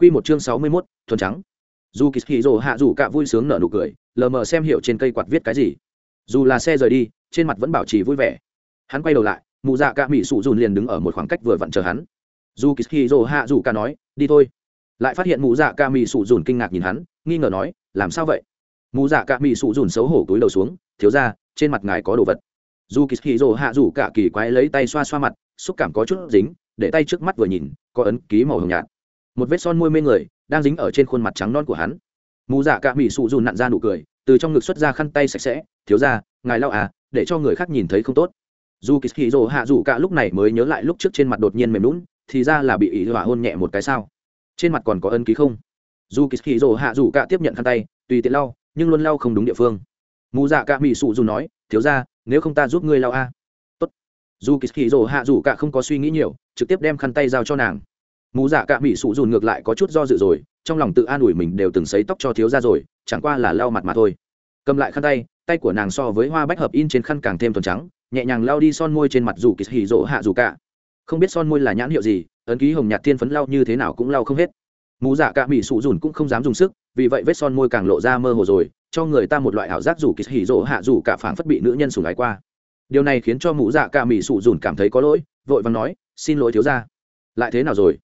Quy một chương sáu mươi 61, thuần trắng. Dù Kishiro hạ dù cả vui sướng nở nụ cười, lờ mờ xem hiểu trên cây quạt viết cái gì. Dù là xe rời đi, trên mặt vẫn bảo trì vui vẻ. Hắn quay đầu lại, mụ dạ cả mỹ sụ dùn liền đứng ở một khoảng cách vừa vặn chờ hắn. Dù Kishiro hạ dù cả nói, đi thôi. Lại phát hiện mụ dạ cả mỹ sụ dùn kinh ngạc nhìn hắn, nghi ngờ nói, làm sao vậy? Mụ dạ cả mỹ sụ dùn xấu hổ túi đầu xuống, thiếu gia, trên mặt ngài có đồ vật. Dù Kishiro hạ dù cả kỳ quái lấy tay xoa xoa mặt, xúc cảm có chút dính, để tay trước mắt vừa nhìn, có ấn ký màu hồng nhạt một vết son môi mê người, đang dính ở trên khuôn mặt trắng non của hắn. Mù dạ cả mỹ sụ dù nặn ra nụ cười, từ trong ngực xuất ra khăn tay sạch sẽ, thiếu ra ngài lau à để cho người khác nhìn thấy không tốt. Dù kỳ kỳ dỗ hạ dù cả lúc này mới nhớ lại lúc trước trên mặt đột nhiên mềm lún thì ra là bị ý hỏa hôn nhẹ một cái sao. Trên mặt còn có ân ký không? Dù kỳ kỳ dỗ hạ dù cả tiếp nhận khăn tay, tùy tiện lau, nhưng luôn lau không đúng địa phương. Mù dạ cả mỹ sụ dù nói, thiếu ra nếu không ta giúp ngươi lau à. tốt. Dù kỳ hì hạ dù cả không có suy nghĩ nhiều, trực tiếp đem khăn tay giao cho nàng mụ dạ cạ mỹ sụ dùn ngược lại có chút do dự rồi, trong lòng tự an ủi mình đều từng xấy tóc cho thiếu ra rồi, chẳng qua là lau mặt mà thôi. Cầm lại khăn tay tay của nàng so với hoa bách hợp in trên khăn càng thêm thuần trắng, nhẹ nhàng lau đi son môi trên mặt dù kỳ hỉ rỗ hạ dù cả. Không biết son môi là nhãn hiệu gì, ấn ký hồng nhạt thiên phấn lau như thế nào cũng lau không hết. Mù dạ cạ mỹ sụ dùn cũng không dám dùng sức, vì vậy vết son môi càng lộ ra mơ hồ rồi, cho người ta một loại ảo giác dù kỳ hỉ rỗ hạ dù cả phảng phất bị nữ nhân sủng ái qua. Điều này khiến cho mụ dạ cạ mỹ sụ dùn cảm thấy có lỗi, vội vàng nói, xin lỗi thiếu ra lại thế nào rồi?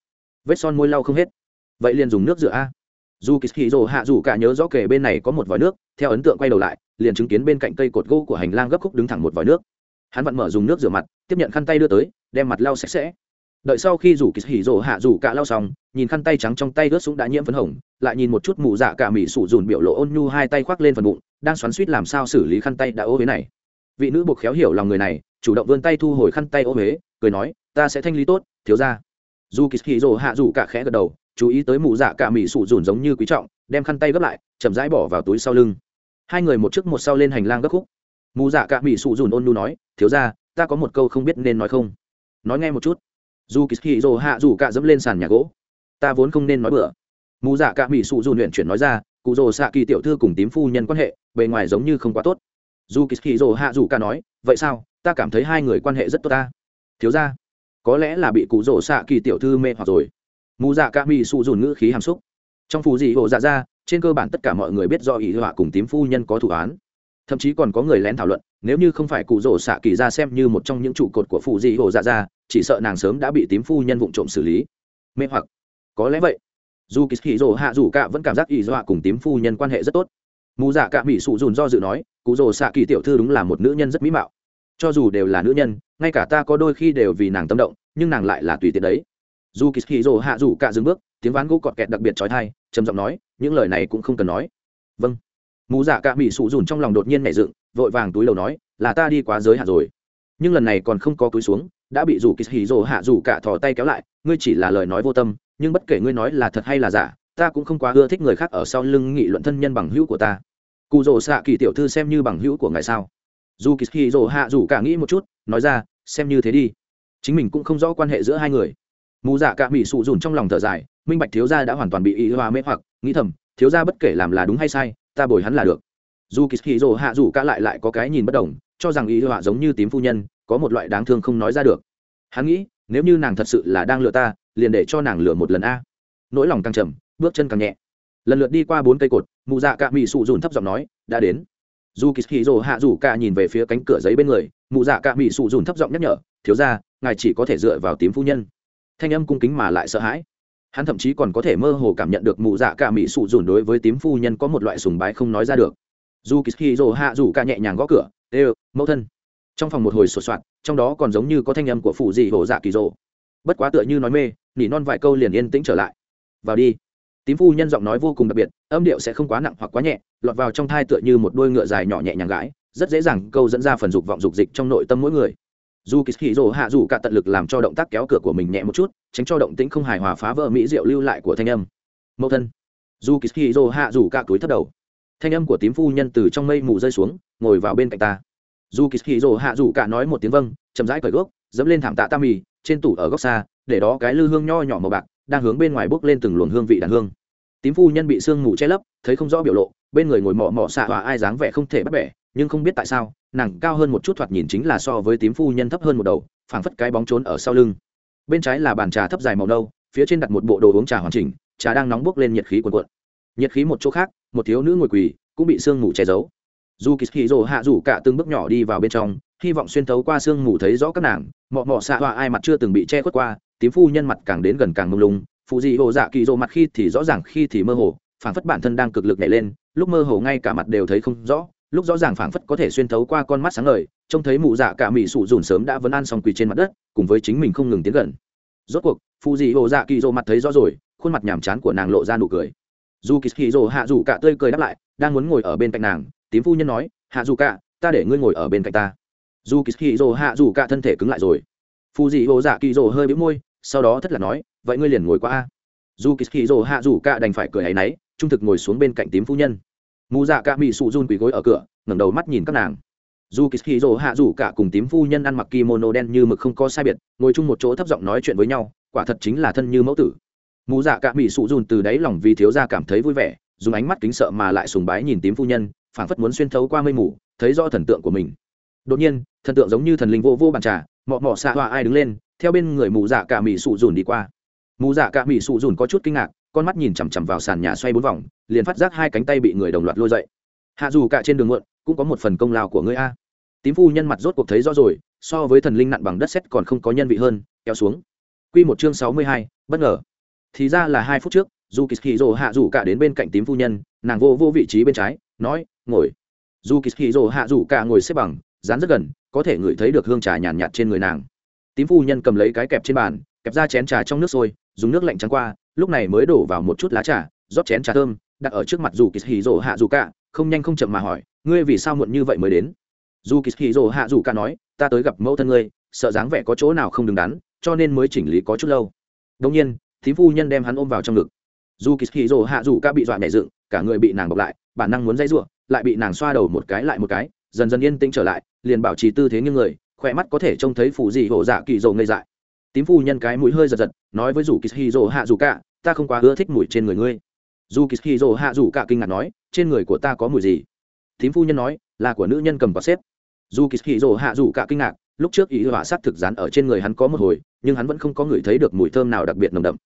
Vết son môi lau không hết. Vậy liền dùng nước rửa a. Dù kỳ hì rồ hạ dù cả nhớ rõ kể bên này có một vòi nước, theo ấn tượng quay đầu lại, liền chứng kiến bên cạnh cây cột gỗ của hành lang gấp khúc đứng thẳng một vòi nước. Hắn vặn mở dùng nước rửa mặt, tiếp nhận khăn tay đưa tới, đem mặt lau sạch sẽ. Đợi sau khi rủ kỳ hì rồ hạ dù cả lau xong, nhìn khăn tay trắng trong tay ướt súng đã nhiễm phấn hồng, lại nhìn một chút mù dạ cả mỹ sủ dùn biểu lộ ôn nhu hai tay khoác lên phần bụng, đang xoắn suýt làm sao xử lý khăn tay đã ô huế này. Vị nữ buộc khéo hiểu lòng người này, chủ động vươn tay thu hồi khăn tay ô huế cười nói, ta sẽ thanh lý tốt, thiếu ra dù kỳ hì rồ hạ dù cả khẽ gật đầu, chú ý tới mụ dạ cả mỹ sụ dùn giống như quý trọng, đem khăn tay gấp lại, chậm rãi bỏ vào túi sau lưng. Hai người một trước một sau lên hành lang gấp khúc. Mụ dạ cả mỹ sụ dùn ôn nu nói, thiếu ra ta có một câu không biết nên nói không. Nói nghe một chút. Dù kỳ hì rồ hạ dù cả dẫm lên sàn nhà gỗ. Ta vốn không nên nói bừa. Mụ dạ cả mỹ sụ dùn luyện chuyển nói ra, cụ rồ xạ kỳ tiểu thư cùng tím phu nhân quan hệ, bề ngoài giống như không quá tốt. Dù kỳ hì rồ hạ dù cả nói, vậy sao? Ta cảm thấy hai người quan hệ rất tốt ta. Thiếu ra có lẽ là bị cụ rỗ xạ kỳ tiểu thư mê hoặc rồi. Mù dạ ca mỹ su dùn ngữ khí hàm xúc. Trong phù dị hộ dạ ra, trên cơ bản tất cả mọi người biết do ý họa cùng tím phu nhân có thủ án. Thậm chí còn có người lén thảo luận, nếu như không phải cụ rỗ xạ kỳ ra xem như một trong những trụ cột của phù dị hộ dạ ra, chỉ sợ nàng sớm đã bị tím phu nhân vụ trộm xử lý. Mê hoặc. Có lẽ vậy. Dù kỳ hì rỗ hạ dù cả vẫn cảm giác ý họa cùng tím phu nhân quan hệ rất tốt. Mù dạ cả mỹ sụ dùn do dự nói, cụ rỗ xạ kỳ tiểu thư đúng là một nữ nhân rất mỹ mạo. Cho dù đều là nữ nhân ngay cả ta có đôi khi đều vì nàng tâm động, nhưng nàng lại là tùy tiện đấy. Dù kỳ hì rồ hạ dù cả dừng bước, tiếng ván gỗ cọt kẹt đặc biệt trói thai, trầm giọng nói, những lời này cũng không cần nói. Vâng. Mù dạ cả mỹ sụ dùn trong lòng đột nhiên nảy dựng, vội vàng túi đầu nói, là ta đi quá giới hạn rồi. Nhưng lần này còn không có túi xuống, đã bị dù kỳ hì rồ hạ dù cả thò tay kéo lại, ngươi chỉ là lời nói vô tâm, nhưng bất kể ngươi nói là thật hay là giả, ta cũng không quá ưa thích người khác ở sau lưng nghị luận thân nhân bằng hữu của ta. Cụ rồ xạ kỳ tiểu thư xem như bằng hữu của ngài sao? Dù kỳ hì rồ hạ dù cả nghĩ một chút nói ra, xem như thế đi. Chính mình cũng không rõ quan hệ giữa hai người. Mù dạ cả mỹ sụ dùn trong lòng thở dài, minh bạch thiếu gia đã hoàn toàn bị ý hoa mê hoặc, nghĩ thầm, thiếu gia bất kể làm là đúng hay sai, ta bồi hắn là được. Dù kỳ hì dồ hạ dù cả lại lại có cái nhìn bất đồng, cho rằng ý hoa giống như tím phu nhân, có một loại đáng thương không nói ra được. Hắn nghĩ, nếu như nàng thật sự là đang lừa ta, liền để cho nàng lừa một lần a. Nỗi lòng càng trầm, bước chân càng nhẹ. Lần lượt đi qua bốn cây cột, mù dạ cả mỹ sụ dùn thấp giọng nói, đã đến dù kỳ hì rồ hạ dù cả nhìn về phía cánh cửa giấy bên người, mụ dạ cả mỹ sụ dùn thấp giọng nhắc nhở, thiếu ra ngài chỉ có thể dựa vào tím phu nhân. Thanh âm cung kính mà lại sợ hãi. Hắn thậm chí còn có thể mơ hồ cảm nhận được mụ dạ cả mỹ sụ dùn đối với tím phu nhân có một loại sùng bái không nói ra được. Dù kỳ hì rồ hạ dù cả nhẹ nhàng gõ cửa ê mẫu thân. Trong phòng một hồi sột soạt, trong đó còn giống như có thanh âm của phụ dị hồ dạ kỳ rồ bất quá tựa như nói mê, nỉ non vài câu liền yên tĩnh trở lại. Vào đi tím phu nhân giọng nói vô cùng đặc biệt, âm điệu sẽ không quá nặng hoặc quá nhẹ, lọt vào trong thai tựa như một đôi ngựa dài nhỏ nhẹ nhàng gãi, rất dễ dàng câu dẫn ra phần dục vọng dục dịch trong nội tâm mỗi người. Dù kỳ hì hạ dù cả tận lực làm cho động tác kéo cửa của mình nhẹ một chút, tránh cho động tĩnh không hài hòa phá vỡ mỹ diệu lưu lại của thanh âm. Mẫu thân. Dù kỳ hì hạ dù cả túi thất đầu. Thanh âm của tím phu nhân từ trong mây mù rơi xuống, ngồi vào bên cạnh ta. Dù kỳ hì hạ dù cả nói một tiếng vâng chậm rãi cởi gốc, dẫm lên thảm tạ tam mì, trên tủ ở góc xa, để đó cái lư hương nho nhỏ màu bạc, đang hướng bên ngoài bốc lên từng luồng hương vị đàn hương tím phu nhân bị sương mù che lấp, thấy không rõ biểu lộ, bên người ngồi mỏ mỏ xạ và ai dáng vẻ không thể bắt bẻ, nhưng không biết tại sao, nàng cao hơn một chút thoạt nhìn chính là so với tím phu nhân thấp hơn một đầu, phảng phất cái bóng trốn ở sau lưng. Bên trái là bàn trà thấp dài màu nâu, phía trên đặt một bộ đồ uống trà hoàn chỉnh, trà đang nóng bốc lên nhiệt khí cuồn cuộn. Nhiệt khí một chỗ khác, một thiếu nữ ngồi quỳ, cũng bị sương mù che giấu. Dù kỳ hì rồ hạ rủ cả từng bước nhỏ đi vào bên trong, hy vọng xuyên thấu qua sương mù thấy rõ các nàng, mọ mọ xạ hoa ai mặt chưa từng bị che khuất qua, tím phu nhân mặt càng đến gần càng mông lung phụ dị hồ dạ kỳ rồ mặt khi thì rõ ràng, khi thì mơ hồ, phảng phất bản thân đang cực lực nhảy lên, lúc mơ hồ ngay cả mặt đều thấy không rõ, lúc rõ ràng phảng phất có thể xuyên thấu qua con mắt sáng ngời, trông thấy mụ dạ cả mỹ sụ dùn sớm đã vấn an xong quỳ trên mặt đất, cùng với chính mình không ngừng tiến gần. Rốt cuộc phụ dị hồ dạ kỳ rồ mặt thấy rõ rồi, khuôn mặt nhàm chán của nàng lộ ra nụ cười. Dù kỳ hì rồ hạ dù cả tươi cười đáp lại, đang muốn ngồi ở bên cạnh nàng, tím phu nhân nói, hạ dù cả, ta để ngươi ngồi ở bên cạnh ta. Dù kỳ hì rồ hạ dù cả thân thể cứng lại rồi. Phù dị hồ dạ kỳ rồ hơi bĩu môi, sau đó thất là nói vậy ngươi liền ngồi qua a. Dù kỳ kỳ rồ hạ dù cả đành phải cười áy náy, trung thực ngồi xuống bên cạnh tím phu nhân. Mù dạ cả mỹ sụ run quỳ gối ở cửa, ngẩng đầu mắt nhìn các nàng. Dù kỳ hì rồ hạ dù cả cùng tím phu nhân ăn mặc kimono đen như mực không có sai biệt, ngồi chung một chỗ thấp giọng nói chuyện với nhau, quả thật chính là thân như mẫu tử. Mù dạ cả mỹ sụ run từ đáy lòng vì thiếu gia cảm thấy vui vẻ, dùng ánh mắt kính sợ mà lại sùng bái nhìn tím phu nhân, phảng phất muốn xuyên thấu qua mây mù, thấy rõ thần tượng của mình. Đột nhiên, thần tượng giống như thần linh vô vô bàn trà, mọ mọ xạ hoa ai đứng lên, theo bên người mù dạ cả mỹ sụ dùn đi qua mù dạ cả mỹ sụ dùn có chút kinh ngạc con mắt nhìn chằm chằm vào sàn nhà xoay bốn vòng liền phát giác hai cánh tay bị người đồng loạt lôi dậy. Hạ dù cả trên đường muộn cũng có một phần công lao của ngươi a. Tím phu nhân mặt rốt cuộc thấy rõ rồi so với thần linh nặn bằng đất sét còn không có nhân vị hơn kéo xuống. Quy một chương sáu mươi hai, bất ngờ. Thì ra là hai phút trước dù kỳ hì hạ dù cả đến bên cạnh tím phu nhân nàng vô vô vị trí bên trái nói ngồi. Dù kỳ hì hạ dù cả ngồi xếp bằng dán rất gần có thể ngửi thấy được hương trà nhàn nhạt, trên người nàng. Tím phu nhân cầm lấy cái kẹp trên bàn kẹp ra chén trà trong nước sôi dùng nước lạnh trắng qua, lúc này mới đổ vào một chút lá trà, rót chén trà thơm, đặt ở trước mặt dù kỳ hì rồ hạ dù cả không nhanh không chậm mà hỏi, ngươi vì sao muộn như vậy mới đến? Dù kỳ hì rồ hạ dù cả nói, ta tới gặp mẫu thân ngươi, sợ dáng vẻ có chỗ nào không đứng đắn, cho nên mới chỉnh lý có chút lâu. Đông nhiên, thím phu nhân đem hắn ôm vào trong ngực. Dù kỳ hì rồ hạ dù Cả bị dọa nhảy dựng, cả người bị nàng bọc lại, bản năng muốn dây ruộng lại bị nàng xoa đầu một cái lại một cái, dần dần yên tĩnh trở lại, liền bảo trì tư thế như người, khỏe mắt có thể trông thấy phù dị hổ dạ kỳ dầu ngây dại tím phu nhân cái mũi hơi giật giật, nói với dù kỳ hạ dù cả, ta không quá ưa thích mùi trên người ngươi. Dù kỳ hạ dù cả kinh ngạc nói, trên người của ta có mùi gì? Tím phu nhân nói, là của nữ nhân cầm vào xếp. Dù kỳ hạ dù cả kinh ngạc, lúc trước ý họa sắc thực dán ở trên người hắn có một hồi, nhưng hắn vẫn không có ngửi thấy được mùi thơm nào đặc biệt nồng đậm.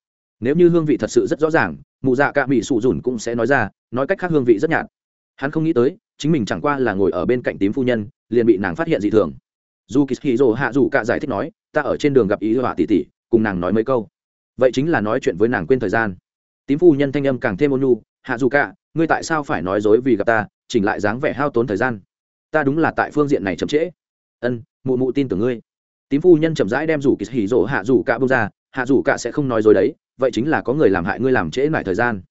Nếu như hương vị thật sự rất rõ ràng, mụ dạ cạ mỹ sụ dùn cũng sẽ nói ra, nói cách khác hương vị rất nhạt. Hắn không nghĩ tới, chính mình chẳng qua là ngồi ở bên cạnh tím phu nhân, liền bị nàng phát hiện dị thường. Dù kỳ hạ dù cạ giải thích nói ta ở trên đường gặp ý họa tỷ tỷ, cùng nàng nói mấy câu. Vậy chính là nói chuyện với nàng quên thời gian. Tím phu nhân thanh âm càng thêm ôn nhu hạ dù cả ngươi tại sao phải nói dối vì gặp ta chỉnh lại dáng vẻ hao tốn thời gian? Ta đúng là tại phương diện này chậm trễ. Ân mụ mụ tin tưởng ngươi. Tím phu nhân chậm rãi đem rủ kỳ hỉ rỗ hạ dù cả bông ra hạ dù cả sẽ không nói dối đấy vậy chính là có người làm hại ngươi làm trễ lại thời gian.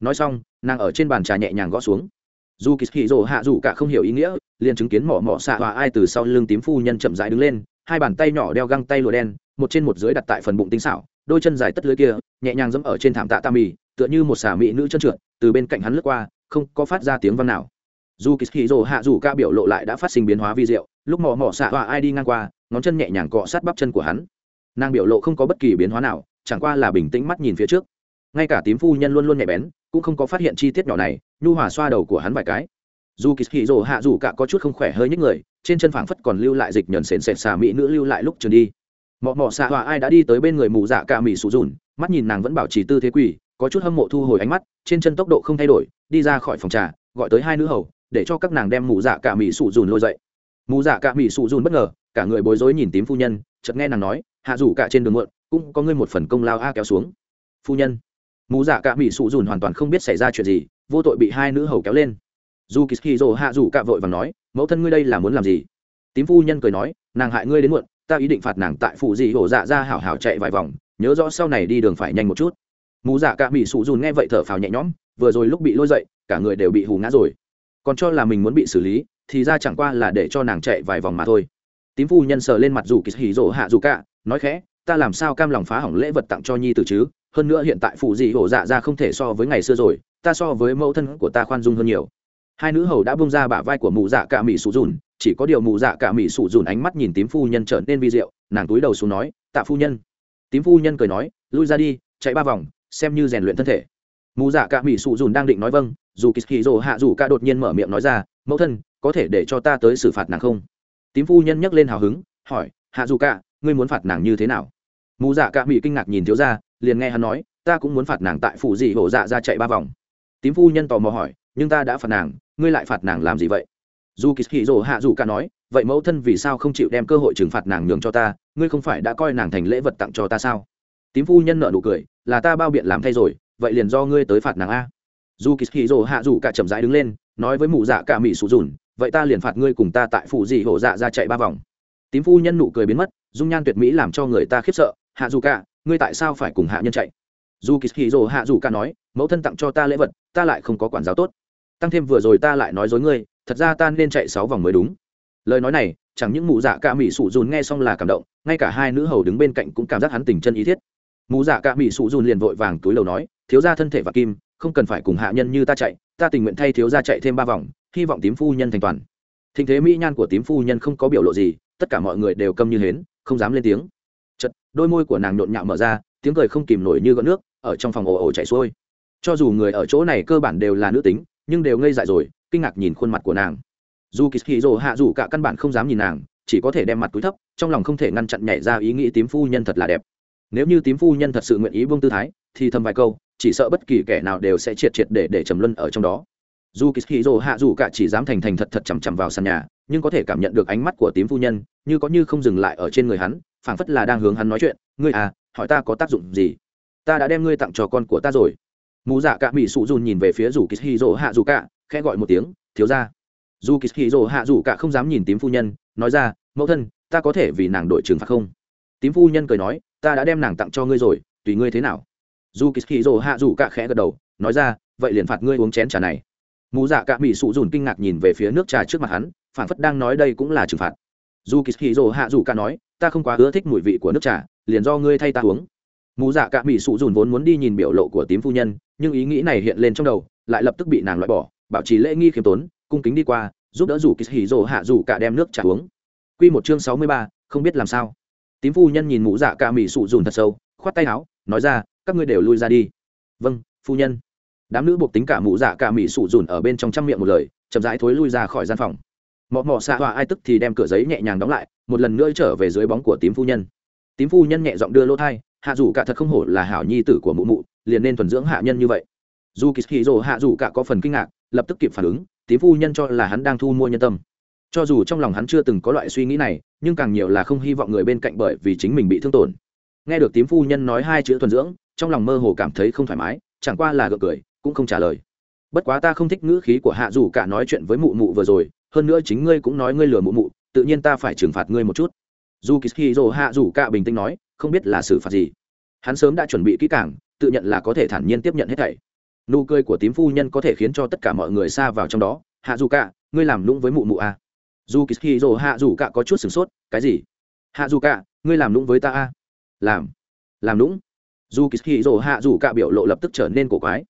Nói xong nàng ở trên bàn trà nhẹ nhàng gõ xuống. Dù kỳ hỉ rỗ hạ dù cả không hiểu ý nghĩa liền chứng kiến mỏ mỏ xạ hòa ai từ sau lưng tím phu nhân chậm rãi đứng lên hai bàn tay nhỏ đeo găng tay lụa đen, một trên một dưới đặt tại phần bụng tinh xảo, đôi chân dài tất lưới kia, nhẹ nhàng dẫm ở trên thảm tạ tam mì, tựa như một xà mỹ nữ chân trượt, từ bên cạnh hắn lướt qua, không có phát ra tiếng văn nào. Dù kỳ hì rồ hạ dù ca biểu lộ lại đã phát sinh biến hóa vi diệu, lúc mò mò xạ hòa ai đi ngang qua, ngón chân nhẹ nhàng cọ sát bắp chân của hắn. Nàng biểu lộ không có bất kỳ biến hóa nào, chẳng qua là bình tĩnh mắt nhìn phía trước. Ngay cả tím phu nhân luôn luôn nhạy bén, cũng không có phát hiện chi tiết nhỏ này, nhu hòa xoa đầu của hắn vài cái. Dù kỳ hì rồ hạ dù cả có chút không khỏe hơi nhích người trên chân phảng phất còn lưu lại dịch nhờn sền sệt xà mỹ nữ lưu lại lúc trường đi. Mọ mọ xạ hòa ai đã đi tới bên người mù dạ cả mỹ sụ dùn, mắt nhìn nàng vẫn bảo trì tư thế quỳ có chút hâm mộ thu hồi ánh mắt, trên chân tốc độ không thay đổi, đi ra khỏi phòng trà, gọi tới hai nữ hầu, để cho các nàng đem mù dạ cả mỹ sụ dùn lôi dậy. Mù dạ cả mỹ sụ dùn bất ngờ, cả người bối rối nhìn tím phu nhân, chợt nghe nàng nói, hạ rủ cả trên đường muộn, cũng có ngươi một phần công lao a, kéo xuống. Phu nhân. Mù dạ cả mỹ sụ dùn hoàn toàn không biết xảy ra chuyện gì, vô tội bị hai nữ hầu kéo lên. Dù kỳ hì hạ rủ cả vội và nói mẫu thân ngươi đây là muốn làm gì? Tím phu nhân cười nói, nàng hại ngươi đến muộn, ta ý định phạt nàng tại phụ dị hổ dạ ra hảo hảo chạy vài vòng, nhớ rõ sau này đi đường phải nhanh một chút. Mù dạ cả mỹ sụ dùn nghe vậy thở phào nhẹ nhõm, vừa rồi lúc bị lôi dậy, cả người đều bị hù ngã rồi. Còn cho là mình muốn bị xử lý, thì ra chẳng qua là để cho nàng chạy vài vòng mà thôi. Tím phu nhân sờ lên mặt dù kỳ hì hạ dù cả, nói khẽ, ta làm sao cam lòng phá hỏng lễ vật tặng cho nhi tử chứ? Hơn nữa hiện tại phụ dị hổ dạ ra không thể so với ngày xưa rồi, ta so với mẫu thân của ta khoan dung hơn nhiều hai nữ hầu đã bung ra bả vai của mụ dạ cả mỹ sụ dùn, chỉ có điều mụ dạ cả mỹ sụ dùn ánh mắt nhìn tím phu nhân trở nên vi diệu, nàng túi đầu xuống nói, tạ phu nhân. Tím phu nhân cười nói, lui ra đi, chạy ba vòng, xem như rèn luyện thân thể. Mụ dạ cả mỹ sụ dùn đang định nói vâng dù kỳ hì rồ hạ dù ca đột nhiên mở miệng nói ra, mẫu thân, có thể để cho ta tới xử phạt nàng không? Tím phu nhân nhắc lên hào hứng, hỏi, hạ dù ca ngươi muốn phạt nàng như thế nào? Mù dạ cả mỹ kinh ngạc nhìn thiếu ra liền nghe hắn nói, ta cũng muốn phạt nàng tại phủ dị hổ dạ ra chạy ba vòng. Tím phu nhân tò mò hỏi, nhưng ta đã phạt nàng ngươi lại phạt nàng làm gì vậy? Dù kỳ hì rồ hạ dù cả nói, vậy mẫu thân vì sao không chịu đem cơ hội trừng phạt nàng nhường cho ta, ngươi không phải đã coi nàng thành lễ vật tặng cho ta sao? Tím phu nhân nợ nụ cười, là ta bao biện làm thay rồi, vậy liền do ngươi tới phạt nàng a. Dù kỳ hì rồ hạ dù cả chậm rãi đứng lên, nói với mụ dạ cả mỹ sụ dùn vậy ta liền phạt ngươi cùng ta tại phủ dị hổ dạ ra chạy ba vòng. Tím phu nhân nụ cười biến mất, dung nhan tuyệt mỹ làm cho người ta khiếp sợ, hạ dù cả, ngươi tại sao phải cùng hạ nhân chạy? Dù kỳ hì rồ hạ dù cả nói, mẫu thân tặng cho ta lễ vật, ta lại không có quản giáo tốt tăng thêm vừa rồi ta lại nói dối ngươi, thật ra ta nên chạy sáu vòng mới đúng. Lời nói này, chẳng những mụ dạ cả mỹ sụ dùn nghe xong là cảm động, ngay cả hai nữ hầu đứng bên cạnh cũng cảm giác hắn tình chân ý thiết. Mụ dạ cả mỹ sụ dùn liền vội vàng túi lầu nói, thiếu ra thân thể và kim, không cần phải cùng hạ nhân như ta chạy, ta tình nguyện thay thiếu ra chạy thêm ba vòng, hy vọng tím phu nhân thành toàn. Thình thế mỹ nhan của tím phu nhân không có biểu lộ gì, tất cả mọi người đều câm như hến, không dám lên tiếng. Chật đôi môi của nàng nhộn nhạo mở ra, tiếng cười không kìm nổi như gọn nước, ở trong phòng ồ ồ chảy xuôi. Cho dù người ở chỗ này cơ bản đều là nữ tính nhưng đều ngây dại rồi, kinh ngạc nhìn khuôn mặt của nàng. Dù kỳ hì rồ hạ dù cả căn bản không dám nhìn nàng, chỉ có thể đem mặt túi thấp, trong lòng không thể ngăn chặn nhảy ra ý nghĩ tím phu nhân thật là đẹp. Nếu như tím phu nhân thật sự nguyện ý buông tư thái, thì thầm vài câu, chỉ sợ bất kỳ kẻ nào đều sẽ triệt triệt để để trầm luân ở trong đó. Dù kỳ hì rồ hạ dù cả chỉ dám thành thành thật thật chằm chằm vào sàn nhà, nhưng có thể cảm nhận được ánh mắt của tím phu nhân, như có như không dừng lại ở trên người hắn, phảng phất là đang hướng hắn nói chuyện, ngươi à hỏi ta có tác dụng gì? Ta đã đem ngươi tặng cho con của ta rồi mù dạ cả mỹ sụ dùn nhìn về phía rủ kỳ hì rỗ hạ dù cả khẽ gọi một tiếng, thiếu ra dù kỳ hì rỗ hạ dù cả không dám nhìn tím phu nhân, nói ra, mẫu thân, ta có thể vì nàng đội trừng phạt không? Tím phu nhân cười nói, ta đã đem nàng tặng cho ngươi rồi, tùy ngươi thế nào? Dù kỳ hì rỗ hạ dù cả khẽ gật đầu, nói ra, vậy liền phạt ngươi uống chén trà này. Mù dạ cả mỹ sụ dùn kinh ngạc nhìn về phía nước trà trước mặt hắn, phản phất đang nói đây cũng là trừng phạt. Dù kỳ hì rỗ hạ dù cả nói, ta không quá ưa thích mùi vị của nước trà, liền do ngươi thay ta uống mù dạ cả mỹ sụ dùn vốn muốn đi nhìn biểu lộ của tím phu nhân, nhưng ý nghĩ này hiện lên trong đầu, lại lập tức bị nàng loại bỏ, bảo trì lễ nghi khiêm tốn, cung kính đi qua, giúp đỡ rủ kỳ hỉ rồ hạ rủ cả đem nước trả uống. Q một chương sáu mươi ba, không biết làm sao. Tím phu nhân nhìn mụ dạ cả mỹ sụ dùn thật sâu, khoát tay áo, nói ra, các ngươi đều lui ra đi. Vâng phu nhân. Đám nữ buộc tính cả mụ dạ cả mỹ sụ dùn ở bên trong trăm miệng một lời, chậm rãi thối lui ra khỏi gian phòng. Mọ mọ xạ họa ai tức thì đem cửa giấy nhẹ nhàng đóng lại, một lần nữa trở về dưới bóng của tím phu nhân. Tím phu nhân nhẹ giọng đưa lỗ thai hạ dù cả thật không hổ là hảo nhi tử của mụ mụ, liền nên thuần dưỡng hạ nhân như vậy. Dù kỳ hì dồ hạ dù cả có phần kinh ngạc, lập tức kịp phản ứng, tím phu nhân cho là hắn đang thu mua nhân tâm. Cho dù trong lòng hắn chưa từng có loại suy nghĩ này, nhưng càng nhiều là không hy vọng người bên cạnh bởi vì chính mình bị thương tổn. Nghe được tím phu nhân nói hai chữ thuần dưỡng, trong lòng mơ hồ cảm thấy không thoải mái, chẳng qua là gượng cười, cũng không trả lời. Bất quá ta không thích ngữ khí của hạ dù cả nói chuyện với mụ mụ vừa rồi, hơn nữa chính ngươi cũng nói ngươi lừa mụ mụ, tự nhiên ta phải trừng phạt ngươi một chút. Dù kỳ hì dồ hạ dù cả bình tĩnh nói không biết là xử phạt gì. Hắn sớm đã chuẩn bị kỹ càng, tự nhận là có thể thản nhiên tiếp nhận hết thảy. Nụ cười của tím phu nhân có thể khiến cho tất cả mọi người xa vào trong đó. Hạ dù cả ngươi làm lũng với mụ mụ a à? dù kỳ dồ, hạ dù cả có chút sửng sốt, cái gì? Hạ dù cả ngươi làm lũng với ta a à? làm. Làm lũng. Dù kỳ dồ, hạ dù cả biểu lộ lập tức trở nên cổ quái.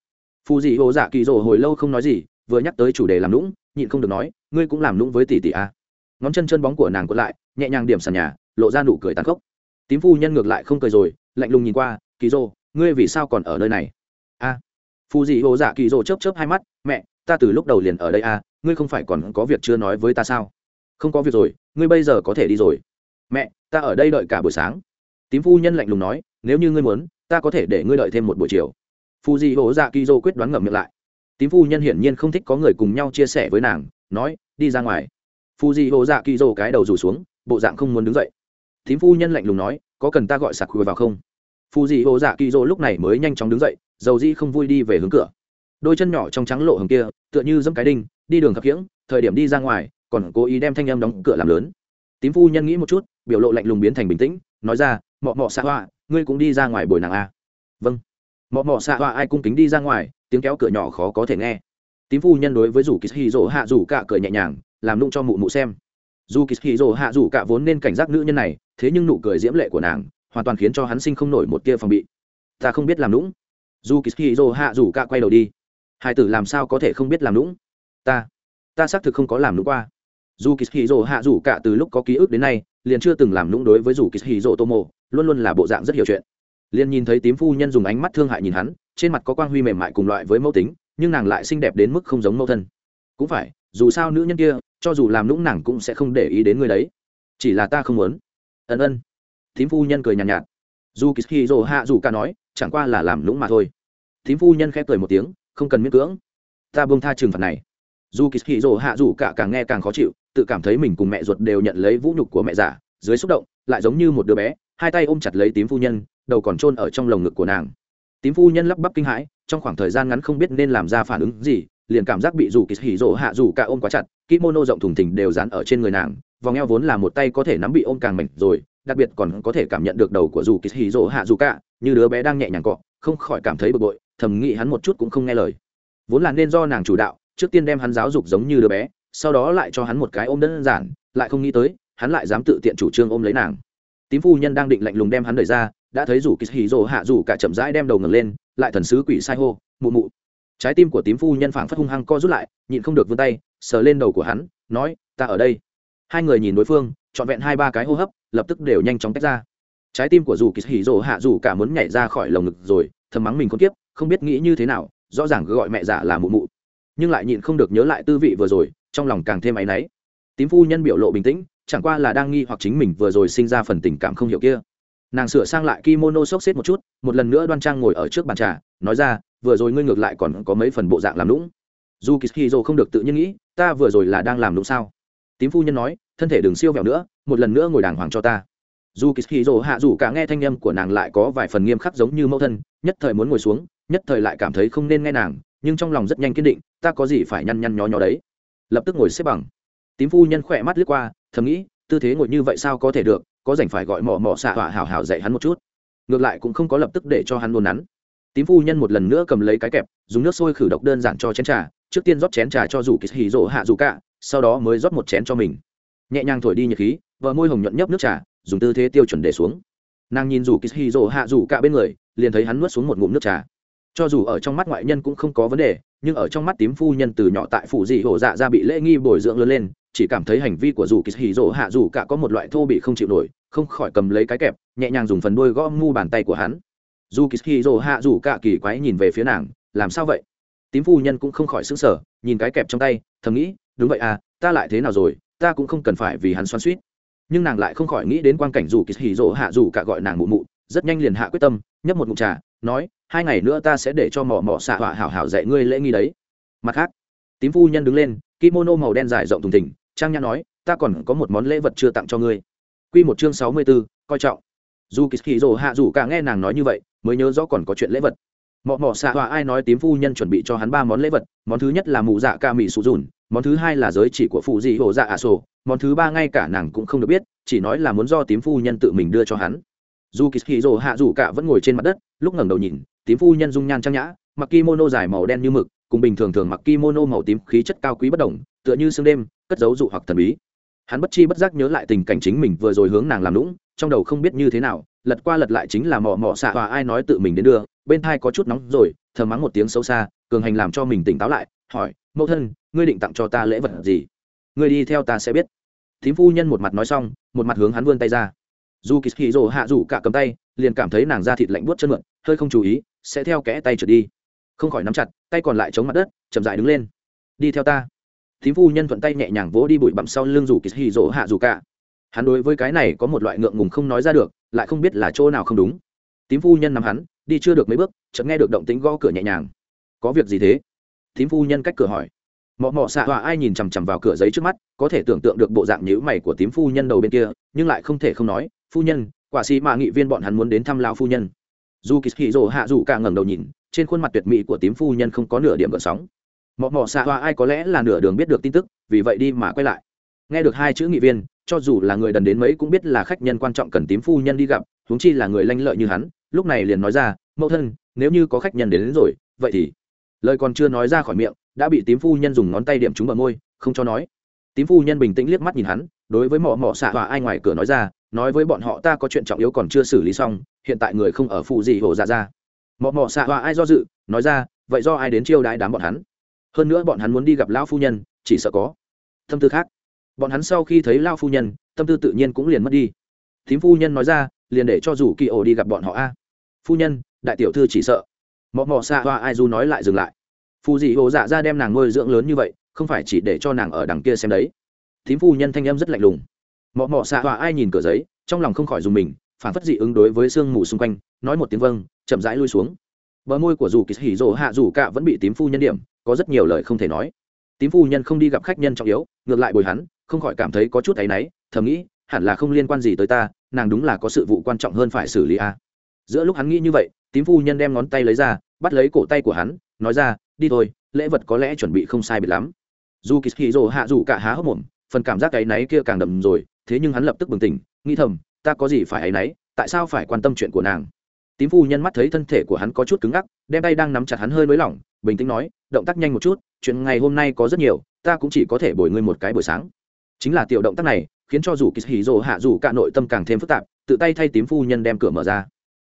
Phù dị hồ dạ kỳ rồ hồi lâu không nói gì, vừa nhắc tới chủ đề làm lũng, nhịn không được nói, ngươi cũng làm lũng với tỷ tỷ a à? ngón chân chân bóng của nàng quật lại, nhẹ nhàng điểm sàn nhà, lộ ra nụ cười tàn khốc tím phu nhân ngược lại không cười rồi, lạnh lùng nhìn qua, kỳ dô, ngươi vì sao còn ở nơi này? A. Phù dị hồ dạ kỳ dô chớp chớp hai mắt, mẹ, ta từ lúc đầu liền ở đây a ngươi không phải còn có việc chưa nói với ta sao? Không có việc rồi, ngươi bây giờ có thể đi rồi. Mẹ, ta ở đây đợi cả buổi sáng. Tím phu nhân lạnh lùng nói, nếu như ngươi muốn, ta có thể để ngươi đợi thêm một buổi chiều. Phù dị hồ dạ kỳ dô quyết đoán ngậm miệng lại. Tím phu nhân hiển nhiên không thích có người cùng nhau chia sẻ với nàng, nói, đi ra ngoài. Phù dị hồ dạ kỳ dô cái đầu rủ xuống, bộ dạng không muốn đứng dậy thím phu nhân lạnh lùng nói, có cần ta gọi sạc khuya vào không? Phù dị ô dạ kỳ dô lúc này mới nhanh chóng đứng dậy, dầu di không vui đi về hướng cửa. Đôi chân nhỏ trong trắng lộ hồng kia, tựa như dẫm cái đinh, đi đường khập khiễng, thời điểm đi ra ngoài, còn cố ý đem thanh em đóng cửa làm lớn. Tím phu nhân nghĩ một chút, biểu lộ lạnh lùng biến thành bình tĩnh, nói ra, mọ mọ xạ hoa, ngươi cũng đi ra ngoài bồi nàng a. À? vâng. Mọ mọ xạ hoa ai cung kính đi ra ngoài, tiếng kéo cửa nhỏ khó có thể nghe. Tím phu nhân đối với rủ kỳ hì rỗ hạ rủ cả cười nhẹ nhàng, làm lung cho mụ mụ xem dù kỳ hì rỗ hạ rủ cả vốn nên cảnh giác nữ nhân này, thế nhưng nụ cười diễm lệ của nàng hoàn toàn khiến cho hắn sinh không nổi một tia phòng bị. Ta không biết làm lũng dù kỳ hì rỗ hạ rủ cả quay đầu đi. Hai tử làm sao có thể không biết làm lũng ta ta xác thực không có làm lũng qua. Dù kỳ hì rỗ hạ rủ cả từ lúc có ký ức đến nay, liền chưa từng làm lũng đối với dù kỳ hì rỗ tô mô luôn luôn là bộ dạng rất hiểu chuyện. Liền nhìn thấy tím phu nhân dùng ánh mắt thương hại nhìn hắn, trên mặt có quang huy mềm mại cùng loại với mẫu tính, nhưng nàng lại xinh đẹp đến mức không giống mẫu thân. Cũng phải, dù sao nữ nhân kia cho dù làm lũng nàng cũng sẽ không để ý đến người đấy. Chỉ là ta không muốn. Ân ân. Tím phu nhân cười nhàn nhạt, nhạt. Dù kỳ hì hạ dù ca nói chẳng qua là làm lũng mà thôi. Thím phu nhân khẽ cười một tiếng không cần miễn cưỡng. Ta buông tha trừng phạt này. Dù kỳ hì hạ dù cả càng nghe càng khó chịu tự cảm thấy mình cùng mẹ ruột đều nhận lấy vũ nhục của mẹ giả dưới xúc động lại giống như một đứa bé hai tay ôm chặt lấy tím phu nhân đầu còn trôn ở trong lồng ngực của nàng. Tím phu nhân lắp bắp kinh hãi trong khoảng thời gian ngắn không biết nên làm ra phản ứng gì liền cảm giác bị dù kỳ hỉ rộ hạ dù cả ôm quá chặt, kimono rộng thùng thình đều dán ở trên người nàng, vòng eo vốn là một tay có thể nắm bị ôm càng mảnh rồi, đặc biệt còn có thể cảm nhận được đầu của dù kỳ hỉ rộ hạ dù cả, như đứa bé đang nhẹ nhàng cọ, không khỏi cảm thấy bực bội, thầm nghĩ hắn một chút cũng không nghe lời. Vốn là nên do nàng chủ đạo, trước tiên đem hắn giáo dục giống như đứa bé, sau đó lại cho hắn một cái ôm đơn giản, lại không nghĩ tới, hắn lại dám tự tiện chủ trương ôm lấy nàng. Tím phu nhân đang định lạnh lùng đem hắn đẩy ra, đã thấy rủ kỳ hì rồ hạ rủ cả chậm rãi đem đầu ngẩng lên, lại thần sứ quỷ sai hô, mụ mụ trái tim của tím phu nhân phảng phất hung hăng co rút lại nhịn không được vươn tay sờ lên đầu của hắn nói ta ở đây. Hai người nhìn đối phương trọn vẹn hai ba cái hô hấp lập tức đều nhanh chóng tách ra. Trái tim của dù kỳ hỉ rồ hạ dù cả muốn nhảy ra khỏi lồng ngực rồi thầm mắng mình con tiếp, không biết nghĩ như thế nào rõ ràng gọi mẹ giả là mụ mụ. Nhưng lại nhịn không được nhớ lại tư vị vừa rồi trong lòng càng thêm áy náy. Tím phu nhân biểu lộ bình tĩnh chẳng qua là đang nghi hoặc chính mình vừa rồi sinh ra phần tình cảm không hiểu kia. Nàng sửa sang lại kimono xốc xếp một chút một lần nữa đoan trang ngồi ở trước bàn trà nói ra vừa rồi ngươi ngược lại còn có mấy phần bộ dạng làm lũng. Dù kishiro không được tự nhiên nghĩ, ta vừa rồi là đang làm lũng sao? Tím phu nhân nói, thân thể đừng siêu vẹo nữa, một lần nữa ngồi đàng hoàng cho ta. Dù kishiro hạ dù cả nghe thanh âm của nàng lại có vài phần nghiêm khắc giống như mẫu thân, nhất thời muốn ngồi xuống, nhất thời lại cảm thấy không nên nghe nàng, nhưng trong lòng rất nhanh kiên định, ta có gì phải nhăn nhăn nhó nhó đấy. Lập tức ngồi xếp bằng. Tím phu nhân khỏe mắt lướt qua, thầm nghĩ, tư thế ngồi như vậy sao có thể được, có dành phải gọi mỏ mỏ xạ hỏa hảo hảo dạy hắn một chút. Ngược lại cũng không có lập tức để cho hắn luôn nắn tím phu nhân một lần nữa cầm lấy cái kẹp, dùng nước sôi khử độc đơn giản cho chén trà, trước tiên rót chén trà cho dù kỳ hì rỗ hạ dù cả sau đó mới rót một chén cho mình. Nhẹ nhàng thổi đi nhiệt khí vợ môi hồng nhuận nhấp nước trà, dùng tư thế tiêu chuẩn để xuống. Nàng nhìn dù kỳ hì rỗ hạ dù cả bên người, liền thấy hắn nuốt xuống một ngụm nước trà. Cho dù ở trong mắt ngoại nhân cũng không có vấn đề, nhưng ở trong mắt tím phu nhân từ nhỏ tại phủ dị hổ dạ ra bị lễ nghi bồi dưỡng lớn lên, chỉ cảm thấy hành vi của dù kỳ hì rỗ hạ dù cả có một loại thô bị không chịu nổi, không khỏi cầm lấy cái kẹp, nhẹ nhàng dùng phần đuôi gõ mu bàn tay của hắn dù kỳ hạ dù cả kỳ quái nhìn về phía nàng, làm sao vậy? Tím phu nhân cũng không khỏi xứng sở nhìn cái kẹp trong tay, thầm nghĩ, đúng vậy à ta lại thế nào rồi, ta cũng không cần phải vì hắn xoan suýt nhưng nàng lại không khỏi nghĩ đến quan cảnh dù kỳ hạ dù cả gọi nàng mụ mụ, rất nhanh liền hạ quyết tâm, nhấp một mụ trà, nói, hai ngày nữa ta sẽ để cho mỏ mỏ xạ hỏa hảo hảo dạy ngươi lễ nghi đấy. Mặt khác, tím phu nhân đứng lên, kimono màu đen dài rộng thùng thỉnh trang nhã nói, ta còn có một món lễ vật chưa tặng cho ngươi. Q một chương sáu mươi b ố coi trọng. Dù kỳ hạ dù cả nghe nàng nói như vậy mới nhớ rõ còn có chuyện lễ vật. Mọ mọ xạ hỏa ai nói tím phu nhân chuẩn bị cho hắn ba món lễ vật, món thứ nhất là mù dạ ca mỹ sụ dùn, món thứ hai là giới chỉ của phụ dị hồ dạ ả sổ, món thứ ba ngay cả nàng cũng không được biết, chỉ nói là muốn do tím phu nhân tự mình đưa cho hắn. Dù kỳ hì rồ hạ dù cả vẫn ngồi trên mặt đất, lúc ngẩng đầu nhìn, tím phu nhân dung nhan trang nhã, mặc kimono dài màu đen như mực, cùng bình thường thường mặc kimono màu tím khí chất cao quý bất đồng, tựa như sương đêm, cất giấu dụ hoặc thần bí. Hắn bất chi bất giác nhớ lại tình cảnh chính mình vừa rồi hướng nàng làm lũng trong đầu không biết như thế nào lật qua lật lại chính là mò mò xạ và ai nói tự mình đến đưa, bên thai có chút nóng rồi thờ mắng một tiếng xấu xa, cường hành làm cho mình tỉnh táo lại, hỏi, mẫu thân, ngươi định tặng cho ta lễ vật gì? Ngươi đi theo ta sẽ biết. Thím phu nhân một mặt nói xong, một mặt hướng hắn vươn tay ra. Dù kỳ hì rồ hạ rủ cả cầm tay, liền cảm thấy nàng da thịt lạnh buốt chân mượn hơi không chú ý, sẽ theo kẽ tay trượt đi. Không khỏi nắm chặt, tay còn lại chống mặt đất, chậm dại đứng lên. Đi theo ta. Thím phu nhân thuận tay nhẹ nhàng vỗ đi bụi bặm sau lưng rủ kỳ hì rỗ hạ rủ cả. Hắn đối với cái này có một loại ngượng ngùng không nói ra được lại không biết là chỗ nào không đúng. Tím phu nhân nắm hắn, đi chưa được mấy bước, chợt nghe được động tính gõ cửa nhẹ nhàng. Có việc gì thế? Tím phu nhân cách cửa hỏi. Mọ mọ xạ hòa ai nhìn chằm chằm vào cửa giấy trước mắt, có thể tưởng tượng được bộ dạng nhữ mày của tím phu nhân đầu bên kia, nhưng lại không thể không nói, phu nhân, quả sĩ mà nghị viên bọn hắn muốn đến thăm lao phu nhân. Dù kỳ hì rồ hạ dù cả ngẩng đầu nhìn, trên khuôn mặt tuyệt mỹ của tím phu nhân không có nửa điểm gợn sóng. Mọ mọ xạ hoa ai có lẽ là nửa đường biết được tin tức, vì vậy đi mà quay lại. Nghe được hai chữ nghị viên cho dù là người đần đến mấy cũng biết là khách nhân quan trọng cần tím phu nhân đi gặp huống chi là người lanh lợi như hắn lúc này liền nói ra mẫu thân nếu như có khách nhân đến, đến rồi vậy thì lời còn chưa nói ra khỏi miệng đã bị tím phu nhân dùng ngón tay điểm trúng bờ môi không cho nói. Tím phu nhân bình tĩnh liếc mắt nhìn hắn đối với mọ mọ xạ hòa ai ngoài cửa nói ra nói với bọn họ ta có chuyện trọng yếu còn chưa xử lý xong hiện tại người không ở phụ gì hồ ra ra. Mọ mọ xạ hòa ai do dự nói ra vậy do ai đến chiêu đãi đám bọn hắn? Hơn nữa bọn hắn muốn đi gặp lão phu nhân chỉ sợ có tâm tư khác bọn hắn sau khi thấy lao phu nhân, tâm tư tự nhiên cũng liền mất đi. Thím phu nhân nói ra, liền để cho rủ kỳ ổ đi gặp bọn họ a. Phu nhân, đại tiểu thư chỉ sợ. Mọ mọ xạ hoa ai du nói lại dừng lại. Phù dị ổ dạ ra đem nàng nuôi dưỡng lớn như vậy, không phải chỉ để cho nàng ở đằng kia xem đấy. Thím phu nhân thanh âm rất lạnh lùng. Mọ mọ xạ hoa ai nhìn cửa giấy, trong lòng không khỏi dùng mình, phản phất dị ứng đối với sương mù xung quanh, nói một tiếng vâng chậm rãi lui xuống. Bờ môi của dù kỳ hỉ rỗ hạ dù cả vẫn bị tím phu nhân điểm, có rất nhiều lời không thể nói. Tím phu nhân không đi gặp khách nhân trọng yếu, ngược lại bồi hắn không khỏi cảm thấy có chút áy náy, thầm nghĩ, hẳn là không liên quan gì tới ta, nàng đúng là có sự vụ quan trọng hơn phải xử lý a. Giữa lúc hắn nghĩ như vậy, tím phu nhân đem ngón tay lấy ra, bắt lấy cổ tay của hắn, nói ra, đi thôi, lễ vật có lẽ chuẩn bị không sai biệt lắm. Dù kỳ hì rồ hạ dù cả há hốc mồm, phần cảm giác áy náy kia càng đậm rồi, thế nhưng hắn lập tức bừng tỉnh, nghĩ thầm, ta có gì phải áy náy, tại sao phải quan tâm chuyện của nàng? Tím phu nhân mắt thấy thân thể của hắn có chút cứng ngắc, đem tay đang nắm chặt hắn hơi nới lỏng, bình tĩnh nói, động tác nhanh một chút, chuyện ngày hôm nay có rất nhiều, ta cũng chỉ có thể bồi ngươi một cái buổi sáng chính là tiểu động tác này, khiến cho dù kỳ hì rồ hạ dù cả nội tâm càng thêm phức tạp, tự tay thay tím phu nhân đem cửa mở ra.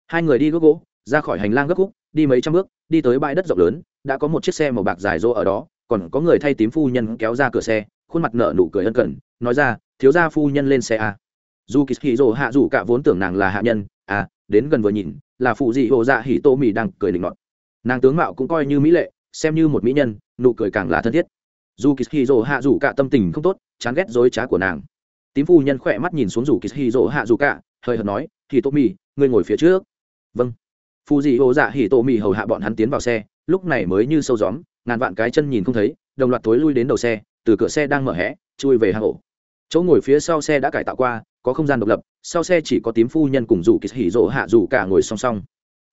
Hai người đi gốc gỗ, ra khỏi hành lang gấp khúc, đi mấy trăm bước, đi tới bãi đất rộng lớn, đã có một chiếc xe màu bạc dài rô ở đó, còn có người thay tím phu nhân kéo ra cửa xe, khuôn mặt nở nụ cười ân cần, nói ra, thiếu gia phu nhân lên xe à. Dù kỳ hì rồ hạ dù cả vốn tưởng nàng là hạ nhân à đến gần vừa nhìn, là phụ dị hồ dạ hỉ tô mì đang cười định ngọt nàng tướng mạo cũng coi như mỹ lệ, xem như một mỹ nhân, nụ cười càng là thân thiết dù kỳ hì rồ hạ dù cả tâm tình không tốt, chán ghét dối trá của nàng. Tím phu nhân khỏe mắt nhìn xuống dù kỳ hì rồ hạ dù cả hơi hợt nói hì tô mì ngươi ngồi phía trước. Vâng. Phù dị ô dạ hỉ tô mì hầu hạ bọn hắn tiến vào xe, lúc này mới như sâu gióm, ngàn vạn cái chân nhìn không thấy, đồng loạt tối lui đến đầu xe, từ cửa xe đang mở hẽ chui về hang ổ. Chỗ ngồi phía sau xe đã cải tạo qua, có không gian độc lập, sau xe chỉ có tím phu nhân cùng dù kỳ hì rỗ hạ dù cả ngồi song song.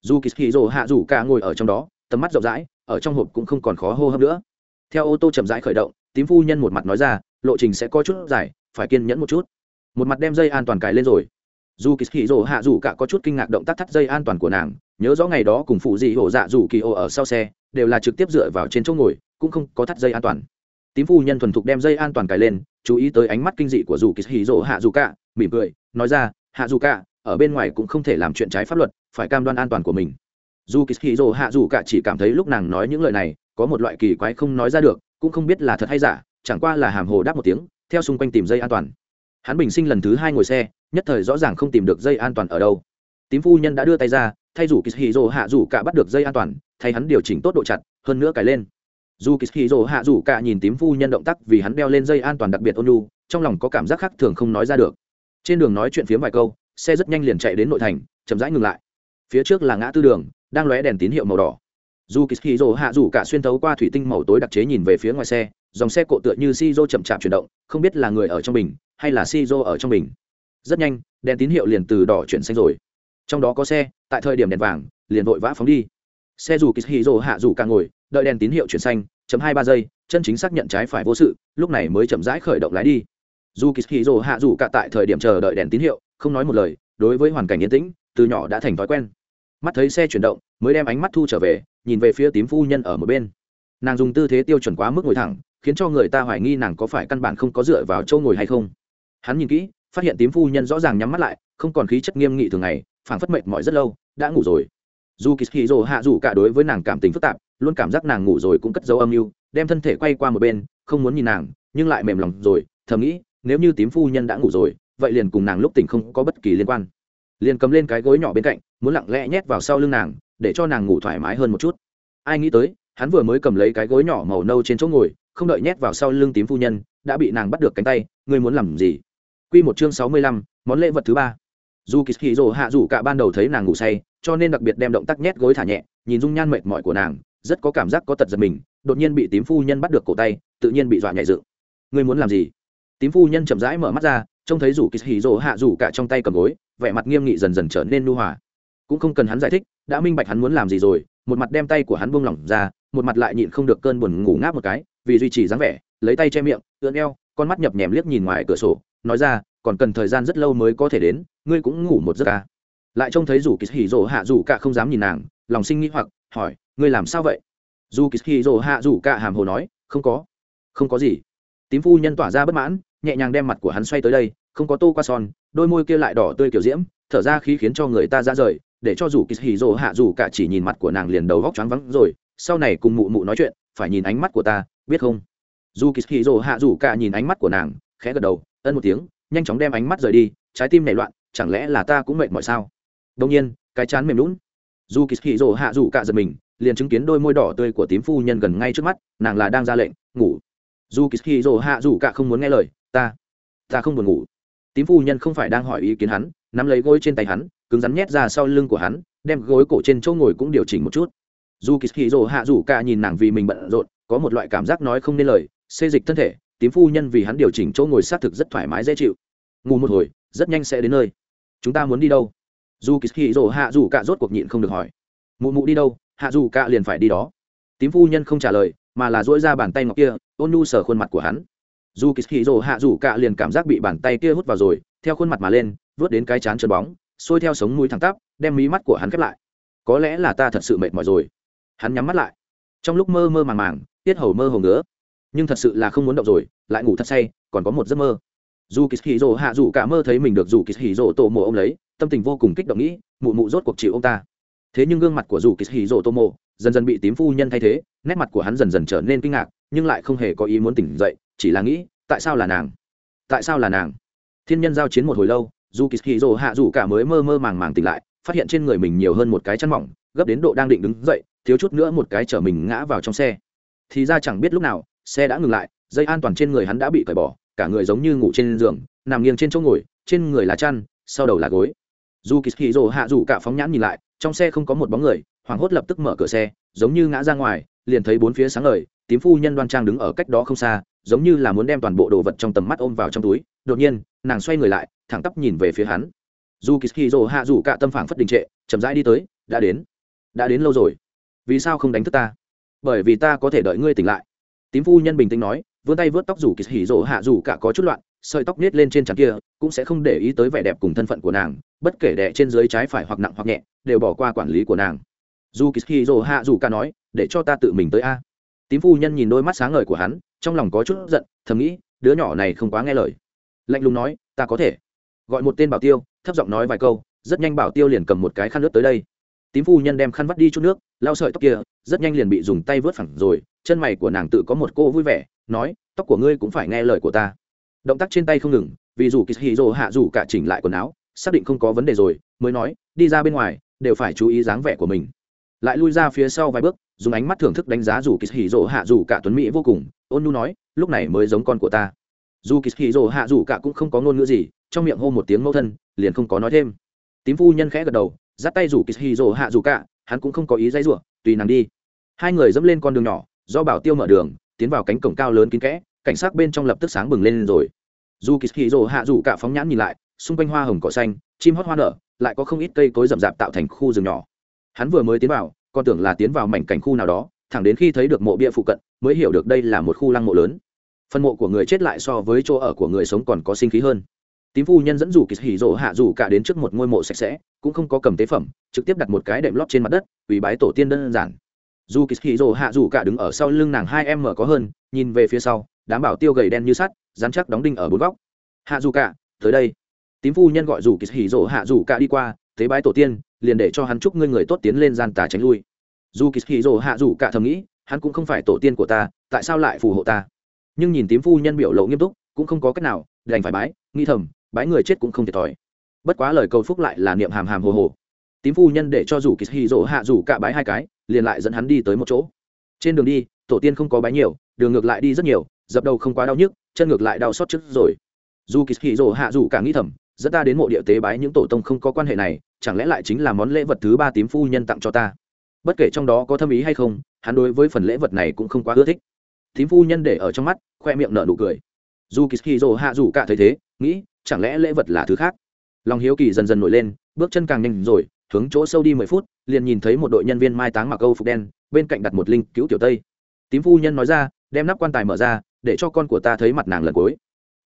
Dù kỳ hì rỗ hạ dù cả ngồi ở trong đó, tầm mắt rộng rãi, ở trong hộp cũng không còn khó hô hấp nữa theo ô tô chậm rãi khởi động, tím phu nhân một mặt nói ra, lộ trình sẽ có chút dài, phải kiên nhẫn một chút. Một mặt đem dây an toàn cài lên rồi. Dù kỳ hỉ rỗ hạ dù cả có chút kinh ngạc động tác thắt dây an toàn của nàng, nhớ rõ ngày đó cùng phụ dị hổ dạ dù kỳ ô ở sau xe, đều là trực tiếp dựa vào trên chỗ ngồi, cũng không có thắt dây an toàn. Tím phu nhân thuần thục đem dây an toàn cài lên, chú ý tới ánh mắt kinh dị của dù kỳ hỉ rỗ hạ dù cả, mỉm cười, nói ra, hạ dù cả, ở bên ngoài cũng không thể làm chuyện trái pháp luật, phải cam đoan an toàn của mình. Dù kỳ hỉ rỗ hạ dù cả chỉ cảm thấy lúc nàng nói những lời này có một loại kỳ quái không nói ra được, cũng không biết là thật hay giả, chẳng qua là hàm hồ đáp một tiếng, theo xung quanh tìm dây an toàn. Hắn bình sinh lần thứ hai ngồi xe, nhất thời rõ ràng không tìm được dây an toàn ở đâu. Tím phu nhân đã đưa tay ra, thay dù Kishiro hạ dù cả bắt được dây an toàn, thay hắn điều chỉnh tốt độ chặt, hơn nữa cài lên. Dù kỳ hạ dù cả nhìn tím phu nhân động tác vì hắn đeo lên dây an toàn đặc biệt ôn lu trong lòng có cảm giác khác thường không nói ra được. Trên đường nói chuyện phía vài câu, xe rất nhanh liền chạy đến nội thành, chậm rãi ngừng lại. Phía trước là ngã tư đường, đang lóe đèn tín hiệu màu đỏ dù kỳ hì rỗ hạ dù cả xuyên thấu qua thủy tinh màu tối đặc chế nhìn về phía ngoài xe, dòng xe cộ tựa như si rô chậm chạp chuyển động, không biết là người ở trong bình, hay là si rô ở trong bình. Rất nhanh, đèn tín hiệu liền từ đỏ chuyển xanh rồi. Trong đó có xe, tại thời điểm đèn vàng, liền vội vã phóng đi. Xe dù kỳ hì rồ hạ dù cả ngồi, đợi đèn tín hiệu chuyển xanh, chấm hai ba giây, chân chính xác nhận trái phải vô sự, lúc này mới chậm rãi khởi động lái đi. Dù kỳ hì rồ hạ dù cả tại thời điểm chờ đợi đèn tín hiệu, không nói một lời, đối với hoàn cảnh yên tĩnh, từ nhỏ đã thành thói quen mắt thấy xe chuyển động, mới đem ánh mắt thu trở về, nhìn về phía tím phu nhân ở một bên. Nàng dùng tư thế tiêu chuẩn quá mức ngồi thẳng, khiến cho người ta hoài nghi nàng có phải căn bản không có dựa vào chỗ ngồi hay không. Hắn nhìn kỹ, phát hiện tím phu nhân rõ ràng nhắm mắt lại, không còn khí chất nghiêm nghị thường ngày, phảng phất mệt mỏi rất lâu, đã ngủ rồi. Dù kỳ hì rồ hạ dù cả đối với nàng cảm tình phức tạp, luôn cảm giác nàng ngủ rồi cũng cất dấu âm mưu, đem thân thể quay qua một bên, không muốn nhìn nàng, nhưng lại mềm lòng rồi, thầm nghĩ, nếu như tím phu nhân đã ngủ rồi, vậy liền cùng nàng lúc tỉnh không có bất kỳ liên quan liền cầm lên cái gối nhỏ bên cạnh muốn lặng lẽ nhét vào sau lưng nàng để cho nàng ngủ thoải mái hơn một chút. Ai nghĩ tới hắn vừa mới cầm lấy cái gối nhỏ màu nâu trên chỗ ngồi không đợi nhét vào sau lưng tím phu nhân đã bị nàng bắt được cánh tay ngươi muốn làm gì? Quy một chương sáu mươi lăm, món lễ vật thứ ba. Dù kỳ kỳ rồ hạ rủ cả ban đầu thấy nàng ngủ say cho nên đặc biệt đem động tác nhét gối thả nhẹ nhìn dung nhan mệt mỏi của nàng rất có cảm giác có tật giật mình đột nhiên bị tím phu nhân bắt được cổ tay tự nhiên bị dọa nhảy dựng. Ngươi muốn làm gì? Tím phu nhân chậm rãi mở mắt ra trông thấy rủ kỳ hì rỗ hạ rủ cả trong tay cầm gối, vẻ mặt nghiêm nghị dần dần trở nên nu hòa. Cũng không cần hắn giải thích, đã minh bạch hắn muốn làm gì rồi, một mặt đem tay của hắn buông lỏng ra, một mặt lại nhịn không được cơn buồn ngủ ngáp một cái, vì duy trì dáng vẻ, lấy tay che miệng, ưỡn eo, con mắt nhập nhèm liếc nhìn ngoài cửa sổ, nói ra, còn cần thời gian rất lâu mới có thể đến, ngươi cũng ngủ một giấc ca lại trông thấy rủ kỳ hì rỗ hạ rủ cả không dám nhìn nàng, lòng sinh nghĩ hoặc, hỏi, ngươi làm sao vậy? Dù kỳ hì rỗ hạ rủ cả hàm hồ nói, không có không có gì. Tím phu nhân tỏa ra bất mãn nhẹ nhàng đem mặt của hắn xoay tới đây, không có tô qua son, đôi môi kia lại đỏ tươi kiểu diễm, thở ra khí khiến cho người ta ra rời, để cho dù kỳ hì hạ rủ cả chỉ nhìn mặt của nàng liền đầu góc choáng vắng rồi, sau này cùng mụ mụ nói chuyện, phải nhìn ánh mắt của ta, biết không? Dù kỳ hì hạ rủ cả nhìn ánh mắt của nàng, khẽ gật đầu, ân một tiếng, nhanh chóng đem ánh mắt rời đi, trái tim nảy loạn, chẳng lẽ là ta cũng mệt mỏi sao? Đông nhiên, cái chán mềm lún dù kỳ hì hạ dù cả giật mình, liền chứng kiến đôi môi đỏ tươi của tím phu nhân gần ngay trước mắt, nàng là đang ra lệnh, ngủ. Dù kỳ hì hạ dù cả không muốn nghe lời ta ta không buồn ngủ. Tím phu nhân không phải đang hỏi ý kiến hắn, nắm lấy gối trên tay hắn, cứng rắn nhét ra sau lưng của hắn, đem gối cổ trên chỗ ngồi cũng điều chỉnh một chút. Dù kỳ hì rồ hạ rủ cả nhìn nàng vì mình bận rộn, có một loại cảm giác nói không nên lời, xê dịch thân thể, tím phu nhân vì hắn điều chỉnh chỗ ngồi xác thực rất thoải mái, dễ chịu. Ngủ một hồi, rất nhanh sẽ đến nơi. Chúng ta muốn đi đâu? Dù kỳ hì rồ hạ rủ cả rốt cuộc nhịn không được hỏi. Mụ mụ đi đâu? Hạ rủ cả liền phải đi đó. Tím phu nhân không trả lời, mà là dỗi ra bàn tay ngọc kia, ôn nhu sờ khuôn mặt của hắn dù kỳ hì rồ hạ rủ cạ liền cảm giác bị bàn tay kia hút vào rồi, theo khuôn mặt mà lên, vớt đến cái chán trơn bóng sôi theo sống mũi thẳng tắp, đem mí mắt của hắn khép lại. Có lẽ là ta thật sự mệt mỏi rồi. Hắn nhắm mắt lại. Trong lúc mơ mơ màng màng, tiết hầu mơ hồ ngứa. Nhưng thật sự là không muốn động rồi, lại ngủ thật say, còn có một giấc mơ. Dù kỳ hì rồ hạ rủ cả mơ thấy mình được dù kỳ hì rồ tổ mộ ông lấy, tâm tình vô cùng kích động nghĩ, mụ mụ rốt cuộc chịu ông ta. Thế nhưng gương mặt của dù kỳ hì rồ tổ mộ dần dần bị tím phu nhân thay thế, nét mặt của hắn dần dần trở nên kinh ngạc, nhưng lại không hề có ý muốn tỉnh dậy chỉ là nghĩ, tại sao là nàng? Tại sao là nàng? Thiên nhân giao chiến một hồi lâu dù kỳ hì rồ hạ dù cả mới mơ mơ màng màng tỉnh lại, phát hiện trên người mình nhiều hơn một cái chăn mỏng, gấp đến độ đang định đứng dậy, thiếu chút nữa một cái chở mình ngã vào trong xe. Thì ra chẳng biết lúc nào, xe đã ngừng lại, dây an toàn trên người hắn đã bị cởi bỏ, cả người giống như ngủ trên giường, nằm nghiêng trên chỗ ngồi, trên người là chăn, sau đầu là gối. Dù kỳ hì rồ hạ dù cả phóng nhãn nhìn lại, trong xe không có một bóng người, hoảng hốt lập tức mở cửa xe, giống như ngã ra ngoài, liền thấy bốn phía sáng ngời tím phu nhân đoan trang đứng ở cách đó không xa, giống như là muốn đem toàn bộ đồ vật trong tầm mắt ôm vào trong túi. Đột nhiên, nàng xoay người lại, thẳng tắp nhìn về phía hắn. Dù kỳ dỗ hạ dù cả tâm phản phất đình trệ, chậm rãi đi tới, đã đến. Đã đến lâu rồi. Vì sao không đánh thức ta? Bởi vì ta có thể đợi ngươi tỉnh lại. Tím phu nhân bình tĩnh nói, vươn tay vớt tóc rủ kỳ hỉ rỗ hạ rủ cả có chút loạn, sợi tóc nết lên trên trán kia, cũng sẽ không để ý tới vẻ đẹp cùng thân phận của nàng, bất kể đẻ trên dưới trái phải hoặc nặng hoặc nhẹ, đều bỏ qua quản lý của nàng. Dù kỳ hỉ rỗ hạ rủ cả nói, để cho ta tự mình tới a tím phu nhân nhìn đôi mắt sáng ngời của hắn, trong lòng có chút giận, thầm nghĩ, đứa nhỏ này không quá nghe lời. Lạnh lùng nói, ta có thể. Gọi một tên bảo tiêu, thấp giọng nói vài câu, rất nhanh bảo tiêu liền cầm một cái khăn nước tới đây. Tím phu nhân đem khăn vắt đi chút nước, lau sợi tóc kia, rất nhanh liền bị dùng tay vớt phẳng rồi, chân mày của nàng tự có một cô vui vẻ, nói, tóc của ngươi cũng phải nghe lời của ta. Động tác trên tay không ngừng, vì dù kỳ hì rồ hạ dù cả chỉnh lại quần áo, xác định không có vấn đề rồi, mới nói, đi ra bên ngoài, đều phải chú ý dáng vẻ của mình lại lui ra phía sau vài bước, dùng ánh mắt thưởng thức đánh giá dù kỳ hì rồ hạ, dù cả tuấn mỹ vô cùng. Ôn nu nói, lúc này mới giống con của ta. Dù kỳ hì rồ hạ, dù cả cũng không có ngôn ngữ gì, trong miệng hô một tiếng mẫu thân, liền không có nói thêm. Tím phu nhân khẽ gật đầu, dắt tay rủ kỳ hì rồ hạ, dù cả, hắn cũng không có ý dãy rủa, tùy nàng đi. Hai người dẫm lên con đường nhỏ, do bảo tiêu mở đường, tiến vào cánh cổng cao lớn kín kẽ, cảnh sát bên trong lập tức sáng bừng lên rồi. Dù kỳ hì rồ hạ, dù cả phóng nhãn nhìn lại, xung quanh hoa hồng cỏ xanh, chim hót hoa nở, lại có không ít cây cối rậm rạp tạo thành khu rừng nhỏ hắn vừa mới tiến vào, còn tưởng là tiến vào mảnh cảnh khu nào đó, thẳng đến khi thấy được mộ bia phụ cận, mới hiểu được đây là một khu lăng mộ lớn. Phân mộ của người chết lại so với chỗ ở của người sống còn có sinh khí hơn. Tím phu nhân dẫn dù kỳ hỉ rỗ hạ dù cả đến trước một ngôi mộ sạch sẽ, cũng không có cầm tế phẩm, trực tiếp đặt một cái đệm lót trên mặt đất ủy bái tổ tiên đơn giản. Dù kỳ hỉ rỗ hạ dù cả đứng ở sau lưng nàng hai em mở có hơn, nhìn về phía sau, đám bảo tiêu gầy đen như sắt dán chắc đóng đinh ở bốn góc. Hạ dù cả, tới đây. Tím phu nhân gọi dù kỳ hỉ rỗ hạ dù cả đi qua, tế bái tổ tiên liền để cho hắn chúc ngươi người tốt tiến lên gian tà tránh lui. Dù kỳ hì rỗ hạ dù cả thầm nghĩ, hắn cũng không phải tổ tiên của ta, tại sao lại phù hộ ta? Nhưng nhìn tím phu nhân biểu lộ nghiêm túc, cũng không có cách nào, đành phải bái nghi thầm, bái người chết cũng không thiệt thòi. Bất quá lời cầu phúc lại là niệm hàm hàm hồ hồ. Tím phu nhân để cho dù kỳ hì rỗ hạ rủ cả bái hai cái, liền lại dẫn hắn đi tới một chỗ. Trên đường đi, tổ tiên không có bái nhiều, đường ngược lại đi rất nhiều, dập đầu không quá đau nhức, chân ngược lại đau xót trước rồi. Dù kỳ hì rỗ hạ rủ cả nghĩ thầm, dẫn ta đến mộ địa tế bái những tổ tông không có quan hệ này chẳng lẽ lại chính là món lễ vật thứ ba tím phu nhân tặng cho ta? Bất kể trong đó có thâm ý hay không, hắn đối với phần lễ vật này cũng không quá ưa thích. Tím phu nhân để ở trong mắt, khoe miệng nở nụ cười. Dù kỳ dỗ hạ dù cả thấy thế, nghĩ, chẳng lẽ lễ vật là thứ khác? Lòng hiếu kỳ dần dần nổi lên, bước chân càng nhanh rồi, hướng chỗ sâu đi mười phút, liền nhìn thấy một đội nhân viên mai táng mặc âu phục đen, bên cạnh đặt một linh cứu tiểu tây. Tím phu nhân nói ra, đem nắp quan tài mở ra, để cho con của ta thấy mặt nàng lần cuối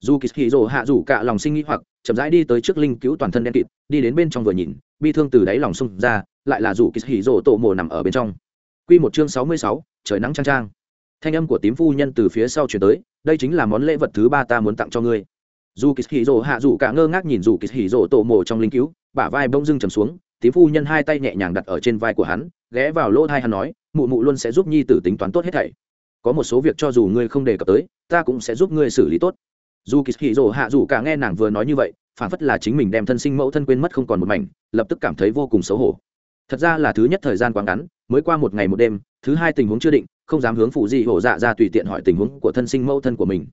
dù kỳ hì rồ hạ rủ cả lòng sinh nghĩ hoặc, chậm rãi đi tới trước linh cứu toàn thân đen kịt, đi đến bên trong vừa nhìn, bi thương từ đáy lòng xung ra, lại là dù kỳ hì rồ tổ mồ nằm ở bên trong. Q một chương sáu mươi sáu, trời nắng trang trang thanh âm của tím phu nhân từ phía sau chuyển tới, đây chính là món lễ vật thứ ba ta muốn tặng cho ngươi. Dù kỳ hì rồ hạ rủ cả ngơ ngác nhìn dù kỳ hì rồ tổ mồ trong linh cứu, bả vai bông dưng trầm xuống, tím phu nhân hai tay nhẹ nhàng đặt ở trên vai của hắn, ghé vào lỗ thai hắn nói, mụ mụ luôn sẽ giúp nhi tử tính toán tốt hết thảy. Có một số việc cho dù ngươi không đề cập tới, ta cũng sẽ giúp ngươi xử lý tốt dù kỳ hì rồ hạ dù cả nghe nàng vừa nói như vậy phản phất là chính mình đem thân sinh mẫu thân quên mất không còn một mảnh, lập tức cảm thấy vô cùng xấu hổ. Thật ra là thứ nhất thời gian quá ngắn, mới qua một ngày một đêm, thứ hai tình huống chưa định, không dám hướng phụ gì hổ dạ ra tùy tiện hỏi tình huống của thân sinh mẫu thân của mình.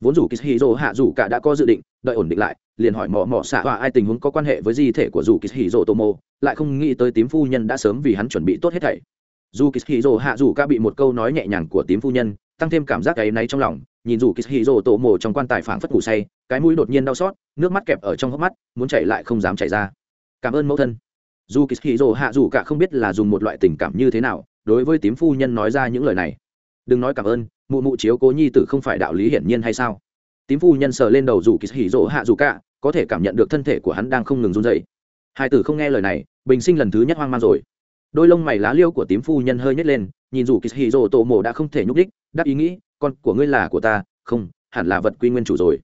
Vốn dù kỳ hì hạ dù cả đã có dự định, đợi ổn định lại, liền hỏi mò mò xạ họa ai tình huống có quan hệ với di thể của dù kỳ hì rồ tô mô lại không nghĩ tới tím phu nhân đã sớm vì hắn chuẩn bị tốt hết thảy. Dù kỳ hì rồ hạ dù cả bị một câu nói nhẹ nhàng của tím phu nhân, tăng thêm cảm giác ấy náy trong lòng nhìn dù kỳ tổ mồ trong quan tài phảng phất ngủ say, cái mũi đột nhiên đau xót, nước mắt kẹp ở trong hốc mắt, muốn chảy lại không dám chảy ra. Cảm ơn mẫu thân. Dù kỳ hạ dù cả không biết là dùng một loại tình cảm như thế nào, đối với tím phu nhân nói ra những lời này. Đừng nói cảm ơn, mụ mụ chiếu cố nhi tử không phải đạo lý hiển nhiên hay sao? Tím phu nhân sờ lên đầu dù kỳ hạ dù cả, có thể cảm nhận được thân thể của hắn đang không ngừng run dậy hai tử không nghe lời này, bình sinh lần thứ nhất hoang mang rồi. Đôi lông mày lá liêu của tím phu nhân hơi nhét lên, nhìn dù kỳ tổ mộ đã không thể nhúc đích đáp ý nghĩ con của ngươi là của ta, không, hẳn là vật quy nguyên chủ rồi.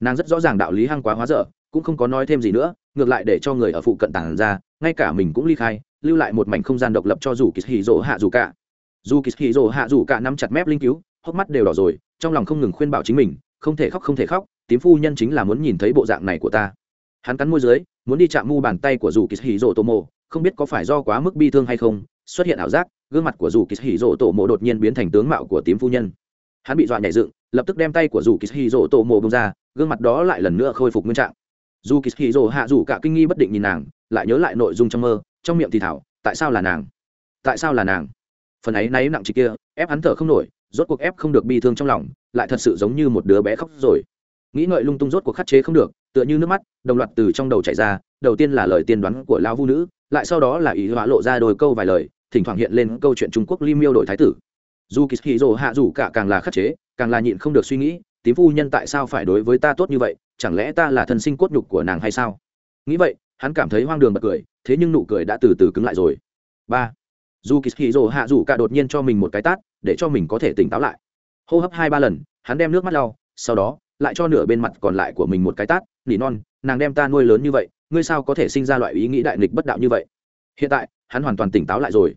Nàng rất rõ ràng đạo lý hăng quá hóa dở, cũng không có nói thêm gì nữa, ngược lại để cho người ở phụ cận tảng ra, ngay cả mình cũng ly khai, lưu lại một mảnh không gian độc lập cho dù kỳ hì rỗ hạ dù cả. Dù kỳ hì rỗ hạ dù cả nắm chặt mép linh cứu, hốc mắt đều đỏ rồi, trong lòng không ngừng khuyên bảo chính mình, không thể khóc, không thể khóc, tím phu nhân chính là muốn nhìn thấy bộ dạng này của ta. Hắn cắn môi dưới, muốn đi chạm mu bàn tay của dù kỳ hì rỗ tô mộ không biết có phải do quá mức bi thương hay không, xuất hiện ảo giác, gương mặt của dù kỳ hì rỗ tổ mộ đột nhiên biến thành tướng mạo của tím phu nhân hắn bị dọa nhảy dựng, lập tức đem tay của dù kỳ hì rỗ tổ mộ bông ra, gương mặt đó lại lần nữa khôi phục nguyên trạng. Dù kỳ hì rỗ hạ dù cả kinh nghi bất định nhìn nàng, lại nhớ lại nội dung trong mơ, trong miệng thì thảo, tại sao là nàng? Tại sao là nàng? Phần ấy náy nặng chị kia, ép hắn thở không nổi, rốt cuộc ép không được bi thương trong lòng, lại thật sự giống như một đứa bé khóc rồi. Nghĩ ngợi lung tung rốt cuộc khắc chế không được, tựa như nước mắt, đồng loạt từ trong đầu chảy ra, đầu tiên là lời tiên đoán của lão vu nữ, lại sau đó là ý hóa lộ ra đôi câu vài lời, thỉnh thoảng hiện lên câu chuyện trung quốc li miêu đổi thái tử dù kỳ hì rồ hạ dù cả càng là khắc chế, càng là nhịn không được suy nghĩ, tím phu nhân tại sao phải đối với ta tốt như vậy, chẳng lẽ ta là thân sinh cốt nhục của nàng hay sao? Nghĩ vậy, hắn cảm thấy hoang đường bật cười, thế nhưng nụ cười đã từ từ cứng lại rồi. Ba. Dù kỳ hì rồ hạ dù cả đột nhiên cho mình một cái tát, để cho mình có thể tỉnh táo lại. Hô hấp hai ba lần, hắn đem nước mắt lau, sau đó, lại cho nửa bên mặt còn lại của mình một cái tát, nỉ non, nàng đem ta nuôi lớn như vậy, ngươi sao có thể sinh ra loại ý nghĩ đại nghịch bất đạo như vậy? Hiện tại, hắn hoàn toàn tỉnh táo lại rồi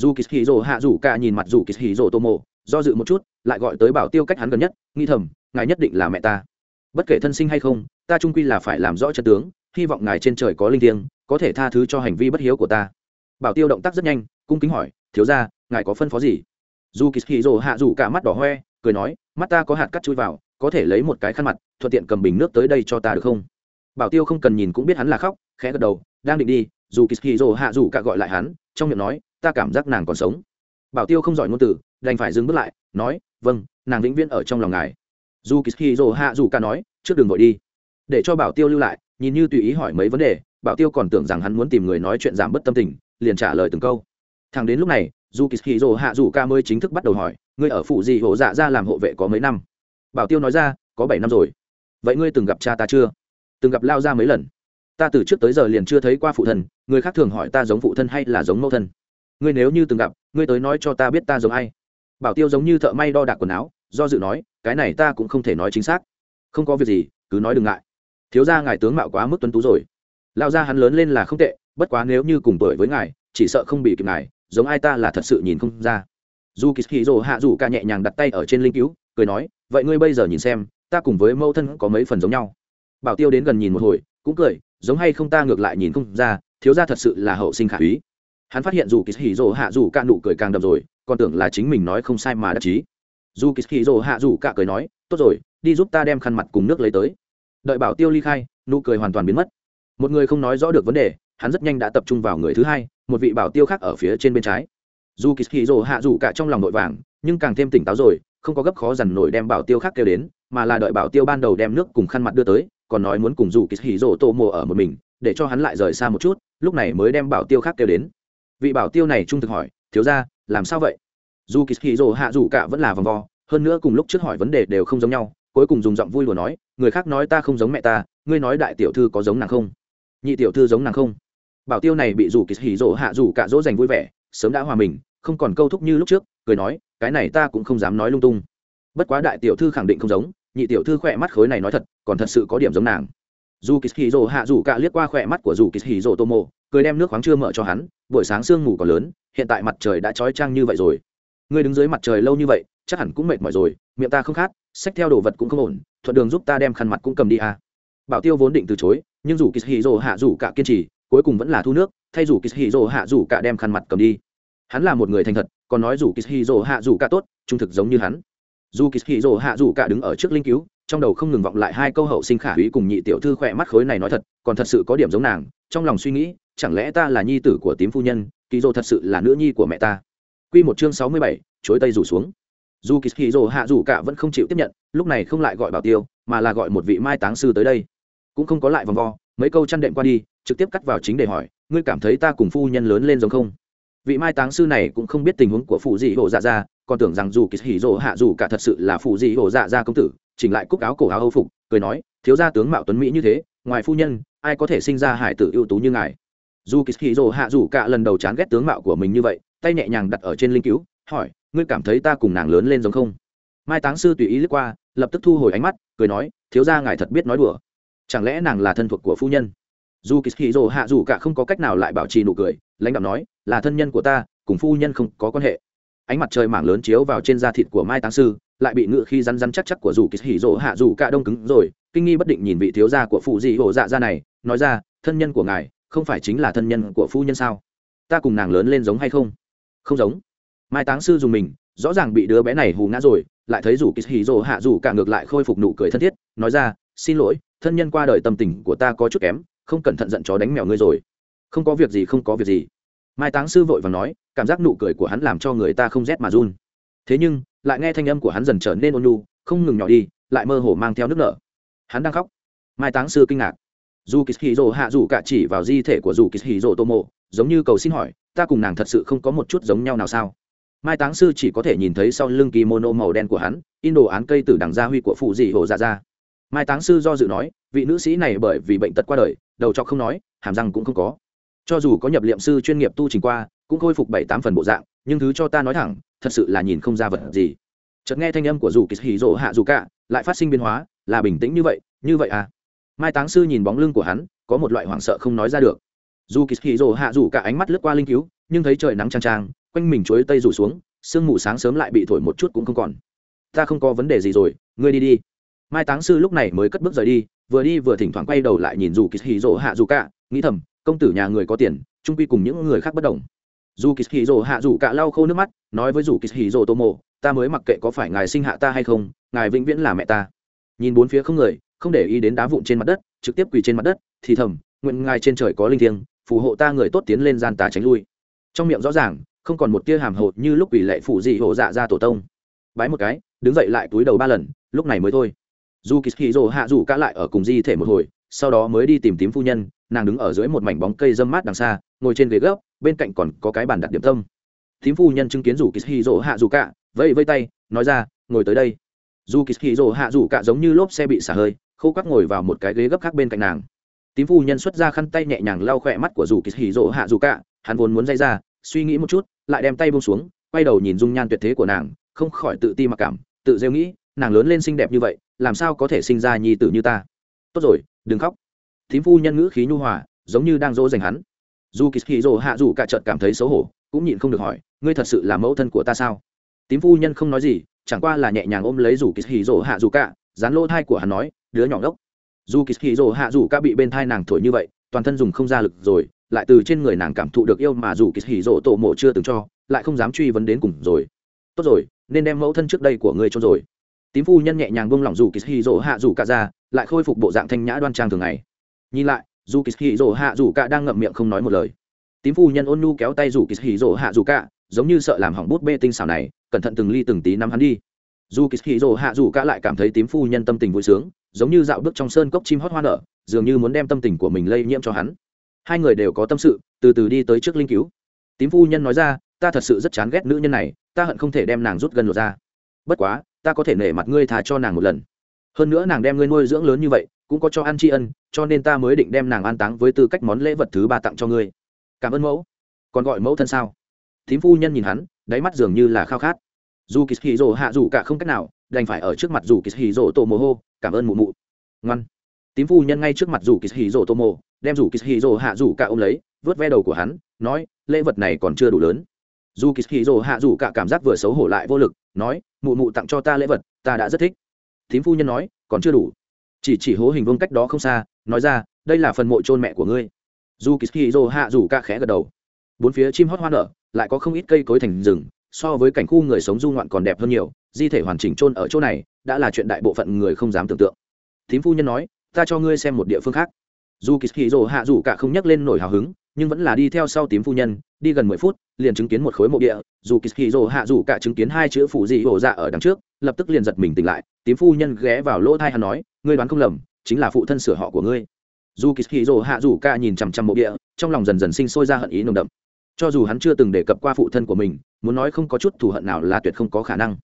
dù kỳ hì rồ hạ rủ cả nhìn mặt dù kỳ hì rồ tô mộ, do dự một chút, lại gọi tới bảo tiêu cách hắn gần nhất, nghi thầm, ngài nhất định là mẹ ta. Bất kể thân sinh hay không, ta trung quy là phải làm rõ trận tướng, hy vọng ngài trên trời có linh thiêng, có thể tha thứ cho hành vi bất hiếu của ta. Bảo tiêu động tác rất nhanh, cung kính hỏi, thiếu ra ngài có phân phó gì? Dù kỳ hì rồ hạ rủ cả mắt đỏ hoe, cười nói, mắt ta có hạt cắt chui vào, có thể lấy một cái khăn mặt, thuận tiện cầm bình nước tới đây cho ta được không? Bảo tiêu không cần nhìn cũng biết hắn là khóc, khẽ gật đầu, đang định đi. Dù kỳ hì rồ hạ rủ cả gọi lại hắn, trong miệng nói ta cảm giác nàng còn sống. Bảo tiêu không giỏi ngôn từ, đành phải dừng bước lại, nói vâng nàng vĩnh viễn ở trong lòng ngài. Dù kỳ hì hạ dù ca nói, trước đường vội đi. Để cho bảo tiêu lưu lại, nhìn như tùy ý hỏi mấy vấn đề, bảo tiêu còn tưởng rằng hắn muốn tìm người nói chuyện giảm bớt tâm tình, liền trả lời từng câu. Thằng đến lúc này dù kỳ hì hạ dù ca mới chính thức bắt đầu hỏi, ngươi ở phụ gì hộ dạ ra làm hộ vệ có mấy năm? Bảo tiêu nói ra, có bảy năm rồi. Vậy ngươi từng gặp cha ta chưa? Từng gặp lao ra mấy lần. Ta từ trước tới giờ liền chưa thấy qua phụ thân, người khác thường hỏi ta giống phụ thân hay là giống mẫu thân ngươi nếu như từng gặp, ngươi tới nói cho ta biết ta giống ai. Bảo tiêu giống như thợ may đo đạc quần áo, do dự nói, cái này ta cũng không thể nói chính xác. Không có việc gì, cứ nói đừng ngại. Thiếu ra ngài tướng mạo quá mức tuấn tú rồi. Lao ra hắn lớn lên là không tệ, bất quá nếu như cùng tuổi với ngài, chỉ sợ không bị kịp ngài, giống ai ta là thật sự nhìn không ra. Dù kỳ hì rồ hạ dù ca nhẹ nhàng đặt tay ở trên linh cứu, cười nói, vậy ngươi bây giờ nhìn xem, ta cùng với mẫu thân có mấy phần giống nhau. Bảo tiêu đến gần nhìn một hồi, cũng cười, giống hay không ta ngược lại nhìn không ra, thiếu ra thật sự là hậu sinh khả úy hắn phát hiện dù kỳ hì rồ hạ dù cả nụ cười càng đậm rồi, còn tưởng là chính mình nói không sai mà đắc chí. Dù kỳ hì rồ hạ dù cả cười nói, tốt rồi, đi giúp ta đem khăn mặt cùng nước lấy tới. Đợi bảo tiêu ly khai, nụ cười hoàn toàn biến mất. Một người không nói rõ được vấn đề, hắn rất nhanh đã tập trung vào người thứ hai, một vị bảo tiêu khác ở phía trên bên trái. Dù kỳ hì rồ hạ dù cả trong lòng nội vàng, nhưng càng thêm tỉnh táo rồi, không có gấp khó dằn nổi đem bảo tiêu khác kêu đến, mà là đợi bảo tiêu ban đầu đem nước cùng khăn mặt đưa tới, còn nói muốn cùng dù kỳ hì rồ tô mồ ở một mình, để cho hắn lại rời xa một chút, lúc này mới đem bảo tiêu khác kêu đến vị bảo tiêu này trung thực hỏi, thiếu ra làm sao vậy? Dù kỳ hì rồ hạ dù cả vẫn là vòng vo, hơn nữa cùng lúc trước hỏi vấn đề đều không giống nhau, cuối cùng dùng giọng vui lùa nói, người khác nói ta không giống mẹ ta, ngươi nói đại tiểu thư có giống nàng không? Nhị tiểu thư giống nàng không. Bảo tiêu này bị dù kỳ hì rồ hạ dù cả dỗ dành vui vẻ, sớm đã hòa mình, không còn câu thúc như lúc trước, cười nói, cái này ta cũng không dám nói lung tung. Bất quá đại tiểu thư khẳng định không giống, nhị tiểu thư khỏe mắt khối này nói thật, còn thật sự có điểm giống nàng. Dù kỳ hì rồ hạ dù cả liếc qua khỏe mắt của dù kỳ hì rồ tô mộ cười đem nước khoáng chưa mở cho hắn, buổi sáng sương ngủ còn lớn, hiện tại mặt trời đã trói trang như vậy rồi. Ngươi đứng dưới mặt trời lâu như vậy, chắc hẳn cũng mệt mỏi rồi, miệng ta không khát, xách theo đồ vật cũng không ổn, thuận đường giúp ta đem khăn mặt cũng cầm đi à. bảo tiêu vốn định từ chối, nhưng dù kishiro hạ dù cả kiên trì, cuối cùng vẫn là thu nước, thay dù kishiro hạ dù cả đem khăn mặt cầm đi. Hắn là một người thành thật, còn nói dù kishiro hạ dù cả tốt, trung thực giống như hắn. Dù kishiro hạ dù cả đứng ở trước linh cứu, trong đầu không ngừng vọng lại hai câu hậu sinh khả úy cùng nhị tiểu thư khỏe mắt khối này nói thật, còn thật sự có điểm giống nàng, trong lòng suy nghĩ chẳng lẽ ta là nhi tử của tím phu nhân, kỳ dô thật sự là nữ nhi của mẹ ta? Q một chương sáu mươi bảy, chối tây rủ xuống. Dù kỳ hì dô hạ rủ cả vẫn không chịu tiếp nhận, lúc này không lại gọi bảo tiêu, mà là gọi một vị mai táng sư tới đây. Cũng không có lại vòng vo, mấy câu chăn đệm qua đi, trực tiếp cắt vào chính để hỏi, ngươi cảm thấy ta cùng phu nhân lớn lên giống không? Vị mai táng sư này cũng không biết tình huống của phụ dị hồ dạ ra còn tưởng rằng dù kỳ hỉ hạ dù cả thật sự là phụ dị hồ dạ ra công tử, chỉnh lại cúc áo cổ áo hâu phục, cười nói, thiếu gia tướng mạo tuấn mỹ như thế, ngoài phu nhân, ai có thể sinh ra hải tử ưu tú như ngài? Dù kỳ dỗ hạ dù cả lần đầu chán ghét tướng mạo của mình như vậy, tay nhẹ nhàng đặt ở trên linh cứu, hỏi, ngươi cảm thấy ta cùng nàng lớn lên giống không? Mai táng sư tùy ý lướt qua, lập tức thu hồi ánh mắt, cười nói, thiếu gia ngài thật biết nói đùa. Chẳng lẽ nàng là thân thuộc của phu nhân? Dù kỳ dỗ hạ dù cả không có cách nào lại bảo trì nụ cười, lãnh đạo nói, là thân nhân của ta, cùng phu nhân không có quan hệ. Ánh mặt trời mảng lớn chiếu vào trên da thịt của mai táng sư, lại bị ngựa khi rắn rắn chắc chắc của dù kỳ hì hạ dù cả đông cứng rồi, kinh nghi bất định nhìn vị thiếu gia của phụ dị hồ dạ ra này, nói ra, thân nhân của ngài không phải chính là thân nhân của phu nhân sao? Ta cùng nàng lớn lên giống hay không? Không giống. Mai táng sư dùng mình, rõ ràng bị đứa bé này hù ngã rồi, lại thấy rủ kỳ hì rồ hạ dù cả ngược lại khôi phục nụ cười thân thiết, nói ra, xin lỗi, thân nhân qua đời tâm tình của ta có chút kém, không cẩn thận giận chó đánh mèo ngươi rồi. Không có việc gì, không có việc gì. Mai táng sư vội và nói, cảm giác nụ cười của hắn làm cho người ta không rét mà run. Thế nhưng, lại nghe thanh âm của hắn dần trở nên ôn nhu, không ngừng nhỏ đi, lại mơ hồ mang theo nước nở. Hắn đang khóc. Mai táng sư kinh ngạc dù kỳ hì hạ dù cả chỉ vào di thể của dù kỳ hì tô mộ giống như cầu xin hỏi, ta cùng nàng thật sự không có một chút giống nhau nào sao? Mai táng sư chỉ có thể nhìn thấy sau lưng kimono màu đen của hắn in đồ án cây từ đằng gia huy của phụ dị hồ dạ ra mai táng sư do dự nói, vị nữ sĩ này bởi vì bệnh tật qua đời, đầu trọc không nói, hàm răng cũng không có. Cho dù có nhập liệm sư chuyên nghiệp tu trình qua, cũng khôi phục bảy tám phần bộ dạng, nhưng thứ cho ta nói thẳng, thật sự là nhìn không ra vật gì. Chợt nghe thanh âm của dù kỳ hì rỗ hạ dù cả, lại phát sinh biến hóa, là bình tĩnh như vậy như vậy à? Mai táng sư nhìn bóng lưng của hắn, có một loại hoảng sợ không nói ra được. Dù kỳ hì rồ hạ rủ cả ánh mắt lướt qua linh cứu, nhưng thấy trời nắng trang trang quanh mình chuối tây rủ xuống, sương mù sáng sớm lại bị thổi một chút cũng không còn. Ta không có vấn đề gì rồi, ngươi đi đi. Mai táng sư lúc này mới cất bước rời đi, vừa đi vừa thỉnh thoảng quay đầu lại nhìn dù kỳ hì rồ hạ rủ cả, nghĩ thầm, công tử nhà người có tiền, trung quy cùng những người khác bất đồng. Dù kỳ hì rồ hạ rủ cả lau khô nước mắt, nói với dù kỳ hì rồ tô mộ, ta mới mặc kệ có phải ngài sinh hạ ta hay không, ngài vĩnh viễn là mẹ ta. Nhìn bốn phía không người không để ý đến đá vụn trên mặt đất, trực tiếp quỳ trên mặt đất, thì thầm, nguyện ngài trên trời có linh thiêng, phù hộ ta người tốt tiến lên gian tà tránh lui. Trong miệng rõ ràng, không còn một tia hàm hộ như lúc quỷ lệ phụ dị hộ dạ ra tổ tông. Bái một cái, đứng dậy lại túi đầu ba lần, lúc này mới thôi. Dù kỳ dỗ rồ hạ rủ cả lại ở cùng di thể một hồi, sau đó mới đi tìm tím phu nhân, nàng đứng ở dưới một mảnh bóng cây dâm mát đằng xa, ngồi trên ghế gấp, bên cạnh còn có cái bàn đặt điểm tâm. Tím phu nhân chứng kiến dù kỳ dỗ rồ hạ rủ cả, vẫy vây tay, nói ra, ngồi tới đây. Dù kỳ dỗ rồ hạ rủ cả giống như lốp xe bị xả hơi khô quắc ngồi vào một cái ghế gấp khác bên cạnh nàng. Tím phu nhân xuất ra khăn tay nhẹ nhàng lau khỏe mắt của dù kỳ hì rỗ hạ dù cả, hắn vốn muốn dây ra, suy nghĩ một chút, lại đem tay buông xuống, quay đầu nhìn dung nhan tuyệt thế của nàng, không khỏi tự ti mặc cảm, tự rêu nghĩ, nàng lớn lên xinh đẹp như vậy, làm sao có thể sinh ra nhi tử như ta? Tốt rồi, đừng khóc. Thím phu nhân ngữ khí nhu hòa, giống như đang dỗ dành hắn. Dù kỳ hì rồ hạ dù cả trợt cảm thấy xấu hổ, cũng nhịn không được hỏi, ngươi thật sự là mẫu thân của ta sao? Tím phu nhân không nói gì, chẳng qua là nhẹ nhàng ôm lấy dù kỳ hì rồ hạ dù cả dán lỗ thai của hắn nói, đứa nhỏ ngốc. Dù kỳ hì rồ hạ dù cả bị bên thai nàng thổi như vậy, toàn thân dùng không ra lực rồi, lại từ trên người nàng cảm thụ được yêu mà dù kỳ hì rồ tổ mộ chưa từng cho, lại không dám truy vấn đến cùng rồi. Tốt rồi, nên đem mẫu thân trước đây của ngươi cho rồi. Tím phu nhân nhẹ nhàng buông lỏng dù kỳ hì rỗ hạ dù cả ra, lại khôi phục bộ dạng thanh nhã đoan trang thường ngày. Nhìn lại, dù kỳ hì rỗ hạ dù cả đang ngậm miệng không nói một lời. Tím phu nhân ôn nu kéo tay dù kỳ hì rỗ hạ dù cả, giống như sợ làm hỏng bút bê tinh xảo này, cẩn thận từng ly từng tí nắm hắn đi dù kỳ hì rỗ hạ dù cả lại cảm thấy tím phu nhân tâm tình vui sướng, giống như dạo bước trong sơn cốc chim hót hoa nở, dường như muốn đem tâm tình của mình lây nhiễm cho hắn. Hai người đều có tâm sự, từ từ đi tới trước linh cứu. Tím phu nhân nói ra, ta thật sự rất chán ghét nữ nhân này, ta hận không thể đem nàng rút gần lột ra. Bất quá, ta có thể nể mặt ngươi thà cho nàng một lần. Hơn nữa nàng đem ngươi nuôi dưỡng lớn như vậy, cũng có cho ăn tri ân, cho nên ta mới định đem nàng an táng với tư cách món lễ vật thứ ba tặng cho ngươi. Cảm ơn mẫu. Còn gọi mẫu thân sao? Thím phu nhân nhìn hắn, đáy mắt dường như là khao khát dù kỳ hì rồ hạ dù cả không cách nào, đành phải ở trước mặt dù kỳ hì rồ tổ mồ hô cảm ơn mụ mụ. Ngoan. Tím phu nhân ngay trước mặt dù kỳ hì rồ tô mồ đem dù kỳ hì rồ hạ dù cả ôm lấy, vớt ve đầu của hắn, nói, lễ vật này còn chưa đủ lớn. Dù kỳ hì rồ hạ dù cả cảm giác vừa xấu hổ lại vô lực, nói, mụ mụ tặng cho ta lễ vật, ta đã rất thích. Tím phu nhân nói, còn chưa đủ. Chỉ chỉ hố hình vương cách đó không xa, nói ra, đây là phần mộ trôn mẹ của ngươi. Dù kỳ hì rồ hạ dù cả khẽ gật đầu. Bốn phía chim hót hoa nở, lại có không ít cây cối thành rừng so với cảnh khu người sống du ngoạn còn đẹp hơn nhiều, di thể hoàn chỉnh chôn ở chỗ này, đã là chuyện đại bộ phận người không dám tưởng tượng. Thím phu nhân nói, ta cho ngươi xem một địa phương khác. Dù kỳ hì rồ hạ dù cả không nhắc lên nổi hào hứng, nhưng vẫn là đi theo sau tím phu nhân, đi gần mười phút, liền chứng kiến một khối mộ địa. Dù kỳ hì rồ hạ dù cả chứng kiến hai chữ phụ dị hổ dạ ở đằng trước, lập tức liền giật mình tỉnh lại. Tím phu nhân ghé vào lỗ thai hắn nói, ngươi đoán không lầm, chính là phụ thân sửa họ của ngươi. Dù kỳ hì rồ hạ dù cả nhìn chằm chằm mộ địa, trong lòng dần dần sinh sôi ra hận ý nồng đậm. Cho dù hắn chưa từng đề cập qua phụ thân của mình muốn nói không có chút thù hận nào là tuyệt không có khả năng.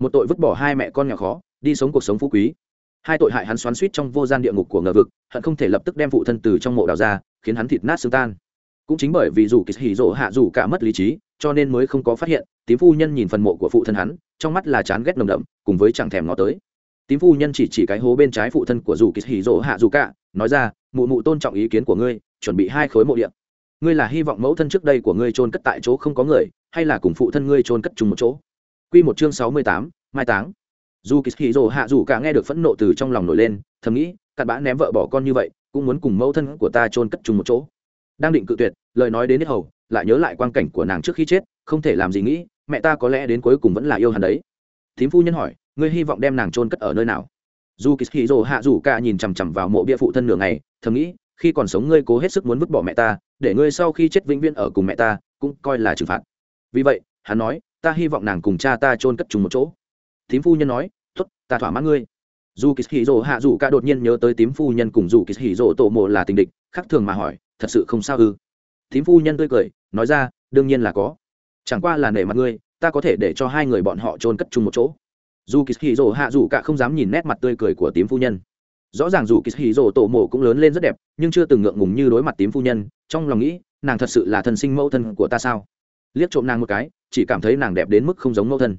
Một tội vứt bỏ hai mẹ con nhỏ khó, đi sống cuộc sống phú quý. Hai tội hại hắn xoắn suýt trong vô gian địa ngục của ngờ vực, hận không thể lập tức đem phụ thân từ trong mộ đào ra, khiến hắn thịt nát xương tan. Cũng chính bởi vì dù kỳ hỉ rộ hạ dù cả mất lý trí, cho nên mới không có phát hiện, tím phu nhân nhìn phần mộ của phụ thân hắn, trong mắt là chán ghét nồng đậm, cùng với chẳng thèm ngó tới. Tím phu nhân chỉ chỉ cái hố bên trái phụ thân của dù kỳ hỉ rộ hạ dù cả, nói ra, mụ mụ tôn trọng ý kiến của ngươi, chuẩn bị hai khối mộ điện ngươi là hy vọng mẫu thân trước đây của ngươi trôn cất tại chỗ không có người hay là cùng phụ thân ngươi trôn cất chung một chỗ? Quy một chương sáu mươi tám, mai táng. Dù kỳ hì rồ hạ dù cả nghe được phẫn nộ từ trong lòng nổi lên thầm nghĩ cặn bã ném vợ bỏ con như vậy cũng muốn cùng mẫu thân của ta chôn cất chung một chỗ. Đang định cự tuyệt lời nói đến hết hầu lại nhớ lại quan cảnh của nàng trước khi chết không thể làm gì nghĩ mẹ ta có lẽ đến cuối cùng vẫn là yêu hắn đấy. Thím phu nhân hỏi ngươi hy vọng đem nàng chôn cất ở nơi nào? Dù kỳ hì rồ hạ dù cả nhìn chằm chằm vào mộ bia phụ thân nửa ngày thầm nghĩ khi còn sống ngươi cố hết sức muốn vứt bỏ mẹ ta để ngươi sau khi chết vĩnh viễn ở cùng mẹ ta, cũng coi là trừng phạt. Vì vậy, hắn nói, ta hy vọng nàng cùng cha ta chôn cất chung một chỗ. Thím phu nhân nói, tốt, ta thỏa mãn ngươi. Dù kỳ hì rỗ hạ dù ca đột nhiên nhớ tới tím phu nhân cùng dù kỳ hì rỗ tổ mộ là tình địch khác thường mà hỏi, thật sự không sao ư? Tím phu nhân tươi cười, nói ra, đương nhiên là có. Chẳng qua là nể mặt ngươi, ta có thể để cho hai người bọn họ trôn cất chung một chỗ. Dù kỳ hì rỗ hạ dù ca không dám nhìn nét mặt tươi cười của tím phu nhân rõ ràng dù kỳ hì rồ tổ mộ cũng lớn lên rất đẹp, nhưng chưa từng ngượng ngùng như đối mặt tím phu nhân. Trong lòng nghĩ, nàng thật sự là thân sinh mẫu thân của ta sao? Liếc trộm nàng một cái, chỉ cảm thấy nàng đẹp đến mức không giống mẫu thân.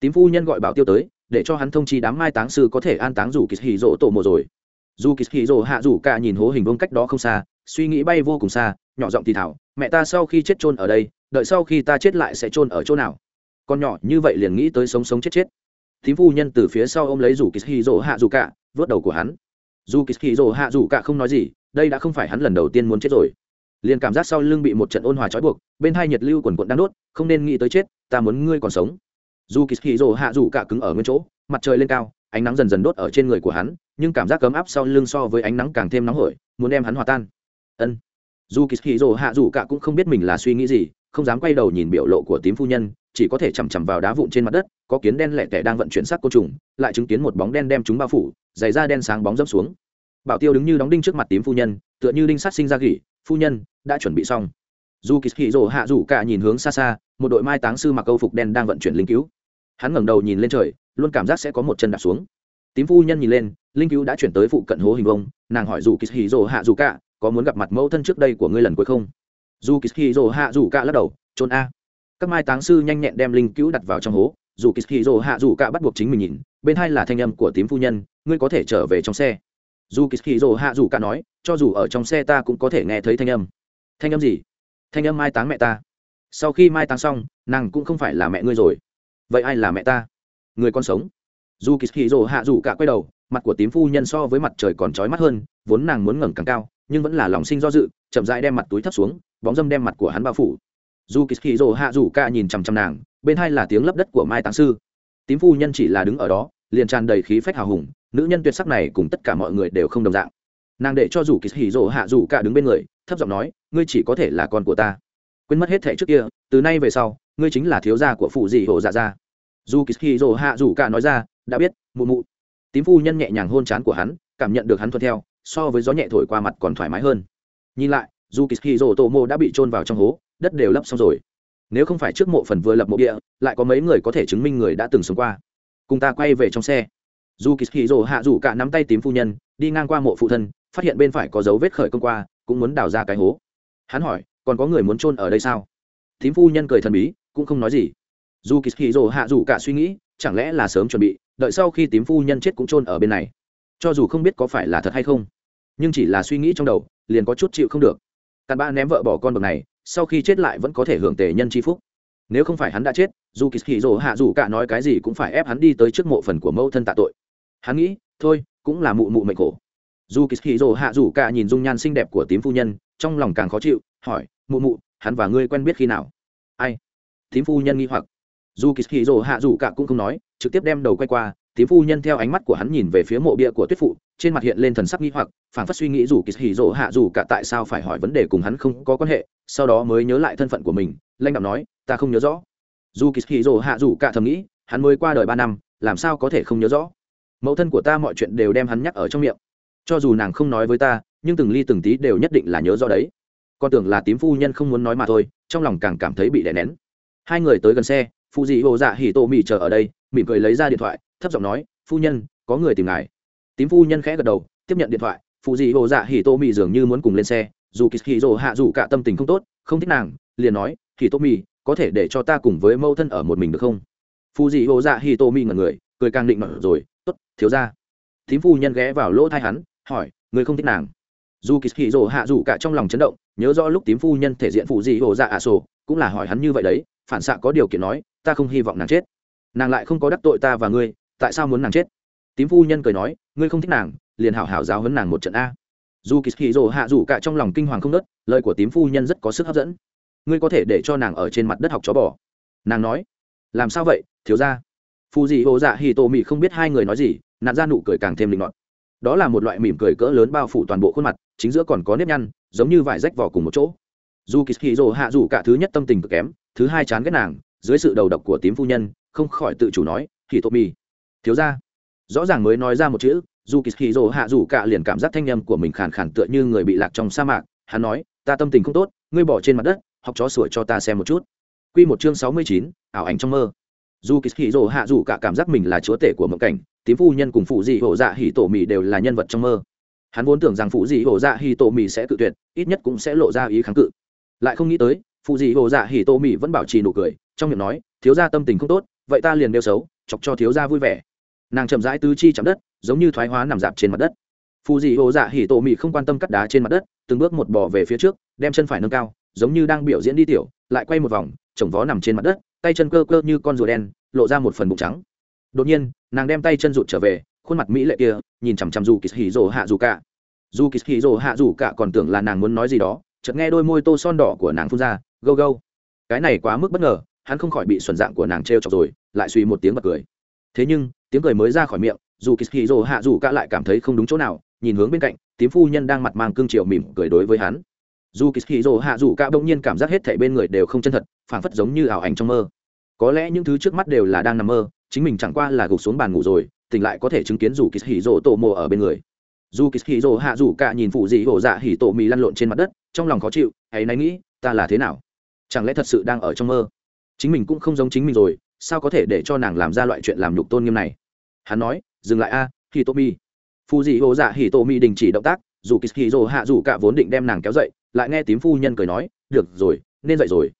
Tím phu nhân gọi bảo tiêu tới, để cho hắn thông chi đám mai táng sư có thể an táng dù kỳ hì rỗ tổ mộ rồi. Dù kỳ hì rỗ hạ dù cả nhìn hố hình vông cách đó không xa, suy nghĩ bay vô cùng xa, nhỏ giọng thì thảo mẹ ta sau khi chết chôn ở đây, đợi sau khi ta chết lại sẽ chôn ở chỗ nào? Con nhỏ như vậy liền nghĩ tới sống sống chết chết. Tím phu nhân từ phía sau ôm lấy rủ kỳ hì rỗ hạ dù cả vớt đầu của hắn dù kỳ hì hạ dù cả không nói gì, đây đã không phải hắn lần đầu tiên muốn chết rồi. Liền cảm giác sau lưng bị một trận ôn hòa trói buộc, bên hai nhiệt lưu quần quận đang đốt, không nên nghĩ tới chết, ta muốn ngươi còn sống. Dù kỳ hì rồ hạ dù cả cứng ở nguyên chỗ, mặt trời lên cao, ánh nắng dần dần đốt ở trên người của hắn, nhưng cảm giác cấm áp sau lưng so với ánh nắng càng thêm nóng hổi, muốn đem hắn hòa tan. Ân. Dù kỳ hì rồ hạ dù cả cũng không biết mình là suy nghĩ gì, không dám quay đầu nhìn biểu lộ của tím phu nhân chỉ có thể chằm chằm vào đá vụn trên mặt đất, có kiến đen lẹ tẻ đang vận chuyển xác côn trùng, lại chứng kiến một bóng đen đem chúng bao phủ dày da đen sáng bóng dấp xuống. Bảo tiêu đứng như đóng đinh trước mặt tím phu nhân, tựa như đinh sắt sinh ra gỉ, phu nhân, đã chuẩn bị xong. Dù kỳ hỉ rổ hạ dù cả nhìn hướng xa xa, một đội mai táng sư mặc câu phục đen đang vận chuyển linh cứu. Hắn ngẩng đầu nhìn lên trời, luôn cảm giác sẽ có một chân đạp xuống. Tím phu nhân nhìn lên, linh cứu đã chuyển tới phụ cận hố hình vông nàng hỏi dù kỳ hỉ rổ hạ dù cả, có muốn gặp mặt mẫu thân trước đây của ngươi lần cuối không? Dù kỳ hỉ rổ hạ dù cả lắc đầu, trốn a các mai táng sư nhanh nhẹn đem linh cứu đặt vào trong hố, dù kỳ hì hạ dù cả bắt buộc chính mình nhìn, bên hai là thanh âm của tím phu nhân, ngươi có thể trở về trong xe. Dù kỳ hì hạ dù cả nói, cho dù ở trong xe ta cũng có thể nghe thấy thanh âm. Thanh âm gì? Thanh âm mai táng mẹ ta. Sau khi mai táng xong, nàng cũng không phải là mẹ ngươi rồi. Vậy ai là mẹ ta? Người con sống. Dù kỳ hì hạ dù cả quay đầu, mặt của tím phu nhân so với mặt trời còn trói mắt hơn, vốn nàng muốn ngẩng càng cao, nhưng vẫn là lòng sinh do dự, chậm rãi đem mặt túi thấp xuống, bóng dâm đem mặt của hắn bao phủ dù kỳ hì rồ hạ dù cả nhìn chằm chằm nàng, bên hai là tiếng lấp đất của mai táng sư. Tím phu nhân chỉ là đứng ở đó, liền tràn đầy khí phách hào hùng, nữ nhân tuyệt sắc này cùng tất cả mọi người đều không đồng dạng. Nàng để cho dù kỳ hì rồ hạ dù cả đứng bên người, thấp giọng nói, ngươi chỉ có thể là con của ta. Quên mất hết thẻ trước kia, từ nay về sau, ngươi chính là thiếu gia của phụ dị hồ dạ gia dù kỳ hì rồ hạ dù cả nói ra, đã biết, mụ mụ. Tím phu nhân nhẹ nhàng hôn chán của hắn, cảm nhận được hắn thuận theo, so với gió nhẹ thổi qua mặt còn thoải mái hơn. Nhìn lại, dù kỳ hì rồ tô mô đã bị trôn vào trong hố đất đều lấp xong rồi. Nếu không phải trước mộ phần vừa lập mộ địa, lại có mấy người có thể chứng minh người đã từng sống qua. Cùng ta quay về trong xe. Dù kỳ hì rồ hạ rủ cả nắm tay tím phu nhân, đi ngang qua mộ phụ thân, phát hiện bên phải có dấu vết khởi công qua, cũng muốn đào ra cái hố. Hắn hỏi, còn có người muốn chôn ở đây sao? Tím phu nhân cười thần bí, cũng không nói gì. Dù kỳ hì rồ hạ rủ cả suy nghĩ, chẳng lẽ là sớm chuẩn bị, đợi sau khi tím phu nhân chết cũng chôn ở bên này? Cho dù không biết có phải là thật hay không, nhưng chỉ là suy nghĩ trong đầu, liền có chút chịu không được. Cặn ba ném vợ bỏ con bậc này sau khi chết lại vẫn có thể hưởng tề nhân c h i phúc. Nếu không phải hắn đã chết, dù kỳ hì dỗ hạ dù cả nói cái gì cũng phải ép hắn đi tới trước mộ phần của mẫu thân tạ tội. Hắn nghĩ, thôi, cũng là mụ mụ mệnh khổ. Dù kỳ hì dỗ hạ dù cả nhìn dung nhan xinh đẹp của tím phu nhân, trong lòng càng khó chịu, hỏi, mụ mụ, hắn và ngươi quen biết khi nào? Ai? Tím phu nhân nghi hoặc. Dù kỳ hì dỗ hạ dù cả cũng không nói, trực tiếp đem đầu quay qua tím phu nhân theo ánh mắt của hắn nhìn về phía mộ bia của tuyết phụ, trên mặt hiện lên thần sắc nghi hoặc, phảng phất suy nghĩ dù kỳ hì rồ hạ dù cả tại sao phải hỏi vấn đề cùng hắn không có quan hệ, sau đó mới nhớ lại thân phận của mình lãnh đạo nói, ta không nhớ rõ. Dù kỳ hì rồ hạ dù cả thầm nghĩ, hắn mới qua đời ba năm, làm sao có thể không nhớ rõ? Mẫu thân của ta mọi chuyện đều đem hắn nhắc ở trong miệng. Cho dù nàng không nói với ta, nhưng từng ly từng tí đều nhất định là nhớ rõ đấy. Con tưởng là tím phu nhân không muốn nói mà thôi, trong lòng càng cảm thấy bị đè nén. Hai người tới gần xe phụ dị hồ dạ hỉ tô mì chờ ở đây, mỉm cười lấy ra điện thoại thấp giọng nói, phu nhân, có người tìm ngài. Tím phu nhân khẽ gật đầu, tiếp nhận điện thoại phụ dị hồ dạ hỉ tô mì dường như muốn cùng lên xe, dù kỳ hỉ rồ hạ dù cả tâm tình không tốt, không thích nàng, liền nói, hỉ tô mì có thể để cho ta cùng với mâu thân ở một mình được không? Phụ dị hồ dạ hỉ tô mì ngẩn người, cười càng định mở rồi, tốt, thiếu ra tím phu nhân ghé vào lỗ thai hắn, hỏi, người không thích nàng? Dù kỳ hỉ rồ hạ dù cả trong lòng chấn động, nhớ rõ lúc tím phu nhân thể diện phụ dị hồ dạ ả sổ, cũng là hỏi hắn như vậy đấy, phản xạ có điều kiện nói, ta không hy vọng nàng chết. Nàng lại không có đắc tội ta và ngươi tại sao muốn nàng chết? Tím phu nhân cười nói, ngươi không thích nàng, liền hảo hảo giáo hấn nàng một trận a. Dù kỳ hì rồ hạ rủ cả trong lòng kinh hoàng không nớt lời của tím phu nhân rất có sức hấp dẫn. Ngươi có thể để cho nàng ở trên mặt đất học chó bò. Nàng nói, làm sao vậy, thiếu ra phù dị hồ dạ hì tô mị không biết hai người nói gì nạn ra nụ cười càng thêm linh mọt đó là một loại mỉm cười cỡ lớn bao phủ toàn bộ khuôn mặt, chính giữa còn có nếp nhăn, giống như vải rách vỏ cùng một chỗ. Dù kỳ hì rồ hạ rủ cả thứ nhất tâm tình cực kém, thứ hai chán ghét nàng, dưới sự đầu độc của tím phu nhân, không khỏi tự chủ nói hì tô mị thiếu ra. Rõ ràng mới nói ra một chữ, dù kỳ hì hạ dù cả liền cảm giác thanh â m của mình khàn khàn tựa như người bị lạc trong sa mạc. Hắn nói, ta tâm tình không tốt, ngươi bỏ trên mặt đất, học chó sủa cho ta xem một chút. Q một chương sáu mươi chín, ảo ảnh trong mơ. Dù kỳ hì hạ dù cả cảm giác mình là chúa tể của mộng cảnh, tím phu nhân cùng phụ dị hổ dạ hì tổ mì đều là nhân vật trong mơ. Hắn vốn tưởng rằng phụ dị hổ dạ hì tổ mì sẽ cự tuyệt, ít nhất cũng sẽ lộ ra ý kháng cự. Lại không nghĩ tới, phụ dị hổ dạ hì tổ mì vẫn bảo trì nụ cười, trong miệng nói, thiếu gia tâm tình không tốt, vậy ta liền đeo xấu, chọc cho thiếu gia vui vẻ nàng chậm rãi tứ chi chạm đất, giống như thoái hóa nằm dạp trên mặt đất. Phù dị hồ dạ hỉ tổ mị không quan tâm cắt đá trên mặt đất, từng bước một bỏ về phía trước, đem chân phải nâng cao, giống như đang biểu diễn đi tiểu, lại quay một vòng, chồng vó nằm trên mặt đất, tay chân cơ cơ như con rùa đen, lộ ra một phần bụng trắng. Đột nhiên, nàng đem tay chân rụt trở về, khuôn mặt mỹ lệ kia, nhìn chằm chằm dù kỳ hỉ rồ hạ dù cả. Dù kỳ hỉ rồ hạ dù cả còn tưởng là nàng muốn nói gì đó, chợt nghe đôi môi tô son đỏ của nàng phun ra, gâu gâu. Cái này quá mức bất ngờ, hắn không khỏi bị xuẩn dạng của nàng t r e o chọc rồi, lại suy một tiếng bật cười. Thế nhưng tiếng cười mới ra khỏi miệng, dù kỳ dỗ hạ dù cả lại cảm thấy không đúng chỗ nào, nhìn hướng bên cạnh, tím phu nhân đang mặt mang cương triệu mỉm cười đối với hắn. Dù kỳ dỗ hạ dù cả bỗng nhiên cảm giác hết thảy bên người đều không chân thật, phảng phất giống như ảo ảnh trong mơ. Có lẽ những thứ trước mắt đều là đang nằm mơ, chính mình chẳng qua là gục xuống bàn ngủ rồi, tỉnh lại có thể chứng kiến dù kỳ dỗ tổ mồ ở bên người. Dù kỳ dỗ hạ dù cả nhìn phụ dị hổ dạ hỉ tổ mì lăn lộn trên mặt đất, trong lòng khó chịu, hãy náy nghĩ, ta là thế nào? Chẳng lẽ thật sự đang ở trong mơ? Chính mình cũng không giống chính mình rồi sao có thể để cho nàng làm ra loại chuyện làm nhục tôn nghiêm này? Hắn nói dừng lại a à, hi tô mi phù dị hồ dạ hi tô mi đình chỉ động tác dù kỳ hì dô hạ dù cả vốn định đem nàng kéo dậy lại nghe tím phu nhân cười nói được rồi nên dậy rồi.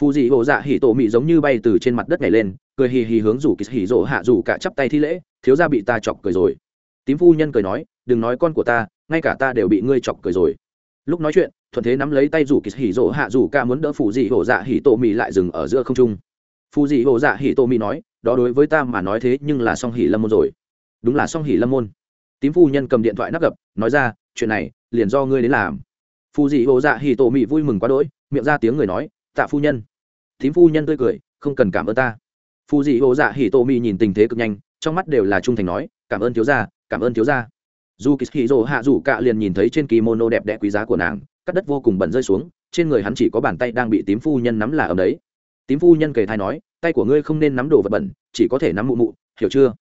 Phù dị hồ dạ hì Tô Mi giống như bay từ trên mặt đất này lên cười hì hì hướng dù kỳ hì dô hạ dù cả chắp tay thi lễ thiếu ra bị ta chọc cười rồi. Tím phu nhân cười nói đừng nói con của ta ngay cả ta đều bị ngươi chọc cười rồi. Lúc nói chuyện thuận thế nắm lấy tay rủ kỳ hỉ rỗ hạ rủ ca muốn đỡ phù dị hổ dạ hỉ tổ mì lại dừng ở giữa không trung phù dị hộ dạ hỉ tô mỹ nói, đó đối với ta mà nói thế nhưng là song hỉ lâm môn rồi. Đúng là song hỉ lâm môn. Tím phu nhân cầm điện thoại nắp gập, nói ra, chuyện này, liền do ngươi đến làm. Phù dị hộ dạ hỉ tô mỹ vui mừng quá đỗi, miệng ra tiếng người nói, tạ phu nhân. Tím phu nhân tươi cười, không cần cảm ơn ta. Phù dị hộ dạ hỉ tô mỹ nhìn tình thế cực nhanh, trong mắt đều là trung thành nói, cảm ơn thiếu gia, cảm ơn thiếu gia. Dù kỳ hỉ rồ hạ rủ cạ liền nhìn thấy trên kimono đẹp đẽ quý giá của nàng, cắt đất vô cùng bẩn rơi xuống, trên người hắn chỉ có bàn tay đang bị tím phu nhân nắm là ở đấy tím phu nhân kể thai nói, tay của ngươi không nên nắm đồ vật bẩn, chỉ có thể nắm mụ mụ, hiểu chưa?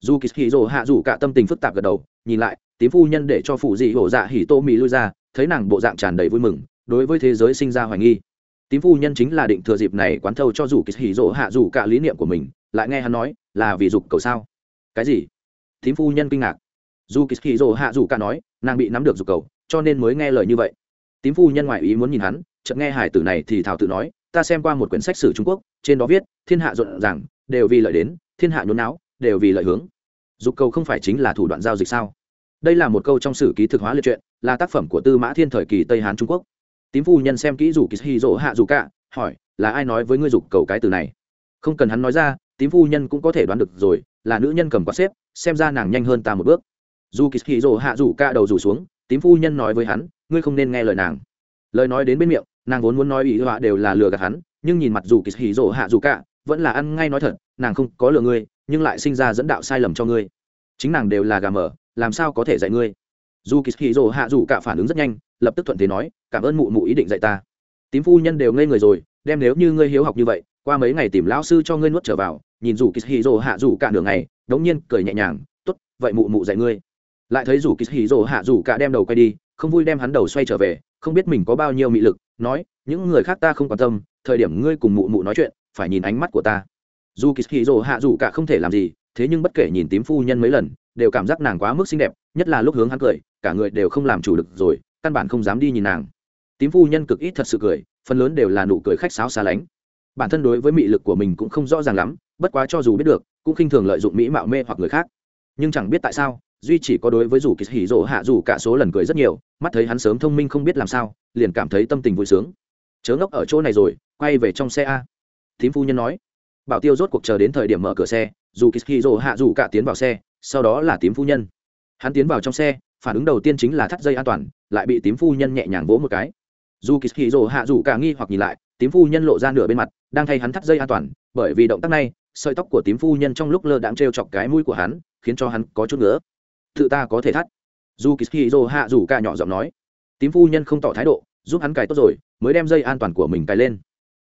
Dù kỳ hì rồ hạ rủ cả tâm tình phức tạp gật đầu, nhìn lại, tím phu nhân để cho phụ dị hổ dạ hỉ tô mì lui ra, thấy nàng bộ dạng tràn đầy vui mừng, đối với thế giới sinh ra hoài nghi. Tím phu nhân chính là định thừa dịp này quán thâu cho dù kỳ hỉ rồ hạ rủ cả lý niệm của mình, lại nghe hắn nói, là vì dục cầu sao? Cái gì? Tím phu nhân kinh ngạc. Dù kỳ hì rồ hạ dù cả nói, nàng bị nắm được dục cầu, cho nên mới nghe lời như vậy. Tím phu nhân ngoại ý muốn nhìn hắn, chợt nghe hải tử này thì thảo tự nói ta xem qua một quyển sách sử trung quốc, trên đó viết, thiên hạ rộn ràng, đều vì lợi đến, thiên hạ nhốn não đều vì lợi hướng. Dục cầu không phải chính là thủ đoạn giao dịch sao? Đây là một câu trong sử ký thực hóa liệt truyện, là tác phẩm của tư mã thiên thời kỳ tây hán trung quốc. Tím phu nhân xem kỹ dù kỳ hì rỗ hạ dù cả, hỏi, là ai nói với ngươi dục cầu cái từ này? Không cần hắn nói ra, tím phu nhân cũng có thể đoán được rồi, là nữ nhân cầm quạt xếp, xem ra nàng nhanh hơn ta một bước. Dù kỳ hì rồ hạ rủ ca đầu rủ xuống, tím phu nhân nói với hắn, ngươi không nên nghe lời nàng. Lời nói đến bên miệng nàng vốn muốn nói ý họa đều là lừa gạt hắn nhưng nhìn mặt dù kỳ hì rồ hạ dù cả, vẫn là ăn ngay nói thật nàng không có lừa ngươi nhưng lại sinh ra dẫn đạo sai lầm cho ngươi. Chính nàng đều là gà mở làm sao có thể dạy ngươi? Dù kỳ hì rồ hạ dù cả phản ứng rất nhanh lập tức thuận thế nói cảm ơn mụ mụ ý định dạy ta. Tím phu nhân đều ngây người rồi đem nếu như ngươi hiếu học như vậy qua mấy ngày tìm lão sư cho ngươi nuốt trở vào nhìn dù kỳ hì rồ hạ dù cả đường này, đống nhiên cười nhẹ nhàng tốt vậy mụ mụ dạy ngươi. Lại thấy dù kỳ hì rồ hạ dù cả đem đầu quay đi không vui đem hắn đầu xoay trở về không biết mình có bao nhiêu mị lực, nói, những người khác ta không quan tâm, thời điểm ngươi cùng mụ mụ nói chuyện, phải nhìn ánh mắt của ta. Dù kỳ hì rồ hạ dù cả không thể làm gì, thế nhưng bất kể nhìn tím phu nhân mấy lần, đều cảm giác nàng quá mức xinh đẹp, nhất là lúc hướng hắn cười, cả người đều không làm chủ được rồi, căn bản không dám đi nhìn nàng. Tím phu nhân cực ít thật sự cười, phần lớn đều là nụ cười khách sáo xa lánh. Bản thân đối với mị lực của mình cũng không rõ ràng lắm, bất quá cho dù biết được, cũng khinh thường lợi dụng mỹ mạo mê hoặc người khác. Nhưng chẳng biết tại sao duy chỉ có đối với dù kỳ hỉ rộ hạ dù cả số lần cười rất nhiều, mắt thấy hắn sớm thông minh không biết làm sao, liền cảm thấy tâm tình vui sướng. Chớ ngốc ở chỗ này rồi, quay về trong xe a. Thím phu nhân nói. Bảo tiêu rốt cuộc chờ đến thời điểm mở cửa xe, dù kỳ hỉ rộ hạ dù cả tiến vào xe, sau đó là tím phu nhân. Hắn tiến vào trong xe, phản ứng đầu tiên chính là thắt dây an toàn, lại bị tím phu nhân nhẹ nhàng vỗ một cái. Dù kỳ hỉ rộ hạ dù cả nghi hoặc nhìn lại, tím phu nhân lộ ra nửa bên mặt, đang thay hắn thắt dây an toàn, bởi vì động tác này, sợi tóc của tím phu nhân trong lúc lơ đãng t chọc cái mũi của hắn, khiến cho hắn có chút nữa tự ta có thể thắt. Dù kỳ hạ dù ca nhỏ giọng nói. Tím phu nhân không tỏ thái độ, giúp hắn cài tốt rồi, mới đem dây an toàn của mình cài lên.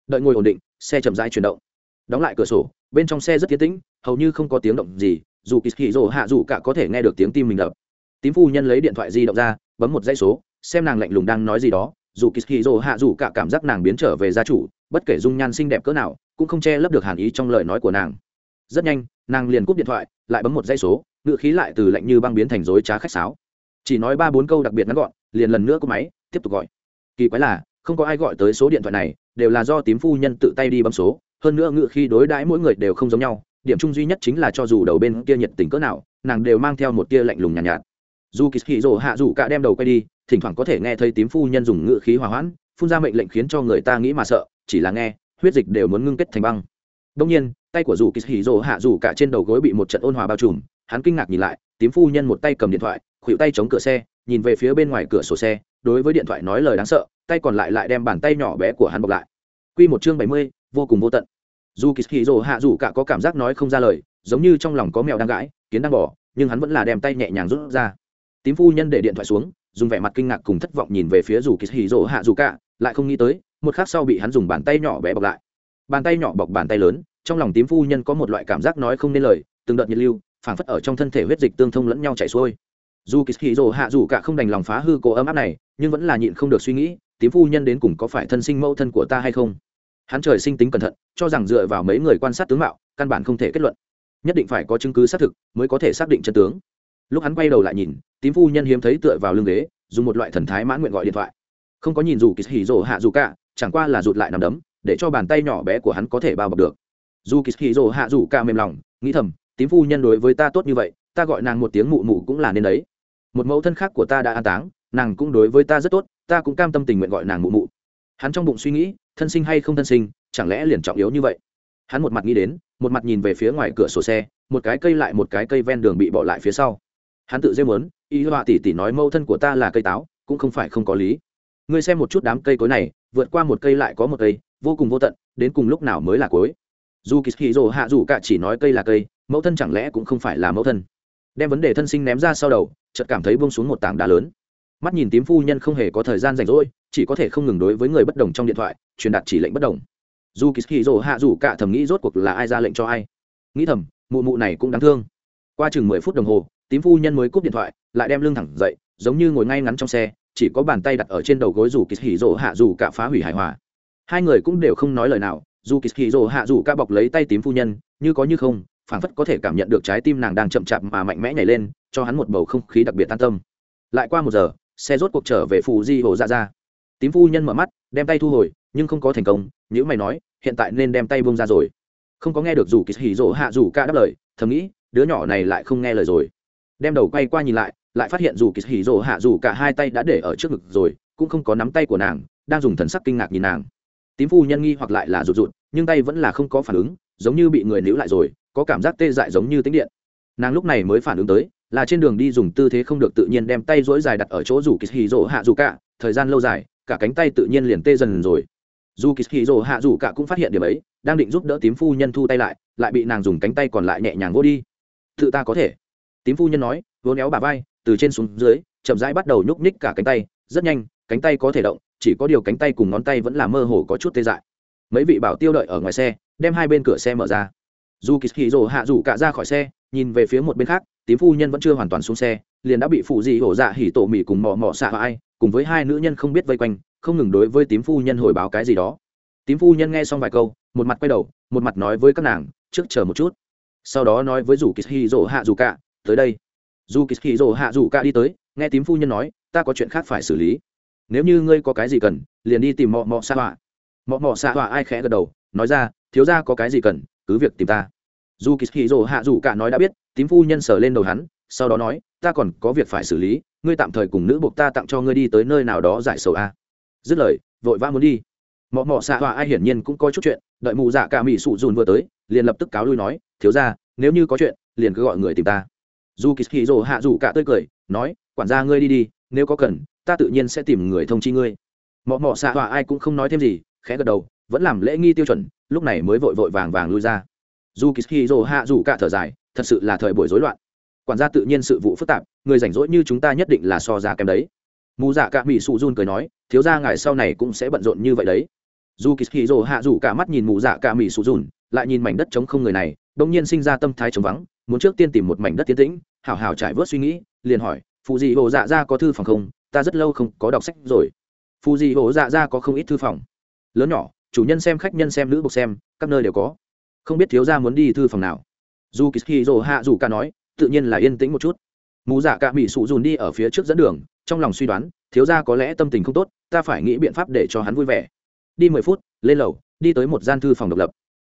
Đợi ngồi ổn định, xe chậm rãi chuyển động. Đóng lại cửa sổ, bên trong xe rất tiến tĩnh, hầu như không có tiếng động gì dù kỳ hạ dù cả có thể nghe được tiếng tim mình đập. Tím phu nhân lấy điện thoại di động ra, bấm một dãy số, xem nàng lạnh lùng đang nói gì đó. Dù kỳ hạ dù cả cảm giác nàng biến trở về gia chủ, bất kể dung nhan xinh đẹp cỡ nào, cũng không che lấp được hàn ý trong lời nói của nàng. Rất nhanh, nàng liền cúp điện thoại, lại bấm một dãy số ngự khí lại từ lạnh như băng biến thành dối trá khách sáo. Chỉ nói ba bốn câu đặc biệt ngắn gọn liền lần nữa có máy tiếp tục gọi. Kỳ quái là không có ai gọi tới số điện thoại này đều là do tím phu nhân tự tay đi bấm số. Hơn nữa ngự khi đối đãi mỗi người đều không giống nhau điểm chung duy nhất chính là cho dù đầu bên kia nhiệt tình cỡ nào nàng đều mang theo một tia lạnh lùng nhàn nhạt, nhạt. Dù kỳ hì rồ hạ dù cả đem đầu quay đi thỉnh thoảng có thể nghe thấy tím phu nhân dùng ngự khí hòa hoãn phun ra mệnh lệnh khiến cho người ta nghĩ mà sợ chỉ là nghe huyết dịch đều muốn ngưng kết thành băng. Đông nhiên tay của dù kỳ rồ hạ dù cả trên đầu gối bị một trận ôn hòa bao trùm hắn kinh ngạc nhìn lại, tím phu nhân một tay cầm điện thoại khuỵu tay chống cửa xe, nhìn về phía bên ngoài cửa sổ xe, đối với điện thoại nói lời đáng sợ, tay còn lại lại đem bàn tay nhỏ bé của hắn bọc lại. Q một chương bảy mươi, vô cùng vô tận. Dù kỳ hì rồ hạ dù cả có cảm giác nói không ra lời, giống như trong lòng có mèo đang gãi, kiến đang bỏ, nhưng hắn vẫn là đem tay nhẹ nhàng rút ra. Tím phu nhân để điện thoại xuống, dùng vẻ mặt kinh ngạc cùng thất vọng nhìn về phía dù kỳ hì rỗ hạ dù cả, lại không nghĩ tới, một khắc sau bị hắn dùng bàn tay nhỏ bé bọc lại. Bàn tay nhỏ bọc bàn tay lớn, trong lòng tím phu nhân có một loại cảm giác nói không nên lời, từng đợt nhiệt lưu phảng phất ở trong thân thể huyết dịch tương thông lẫn nhau chảy xuôi. Dù kỳ hì hạ dù cả không đành lòng phá hư cổ ấm áp này, nhưng vẫn là nhịn không được suy nghĩ, tím phu nhân đến cùng có phải thân sinh mẫu thân của ta hay không? Hắn trời sinh tính cẩn thận, cho rằng dựa vào mấy người quan sát tướng mạo, căn bản không thể kết luận. Nhất định phải có chứng cứ xác thực mới có thể xác định chân tướng. Lúc hắn quay đầu lại nhìn, tím phu nhân hiếm thấy tựa vào lưng ghế, dùng một loại thần thái mãn nguyện gọi điện thoại. Không có nhìn dù kỳ hì rồ hạ dù cả, chẳng qua là rụt lại nằm đấm, để cho bàn tay nhỏ bé của hắn có thể bao bọc được. Dù kỳ hì rồ hạ dù cả mềm lòng, nghĩ thầm tím phu nhân đối với ta tốt như vậy, ta gọi nàng một tiếng mụ mụ cũng là nên đấy. Một mẫu thân khác của ta đã an táng, nàng cũng đối với ta rất tốt, ta cũng cam tâm tình nguyện gọi nàng mụ mụ. Hắn trong bụng suy nghĩ, thân sinh hay không thân sinh, chẳng lẽ liền trọng yếu như vậy? Hắn một mặt nghĩ đến, một mặt nhìn về phía ngoài cửa sổ xe, một cái cây lại một cái cây ven đường bị bỏ lại phía sau. Hắn tự rêu mớn y họa tỷ tỷ nói mẫu thân của ta là cây táo, cũng không phải không có lý. Ngươi xem một chút đám cây cối này, vượt qua một cây lại có một cây, vô cùng vô tận, đến cùng lúc nào mới là cuối dù kỳ hì rồ hạ dù cả chỉ nói cây là cây mẫu thân chẳng lẽ cũng không phải là mẫu thân? Đem vấn đề thân sinh ném ra sau đầu, chợt cảm thấy buông xuống một tảng đá lớn. Mắt nhìn tím phu nhân không hề có thời gian rảnh rỗi, chỉ có thể không ngừng đối với người bất đồng trong điện thoại, truyền đạt chỉ lệnh bất đồng. Dù kỳ dỗ hạ dù cả thầm nghĩ rốt cuộc là ai ra lệnh cho ai? Nghĩ thầm, mụ mụ này cũng đáng thương. Qua chừng mười phút đồng hồ, tím phu nhân mới cúp điện thoại, lại đem lưng thẳng dậy, giống như ngồi ngay ngắn trong xe, chỉ có bàn tay đặt ở trên đầu gối dù kỳ hỉ rỗ hạ dù cả phá hủy hài hòa. Hai người cũng đều không nói lời nào, dù kỳ hỉ rỗ hạ dù cả bọc lấy tay tím phu nhân, như có như không phảng phất có thể cảm nhận được trái tim nàng đang chậm chạp mà mạnh mẽ nhảy lên, cho hắn một bầu không khí đặc biệt tan tâm. Lại qua một giờ, xe rốt cuộc trở về phù di hồ ra ra tím phu nhân mở mắt, đem tay thu hồi, nhưng không có thành công nhữ mày nói, hiện tại nên đem tay bông ra rồi. Không có nghe được dù kỳ hỉ rỗ hạ dù cả đáp lời, thầm nghĩ, đứa nhỏ này lại không nghe lời rồi. Đem đầu quay qua nhìn lại lại phát hiện dù kỳ hỉ rỗ hạ dù cả hai tay đã để ở trước ngực rồi, cũng không có nắm tay của nàng, đang dùng thần sắc kinh ngạc nhìn nàng. Tím phu nhân nghi hoặc lại là rụt rụt, nhưng tay vẫn là không có phản ứng, giống như bị người níu lại rồi có cảm giác tê dại giống như tính điện. Nàng lúc này mới phản ứng tới, là trên đường đi dùng tư thế không được tự nhiên đem tay dỗi dài đặt ở chỗ rủ kỳ hì rỗ hạ dù cả, thời gian lâu dài, cả cánh tay tự nhiên liền tê dần rồi. Dù kỳ hì rỗ hạ dù cả cũng phát hiện điểm ấy, đang định giúp đỡ tím phu nhân thu tay lại lại bị nàng dùng cánh tay còn lại nhẹ nhàng vô đi. Tự ta có thể. Tím phu nhân nói, vốn éo bà vai, từ trên xuống dưới, chậm rãi bắt đầu nhúc nhích cả cánh tay, rất nhanh, cánh tay có thể động, chỉ có điều cánh tay cùng ngón tay vẫn là mơ hồ có chút tê dại. Mấy vị bảo tiêu đợi ở ngoài xe, đem hai bên cửa xe mở ra dù kỳ hì rồ hạ rủ cả ra khỏi xe, nhìn về phía một bên khác, tím phu nhân vẫn chưa hoàn toàn xuống xe, liền đã bị phụ dị hổ dạ hỉ tổ mỉ cùng mò mò xạ ai, cùng với hai nữ nhân không biết vây quanh, không ngừng đối với tím phu nhân hồi báo cái gì đó. Tím phu nhân nghe xong vài câu, một mặt quay đầu, một mặt nói với các nàng, trước chờ một chút. Sau đó nói với dù kỳ hì rồ hạ rủ cả, tới đây. Dù kỳ hì rồ hạ rủ cả đi tới, nghe tím phu nhân nói, ta có chuyện khác phải xử lý. Nếu như ngươi có cái gì cần, liền đi tìm mò mò xạ họa. Mò mò xạ họa ai khẽ gật đầu, nói ra, thiếu ra có cái gì cần, cứ việc tìm ta dù kỳ hì rồ hạ rủ cả nói đã biết, tím phu nhân sờ lên đầu hắn, sau đó nói, ta còn có việc phải xử lý, ngươi tạm thời cùng nữ buộc ta tặng cho ngươi đi tới nơi nào đó giải sầu a. Dứt lời, vội vã muốn đi. Mọ mọ xạ họa ai hiển nhiên cũng có chút chuyện, đợi mù dạ cả mỹ sụ dùn vừa tới, liền lập tức cáo lui nói, thiếu ra nếu như có chuyện, liền cứ gọi người tìm ta. Dù kỳ hì rồ hạ rủ cả tươi cười, nói, quản gia ngươi đi đi, nếu có cần, ta tự nhiên sẽ tìm người thông chi ngươi. Mọ mọ xạ họa ai cũng không nói thêm gì, khẽ gật đầu, vẫn làm lễ nghi tiêu chuẩn, lúc này mới vội vội vàng vàng lui ra dù kỳ rồ hạ rủ cả thở dài, thật sự là thời buổi rối loạn. Quản gia tự nhiên sự vụ phức tạp, người rảnh rỗi như chúng ta nhất định là so ra kém đấy. Mù dạ cả mỹ sụ run cười nói, thiếu ra ngài sau này cũng sẽ bận rộn như vậy đấy. Dù kỳ rồ hạ rủ cả mắt nhìn mù dạ cả mỹ sụ run, lại nhìn mảnh đất trống không người này đông nhiên sinh ra tâm thái trống vắng, muốn trước tiên tìm một mảnh đất tiến tĩnh, hảo hảo trải vớt suy nghĩ, liền hỏi phụ dị hồ dạ ra có thư phòng không? Ta rất lâu không có đọc sách rồi. Phụ dị hồ dạ ra có không ít thư phòng. Lớn nhỏ, chủ nhân xem, khách nhân xem, nữ bục xem, các nơi đều có không biết thiếu gia muốn đi thư phòng nào. Dù kỳ hì hạ rủ cả nói, tự nhiên là yên tĩnh một chút. Mù dạ cả mỹ sụ dùn đi ở phía trước dẫn đường, trong lòng suy đoán, thiếu gia có lẽ tâm tình không tốt, ta phải nghĩ biện pháp để cho hắn vui vẻ. Đi mười phút, lên lầu, đi tới một gian thư phòng độc lập.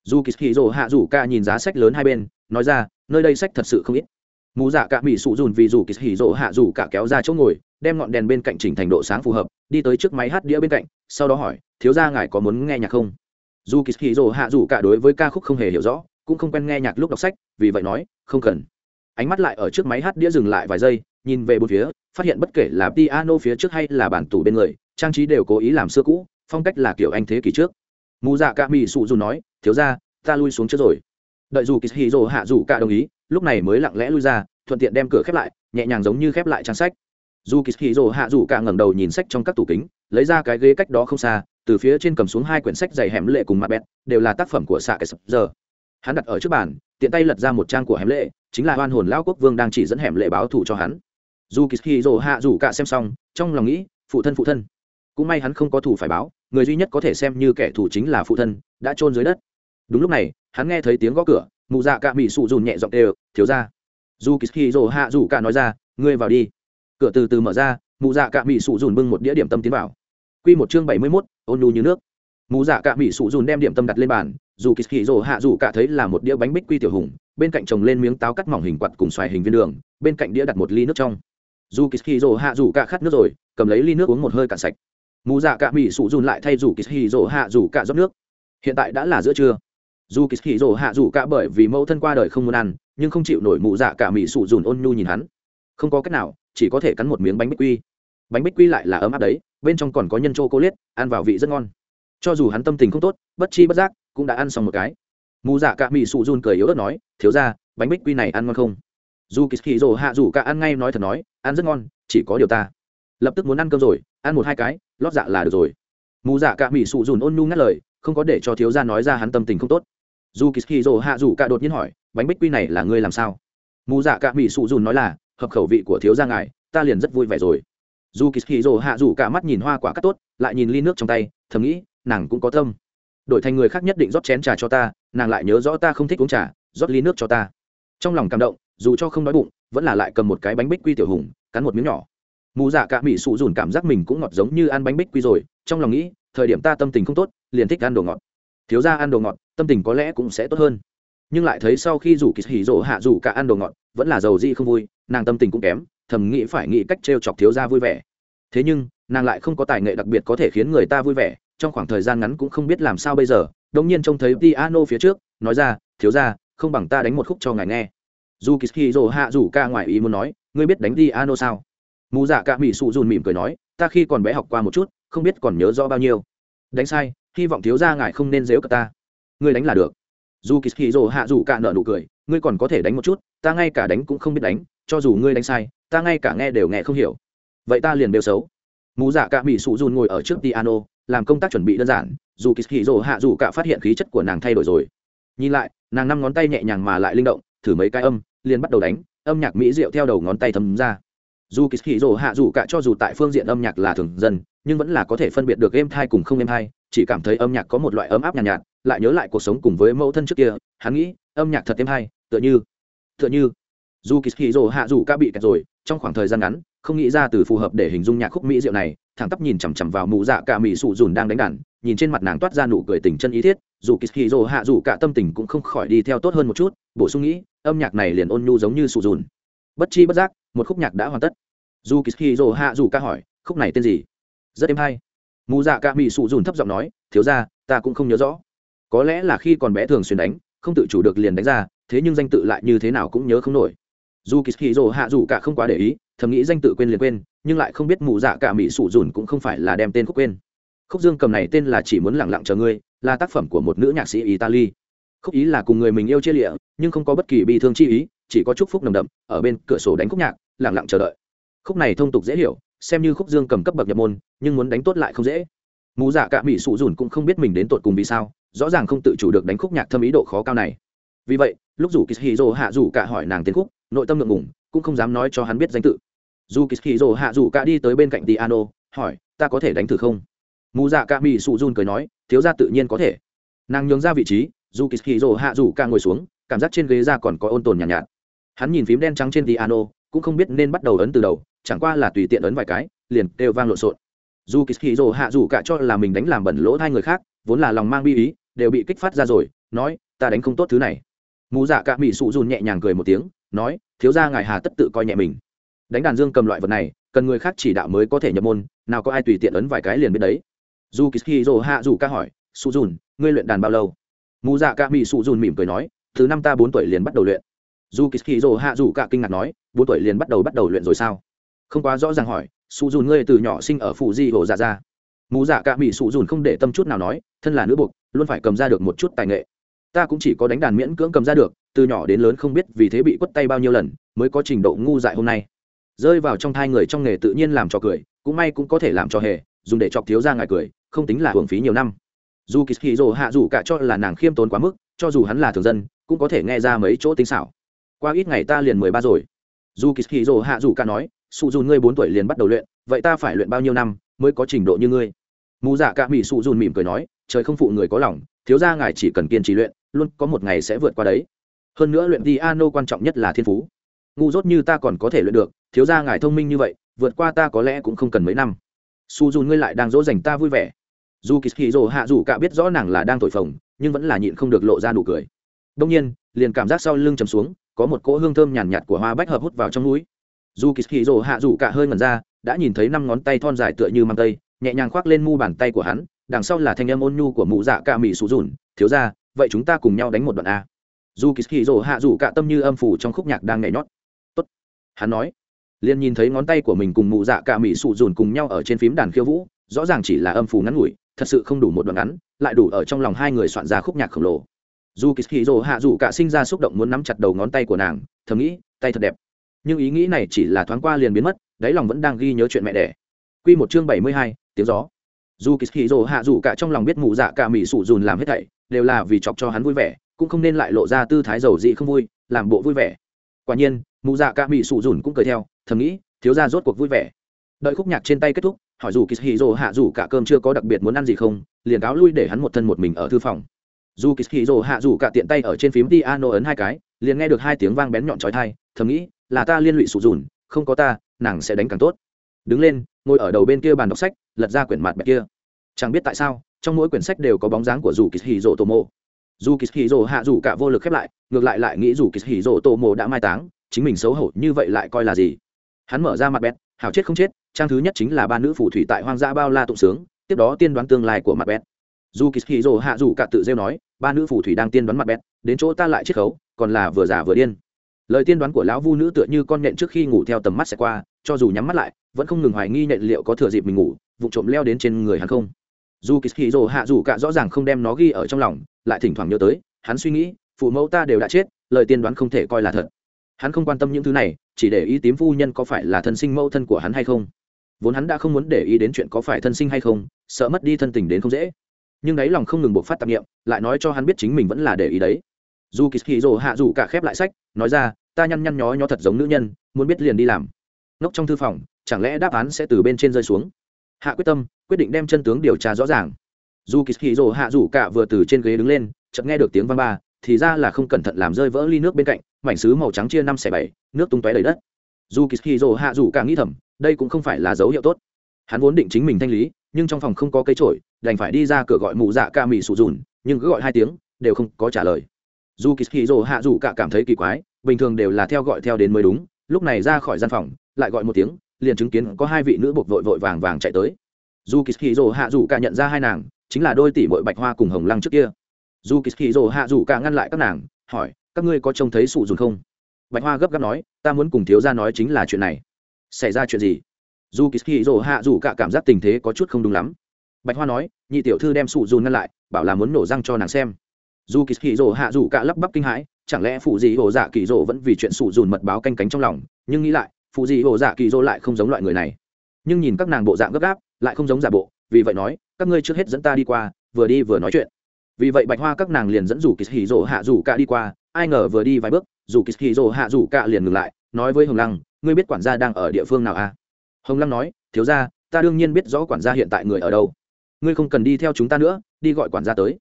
Dù kỳ hì hạ rủ ca nhìn giá sách lớn hai bên, nói ra, nơi đây sách thật sự không ít. Mù dạ cả mỹ sụ dùn vì dù kỳ hì hạ rủ cả kéo ra chỗ ngồi, đem ngọn đèn bên cạnh chỉnh thành độ sáng phù hợp, đi tới trước máy hát đĩa bên cạnh, sau đó hỏi, thiếu gia ngài có muốn nghe nhạc không? Dù kỳ hì dồ hạ dù cả đối với ca khúc không hề hiểu rõ, cũng không quen nghe nhạc lúc đọc sách, vì vậy nói, không cần. Ánh mắt lại ở trước máy hát đĩa dừng lại vài giây, nhìn về bốn phía, phát hiện bất kể là piano phía trước hay là bản tủ bên người, trang trí đều cố ý làm xưa cũ, phong cách là kiểu anh thế kỷ trước. Mù dạ ca mỹ sụ dù nói, thiếu ra ta lui xuống trước rồi. Đợi dù kỳ hì dồ hạ dù cả đồng ý, lúc này mới lặng lẽ lui ra, thuận tiện đem cửa khép lại, nhẹ nhàng giống như khép lại trang sách. Dù kỳ hì dồ hạ dù cả ngẩng đầu nhìn sách trong các tủ kính, lấy ra cái ghế cách đó không xa từ phía trên cầm xuống hai quyển sách dày hẻm lệ cùng mặt bẹt, đều là tác phẩm của xạ cái sập giờ. Hắn đặt ở trước bàn, tiện tay lật ra một trang của hẻm lệ, chính là hoan hồn lão quốc vương đang chỉ dẫn hẻm lệ báo thù cho hắn. Dù kỳ hì rồ hạ rủ cả xem xong, trong lòng nghĩ, phụ thân phụ thân. Cũng may hắn không có thù phải báo, người duy nhất có thể xem như kẻ thù chính là phụ thân, đã trôn dưới đất. Đúng lúc này, hắn nghe thấy tiếng gõ cửa, mụ dạ cạ mỹ sụ dùn nhẹ giọng đều thiếu ra dù kỳ hì rồ hạ rủ cả nói ra, ngươi vào đi. Cửa từ từ mở ra, mụ dạ cạ mỹ sụ dùn bưng một đĩa điểm tâm tiến vào. Quy một chương bảy mươi mốt, ôn nhu như nước. Mù dạ cạ Mị sụ dùn đem điểm tâm đặt lên bàn, dù kỳ rồ hạ dù cả thấy là một đĩa bánh bích quy tiểu hùng, bên cạnh trồng lên miếng táo cắt mỏng hình quạt cùng xoài hình viên đường, bên cạnh đĩa đặt một ly nước trong. Dù kỳ rồ hạ dù cả khát nước rồi, cầm lấy ly nước uống một hơi cạn sạch. Mù dạ cả Mị sụ dùn lại thay dù kỳ rồ hạ dù cả rót nước. Hiện tại đã là giữa trưa. Dù kỳ rồ hạ dù cả bởi vì mẫu thân qua đời không muốn ăn, nhưng không chịu nổi mù dạ cả Mị sụ dùn ôn nhu nhìn hắn. Không có cách nào, chỉ có thể cắn một miếng bánh bích quy bánh bích quy lại là ấm áp đấy, bên trong còn có nhân chô cô liết, ăn vào vị rất ngon. Cho dù hắn tâm tình không tốt, bất chi bất giác cũng đã ăn xong một cái. Mù dạ cả mỹ sụ run cười yếu ớt nói, thiếu ra bánh bích quy này ăn ngon không? Dù kỳ hì rồ hạ rủ cả ăn ngay nói thật nói, ăn rất ngon, chỉ có điều ta lập tức muốn ăn cơm rồi, ăn một hai cái, lót dạ là được rồi. Mù dạ cả mỹ sụ dùn ôn nhu ngắt lời, không có để cho thiếu gia nói ra hắn tâm tình không tốt. Dù kỳ hì rồ hạ rủ cả đột nhiên hỏi, bánh bích quy này là ngươi làm sao? Mù dạ cả mỹ sụ dùn nói là, hợp khẩu vị của thiếu gia ngài, ta liền rất vui vẻ rồi dù kỳ hì rồ hạ rủ cả mắt nhìn hoa quả cắt tốt, lại nhìn ly nước trong tay, thầm nghĩ, nàng cũng có tâm. Đổi thành người khác nhất định rót chén trà cho ta, nàng lại nhớ rõ ta không thích uống trà, rót ly nước cho ta. Trong lòng cảm động, dù cho không đói bụng, vẫn là lại cầm một cái bánh bích quy tiểu hùng, cắn một miếng nhỏ. Mù dạ cả mỹ sụ dùn cảm giác mình cũng ngọt giống như ăn bánh bích quy rồi, trong lòng nghĩ, thời điểm ta tâm tình không tốt, liền thích ăn đồ ngọt. Thiếu ra ăn đồ ngọt, tâm tình có lẽ cũng sẽ tốt hơn. Nhưng lại thấy sau khi rủ kỳ hỉ rỗ hạ rủ cả ăn đồ ngọt, vẫn là giàu di không vui, nàng tâm tình cũng kém thầm nghĩ phải nghĩ cách t chọc thiếu gia vui vẻ. Thế nhưng nàng lại không có tài nghệ đặc biệt có thể khiến người ta vui vẻ trong khoảng thời gian ngắn cũng không biết làm sao bây giờ đông nhiên trông thấy piano phía trước nói ra thiếu gia, không bằng ta đánh một khúc cho ngài nghe. Dù kỳ rồ hạ rủ ca ngoài ý muốn nói ngươi biết đánh piano sao? Mù dạ cả mỹ sụ dùn mỉm cười nói ta khi còn bé học qua một chút không biết còn nhớ rõ bao nhiêu. Đánh sai hy vọng thiếu gia ngài không nên dếu cả ta. Ngươi đánh là được. Dù kỳ rồ hạ dù cả nợ nụ cười ngươi còn có thể đánh một chút ta ngay cả đánh cũng không biết đánh cho dù ngươi đánh sai ta ngay cả nghe đều nghe không hiểu. Vậy ta liền đều xấu. Mù dạ cả mỹ sụ dùn ngồi ở trước piano làm công tác chuẩn bị đơn giản dù kỳ hì rồ hạ dù cả phát hiện khí chất của nàng thay đổi rồi. Nhìn lại nàng năm ngón tay nhẹ nhàng mà lại linh động thử mấy cái âm liền bắt đầu đánh âm nhạc mỹ diệu theo đầu ngón tay thấm ra. Dù kỳ hì rồ hạ dù cả cho dù tại phương diện âm nhạc là thường dân nhưng vẫn là có thể phân biệt được êm thai cùng không êm thai chỉ cảm thấy âm nhạc có một loại ấm áp nhàn nhạt, nhạt lại nhớ lại cuộc sống cùng với mẫu thân trước kia hắn nghĩ âm nhạc thật êm hay tựa như tựa như. Dù kỳ hì hạ dù ca bị kẹt rồi trong khoảng thời gian ngắn, không nghĩ ra từ phù hợp để hình dung nhạc khúc mỹ diệu này, thẳng tắp nhìn chằm chằm vào mụ dạ cả mỹ sụ dùn đang đánh đàn, nhìn trên mặt nàng toát ra nụ cười tình chân ý thiết, dù kỳ hì hạ dù cả tâm tình cũng không khỏi đi theo tốt hơn một chút, bổ sung nghĩ, âm nhạc này liền ôn nhu giống như sụ dùn. Bất chi bất giác, một khúc nhạc đã hoàn tất. Dù kỳ hì hạ dù Cả hỏi, khúc này tên gì? Rất êm hay. Mụ dạ cả mỹ sụ dùn thấp giọng nói, thiếu ra ta cũng không nhớ rõ. Có lẽ là khi còn bé thường xuyên đánh, không tự chủ được liền đánh ra, thế nhưng danh tự lại như thế nào cũng nhớ không nổi dù kỳ hì hạ dù cả không quá để ý, thầm nghĩ danh tự quên liền quên, nhưng lại không biết mù dạ cả mỹ sụ dùn cũng không phải là đem tên khúc quên. Khúc dương cầm này tên là chỉ muốn lẳng lặng chờ ngươi, là tác phẩm của một nữ nhạc sĩ italy. Khúc ý là cùng người mình yêu chia lịa, nhưng không có bất kỳ bi thương chi ý, chỉ có chúc phúc nồng đậm, ở bên cửa sổ đánh khúc nhạc lẳng lặng chờ đợi. Khúc này thông tục dễ hiểu, xem như khúc dương cầm cấp bậc nhập môn, nhưng muốn đánh tốt lại không dễ. Mù dạ cả mỹ sụ dùn cũng không biết mình đến tột cùng vì sao, rõ ràng không tự chủ được đánh khúc nhạc thâm ý độ khó cao này. Vì vậy, lúc rủ kishiro hạ rủ cả hỏi nàng tên khúc nội tâm ngượng ngủng cũng không dám nói cho hắn biết danh tự. Dù kishiro hạ rủ cả đi tới bên cạnh piano hỏi ta có thể đánh thử không? Mù dạ cả mỹ sụ run cười nói thiếu ra tự nhiên có thể. Nàng nhường ra vị trí dù kishiro hạ rủ cả ngồi xuống cảm giác trên ghế ra còn có ôn tồn nhàn nhạt, nhạt. Hắn nhìn phím đen trắng trên piano cũng không biết nên bắt đầu ấn từ đầu chẳng qua là tùy tiện ấn vài cái liền đều vang lộn xộn. Dù kishiro hạ rủ cả cho là mình đánh làm bẩn lỗ hai người khác vốn là lòng mang bi ý đều bị kích phát ra rồi nói ta đánh không tốt thứ này. Mù dạ cả mỹ sụ run nhẹ nhàng cười một tiếng nói, thiếu ra ngài hà tất tự coi nhẹ mình. Đánh đàn dương cầm loại vật này, cần người khác chỉ đạo mới có thể nhập môn, nào có ai tùy tiện ấn vài cái liền biết đấy. Dù kishiro hạ rủ ca hỏi sụ dùn, ngươi luyện đàn bao lâu? Mù dạ cả mỹ sụ dùn mỉm cười nói, từ năm ta bốn tuổi liền bắt đầu luyện. Dù kishiro hạ rủ cả kinh ngạc nói, bốn tuổi liền bắt đầu bắt đầu luyện rồi sao? Không quá rõ ràng hỏi sụ dùn ngươi từ nhỏ sinh ở phụ di hồ dạ ra mù dạ cả mỹ sụ dùn không để tâm chút nào nói, thân là nữ buộc luôn phải cầm ra được một chút tài nghệ. Ta cũng chỉ có đánh đàn miễn cưỡng cầm ra được từ nhỏ đến lớn không biết vì thế bị quất tay bao nhiêu lần, mới có trình độ ngu dại hôm nay. Rơi vào trong thai người trong nghề tự nhiên làm cho cười, cũng may cũng có thể làm cho hề, dùng để chọc thiếu ra ngài cười, không tính là hưởng phí nhiều năm. Dù kỳ hì hạ dù cả cho là nàng khiêm tốn quá mức, cho dù hắn là thường dân, cũng có thể nghe ra mấy chỗ tính xảo. Qua ít ngày ta liền mười ba rồi. Dù kỳ hì hạ dù cả nói, sụ dù ngươi bốn tuổi liền bắt đầu luyện, vậy ta phải luyện bao nhiêu năm mới có trình độ như ngươi? Mù dạ cả mỹ sụ dùn mỉm cười nói, trời không phụ người có lòng, thiếu ra ngài chỉ cần kiên trì luyện, luôn có một ngày sẽ vượt qua đấy hơn nữa luyện piano quan trọng nhất là thiên phú. Ngu dốt như ta còn có thể luyện được thiếu ra ngài thông minh như vậy vượt qua ta có lẽ cũng không cần mấy năm. Su Dù ngươi lại đang dỗ dành ta vui vẻ. Dù kỳ kỳ dỗ hạ dù cả biết rõ nàng là đang thổi phồng nhưng vẫn là nhịn không được lộ ra nụ cười. Đông nhiên liền cảm giác sau lưng chầm xuống có một cỗ hương thơm nhàn nhạt, nhạt của hoa bách hợp hút vào trong núi dù kỳ kỳ dỗ hạ dù cả hơi ngẩn ra đã nhìn thấy năm ngón tay thon dài tựa như mang tây nhẹ nhàng khoác lên mu bàn tay của hắn đằng sau là thanh âm ôn nhu của mụ dạ ca mỹ sụ dùn thiếu ra vậy chúng ta cùng nhau đánh một đoạn a dù kỳ hì rồ hạ dù cả tâm như âm phủ trong khúc nhạc đang nhảy nhót. Tốt. Hắn nói. Liền nhìn thấy ngón tay của mình cùng mụ dạ cả mỹ sụ dùn cùng nhau ở trên phím đàn khiêu vũ, rõ ràng chỉ là âm phủ ngắn ngủi, thật sự không đủ một đoạn ngắn, lại đủ ở trong lòng hai người soạn ra khúc nhạc khổng lồ. Dù kỳ hì rồ hạ dù cả sinh ra xúc động muốn nắm chặt đầu ngón tay của nàng, thầm nghĩ, tay thật đẹp. Nhưng ý nghĩ này chỉ là thoáng qua liền biến mất, đáy lòng vẫn đang ghi nhớ chuyện mẹ đẻ. Q một chương bảy mươi hai, tiếng gió. Dù kỳ hì rồ hạ dù cả trong lòng biết mụ dạ cả mỹ sụ dùn làm hết thảy, đều là vì chọc cho hắn vui vẻ cũng không nên lại lộ ra tư thái giàu dị không vui, làm bộ vui vẻ. Quả nhiên, mụ dạ cả mỹ sụ dùn cũng cười theo, thầm nghĩ, thiếu ra rốt cuộc vui vẻ. Đợi khúc nhạc trên tay kết thúc, hỏi dù kỳ hì rồ hạ dù cả cơm chưa có đặc biệt muốn ăn gì không, liền cáo lui để hắn một thân một mình ở thư phòng. Dù kỳ hì rồ hạ dù cả tiện tay ở trên phím piano ấn hai cái, liền nghe được hai tiếng vang bén nhọn trói thai thầm nghĩ, là ta liên lụy sụ dùn, không có ta, nàng sẽ đánh càng tốt. Đứng lên, ngồi ở đầu bên kia bàn đọc sách, lật ra quyển mặt bẹt kia. Chẳng biết tại sao, trong mỗi quyển sách đều có bóng dáng của dù kỳ hì rỗ tô mộ dù kỳ hì rồ hạ dù cả vô lực khép lại, ngược lại lại nghĩ dù kỳ hì rồ tô mồ đã mai táng, chính mình xấu hổ như vậy lại coi là gì? Hắn mở ra mặt bét hảo chết không chết, trang thứ nhất chính là ba nữ phù thủy tại hoang dã bao la tụng sướng, tiếp đó tiên đoán tương lai của mặt bét dù kỳ hì rồ hạ dù cả tự rêu nói, ba nữ phù thủy đang tiên đoán mặt bét đến chỗ ta lại chiết khấu, còn là vừa giả vừa điên. Lời tiên đoán của lão vu nữ tựa như con nện trước khi ngủ theo tầm mắt sẽ qua, cho dù nhắm mắt lại, vẫn không ngừng hoài nghi nện liệu có thừa dịp mình ngủ, vụ trộm leo đến trên người hắn không dù kỳ hì rồ hạ dù cả rõ ràng không đem nó ghi ở trong lòng, lại thỉnh thoảng nhớ tới, hắn suy nghĩ, phụ mẫu ta đều đã chết, lời tiên đoán không thể coi là thật. Hắn không quan tâm những thứ này, chỉ để ý tím phu nhân có phải là thân sinh mẫu thân của hắn hay không. Vốn hắn đã không muốn để ý đến chuyện có phải thân sinh hay không, sợ mất đi thân tình đến không dễ. Nhưng đáy lòng không ngừng buộc phát tạp nghiệm lại nói cho hắn biết chính mình vẫn là để ý đấy. Dù kỳ hì rồ hạ dù cả khép lại sách, nói ra, ta nhăn nhăn nhó nhó thật giống nữ nhân, muốn biết liền đi làm. Nóc trong thư phòng, chẳng lẽ đáp án sẽ từ bên trên rơi xuống? Hạ quyết tâm, quyết định đem chân tướng điều tra rõ ràng. Dù kỳ hì rồ hạ rủ cả vừa từ trên ghế đứng lên, chợt nghe được tiếng vang ba, thì ra là không cẩn thận làm rơi vỡ ly nước bên cạnh, mảnh sứ màu trắng chia năm xẻ bảy, nước tung tóe đầy đất. Dù kỳ hì rồ hạ rủ cả nghĩ thầm, đây cũng không phải là dấu hiệu tốt. Hắn vốn định chính mình thanh lý, nhưng trong phòng không có cây trổi đành phải đi ra cửa gọi mụ dạ ca mì sụ dùn, nhưng cứ gọi hai tiếng, đều không có trả lời. Dù kỳ hì rồ hạ rủ cả cảm thấy kỳ quái, bình thường đều là theo gọi theo đến mới đúng, lúc này ra khỏi gian phòng, lại gọi một tiếng liền chứng kiến có hai vị nữ buộc vội vội vàng vàng chạy tới. Dù kỳ hì rồ hạ dù cả nhận ra hai nàng, chính là đôi tỷ bội bạch hoa cùng hồng lăng trước kia. Dù kỳ hì rồ hạ dù cả ngăn lại các nàng, hỏi, các ngươi có trông thấy sụ dùn không? Bạch hoa gấp gáp nói, ta muốn cùng thiếu ra nói chính là chuyện này. Xảy ra chuyện gì? Dù kỳ hì rồ hạ dù cả cảm giác tình thế có chút không đúng lắm. Bạch hoa nói, nhị tiểu thư đem sụ dùn ngăn lại, bảo là muốn nổ răng cho nàng xem. Dù kỳ hì rồ hạ dù cả lắp bắp kinh hãi, chẳng lẽ phụ gì hồ dạ kỳ rồ vẫn vì chuyện sụ dùn mật báo canh cánh trong lòng, nhưng nghĩ lại phụ dị hồ dạ kỳ dô lại không giống loại người này. Nhưng nhìn các nàng bộ dạng gấp gáp, lại không giống giả bộ, vì vậy nói, các ngươi trước hết dẫn ta đi qua, vừa đi vừa nói chuyện. Vì vậy bạch hoa các nàng liền dẫn dù kỳ hì dỗ hạ dù cả đi qua, ai ngờ vừa đi vài bước dù kỳ hì dỗ hạ dù cả liền ngừng lại, nói với hồng lăng, ngươi biết quản gia đang ở địa phương nào à? Hồng lăng nói, thiếu ra ta đương nhiên biết rõ quản gia hiện tại người ở đâu. Ngươi không cần đi theo chúng ta nữa, đi gọi quản gia tới.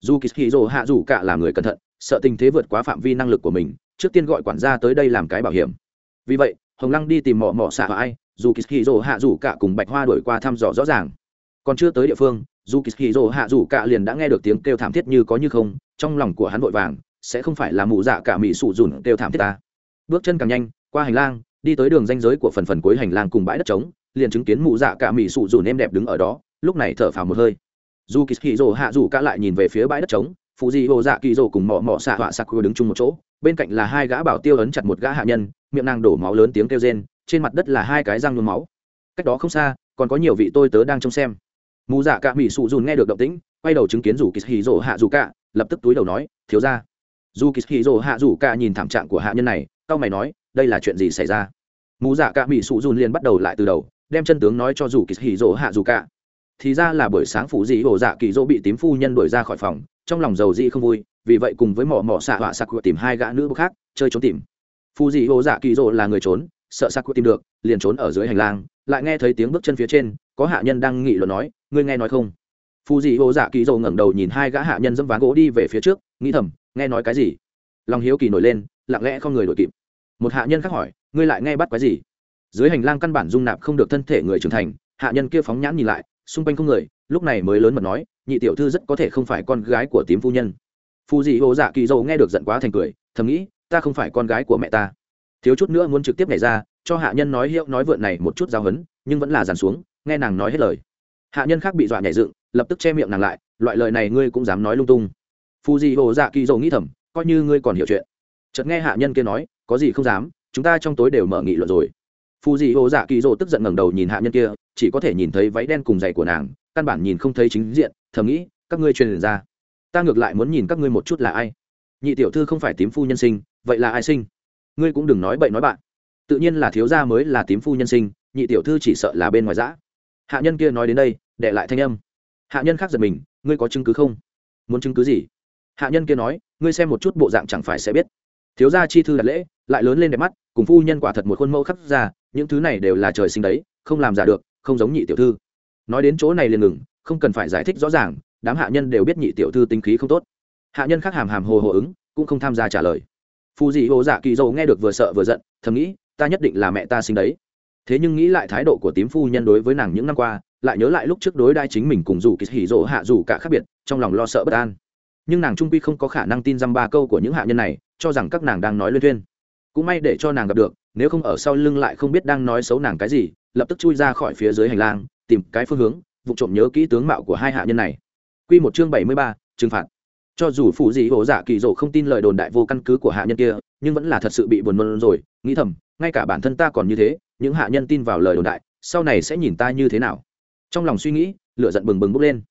Dù kỳ hì dỗ hạ dù cả là người cẩn thận, sợ tình thế vượt quá phạm vi năng lực của mình, trước tiên gọi quản gia tới đây làm cái bảo hiểm. Vì vậy hồng lăng đi tìm mỏ mỏ xạ ai, dù kỳ hì rồ hạ dù cả cùng bạch hoa đổi qua thăm dò rõ ràng. Còn chưa tới địa phương, dù kỳ hì rồ hạ dù cả liền đã nghe được tiếng kêu thảm thiết như có như không, trong lòng của hắn vội vàng, sẽ không phải là mụ dạ cả mỹ sụ dùn kêu thảm thiết ta. Bước chân càng nhanh, qua hành lang, đi tới đường danh giới của phần phần cuối hành lang cùng bãi đất trống, liền chứng kiến mụ dạ cả mỹ sụ dùn em đẹp đứng ở đó, lúc này thở phào một hơi. Dù kỳ hì rồ hạ dù cả lại nhìn về phía bãi đất trống phụ di hồ dạ kỳ rồ cùng mỏ mỏ xạ họa Sakura đứng chung một chỗ, bên cạnh là hai gã bảo tiêu ấn chặt một gã hạ nhân miệng nàng đổ máu lớn tiếng kêu rên, trên mặt đất là hai cái răng nhuốm máu. Cách đó không xa, còn có nhiều vị tôi tớ đang trông xem. Mù dạ cả mỹ sụ dùn nghe được động tĩnh, quay đầu chứng kiến rủ kỳ hì rồ hạ dù cả, lập tức túi đầu nói, thiếu ra dù kỳ hì rồ hạ dù cả nhìn thảm trạng của hạ nhân này tao mày nói, đây là chuyện gì xảy ra? Mù dạ cả mỹ sụ dùn liền bắt đầu lại từ đầu, đem chân tướng nói cho dù kỳ hì rồ hạ dù cả. Thì ra là buổi sáng phụ dị ổ dạ kỳ dỗ bị tím phu nhân đuổi ra khỏi phòng, trong lòng dầu dị không vui, vì vậy cùng với mỏ mỏ xạ họa sặc tìm hai gã nữ khác, chơi trốn tìm phù dị hồ dạ kỳ dỗ là người trốn, sợ sạc tìm được, liền trốn ở dưới hành lang, lại nghe thấy tiếng bước chân phía trên, có hạ nhân đang nghị luận nói, ngươi nghe nói không? Phù dị hồ dạ kỳ dỗ ngẩng đầu nhìn hai gã hạ nhân dâm ván gỗ đi về phía trước, nghĩ thầm, nghe nói cái gì? Lòng hiếu kỳ nổi lên, lặng lẽ không người đổi kịp. Một hạ nhân khác hỏi, ngươi lại nghe bắt cái gì? Dưới hành lang căn bản dung nạp không được thân thể người trưởng thành, hạ nhân kia phóng nhãn nhìn lại, xung quanh không người, lúc này mới lớn mật nói, nhị tiểu thư rất có thể không phải con gái của tím phu nhân. Phù dị hồ dạ kỳ Dâu nghe được giận quá thành cười, thầm nghĩ ta không phải con gái của mẹ ta. Thiếu chút nữa muốn trực tiếp nhảy ra, cho hạ nhân nói hiệu nói vượn này một chút giao hấn, nhưng vẫn là dàn xuống, nghe nàng nói hết lời. Hạ nhân khác bị dọa nhảy dựng, lập tức che miệng nàng lại, loại lời này ngươi cũng dám nói lung tung. Phù dị hồ dạ kỳ dầu nghĩ thầm, coi như ngươi còn hiểu chuyện. Chợt nghe hạ nhân kia nói, có gì không dám, chúng ta trong tối đều mở nghị luận rồi. Phù dị hồ dạ kỳ dỗ tức giận ngẩng đầu nhìn hạ nhân kia, chỉ có thể nhìn thấy váy đen cùng giày của nàng, căn bản nhìn không thấy chính diện, thầm nghĩ, các ngươi truyền ra. Ta ngược lại muốn nhìn các ngươi một chút là ai. Nhị tiểu thư không phải tím phu nhân sinh vậy là ai sinh? Ngươi cũng đừng nói bậy nói bạn. Tự nhiên là thiếu gia mới là tím phu nhân sinh, nhị tiểu thư chỉ sợ là bên ngoài giã hạ nhân kia nói đến đây, để lại thanh âm. Hạ nhân khác giật mình, ngươi có chứng cứ không? Muốn chứng cứ gì? Hạ nhân kia nói, ngươi xem một chút bộ dạng chẳng phải sẽ biết. Thiếu gia chi thư đặt lễ, lại lớn lên đẹp mắt, cùng phu nhân quả thật một khuôn mẫu khắc ra, những thứ này đều là trời sinh đấy, không làm giả được, không giống nhị tiểu thư. Nói đến chỗ này liền ngừng, không cần phải giải thích rõ ràng, đám hạ nhân đều biết nhị tiểu thư tính khí không tốt. Hạ nhân khác hàm hàm hồ hồ ứng, cũng không tham gia trả lời phù dị hồ dạ kỳ dầu nghe được vừa sợ vừa giận thầm nghĩ ta nhất định là mẹ ta sinh đấy. Thế nhưng nghĩ lại thái độ của tím phu nhân đối với nàng những năm qua lại nhớ lại lúc trước đối đai chính mình cùng dù kỳ hỉ dỗ hạ dù cả khác biệt trong lòng lo sợ bất an. Nhưng nàng trung quy không có khả năng tin dăm ba câu của những hạ nhân này cho rằng các nàng đang nói luyên thuyên. Cũng may để cho nàng gặp được nếu không ở sau lưng lại không biết đang nói xấu nàng cái gì lập tức chui ra khỏi phía dưới hành lang tìm cái phương hướng vụ trộm nhớ kỹ tướng mạo của hai hạ nhân này. Quy một chương bảy mươi ba, trừng phạt. Cho dù phụ dị hồ giả dạ kỳ dỗ không tin lời đồn đại vô căn cứ của hạ nhân kia, nhưng vẫn là thật sự bị buồn nôn rồi, nghĩ thầm, ngay cả bản thân ta còn như thế, những hạ nhân tin vào lời đồn đại, sau này sẽ nhìn ta như thế nào. Trong lòng suy nghĩ, lửa giận bừng bừng bốc lên.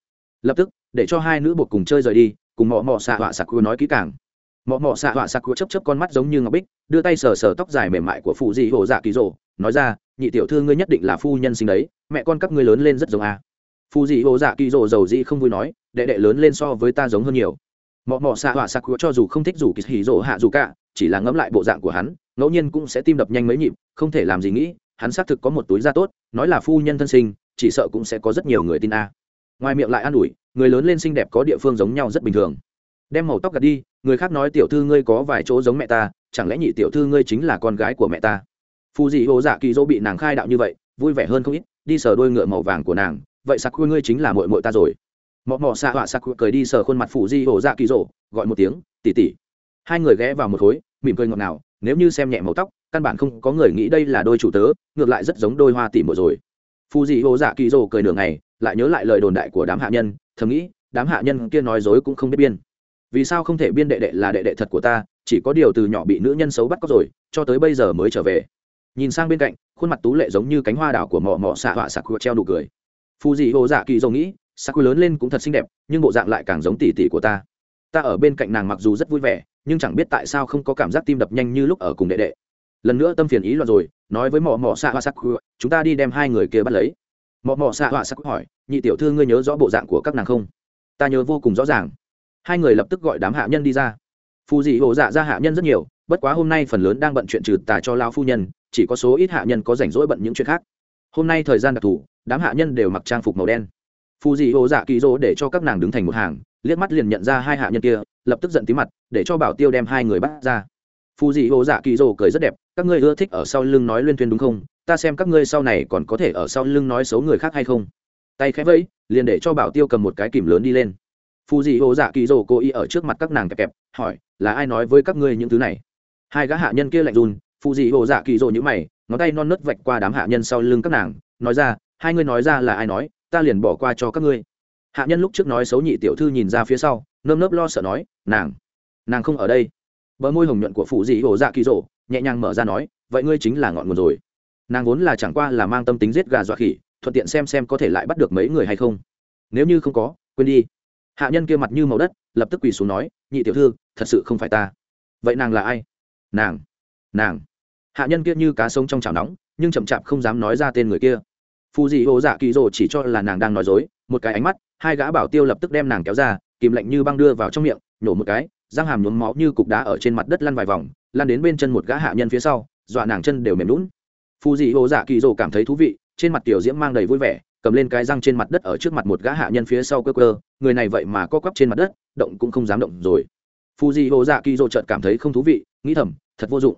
lập tức để cho hai nữ buộc cùng chơi rời đi cùng mọ mọ xạ họa sạc cua nói kỹ càng mọ mọ xạ họa sạc cua chấp chấp con mắt giống như ngọc bích đưa tay sờ sờ tóc dài mềm mại của phụ dị hồ dạ kỳ dỗ nói ra nhị tiểu thư ngươi nhất định là phu nhân sinh đấy mẹ con các ngươi lớn lên rất giống a à. phụ dị hồ dạ kỳ dỗ giàu dị không vui nói đệ đệ lớn lên so với ta giống hơn nhiều mọ mọ xạ họa sặc cho dù không thích rủ kỳ hỉ rỗ hạ dù cả, chỉ là ngẫm lại bộ dạng của hắn, ngẫu nhiên cũng sẽ tim đập nhanh mấy nhịp, không thể làm gì nghĩ, hắn xác thực có một túi da tốt, nói là phu nhân thân sinh, chỉ sợ cũng sẽ có rất nhiều người tin a. Ngoài miệng lại an ủi, người lớn lên xinh đẹp có địa phương giống nhau rất bình thường. Đem màu tóc gạt đi, người khác nói tiểu thư ngươi có vài chỗ giống mẹ ta, chẳng lẽ nhị tiểu thư ngươi chính là con gái của mẹ ta? Phù dị hồ dạ kỳ dỗ bị nàng khai đạo như vậy, vui vẻ hơn không ít, đi sờ đôi ngựa màu vàng của nàng, vậy sặc khuya ngươi chính là mội mội ta rồi mọ mọ xạ họa sặc cười đi sờ khuôn mặt phù di hổ dạ kỳ dỗ gọi một tiếng tỉ tỉ hai người ghé vào một khối, mỉm cười ngọt ngào, nếu như xem nhẹ màu tóc, căn bản không có người nghĩ đây là đôi chủ tớ, ngược lại rất giống đôi hoa tỉ mộ rồi. Phù di hổ dạ kỳ dỗ cười nửa ngày, lại nhớ lại lời đồn đại của đám hạ nhân, thầm nghĩ, đám hạ nhân kia nói dối cũng không biết biên. Vì sao không thể biên đệ đệ là đệ đệ thật của ta, chỉ có điều từ nhỏ bị nữ nhân xấu bắt cóc rồi, cho tới bây giờ mới trở về. Nhìn sang bên cạnh, khuôn mặt tú lệ giống như cánh hoa đảo của mỏ mỏ xạ họa sạc treo đủ cười. Phù dị hồ dạ kỳ dầu nghĩ sạc lớn lên cũng thật xinh đẹp, nhưng bộ dạng lại càng giống tỷ tỷ của ta. Ta ở bên cạnh nàng mặc dù rất vui vẻ, nhưng chẳng biết tại sao không có cảm giác tim đập nhanh như lúc ở cùng đệ đệ. Lần nữa tâm phiền ý loạn rồi, nói với mỏ mỏ xạ hoa sắc quy chúng ta đi đem hai người kia bắt lấy. Mỏ mỏ xạ hoa sắc quy hỏi, nhị tiểu thư ngươi nhớ rõ bộ dạng của các nàng không? Ta nhớ vô cùng rõ ràng. Hai người lập tức gọi đám hạ nhân đi ra. Phù dị hồ dạ ra hạ nhân rất nhiều, bất quá hôm nay phần lớn đang bận chuyện trừ tà cho lao phu nhân, chỉ có số ít hạ nhân có rảnh rỗi bận những chuyện khác. Hôm nay thời gian đặc thù, đám hạ nhân đều mặc trang phục màu đen phù dị ô dạ kỳ dỗ để cho các nàng đứng thành một hàng, liếc mắt liền nhận ra hai hạ nhân kia, lập tức giận tí mặt, để cho bảo tiêu đem hai người bắt ra. Phù dị ô dạ kỳ dỗ cười rất đẹp, các ngươi ưa thích ở sau lưng nói liên tuyên đúng không? Ta xem các ngươi sau này còn có thể ở sau lưng nói xấu người khác hay không? Tay khẽ vẫy, liền để cho bảo tiêu cầm một cái kìm lớn đi lên. Phù dị ô dạ kỳ dỗ cố ý ở trước mặt các nàng kẹp kẹp, hỏi, là ai nói với các ngươi những thứ này? Hai gã hạ nhân kia lạnh run phù dị ô dạ kỳ dỗ nhữ mày, ngón tay non nớt vạch qua đám hạ nhân sau lưng các nàng, nói ra, hai ngươi nói ra là ai nói? Ta liền bỏ qua cho các ngươi. Hạ nhân lúc trước nói xấu nhị tiểu thư nhìn ra phía sau, nơm nớp lo sợ nói, nàng nàng không ở đây. Bờ môi hồng nhuận của phụ dị ổ dạ kỳ rồ nhẹ nhàng mở ra nói, vậy ngươi chính là ngọn nguồn rồi. Nàng vốn là chẳng qua là mang tâm tính giết gà dọa khỉ, thuận tiện xem xem có thể lại bắt được mấy người hay không. Nếu như không có, quên đi. Hạ nhân kia mặt như màu đất, lập tức quỳ xuống nói, nhị tiểu thư, thật sự không phải ta. Vậy nàng là ai? Nàng nàng. Hạ nhân kia như cá sông trong chảo nóng, nhưng chậm chạp không dám nói ra tên người kia phù dị hồ dạ kỳ rồ chỉ cho là nàng đang nói dối, một cái ánh mắt, hai gã bảo tiêu lập tức đem nàng kéo ra, kìm lạnh như băng đưa vào trong miệng, nhổ một cái, răng hàm nhuốm máu như cục đá ở trên mặt đất lăn vài vòng, lăn đến bên chân một gã hạ nhân phía sau, dọa nàng chân đều mềm lún phù dị hồ dạ kỳ rồ cảm thấy thú vị, trên mặt tiểu diễm mang đầy vui vẻ, cầm lên cái răng trên mặt đất ở trước mặt một gã hạ nhân phía sau cơ cơ người này vậy mà co quắp trên mặt đất, động cũng không dám động rồi. Phù dị hồ dạ kỳ rồ trợt cảm thấy không thú vị, nghĩ thầm, thật vô dụng.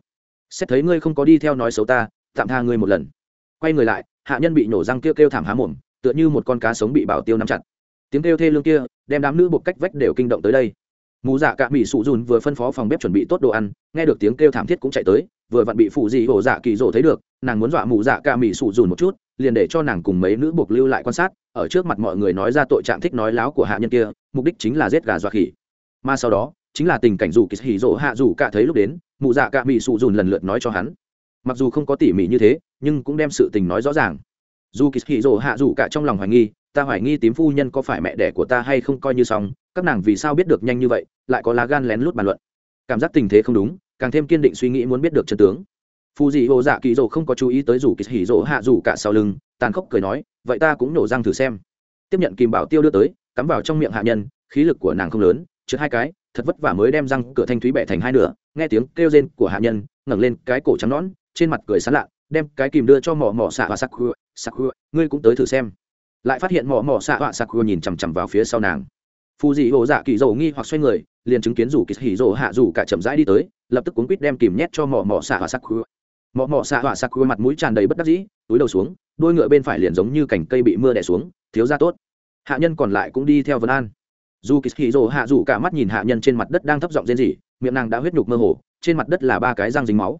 Xét thấy ngươi không có đi theo nói xấu ta, tạm tha ngươi một lần quay người lại, hạ nhân bị nổ răng kêu kêu thảm há mồm, tựa như một con cá sống bị bảo tiêu nắm chặt. Tiếng kêu thê lương kia đem đám nữ buộc cách vách đều kinh động tới đây. Mù dạ cả mỹ sụ dùn vừa phân phó phòng bếp chuẩn bị tốt đồ ăn, nghe được tiếng kêu thảm thiết cũng chạy tới, vừa vặn bị phụ dị hổ dạ kỳ rỗ thấy được, nàng muốn dọa mù dạ cả mỹ sụ dùn một chút, liền để cho nàng cùng mấy nữ buộc lưu lại quan sát, ở trước mặt mọi người nói ra tội trạng thích nói láo của hạ nhân kia, mục đích chính là giết gà dọa khỉ. Mà sau đó, chính là tình cảnh dù kỳ hỉ rỗ hạ dù cả thấy lúc đến mụ dạ cả mỹ sụ dùn lần lượt nói cho hắn mặc dù không có tỉ mỉ như thế, nhưng cũng đem sự tình nói rõ ràng. Dù kỳ hỉ hạ dù cả trong lòng hoài nghi, ta hoài nghi tím phu nhân có phải mẹ đẻ của ta hay không coi như xong, các nàng vì sao biết được nhanh như vậy, lại có lá gan lén lút bàn luận. Cảm giác tình thế không đúng, càng thêm kiên định suy nghĩ muốn biết được chân tướng. Phù dị hồ dạ kỳ dỗ không có chú ý tới rủ kỳ hỉ dỗ hạ rủ cả sau lưng, tàn khốc cười nói, vậy ta cũng nổ răng thử xem. Tiếp nhận kìm bảo tiêu đưa tới, cắm vào trong miệng hạ nhân, khí lực của nàng không lớn, trượt hai cái, thật vất vả mới đem răng cửa thanh thúy bẻ thành hai nửa, nghe tiếng kêu rên của hạ nhân, ngẩng lên cái cổ trắng nõn trên mặt cười sán lạ, đem cái kìm đưa cho mỏ mỏ xạ và sắc khua sắc khua ngươi cũng tới thử xem. Lại phát hiện mỏ mỏ xạ và sắc khua nhìn chằm chằm vào phía sau nàng. Phù dị hồ dạ kỳ dầu nghi hoặc xoay người, liền chứng kiến rủ kỳ hỉ dỗ hạ rủ cả chậm rãi đi tới, lập tức cuốn quýt đem kìm nhét cho mỏ mỏ xạ và sắc khua mọ mọ xạ họa sắc khua mặt mũi tràn đầy bất đắc dĩ, túi đầu xuống, đôi ngựa bên phải liền giống như cành cây bị mưa đẻ xuống, thiếu ra tốt. Hạ nhân còn lại cũng đi theo vân an. Dù kỳ hỉ rồ hạ dù cả mắt nhìn hạ nhân trên mặt đất đang thấp giọng rên rỉ, miệng nàng đã huyết nhục mơ hồ, trên mặt đất là ba cái răng dính máu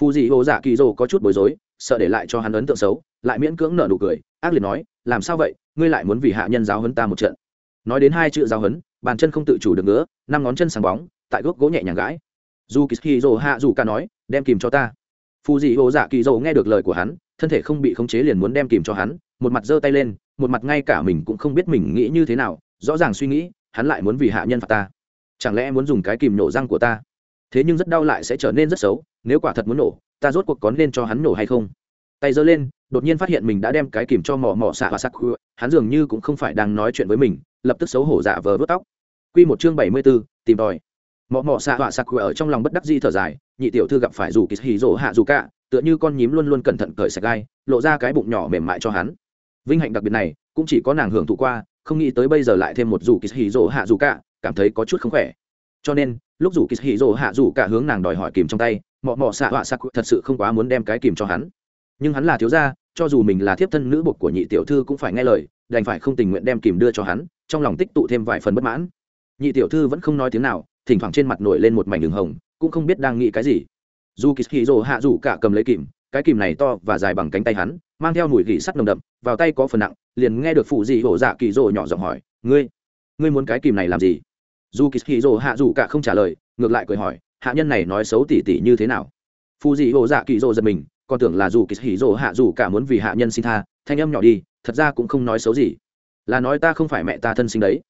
phù dị hồ dạ kỳ dô có chút bối rối, sợ để lại cho hắn ấn tượng xấu, lại miễn cưỡng nở nụ cười, ác liệt nói, làm sao vậy? Ngươi lại muốn vì hạ nhân giáo hấn ta một trận? Nói đến hai chữ giáo hấn bàn chân không tự chủ được nữa năm ngón chân sáng bóng, tại gốc gỗ nhẹ nhàng gãi. Dù kỳ hì hạ dù ca nói, đem kìm cho ta. Phù dị hồ dạ kỳ dô nghe được lời của hắn, thân thể không bị khống chế liền muốn đem kìm cho hắn, một mặt giơ tay lên, một mặt ngay cả mình cũng không biết mình nghĩ như thế nào, rõ ràng suy nghĩ, hắn lại muốn vì hạ nhân phạt ta. Chẳng lẽ muốn dùng cái kìm nổ răng của ta? Thế nhưng rất đau lại sẽ trở nên rất xấu, nếu quả thật muốn nổ, ta rốt cuộc có nên cho hắn nổ hay không? Tay giơ lên, đột nhiên phát hiện mình đã đem cái kìm cho mỏ mỏ xạ và sắc hắn dường như cũng không phải đang nói chuyện với mình, lập tức xấu hổ dạ vờ vớt tóc. Q một chương bảy mươi b ố tìm tòi. Mỏ mỏ xạ và sắc ở trong lòng bất đắc di thở dài, nhị tiểu thư gặp phải dù kỳ hì rỗ hạ dù cả, tựa như con nhím luôn luôn cẩn thận cởi sạch gai, lộ ra cái bụng nhỏ mềm mại cho hắn. Vinh hạnh đặc biệt này, cũng chỉ có nàng hưởng thụ qua, không nghĩ tới bây giờ lại thêm một dù kỳ hì rỗ hạ dù cả, cảm thấy có chút không khỏe. Cho nên lúc dù kỳ hì hạ dù cả hướng nàng đòi hỏi kìm trong tay, mọ mọ xạ họa sắc thật sự không quá muốn đem cái kìm cho hắn. Nhưng hắn là thiếu gia, cho dù mình là thiếp thân nữ bộc của nhị tiểu thư cũng phải nghe lời, đành phải không tình nguyện đem kìm đưa cho hắn, trong lòng tích tụ thêm vài phần bất mãn. Nhị tiểu thư vẫn không nói tiếng nào, thỉnh thoảng trên mặt nổi lên một mảnh đường hồng, cũng không biết đang nghĩ cái gì. Dù kỳ hì rồ hạ dù cả cầm lấy kìm, cái kìm này to và dài bằng cánh tay hắn, mang theo mùi gỉ sắt nồng đậm, vào tay có phần nặng, liền nghe được phụ dị hổ dạ kỳ rồ nhỏ giọng hỏi, ngươi ngươi muốn cái kìm này làm gì? Dù kỳ hì dồ hạ dù cả không trả lời, ngược lại cười hỏi, hạ nhân này nói xấu tỉ tỉ như thế nào? Phù dị hồ dạ kỳ dồ giật mình, còn tưởng là dù kỳ hì dồ hạ dù cả muốn vì hạ nhân xin tha, thanh âm nhỏ đi, thật ra cũng không nói xấu gì. Là nói ta không phải mẹ ta thân sinh đấy.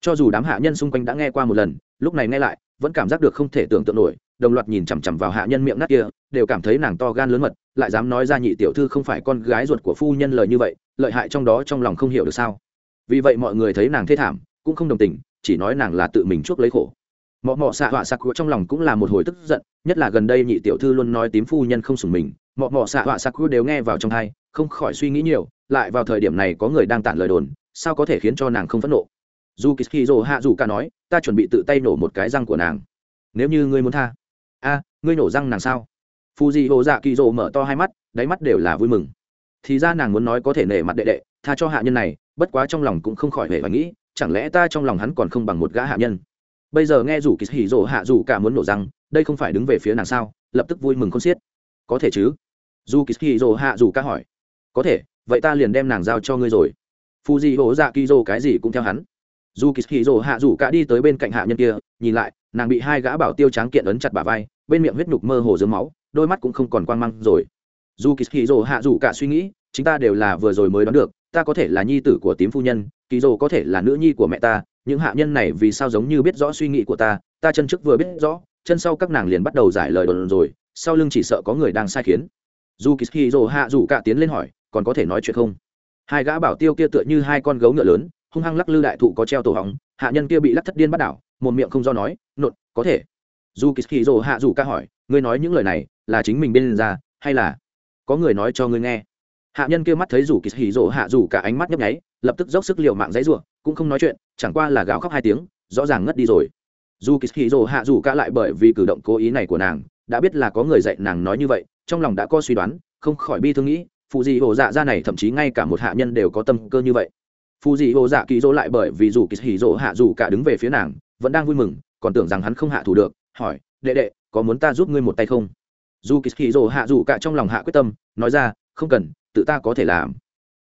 Cho dù đám hạ nhân xung quanh đã nghe qua một lần, lúc này nghe lại, vẫn cảm giác được không thể tưởng tượng nổi, đồng loạt nhìn chằm chằm vào hạ nhân miệng nát kia, đều cảm thấy nàng to gan lớn mật, lại dám nói ra nhị tiểu thư không phải con gái ruột của phu nhân lời như vậy, lợi hại trong đó trong lòng không hiểu được sao. Vì vậy mọi người thấy nàng thê thảm, cũng không đồng tình chỉ nói nàng là tự mình chuốc lấy khổ. Mọ mọ xạ họa sặc trong lòng cũng là một hồi tức giận, nhất là gần đây nhị tiểu thư luôn nói tím phu nhân không sủng mình, mọ mọ xạ họa sặc đều nghe vào trong hai không khỏi suy nghĩ nhiều, lại vào thời điểm này có người đang tản lời đồn, sao có thể khiến cho nàng không phẫn nộ. Dù kiskizo hạ dù ca nói, ta chuẩn bị tự tay nổ một cái răng của nàng. Nếu như ngươi muốn tha, a, ngươi nổ răng nàng sao? Phù dị hồ dạ kỳ rồ mở to hai mắt, đáy mắt đều là vui mừng. Thì ra nàng muốn nói có thể nể mặt đệ đệ, tha cho hạ nhân này, bất quá trong lòng cũng không khỏi hề phải nghĩ chẳng lẽ ta trong lòng hắn còn không bằng một gã hạ nhân? Bây giờ nghe rủ kỳ hỉ rộ hạ rủ cả muốn nổ răng, đây không phải đứng về phía nàng sao? Lập tức vui mừng con xiết. Có thể chứ? Dù kỳ hỉ rộ hạ rủ cả hỏi. Có thể, vậy ta liền đem nàng giao cho ngươi rồi. Phù dị hổ dạ kỳ rồ cái gì cũng theo hắn. Dù kỳ hỉ rộ hạ rủ cả đi tới bên cạnh hạ nhân kia, nhìn lại, nàng bị hai gã bảo tiêu tráng kiện ấn chặt bả vai, bên miệng huyết nhục mơ hồ dưới máu, đôi mắt cũng không còn quang măng rồi. Dù kỳ hỉ rộ hạ rủ cả suy nghĩ chúng ta đều là vừa rồi mới đoán được, ta có thể là nhi tử của tím phu nhân kỳ rồ có thể là nữ nhi của mẹ ta, những hạ nhân này vì sao giống như biết rõ suy nghĩ của ta ta chân trước vừa biết rõ, chân sau các nàng liền bắt đầu giải lời đồn rồi, sau lưng chỉ sợ có người đang sai khiến. Dù kỳ hì hạ dù cả tiến lên hỏi, còn có thể nói chuyện không? Hai gã bảo tiêu kia tựa như hai con gấu ngựa lớn, hung hăng lắc lư đại thụ có treo tổ hóng, hạ nhân kia bị lắc thất điên bắt đảo, một miệng không do nói, nột, có thể. Dù kỳ kỳ hạ dù ca hỏi, ngươi nói những lời này là chính mình bên ra, hay là có người nói cho ngươi nghe? Hạ nhân kia mắt thấy dù kỳ hì hạ dù cả ánh mắt nhấp nháy lập tức dốc sức liệu mạng dãy ruộng cũng không nói chuyện, chẳng qua là gào khóc hai tiếng, rõ ràng ngất đi rồi. Dù kỳ hì rồ hạ dù cả lại bởi vì cử động cố ý này của nàng, đã biết là có người dạy nàng nói như vậy, trong lòng đã có suy đoán, không khỏi bi thương nghĩ phụ dị hồ dạ ra này thậm chí ngay cả một hạ nhân đều có tâm cơ như vậy. Phù dị hồ dạ kỳ dỗ lại bởi vì dù kỳ hì dỗ hạ dù cả đứng về phía nàng, vẫn đang vui mừng, còn tưởng rằng hắn không hạ thủ được, hỏi, đệ đệ, có muốn ta giúp ngươi một tay không? Dù kỳ hì dỗ hạ dù cả trong lòng hạ quyết tâm, nói ra, không cần, tự ta có thể làm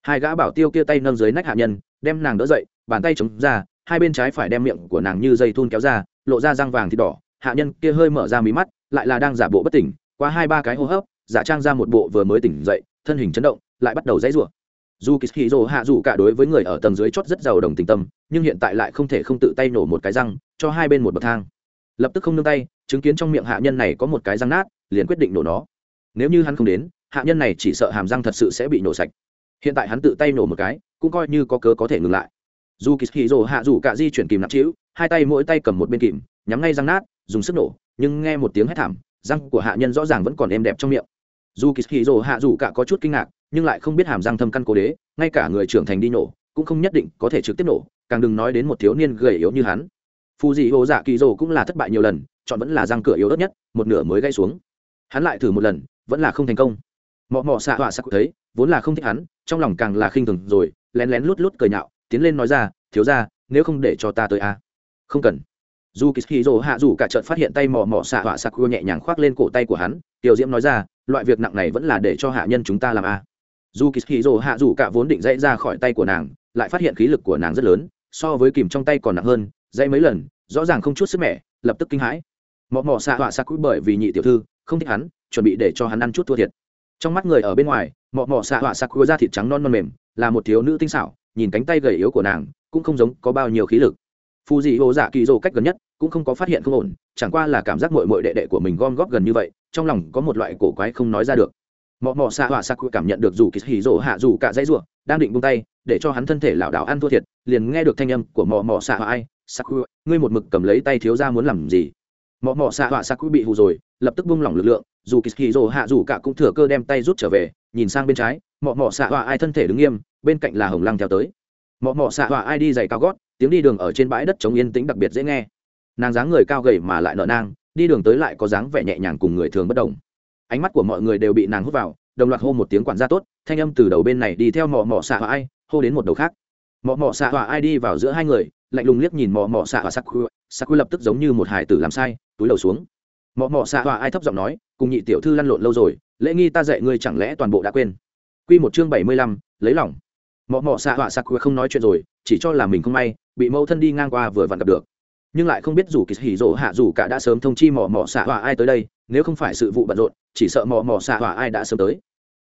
hai gã bảo tiêu kia tay nâng dưới nách hạ nhân, đem nàng đỡ dậy, bàn tay chống ra, hai bên trái phải đem miệng của nàng như dây thun kéo ra, lộ ra răng vàng thịt đỏ, hạ nhân kia hơi mở ra mí mắt, lại là đang giả bộ bất tỉnh, qua hai ba cái hô hấp, giả trang ra một bộ vừa mới tỉnh dậy, thân hình chấn động, lại bắt đầu dãy rủa. Dù kỳ hì rồ hạ dù cả đối với người ở tầng dưới chót rất giàu đồng tình tâm, nhưng hiện tại lại không thể không tự tay nổ một cái răng, cho hai bên một bậc thang. Lập tức không nương tay, chứng kiến trong miệng hạ nhân này có một cái răng nát, liền quyết định nổ nó. Nếu như hắn không đến, hạ nhân này chỉ sợ hàm răng thật sự sẽ bị nổ sạch hiện tại hắn tự tay nổ một cái, cũng coi như có cớ có thể ngừng lại. Dù kỳ hì rồ hạ dù cả di chuyển kìm nặng trĩu hai tay mỗi tay cầm một bên kìm, nhắm ngay răng nát, dùng sức nổ, nhưng nghe một tiếng hét thảm, răng của hạ nhân rõ ràng vẫn còn êm đẹp trong miệng. Dù kỳ hì rồ hạ dù cả có chút kinh ngạc, nhưng lại không biết hàm răng thâm căn cố đế, ngay cả người trưởng thành đi nổ, cũng không nhất định có thể trực tiếp nổ, càng đừng nói đến một thiếu niên gầy yếu như hắn. Phù dị hồ dạ kỳ rồ cũng là thất bại nhiều lần, chọn vẫn là răng cửa yếu ớt nhất, một nửa mới gãy xuống. Hắn lại thử một lần, vẫn là không thành công mọ mọ xạ họa sắc thấy, vốn là không thích hắn, trong lòng càng là khinh thường rồi, lén lén lút lút cười nhạo, tiến lên nói ra, thiếu ra nếu không để cho ta tới a. Không cần. Dù kỳ rồ hạ dù cả trận phát hiện tay mò mò xạ họa xạ nhẹ nhàng khoác lên cổ tay của hắn, tiểu diễm nói ra, loại việc nặng này vẫn là để cho hạ nhân chúng ta làm a. Dù kỳ hì rồ hạ dù cả vốn định dãy ra khỏi tay của nàng, lại phát hiện khí lực của nàng rất lớn, so với kìm trong tay còn nặng hơn, dãy mấy lần, rõ ràng không chút sức mẻ, lập tức kinh hãi. Mọ mọ xạ họa sắc bởi vì nhị tiểu thư, không thích hắn, chuẩn bị để cho hắn ăn chút thua thiệt trong mắt người ở bên ngoài, mọ mọ xạ họa sặc cua da thịt trắng non non mềm, là một thiếu nữ tinh xảo, nhìn cánh tay gầy yếu của nàng, cũng không giống có bao nhiêu khí lực. Phù dị hồ dạ kỳ rồ cách gần nhất, cũng không có phát hiện không ổn, chẳng qua là cảm giác mội mội đệ đệ của mình gom góp gần như vậy, trong lòng có một loại cổ quái không nói ra được. Mọ mọ xạ họa xạ cảm nhận được dù kỳ hỉ rỗ hạ dù cả dãy ruộng đang định bung tay, để cho hắn thân thể lảo đảo ăn thua thiệt, liền nghe được thanh âm của mọ mọ xạ họa ai saku ngươi một mực cầm lấy tay thiếu ra muốn làm gì? Mọ mọ xạ họa saku bị hù rồi lập tức bung lỏng lực lượng, dù kỳ hỉ hạ dù cả cũng thừa cơ đem tay rút trở về, nhìn sang bên trái, mọ mọ xạ họa ai thân thể đứng nghiêm, bên cạnh là hồng lăng theo tới. Mọ mọ xạ họa ai đi giày cao gót, tiếng đi đường ở trên bãi đất chống yên tĩnh đặc biệt dễ nghe. Nàng dáng người cao gầy mà lại nợ nang, đi đường tới lại có dáng vẻ nhẹ nhàng cùng người thường bất đồng. Ánh mắt của mọi người đều bị nàng hút vào, đồng loạt hô một tiếng quản gia tốt, thanh âm từ đầu bên này đi theo mọ mọ xạ họa ai, hô đến một đầu khác. Mọ mọ xạ họa ai đi vào giữa hai người, lạnh lùng liếc nhìn mọ mọ xạ họa sắc khu sắc khu lập tức giống như một hải tử làm sai, túi đầu xuống mọ mọ xạ tọa ai thấp giọng nói, cùng nhị tiểu thư lăn lộn lâu rồi, lễ nghi ta dạy ngươi chẳng lẽ toàn bộ đã quên. Quy một chương bảy mươi lăm, lấy lòng. Mọ mọ xạ tọa sắc khu không nói chuyện rồi, chỉ cho là mình không may, bị mâu thân đi ngang qua vừa vặn gặp được. Nhưng lại không biết dù kỳ hỉ rỗ hạ dù cả đã sớm thông chi mỏ mỏ xạ Hòa ai tới đây, nếu không phải sự vụ bận rộn, chỉ sợ mỏ mỏ xạ Hòa ai đã sớm tới.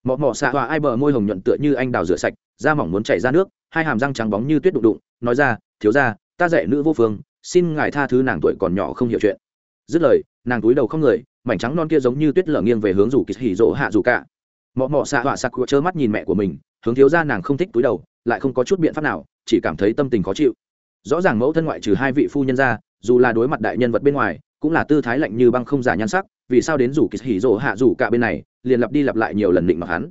Mỏ mỏ xạ Hòa ai bờ môi hồng nhuận tựa như anh đào rửa sạch, da mỏng muốn chảy ra nước, hai hàm răng trắng bóng như tuyết đụng đụng, nói ra, thiếu ra ta dạy nữ vô phương, xin ngài tha thứ nàng tuổi còn nhỏ không hiểu chuyện dứt lời, nàng túi đầu không người, mảnh trắng non kia giống như tuyết lở nghiêng về hướng rủ kỳ hỉ rỗ hạ rủ cả. Mọ mọ xạ họa sặc trơ mắt nhìn mẹ của mình, hướng thiếu ra nàng không thích túi đầu, lại không có chút biện pháp nào, chỉ cảm thấy tâm tình khó chịu. Rõ ràng mẫu thân ngoại trừ hai vị phu nhân ra, dù là đối mặt đại nhân vật bên ngoài, cũng là tư thái lạnh như băng không giả nhan sắc, vì sao đến rủ kỳ hỉ rỗ hạ rủ cả bên này, liền lặp đi lặp lại nhiều lần định mặc hắn.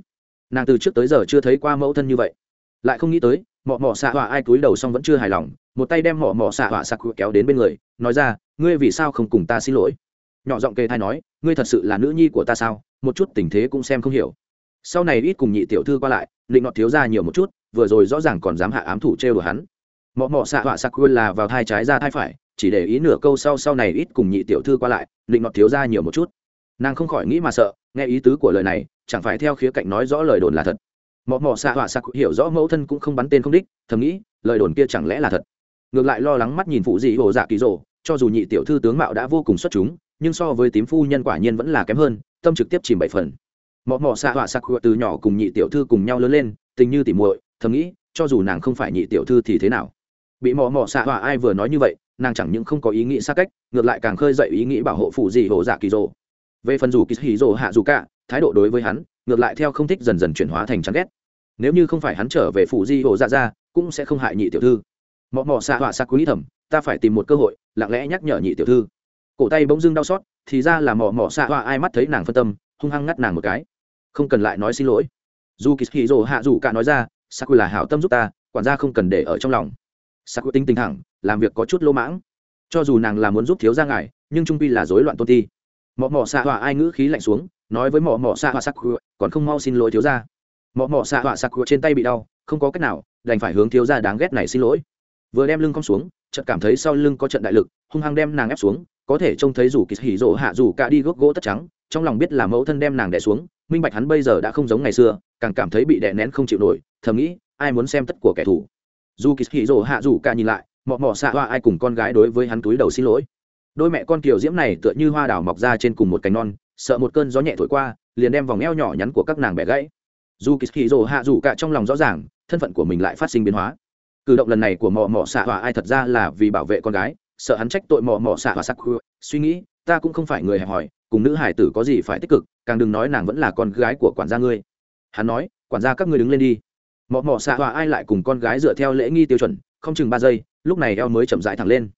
Nàng từ trước tới giờ chưa thấy qua mẫu thân như vậy. Lại không nghĩ tới, mọ mọ xạ họa ai cúi đầu xong vẫn chưa hài lòng, một tay đem mọ mọ xạ họa sặc kéo đến bên người, nói ra ngươi vì sao không cùng ta xin lỗi? Nhỏ giọng kề thai nói, ngươi thật sự là nữ nhi của ta sao? Một chút tình thế cũng xem không hiểu. Sau này ít cùng nhị tiểu thư qua lại định nọ thiếu ra nhiều một chút, vừa rồi rõ ràng còn dám hạ ám thủ trêu đùa hắn. Mọ mọ xạ họa sặc là vào thai trái ra thai phải, chỉ để ý nửa câu sau sau này ít cùng nhị tiểu thư qua lại định nọ thiếu ra nhiều một chút. Nàng không khỏi nghĩ mà sợ, nghe ý tứ của lời này, chẳng phải theo khía cạnh nói rõ lời đồn là thật. Mọ mọ xạ họa sặc hiểu rõ mẫu thân cũng không bắn tên không đích, thầm nghĩ, lời đồn kia chẳng lẽ là thật. Ngược lại lo lắng mắt nhìn phụ dị hồ dạ kỳ rồ cho dù nhị tiểu thư tướng mạo đã vô cùng xuất chúng, nhưng so với tím phu nhân quả nhiên vẫn là kém hơn, tâm trực tiếp chìm bảy phần. Mọ mọ xạ họa sặc từ nhỏ cùng nhị tiểu thư cùng nhau lớn lên, tình như tỉ muội, thầm nghĩ, cho dù nàng không phải nhị tiểu thư thì thế nào? Bị mọ mọ xạ họa ai vừa nói như vậy, nàng chẳng những không có ý nghĩ xa cách, ngược lại càng khơi dậy ý nghĩ bảo hộ phụ gì hồ dạ kỳ rồ. Về phần dù kỳ hì rồ hạ dù cả, thái độ đối với hắn, ngược lại theo không thích dần dần chuyển hóa thành chán ghét. Nếu như không phải hắn trở về phụ di hồ dạ ra, cũng sẽ không hại nhị tiểu thư. Mọ mọ xạ họa sặc quý thầm ta phải tìm một cơ hội, lặng lẽ nhắc nhở nhị tiểu thư. Cổ tay bỗng dưng đau xót, thì ra là mọ mọ xạ hoa ai mắt thấy nàng phân tâm, hung hăng ngắt nàng một cái. Không cần lại nói xin lỗi. Dù kỳ hì rồ hạ dù cả nói ra xạ là hảo tâm giúp ta, quản gia không cần để ở trong lòng. Xạ tinh tinh thẳng, làm việc có chút lỗ mãng. Cho dù nàng là muốn giúp thiếu gia ngài, nhưng trung pi là rối loạn tôn ti. Mọ mọ xạ họa ai ngữ khí lạnh xuống, nói với mọ mọ xạ họa sắc còn không mau xin lỗi thiếu gia. Mọ mọ xạ họa sắc trên tay bị đau, không có cách nào, đành phải hướng thiếu gia đáng ghét này xin lỗi vừa đem lưng cong xuống, chợt cảm thấy sau lưng có trận đại lực, hung hăng đem nàng ép xuống, có thể trông thấy rủ kỳ hỉ rộ hạ rủ cả đi gốc gỗ tất trắng, trong lòng biết là mẫu thân đem nàng đẻ xuống, minh bạch hắn bây giờ đã không giống ngày xưa, càng cảm thấy bị đè nén không chịu nổi, thầm nghĩ, ai muốn xem tất của kẻ thù. Dù kỳ hỉ rộ hạ rủ cả nhìn lại, mọ mọ xạ hoa ai cùng con gái đối với hắn túi đầu xin lỗi. Đôi mẹ con kiều diễm này tựa như hoa đào mọc ra trên cùng một cành non, sợ một cơn gió nhẹ thổi qua, liền đem vòng eo nhỏ nhắn của các nàng bẻ gãy. Dù kỳ hỉ rồ hạ rủ cả trong lòng rõ ràng, thân phận của mình lại phát sinh biến hóa cử động lần này của mọ mọ xạ hòa ai thật ra là vì bảo vệ con gái, sợ hắn trách tội mọ mọ xạ hòa sắc suy nghĩ, ta cũng không phải người hẹp hòi, cùng nữ hải tử có gì phải tích cực, càng đừng nói nàng vẫn là con gái của quản gia ngươi. Hắn nói, quản gia các ngươi đứng lên đi. Mọ mọ xạ hòa ai lại cùng con gái dựa theo lễ nghi tiêu chuẩn, không chừng ba giây, lúc này eo mới chậm rãi thẳng lên.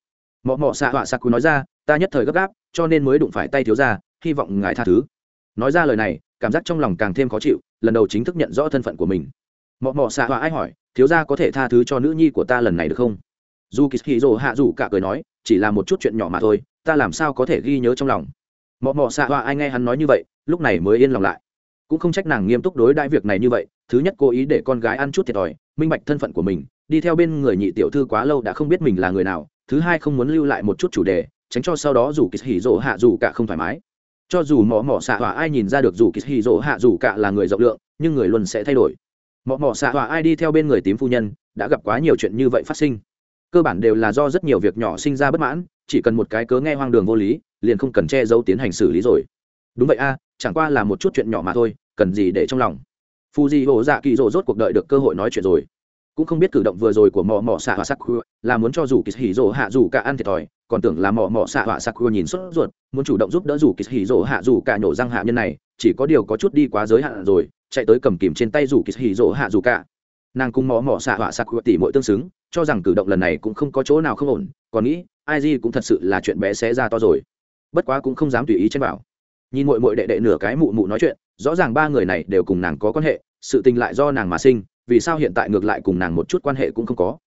Mọ mọ xạ họa sạc nói ra, ta nhất thời gấp gáp, cho nên mới đụng phải tay thiếu ra hy vọng ngài tha thứ. Nói ra lời này, cảm giác trong lòng càng thêm khó chịu, lần đầu chính thức nhận rõ thân phận của mình mọ mọ xạ họa ai hỏi, thiếu gia có thể tha thứ cho nữ nhi của ta lần này được không? Dù kỳ hì dồ hạ dù cả cười nói, chỉ là một chút chuyện nhỏ mà thôi, ta làm sao có thể ghi nhớ trong lòng? Mọ mọ xạ họa ai nghe hắn nói như vậy, lúc này mới yên lòng lại. Cũng không trách nàng nghiêm túc đối đãi việc này như vậy, thứ nhất cố ý để con gái ăn chút thiệt thòi, minh bạch thân phận của mình, đi theo bên người nhị tiểu thư quá lâu đã không biết mình là người nào, thứ hai không muốn lưu lại một chút chủ đề, tránh cho sau đó dù kỳ hì rỗ hạ dù cả không thoải mái. Cho dù mỏ mỏ xạ hỏa ai nhìn ra được dù kỳ hì rỗ hạ dù cả là người rộng lượng, nhưng người luôn sẽ thay đổi mọ mọ xạ Hòa ai đi theo bên người tím phu nhân, đã gặp quá nhiều chuyện như vậy phát sinh. Cơ bản đều là do rất nhiều việc nhỏ sinh ra bất mãn, chỉ cần một cái cớ nghe hoang đường vô lý, liền không cần che giấu tiến hành xử lý rồi. Đúng vậy a, chẳng qua là một chút chuyện nhỏ mà thôi, cần gì để trong lòng. Phu di hộ dạ kỳ rộ rốt cuộc đợi được cơ hội nói chuyện rồi. Cũng không biết cử động vừa rồi của mò mò xạ hỏa sắc khua là muốn cho dù kỳ hỉ rộ hạ dù cả ăn thiệt thòi, còn tưởng là mò mò xạ hỏa sắc khua nhìn sốt ruột, muốn chủ động giúp đỡ dù kỳ hỉ rộ hạ dù cả nhổ răng hạ nhân này, chỉ có điều có chút đi quá giới hạn rồi chạy tới cầm kìm trên tay rủ kỳ hỉ rỗ hạ dù cả. Nàng cùng mò mò xạ họa sạc khua tỉ mỗi tương xứng, cho rằng cử động lần này cũng không có chỗ nào không ổn, còn nghĩ, ai gì cũng thật sự là chuyện bé xé ra to rồi. Bất quá cũng không dám tùy ý chen vào. Nhìn mội mội đệ đệ nửa cái mụ mụ nói chuyện, rõ ràng ba người này đều cùng nàng có quan hệ, sự tình lại do nàng mà sinh, vì sao hiện tại ngược lại cùng nàng một chút quan hệ cũng không có.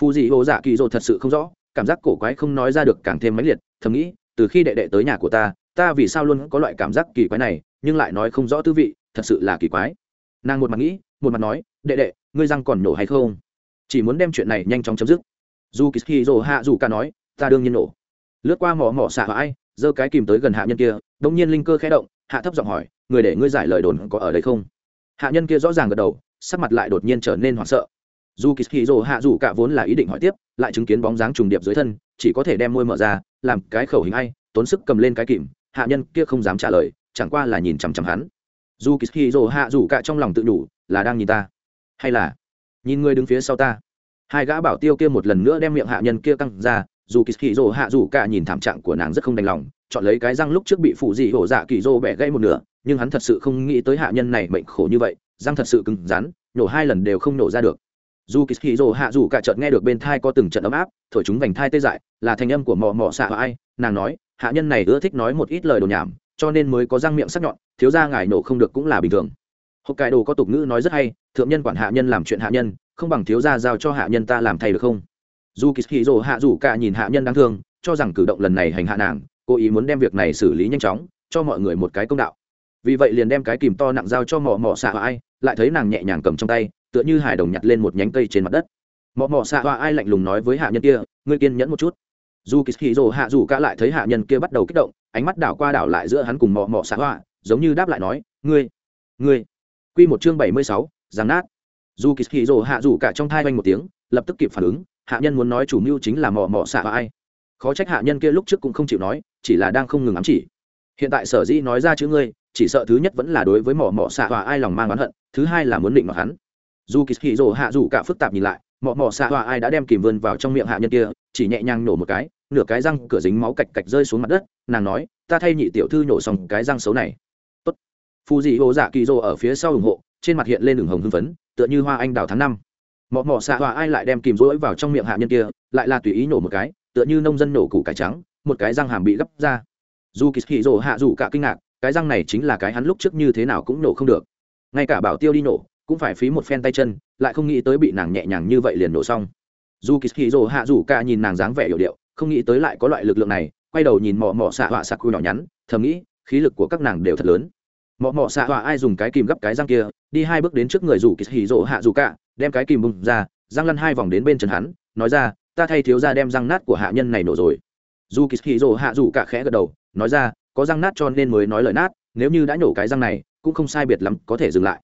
Phù dị hồ dạ kỳ dỗ thật sự không rõ, cảm giác cổ quái không nói ra được càng thêm mãnh liệt, thầm nghĩ, từ khi đệ đệ tới nhà của ta ta vì sao luôn có loại cảm giác kỳ quái này, nhưng lại nói không rõ tư vị thật sự là kỳ quái. Nàng một mặt nghĩ, một mặt nói, đệ đệ, ngươi răng còn nổ hay không? Chỉ muốn đem chuyện này nhanh chóng chấm dứt. Dù kỳ dỗ hạ dù ca nói, ta đương nhiên nổ. Lướt qua mỏ mỏ xạ ai, giơ cái kìm tới gần hạ nhân kia đông nhiên linh cơ khẽ động, hạ thấp giọng hỏi, người để ngươi giải lời đồn có ở đây không? Hạ nhân kia rõ ràng gật đầu, sắc mặt lại đột nhiên trở nên hoảng sợ. Dù kỳ hì rồ hạ dù cả vốn là ý định hỏi tiếp, lại chứng kiến bóng dáng trùng điệp dưới thân, chỉ có thể đem môi mở ra, làm cái khẩu hình ai, tốn sức cầm lên cái kìm, hạ nhân kia không dám trả lời, chẳng qua là nhìn chằm chằm hắn dù kỳ hì rồ hạ dù cả trong lòng tự đủ, là đang nhìn ta. Hay là nhìn người đứng phía sau ta? Hai gã bảo tiêu kia một lần nữa đem miệng hạ nhân kia căng ra, dù kỳ hì rồ hạ dù cả nhìn thảm trạng của nàng rất không đành lòng, chọn lấy cái răng lúc trước bị phụ dị hổ dạ kỳ rô bẻ gãy một nửa, nhưng hắn thật sự không nghĩ tới hạ nhân này bệnh khổ như vậy, răng thật sự cứng rắn, nổ hai lần đều không nổ ra được. Dù kỳ hì rồ hạ dù cả chợt nghe được bên thai có từng trận ấm áp, thổi chúng vành thai tê dại, là thành âm của mò mò xạ ai, nàng nói, hạ nhân này ưa thích nói một ít lời đồ nhảm, cho nên mới có răng miệng sắc nhọn thiếu ra ngài nổ không được cũng là bình thường. Hộp cải đồ có tục ngữ nói rất hay, thượng nhân quản hạ nhân làm chuyện hạ nhân, không bằng thiếu ra giao cho hạ nhân ta làm thay được không? Dù kỳ hì hạ dù cả nhìn hạ nhân đáng thương, cho rằng cử động lần này hành hạ nàng, cố ý muốn đem việc này xử lý nhanh chóng, cho mọi người một cái công đạo. Vì vậy liền đem cái kìm to nặng giao cho mỏ mỏ xạ ai, lại thấy nàng nhẹ nhàng cầm trong tay, tựa như hải đồng nhặt lên một nhánh cây trên mặt đất. Mỏ mỏ xạ hoa ai lạnh lùng nói với hạ nhân kia, ngươi kiên nhẫn một chút. Dù kỳ hì hạ dù cả lại thấy hạ nhân kia bắt đầu kích động, ánh mắt đảo qua đảo lại giữa hắn cùng mỏ mỏ xạ hoa giống như đáp lại nói, ngươi ngươi. Quy một chương bảy mươi sáu giáng nát. Dù kỳ hì rồ hạ rủ cả trong thai quanh một tiếng, lập tức kịp phản ứng, hạ nhân muốn nói chủ mưu chính là mỏ mỏ xạ và ai. Khó trách hạ nhân kia lúc trước cũng không chịu nói, chỉ là đang không ngừng ám chỉ. Hiện tại sở dĩ nói ra chữ ngươi, chỉ sợ thứ nhất vẫn là đối với mỏ mỏ xạ hòa ai lòng mang oán hận, thứ hai là muốn định mặc hắn. Dù kỳ hì rồ hạ dù cả phức tạp nhìn lại mỏ mỏ xạ hòa ai đã đem kìm vươn vào trong miệng hạ nhân kia, chỉ nhẹ nhàng nổ một cái, nửa cái răng cửa dính máu cạch cạch rơi xuống mặt đất, nàng nói, ta thay nhị tiểu thư nổ xong cái răng xấu này phù dị hồ dạ kỳ dô ở phía sau ủng hộ, trên mặt hiện lên đường hồng hưng phấn, tựa như hoa anh đào tháng năm. Mọ mọ xạ hòa ai lại đem kìm rỗi vào trong miệng hạ nhân kia, lại là tùy ý nổ một cái, tựa như nông dân nổ củ cải trắng, một cái răng hàm bị gấp ra. Dù kỳ kỳ rồ hạ dù cả kinh ngạc, cái răng này chính là cái hắn lúc trước như thế nào cũng nổ không được. Ngay cả bảo tiêu đi nổ, cũng phải phí một phen tay chân, lại không nghĩ tới bị nàng nhẹ nhàng như vậy liền nổ xong. Dù kỳ kỳ rồ hạ dù cả nhìn nàng dáng vẻ hiệu điệu, không nghĩ tới lại có loại lực lượng này, quay đầu nhìn mọ mọ xạ họa sạc khu nhỏ nhắn, thầm nghĩ, khí lực của các nàng đều thật lớn mọ mọ xạ họa ai dùng cái kìm gấp cái răng kia, đi hai bước đến trước người rủ kỳ hì rồ hạ rủ cả, đem cái kìm bung ra, răng lăn hai vòng đến bên chân hắn, nói ra, ta thay thiếu ra đem răng nát của hạ nhân này nổ rồi. Dù kỳ hì rồ hạ rủ cả khẽ gật đầu, nói ra, có răng nát cho nên mới nói lời nát, nếu như đã nhổ cái răng này, cũng không sai biệt lắm, có thể dừng lại.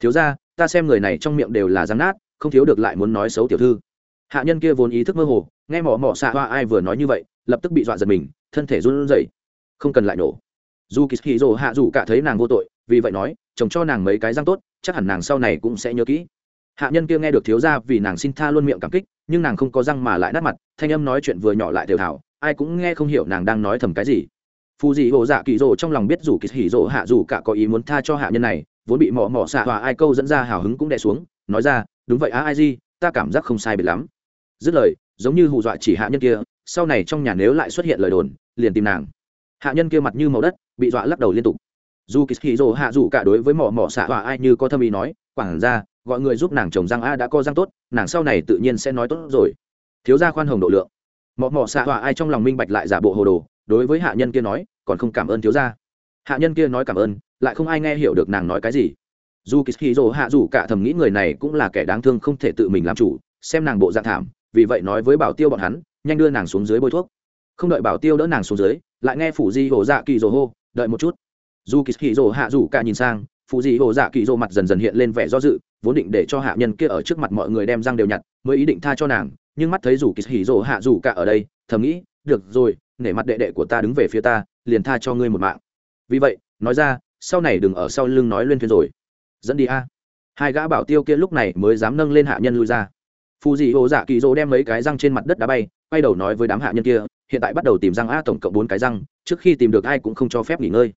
Thiếu ra ta xem người này trong miệng đều là răng nát, không thiếu được lại muốn nói xấu tiểu thư. Hạ nhân kia vốn ý thức mơ hồ, nghe mỏ mỏ xạ hoa ai vừa nói như vậy, lập tức bị dọa giật mình, thân thể run rẩy, không cần lại nổ dù kỳ hì rồ hạ dù cả thấy nàng vô tội, vì vậy nói, chồng cho nàng mấy cái răng tốt, chắc hẳn nàng sau này cũng sẽ nhớ kỹ. Hạ nhân kia nghe được thiếu ra vì nàng xin tha luôn miệng cảm kích, nhưng nàng không có răng mà lại nát mặt, thanh âm nói chuyện vừa nhỏ lại đều thảo ai cũng nghe không hiểu nàng đang nói thầm cái gì. Phù dị hồ dạ kỳ rồ trong lòng biết dù kỳ hỉ rồ hạ dù cả có ý muốn tha cho hạ nhân này, vốn bị mỏ mỏ xạ hòa ai câu dẫn ra hào hứng cũng đè xuống, nói ra, đúng vậy á, ai gì ta cảm giác không sai biệt lắm. Dứt lời, giống như hù dọa chỉ hạ nhân kia, sau này trong nhà nếu lại xuất hiện lời đồn, liền tìm nàng. Hạ nhân kia mặt như màu đất bị dọa lắc đầu liên tục. Dù kỳ hỉ hạ dù cả đối với mỏ mỏ xạ hòa ai như có thâm ý nói quảng ra gọi người giúp nàng chồng răng a đã có răng tốt, nàng sau này tự nhiên sẽ nói tốt rồi. Thiếu gia khoan hồng độ lượng. Mỏ mỏ xạ hòa ai trong lòng minh bạch lại giả bộ hồ đồ, đối với hạ nhân kia nói, còn không cảm ơn thiếu gia. Hạ nhân kia nói cảm ơn, lại không ai nghe hiểu được nàng nói cái gì. Dù kỳ hì hạ dù cả thầm nghĩ người này cũng là kẻ đáng thương không thể tự mình làm chủ, xem nàng bộ dạng thảm, vì vậy nói với bảo tiêu bọn hắn, nhanh đưa nàng xuống dưới bôi thuốc. Không đợi bảo tiêu đỡ nàng xuống dưới, lại nghe phủ di hồ dạ kỳ rồ hô đợi một chút. Dù kỳ hì rồ hạ dù cả nhìn sang phụ dị hồ dạ kỳ rồ mặt dần dần hiện lên vẻ do dự, vốn định để cho hạ nhân kia ở trước mặt mọi người đem răng đều nhặt, mới ý định tha cho nàng, nhưng mắt thấy dù kỳ hì rồ hạ dù cả ở đây, thầm nghĩ, được rồi, nể mặt đệ đệ của ta đứng về phía ta, liền tha cho ngươi một mạng. Vì vậy, nói ra, sau này đừng ở sau lưng nói lên thuyền rồi. Dẫn đi a. Hai gã bảo tiêu kia lúc này mới dám nâng lên hạ nhân lui ra. Phù dị hồ dạ kỳ dỗ đem mấy cái răng trên mặt đất đá bay, quay đầu nói với đám hạ nhân kia hiện tại bắt đầu tìm răng a tổng cộng bốn cái răng, trước khi tìm được ai cũng không cho phép nghỉ ngơi.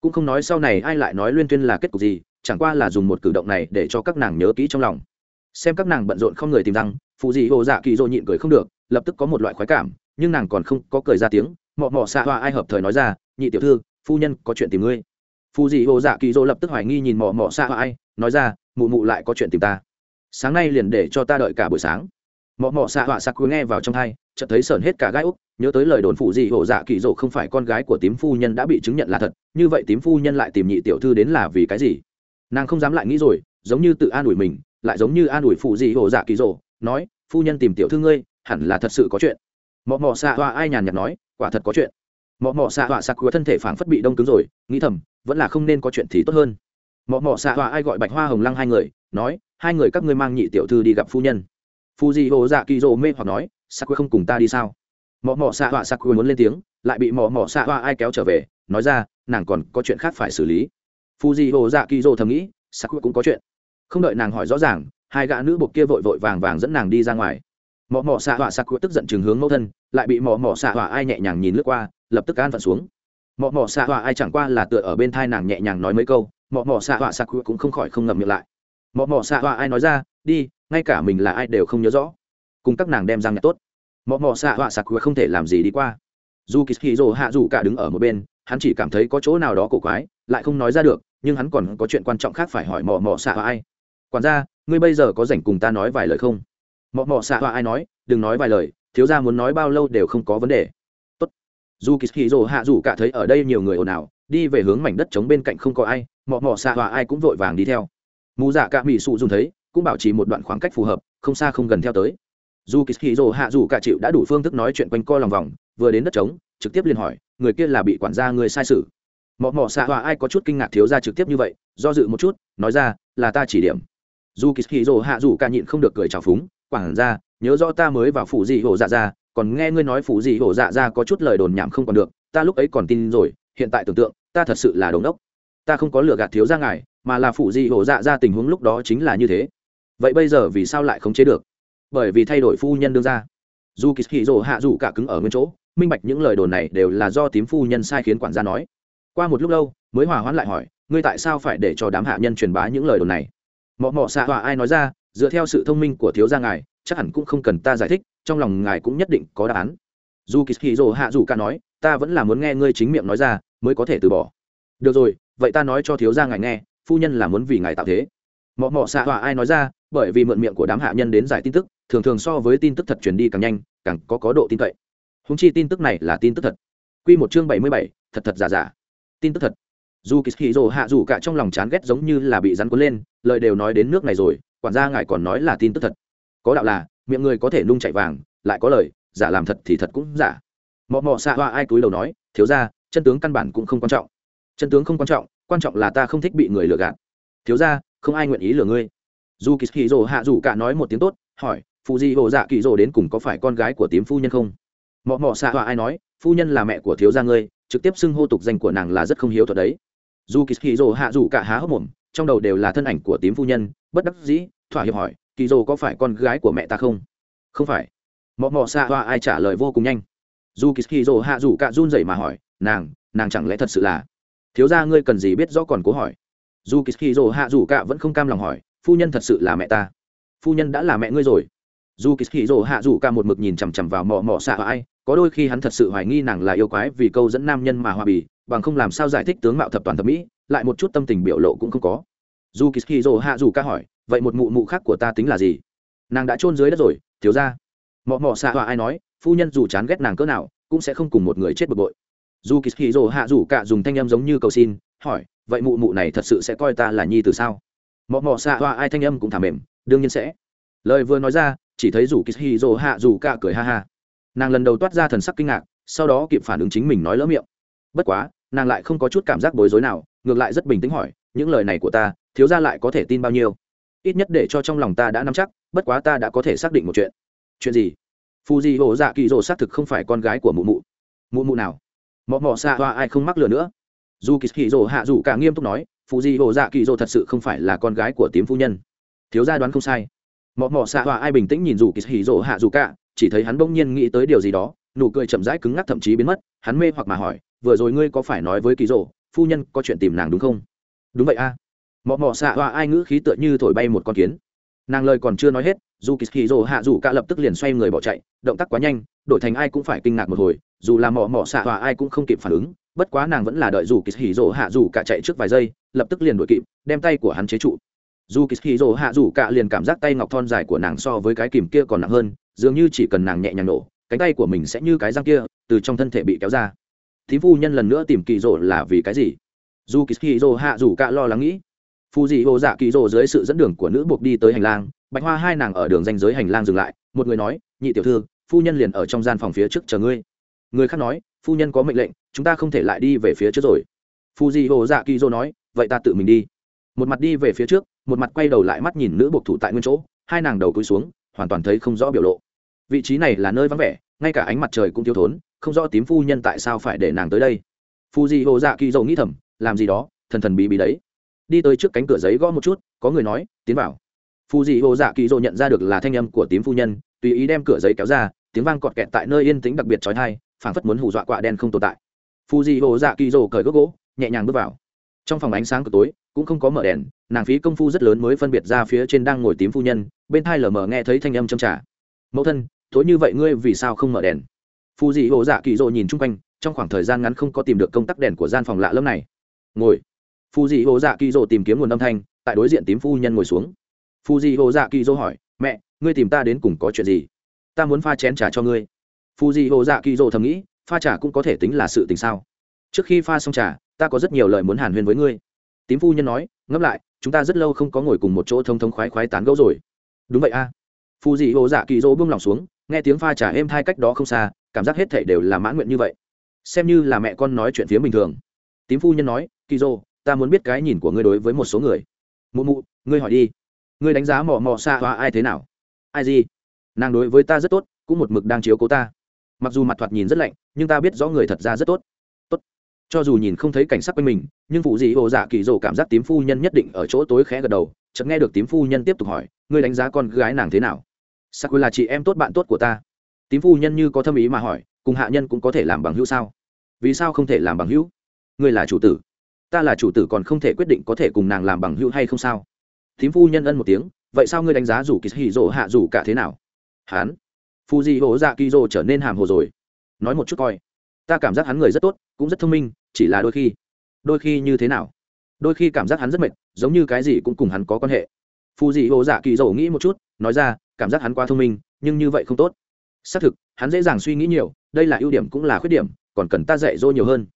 Cũng không nói sau này ai lại nói liên tuyên là kết cục gì, chẳng qua là dùng một cử động này để cho các nàng nhớ kỹ trong lòng. Xem các nàng bận rộn không người tìm răng, phụ dị hồ dạ kỳ dỗ nhịn cười không được, lập tức có một loại khoái cảm, nhưng nàng còn không có cười ra tiếng, mọ mọ xạ hoa ai hợp thời nói ra, nhị tiểu thư, phu nhân có chuyện tìm ngươi. Phù dị hồ dạ kỳ dỗ lập tức hoài nghi nhìn mọ mọ xạ hoa ai, nói ra, mụ mụ lại có chuyện tìm ta. Sáng nay liền để cho ta đợi cả buổi sáng mọ mọ xạ họa sặc cứ nghe vào trong thai, chợt thấy sởn hết cả gai úc, nhớ tới lời đồn phụ gì hổ dạ kỳ dỗ không phải con gái của tím phu nhân đã bị chứng nhận là thật, như vậy tím phu nhân lại tìm nhị tiểu thư đến là vì cái gì? Nàng không dám lại nghĩ rồi, giống như tự an ủi mình, lại giống như an ủi phụ gì hổ dạ kỳ dỗ nói, phu nhân tìm tiểu thư ngươi, hẳn là thật sự có chuyện. Mọ mọ xạ họa ai nhàn nhạt nói, quả thật có chuyện. Mọ mọ xạ họa sặc cứ thân thể phảng phất bị đông cứng rồi, nghĩ thầm, vẫn là không nên có chuyện thì tốt hơn. Mọ mọ xạ họa ai gọi bạch hoa hồng lăng hai người, nói, hai người các ngươi mang nhị tiểu thư đi gặp phu nhân phu di hồ dạ kỳ mê hoặc nói sắc quê không cùng ta đi sao? Mọ mọ xạ họa sắc quê muốn lên tiếng, lại bị mọ mọ xạ họa ai kéo trở về, nói ra, nàng còn có chuyện khác phải xử lý. Phu di hồ dạ kỳ thầm nghĩ sắc quê cũng có chuyện. Không đợi nàng hỏi rõ ràng, hai gã nữ bột kia vội vội vàng vàng dẫn nàng đi ra ngoài. Mọ mọ xạ họa sắc quê tức giận chừng hướng mẫu thân, lại bị mọ mọ xạ họa ai nhẹ nhàng nhìn lướt qua, lập tức an phận xuống. Mọ mọ xạ họa ai chẳng qua là tựa ở bên thai nàng nhẹ nhàng nói mấy câu, mọ mọ xạ họa sắc quê cũng không khỏi không ngậm miệng lại. Mọ mọ xạ họa ai nói ra, đi ngay cả mình là ai đều không nhớ rõ. Cùng các nàng đem răng nhặt tốt. Mọ mọ xạ họa sặc không thể làm gì đi qua. Dù kỳ hì rồ hạ dù cả đứng ở một bên, hắn chỉ cảm thấy có chỗ nào đó cổ quái, lại không nói ra được, nhưng hắn còn có chuyện quan trọng khác phải hỏi mọ mọ xạ họa ai. Quản ra ngươi bây giờ có rảnh cùng ta nói vài lời không? Mọ mọ xạ họa ai nói, đừng nói vài lời, thiếu ra muốn nói bao lâu đều không có vấn đề. Tốt. dù kỳ hì rồ hạ dù cả thấy ở đây nhiều người ồn ào, đi về hướng mảnh đất trống bên cạnh không có ai, mọ mọ xạ họa ai cũng vội vàng đi theo. Mù dạ cả mỹ sụ dùng thấy cũng bảo trì một đoạn khoảng cách phù hợp, không xa không gần theo tới. Dù kỳ hì rồ hạ dù cả chịu đã đủ phương thức nói chuyện quanh co lòng vòng, vừa đến đất trống, trực tiếp liền hỏi, người kia là bị quản gia người sai sử mọ mọ xạ hòa ai có chút kinh ngạc thiếu ra trực tiếp như vậy, do dự một chút, nói ra, là ta chỉ điểm. Dù kỳ hì rồ hạ dù cả nhịn không được cười trào phúng, quản gia, nhớ rõ ta mới vào phủ dị hổ dạ ra, còn nghe ngươi nói phủ dị hổ dạ ra có chút lời đồn nhảm không còn được, ta lúc ấy còn tin rồi, hiện tại tưởng tượng, ta thật sự là đống đốc. Ta không có lừa gạt thiếu ra ngài, mà là phủ dị hổ dạ ra tình huống lúc đó chính là như thế vậy bây giờ vì sao lại không chế được? Bởi vì thay đổi phu nhân đương ra dù kỳ hì rỗ hạ dù cả cứng ở nguyên chỗ, minh bạch những lời đồn này đều là do tím phu nhân sai khiến quản gia nói. Qua một lúc lâu, mới hòa hoãn lại hỏi, ngươi tại sao phải để cho đám hạ nhân truyền bá những lời đồn này? Mọ mọ xạ hòa ai nói ra, dựa theo sự thông minh của thiếu gia ngài, chắc hẳn cũng không cần ta giải thích, trong lòng ngài cũng nhất định có đáp án. Dù kỳ hì rỗ hạ dù cả nói, ta vẫn là muốn nghe ngươi chính miệng nói ra, mới có thể từ bỏ. Được rồi, vậy ta nói cho thiếu gia ngài nghe, phu nhân là muốn vì ngài tạo thế. Mọ mọ xạ hòa ai nói ra bởi vì mượn miệng của đám hạ nhân đến giải tin tức, thường thường so với tin tức thật truyền đi càng nhanh, càng có có độ tin cậy. Húng chi tin tức này là tin tức thật. Q một chương bảy mươi bảy, thật thật giả giả. Tin tức thật. Dù kỳ hì rồ hạ dù cả trong lòng chán ghét giống như là bị rắn cuốn lên, lời đều nói đến nước này rồi, quản gia ngài còn nói là tin tức thật. Có đạo là, miệng người có thể nung chạy vàng, lại có lời, giả làm thật thì thật cũng giả. Mọ mọ xạ hoa ai túi đầu nói, thiếu ra chân tướng căn bản cũng không quan trọng. Chân tướng không quan trọng quan trọng là ta không thích bị người lừa gạt. Thiếu ra không ai nguyện ý lừa ngươi dù kỳ hì rồ hạ dù cả nói một tiếng tốt, hỏi phụ di hồ dạ kỳ rồ đến cùng có phải con gái của tím phu nhân không? Mọ mọ xạ họa ai nói, phu nhân là mẹ của thiếu gia ngươi, trực tiếp xưng hô tục danh của nàng là rất không hiếu thuật đấy. Dù kỳ hì rồ hạ dù cả há hốc mồm, trong đầu đều là thân ảnh của tím phu nhân, bất đắc dĩ, thỏa hiệp hỏi kỳ rồ có phải con gái của mẹ ta không? Không phải. Mọ mọ xạ họa ai trả lời vô cùng nhanh. Dù kỳ hì rồ hạ dù cả run rẩy mà hỏi, nàng nàng chẳng lẽ thật sự là? Thiếu gia ngươi cần gì biết rõ còn cố hỏi. Dù kỳ hì rồ hạ dù cả vẫn không cam lòng hỏi phu nhân thật sự là mẹ ta. Phu nhân đã là mẹ ngươi rồi. Dù kỳ hì rồ hạ dù cả một mực nhìn chằm chằm vào mò mò xạ ai, có đôi khi hắn thật sự hoài nghi nàng là yêu quái vì câu dẫn nam nhân mà hòa bì, bằng không làm sao giải thích tướng mạo thập toàn thẩm mỹ, lại một chút tâm tình biểu lộ cũng không có. Dù kỳ hì rồ hạ dù cả hỏi, vậy một mụ mụ khác của ta tính là gì? Nàng đã chôn dưới đất rồi, thiếu ra mò mò xạ ai nói, phu nhân dù chán ghét nàng cỡ nào, cũng sẽ không cùng một người chết bực bội. Dù kỳ hì rồ hạ dù cả dùng thanh em giống như cầu xin, hỏi, vậy mụ mụ này thật sự sẽ coi ta là nhi từ sao? Mọ mọ xạ hoa ai thanh âm cũng thả mềm, đương nhiên sẽ. Lời vừa nói ra, chỉ thấy rủ kỳ dỗ hạ dù cả cười ha ha. Nàng lần đầu toát ra thần sắc kinh ngạc, sau đó kịp phản ứng chính mình nói lỡ miệng. Bất quá, nàng lại không có chút cảm giác bối rối nào, ngược lại rất bình tĩnh hỏi, những lời này của ta, thiếu ra lại có thể tin bao nhiêu? Ít nhất để cho trong lòng ta đã nắm chắc, bất quá ta đã có thể xác định một chuyện. Chuyện gì? Phù di hồ dạ kỳ rồ xác thực không phải con gái của mụ mụ. Mụ mụ nào? Mọ mọ xạ hoa ai không mắc lừa nữa. Dù kỳ rồ hạ dù cả nghiêm túc nói phụ di hồ dạ kỳ dỗ thật sự không phải là con gái của tím phu nhân. Thiếu gia đoán không sai. Mọ mọ xạ hòa ai bình tĩnh nhìn dù kỳ hì dỗ hạ dù cả, chỉ thấy hắn bỗng nhiên nghĩ tới điều gì đó, nụ cười chậm rãi cứng ngắc thậm chí biến mất, hắn mê hoặc mà hỏi, vừa rồi ngươi có phải nói với kỳ dỗ phu nhân có chuyện tìm nàng đúng không? Đúng vậy a. À. mọ mọ xạ hòa ai ngữ khí tựa như thổi bay một con kiến. Nàng lời còn chưa nói hết, dù kỳ hì rỗ hạ dù cả lập tức liền xoay người bỏ chạy, động tác quá nhanh, đổi thành ai cũng phải kinh ngạc một hồi, dù là mọ mọ xạ hòa ai cũng không kịp phản ứng bất quá nàng vẫn là đợi dù kỳ hì rỗ hạ dù cả chạy trước vài giây, lập tức liền đuổi kịp, đem tay của hắn chế trụ. Dù kỳ hì rỗ hạ dù cả liền cảm giác tay ngọc thon dài của nàng so với cái kìm kia còn nặng hơn, dường như chỉ cần nàng nhẹ nhàng nổ, cánh tay của mình sẽ như cái răng kia, từ trong thân thể bị kéo ra. Thím phu nhân lần nữa tìm kỳ rỗ là vì cái gì? Dù kỳ hì rỗ hạ dù cả lo lắng nghĩ. Phù dị hồ dạ kỳ rỗ dưới sự dẫn đường của nữ buộc đi tới hành lang, bạch hoa hai nàng ở đường danh giới hành lang dừng lại, một người nói, nhị tiểu thư, phu nhân liền ở trong gian phòng phía trước chờ ngươi. Người khác nói phu nhân có mệnh lệnh, chúng ta không thể lại đi về phía trước rồi. Phu Di hồ dạ kỳ dô nói, vậy ta tự mình đi. Một mặt đi về phía trước, một mặt quay đầu lại mắt nhìn nữ buộc thủ tại nguyên chỗ, hai nàng đầu cúi xuống, hoàn toàn thấy không rõ biểu lộ. Vị trí này là nơi vắng vẻ, ngay cả ánh mặt trời cũng thiếu thốn, không rõ tím phu nhân tại sao phải để nàng tới đây. Phu Di hồ dạ kỳ dầu nghĩ thầm, làm gì đó, thần thần bí bí đấy. Đi tới trước cánh cửa giấy gõ một chút, có người nói, tiến vào. Phu Di hồ dạ kỳ dầu nhận ra được là thanh âm của tím phu nhân, tùy ý đem cửa giấy kéo ra, tiếng vang cọt kẹt tại nơi yên tĩnh đặc biệt trói thai phảng phất muốn hù dọa quạ đen không tồn tại. Phù dị hồ dạ kỳ dầu cởi gốc gỗ, nhẹ nhàng bước vào. Trong phòng ánh sáng cực tối, cũng không có mở đèn, nàng phí công phu rất lớn mới phân biệt ra phía trên đang ngồi tím phu nhân, bên thai lờ mờ nghe thấy thanh âm châm trả. Mẫu thân, tối như vậy ngươi vì sao không mở đèn? Phù dị dạ kỳ rộ nhìn chung quanh, trong khoảng thời gian ngắn không có tìm được công tắc đèn của gian phòng lạ lâm này. Ngồi. Phù dị dạ kỳ rộ tìm kiếm nguồn âm thanh, tại đối diện tím phu nhân ngồi xuống. Phù dị dạ kỳ rộ hỏi, mẹ, ngươi tìm ta đến cùng có chuyện gì? Ta muốn pha chén trà cho ngươi phù dị hộ dạ kỳ Dô thầm nghĩ, pha trà cũng có thể tính là sự tình sao? Trước khi pha xong trà, ta có rất nhiều lời muốn hàn huyên với ngươi. Tím phu nhân nói, ngẫm lại, chúng ta rất lâu không có ngồi cùng một chỗ thông thông khoái khoái tán gẫu rồi. Đúng vậy a. À. phù dị hồ dạ kỳ dỗ buông lòng xuống, nghe tiếng pha trà êm hai cách đó không xa, cảm giác hết thảy đều là mãn nguyện như vậy. Xem như là mẹ con nói chuyện phía bình thường. Tím phu nhân nói kỳ dỗ ta muốn biết cái nhìn của ngươi đối với một số người. Mụ mụ, ngươi hỏi đi. Ngươi đánh giá mò mò xa hoa ai thế nào? Ai gì? Nàng đối với ta rất tốt, cũng một mực đang chiếu cố ta mặc dù mặt thoạt nhìn rất lạnh, nhưng ta biết rõ người thật ra rất tốt. Tốt. Cho dù nhìn không thấy cảnh sắc quanh mình, nhưng phụ dị hồ dạ kỳ dỗ cảm giác tím phu nhân nhất định ở chỗ tối khẽ gật đầu, chợt nghe được tím phu nhân tiếp tục hỏi, ngươi đánh giá con gái nàng thế nào? Sắc là chị em tốt bạn tốt của ta. Tím phu nhân như có thâm ý mà hỏi, cùng hạ nhân cũng có thể làm bằng hữu sao? Vì sao không thể làm bằng hữu? Ngươi là chủ tử. Ta là chủ tử còn không thể quyết định có thể cùng nàng làm bằng hữu hay không sao? Tím phu nhân ân một tiếng, vậy sao ngươi đánh giá rủ kỳ hỉ rỗ hạ rủ cả thế nào? Hán phu di hổ dạ kỳ rỗ trở nên hàm hồ rồi. Nói một chút coi. Ta cảm giác hắn người rất tốt, cũng rất thông minh, chỉ là đôi khi đôi khi như thế nào? Đôi khi cảm giác hắn rất mệt, giống như cái gì cũng cùng hắn có quan hệ. Phù dị hồ dạ kỳ dầu nghĩ một chút, nói ra, cảm giác hắn quá thông minh, nhưng như vậy không tốt. Xác thực, hắn dễ dàng suy nghĩ nhiều, đây là ưu điểm cũng là khuyết điểm, còn cần ta dạy dỗ nhiều hơn.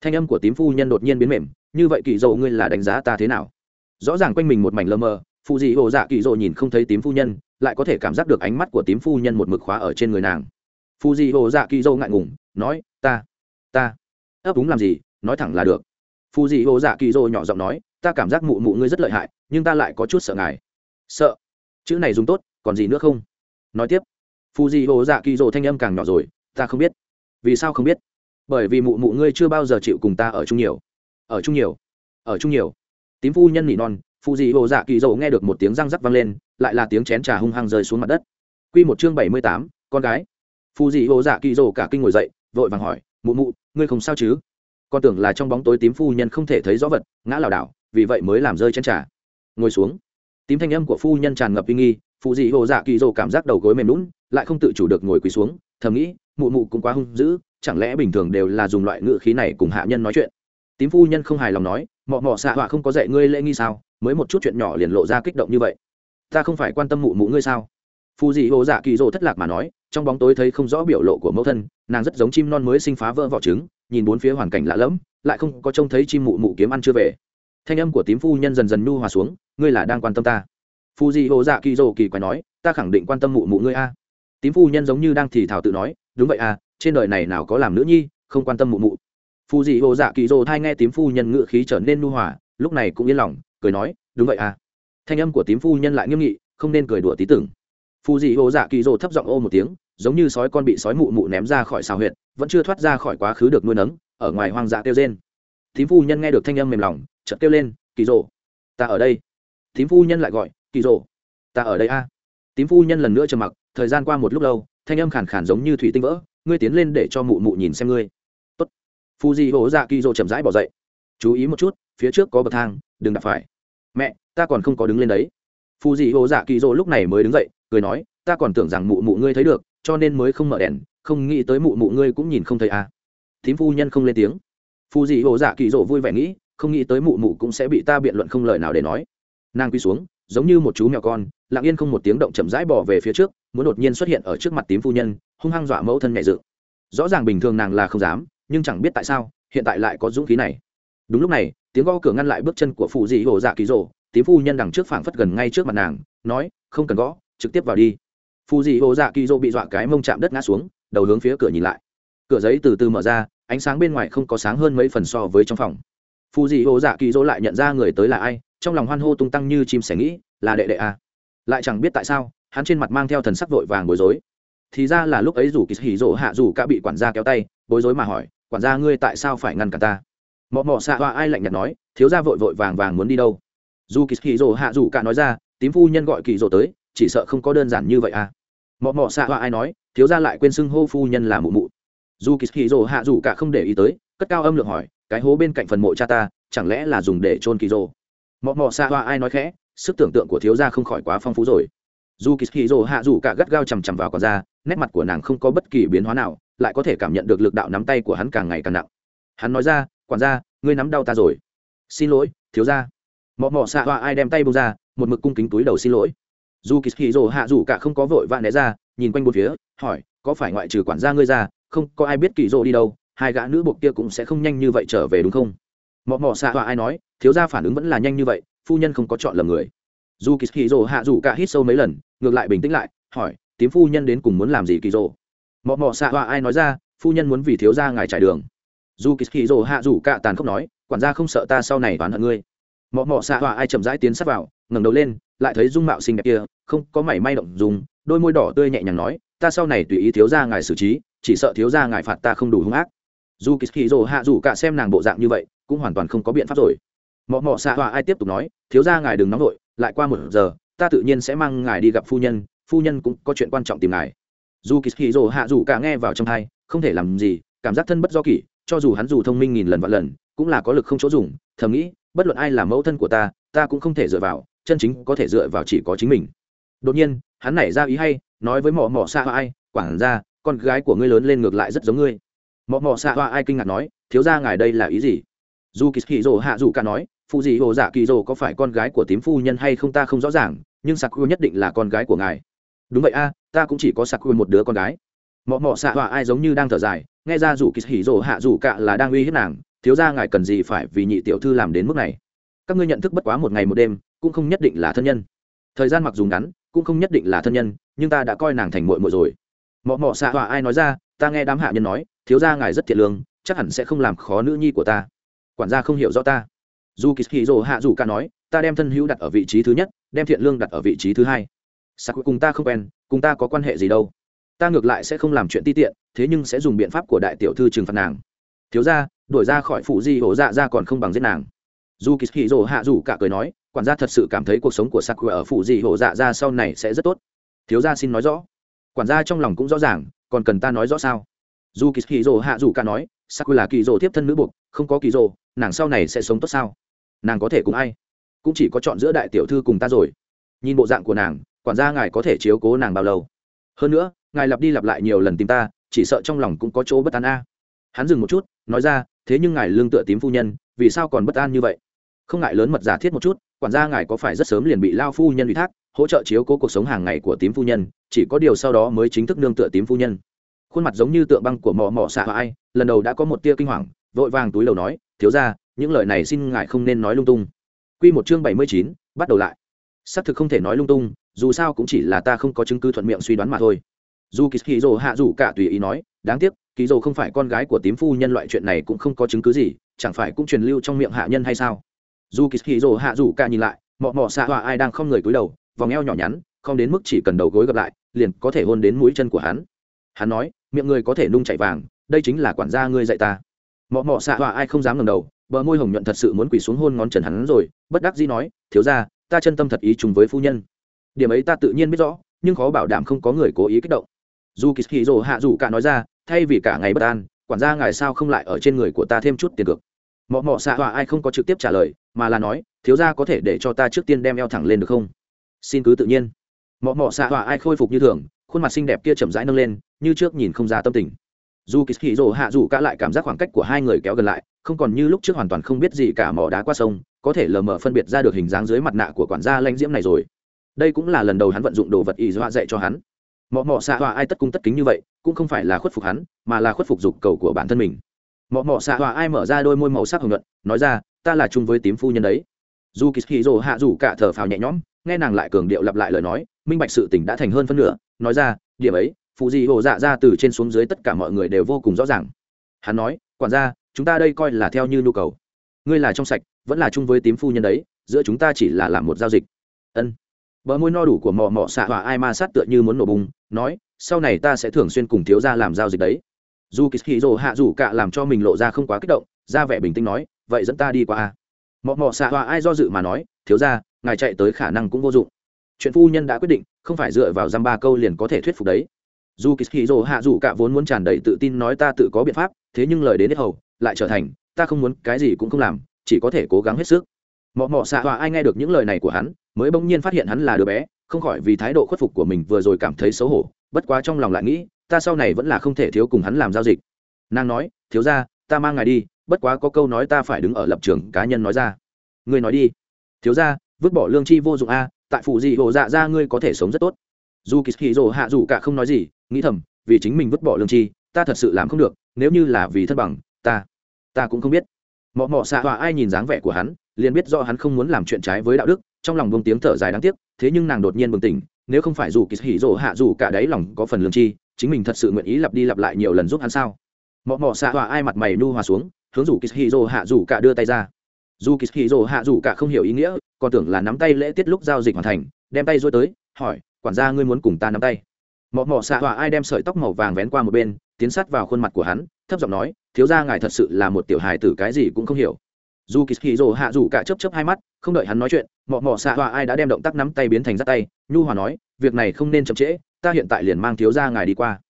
Thanh âm của tím phu nhân đột nhiên biến mềm, như vậy kỳ dầu ngươi là đánh giá ta thế nào? Rõ ràng quanh mình một mảnh lơ mờ phụ dị hồ dạ kỳ dỗ nhìn không thấy tím phu nhân, lại có thể cảm giác được ánh mắt của tím phu nhân một mực khóa ở trên người nàng. Phụ dị hồ dạ kỳ dỗ ngại ngùng, nói, ta ta, ấp úng làm gì, nói thẳng là được. Phụ dị hồ dạ kỳ dỗ nhỏ giọng nói, ta cảm giác mụ mụ ngươi rất lợi hại, nhưng ta lại có chút sợ ngài. Sợ? Chữ này dùng tốt, còn gì nữa không? Nói tiếp, phụ dị hồ dạ kỳ dỗ thanh âm càng nhỏ rồi, ta không biết. Vì sao không biết? Bởi vì mụ mụ ngươi chưa bao giờ chịu cùng ta ở chung nhiều. Ở chung nhiều, ở chung nhiều. Tím phu nhân nỉ non phụ dị hồ dạ kỳ Dầu nghe được một tiếng răng rắc vang lên, lại là tiếng chén trà hung hăng rơi xuống mặt đất. Q một chương bảy mươi tám, con gái. Phụ dị hồ dạ kỳ Dầu cả kinh ngồi dậy, vội vàng hỏi, mụ mụ, ngươi không sao chứ? Con tưởng là trong bóng tối tím phu nhân không thể thấy rõ vật, ngã lảo đảo, vì vậy mới làm rơi chén trà. Ngồi xuống. Tím thanh âm của phu nhân tràn ngập uy nghi phụ dị hồ dạ kỳ Dầu cảm giác đầu gối mềm lún lại không tự chủ được ngồi quỳ xuống, thầm nghĩ, mụ mụ cũng quá hung dữ, chẳng lẽ bình thường đều là dùng loại ngữ khí này cùng hạ nhân nói chuyện? Tím phu nhân không hài lòng nói, mọ mọ xạ họa không có dạy ngươi lễ nghi sao? Mới một chút chuyện nhỏ liền lộ ra kích động như vậy. Ta không phải quan tâm mụ mụ ngươi sao? Phù dị hồ dạ kỳ rồ thất lạc mà nói, trong bóng tối thấy không rõ biểu lộ của mẫu thân, nàng rất giống chim non mới sinh phá vỡ vỏ trứng, nhìn bốn phía hoàn cảnh lạ lẫm, lại không có trông thấy chim mụ mụ kiếm ăn chưa về. Thanh âm của tím phu nhân dần dần nu hòa xuống, ngươi là đang quan tâm ta. Phu dị hồ dạ kỳ rồ kỳ quái nói, ta khẳng định quan tâm mụ mụ ngươi a. Tím phu nhân giống như đang thì thảo tự nói, đúng vậy à trên đời này nào có làm nữ nhi, không quan tâm mụ mụ. Phu dị hồ dạ kỳ rồ thay nghe tím phu nhân ngự khí trở nên nu hòa, lúc này cũng yên lòng cười nói, đúng vậy à. Thanh âm của tím phu nhân lại nghiêm nghị, không nên cười đùa tí tưởng. Phù dị hồ dạ kỳ rồ thấp giọng ô một tiếng, giống như sói con bị sói mụ mụ ném ra khỏi xào huyệt, vẫn chưa thoát ra khỏi quá khứ được nuôi nấng, ở ngoài hoang dã kêu rên. Tím phu nhân nghe được thanh âm mềm lòng, chợt kêu lên, kỳ rồ, ta ở đây. Tím phu nhân lại gọi, kỳ rồ, ta ở đây a. À. tím phu nhân lần nữa trầm mặc, thời gian qua một lúc lâu, thanh âm khàn khàn giống như thủy tinh vỡ, ngươi tiến lên để cho mụ mụ nhìn xem ngươi. Tốt. Phu dị hồ dạ kỳ rồ chậm rãi bỏ dậy. Chú ý một chút, phía trước có bậc thang đừng đạp phải. Mẹ, ta còn không có đứng lên đấy. Phù dị hồ dạ kỳ dỗ lúc này mới đứng dậy, cười nói, ta còn tưởng rằng mụ mụ ngươi thấy được, cho nên mới không mở đèn, không nghĩ tới mụ mụ ngươi cũng nhìn không thấy à. thím phu nhân không lên tiếng. Phù dị hồ dạ kỳ dỗ vui vẻ nghĩ, không nghĩ tới mụ mụ cũng sẽ bị ta biện luận không lời nào để nói. Nàng quy xuống, giống như một chú mèo con, lặng yên không một tiếng động chậm rãi bỏ về phía trước, muốn đột nhiên xuất hiện ở trước mặt tím phu nhân, hung hăng dọa mẫu thân nhẹ dự. Rõ ràng bình thường nàng là không dám, nhưng chẳng biết tại sao, hiện tại lại có dũng khí này. Đúng lúc này tiếng gõ cửa ngăn lại bước chân của phụ dị hồ dạ kỳ rồ, tím phu nhân đằng trước phảng phất gần ngay trước mặt nàng, nói, không cần gõ, trực tiếp vào đi. Phụ dị hồ dạ kỳ rồ bị dọa cái mông chạm đất ngã xuống, đầu hướng phía cửa nhìn lại. Cửa giấy từ từ mở ra, ánh sáng bên ngoài không có sáng hơn mấy phần so với trong phòng. Phụ dị hồ dạ kỳ rồ lại nhận ra người tới là ai, trong lòng hoan hô tung tăng như chim sẻ nghĩ, là đệ đệ à. lại chẳng biết tại sao, hắn trên mặt mang theo thần sắc vội vàng bối rối. Thì ra là lúc ấy rủ kỳ hỉ rỗ hạ rủ cả bị quản gia kéo tay, bối rối mà hỏi, quản gia ngươi tại sao phải ngăn cả ta? Mọ mọ xạ hoa ai lạnh nhạt nói, thiếu gia vội vội vàng vàng muốn đi đâu? Dù kỳ kỳ rồ hạ dù cả nói ra, tím phu nhân gọi kỳ rồ tới, chỉ sợ không có đơn giản như vậy à. Mọ mọ xạ hoa ai nói, thiếu gia lại quên xưng hô phu nhân là mụ mụ. Dù kỳ kỳ rồ hạ dù cả không để ý tới, cất cao âm lượng hỏi, cái hố bên cạnh phần mộ cha ta, chẳng lẽ là dùng để trôn kỳ rồ? Mọ mọ xạ hoa ai nói khẽ, sức tưởng tượng của thiếu gia không khỏi quá phong phú rồi. Dù kỳ kỳ rồ hạ dù cả gắt gao chằm chằm vào con da, nét mặt của nàng không có bất kỳ biến hóa nào, lại có thể cảm nhận được lực đạo nắm tay của hắn càng ngày càng nặng. Hắn nói ra quản gia, ngươi nắm đau ta rồi. Xin lỗi, thiếu gia. Mọ mọ xạ hoa ai đem tay bông ra, một mực cung kính túi đầu xin lỗi. Dù kỳ kỳ rồ hạ dù cả không có vội vã né ra, nhìn quanh bốn phía, hỏi, có phải ngoại trừ quản gia ngươi ra, không có ai biết kỳ rồ đi đâu, hai gã nữ buộc kia cũng sẽ không nhanh như vậy trở về đúng không? Mọ mọ xạ hoa ai nói, thiếu gia phản ứng vẫn là nhanh như vậy, phu nhân không có chọn lầm người. Dù kỳ kỳ rồ hạ dù cả hít sâu mấy lần, ngược lại bình tĩnh lại, hỏi, tím phu nhân đến cùng muốn làm gì kỳ rồ? Mọ mọ xạ hoa ai nói ra, phu nhân muốn vì thiếu gia ngài trải đường dù kỳ hì rồ hạ dù cạ tàn khốc nói, quản gia không sợ ta sau này toán hận ngươi. Mọ mọ xạ Hòa ai chậm rãi tiến sát vào, ngẩng đầu lên, lại thấy dung mạo xinh đẹp kia, không có mảy may động dùng đôi môi đỏ tươi nhẹ nhàng nói, ta sau này tùy ý thiếu gia ngài xử trí, chỉ sợ thiếu gia ngài phạt ta không đủ hung ác. Dù kỳ hì rồ hạ dù cạ xem nàng bộ dạng như vậy, cũng hoàn toàn không có biện pháp rồi. Mọ mọ xạ Hòa ai tiếp tục nói, thiếu gia ngài đừng nóng vội, lại qua một giờ, ta tự nhiên sẽ mang ngài đi gặp phu nhân phu nhân cũng có chuyện quan trọng tìm ngài. Dù kỳ hì rồ hạ dù cạ nghe vào trong thai không thể làm gì, cảm giác thân bất do kỷ cho dù hắn dù thông minh nghìn lần vạn lần, cũng là có lực không chỗ dùng, thầm nghĩ, bất luận ai là mẫu thân của ta ta cũng không thể dựa vào, chân chính có thể dựa vào chỉ có chính mình. Đột nhiên, hắn nảy ra ý hay, nói với mỏ mỏ xa hoa ai, quản ra con gái của ngươi lớn lên ngược lại rất giống ngươi. Mỏ mỏ xa hoa ai kinh ngạc nói, thiếu ra ngài đây là ý gì? Dù kỳ kỳ rồ hạ dù cả nói phụ gì hồ dạ kỳ rồ có phải con gái của tím phu nhân hay không ta không rõ ràng, nhưng sakura nhất định là con gái của ngài. Đúng vậy a, ta cũng chỉ có sakura một đứa con gái mọ mọ xạ họa ai giống như đang thở dài, nghe ra dù kỳ hỉ rồ hạ dù cạ là đang uy hiếp nàng, thiếu ra ngài cần gì phải vì nhị tiểu thư làm đến mức này? Các ngươi nhận thức bất quá một ngày một đêm, cũng không nhất định là thân nhân. Thời gian mặc dù ngắn, cũng không nhất định là thân nhân, nhưng ta đã coi nàng thành muội muội rồi. Mọ mọ xạ họa ai nói ra, ta nghe đám hạ nhân nói, thiếu ra ngài rất thiệt lương, chắc hẳn sẽ không làm khó nữ nhi của ta. Quản gia không hiểu rõ ta. Dù kỳ hỉ rồ hạ dù cạ nói, ta đem thân hữu đặt ở vị trí thứ nhất, đem thiện lương đặt ở vị trí thứ hai. Sắc cùng ta không quen, cùng ta có quan hệ gì đâu? Ta ngược lại sẽ không làm chuyện ti tiện, thế nhưng sẽ dùng biện pháp của đại tiểu thư trừng phạt nàng. Thiếu ra đuổi ra khỏi phụ di hổ dạ ra còn không bằng giết nàng. Dù kỳ hì rồ hạ dù cả cười nói, quản gia thật sự cảm thấy cuộc sống của sakura ở phụ di hổ dạ ra sau này sẽ rất tốt. Thiếu gia xin nói rõ. Quản gia trong lòng cũng rõ ràng, còn cần ta nói rõ sao? Dù kỳ hì rồ hạ dù cả nói sakura là kỳ rồ tiếp thân nữ buộc, không có kỳ rồ nàng sau này sẽ sống tốt sao? Nàng có thể cùng ai? Cũng chỉ có chọn giữa đại tiểu thư cùng ta rồi. Nhìn bộ dạng của nàng, quản gia ngài có thể chiếu cố nàng bao lâu? Hơn nữa ngài lặp đi lặp lại nhiều lần tìm ta, chỉ sợ trong lòng cũng có chỗ bất an a. Hắn dừng một chút, nói ra, thế nhưng ngài lương tựa tím phu nhân, vì sao còn bất an như vậy? Không ngại lớn mật giả thiết một chút, quản gia ngài có phải rất sớm liền bị lao phu nhân ủy thác, hỗ trợ chiếu cố cuộc sống hàng ngày của tím phu nhân, chỉ có điều sau đó mới chính thức nương tựa tím phu nhân. Khuôn mặt giống như tượng băng của mò mò xạ ai, lần đầu đã có một tia kinh hoàng, vội vàng túi đầu nói, thiếu ra những lời này xin ngài không nên nói lung tung. Q một chương bảy mươi chín, bắt đầu lại. Xác thực không thể nói lung tung, dù sao cũng chỉ là ta không có chứng cứ thuận miệng suy đoán mà thôi dù kỳ hì rồ hạ dù cả tùy ý nói, đáng tiếc kỳ dồ không phải con gái của tím phu nhân, loại chuyện này cũng không có chứng cứ gì, chẳng phải cũng truyền lưu trong miệng hạ nhân hay sao? Dù kỳ hì rồ hạ dù cả nhìn lại, mọ mọ xạ hòa ai đang không người cúi đầu, vòng eo nhỏ nhắn, không đến mức chỉ cần đầu gối gặp lại, liền có thể hôn đến mũi chân của hắn. Hắn nói, miệng người có thể nung chạy vàng, đây chính là quản gia ngươi dạy ta. Mọ mọ xạ hòa ai không dám ngầm đầu, bờ môi hồng nhuận thật sự muốn quỳ xuống hôn ngón trần hắn rồi, bất đắc dĩ nói, thiếu ra ta chân tâm thật ý chung với phu nhân. Điểm ấy ta tự nhiên biết rõ, nhưng khó bảo đảm không có người cố ý kích động dù kỳ hì rồ hạ dù cả nói ra, thay vì cả ngày bất an, quản gia ngài sao không lại ở trên người của ta thêm chút tiền cược? Mọ mọ xạ họa ai không có trực tiếp trả lời, mà là nói, thiếu gia có thể để cho ta trước tiên đem eo thẳng lên được không? Xin cứ tự nhiên. Mọ mọ xạ họa ai khôi phục như thường, khuôn mặt xinh đẹp kia chậm rãi nâng lên, như trước nhìn không ra tâm tình. Dù kỳ hì rồ hạ dù cả lại cảm giác khoảng cách của hai người kéo gần lại, không còn như lúc trước hoàn toàn không biết gì cả mỏ đá qua sông, có thể lờ mờ phân biệt ra được hình dáng dưới mặt nạ của quản gia lãnh diễm này rồi. Đây cũng là lần đầu hắn vận dụng đồ vật y dọa dạy cho hắn mọ mọ xạ hòa ai tất cung tất kính như vậy, cũng không phải là khuất phục hắn, mà là khuất phục dục cầu của bản thân mình. Mọ mọ xạ hòa ai mở ra đôi môi màu sắc hồng nhuận, nói ra, ta là chung với tím phu nhân đấy. Dù kỳ hì rồ hạ rủ cả thở phào nhẹ nhõm, nghe nàng lại cường điệu lặp lại lời nói, minh bạch sự tình đã thành hơn phân nửa, nói ra, điểm ấy, phụ dị hồ dạ ra từ trên xuống dưới tất cả mọi người đều vô cùng rõ ràng. Hắn nói, quản gia, chúng ta đây coi là theo như nhu cầu. Ngươi là trong sạch, vẫn là chung với tím phu nhân đấy, giữa chúng ta chỉ là làm một giao dịch. Ân bờ môi no đủ của mò mọ xạ hỏa ai ma sát tựa như muốn nổ bùng, nói, sau này ta sẽ thường xuyên cùng thiếu gia làm giao dịch đấy. Dù kỳ hì rồ hạ rủ cạ làm cho mình lộ ra không quá kích động, ra vẻ bình tĩnh nói, vậy dẫn ta đi qua a. Mọ mọ xạ hỏa ai do dự mà nói, thiếu gia, ngài chạy tới khả năng cũng vô dụng. Chuyện phu nhân đã quyết định, không phải dựa vào dăm ba câu liền có thể thuyết phục đấy. Dù kỳ hì rồ hạ rủ cạ vốn muốn tràn đầy tự tin nói ta tự có biện pháp, thế nhưng lời đến hết hầu, lại trở thành, ta không muốn, cái gì cũng không làm, chỉ có thể cố gắng hết sức. Mọ mọ xạ hỏa ai nghe được những lời này của hắn mới bỗng nhiên phát hiện hắn là đứa bé, không khỏi vì thái độ khuất phục của mình vừa rồi cảm thấy xấu hổ, bất quá trong lòng lại nghĩ, ta sau này vẫn là không thể thiếu cùng hắn làm giao dịch. Nàng nói, thiếu ra ta mang ngài đi, bất quá có câu nói ta phải đứng ở lập trường, cá nhân nói ra. Ngươi nói đi. Thiếu ra vứt bỏ lương chi vô dụng a, tại phụ gì hồ dạ ra ngươi có thể sống rất tốt. Dù kỳ hì rồ hạ dù cả không nói gì, nghĩ thầm, vì chính mình vứt bỏ lương chi ta thật sự làm không được, nếu như là vì thất bằng, ta ta cũng không biết. Mọ mọ xạ họa ai nhìn dáng vẻ của hắn, liền biết do hắn không muốn làm chuyện trái với đạo đức trong lòng bông tiếng thở dài đáng tiếc, thế nhưng nàng đột nhiên bừng tỉnh, nếu không phải dù kỳ hỉ rỗ hạ dù cả đáy lòng có phần lương chi chính mình thật sự nguyện ý lặp đi lặp lại nhiều lần giúp hắn sao? Mọ mọ xạ hòa ai mặt mày nu hòa xuống, hướng dù kỳ hỉ rỗ hạ dù cả đưa tay ra. Dù kỳ hỉ rỗ hạ dù cả không hiểu ý nghĩa, còn tưởng là nắm tay lễ tiết lúc giao dịch hoàn thành, đem tay dối tới, hỏi, quản gia ngươi muốn cùng ta nắm tay? Mọ mọ xạ hòa ai đem sợi tóc màu vàng vén qua một bên, tiến sát vào khuôn mặt của hắn, thấp giọng nói, thiếu gia ngài thật sự là một tiểu hài tử cái gì cũng không hiểu dù kỳ hì rồ hạ dù cả chấp chấp hai mắt, không đợi hắn nói chuyện, mọ mọ xạ hòa ai đã đem động tác nắm tay biến thành dắt tay. Nhu hòa nói, việc này không nên chậm trễ, ta hiện tại liền mang thiếu gia ngài đi qua.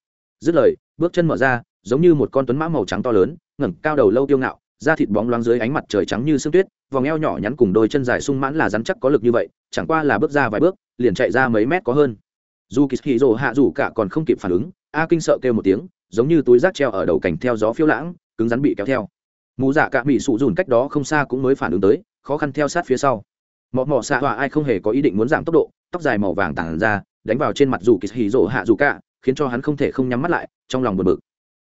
Dứt lời, bước chân mở ra, giống như một con tuấn mã màu trắng to lớn, ngẩng cao đầu lâu tiêu ngạo, da thịt bóng loáng dưới ánh mặt trời trắng như sương tuyết, vòng eo nhỏ nhắn cùng đôi chân dài sung mãn là rắn chắc có lực như vậy, chẳng qua là bước ra vài bước, liền chạy ra mấy mét có hơn. Dù kỳ hì rồ hạ dù cả còn không kịp phản ứng, a kinh sợ kêu một tiếng, giống như túi rác treo ở đầu cảnh theo gió phiêu lãng, cứng rắn bị kéo theo mù dạ cả mỹ sụ dùn cách đó không xa cũng mới phản ứng tới, khó khăn theo sát phía sau. Mọ mọ xạ họa ai không hề có ý định muốn giảm tốc độ, tóc dài màu vàng tản ra, đánh vào trên mặt dù kỳ hì rỗ hạ dù cả, khiến cho hắn không thể không nhắm mắt lại, trong lòng buồn bực.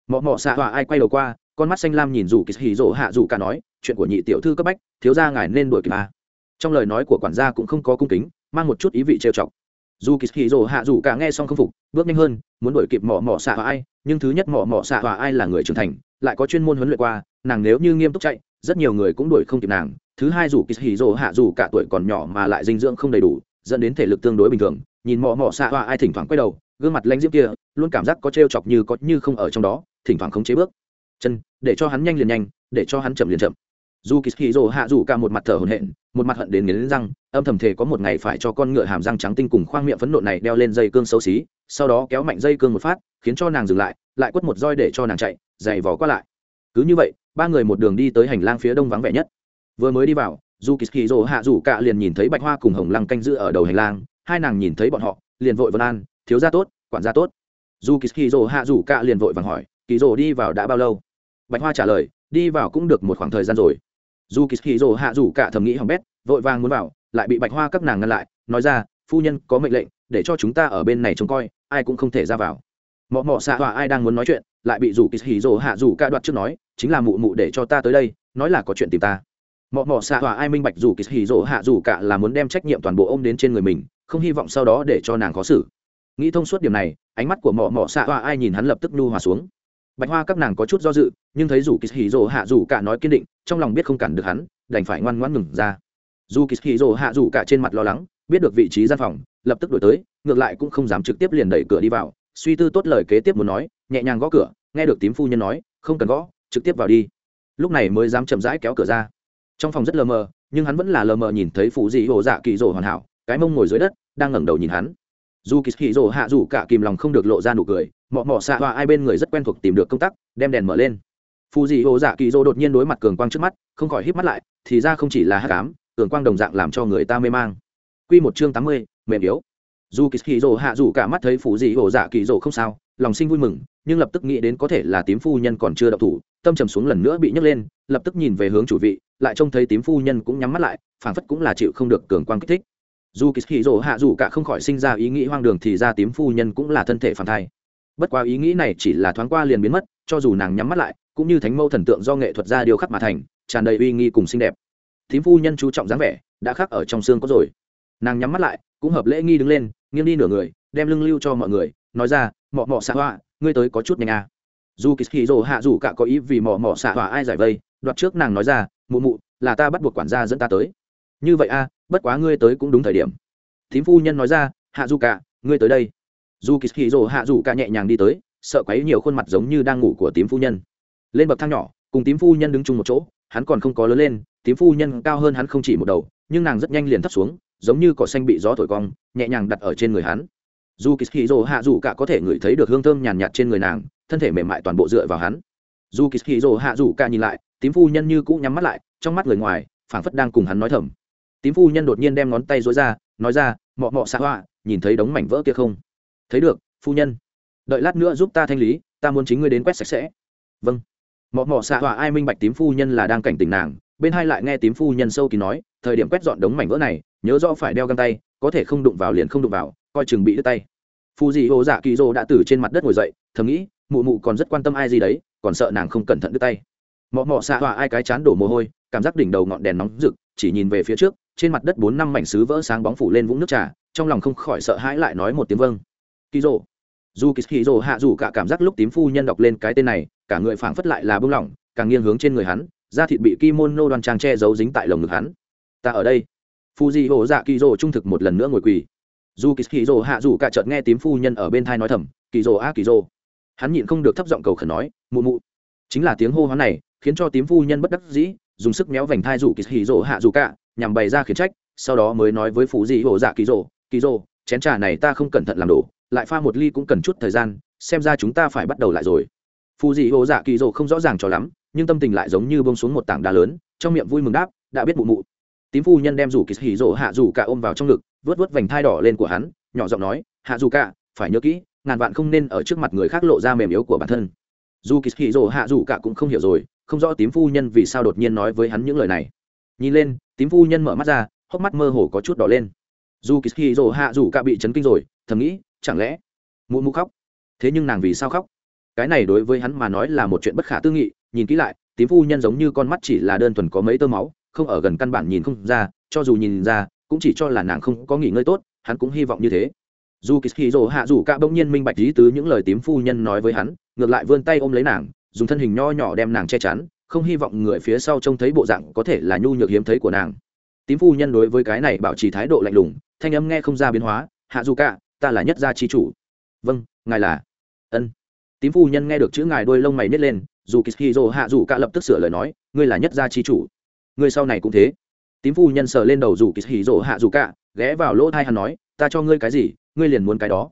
Mọ mọ xạ họa ai quay đầu qua, con mắt xanh lam nhìn dù kỳ hì rỗ hạ dù cả nói, chuyện của nhị tiểu thư cấp bách, thiếu ra ngài nên đuổi kịp à? trong lời nói của quản gia cũng không có cung kính, mang một chút ý vị trêu chọc. Dù kỳ hì rỗ hạ dù cả nghe xong không phục, bước nhanh hơn, muốn đuổi kịp mọ mọ xạ họa ai, nhưng thứ nhất mọ mọ xạ họa ai là người trưởng thành, lại có chuyên môn huấn luyện qua nàng nếu như nghiêm túc chạy, rất nhiều người cũng đuổi không kịp nàng. Thứ hai dù kỳ hì rồ hạ dù cả tuổi còn nhỏ mà lại dinh dưỡng không đầy đủ, dẫn đến thể lực tương đối bình thường. Nhìn mò mò xạ hoa ai thỉnh thoảng quay đầu, gương mặt lãnh diễm kia, luôn cảm giác có t chọc như có như không ở trong đó, thỉnh thoảng không chế bước. Chân, để cho hắn nhanh liền nhanh, để cho hắn chậm liền chậm. Dù kỳ hì rồ hạ dù cả một mặt thở hổn hển, một mặt hận đến nghiến răng, âm thầm thể có một ngày phải cho con ngựa hàm răng trắng tinh cùng khoang miệng phấn nộn này đeo lên dây cương xấu xí, sau đó kéo mạnh dây cương một phát, khiến cho nàng dừng lại lại quất một roi để cho nàng chạy dày vò qua lại. Cứ như vậy ba người một đường đi tới hành lang phía đông vắng vẻ nhất. Vừa mới đi vào, dù kỳ kỳ rồ hạ rủ cạ liền nhìn thấy bạch hoa cùng hồng lăng canh giữ ở đầu hành lang, hai nàng nhìn thấy bọn họ, liền vội vân an, thiếu gia tốt, quản gia tốt. Dù kỳ kỳ rồ hạ rủ cạ liền vội vàng hỏi, kỳ rồ đi vào đã bao lâu? Bạch hoa trả lời, đi vào cũng được một khoảng thời gian rồi. Dù kỳ kỳ rồ hạ rủ cạ thầm nghĩ hỏng bét, vội vàng muốn vào, lại bị bạch hoa các nàng ngăn lại, nói ra, phu nhân có mệnh lệnh, để cho chúng ta ở bên này trông coi, ai cũng không thể ra vào mọ mọ xạ hòa ai đang muốn nói chuyện, lại bị rủ kỳ hì rỗ hạ rủ ca đoạt trước nói, chính là mụ mụ để cho ta tới đây, nói là có chuyện tìm ta. Mọ mọ xạ hòa ai minh bạch rủ kỳ hì rỗ hạ rủ cả là muốn đem trách nhiệm toàn bộ ô m đến trên người mình, không hy vọng sau đó để cho nàng khó xử. Nghĩ thông suốt điểm này, ánh mắt của mọ mọ xạ hòa ai nhìn hắn lập tức nhu hòa xuống. Bạch hoa các nàng có chút do dự, nhưng thấy rủ kỳ hì rỗ hạ rủ cả nói kiên định, trong lòng biết không cản được hắn, đành phải ngoan ngoãn ngừng ra. Dù kỳ hì rỗ hạ rủ cả trên mặt lo lắng, biết được vị trí gian phòng, lập tức đổi tới, ngược lại cũng không dám trực tiếp liền đẩy cửa đi vào suy tư tốt lời kế tiếp muốn nói, nhẹ nhàng gõ cửa, nghe được tím phu nhân nói, không cần gõ, trực tiếp vào đi. Lúc này mới dám chậm rãi kéo cửa ra. Trong phòng rất lờ mờ, nhưng hắn vẫn là lờ mờ nhìn thấy phụ dị hồ dạ kỳ rỗ hoàn hảo, cái mông ngồi dưới đất, đang ngẩng đầu nhìn hắn. Dù kỳ hì rỗ hạ dù cả kìm lòng không được lộ ra nụ cười, mọ mọ xạ hoa ai bên người rất quen thuộc tìm được công tắc đem đèn mở lên. Phù dị hồ dạ kỳ dỗ đột nhiên đối mặt cường quang trước mắt, không khỏi híp mắt lại, thì ra không chỉ là hát cám cường quang đồng dạng làm cho người ta mê mang. Q một chương tám mươi, mềm yếu dù kỳ kỳ rồ hạ dù cả mắt thấy phụ dị ổ dạ kỳ dỗ không sao, lòng sinh vui mừng, nhưng lập tức nghĩ đến có thể là tím phu nhân còn chưa đậu thủ, tâm trầm xuống lần nữa bị nhấc lên, lập tức nhìn về hướng chủ vị, lại trông thấy tím phu nhân cũng nhắm mắt lại, phảng phất cũng là chịu không được cường quang kích thích. Dù kỳ hì rồ hạ dù cả không khỏi sinh ra ý nghĩ hoang đường thì ra tím phu nhân cũng là thân thể phản thai. Bất quá ý nghĩ này chỉ là thoáng qua liền biến mất, cho dù nàng nhắm mắt lại, cũng như thánh mâu thần tượng do nghệ thuật ra điều khắc mà thành, tràn đầy uy nghi cùng xinh đẹp. Tím phu nhân chú trọng dáng vẻ, đã khắc ở trong xương có rồi. Nàng nhắm mắt lại cũng hợp lễ nghi đứng lên, nghiêng đi nửa người, đem lưng lưu cho mọi người, nói ra, mọ mọ xạ hoa ngươi tới có chút nhanh à. dù kỳ hì rồ hạ dù cả có ý vì mọ mọ xạ hoa ai giải vây, đoạt trước nàng nói ra, mụ mụ, là ta bắt buộc quản gia dẫn ta tới. Như vậy a bất quá ngươi tới cũng đúng thời điểm. Thím phu nhân nói ra, hạ dù cả, ngươi tới đây. Dù kỳ hì rồ hạ dù cả nhẹ nhàng đi tới, sợ quấy nhiều khuôn mặt giống như đang ngủ của tím phu nhân. Lên bậc thang nhỏ, cùng tím phu nhân đứng chung một chỗ, hắn còn không có lớn lên tím phu nhân cao hơn hắn không chỉ một đầu, nhưng nàng rất nhanh liền thấp xuống giống như cỏ xanh bị gió thổi cong, nhẹ nhàng đặt ở trên người hắn. Dù kỳ hì hạ dù cả có thể ngửi thấy được hương thơm nhàn nhạt trên người nàng, thân thể mềm mại toàn bộ dựa vào hắn. Dù kỳ hì hạ dù cả nhìn lại, tím phu nhân như cũ nhắm mắt lại, trong mắt người ngoài, phảng phất đang cùng hắn nói thầm. Tím phu nhân đột nhiên đem ngón tay dối ra, nói ra, mọ mọ xạ hoa nhìn thấy đống mảnh vỡ kia không? Thấy được, phu nhân. Đợi lát nữa giúp ta thanh lý, ta muốn chính ngươi đến quét sạch sẽ. Vâng. Mọ mọ xạ hoa ai minh bạch tím phu nhân là đang cảnh tỉnh nàng bên hai lại nghe tím phu nhân sâu kín nói, thời điểm quét dọn đống mảnh vỡ này, nhớ rõ phải đeo găng tay, có thể không đụng vào liền không đụng vào, coi chừng bị đứt tay. Phù dị ô dạ kỳ dô đã từ trên mặt đất ngồi dậy, thầm nghĩ, mụ mụ còn rất quan tâm ai gì đấy, còn sợ nàng không cẩn thận đứt tay. Mọ mọ xạ họa ai cái chán đổ mồ hôi, cảm giác đỉnh đầu ngọn đèn nóng rực, chỉ nhìn về phía trước, trên mặt đất bốn năm mảnh xứ vỡ sáng bóng phủ lên vũng nước trà, trong lòng không khỏi sợ hãi lại nói một tiếng vâng. Kỳ dô. Dù kỳ dô hạ dù cả cảm giác lúc tím phu nhân đọc lên cái tên này, cả người phảng phất lại là bưng lỏng, càng nghiêng hướng trên người hắn da thịt bị kimono đoan trang che giấu dính tại lồng ngực hắn. Ta ở đây. Phu di hồ dạ kỳ rồ trung thực một lần nữa ngồi quỳ. Dù kỳ hì rồ hạ dù cả chợt nghe tím phu nhân ở bên thai nói thầm kỳ rồ a kỳ rồ hắn nhịn không được thấp giọng cầu khẩn nói, mụ mụ. Chính là tiếng hô hoán này, khiến cho tím phu nhân bất đắc dĩ, dùng sức méo vành thai rủ kỳ hì rồ hạ dù cả, nhằm bày ra khiển trách, sau đó mới nói với phú di hồ dạ kỳ rồ kỳ rồ chén trà này ta không cẩn thận làm đổ, lại pha một ly cũng cần chút thời gian, xem ra chúng ta phải bắt đầu lại rồi. Phù dị hồ dạ kỳ rồ không rõ ràng cho lắm nhưng tâm tình lại giống như bông xuống một tảng đá lớn, trong miệng vui mừng đáp, đã biết mụ mụ. Tím phu nhân đem rủ kỳ hỉ rồ hạ rủ cả ôm vào trong ngực, vớt vớt vành thai đỏ lên của hắn, nhỏ giọng nói, hạ rủ cả, phải nhớ kỹ, ngàn vạn không nên ở trước mặt người khác lộ ra mềm yếu của bản thân. Dù kỳ hỉ rồ hạ rủ cả cũng không hiểu rồi, không rõ tím phu nhân vì sao đột nhiên nói với hắn những lời này. Nhìn lên, tím phu nhân mở mắt ra, hốc mắt mơ hồ có chút đỏ lên. Dù kỳ hỉ rồ hạ rủ cả bị chấn kinh rồi, thầm nghĩ, chẳng lẽ mụ mụ khóc? Thế nhưng nàng vì sao khóc? Cái này đối với hắn mà nói là một chuyện bất khả tư nghị, nhìn kỹ lại, tím phu nhân giống như con mắt chỉ là đơn thuần có mấy tơ máu, không ở gần căn bản nhìn không ra, cho dù nhìn ra, cũng chỉ cho là nàng không có nghỉ ngơi tốt, hắn cũng hy vọng như thế. Dù kỳ hì rồ hạ dù cả bỗng nhiên minh bạch lý tứ những lời tím phu nhân nói với hắn, ngược lại vươn tay ôm lấy nàng, dùng thân hình nho nhỏ đem nàng che chắn, không hy vọng người phía sau trông thấy bộ dạng có thể là nhu nhược hiếm thấy của nàng. Tím phu nhân đối với cái này bảo trì thái độ lạnh lùng, thanh âm nghe không ra biến hóa, hạ dù cả, ta là nhất gia chi chủ. Vâng ngài là. Ân tím phu nhân nghe được chữ ngài đôi lông mày nít lên, dù kishiro hạ dù cả lập tức sửa lời nói, ngươi là nhất gia chi chủ. Ngươi sau này cũng thế. Tím phu nhân sờ lên đầu dù kishiro hạ dù cả, ghé vào lỗ thai hắn nói, ta cho ngươi cái gì, ngươi liền muốn cái đó.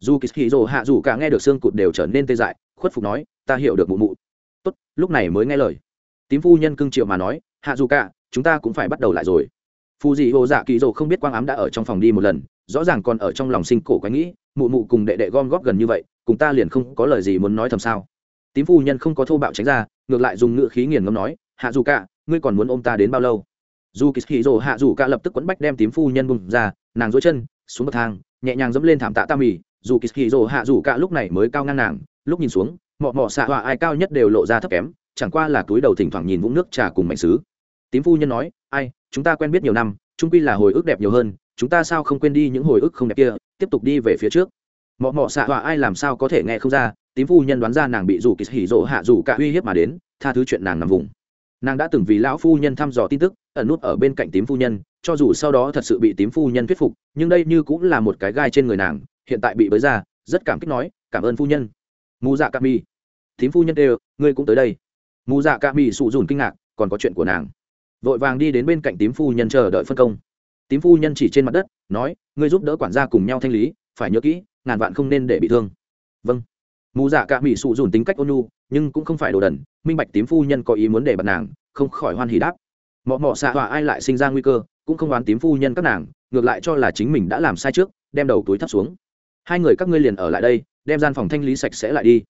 Dù kishiro hạ dù cả nghe được xương cụt đều trở nên tê dại, khuất phục nói, ta hiểu được mụ mụ. Tốt, lúc này mới nghe lời. Tím phu nhân cưng triệu mà nói, hạ dù cả, chúng ta cũng phải bắt đầu lại rồi. Phù dị hồ dạ kỳ dỗ không biết quang ám đã ở trong phòng đi một lần, rõ ràng còn ở trong lòng sinh cổ quái nghĩ, mụ mụ cùng đệ đệ gom góp gần như vậy cùng ta liền không có lời gì muốn nói thầm sao? Tím phu nhân không có thô bạo tránh ra, ngược lại dùng ngữ khí nghiền ngâm nói, hạ dù cả, ngươi còn muốn ôm ta đến bao lâu? Dù kỳ hì rồ hạ dù cả lập tức quấn bách đem tím phu nhân bùng ra, nàng dối chân, xuống bậc thang, nhẹ nhàng dẫm lên thảm tạ tam mì. Dù kỳ hì rồ hạ dù cả lúc này mới cao ngang nàng, lúc nhìn xuống, mọ mọ xạ họa ai cao nhất đều lộ ra thấp kém, chẳng qua là túi đầu thỉnh thoảng nhìn vũng nước trà cùng mảnh xứ. Tím phu nhân nói, ai, chúng ta quen biết nhiều năm trung quy là hồi ức đẹp nhiều hơn, chúng ta sao không quên đi những hồi ức không đẹp kia, tiếp tục đi về phía trước mọ mọ xạ tọa ai làm sao có thể nghe không ra, tím phu nhân đoán ra nàng bị dù kỳ hỉ rộ hạ dù cả uy hiếp mà đến, tha thứ chuyện nàng nằm vùng. Nàng đã từng vì lão phu nhân thăm dò tin tức, ẩn nút ở bên cạnh tím phu nhân, cho dù sau đó thật sự bị tím phu nhân thuyết phục, nhưng đây như cũng là một cái gai trên người nàng, hiện tại bị bới ra, rất cảm kích nói, cảm ơn phu nhân. Mù dạ ca mi tím phu nhân đều, ngươi cũng tới đây. Mù dạ ca mi sụ dùn kinh ngạc, còn có chuyện của nàng. Vội vàng đi đến bên cạnh tím phu nhân chờ đợi phân công. Tím phu nhân chỉ trên mặt đất, nói, ngươi giúp đỡ quản gia cùng nhau thanh lý, phải nhớ kỹ ngàn vạn không nên để bị thương. Vâng. Mù dạ cả mỹ sụ dùn tính cách ôn nhu, nhưng cũng không phải đồ đần, minh bạch tím phu nhân có ý muốn để bật nàng, không khỏi hoan hỉ đáp. Mọ mọ xạ họa ai lại sinh ra nguy cơ, cũng không oán tím phu nhân các nàng, ngược lại cho là chính mình đã làm sai trước, đem đầu túi thấp xuống. Hai người các ngươi liền ở lại đây, đem gian phòng thanh lý sạch sẽ lại đi.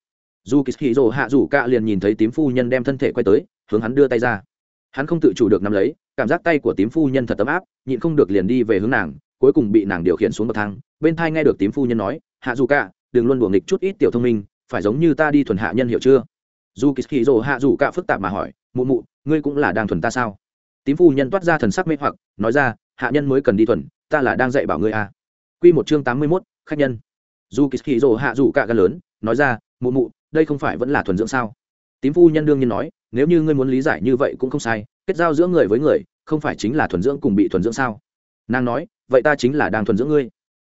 Dù kỳ hì rồ hạ rủ cạ liền nhìn thấy tím phu nhân đem thân thể quay tới, hướng hắn đưa tay ra. Hắn không tự chủ được nắm lấy, cảm giác tay của tím phu nhân thật ấm áp, nhịn không được liền đi về hướng nàng, cuối cùng bị nàng điều khiển xuống bậc thang bên thai nghe được tím phu nhân nói, hạ dù cả, đừng luôn buồng nghịch chút ít tiểu thông minh, phải giống như ta đi thuần hạ nhân hiểu chưa? Dù kỳ hì rồ hạ dù cả phức tạp mà hỏi, mụ mụ, ngươi cũng là đang thuần ta sao? Tím phu nhân toát ra thần sắc mê hoặc, nói ra, hạ nhân mới cần đi thuần, ta là đang dạy bảo ngươi à. q một chương tám mươi mốt, khách nhân. Dù kỳ hì rồ hạ dù cả gần lớn, nói ra, mụ mụ, đây không phải vẫn là thuần dưỡng sao? Tím phu nhân đương nhiên nói, nếu như ngươi muốn lý giải như vậy cũng không sai, kết giao giữa người với người, không phải chính là thuần dưỡng cùng bị thuần dưỡng sao? Nàng nói, vậy ta chính là đang thuần dưỡng ngươi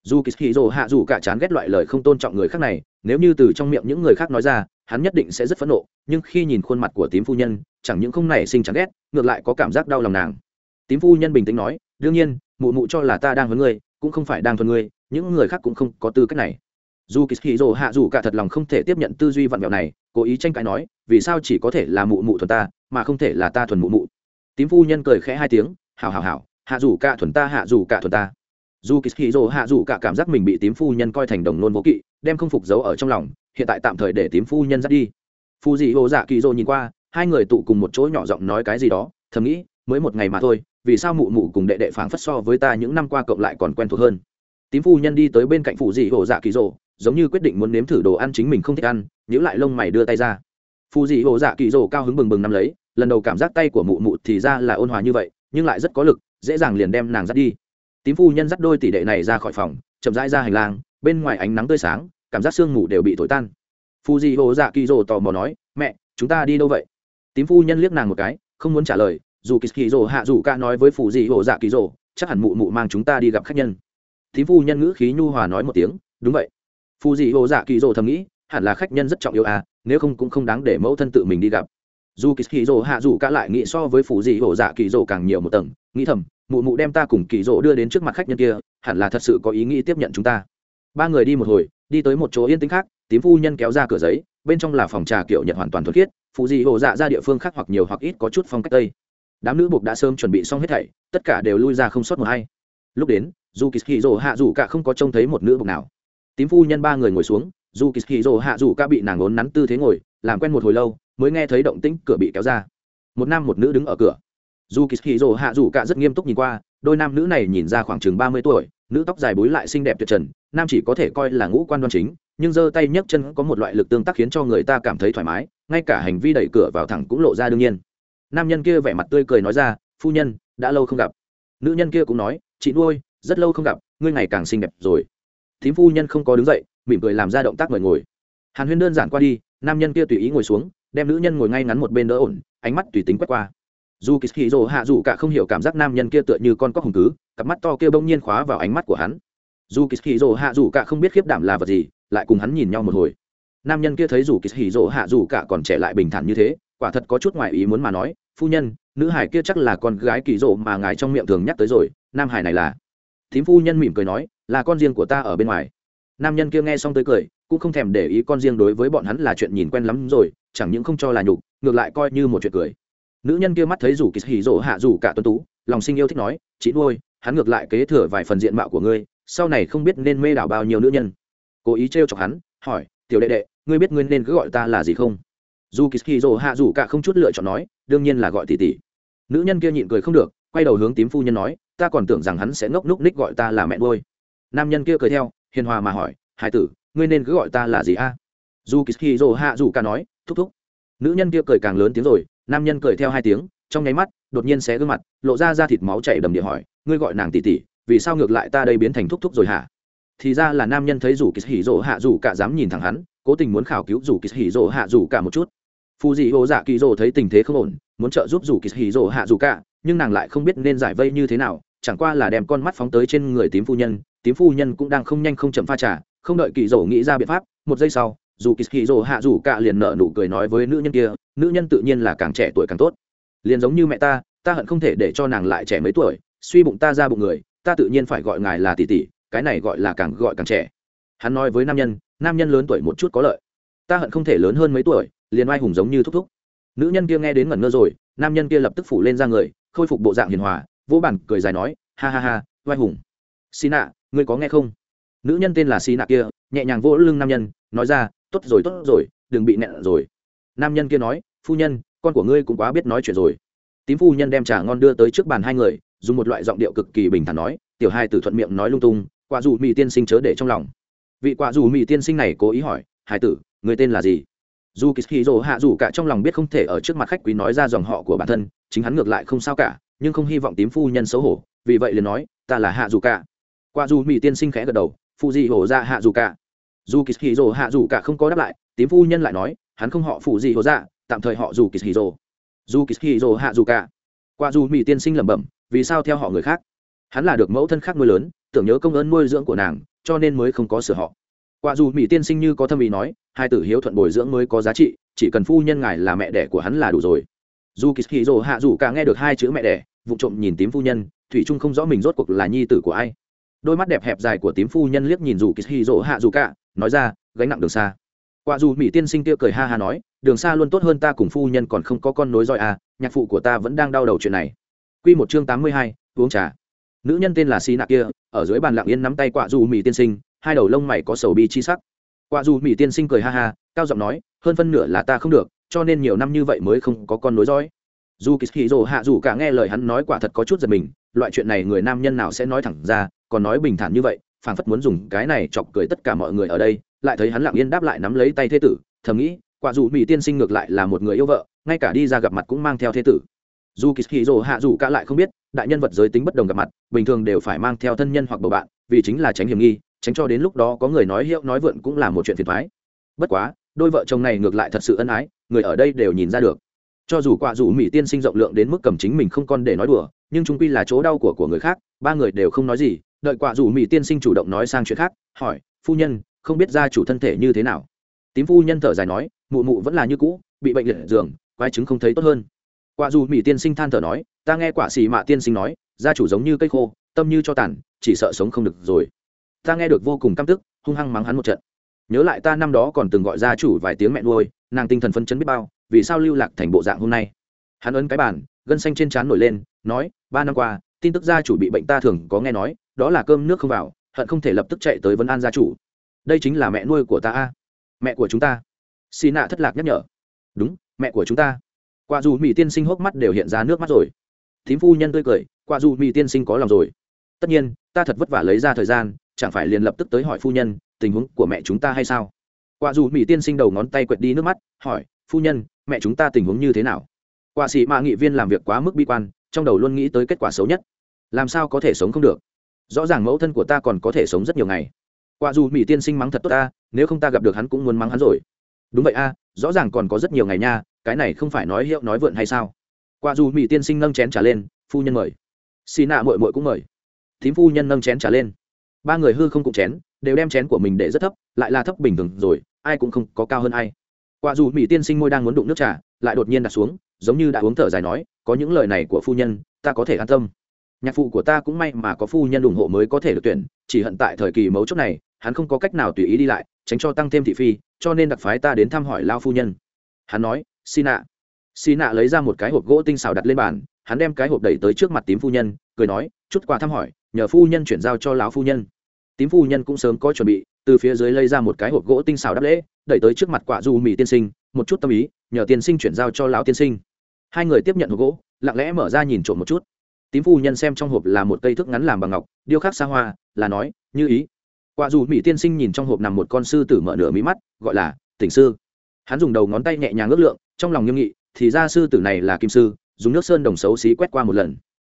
dù kỳ hì rồ hạ dù cả chán ghét loại lời không tôn trọng người khác này, nếu như từ trong miệng những người khác nói ra, hắn nhất định sẽ rất phẫn nộ, nhưng khi nhìn khuôn mặt của tím phu nhân, chẳng những không nảy sinh chán ghét, ngược lại có cảm giác đau lòng nàng. Tím phu nhân bình tĩnh nói, đương nhiên, mụ mụ cho là ta đang với ngươi, cũng không phải đang thuần ngươi, những người khác cũng không có tư cách này. Dù kỳ hì rồ hạ dù cả thật lòng không thể tiếp nhận tư duy vặn vẹo này, cố ý tranh cãi nói, vì sao chỉ có thể là mụ mụ thuần ta, mà không thể là ta thuần mụ mụ? Tím phu nhân cười khẽ hai tiếng hào hào hào hạ dù cả thuần ta, hạ dù cả thuần ta dù kỳ hì hạ dù cả cảm giác mình bị tím phu nhân coi thành đồng nôn vô kỵ, đem không phục giấu ở trong lòng, hiện tại tạm thời để tím phu nhân dắt đi. Phu dị ô dạ kỳ rồ nhìn qua, hai người tụ cùng một chỗ nhỏ giọng nói cái gì đó, thầm nghĩ, mới một ngày mà thôi, vì sao mụ mụ cùng đệ đệ phảng phất so với ta những năm qua cộng lại còn quen thuộc hơn. Tím phu nhân đi tới bên cạnh phụ dị ô dạ kỳ rồ giống như quyết định muốn nếm thử đồ ăn chính mình không thích ăn nhữ lại lông mày đưa tay ra. Phù dị hồ dạ kỳ rồ cao hứng bừng bừng nắm lấy, lần đầu cảm giác tay của mụ mụ thì ra là ôn hòa như vậy, nhưng lại rất có lực, dễ dàng liền đem nàng dắt đi tím phu nhân dắt đôi tỷ đệ này ra khỏi phòng, chậm rãi ra hành lang, bên ngoài ánh nắng tươi sáng, cảm giác sương mù đều bị thổi tan. Phu di hồ dạ kỳ rồ tò mò nói, mẹ, chúng ta đi đâu vậy? Tím phu nhân liếc nàng một cái, không muốn trả lời, dù kỳ kỳ rồ hạ dù ca nói với phù di hồ dạ kỳ rồ chắc hẳn mụ mụ mang chúng ta đi gặp khách nhân. Tím phu nhân ngữ khí nhu hòa nói một tiếng, đúng vậy. Phù di hồ dạ kỳ rồ thầm nghĩ, hẳn là khách nhân rất trọng yêu à nếu không cũng không đáng để mẫu thân tự mình đi gặp. Dù kỳ kỳ rồ hạ dù ca lại nghĩ so với phù di hồ dạ kỳ rồ càng nhiều một tầng, nghĩ thầm mụ mụ đem ta cùng kỳ rỗ đưa đến trước mặt khách nhân kia, hẳn là thật sự có ý nghĩ tiếp nhận chúng ta. Ba người đi một hồi, đi tới một chỗ yên tĩnh khác, tím phu nhân kéo ra cửa giấy, bên trong là phòng trà kiểu nhật hoàn toàn thuật khiết, phụ dị hồ dạ ra địa phương khác hoặc nhiều hoặc ít có chút phong cách tây. Đám nữ buộc đã sớm chuẩn bị xong hết thảy, tất cả đều lui ra không sót một hay lúc đến dù kỳ rỗ hạ dù cả không có trông thấy một nữ buộc nào. Tím phu nhân ba người ngồi xuống dù kỳ rỗ hạ dù cả bị nàng ốn nắn tư thế ngồi, làm quen một hồi lâu, mới nghe thấy động tĩnh, cửa bị kéo ra. Một nam một nữ đứng ở cửa dù kỳ hì rồ hạ dù cả rất nghiêm túc nhìn qua, đôi nam nữ này nhìn ra khoảng chừng ba mươi tuổi, nữ tóc dài búi lại xinh đẹp tuyệt trần, nam chỉ có thể coi là ngũ quan đoan chính, nhưng giơ tay nhấc chân có một loại lực tương tác khiến cho người ta cảm thấy thoải mái, ngay cả hành vi đẩy cửa vào thẳng cũng lộ ra đương nhiên. Nam nhân kia vẻ mặt tươi cười nói ra, phu nhân, đã lâu không gặp. Nữ nhân kia cũng nói, chị nuôi, rất lâu không gặp, ngươi ngày càng xinh đẹp rồi. Thím phu nhân không có đứng dậy, mỉm cười làm ra động tác mời ngồi. Hàn huyên đơn giản qua đi, nam nhân kia tùy ý ngồi xuống, đem nữ nhân ngồi ngay ngắn một bên đỡ ổn, ánh mắt tùy tính quét qua dù kỳ hì rồ hạ dù cả không hiểu cảm giác nam nhân kia tựa như con cóc hùng cứ, cặp mắt to kia bỗng nhiên khóa vào ánh mắt của hắn. Dù kỳ hì rồ hạ dù cả không biết khiếp đảm là vật gì, lại cùng hắn nhìn nhau một hồi. Nam nhân kia thấy dù kỳ hì rồ hạ dù cả còn trẻ lại bình thản như thế, quả thật có chút ngoài ý muốn mà nói, phu nhân, nữ hải kia chắc là con gái kỳ rộ mà ngài trong miệng thường nhắc tới rồi, nam hải này là. Thím phu nhân mỉm cười nói, là con riêng của ta ở bên ngoài. Nam nhân kia nghe xong tới cười, cũng không thèm để ý con riêng đối với bọn hắn là chuyện nhìn quen lắm rồi, chẳng những không cho là nhục, ngược lại coi như một chuyện cười nữ nhân kia mắt thấy rủ kỳ hỉ rỗ hạ rủ cả tuân tú, lòng sinh yêu thích nói, chị nuôi, hắn ngược lại kế thừa vài phần diện mạo của ngươi, sau này không biết nên mê đảo bao nhiêu nữ nhân. Cố ý trêu chọc hắn, hỏi, tiểu đệ đệ, ngươi biết ngươi nên cứ gọi ta là gì không? Dù kỳ hỉ rỗ hạ rủ cả không chút lựa chọn nói, đương nhiên là gọi tỷ tỷ. Nữ nhân kia nhịn cười không được, quay đầu hướng tím phu nhân nói, ta còn tưởng rằng hắn sẽ ngốc núc ních gọi ta là mẹ nuôi. Nam nhân kia cười theo, hiền hòa mà hỏi, hải tử, ngươi nên cứ gọi ta là gì a? Dù kỳ dô hạ dù cả nói, thúc thúc. Nữ nhân kia cười càng lớn tiếng rồi nam nhân cười theo hai tiếng, trong nháy mắt, đột nhiên xé gương mặt, lộ ra ra thịt máu chảy đầm địa hỏi, ngươi gọi nàng tỉ tỉ vì sao ngược lại ta đây biến thành thúc thúc rồi hả? Thì ra là nam nhân thấy rủ kỳ hỉ rỗ hạ rủ cả dám nhìn thẳng hắn, cố tình muốn khảo cứu rủ kỳ hỉ rỗ hạ rủ cả một chút. Phù dị ô dạ kỳ rỗ thấy tình thế không ổn, muốn trợ giúp rủ kỳ hỉ rỗ hạ rủ cả, nhưng nàng lại không biết nên giải vây như thế nào, chẳng qua là đem con mắt phóng tới trên người tím phu nhân, tím phu nhân cũng đang không nhanh không chậm pha trà, không đợi kỳ rỗ nghĩ ra biện pháp, một giây sau dù kỳ kỳ hạ rủ cả liền nợ nụ cười nói với nữ nhân kia nữ nhân tự nhiên là càng trẻ tuổi càng tốt. Liền giống như mẹ ta ta hận không thể để cho nàng lại trẻ mấy tuổi, suy bụng ta ra bụng người, ta tự nhiên phải gọi ngài là tỷ tỷ, cái này gọi là càng gọi càng trẻ. Hắn nói với nam nhân nam nhân lớn tuổi một chút có lợi. Ta hận không thể lớn hơn mấy tuổi, liền oai hùng giống như thúc thúc. Nữ nhân kia nghe đến ngẩn ngơ rồi, nam nhân kia lập tức phủ lên ra người, khôi phục bộ dạng hiền hòa, vỗ bản cười dài nói, ha ha ha, oai hùng. Xì nạ ngươi có nghe không? Nữ nhân tên là xì nạ kia, nhẹ nhàng vỗ lưng nam nhân, nói ra, tốt rồi tốt rồi, đừng bị nẹn rồi nam nhân kia nói, phu nhân, con của ngươi cũng quá biết nói chuyện rồi. Tím phu nhân đem trà ngon đưa tới trước bàn hai người, dùng một loại giọng điệu cực kỳ bình thản nói, tiểu hai từ thuận miệng nói lung tung, quả dù mỹ tiên sinh chớ để trong lòng. Vị quả dù mỹ tiên sinh này cố ý hỏi hai tử, người tên là gì? Dù kỳ hì hạ dù cả trong lòng biết không thể ở trước mặt khách quý nói ra dòng họ của bản thân, chính hắn ngược lại không sao cả, nhưng không hy vọng tím phu nhân xấu hổ, vì vậy liền nói, ta là hạ dù cả. Qua dù mỹ tiên sinh khẽ gật đầu phụ dị hổ ra hạ dù cả. Dù kỳ hì hạ dù cả không có đáp lại, tím phu nhân lại nói hắn không họ phụ gì hổ dạ, tạm thời họ dù kỳ hì dù kỳ hì hạ dù cả. Qua dù mỹ tiên sinh lẩm bẩm vì sao theo họ người khác? Hắn là được mẫu thân khác nuôi lớn tưởng nhớ công ơn nuôi dưỡng của nàng cho nên mới không có sửa họ. Quả dù mỹ tiên sinh như có thâm ý nói hai tử hiếu thuận bồi dưỡng mới có giá trị chỉ cần phu nhân ngài là mẹ đẻ của hắn là đủ rồi. Dù kỳ hì hạ dù cả nghe được hai chữ mẹ đẻ vụ trộm nhìn tím phu nhân thủy trung không rõ mình rốt cuộc là nhi tử của ai. Đôi mắt đẹp hẹp dài của tím phu nhân liếc nhìn dù kỳ hì hạ dù cả nói ra gánh nặng đường xa quả dù mỹ tiên sinh kia cười ha ha nói, đường xa luôn tốt hơn ta cùng phu nhân còn không có con nối roi à nhạc phụ của ta vẫn đang đau đầu chuyện này. Q một chương tám mươi hai, uống trà. Nữ nhân tên là xì nạ kia, ở dưới bàn lặng yên nắm tay quả dù mỹ tiên sinh, hai đầu lông mày có sầu bi chi sắc. Quả dù mỹ tiên sinh cười ha ha, cao giọng nói, hơn phân nửa là ta không được, cho nên nhiều năm như vậy mới không có con nối dõi. Dù kỳ hì Dồ hạ dù cả nghe lời hắn nói quả thật có chút giật mình, loại chuyện này người nam nhân nào sẽ nói thẳng ra, còn nói bình thản như vậy, phảng phất muốn dùng cái này chọc cười tất cả mọi người ở đây lại thấy hắn lặng yên đáp lại nắm lấy tay thế tử, thầm nghĩ, quả dù mỹ tiên sinh ngược lại là một người yêu vợ, ngay cả đi ra gặp mặt cũng mang theo thế tử. Dù kỳ kỳ dỗ hạ dù cả lại không biết, đại nhân vật giới tính bất đồng gặp mặt, bình thường đều phải mang theo thân nhân hoặc bầu bạn, vì chính là tránh hiểm nghi, tránh cho đến lúc đó có người nói hiệu, nói vượn cũng là một chuyện phiền thoái bất quá, đôi vợ chồng này ngược lại thật sự ân ái, người ở đây đều nhìn ra được. Cho dù quả dù mỹ tiên sinh rộng lượng đến mức cầm chính mình không còn để nói đùa, nhưng trung quy là chỗ đau của của người khác, ba người đều không nói gì, đợi quả dù mỹ tiên sinh chủ động nói sang chuyện khác, hỏi, phu nhân không biết gia chủ thân thể như thế nào. Tím phu nhân thở dài nói, mụ mụ vẫn là như cũ, bị bệnh liệt giường, quái chứng không thấy tốt hơn. Quả dù mỹ tiên sinh than thở nói, ta nghe quả xì mạ tiên sinh nói, gia chủ giống như cây khô, tâm như cho tàn, chỉ sợ sống không được rồi. Ta nghe được vô cùng căm tức, hung hăng mắng hắn một trận. Nhớ lại ta năm đó còn từng gọi gia chủ vài tiếng mẹ nuôi, nàng tinh thần phân chấn biết bao, vì sao lưu lạc thành bộ dạng hôm nay? Hắn ấn cái bàn, gân xanh trên trán nổi lên, nói, ba năm qua, tin tức gia chủ bị bệnh ta thường có nghe nói, đó là cơm nước không vào, hận không thể lập tức chạy tới vấn an gia chủ đây chính là mẹ nuôi của ta a. Mẹ của chúng ta. Xì nạ thất lạc nhắc nhở. Đúng, mẹ của chúng ta. Quả dù mỹ tiên sinh hốc mắt đều hiện ra nước mắt rồi. Thím phu nhân tươi cười, quả dù mỹ tiên sinh có lòng rồi. Tất nhiên, ta thật vất vả lấy ra thời gian, chẳng phải liền lập tức tới hỏi phu nhân, tình huống của mẹ chúng ta hay sao? Quả dù mỹ tiên sinh đầu ngón tay quẹt đi nước mắt, hỏi, phu nhân, mẹ chúng ta tình huống như thế nào? Quả sĩ mạ nghị viên làm việc quá mức bi quan, trong đầu luôn nghĩ tới kết quả xấu nhất. Làm sao có thể sống không được? Rõ ràng mẫu thân của ta còn có thể sống rất nhiều ngày quả dù mỹ tiên sinh mắng thật tốt ta, nếu không ta gặp được hắn cũng muốn mắng hắn rồi. Đúng vậy a, rõ ràng còn có rất nhiều ngày nha, cái này không phải nói hiệu nói vượn hay sao? Quả dù mỹ tiên sinh nâng chén trả lên, phu nhân mời. Xì nạ mội mội cũng mời. Thím phu nhân nâng chén trả lên. Ba người hư không cũng chén, đều đem chén của mình để rất thấp, lại là thấp bình thường rồi, ai cũng không có cao hơn ai. Quả dù mỹ tiên sinh môi đang muốn đụng nước trà, lại đột nhiên đặt xuống, giống như đã uống thở dài nói, có những lời này của phu nhân, ta có thể an tâm. Nhạc phụ của ta cũng may mà có phu nhân ủng hộ mới có thể được tuyển, chỉ hận tại thời kỳ mấu chốt này hắn không có cách nào tùy ý đi lại, tránh cho tăng thêm thị phi, cho nên đặc phái ta đến thăm hỏi lao phu nhân. Hắn nói xin nạ. Xin nạ lấy ra một cái hộp gỗ tinh xào đặt lên bàn, hắn đem cái hộp đẩy tới trước mặt tím phu nhân, cười nói, chút quà thăm hỏi, nhờ phu nhân chuyển giao cho lão phu nhân. Tím phu nhân cũng sớm có chuẩn bị, từ phía dưới lấy ra một cái hộp gỗ tinh xào đắp lễ, đẩy tới trước mặt quả du mỹ tiên sinh, một chút tâm ý, nhờ tiên sinh chuyển giao cho lão tiên sinh. Hai người tiếp nhận hộp gỗ, lặng lẽ mở ra nhìn trộm một chút. Tím phu nhân xem trong hộp là một cây thước ngắn làm bằng ngọc, điêu khắc xa hoa, là nói, như ý quả dù mỹ tiên sinh nhìn trong hộp nằm một con sư tử mở nửa mí mắt, gọi là tỉnh sư. Hắn dùng đầu ngón tay nhẹ nhàng ước lượng, trong lòng nghiêm nghị, thì ra sư tử này là kim sư, dùng nước sơn đồng xấu xí quét qua một lần.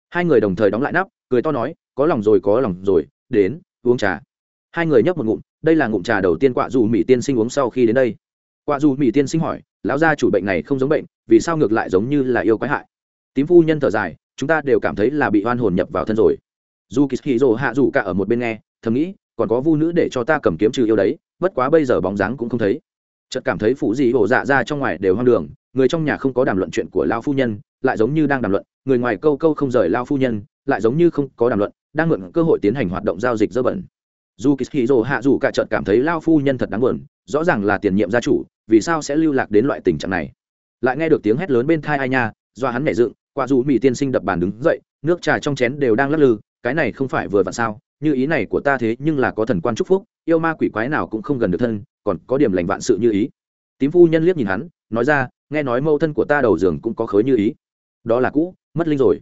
Hai người đồng thời đóng lại nắp, cười to nói, có lòng rồi, có lòng rồi, đến, uống trà. Hai người nhấp một ngụm, đây là ngụm trà đầu tiên quạ dù mỹ tiên sinh uống sau khi đến đây. Quạ dù mỹ tiên sinh hỏi, lão gia chủ bệnh này không giống bệnh, vì sao ngược lại giống như là yêu quái hại? Tím phu nhân thở dài, chúng ta đều cảm thấy là bị oan hồn nhập vào thân rồi. Dù kỳ hì rồ hạ dù cả ở một bên nghe, thầm nghĩ còn có vu nữ để cho ta cầm kiếm trừ yêu đấy, bất quá bây giờ bóng dáng cũng không thấy. Chợt cảm thấy phụ dị hổ dạ ra trong ngoài đều hoang đường, người trong nhà không có đàm luận chuyện của lao phu nhân, lại giống như đang đàm luận, người ngoài câu câu không rời lao phu nhân, lại giống như không có đàm luận, đang mượn cơ hội tiến hành hoạt động giao dịch dơ bẩn. Dù kishiro hạ dù cả trận cảm thấy lao phu nhân thật đáng buồn, rõ ràng là tiền nhiệm gia chủ, vì sao sẽ lưu lạc đến loại tình trạng này? Lại nghe được tiếng hét lớn bên thai ai nha, do hắn nảy dựng qua dù mỹ tiên sinh đập bàn đứng dậy, nước trà trong chén đều đang lắc lư, cái này không phải vừa vặn sao? Như ý này của ta thế nhưng là có thần quan chúc phúc, yêu ma quỷ quái nào cũng không gần được thân, còn có điểm lành vạn sự như ý. Tím phu nhân liếc nhìn hắn, nói ra, nghe nói mâu thân của ta đầu giường cũng có khối như ý. Đó là cũ, mất linh rồi.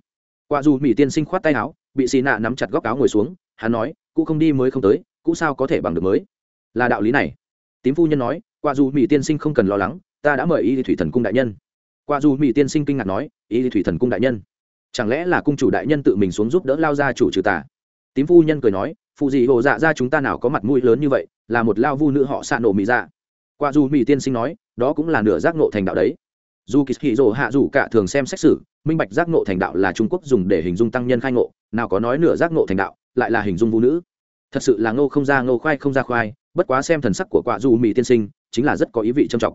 Qua dù mỹ tiên sinh khoát tay áo, bị xì nạ nắm chặt góc áo ngồi xuống, hắn nói, cũ không đi mới không tới, cũ sao có thể bằng được mới? Là đạo lý này. Tím phu nhân nói qua dù mỹ tiên sinh không cần lo lắng, ta đã mời y thủy thần cung đại nhân. Qua dù mỹ tiên sinh kinh ngạc nói, y thủy thần cung đại nhân, chẳng lẽ là cung chủ đại nhân tự mình xuống giúp đỡ lao ra chủ trừ tà? Tím phu nhân cười nói, phụ gì hồ dạ ra chúng ta nào có mặt mũi lớn như vậy, là một lao vu nữ họ xạ nổ mỹ dạ. Qua dù mỹ tiên sinh nói, đó cũng là nửa giác nộ thành đạo đấy. Dù kỳ hì Dồ hạ dù cả thường xem xét xử, minh bạch giác nộ thành đạo là trung quốc dùng để hình dung tăng nhân khai ngộ, nào có nói nửa giác nộ thành đạo, lại là hình dung vũ nữ. Thật sự là ngô không ra ngô khoai không ra khoai, bất quá xem thần sắc của quả dù mỹ tiên sinh, chính là rất có ý vị trầm trọng.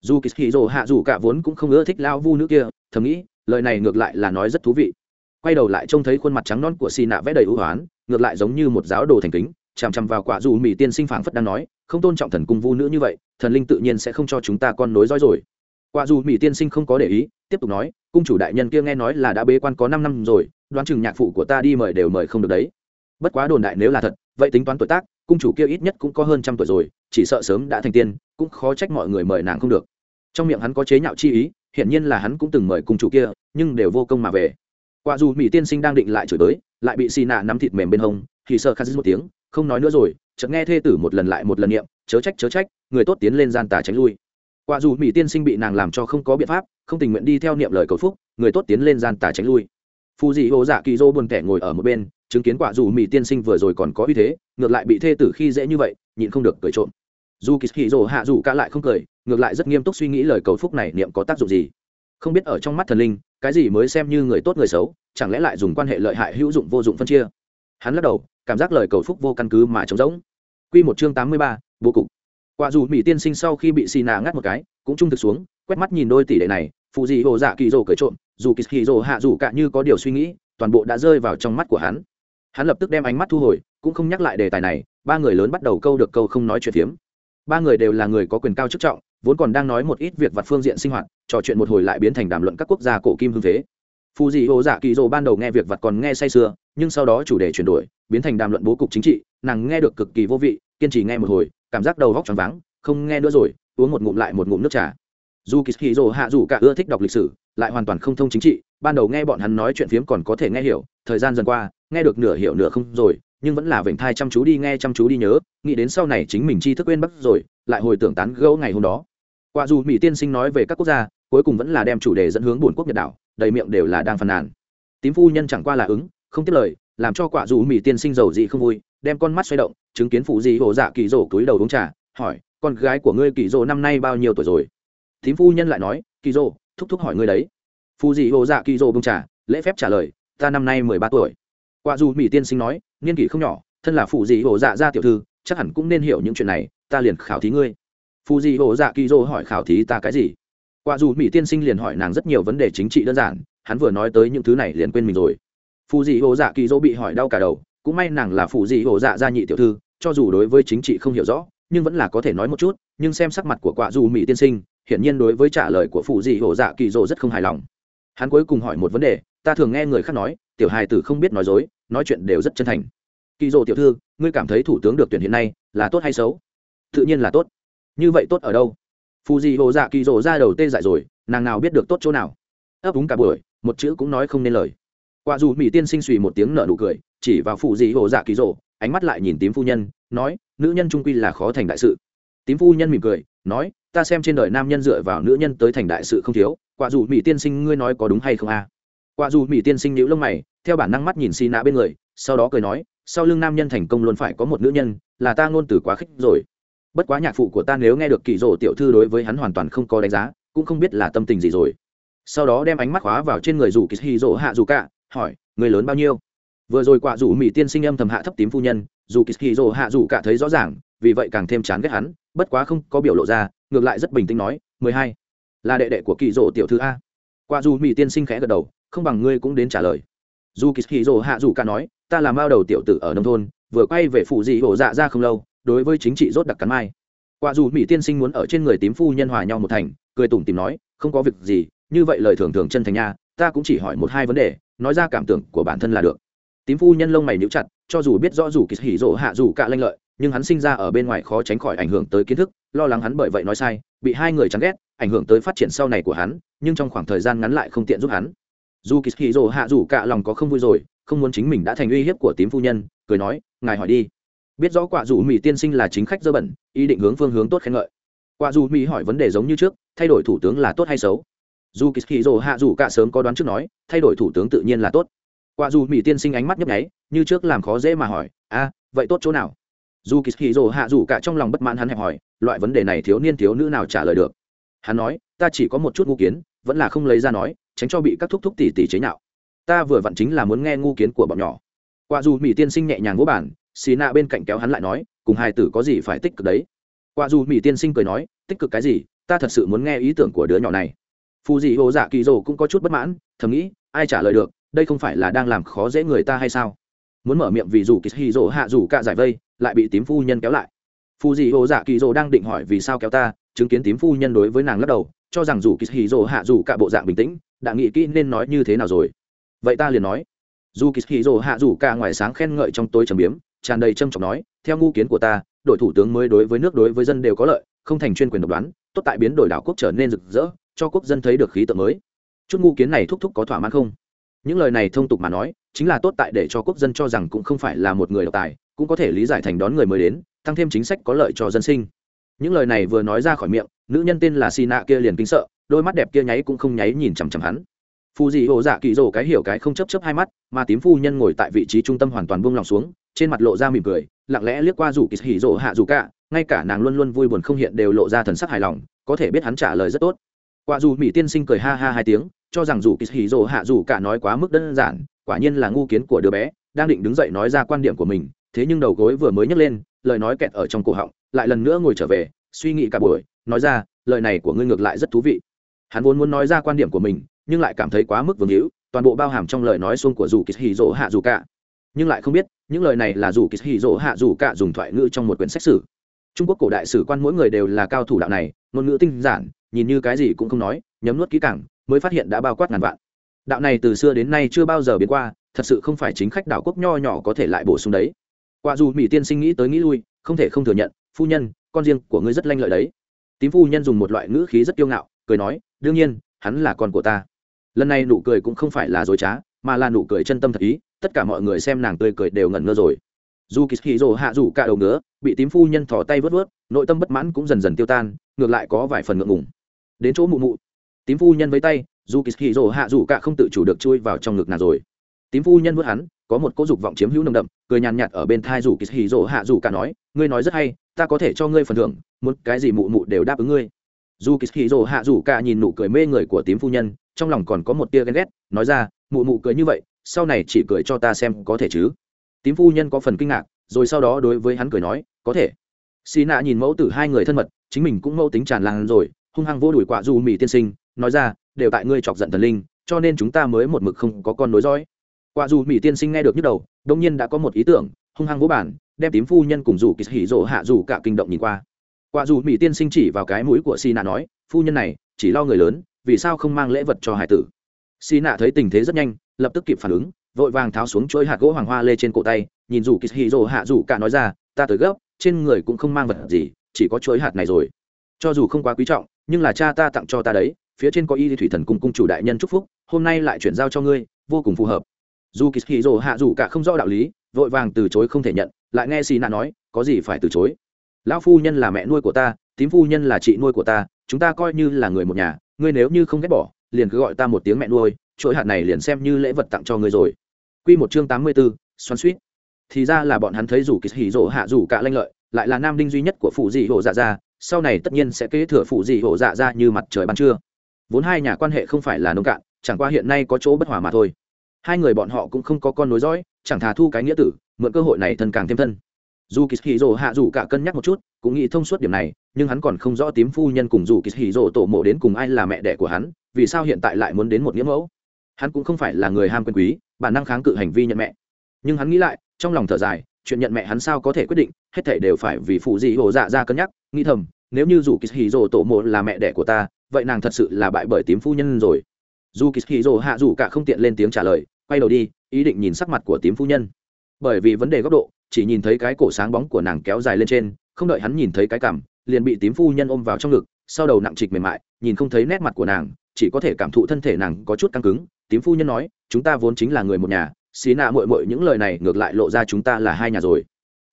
Dù kỳ hì Dồ hạ dù cả vốn cũng không ưa thích lao vu nữ kia, thầm nghĩ, lời này ngược lại là nói rất thú vị. Quay đầu lại trông thấy khuôn mặt trắng non của xì nạ vẽ đầy ưu hoán ngược lại giống như một giáo đồ thành kính, chằm chằm vào quả dù mỹ tiên sinh phảng phất đang nói, không tôn trọng thần cung vu nữ như vậy, thần linh tự nhiên sẽ không cho chúng ta con nối dõi rồi. Quả dù mỹ tiên sinh không có để ý, tiếp tục nói, cung chủ đại nhân kia nghe nói là đã bế quan có năm năm rồi, đoán chừng nhạc phụ của ta đi mời đều mời không được đấy. Bất quá đồn đại nếu là thật, vậy tính toán tuổi tác, cung chủ kia ít nhất cũng có hơn trăm tuổi rồi, chỉ sợ sớm đã thành tiên, cũng khó trách mọi người mời nàng không được. Trong miệng hắn có chế nhạo chi ý, hiển nhiên là hắn cũng từng mời cung chủ kia, nhưng đều vô công mà về. Quả dù mỹ tiên sinh đang định lại chửi tới lại bị xì nạ nắm thịt mềm bên hông, thì sợ khát một tiếng, không nói nữa rồi, chợt nghe thê tử một lần lại một lần niệm, chớ trách chớ trách, người tốt tiến lên gian tà tránh lui. Quả dù mỹ tiên sinh bị nàng làm cho không có biện pháp, không tình nguyện đi theo niệm lời cầu phúc, người tốt tiến lên gian tà tránh lui. Phù dị hồ dạ kỳ dô buồn kẻ ngồi ở một bên, chứng kiến quả dù mỹ tiên sinh vừa rồi còn có uy thế, ngược lại bị thê tử khi dễ như vậy, nhịn không được cười trộm. Dù kỳ hì rồ hạ dù cả lại không cười, ngược lại rất nghiêm túc suy nghĩ lời cầu phúc này niệm có tác dụng gì. Không biết ở trong mắt thần linh cái gì mới xem như người tốt người xấu, chẳng lẽ lại dùng quan hệ lợi hại hữu dụng vô dụng phân chia? Hắn lắc đầu, cảm giác lời cầu phúc vô căn cứ mà trống rỗng. Q một chương tám mươi ba, bố cục. Quả dù mỹ tiên sinh sau khi bị xì nà ngắt một cái, cũng trung thực xuống, quét mắt nhìn đôi tỷ lệ này, phụ dị hồ dạ kỳ rồ cởi trộm, dù kỳ hì rồ hạ dù cạn như có điều suy nghĩ, toàn bộ đã rơi vào trong mắt của hắn. Hắn lập tức đem ánh mắt thu hồi, cũng không nhắc lại đề tài này, ba người lớn bắt đầu câu được câu không nói chuyện phiếm. Ba người đều là người có quyền cao chức trọng, vốn còn đang nói một ít việc vặt phương diện sinh hoạt trò chuyện một hồi lại biến thành đàm luận các quốc gia cổ kim hương thế. phù dị ô dạ kỳ dỗ ban đầu nghe việc vặt còn nghe say sưa, nhưng sau đó chủ đề chuyển đổi, biến thành đàm luận bố cục chính trị, nàng nghe được cực kỳ vô vị, kiên trì nghe một hồi, cảm giác đầu vóc tròn vắng không nghe nữa rồi, uống một ngụm lại một ngụm nước trà dù kỳ hì dỗ hạ dù cả ưa thích đọc lịch sử, lại hoàn toàn không thông chính trị, ban đầu nghe bọn hắn nói chuyện phiếm còn có thể nghe hiểu, thời gian dần qua, nghe được nửa hiểu nửa không rồi, nhưng vẫn là vểnh thai chăm chú đi nghe chăm chú đi nhớ, nghĩ đến sau này chính mình chi thức quên bắt rồi, lại hồi tưởng tán gẫu ngày hôm đó quả dù mỹ tiên sinh nói về các quốc gia cuối cùng vẫn là đem chủ đề dẫn hướng buồn quốc nhật đảo, đầy miệng đều là đang phàn nàn. Tím phu nhân chẳng qua là ứng, không tiếp lời, làm cho quả dù mỹ tiên sinh giàu dị không vui, đem con mắt xoay động, chứng kiến phụ dị hồ dạ kỳ rổ cúi đầu uống trà, hỏi, con gái của ngươi kỳ rổ năm nay bao nhiêu tuổi rồi? Tím phu nhân lại nói, kỳ rổ, thúc thúc hỏi ngươi đấy. Phụ dị hồ dạ kỳ rổ bông trà, lễ phép trả lời, ta năm nay mười ba tuổi. Quả dù mỹ tiên sinh nói, niên kỷ không nhỏ, thân là phụ dị hồ dạ gia tiểu thư, chắc hẳn cũng nên hiểu những chuyện này, ta liền khảo thí ngươi. Phụ dị hồ dạ kỳ dô hỏi, khảo thí ta cái gì? Quả dù mỹ tiên sinh liền hỏi nàng rất nhiều vấn đề chính trị đơn giản, hắn vừa nói tới những thứ này liền quên mình rồi. Phù dị hồ dạ kỳ dỗ bị hỏi đau cả đầu, cũng may nàng là phù dị hồ dạ gia nhị tiểu thư, cho dù đối với chính trị không hiểu rõ, nhưng vẫn là có thể nói một chút, nhưng xem sắc mặt của quả dù mỹ tiên sinh, hiển nhiên đối với trả lời của phù dị hồ dạ kỳ dỗ rất không hài lòng. Hắn cuối cùng hỏi một vấn đề, ta thường nghe người khác nói, tiểu hài tử không biết nói dối, nói chuyện đều rất chân thành. Kỳ dỗ tiểu thư, ngươi cảm thấy thủ tướng được tuyển hiện nay là tốt hay xấu? Tự nhiên là tốt. Như vậy tốt ở đâu? Phù dị hồ dạ kỳ rồ ra đầu tê dại rồi, nàng nào biết được tốt chỗ nào. Ấp úng cả buổi, một chữ cũng nói không nên lời. Quả dù mỹ tiên sinh suy một tiếng nở nụ cười, chỉ vào phù dị hồ dạ kỳ rồ ánh mắt lại nhìn tím phu nhân, nói, nữ nhân trung quy là khó thành đại sự. Tím phu nhân mỉm cười, nói, ta xem trên đời nam nhân dựa vào nữ nhân tới thành đại sự không thiếu, quả dù mỹ tiên sinh ngươi nói có đúng hay không a? À? quả dù mỹ tiên sinh nhíu lông mày, theo bản năng mắt nhìn xi nạ bên người, sau đó cười nói, sau lưng nam nhân thành công luôn phải có một nữ nhân, là ta ngôn từ quá khích rồi bất quá nhạc phụ của ta nếu nghe được kỳ rỗ tiểu thư đối với hắn hoàn toàn không có đánh giá, cũng không biết là tâm tình gì rồi. Sau đó đem ánh mắt khóa vào trên người dù kỳ hì rỗ hạ dù cả, hỏi, người lớn bao nhiêu? Vừa rồi quả rủ mỹ tiên sinh âm thầm hạ thấp tím phu nhân dù kỳ hì rỗ hạ dù cả thấy rõ ràng, vì vậy càng thêm chán ghét hắn, bất quá không có biểu lộ ra, ngược lại rất bình tĩnh nói, mười hai, là đệ đệ của kỳ rỗ tiểu thư a. Quả dù mỹ tiên sinh khẽ gật đầu, không bằng ngươi cũng đến trả lời. Dù kỳ hì rỗ hạ dù cả nói, ta là mao đầu tiểu tử ở nông thôn, vừa quay về phụ dị hổ dạ ra không lâu đối với chính trị rốt đặc cắn mai. Quả dù mỹ tiên sinh muốn ở trên người tím phu nhân hòa nhau một thành, cười tủm tìm nói, không có việc gì, như vậy lời thường thường chân thành nha, ta cũng chỉ hỏi một hai vấn đề, nói ra cảm tưởng của bản thân là được. Tím phu nhân lông mày níu chặt, cho dù biết rõ dù kỳ hỉ rộ hạ dù cả lanh lợi, nhưng hắn sinh ra ở bên ngoài khó tránh khỏi ảnh hưởng tới kiến thức, lo lắng hắn bởi vậy nói sai, bị hai người chán ghét, ảnh hưởng tới phát triển sau này của hắn, nhưng trong khoảng thời gian ngắn lại không tiện giúp hắn. Dù kỳ hỉ rộ hạ dù cả lòng có không vui rồi, không muốn chính mình đã thành uy hiếp của tím phu nhân, cười nói, ngài hỏi đi biết rõ quả dù mỹ tiên sinh là chính khách dơ bẩn, ý định hướng phương hướng tốt khen ngợi. Quả dù mỹ hỏi vấn đề giống như trước, thay đổi thủ tướng là tốt hay xấu? Dù kỳ hì rồ hạ dù cả sớm có đoán trước nói, thay đổi thủ tướng tự nhiên là tốt. Quả dù mỹ tiên sinh ánh mắt nhấp nháy, như trước làm khó dễ mà hỏi, a, vậy tốt chỗ nào? Dù kỳ hì rồ hạ dù cả trong lòng bất mãn hắn hẹp hỏi, loại vấn đề này thiếu niên thiếu nữ nào trả lời được? Hắn nói, ta chỉ có một chút ngu kiến, vẫn là không lấy ra nói, tránh cho bị các thúc thúc tỉ tỉ chế nhạo. Ta vừa vặn chính là muốn nghe ngu kiến của bọn nhỏ. Quả dù mỹ tiên sinh nhẹ nhàng vỗ bản xì nạ bên cạnh kéo hắn lại nói, cùng hai tử có gì phải tích cực đấy? Qua dù mỹ tiên sinh cười nói, tích cực cái gì? Ta thật sự muốn nghe ý tưởng của đứa nhỏ này. Phù dị hồ dạ kỳ dồ cũng có chút bất mãn, thầm nghĩ, ai trả lời được, đây không phải là đang làm khó dễ người ta hay sao? Muốn mở miệng vì dù kỳ hì rồ hạ dù cả giải vây, lại bị tím phu nhân kéo lại. Phù dị hồ dạ kỳ rồ đang định hỏi vì sao kéo ta, chứng kiến tím phu nhân đối với nàng lắc đầu, cho rằng dù kỳ hì rồ hạ dù cả bộ dạng bình tĩnh, đã nghĩ kỹ nên nói như thế nào rồi. Vậy ta liền nói. Dù kỳ hì rồ hạ dù cả ngoài sáng khen ngợi trong tối trầm biếm tràn đầy trâm trọng nói, theo ngu kiến của ta, đội thủ tướng mới đối với nước đối với dân đều có lợi, không thành chuyên quyền độc đoán, tốt tại biến đổi đảo quốc trở nên rực rỡ, cho quốc dân thấy được khí tượng mới. Chút ngu kiến này thúc thúc có thỏa mãn không? Những lời này thông tục mà nói, chính là tốt tại để cho quốc dân cho rằng cũng không phải là một người độc tài, cũng có thể lý giải thành đón người mới đến, tăng thêm chính sách có lợi cho dân sinh. Những lời này vừa nói ra khỏi miệng, nữ nhân tên là xì nạ kia liền kinh sợ, đôi mắt đẹp kia nháy cũng không nháy nhìn chằm chằm hắn. Phù dị hồ dạ kỳ rồ cái hiểu cái không chấp chấp hai mắt, mà tím phu nhân ngồi tại vị trí trung tâm hoàn toàn buông lòng xuống trên mặt lộ ra mỉm cười, lặng lẽ liếc qua rủ kỳ hỉ rồ hạ dù cả, ngay cả nàng luôn luôn vui buồn không hiện đều lộ ra thần sắc hài lòng, có thể biết hắn trả lời rất tốt. Quả dù mỹ tiên sinh cười ha ha hai tiếng, cho rằng dù kỳ hỉ rồ hạ dù cả nói quá mức đơn giản, quả nhiên là ngu kiến của đứa bé, đang định đứng dậy nói ra quan điểm của mình, thế nhưng đầu gối vừa mới nhấc lên, lời nói kẹt ở trong cổ họng, lại lần nữa ngồi trở về, suy nghĩ cả buổi, nói ra, lời này của ngươi ngược lại rất thú vị. Hắn vốn muốn nói ra quan điểm của mình, nhưng lại cảm thấy quá mức vương hữu, toàn bộ bao hàm trong lời nói xuông của dù kỳ hì dỗ hạ dù cả nhưng lại không biết, những lời này là dù kỳ hì dỗ hạ dù cả dùng thoại ngữ trong một quyển sách sử. Trung quốc cổ đại sử quan mỗi người đều là cao thủ đạo này, ngôn ngữ tinh giản, nhìn như cái gì cũng không nói, nhấm nuốt kỹ càng, mới phát hiện đã bao quát ngàn vạn. Đạo này từ xưa đến nay chưa bao giờ biến qua, thật sự không phải chính khách đảo quốc nho nhỏ có thể lại bổ sung đấy. Quả dù mỹ tiên sinh nghĩ tới nghĩ lui, không thể không thừa nhận, phu nhân, con riêng của ngươi rất lanh lợi đấy. Tím phu nhân dùng một loại ngữ khí rất kiêu ngạo, cười nói, đương nhiên, hắn là con của ta. Lần này nụ cười cũng không phải là dối trá mà là nụ cười chân tâm thật ý, tất cả mọi người xem nàng tươi cười đều ngẩn ngơ rồi. Dù kỳ hì rồ hạ rủ cả đầu ngứa, bị tím phu nhân thỏ tay vớt vớt, nội tâm bất mãn cũng dần dần tiêu tan, ngược lại có vài phần ngượng ngùng. Đến chỗ mụ mụ, tím phu nhân với tay, dù kỳ hì rồ hạ rủ cả không tự chủ được chui vào trong ngực nàng rồi. Tím phu nhân vớt hắn, có một cỗ dục vọng chiếm hữu nồng đậm, cười nhàn nhạt ở bên thai dù kỳ hì rồ hạ rủ cả nói, ngươi nói rất hay, ta có thể cho ngươi phần thưởng, muốn cái gì mụ mụ đều đáp ứng ngươi. Dù kỳ hì rồ hạ rủ cả nhìn nụ cười mê người của tím phu nhân trong lòng còn có một tia ghen ghét, nói ra, mụ mụ cười như vậy, sau này chỉ cười cho ta xem có thể chứ? Tím phu nhân có phần kinh ngạc, rồi sau đó đối với hắn cười nói, có thể. Xì nạ nhìn mẫu tử hai người thân mật, chính mình cũng mẫu tính tràn lan rồi, hung hăng vô đuổi quạ du mỹ tiên sinh, nói ra, đều tại ngươi chọc giận thần linh, cho nên chúng ta mới một mực không có con nối dõi. Quạ du mỹ tiên sinh nghe được nhức đầu đông nhiên đã có một ý tưởng, hung hăng vô bản đem tím phu nhân cùng dù kỳ hỉ rộ hạ dù cả kinh động nhìn qua. Quạ du mỹ tiên sinh chỉ vào cái mũi của xì nạ nói, phu nhân này, chỉ lo người lớn vì sao không mang lễ vật cho hải tử? Xì nạ thấy tình thế rất nhanh, lập tức kịp phản ứng, vội vàng tháo xuống chuỗi hạt gỗ hoàng hoa lê trên cổ tay, nhìn dù kỳ hì rồ hạ dù cả nói ra, ta tới gấp, trên người cũng không mang vật gì, chỉ có chuỗi hạt này rồi. Cho dù không quá quý trọng, nhưng là cha ta tặng cho ta đấy, phía trên có y thủy thần cung cung chủ đại nhân chúc phúc, hôm nay lại chuyển giao cho ngươi, vô cùng phù hợp. Dù kỳ hì rồ hạ dù cả không rõ đạo lý, vội vàng từ chối không thể nhận, lại nghe xì nạ nói, có gì phải từ chối? Lão phu nhân là mẹ nuôi của ta, tím phu nhân là chị nuôi của ta chúng ta coi như là người một nhà ngươi nếu như không ghét bỏ liền cứ gọi ta một tiếng mẹ nuôi chuỗi hạt này liền xem như lễ vật tặng cho ngươi rồi Quy một chương tám mươi 84, xoắn suýt. Thì ra là bọn hắn thấy rủ kỳ hỉ rỗ hạ rủ cả lanh lợi, lại là nam đinh duy nhất của phụ dị hổ dạ ra, sau này tất nhiên sẽ kế thừa phụ dị hổ dạ ra như mặt trời ban trưa. Vốn hai nhà quan hệ không phải là nông cạn, chẳng qua hiện nay có chỗ bất hòa mà thôi. Hai người bọn họ cũng không có con nối dõi, chẳng thà thu cái nghĩa tử, mượn cơ hội này thân càng thêm thân. Dù Kỳ hì Dụ hạ dù cả cân nhắc một chút, cũng nghĩ thông suốt điểm này, nhưng hắn còn không rõ tím phu nhân cùng dù Kỳ hì Dụ tổ mộ đến cùng ai là mẹ đẻ của hắn, vì sao hiện tại lại muốn đến một nghĩa mẫu? Hắn cũng không phải là người ham quyền quý, bản năng kháng cự hành vi nhận mẹ. Nhưng hắn nghĩ lại trong lòng thở dài chuyện nhận mẹ hắn sao có thể quyết định hết thể đều phải vì phụ dị hồ dạ ra cân nhắc nghĩ thầm nếu như dù kỳ hì rồ tổ mộ là mẹ đẻ của ta vậy nàng thật sự là bại bởi tím phu nhân rồi. Dù kỳ hì rồ hạ dù cả không tiện lên tiếng trả lời quay đầu đi ý định nhìn sắc mặt của tím phu nhân. Bởi vì vấn đề góc độ chỉ nhìn thấy cái cổ sáng bóng của nàng kéo dài lên trên, không đợi hắn nhìn thấy cái cằm liền bị tím phu nhân ôm vào trong ngực, sau đầu nặng trịch mềm mại, nhìn không thấy nét mặt của nàng, chỉ có thể cảm thụ thân thể nàng có chút căng cứng. Tím phu nhân nói, chúng ta vốn chính là người một nhà, xí nạ mội mội những lời này ngược lại lộ ra chúng ta là hai nhà rồi.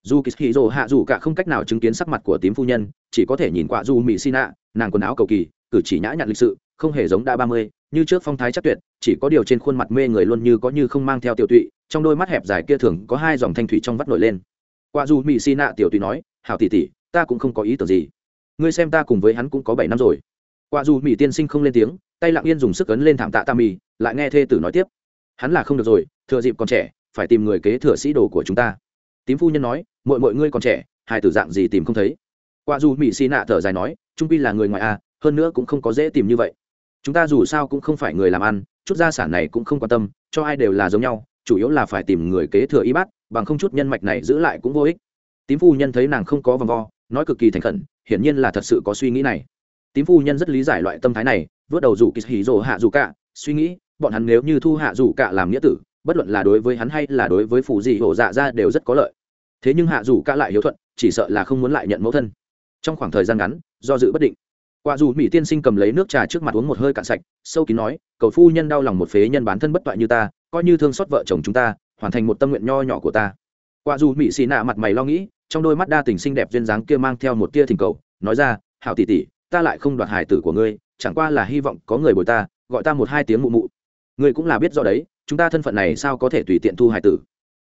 Dù kỳ hì rồ hạ dù cả không cách nào chứng kiến sắc mặt của tím phu nhân, chỉ có thể nhìn qua dù mỹ xi nạ, nàng quần áo cầu kỳ, cử chỉ nhã nhặn lịch sự, không hề giống đã ba mươi, như trước phong thái chắc tuyệt, chỉ có điều trên khuôn mặt mê người luôn như có như không mang theo tiểu tụy trong đôi mắt hẹp dài kia thường có hai dòng thanh thủy trong vắt nổi lên. Qua dù mỹ xi nạ tiểu tùy nói hảo tỷ tỷ ta cũng không có ý tưởng gì. Ngươi xem ta cùng với hắn cũng có bảy năm rồi. Qua dù mỹ tiên sinh không lên tiếng tay lặng yên dùng sức ấn lên thảm tạ tam mì lại nghe thê tử nói tiếp hắn là không được rồi thừa dịp còn trẻ phải tìm người kế thừa sĩ đồ của chúng ta. Tím phu nhân nói mọi mọi ngươi còn trẻ hai tử dạng gì tìm không thấy? Qua dù mỹ xì nạ thở dài nói trung pi là người ngoài a à, hơn nữa cũng không có dễ tìm như vậy. Chúng ta dù sao cũng không phải người làm ăn chút gia sản này cũng không quan tâm cho ai đều là giống nhau chủ yếu là phải tìm người kế thừa y bát, bằng không chút nhân mạch này giữ lại cũng vô ích. Tím phu nhân thấy nàng không có vòng vo, nói cực kỳ thành khẩn, hiển nhiên là thật sự có suy nghĩ này. Tím phu nhân rất lý giải loại tâm thái này, vớt đầu rủ kỳ hì rồ hạ dù cả, suy nghĩ, bọn hắn nếu như thu hạ dù cả làm nghĩa tử, bất luận là đối với hắn hay là đối với phù dị hổ dạ ra đều rất có lợi. Thế nhưng hạ dù cả lại hiếu thuận, chỉ sợ là không muốn lại nhận mẫu thân. Trong khoảng thời gian ngắn, do dự bất định. Quả dù mỹ tiên sinh cầm lấy nước trà trước mặt uống một hơi cạn sạch, sâu kín nói, cầu phu nhân đau lòng một phế nhân bán thân bất toại như ta coi như thương xót vợ chồng chúng ta, hoàn thành một tâm nguyện nho nhỏ của ta. Qua dù mỹ xì nạ mặt mày lo nghĩ, trong đôi mắt đa tình xinh đẹp duyên dáng kia mang theo một tia thỉnh cầu, nói ra, hảo tỷ tỷ, ta lại không đoạt hài tử của ngươi, chẳng qua là hy vọng có người bồi ta, gọi ta một hai tiếng mụ mụ. Ngươi cũng là biết rõ đấy, chúng ta thân phận này sao có thể tùy tiện thu hài tử?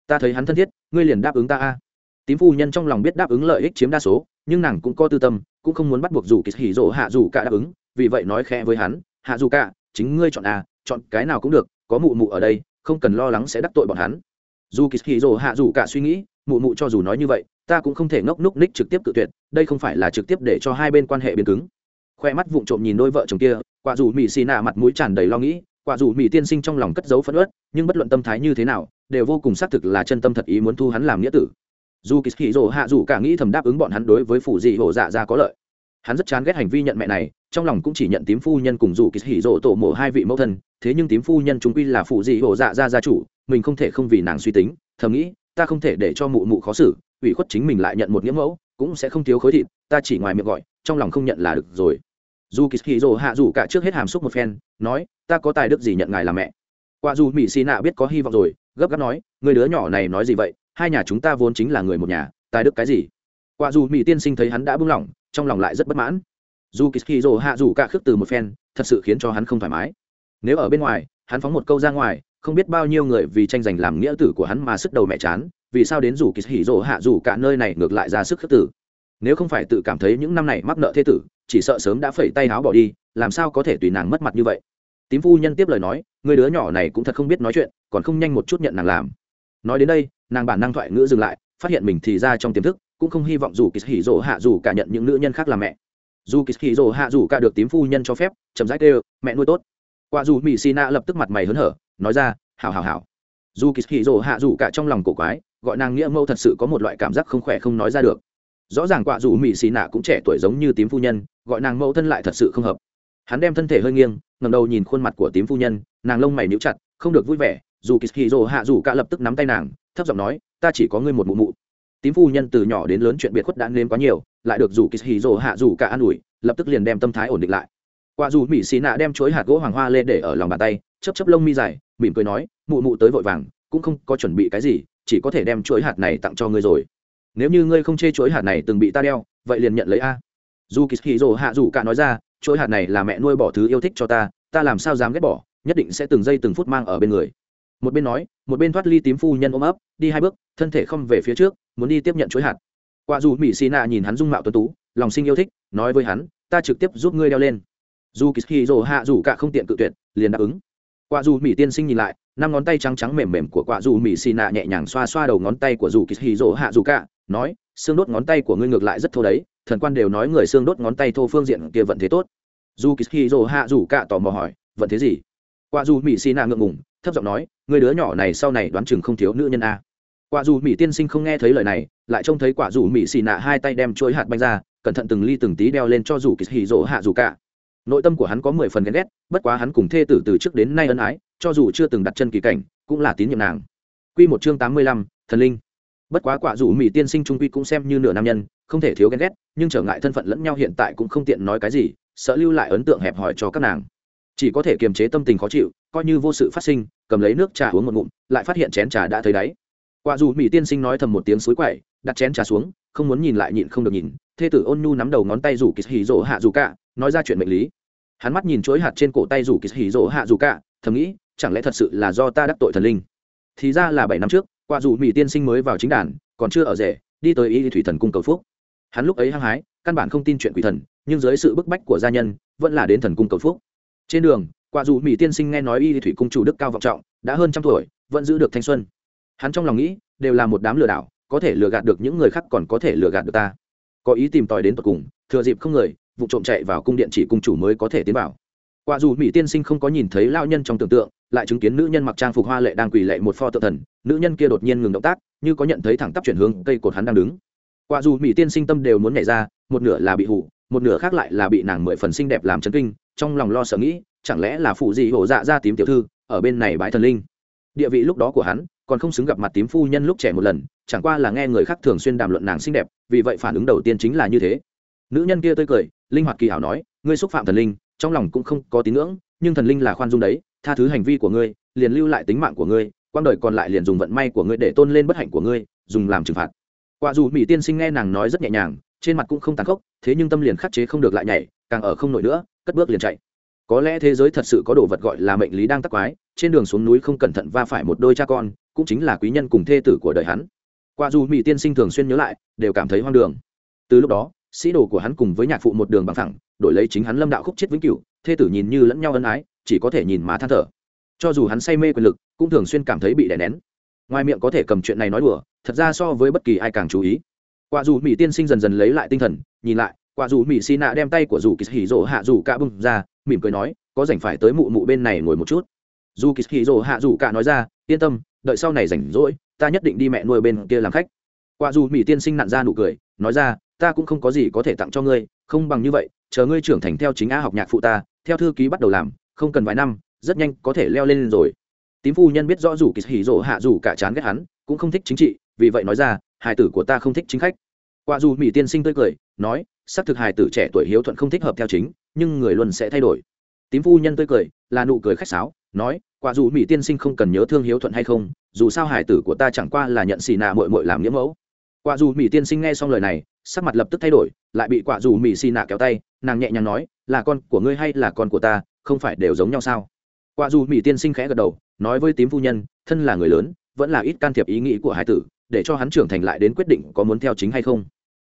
Ta thấy hắn thân thiết, ngươi liền đáp ứng ta a. Tím phu nhân trong lòng biết đáp ứng lợi ích chiếm đa số, nhưng nàng cũng có tư tâm, cũng không muốn bắt buộc dù kỳ hỉ rỗ hạ dù cả đáp ứng, vì vậy nói khẽ với hắn, hạ dù cả, chính ngươi chọn a chọn cái nào cũng được, có mụ mụ ở đây không cần lo lắng sẽ đắc tội bọn hắn. Dù kỳ hỉ hạ dù cả suy nghĩ, mụ mụ cho dù nói như vậy, ta cũng không thể ngốc núc ních trực tiếp tự tuyệt, đây không phải là trực tiếp để cho hai bên quan hệ biến cứng. Khoe mắt vụng trộm nhìn đôi vợ chồng kia, quả dù mỹ xì nạ mặt mũi tràn đầy lo nghĩ, quả dù mỹ tiên sinh trong lòng cất giấu phân ớt nhưng bất luận tâm thái như thế nào, đều vô cùng xác thực là chân tâm thật ý muốn thu hắn làm nghĩa tử. Dù kỳ hì rồ hạ dù cả nghĩ thầm đáp ứng bọn hắn đối với phủ dị hổ dạ ra có lợi hắn rất chán ghét hành vi nhận mẹ này, trong lòng cũng chỉ nhận tím phu nhân cùng dù kỳ hỉ rộ tổ mộ hai vị mẫu thân, thế nhưng tím phu nhân chúng quy là phụ dị hổ dạ ra gia chủ, mình không thể không vì nàng suy tính, thầm nghĩ, ta không thể để cho mụ mụ khó xử, ủy khuất chính mình lại nhận một nghĩa mẫu, cũng sẽ không thiếu khối thịt, ta chỉ ngoài miệng gọi, trong lòng không nhận là được rồi. Dù kỳ hỉ rộ hạ dù cả trước hết hàm xúc một phen, nói, ta có tài đức gì nhận ngài là mẹ. Qua dù mỹ xì nạ biết có hy vọng rồi, gấp gáp nói, người đứa nhỏ này nói gì vậy, hai nhà chúng ta vốn chính là người một nhà, tài đức cái gì? Qua dù mỹ tiên sinh thấy hắn đã buông lỏng, trong lòng lại rất bất mãn. Dù kỳ hì hạ dù cả khước từ một phen, thật sự khiến cho hắn không thoải mái. Nếu ở bên ngoài, hắn phóng một câu ra ngoài, không biết bao nhiêu người vì tranh giành làm nghĩa tử của hắn mà sức đầu mẹ chán, vì sao đến dù kỳ hỉ rồ hạ dù cả nơi này ngược lại ra sức khước tử nếu không phải tự cảm thấy những năm này mắc nợ thế tử, chỉ sợ sớm đã phẩy tay áo bỏ đi, làm sao có thể tùy nàng mất mặt như vậy? Tím phu nhân tiếp lời nói, người đứa nhỏ này cũng thật không biết nói chuyện, còn không nhanh một chút nhận nàng làm. Nói đến đây, nàng bản năng thoại ngữ dừng lại, phát hiện mình thì ra trong tiềm thức cũng không hy vọng dù kỳ hỉ rỗ hạ dù cả nhận những nữ nhân khác làm mẹ. Dù kỳ hỉ rỗ hạ dù cả được tím phu nhân cho phép, chậm rãi kêu, mẹ nuôi tốt. Qua dù mỹ xì nạ lập tức mặt mày hớn hở, nói ra, hảo hảo hảo. Dù kỳ hỉ rỗ hạ dù cả trong lòng cổ quái, gọi nàng nghĩa mẫu thật sự có một loại cảm giác không khỏe không nói ra được. Rõ ràng quả dù mỹ xì nạ cũng trẻ tuổi giống như tím phu nhân, gọi nàng mẫu thân lại thật sự không hợp. Hắn đem thân thể hơi nghiêng ngầm đầu nhìn khuôn mặt của tím phu nhân, nàng lông mày níu chặt, không được vui vẻ, dù kỳ hì rồ hạ dù cả lập tức nắm tay nàng, thấp giọng nói, ta chỉ có ngươi một mụ mụ tím phu nhân từ nhỏ đến lớn chuyện biệt khuất đã nếm quá nhiều, lại được dù kỳ hì rồ hạ dù cả an ủi, lập tức liền đem tâm thái ổn định lại. Qua dù mỹ xì nạ đem chuối hạt gỗ hoàng hoa lên để ở lòng bàn tay chấp chấp lông mi dài, mỉm cười nói, mụ mụ tới vội vàng, cũng không có chuẩn bị cái gì, chỉ có thể đem chuối hạt này tặng cho ngươi rồi. Nếu như ngươi không chê chuối hạt này từng bị ta đeo, vậy liền nhận lấy a. Dù kỳ hì rồ hạ dù cả nói ra, chuỗi hạt này là mẹ nuôi bỏ thứ yêu thích cho ta ta làm sao dám ghét bỏ, nhất định sẽ từng giây từng phút mang ở bên người một bên nói, một bên thoát ly tím phu nhân ôm ấp, đi hai bước, thân thể không về phía trước, muốn đi tiếp nhận chuỗi hạt. Quả dù mỹ xì nạ nhìn hắn dung mạo tuấn tú, lòng sinh yêu thích, nói với hắn, ta trực tiếp giúp ngươi đeo lên. Dù kỳ hì rồ hạ dù cả không tiện cự tuyệt, liền đáp ứng. Quả dù mỹ tiên sinh nhìn lại, năm ngón tay trắng trắng mềm mềm của quả dù mỹ xì nạ nhẹ nhàng xoa xoa đầu ngón tay của dù kỳ hì rồ hạ dù cả, nói, xương đốt ngón tay của ngươi ngược lại rất thô đấy, thần quan đều nói người xương đốt ngón tay thô phương diện kia vận thế tốt. Dù kỳ rồ hạ dù cả tò mò hỏi vận thế gì? Quả dù mỹ xì nạ ngượng ngùng thấp giọng nói người đứa nhỏ này sau này đoán chừng không thiếu nữ nhân a. Quả dù mỹ tiên sinh không nghe thấy lời này, lại trông thấy quả dù mỹ xì nạ hai tay đem chuỗi hạt banh ra, cẩn thận từng ly từng tí đeo lên cho dù kỳ hì rỗ hạ dù cả. Nội tâm của hắn có mười phần ghen ghét, bất quá hắn cùng thê tử từ trước đến nay ân ái, cho dù chưa từng đặt chân kỳ cảnh, cũng là tín nhiệm nàng. Q một chương tám mươi lăm, thần linh. Bất quá quả dù mỹ tiên sinh trung quy cũng xem như nửa nam nhân, không thể thiếu ghen ghét, nhưng trở ngại thân phận lẫn nhau hiện tại cũng không tiện nói cái gì, sợ lưu lại ấn tượng hẹp hòi cho các nàng chỉ có thể kiềm chế tâm tình khó chịu, coi như vô sự phát sinh, cầm lấy nước trà uống một ngụm, lại phát hiện chén trà đã thấy đáy. Quả dù mỹ tiên sinh nói thầm một tiếng suối quậy đặt chén trà xuống, không muốn nhìn lại nhịn không được nhìn, thê tử ôn nhu nắm đầu ngón tay rủ kỳ hỉ rỗ hạ dù cả, nói ra chuyện mệnh lý. Hắn mắt nhìn chuỗi hạt trên cổ tay rủ kỳ hỉ rỗ hạ dù cả, thầm nghĩ, chẳng lẽ thật sự là do ta đắc tội thần linh? Thì ra là bảy năm trước, quả dù mỹ tiên sinh mới vào chính đàn, còn chưa ở rể, đi tới y thủy thần cung cầu phúc. Hắn lúc ấy hăng hái, căn bản không tin chuyện quỷ thần, nhưng dưới sự bức bách của gia nhân, vẫn là đến thần cung cầu phúc trên đường, quả dù mỹ tiên sinh nghe nói y thủy cung chủ đức cao vọng trọng, đã hơn trăm tuổi, vẫn giữ được thanh xuân. Hắn trong lòng nghĩ, đều là một đám lừa đảo, có thể lừa gạt được những người khác còn có thể lừa gạt được ta. Có ý tìm tòi đến tận cùng, thừa dịp không người, vụ trộm chạy vào cung điện chỉ cung chủ mới có thể tiến vào. Quả dù mỹ tiên sinh không có nhìn thấy lao nhân trong tưởng tượng, lại chứng kiến nữ nhân mặc trang phục hoa lệ đang quỳ lệ một pho tự thần, nữ nhân kia đột nhiên ngừng động tác, như có nhận thấy thẳng tắp chuyển hướng, cây cột hắn đang đứng. Quả dù mỹ tiên sinh tâm đều muốn nhảy ra, một nửa là bị hủ một nửa khác lại là bị nàng mười phần xinh đẹp làm chấn kinh trong lòng lo sợ nghĩ, chẳng lẽ là phụ gì hổ dạ ra tím tiểu thư, ở bên này bãi thần linh. Địa vị lúc đó của hắn, còn không xứng gặp mặt tím phu nhân lúc trẻ một lần, chẳng qua là nghe người khác thường xuyên đàm luận nàng xinh đẹp, vì vậy phản ứng đầu tiên chính là như thế. Nữ nhân kia tươi cười, linh hoạt kỳ hảo nói, ngươi xúc phạm thần linh, trong lòng cũng không có tín ngưỡng, nhưng thần linh là khoan dung đấy, tha thứ hành vi của ngươi, liền lưu lại tính mạng của ngươi quang đời còn lại liền dùng vận may của ngươi để tôn lên bất hạnh của ngươi, dùng làm trừng phạt. Quả dù mỹ tiên sinh nghe nàng nói rất nhẹ nhàng trên mặt cũng không tàn khốc, thế nhưng tâm liền khắc chế không được lại nhảy, càng ở không nổi nữa, cất bước liền chạy. Có lẽ thế giới thật sự có đồ vật gọi là mệnh lý đang tắc quái, trên đường xuống núi không cẩn thận va phải một đôi cha con, cũng chính là quý nhân cùng thê tử của đời hắn. Qua dù mỹ tiên sinh thường xuyên nhớ lại, đều cảm thấy hoang đường. Từ lúc đó, sĩ đồ của hắn cùng với nhạc phụ một đường bằng thẳng đổi lấy chính hắn lâm đạo khúc chết vĩnh cửu, thê tử nhìn như lẫn nhau ân ái, chỉ có thể nhìn má than thở. Cho dù hắn say mê quyền lực, cũng thường xuyên cảm thấy bị đè nén. Ngoài miệng có thể cầm chuyện này nói đùa, thật ra so với bất kỳ ai càng chú ý quả dù mỹ tiên sinh dần dần lấy lại tinh thần, nhìn lại, quả dù mỹ xi nạ đem tay của dù kỳ hỉ rỗ hạ dù cả bưng ra, mỉm cười nói, có rảnh phải tới mụ mụ bên này ngồi một chút. Dù kỳ hỉ rỗ hạ dù cả nói ra, yên tâm, đợi sau này rảnh rỗi, ta nhất định đi mẹ nuôi bên kia làm khách. Quả dù mỹ tiên sinh nặn ra nụ cười, nói ra, ta cũng không có gì có thể tặng cho ngươi, không bằng như vậy, chờ ngươi trưởng thành theo chính a học nhạc phụ ta, theo thư ký bắt đầu làm, không cần vài năm, rất nhanh có thể leo lên rồi. Tím phu nhân biết rõ dù kỳ hỉ rỗ hạ dù cả chán ghét hắn, cũng không thích chính trị, vì vậy nói ra hài tử của ta không thích chính khách. Quả dù mỹ tiên sinh tươi cười, nói, xác thực hài tử trẻ tuổi hiếu thuận không thích hợp theo chính, nhưng người luôn sẽ thay đổi. Tím phu nhân tươi cười, là nụ cười khách sáo, nói, quả dù mỹ tiên sinh không cần nhớ thương hiếu thuận hay không, dù sao hài tử của ta chẳng qua là nhận xì nạ mội mội làm nghĩa mẫu. Quả dù mỹ tiên sinh nghe xong lời này, sắc mặt lập tức thay đổi, lại bị quả dù mỹ xì nạ kéo tay, nàng nhẹ nhàng nói, là con của ngươi hay là con của ta, không phải đều giống nhau sao? Quả dù mỹ tiên sinh khẽ gật đầu, nói với tím phu nhân, thân là người lớn, vẫn là ít can thiệp ý nghĩ của hải tử để cho hắn trưởng thành lại đến quyết định có muốn theo chính hay không.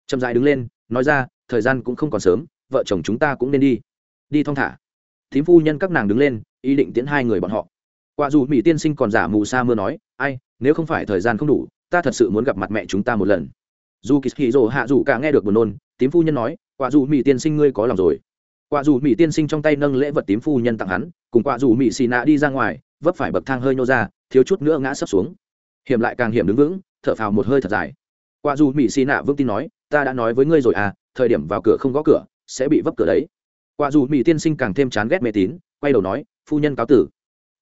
Chậm dại đứng lên, nói ra, thời gian cũng không còn sớm, vợ chồng chúng ta cũng nên đi. Đi thong thả. Thím phu nhân các nàng đứng lên, ý định tiễn hai người bọn họ. Quả dù mỹ tiên sinh còn giả mù sa mưa nói, ai, nếu không phải thời gian không đủ, ta thật sự muốn gặp mặt mẹ chúng ta một lần. Dù kỳ hì rồ hạ dù cả nghe được buồn nôn tím phu nhân nói, quả dù mỹ tiên sinh ngươi có lòng rồi. Quả dù mỹ tiên sinh trong tay nâng lễ vật tím phu nhân tặng hắn, cùng quả dù mỹ xì nạ đi ra ngoài, vấp phải bậc thang hơi nhô ra, thiếu chút nữa ngã sấp xuống. Hiểm lại càng hiểm đứng vững thở phào một hơi thật dài. Qua dù mỹ xì nạ vững tin nói, ta đã nói với ngươi rồi à thời điểm vào cửa không gõ cửa, sẽ bị vấp cửa đấy. Qua dù mỹ tiên sinh càng thêm chán ghét mê tín, quay đầu nói, phu nhân cáo tử.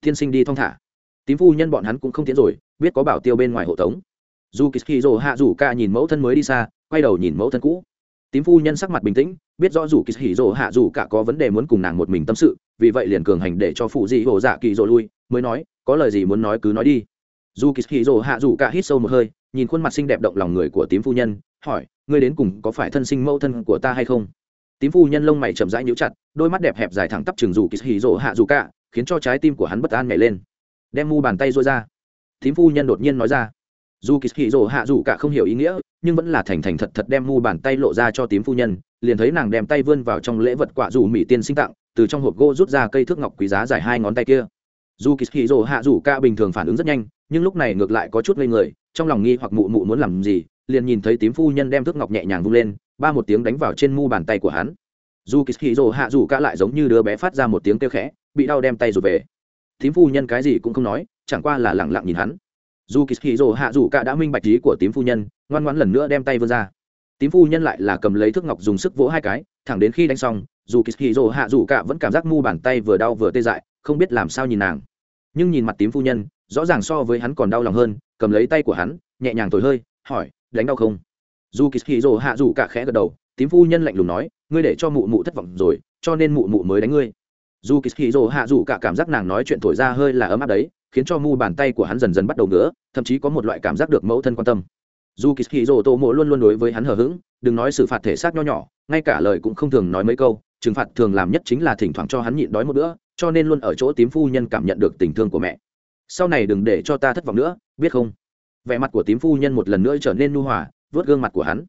Tiên sinh đi thong thả. Tím phu nhân bọn hắn cũng không tiến rồi, biết có bảo tiêu bên ngoài hộ tống. Dù kỳ rồ hạ rủ ca nhìn mẫu thân mới đi xa, quay đầu nhìn mẫu thân cũ. Tím phu nhân sắc mặt bình tĩnh, biết rõ dù kỳ rồ hạ rủ cả có vấn đề muốn cùng nàng một mình tâm sự, vì vậy liền cường hành để cho phụ dị hồ dạ kỳ rồ lui, mới nói, có lời gì muốn nói cứ nói đi dù kỳ rồ hạ dù cả hít sâu một hơi, nhìn khuôn mặt xinh đẹp động lòng người của tím phu nhân, hỏi, ngươi đến cùng có phải thân sinh mẫu thân của ta hay không? Tím phu nhân lông mày chậm rãi nhíu chặt, đôi mắt đẹp hẹp dài thẳng tắp chừng dù kỳ hì rỗ hạ dù cả, khiến cho trái tim của hắn bất an nhảy lên. Đem mu bàn tay rối ra. Tím phu nhân đột nhiên nói ra, dù kỳ hì rỗ hạ dù cả không hiểu ý nghĩa, nhưng vẫn là thành thành thật thật đem mu bàn tay lộ ra cho tím phu nhân, liền thấy nàng đem tay vươn vào trong lễ vật quả dù mỹ tiên sinh tặng, từ trong hộp gỗ rút ra cây thước ngọc quý giá dài hai ngón tay kia dù kỳ hì rỗ hạ dù ca bình thường phản ứng rất nhanh, nhưng lúc này ngược lại có chút ngây người, trong lòng nghi hoặc mụ mụ muốn làm gì, liền nhìn thấy tím phu nhân đem thước ngọc nhẹ nhàng vung lên, ba một tiếng đánh vào trên mu bàn tay của hắn. Dù kỳ hì rồ hạ dù ca lại giống như đứa bé phát ra một tiếng kêu khẽ, bị đau đem tay rụt về. Tím phu nhân cái gì cũng không nói, chẳng qua là lẳng lặng nhìn hắn. Dù kỳ hì rồ hạ dù ca đã minh bạch trí của tím phu nhân, ngoan ngoãn lần nữa đem tay vươn ra. Tím phu nhân lại là cầm lấy thước ngọc dùng sức vỗ hai cái, thẳng đến khi đánh xong, dù kỳ hì rồ hạ dù ca vẫn cảm giác mu bàn tay vừa đau vừa tê dại không biết làm sao nhìn nàng. Nhưng nhìn mặt tím phu nhân rõ ràng so với hắn còn đau lòng hơn cầm lấy tay của hắn nhẹ nhàng thổi hơi hỏi đánh đau không? Dù kỳ kỳ rồ hạ rủ cả khẽ gật đầu tím phu nhân lạnh lùng nói ngươi để cho mụ mụ thất vọng rồi cho nên mụ mụ mới đánh ngươi. Dù kỳ kỳ rồ hạ rủ cả cảm giác nàng nói chuyện thổi ra hơi là ấm áp đấy khiến cho mu bàn tay của hắn dần dần bắt đầu nữa, thậm chí có một loại cảm giác được mẫu thân quan tâm. Dù kỳ kỳ rồ tô mộ luôn luôn đối với hắn hờ hững đừng nói xử phạt thể xác nho nhỏ ngay cả lời cũng không thường nói mấy câu trừng phạt thường làm nhất chính là thỉnh thoảng cho hắn nhịn đói một bữa cho nên luôn ở chỗ tím phu nhân cảm nhận được tình thương của mẹ. Sau này đừng để cho ta thất vọng nữa, biết không? Vẻ mặt của tím phu nhân một lần nữa trở nên nu hòa vớt gương mặt của hắn.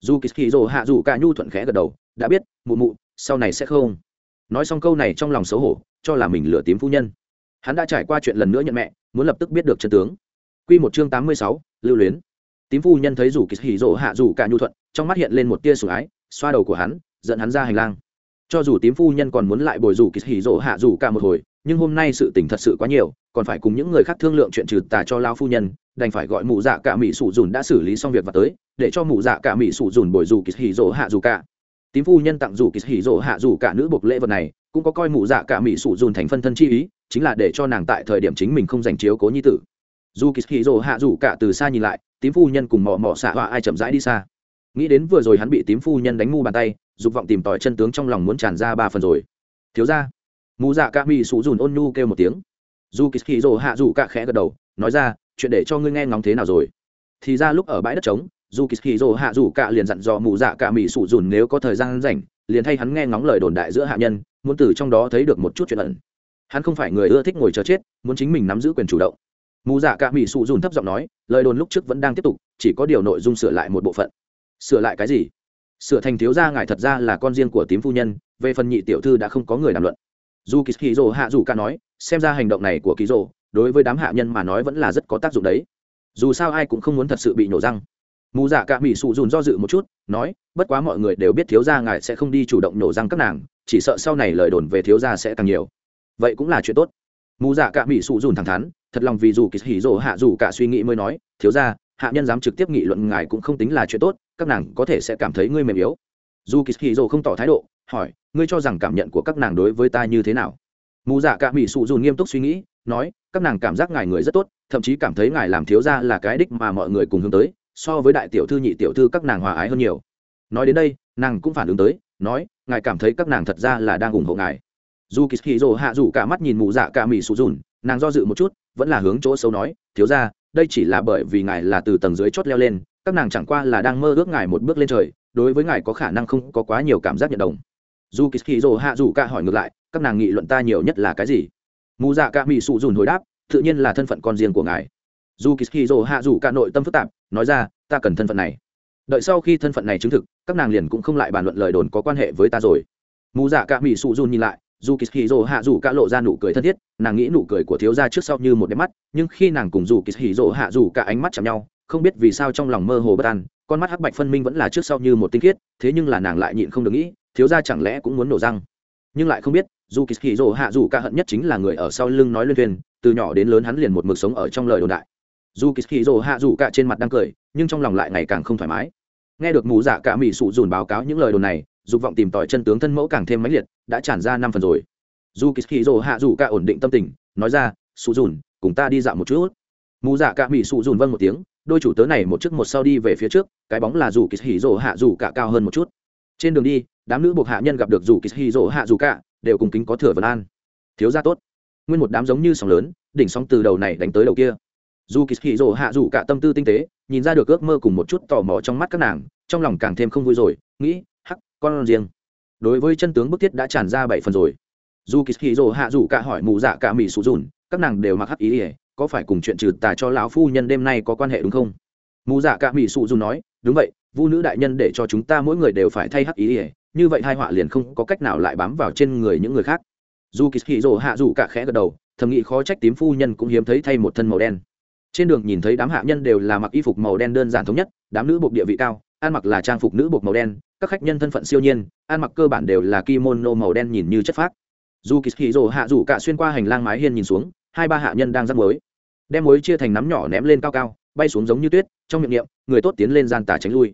Dù kỳ hì rồ hạ dù cả nhu thuận khẽ gật đầu, đã biết, mụ mụ, sau này sẽ không. Nói xong câu này trong lòng xấu hổ, cho là mình lừa tím phu nhân. Hắn đã trải qua chuyện lần nữa nhận mẹ, muốn lập tức biết được chân tướng. Q một chương tám mươi sáu, lưu luyến. Tím phu nhân thấy dù kỳ hì hạ dù cả nhu thuận, trong mắt hiện lên một tia sủng ái, xoa đầu của hắn, dẫn hắn ra hành lang cho dù tím phu nhân còn muốn lại bồi rủ kỳ hỉ rỗ hạ rủ cả một hồi, nhưng hôm nay sự tình thật sự quá nhiều, còn phải cùng những người khác thương lượng chuyện trừ tà cho lao phu nhân, đành phải gọi mụ dạ cả mỹ sụ dùn đã xử lý xong việc và tới, để cho mụ dạ cả mỹ sụ dùn bồi rủ kỳ hỉ rỗ hạ rủ cả. Tím phu nhân tặng rủ kỳ hỉ rỗ hạ rủ cả nữ buộc lễ vật này, cũng có coi mụ dạ cả mỹ sụ dùn thành phân thân chi ý, chính là để cho nàng tại thời điểm chính mình không giành chiếu cố nhi tử. Dù kỳ hỉ rỗ hạ rủ cả từ xa nhìn lại, tím phu nhân cùng mò mò xạ họa ai chậm rãi đi xa. Nghĩ đến vừa rồi hắn bị tím phu nhân đánh mu bàn tay dục vọng tìm tòi chân tướng trong lòng muốn tràn ra ba phần rồi. Thiếu ra mù dạ ca mỹ sụ dùn ôn nhu kêu một tiếng. Dù kỳ hì hạ dù cạ khẽ gật đầu, nói ra, chuyện để cho ngươi nghe ngóng thế nào rồi. Thì ra lúc ở bãi đất trống, dù kỳ hì hạ dù cạ liền dặn dò mù dạ ca mỹ sụ dùn nếu có thời gian rảnh, liền thay hắn nghe ngóng lời đồn đại giữa hạ nhân, muốn từ trong đó thấy được một chút chuyện ẩn. Hắn không phải người ưa thích ngồi chờ chết, muốn chính mình nắm giữ quyền chủ động. Mù dạ cả mỹ sụ dùn thấp giọng nói, lời đồn lúc trước vẫn đang tiếp tục, chỉ có điều nội dung sửa lại một bộ phận. Sửa lại cái gì? Sửa thành thiếu gia ngài thật ra là con riêng của tím phu nhân, về phần nhị tiểu thư đã không có người đàm luận. Dù kỳ rồ hạ dù ca nói, xem ra hành động này của kỳ rồ đối với đám hạ nhân mà nói vẫn là rất có tác dụng đấy. Dù sao ai cũng không muốn thật sự bị nổ răng. Mù dạ cả mỹ sụ dùn do dự một chút, nói, bất quá mọi người đều biết thiếu gia ngài sẽ không đi chủ động nổ răng các nàng, chỉ sợ sau này lời đồn về thiếu gia sẽ càng nhiều. Vậy cũng là chuyện tốt. Mù dạ cả mỹ sụ dùn thẳng thắn, thật lòng vì dù kỳ hỉ rồ hạ dù cả suy nghĩ mới nói, thiếu gia hạ nhân dám trực tiếp nghị luận ngài cũng không tính là chuyện tốt, các nàng có thể sẽ cảm thấy ngươi mềm yếu. Dù kỳ hỉ không tỏ thái độ, hỏi, ngươi cho rằng cảm nhận của các nàng đối với ta như thế nào? Mù dạ cả mỹ sụ dù nghiêm túc suy nghĩ, nói, các nàng cảm giác ngài người rất tốt, thậm chí cảm thấy ngài làm thiếu gia là cái đích mà mọi người cùng hướng tới, so với đại tiểu thư nhị tiểu thư các nàng hòa ái hơn nhiều. Nói đến đây, nàng cũng phản ứng tới, nói, ngài cảm thấy các nàng thật ra là đang ủng hộ ngài. Dù kỳ hì hạ dù cả mắt nhìn mù dạ cả mỹ sụ dùn, nàng do dự một chút, vẫn là hướng chỗ xấu nói, thiếu ra đây chỉ là bởi vì ngài là từ tầng dưới chót leo lên, các nàng chẳng qua là đang mơ ước ngài một bước lên trời, đối với ngài có khả năng không có quá nhiều cảm giác nhận đồng. Dù kỳ hì hạ dù ca hỏi ngược lại, các nàng nghị luận ta nhiều nhất là cái gì? Mù dạ ca mỹ sụ dùn hồi đáp, tự nhiên là thân phận con riêng của ngài. Dù kỳ hì hạ dù ca nội tâm phức tạp, nói ra, ta cần thân phận này. Đợi sau khi thân phận này chứng thực, các nàng liền cũng không lại bàn luận lời đồn có quan hệ với ta rồi. Mù dạ ca mỹ sụ dùn nhìn lại dù kỳ hì rồ hạ dù cả lộ ra nụ cười thân thiết, nàng nghĩ nụ cười của thiếu gia trước sau như một đẹp mắt, nhưng khi nàng cùng dù kỳ hì rồ hạ dù cả ánh mắt chạm nhau, không biết vì sao trong lòng mơ hồ bất an, con mắt hắc bạch phân minh vẫn là trước sau như một tinh khiết, thế nhưng là nàng lại nhịn không được nghĩ, thiếu gia chẳng lẽ cũng muốn nổ răng. Nhưng lại không biết, dù kỳ hì rồ hạ dù cả hận nhất chính là người ở sau lưng nói lên thuyền, từ nhỏ đến lớn hắn liền một mực sống ở trong lời đồn đại. Dù kỳ hì rồ hạ dù cả trên mặt đang cười, nhưng trong lòng lại ngày càng không thoải mái. Nghe được mù dạ cả mỹ sụ dùn báo cáo những lời đồn này dục vọng tìm tòi chân tướng thân mẫu càng thêm mãnh liệt, đã tràn ra năm phần rồi. Dù kỳ hì rồ hạ dù cả ổn định tâm tình, nói ra, sụ dùn, cùng ta đi dạo một chút. Mù dạ cả mỹ sụ dùn vâng một tiếng, đôi chủ tớ này một trước một sau đi về phía trước, cái bóng là dù kỳ hì rồ hạ dù cả cao hơn một chút. Trên đường đi, đám nữ buộc hạ nhân gặp được dù kỳ hì rồ hạ dù cả, đều cùng kính có thừa vân an. Thiếu gia tốt. Nguyên một đám giống như sóng lớn, đỉnh sóng từ đầu này đánh tới đầu kia. Dù kỳ hì rồ hạ dù cả tâm tư tinh tế, nhìn ra được ước mơ cùng một chút tò mò trong mắt các nàng, trong lòng càng thêm không vui rồi, nghĩ con riêng. Đối với chân tướng bức thiết đã tràn ra bảy phần rồi. Dù kỳ hì rồ hạ dù cả hỏi mù dạ cả mỹ sụ dùn, các nàng đều mặc hắc ý ỉa có phải cùng chuyện trừ tà cho lão phu nhân đêm nay có quan hệ đúng không? Mù dạ cả mỹ sụ dùn nói, đúng vậy, vu nữ đại nhân để cho chúng ta mỗi người đều phải thay hắc ý ỉa như vậy hai họa liền không có cách nào lại bám vào trên người những người khác. Dù kỳ hì rồ hạ dù cả khẽ gật đầu, thầm nghĩ khó trách tím phu nhân cũng hiếm thấy thay một thân màu đen trên đường nhìn thấy đám hạ nhân đều là mặc y phục màu đen đơn giản thống nhất, đám nữ buộc địa vị cao, ăn mặc là trang phục nữ buộc màu đen, các khách nhân thân phận siêu nhiên, ăn mặc cơ bản đều là kimono màu đen nhìn như chất phác. Dù kỳ hì rồ hạ rủ cả xuyên qua hành lang mái hiên nhìn xuống, hai ba hạ nhân đang rắc mới đem muối chia thành nắm nhỏ ném lên cao cao, bay xuống giống như tuyết, trong miệng niệm, người tốt tiến lên gian tà tránh lui.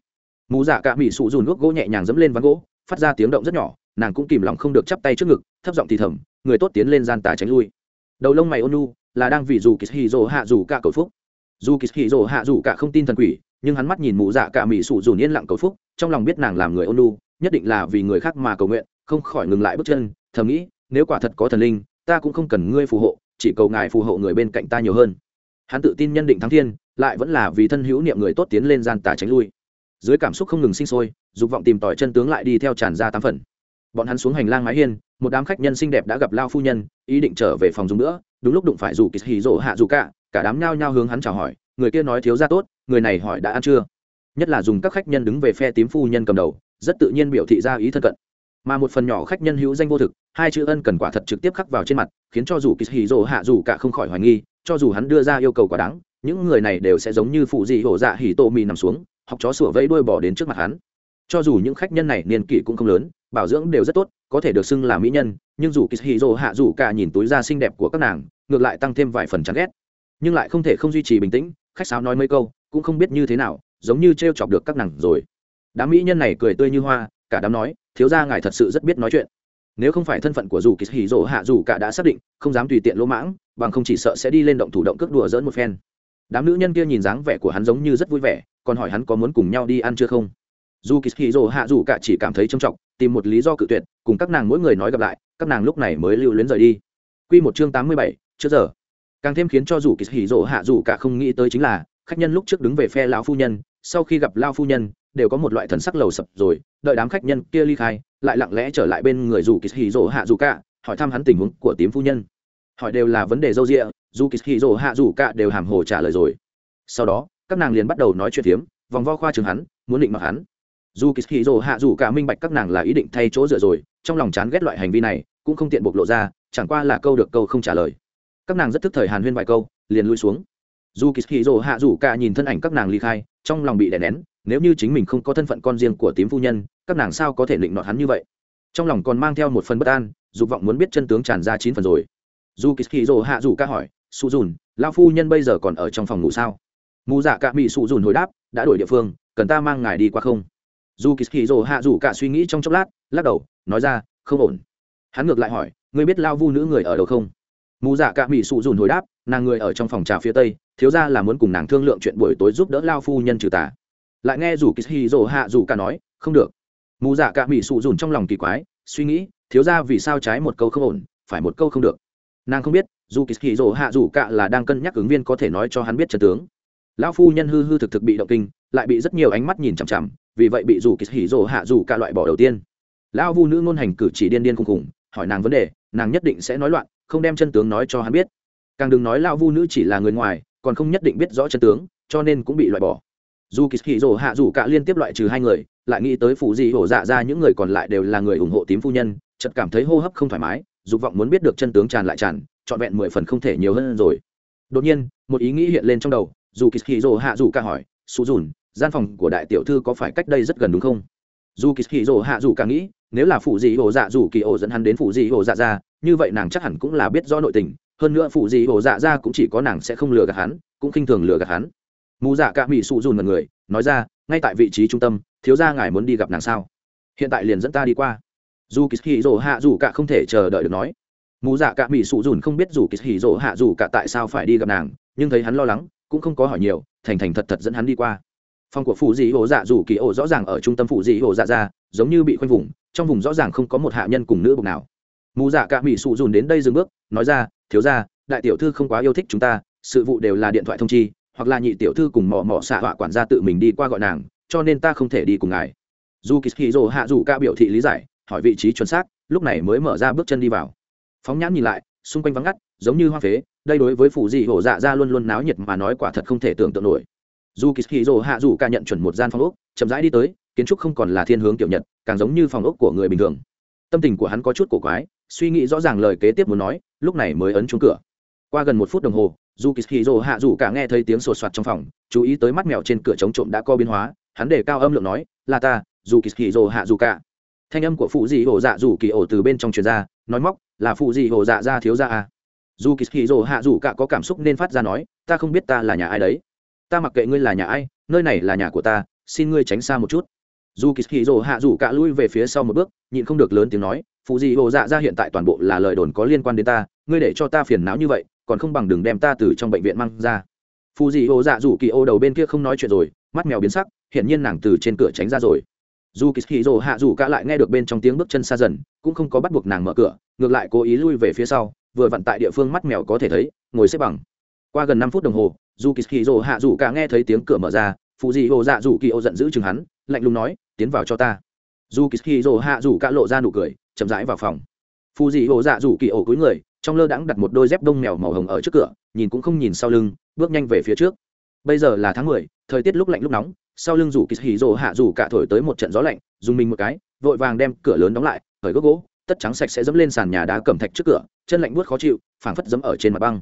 Mù dạ cả mỹ sụ dùn gốc gỗ nhẹ nhàng dẫm lên ván gỗ, phát ra tiếng động rất nhỏ, nàng cũng kìm lòng không được chắp tay trước ngực, thấp giọng thì thầm, người tốt tiến lên gian tà tránh lui. Đầu lông mày ôn nu là đang vì dù kỳ dỗ hạ dù cả cầu phúc. Dù kỳ dỗ hạ dù cả không tin thần quỷ, nhưng hắn mắt nhìn mụ dạ cả mỹ sụ dùn yên lặng cầu phúc, trong lòng biết nàng làm người ôn nhất định là vì người khác mà cầu nguyện, không khỏi ngừng lại bước chân, thầm nghĩ, nếu quả thật có thần linh, ta cũng không cần ngươi phù hộ, chỉ cầu ngài phù hộ người bên cạnh ta nhiều hơn. Hắn tự tin nhân định thắng thiên, lại vẫn là vì thân hữu niệm người tốt tiến lên gian tà tránh lui. Dưới cảm xúc không ngừng sinh sôi, dục vọng tìm tỏi chân tướng lại đi theo tràn ra tám phần bọn hắn xuống hành lang mái hiên, một đám khách nhân xinh đẹp đã gặp lao phu nhân, ý định trở về phòng dùng nữa, đúng lúc đụng phải dù kỳ hì rỗ hạ dù cả cả đám nhao nhao hướng hắn chào hỏi, người kia nói thiếu ra tốt, người này hỏi đã ăn chưa? Nhất là dùng các khách nhân đứng về phe tím phu nhân cầm đầu, rất tự nhiên biểu thị ra ý thân cận. Mà một phần nhỏ khách nhân hữu danh vô thực, hai chữ ân cần quả thật trực tiếp khắc vào trên mặt, khiến cho dù kỳ hì rỗ hạ dù cả không khỏi hoài nghi, cho dù hắn đưa ra yêu cầu quả đáng, những người này đều sẽ giống như phụ dị hổ dạ hỉ tô mì nằm xuống, học chó sủa vẫy đuôi bỏ đến trước mặt hắn cho dù những khách nhân này niên kỷ cũng không lớn, bảo dưỡng đều rất tốt, có thể được xưng là mỹ nhân, nhưng dù kỳ hạ dù cả nhìn túi da xinh đẹp của các nàng, ngược lại tăng thêm vài phần chán ghét. Nhưng lại không thể không duy trì bình tĩnh, khách sáo nói mấy câu, cũng không biết như thế nào, giống như t r e o chọc được các nàng rồi. Đám mỹ nhân này cười tươi như hoa, cả đám nói, thiếu gia ngài thật sự rất biết nói chuyện. Nếu không phải thân phận của dù kỳ hạ dù cả đã xác định, không dám tùy tiện lỗ mãng, bằng không chỉ sợ sẽ đi lên động thủ động cước đùa dỡn một phen. Đám nữ nhân kia nhìn dáng vẻ của hắn giống như rất vui vẻ, còn hỏi hắn có muốn cùng nhau đi ăn chưa không? Dù kỳ hì rỗ hạ dù cả chỉ cảm thấy trầm trọng, tìm một lý do cự tuyệt, cùng các nàng mỗi người nói gặp lại, các nàng lúc này mới lưu luyến rời đi. Q một chương tám mươi bảy, trước giờ. Càng thêm khiến cho dù kỳ hỉ rỗ hạ dù cả không nghĩ tới chính là, khách nhân lúc trước đứng về phe lão phu nhân, sau khi gặp lao phu nhân, đều có một loại thần sắc lầu sập rồi, đợi đám khách nhân kia ly khai, lại lặng lẽ trở lại bên người dù kỳ hỉ rỗ hạ dù cả, hỏi thăm hắn tình huống của tím phu nhân. Hỏi đều là vấn đề dâu rịa dù kỳ hỉ rỗ hạ dù cả đều hàm hồ trả lời rồi. Sau đó, các nàng liền bắt đầu nói chuyện phiếm, vòng vo khoa trường hắn, muốn định mặc hắn dù kỳ hì rồ hạ dù cả minh bạch các nàng là ý định thay chỗ dựa rồi, trong lòng chán ghét loại hành vi này, cũng không tiện bộc lộ ra, chẳng qua là câu được câu không trả lời. Các nàng rất thức thời hàn huyên vài câu, liền lui xuống. Dù kỳ hì rồ hạ dù cả nhìn thân ảnh các nàng ly khai, trong lòng bị đè nén, nếu như chính mình không có thân phận con riêng của tím phu nhân, các nàng sao có thể định nọt hắn như vậy? Trong lòng còn mang theo một phần bất an, dục vọng muốn biết chân tướng tràn ra chín phần rồi. Dù kỳ hì rồ hạ dù cả hỏi su dùn lao phu nhân bây giờ còn ở trong phòng ngủ sao? Mù dạ cả bị su dùn hồi đáp, đã đổi địa phương, cần ta mang ngài đi qua không? Dù kỳ hì rồ hạ dù cả suy nghĩ trong chốc lát, lắc đầu, nói ra, không ổn. Hắn ngược lại hỏi, ngươi biết lao vu nữ người ở đâu không? Mù dạ cả mỹ sụ dùn hồi đáp, nàng người ở trong phòng trà phía tây, thiếu ra là muốn cùng nàng thương lượng chuyện buổi tối giúp đỡ lao phu nhân trừ tà. Lại nghe dù kỳ hì rồ hạ dù cả nói, không được. Mù dạ cả mỹ sụ dùn trong lòng kỳ quái, suy nghĩ, thiếu ra vì sao trái một câu không ổn, phải một câu không được. Nàng không biết, dù kỳ hì rồ hạ dù cả là đang cân nhắc ứng viên có thể nói cho hắn biết trần tướng. Lão phu nhân hư hư thực thực bị động kinh, lại bị rất nhiều ánh mắt nhìn chằm chằm vì vậy bị dù kỳ hỉ rồ hạ dù cả loại bỏ đầu tiên. Lão vu nữ ngôn hành cử chỉ điên điên khùng khùng, hỏi nàng vấn đề, nàng nhất định sẽ nói loạn, không đem chân tướng nói cho hắn biết. Càng đừng nói lão vu nữ chỉ là người ngoài, còn không nhất định biết rõ chân tướng, cho nên cũng bị loại bỏ. Dù kỳ hỉ rồ hạ dù cả liên tiếp loại trừ hai người, lại nghĩ tới phụ gì hổ dạ ra những người còn lại đều là người ủng hộ tím phu nhân, chợt cảm thấy hô hấp không thoải mái, dục vọng muốn biết được chân tướng tràn lại tràn, trọn vẹn mười phần không thể nhiều hơn rồi. Đột nhiên, một ý nghĩ hiện lên trong đầu, dù kỳ hỉ rồ hạ dù cả hỏi su dùn gian phòng của đại tiểu thư có phải cách đây rất gần đúng không? Dù kỳ hì rồ hạ dù cả nghĩ, nếu là phụ dị hồ dạ dù kỳ ổ dẫn hắn đến phụ dị hồ dạ ra, như vậy nàng chắc hẳn cũng là biết rõ nội tình, hơn nữa phụ dị hồ dạ ra cũng chỉ có nàng sẽ không lừa gạt hắn, cũng khinh thường lừa gạt hắn. Mù dạ cả mỹ sụ dùn một người, nói ra, ngay tại vị trí trung tâm, thiếu gia ngài muốn đi gặp nàng sao? Hiện tại liền dẫn ta đi qua. Dù kỳ hì rồ hạ dù cả không thể chờ đợi được nói. Mù dạ cả mỹ sụ dùn không biết dù kỳ hì rồ hạ dù cả tại sao phải đi gặp nàng, nhưng thấy hắn lo lắng, cũng không có hỏi nhiều, thành thành thật thật dẫn hắn đi qua phòng của phụ dị ổ dạ dù kỳ ổ rõ ràng ở trung tâm phụ dị ổ dạ ra giống như bị khoanh vùng, trong vùng rõ ràng không có một hạ nhân cùng nữ bục nào. Mù dạ cả mỹ sụ dùn đến đây dừng bước, nói ra, thiếu ra đại tiểu thư không quá yêu thích chúng ta, sự vụ đều là điện thoại thông chi, hoặc là nhị tiểu thư cùng mỏ mỏ xạ họa quản gia tự mình đi qua gọi nàng, cho nên ta không thể đi cùng ngài. Dù kỳ hì rồ hạ dù ca biểu thị lý giải, hỏi vị trí chuẩn xác, lúc này mới mở ra bước chân đi vào. Phóng nhãn nhìn lại, xung quanh vắng ngắt, giống như hoa phế, đây đối với phụ dị hổ dạ ra luôn luôn náo nhiệt mà nói quả thật không thể tưởng tượng nổi dù kỳ hì rồ hạ dù ca nhận chuẩn một gian phòng ốc, chậm rãi đi tới, kiến trúc không còn là thiên hướng kiểu nhật, càng giống như phòng ốc của người bình thường. Tâm tình của hắn có chút cổ quái, suy nghĩ rõ ràng lời kế tiếp muốn nói, lúc này mới ấn trúng cửa. Qua gần một phút đồng hồ, dù kỳ hì rồ hạ dù cả nghe thấy tiếng sột soạt trong phòng, chú ý tới mắt mèo trên cửa chống trộm đã co biến hóa, hắn để cao âm lượng nói, là ta, dù kỳ hì rồ hạ dù cả. Thanh âm của phụ dị hồ dạ dù kỳ ổ từ bên trong truyền ra, nói móc, là phụ dị hồ dạ ra thiếu ra à. Dù kỳ hì rồ hạ dù cả có cảm xúc nên phát ra nói, ta không biết ta là nhà ai đấy ta mặc kệ ngươi là nhà ai, nơi này là nhà của ta, xin ngươi tránh xa một chút. Dù kỳ hì rồ hạ rủ cả lui về phía sau một bước, nhịn không được lớn tiếng nói, phụ gì hồ dạ ra hiện tại toàn bộ là lời đồn có liên quan đến ta, ngươi để cho ta phiền não như vậy, còn không bằng đừng đem ta từ trong bệnh viện mang ra. Phụ gì hồ dạ rủ kỳ ô đầu bên kia không nói chuyện rồi, mắt mèo biến sắc, hiển nhiên nàng từ trên cửa tránh ra rồi. Dù kỳ hì rồ hạ rủ cả lại nghe được bên trong tiếng bước chân xa dần, cũng không có bắt buộc nàng mở cửa, ngược lại cố ý lui về phía sau, vừa vặn tại địa phương mắt mèo có thể thấy, ngồi xếp bằng. Qua gần năm phút đồng hồ dù kỳ hì rồ hạ dù cả nghe thấy tiếng cửa mở ra phụ dị hồ dạ dù kỳ ô giận dữ chừng hắn, lạnh lùng nói, tiến vào cho ta. Dù kỳ hì rồ hạ dù cả lộ ra nụ cười, chậm rãi vào phòng. Phụ dị hồ dạ dù kỳ ô cúi người, trong lơ đãng đặt một đôi dép đông mèo màu hồng ở trước cửa, nhìn cũng không nhìn sau lưng, bước nhanh về phía trước. Bây giờ là tháng mười, thời tiết lúc lạnh lúc nóng, sau lưng rủ kỳ hì rồ hạ rủ cả thổi tới một trận gió lạnh, dùng mình một cái, vội vàng đem cửa lớn đóng lại, khởi gốc gỗ, tất trắng sạch sẽ dẫm lên sàn nhà đá cẩm thạch trước cửa, chân lạnh buốt khó chịu, phảng phất dẫm ở trên mặt băng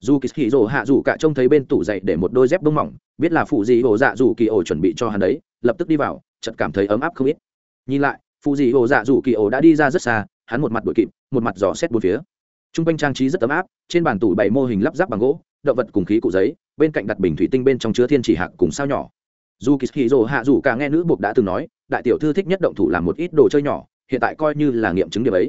dù kỳ hì rồ hạ dù cả trông thấy bên tủ dậy để một đôi dép bông mỏng, biết là phụ dì hồ dạ dù kỳ ổ chuẩn bị cho hắn đấy, lập tức đi vào, chợt cảm thấy ấm áp không ít. Nhìn lại, phụ dì hồ dạ dù kỳ ổ đã đi ra rất xa, hắn một mặt đuổi kịp, một mặt dò xét bốn phía. T r u n g quanh trang trí rất ấm áp, trên bàn tủ bày mô hình lắp ráp bằng gỗ, động vật cùng khí cụ giấy, bên cạnh đặt bình thủy tinh bên trong chứa thiên chỉ hạc cùng sao nhỏ. Dù kỳ hì rồ hạ dù cả nghe nữ buộc đã từng nói, đại tiểu thư thích nhất động thủ làm một ít đồ chơi nhỏ, hiện tại coi như là nghiệm chứng điểm ấy.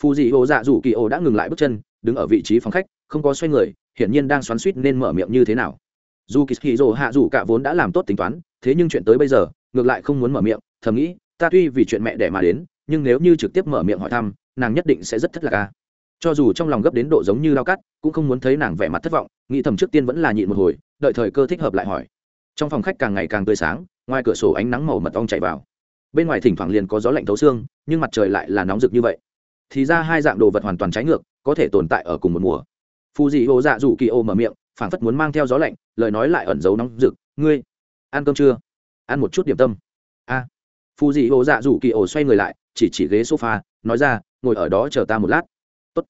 Phù dị hồ dạ dù kỳ ô đã ngừng lại bước chân, đứng ở vị trí phòng khách, không có xoay người hiển nhiên đang xoắn suýt nên mở miệng như thế nào. Dù kỳ hì hạ rủ cả vốn đã làm tốt tính toán, thế nhưng chuyện tới bây giờ, ngược lại không muốn mở miệng, thầm nghĩ, ta tuy vì chuyện mẹ đẻ mà đến, nhưng nếu như trực tiếp mở miệng hỏi thăm, nàng nhất định sẽ rất thất lạc ca cho dù trong lòng gấp đến độ giống như lao cắt, cũng không muốn thấy nàng vẻ mặt thất vọng, nghĩ thầm trước tiên vẫn là nhịn một hồi, đợi thời cơ thích hợp lại hỏi. Trong phòng khách càng ngày càng tươi sáng, ngoài cửa sổ ánh nắng màu mật ong chạy vào. Bên ngoài thỉnh thoảng liền có gió lạnh thấu xương, nhưng mặt trời lại là nóng rực như vậy. Thì ra hai dạng đồ vật hoàn toàn trái ngược, có thể tồn tại ở cùng một mùa phù dị hồ dạ rủ kỳ ô mở miệng, phảng phất muốn mang theo gió lạnh, lời nói lại ẩn giấu nóng rực. Ngươi, ăn cơm chưa? Ăn một chút điểm tâm. A. À. phù dị hồ dạ rủ kỳ ô xoay người lại, chỉ chỉ ghế sofa, nói ra, ngồi ở đó chờ ta một lát. Tốt.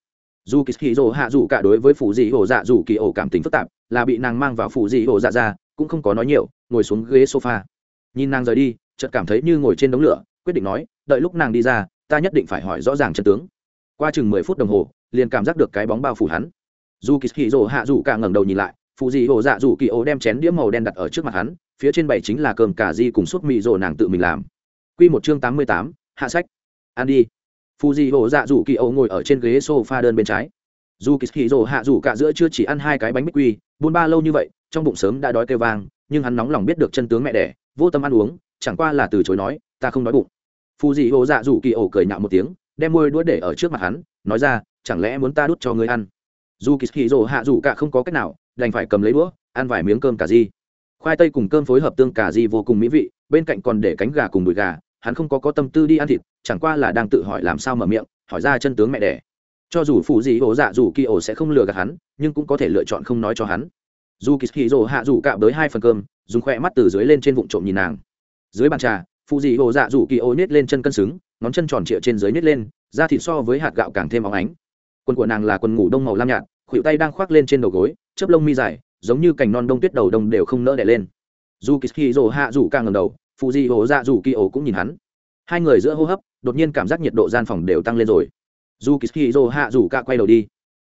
dù kỳ hì rồ hạ dù cả đối với phù dị hồ dạ rủ kỳ ô cảm tính phức tạp, là bị nàng mang vào phù dị hồ dạ ra, cũng không có nói nhiều, ngồi xuống ghế sofa. Nhìn nàng rời đi, chợt cảm thấy như ngồi trên đống lửa, quyết định nói, đợi lúc nàng đi ra, ta nhất định phải hỏi rõ ràng chân tướng. Qua chừng mười phút đồng hồ, liền cảm giác được cái bóng bao phủ hắn dù kỳ hì rồ hạ dù cả ngẩng đầu nhìn lại phụ dị hồ dạ dù kỳ ô đem chén đĩa màu đen đặt ở trước mặt hắn, phía trên bảy chính là cơm cà di cùng suốt mì rồ nàng tự mình làm. Q một chương tám mươi tám, hạ sách. Ăn đi. Phụ dị hồ dạ dù kỳ ô ngồi ở trên ghế s o f a đơn bên trái. Dù kỳ hì rồ hạ dù cả giữa chưa chỉ ăn hai cái bánh bích quy, buôn ba lâu như vậy, trong bụng sớm đã đói kêu vang, nhưng hắn nóng lòng biết được chân tướng mẹ đẻ, vô tâm ăn uống, chẳng qua là từ chối nói, ta không đói bụng. Phụ dị hồ dạ dù kỳ ô cười nhạo một tiếng, đem môi đũa để ở trước mặt hắn, nói ra, chẳng lẽ muốn ta đút cho ngươi ăn? Dù kỳ hì rồ hạ dù cả không có cách nào, đành phải cầm lấy đũa, ăn vài miếng cơm cà ri. Khoai tây cùng cơm phối hợp tương cà ri vô cùng mỹ vị, bên cạnh còn để cánh gà cùng đùi gà, hắn không có có tâm tư đi ăn thịt, chẳng qua là đang tự hỏi làm sao mở miệng, hỏi ra chân tướng mẹ đẻ. Cho dù phụ dị ổ dạ dù kỳ ổ sẽ không lừa gạt hắn, nhưng cũng có thể lựa chọn không nói cho hắn. Dù kỳ hì rồ hạ dù cạo tới hai phần cơm, dùng khoe mắt từ dưới lên trên vụn trộm nhìn nàng. Dưới bàn trà, phụ dị hồ dạ rủ kỳ ô nhét lên chân cân xứng, ngón chân tròn trịa trên dưới nhét lên, da thịt so với hạt gạo càng thêm óng ánh. Quần của nàng là quần ngủ đông màu lam nhạt khuỷu tay đang khoác lên trên đầu gối, chớp lông mi dài, giống như cành non đông tuyết đầu đông đều không nỡ đẻ lên. Dù kỳ hì hạ rủ càng ngầm đầu phụ di hồ dạ rủ kỳ ổ cũng nhìn hắn. Hai người giữa hô hấp, đột nhiên cảm giác nhiệt độ gian phòng đều tăng lên rồi. Dù kỳ hì hạ rủ cả quay đầu đi.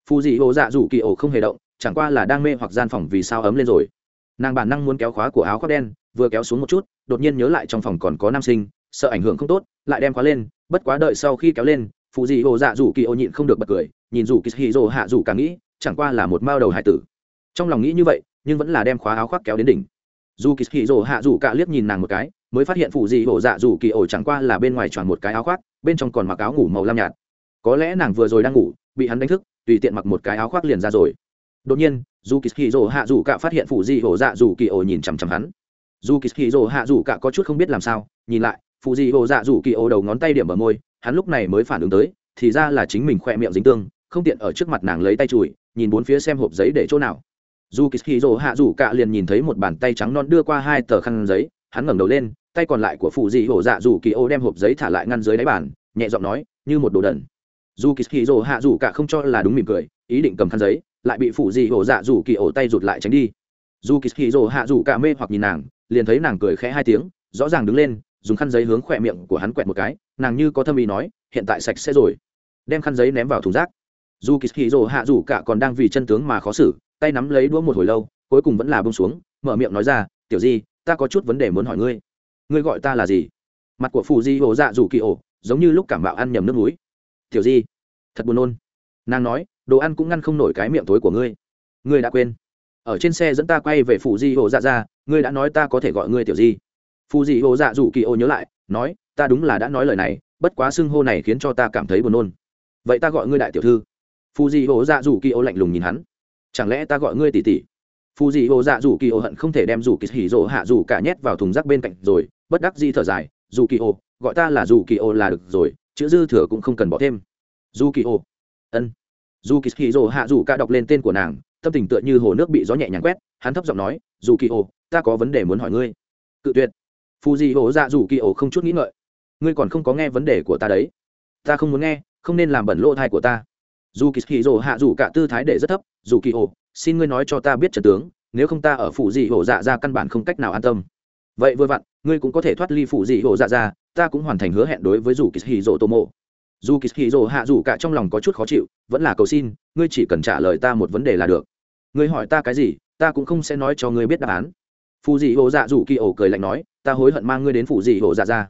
Phụ di hồ dạ rủ kỳ ổ không hề động, chẳng qua là đang mê hoặc gian phòng vì sao ấm lên rồi. Nàng bản năng muốn kéo khóa của áo khoác đen, vừa kéo xuống một chút, đột nhiên nhớ lại trong phòng còn có nam sinh, sợ ảnh hưởng không tốt, lại đem khóa lên, bất quá đợi sau khi kéo lên phụ dị hồ dạ rủ kỳ ô nhịn không được bật cười, nhìn rủ kỳ hì hạ rủ cả nghĩ chẳng qua là một mao đầu hải tử. Trong lòng nghĩ như vậy, nhưng vẫn là đem khóa áo khoác kéo đến đỉnh. Dù kỳ hì rồ hạ rủ cả liếc nhìn nàng một cái, mới phát hiện phụ dị hồ dạ rủ kỳ ổ chẳng qua là bên ngoài tròn một cái áo khoác, bên trong còn mặc áo ngủ màu lam nhạt. Có lẽ nàng vừa rồi đang ngủ, bị hắn đánh thức, tùy tiện mặc một cái áo khoác liền ra rồi. Đột nhiên, dù kỳ hì rồ hạ rủ cả phát hiện phụ dị hồ dạ rủ kỳ ổ nhìn chằm chằm hắn. Dù kỳ hì rồ hạ rủ cả có chút không biết làm sao, nhìn lại, phụ dị hồ dạ rủ kỳ ổ đầu ngón tay điểm ở môi, hắn lúc này mới phản ứng tới, thì ra là chính mình khoe miệng dính tương, không tiện ở trước mặt nàng lấy tay chùi nhìn bốn phía xem hộp giấy để chỗ nào. Dù kỳ hạ rủ cạ liền nhìn thấy một bàn tay trắng non đưa qua hai tờ khăn giấy, hắn ngẩng đầu lên, tay còn lại của phụ dị hồ dạ rủ kỳ ô đem hộp giấy thả lại ngăn dưới đáy bàn, nhẹ giọng nói, như một đồ đần. Dù kỳ hạ rủ cạ không cho là đúng mỉm cười, ý định cầm khăn giấy, lại bị phụ dị hồ dạ rủ kỳ ô tay rụt lại tránh đi. Dù kỳ hạ rủ cạ mê hoặc nhìn nàng, liền thấy nàng cười khẽ hai tiếng, rõ ràng đứng lên, dùng khăn giấy hướng khỏe miệng của hắn quẹt một cái, nàng như có thâm ý nói, hiện tại sạch sẽ rồi. Đem khăn giấy ném vào thùng rác dù kỳ hì rồ hạ dù cả còn đang vì chân tướng mà khó xử, tay nắm lấy đũa một hồi lâu, cuối cùng vẫn là bông xuống, mở miệng nói ra, tiểu di, ta có chút vấn đề muốn hỏi ngươi. Ngươi gọi ta là gì? Mặt của phù di hồ dạ dù kỳ ổ, giống như lúc cảm bạo ăn nhầm nước núi. Tiểu di, thật buồn nôn. Nàng nói, đồ ăn cũng ngăn không nổi cái miệng tối của ngươi. Ngươi đã quên. Ở trên xe dẫn ta quay về phù di hồ dạ ra ngươi đã nói ta có thể gọi ngươi tiểu di. Phù di hồ dạ dù kỳ ổ nhớ lại, nói, ta đúng là đã nói lời này, bất quá xưng hô này khiến cho ta cảm thấy buồn nôn. Vậy ta gọi ngươi đại tiểu thư phù di hồ dạ dù kỳ ô lạnh lùng nhìn hắn. Chẳng lẽ ta gọi ngươi tỷ tỷ? Phù dị hồ dạ dù kỳ ô hận không thể đem dù kỳ hỉ rỗ hạ dù cả nhét vào thùng rác bên cạnh rồi, bất đắc di thở dài dù kỳ ô, gọi ta là dù kỳ ô là được rồi, chữ dư thừa cũng không cần bỏ thêm. Dù kỳ ô? Ân. Dù kỳ hỉ rỗ hạ dù cả đọc lên tên của nàng, tâm tình tựa như hồ nước bị gió nhẹ nhàng quét, hắn thấp giọng nói dù kỳ ô, ta có vấn đề muốn hỏi ngươi. Cự tuyệt. Phù dị hồ dạ dù kỳ ô không chút nghĩ ngợi. Ngươi còn không có nghe vấn đề của ta đấy. Ta không muốn nghe, không nên làm bẩn lỗ thai của ta dù kỳ hì rồ hạ dù cả tư thái để rất thấp, dù kỳ ồ. xin ngươi nói cho ta biết trần tướng, nếu không ta ở phủ dị ổ dạ ra căn bản không cách nào an tâm. Vậy vừa vặn, ngươi cũng có thể thoát ly phủ dị ổ dạ ra, ta cũng hoàn thành hứa hẹn đối với dù kỳ hì rồ tô mộ. Dù kỳ hì rồ hạ dù cả trong lòng có chút khó chịu, vẫn là cầu xin, ngươi chỉ cần trả lời ta một vấn đề là được. Ngươi hỏi ta cái gì, ta cũng không sẽ nói cho ngươi biết đáp án. Phù dị ổ dạ dù kỳ ổ cười lạnh nói, ta hối hận mang ngươi đến phủ dị ổ dạ ra.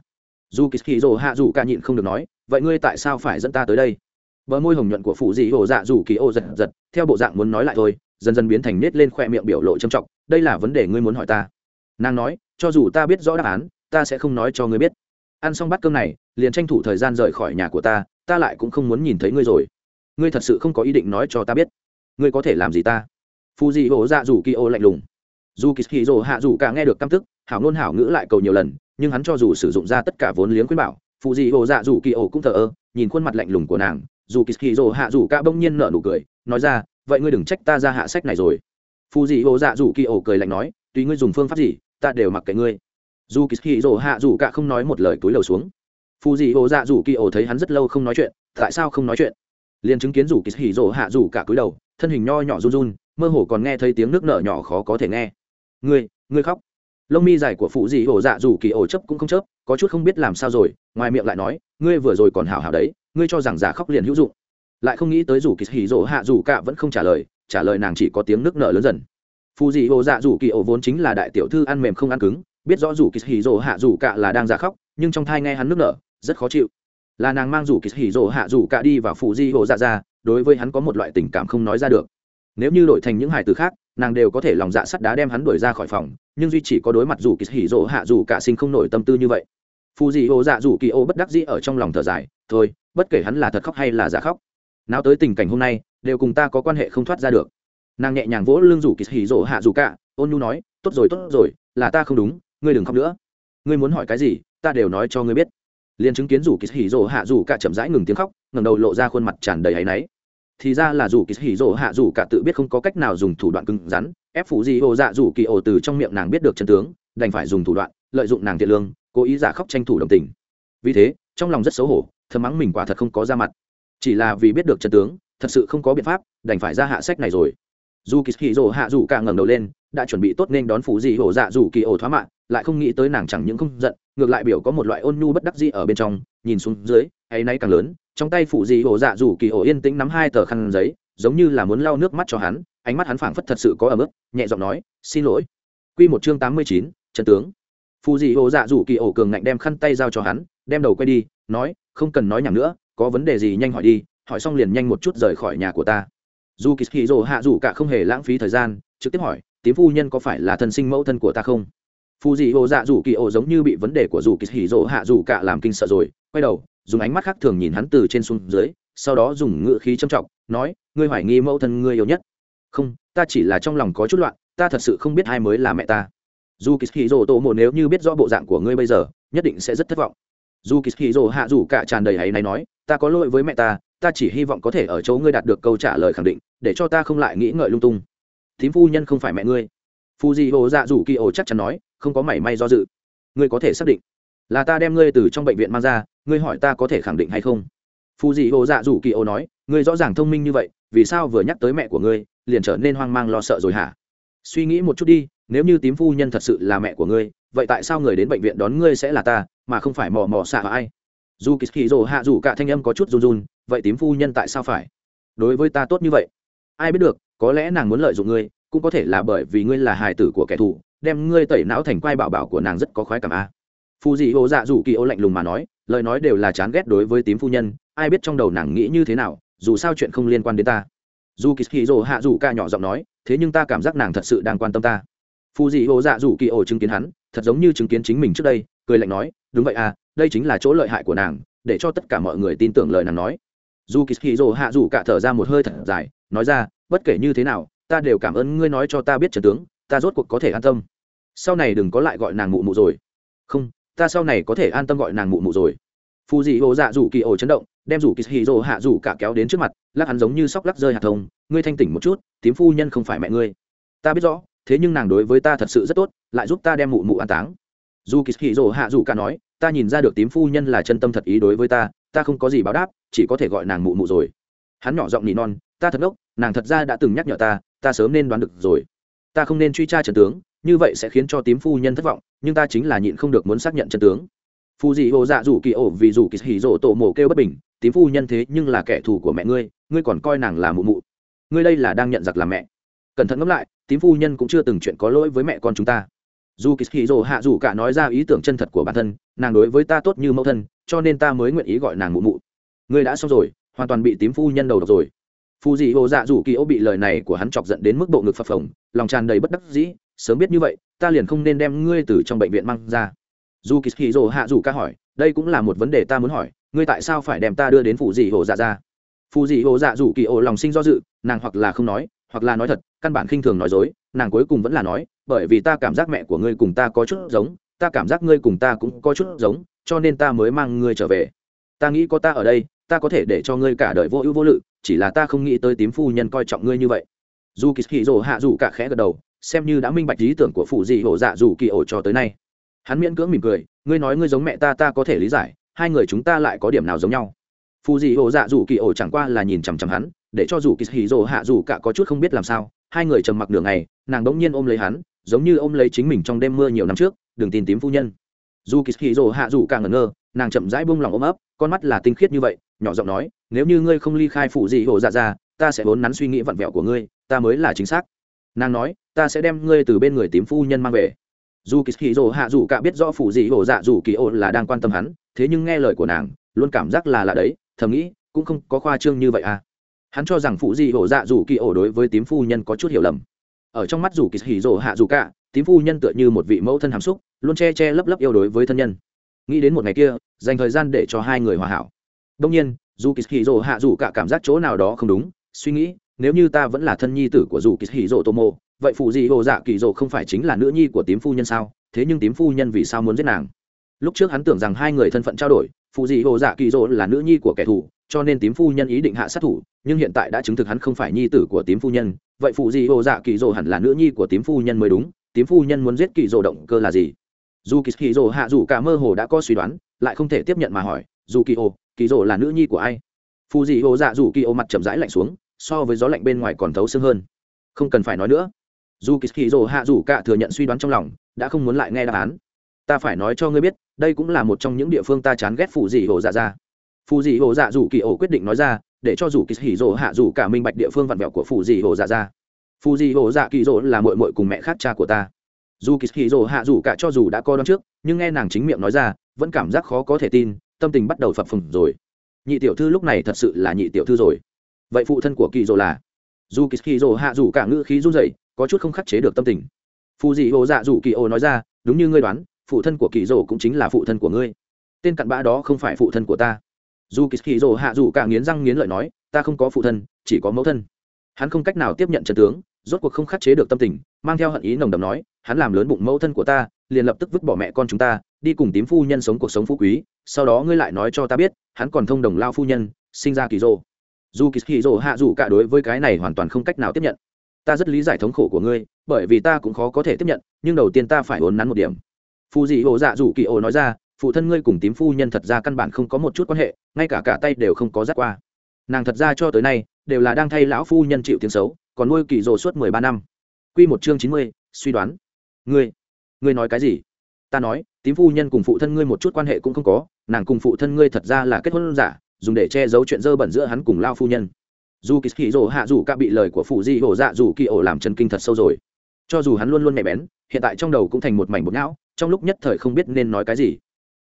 Dù kỳ hì hạ dù cả nhịn không được nói, vậy ngươi tại sao phải dẫn ta tới đây? Bờ môi hồng nhuận của phụ dị ổ dạ dù kỳ ô giật giật, theo bộ dạng muốn nói lại thôi, dần dần biến thành nết lên khoe miệng biểu lộ trầm trọng. Đây là vấn đề ngươi muốn hỏi ta. Nàng nói, cho dù ta biết rõ đáp án, ta sẽ không nói cho ngươi biết. Ăn xong bát cơm này, liền tranh thủ thời gian rời khỏi nhà của ta ta lại cũng không muốn nhìn thấy ngươi rồi. Ngươi thật sự không có ý định nói cho ta biết. Ngươi có thể làm gì ta? Phụ dị ổ dạ dù kỳ ô lạnh lùng. Dù kỳ rồ hạ dù cả nghe được căm tức, hảo ngôn hảo ngữ lại cầu nhiều lần, nhưng hắn cho dù sử dụng ra tất cả vốn liếng khuyên bảo phụ dị ổ dạ dù kỳ ô cũng thờ ơ, nhìn khuôn mặt lạnh lùng của nàng dù kỳ kỳ rồ hạ dù cả bỗng nhiên nở nụ cười, nói ra, vậy ngươi đừng trách ta ra hạ sách này rồi. Phù dị hồ dạ dù kỳ ổ cười lạnh nói, tùy ngươi dùng phương pháp gì, ta đều mặc kệ ngươi. Dù kỳ kỳ rồ hạ dù cả không nói một lời túi lầu xuống. Phù dị hồ dạ dù kỳ ổ thấy hắn rất lâu không nói chuyện, tại sao không nói chuyện? Liền chứng kiến dù kỳ kỳ rồ hạ dù cả cúi đầu, thân hình nho nhỏ run run, mơ hồ còn nghe thấy tiếng nước nở nhỏ khó có thể nghe. Ngươi ngươi khóc. Lông mi dài của phụ dị hồ dạ dù kỳ ổ chấp cũng không chớp, có chút không biết làm sao rồi, ngoài miệng lại nói, ngươi vừa rồi còn hảo hảo đấy ngươi cho rằng giả khóc liền hữu dụng. Lại không nghĩ tới dù kỳ hì rỗ hạ dù cả vẫn không trả lời trả lời nàng chỉ có tiếng nước nở lớn dần. Phù dị hồ dạ dù kỳ ổ vốn chính là đại tiểu thư ăn mềm không ăn cứng, biết rõ dù kỳ hì rỗ hạ dù cả là đang giả khóc, nhưng trong thai nghe hắn nước nở, rất khó chịu. Là nàng mang dù kỳ hì rỗ hạ dù cả đi vào phù dị hồ dạ ra, đối với hắn có một loại tình cảm không nói ra được. Nếu như đổi thành những hải từ khác, nàng đều có thể lòng dạ sắt đá đem hắn đuổi ra khỏi phòng, nhưng duy chỉ có đối mặt dù kỳ hì rỗ hạ dù cả sinh không nổi tâm tư như vậy phù dị ô dạ dù kỳ ô bất đắc dĩ ở trong lòng thở dài, thôi, bất kể hắn là thật khóc hay là giả khóc, nào tới tình cảnh hôm nay, đều cùng ta có quan hệ không thoát ra được. Nàng nhẹ nhàng vỗ lưng rủ kỳ hỉ rỗ hạ dù cả, ôn nhu nói, tốt rồi tốt rồi, là ta không đúng, ngươi đừng khóc nữa. Ngươi muốn hỏi cái gì, ta đều nói cho ngươi biết. Liền chứng kiến rủ kỳ hỉ rỗ hạ dù cả chậm rãi ngừng tiếng khóc, ngẩng đầu lộ ra khuôn mặt tràn đầy áy náy. Thì ra là rủ kỳ hỉ rỗ hạ dù cả tự biết không có cách nào dùng thủ đoạn cứng rắn, ép phụ gì ô dạ rủ kỳ Ô từ trong miệng nàng biết được chân tướng, đành phải dùng thủ đoạn, lợi dụng nàng thiện lương cố ý giả khóc tranh thủ đồng tình. Vì thế, trong lòng rất xấu hổ, thầm mắng mình quả thật không có ra mặt. Chỉ là vì biết được trận tướng, thật sự không có biện pháp, đành phải ra hạ sách này rồi. Dù kỳ hì rồ hạ dù cả ngẩng đầu lên, đã chuẩn bị tốt nên đón phụ dị hổ dạ dù kỳ ổ thoá mạng lại không nghĩ tới nàng chẳng những không giận, ngược lại biểu có một loại ôn nhu bất đắc dĩ ở bên trong, nhìn xuống dưới ấy nay càng lớn, trong tay phụ dị hổ dạ dù kỳ ổ yên tĩnh nắm hai tờ khăn giấy, giống như là muốn lau nước mắt cho hắn, ánh mắt hắn phảng phất thật sự có ở mức nhẹ giọng nói, xin lỗi. Quy một chương tám mươi chín trận tướng phù dị hổ dạ dù kỳ ổ cường ngạnh đem khăn tay giao cho hắn, đem đầu quay đi, nói, không cần nói nhầm nữa, có vấn đề gì nhanh hỏi đi, hỏi xong liền nhanh một chút rời khỏi nhà của ta. Dù kỳ hì rồ hạ dù cả không hề lãng phí thời gian, trực tiếp hỏi, tím phu nhân có phải là thân sinh mẫu thân của ta không? Phù dị hồ dạ dù kỳ ổ giống như bị vấn đề của dù kỳ hì rồ hạ dù cả làm kinh sợ rồi, quay đầu, dùng ánh mắt khác thường nhìn hắn từ trên xuống dưới, sau đó dùng ngựa khí trầm trọng, nói, ngươi hoài nghi mẫu thân ngươi yêu nhất? Không, ta chỉ là trong lòng có chút loạn, ta thật sự không biết ai mới là mẹ ta dù kỳ hì tổ mộ nếu như biết rõ bộ dạng của ngươi bây giờ, nhất định sẽ rất thất vọng. Dù kỳ hì hạ dù cả tràn đầy hay này nói, ta có lỗi với mẹ ta ta chỉ hy vọng có thể ở chỗ ngươi đạt được câu trả lời khẳng định, để cho ta không lại nghĩ ngợi lung tung. Thím phu nhân không phải mẹ ngươi. Phu di ô dạ dù kỳ ô chắc chắn nói, không có mảy may do dự. Ngươi có thể xác định là ta đem ngươi từ trong bệnh viện mang ra, ngươi hỏi ta có thể khẳng định hay không? Phu di ô dạ dù kỳ ô nói, ngươi rõ ràng thông minh như vậy, vì sao vừa nhắc tới mẹ của ngươi, liền trở nên hoang mang lo sợ rồi hả? Suy nghĩ một chút đi nếu như tím phu nhân thật sự là mẹ của ngươi, vậy tại sao người đến bệnh viện đón ngươi sẽ là ta, mà không phải mò mò xạ ai? Dù kỳ hì rồ hạ dù cả thanh âm có chút run run, vậy tím phu nhân tại sao phải? Đối với ta tốt như vậy, ai biết được, có lẽ nàng muốn lợi dụng ngươi, cũng có thể là bởi vì ngươi là hài tử của kẻ thù, đem ngươi tẩy não thành quai bảo bảo của nàng rất có khoái cảm a. Phù dị ô dạ dù kỳ ô lạnh lùng mà nói, lời nói đều là chán ghét đối với tím phu nhân, ai biết trong đầu nàng nghĩ như thế nào, dù sao chuyện không liên quan đến ta. Dù kỳ hì rồ hạ dù ca nhỏ giọng nói, thế nhưng ta cảm giác nàng thật sự đang quan tâm ta phù dị ô dạ dù kỳ ô chứng kiến hắn, thật giống như chứng kiến chính mình trước đây, cười lạnh nói, đúng vậy à đây chính là chỗ lợi hại của nàng, để cho tất cả mọi người tin tưởng lời nàng nói. Dù kỳ hì rồ hạ dù cả thở ra một hơi thật dài, nói ra, bất kể như thế nào, ta đều cảm ơn ngươi nói cho ta biết trần tướng, ta rốt cuộc có thể an tâm. Sau này đừng có lại gọi nàng mụ mụ rồi. Không, ta sau này có thể an tâm gọi nàng mụ mụ rồi. Phù dị hồ dạ dù kỳ ổ chấn động, đem rủ kỳ hì rồ hạ rủ cả kéo đến trước mặt, lắc hắn giống như sóc lắc rơi hạt thông, ngươi thanh tỉnh một chút, tím phu nhân không phải mẹ ngươi. Ta biết rõ thế nhưng nàng đối với ta thật sự rất tốt, lại giúp ta đem mụ mụ an táng. Dù kỳ hì rồ hạ dù cả nói, ta nhìn ra được tím phu nhân là chân tâm thật ý đối với ta ta không có gì báo đáp, chỉ có thể gọi nàng mụ mụ rồi. Hắn nhỏ giọng nỉ non, ta thật ngốc, nàng thật ra đã từng nhắc nhở ta ta sớm nên đoán được rồi. Ta không nên truy tra trần tướng, như vậy sẽ khiến cho tím phu nhân thất vọng, nhưng ta chính là nhịn không được muốn xác nhận trần tướng. Phu dị ô dạ dù kỳ ổ vì dù kỳ hỉ rộ tổ mổ kêu bất bình, tím phu nhân thế nhưng là kẻ thù của mẹ ngươi ngươi còn coi nàng là mụ mụ. Ngươi đây là đang nhận giặc làm mẹ cẩn thận ngẫm lại, tím phu nhân cũng chưa từng chuyện có lỗi với mẹ con chúng ta. Dù kỳ hì dồ hạ dù cả nói ra ý tưởng chân thật của bản thân, nàng đối với ta tốt như mẫu thân, cho nên ta mới nguyện ý gọi nàng mụ mụ. Ngươi đã xong rồi, hoàn toàn bị tím phu nhân đầu độc rồi. Phù dị hồ dạ dù kỳ ô bị lời này của hắn chọc giận đến mức bộ ngực phập phồng, lòng tràn đầy bất đắc dĩ, sớm biết như vậy, ta liền không nên đem ngươi từ trong bệnh viện mang ra. Dù kỳ hì dồ hạ dù ca hỏi, đây cũng là một vấn đề ta muốn hỏi, ngươi tại sao phải đem ta đưa đến phù dị hồ dạ ra? Phù dị hồ dạ dù kỳ ô lòng sinh do dự, nàng hoặc là không nói hoặc là nói thật, căn bản khinh thường nói dối, nàng cuối cùng vẫn là nói, bởi vì ta cảm giác mẹ của ngươi cùng ta có chút giống, ta cảm giác ngươi cùng ta cũng có chút giống, cho nên ta mới mang ngươi trở về. Ta nghĩ có ta ở đây, ta có thể để cho ngươi cả đời vô ưu vô lự, chỉ là ta không nghĩ tới tím phu nhân coi trọng ngươi như vậy. Dù kỳ hì rồ hạ dù cả khẽ gật đầu, xem như đã minh bạch lý tưởng của phụ dị hổ dạ dù kỳ ổ cho tới nay. Hắn miễn cưỡng mỉm cười, ngươi nói ngươi giống mẹ ta ta có thể lý giải, hai người chúng ta lại có điểm nào giống nhau? Phù dị hộ dạ dù kỳ ổ chẳng qua là nhìn chằm chằm hắn, để cho dù kỳ hì dỗ hạ dù cả có chút không biết làm sao. Hai người trầm mặc nửa ngày, nàng đống nhiên ôm lấy hắn, giống như ôm lấy chính mình trong đêm mưa nhiều năm trước, đừng tin tím phu nhân. Dù kỳ hì dỗ hạ dù cả ngẩn ngơ, nàng chậm rãi buông lòng ôm ấp, con mắt là tinh khiết như vậy, nhỏ giọng nói, nếu như ngươi không ly khai phụ dị hồ dạ ra ta sẽ vốn nắn suy nghĩ vặn vẹo của ngươi, ta mới là chính xác. Nàng nói, ta sẽ đem ngươi từ bên người tím phu nhân mang về. Dù kỳ hì dỗ hạ dù cả biết rõ phụ dị hồ dạ dù kỳ ổ là đang quan tâm hắn, thế nhưng nghe lời của nàng, luôn cảm giác là lạ đấy thầm nghĩ, cũng không có khoa trương như vậy à. Hắn cho rằng phụ di hồ dạ dù kỳ ổ đối với tím phu nhân có chút hiểu lầm. Ở trong mắt dù kỳ hỉ rồ hạ dù cả, tím phu nhân tựa như một vị mẫu thân hàm xúc, luôn che che lấp lấp yêu đối với thân nhân. Nghĩ đến một ngày kia, dành thời gian để cho hai người hòa hảo. Đông nhiên, dù kỳ hỉ rồ hạ dù cả cảm giác chỗ nào đó không đúng, suy nghĩ, nếu như ta vẫn là thân nhi tử của dù kỳ hỉ rồ tô mô vậy phụ di hồ dạ kỳ rồ không phải chính là nữ nhi của tím phu nhân sao? Thế nhưng tím phu nhân vì sao muốn giết nàng? Lúc trước hắn tưởng rằng hai người thân phận trao đổi phụ dị hồ dạ kỳ dỗ là nữ nhi của kẻ thù, cho nên tím phu nhân ý định hạ sát thủ, nhưng hiện tại đã chứng thực hắn không phải nhi tử của tím phu nhân. Vậy phụ dị hồ dạ kỳ dỗ hẳn là nữ nhi của tím phu nhân mới đúng. Tím phu nhân muốn giết kỳ dỗ động cơ là gì? Dù kỳ kỳ dỗ hạ dù cả mơ hồ đã có suy đoán, lại không thể tiếp nhận mà hỏi, dù kỳ ô kỳ dỗ là nữ nhi của ai? Phù dị hồ dạ dù kỳ ô mặt chậm rãi lạnh xuống, so với gió lạnh bên ngoài còn thấu xương hơn. Không cần phải nói nữa. Dù kỳ kỳ rồ hạ dù cả thừa nhận suy đoán trong lòng, đã không muốn lại nghe đáp án ta phải nói cho ngươi biết, đây cũng là một trong những địa phương ta chán ghét phù dị Hồ dạ ra. Phù dị Hồ dạ dù kỳ ổ quyết định nói ra, để cho dù kỳ Hỉ rồ hạ dù cả minh bạch địa phương vặn vẹo của phù dị Hồ dạ ra. Phù dị Hồ dạ kỳ rồ là mội mội cùng mẹ khác cha của ta. Dù kỳ Hỉ rồ hạ dù cả cho dù đã coi đón trước, nhưng nghe nàng chính miệng nói ra, vẫn cảm giác khó có thể tin, tâm tình bắt đầu phập phồng rồi. Nhị tiểu thư lúc này thật sự là nhị tiểu thư rồi. Vậy phụ thân của kỳ rồ là? Dù kỳ Hỉ rồ hạ dù cả ngữ khí run rẩy, có chút không khắc chế được tâm tình. Phù dị hồ dạ dù kỳ ổ nói ra, đúng như ngươi đoán phụ thân của kỳ rồ cũng chính là phụ thân của ngươi. Tên cặn bã đó không phải phụ thân của ta. Dù kỳ Dỗ rồ hạ dù cả nghiến răng nghiến lợi nói, ta không có phụ thân, chỉ có mẫu thân. Hắn không cách nào tiếp nhận trần tướng, rốt cuộc không khắc chế được tâm tình, mang theo hận ý nồng đậm nói, hắn làm lớn bụng mẫu thân của ta, liền lập tức vứt bỏ mẹ con chúng ta, đi cùng tím phu nhân sống cuộc sống phú quý, sau đó ngươi lại nói cho ta biết, hắn còn thông đồng lao phu nhân, sinh ra kỳ Dỗ. dù kỳ Dỗ hạ dù cả đối với cái này hoàn toàn không cách nào tiếp nhận. Ta rất lý giải thống khổ của ngươi, bởi vì ta cũng khó có thể tiếp nhận, nhưng đầu tiên ta phải ốn nắn một điểm phù dị hồ dạ dù kỳ ô nói ra, phụ thân ngươi cùng tím phu nhân thật ra căn bản không có một chút quan hệ, ngay cả cả tay đều không có dắt qua. Nàng thật ra cho tới nay, đều là đang thay lão phu nhân chịu tiếng xấu, còn nuôi kỳ rồ suốt mười ba năm. Q một chương chín mươi, suy đoán. Ngươi ngươi nói cái gì? Ta nói, tím phu nhân cùng phụ thân ngươi một chút quan hệ cũng không có, nàng cùng phụ thân ngươi thật ra là kết hôn giả, dùng để che giấu chuyện dơ bẩn giữa hắn cùng lao phu nhân. Dù kỳ hì rồ hạ dù cả bị lời của phụ di hổ dạ dù kỳ ổ làm chân kinh thật sâu rồi. Cho dù hắn luôn luôn nhạy bén, hiện tại trong đầu cũng thành một mảnh bột não trong lúc nhất thời không biết nên nói cái gì.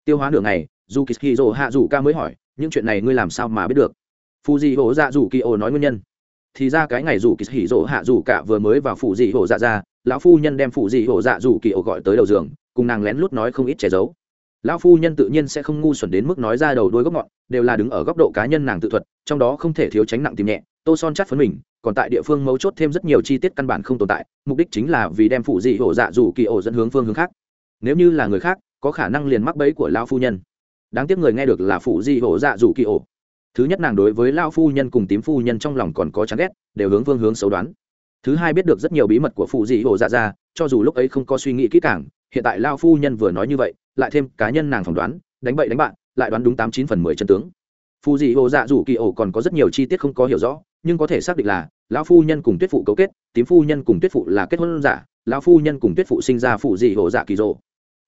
Tiêu hóa nửa ngày dù kỳ hì hạ dù ca mới hỏi, những chuyện này ngươi làm sao mà biết được? Phù dị hổ dạ dù kỳ ổ nói nguyên nhân. Thì ra cái ngày dù kỳ hì rồ hạ dù cả vừa mới vào phù dị hổ dạ ra, lão phu nhân đem phù dị hổ dạ dù kỳ ổ gọi tới đầu giường, cùng nàng lén lút nói không ít che giấu. Lão phu nhân tự nhiên sẽ không ngu xuẩn đến mức nói ra đầu đuôi góc ngọn, đều là đứng ở góc độ cá nhân nàng tự thuật, trong đó không thể thiếu tránh nặng tìm nhẹ, tô son chắc phấn mình, còn tại địa phương mấu chốt thêm rất nhiều chi tiết căn bản không tồn tại, mục đích chính là vì đem phụ dị hổ dạ dù kỳ ổ dẫn hướng phương hướng khác nếu như là người khác, có khả năng liền mắc bẫy của lão phu nhân. Đáng tiếc người nghe được là phụ dị hổ dạ dù kỳ ổ. Thứ nhất nàng đối với lão phu nhân cùng tím phu nhân trong lòng còn có chán ghét, đều hướng phương hướng xấu đoán. Thứ hai biết được rất nhiều bí mật của phụ dị hổ dạ ra, cho dù lúc ấy không có suy nghĩ kỹ càng, hiện tại lao phu nhân vừa nói như vậy, lại thêm cá nhân nàng phỏng đoán, đánh bậy đánh bạn, lại đoán đúng tám chín phần mười chân tướng. Phù dị hồ dạ dù kỳ ổ còn có rất nhiều chi tiết không có hiểu rõ, nhưng có thể xác định là lão phu nhân cùng tuyết phụ cấu kết, tím phu nhân cùng tuyết phụ là kết hôn giả, lão phu nhân cùng tuyết phụ sinh ra phụ dị hồ dạ kỳ rộ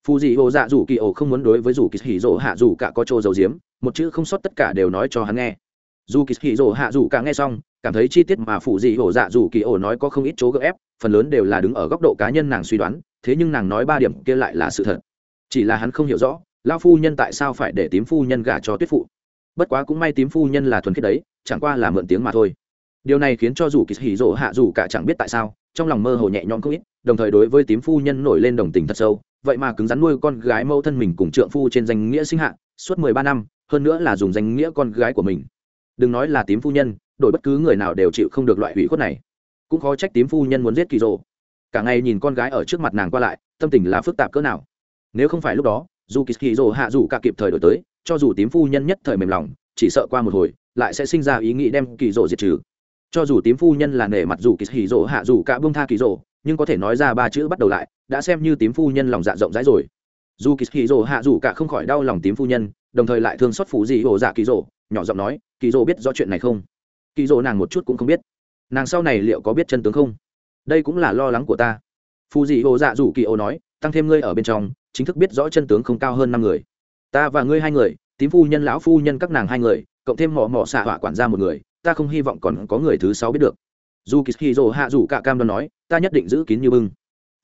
phù dị hồ dạ dù kỳ ổ không muốn đối với dù kỳ hỉ rộ hạ dù cả có chỗ dầu diếm một chữ không sót tất cả đều nói cho hắn nghe. Dù kỳ hỉ rộ hạ dù cả nghe xong, cảm thấy chi tiết mà phụ dị hồ dạ dù kỳ ổ nói có không ít chỗ gỡ ép, phần lớn đều là đứng ở góc độ cá nhân nàng suy đoán, thế nhưng nàng nói ba điểm kia lại là sự thật. Chỉ là hắn không hiểu rõ lao phu nhân tại sao phải để tím phu nhân gả cho tuyết phụ. Bất quá cũng may tím phu nhân là thuần khiết đấy, chẳng qua là mượn tiếng mà thôi. Điều này khiến cho dù kỳ hỉ rỗ hạ dù cả chẳng biết tại sao, trong lòng mơ hồ nhẹ nhõm không ít, đồng thời đối với tím phu nhân nổi lên đồng tình thật sâu vậy mà cứng rắn nuôi con gái mẫu thân mình cùng trượng phu trên danh nghĩa sinh hạ, suốt mười ba năm, hơn nữa là dùng danh nghĩa con gái của mình. Đừng nói là tím phu nhân, đổi bất cứ người nào đều chịu không được loại hủy khuất này. Cũng khó trách tím phu nhân muốn giết kỳ rỗ cả ngày nhìn con gái ở trước mặt nàng qua lại, tâm tình là phức tạp cỡ nào. Nếu không phải lúc đó, dù kỳ kỳ rồ hạ dù cả kịp thời đổi tới, cho dù tím phu nhân nhất thời mềm lòng, chỉ sợ qua một hồi, lại sẽ sinh ra ý nghĩ đem kỳ rồ diệt trừ. Cho dù tím phu nhân là nể mặt dù kỳ kỳ rồ hạ dù cả bông tha kỳ rồ, nhưng có thể nói ra ba chữ bắt đầu lại đã xem như tím phu nhân lòng dạ rộng rãi rồi. Dù kỳ kỳ rồ hạ dù cả không khỏi đau lòng tím phu nhân, đồng thời lại thương xót phù dị hồ dạ kỳ rồ nhỏ giọng nói kỳ rồ biết rõ chuyện này không? Kỳ rồ nàng một chút cũng không biết. Nàng sau này liệu có biết chân tướng không? Đây cũng là lo lắng của ta. Phù dị hồ dạ dù kỳ ô nói, tăng thêm ngươi ở bên trong, chính thức biết rõ chân tướng không cao hơn năm người. Ta và ngươi hai người, tím phu nhân, lão phu nhân các nàng hai người, cộng thêm mỏ mỏ xạ họa quản gia một người, ta không hy vọng còn có người thứ sáu biết được. Dù kỳ hì rồ hạ dù cả cam đoan nói, ta nhất định giữ kín như bưng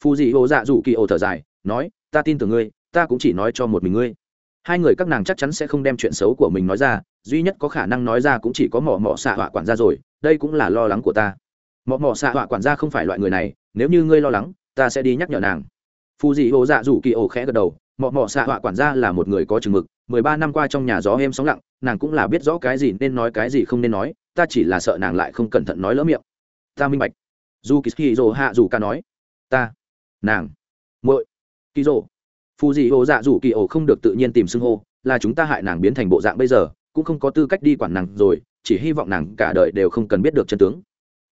phù dị hồ dạ dù kỳ ổ thở dài, nói, ta tin tưởng ngươi, ta cũng chỉ nói cho một mình ngươi. Hai người các nàng chắc chắn sẽ không đem chuyện xấu của mình nói ra, duy nhất có khả năng nói ra cũng chỉ có mỏ mỏ xạ họa quản gia rồi, đây cũng là lo lắng của ta. Mỏ mỏ xạ họa quản gia không phải loại người này, nếu như ngươi lo lắng, ta sẽ đi nhắc nhở nàng. Phù dị hồ dạ dù kỳ ổ khẽ gật đầu, mọ mọ xạ họa quản gia là một người có chừng mực, mười ba năm qua trong nhà gió êm sóng lặng, nàng cũng là biết rõ cái gì nên nói cái gì không nên nói, ta chỉ là sợ nàng lại không cẩn thận nói lỡ miệng. Ta minh bạch. Dù kỳ kỳ rồ hạ dù ca nói, ta nàng, muội, kỳ rồ. Phù dị hồ dạ rủ kỳ ổ không được tự nhiên tìm xưng hô, là chúng ta hại nàng biến thành bộ dạng bây giờ, cũng không có tư cách đi quản nàng rồi, chỉ hy vọng nàng cả đời đều không cần biết được chân tướng.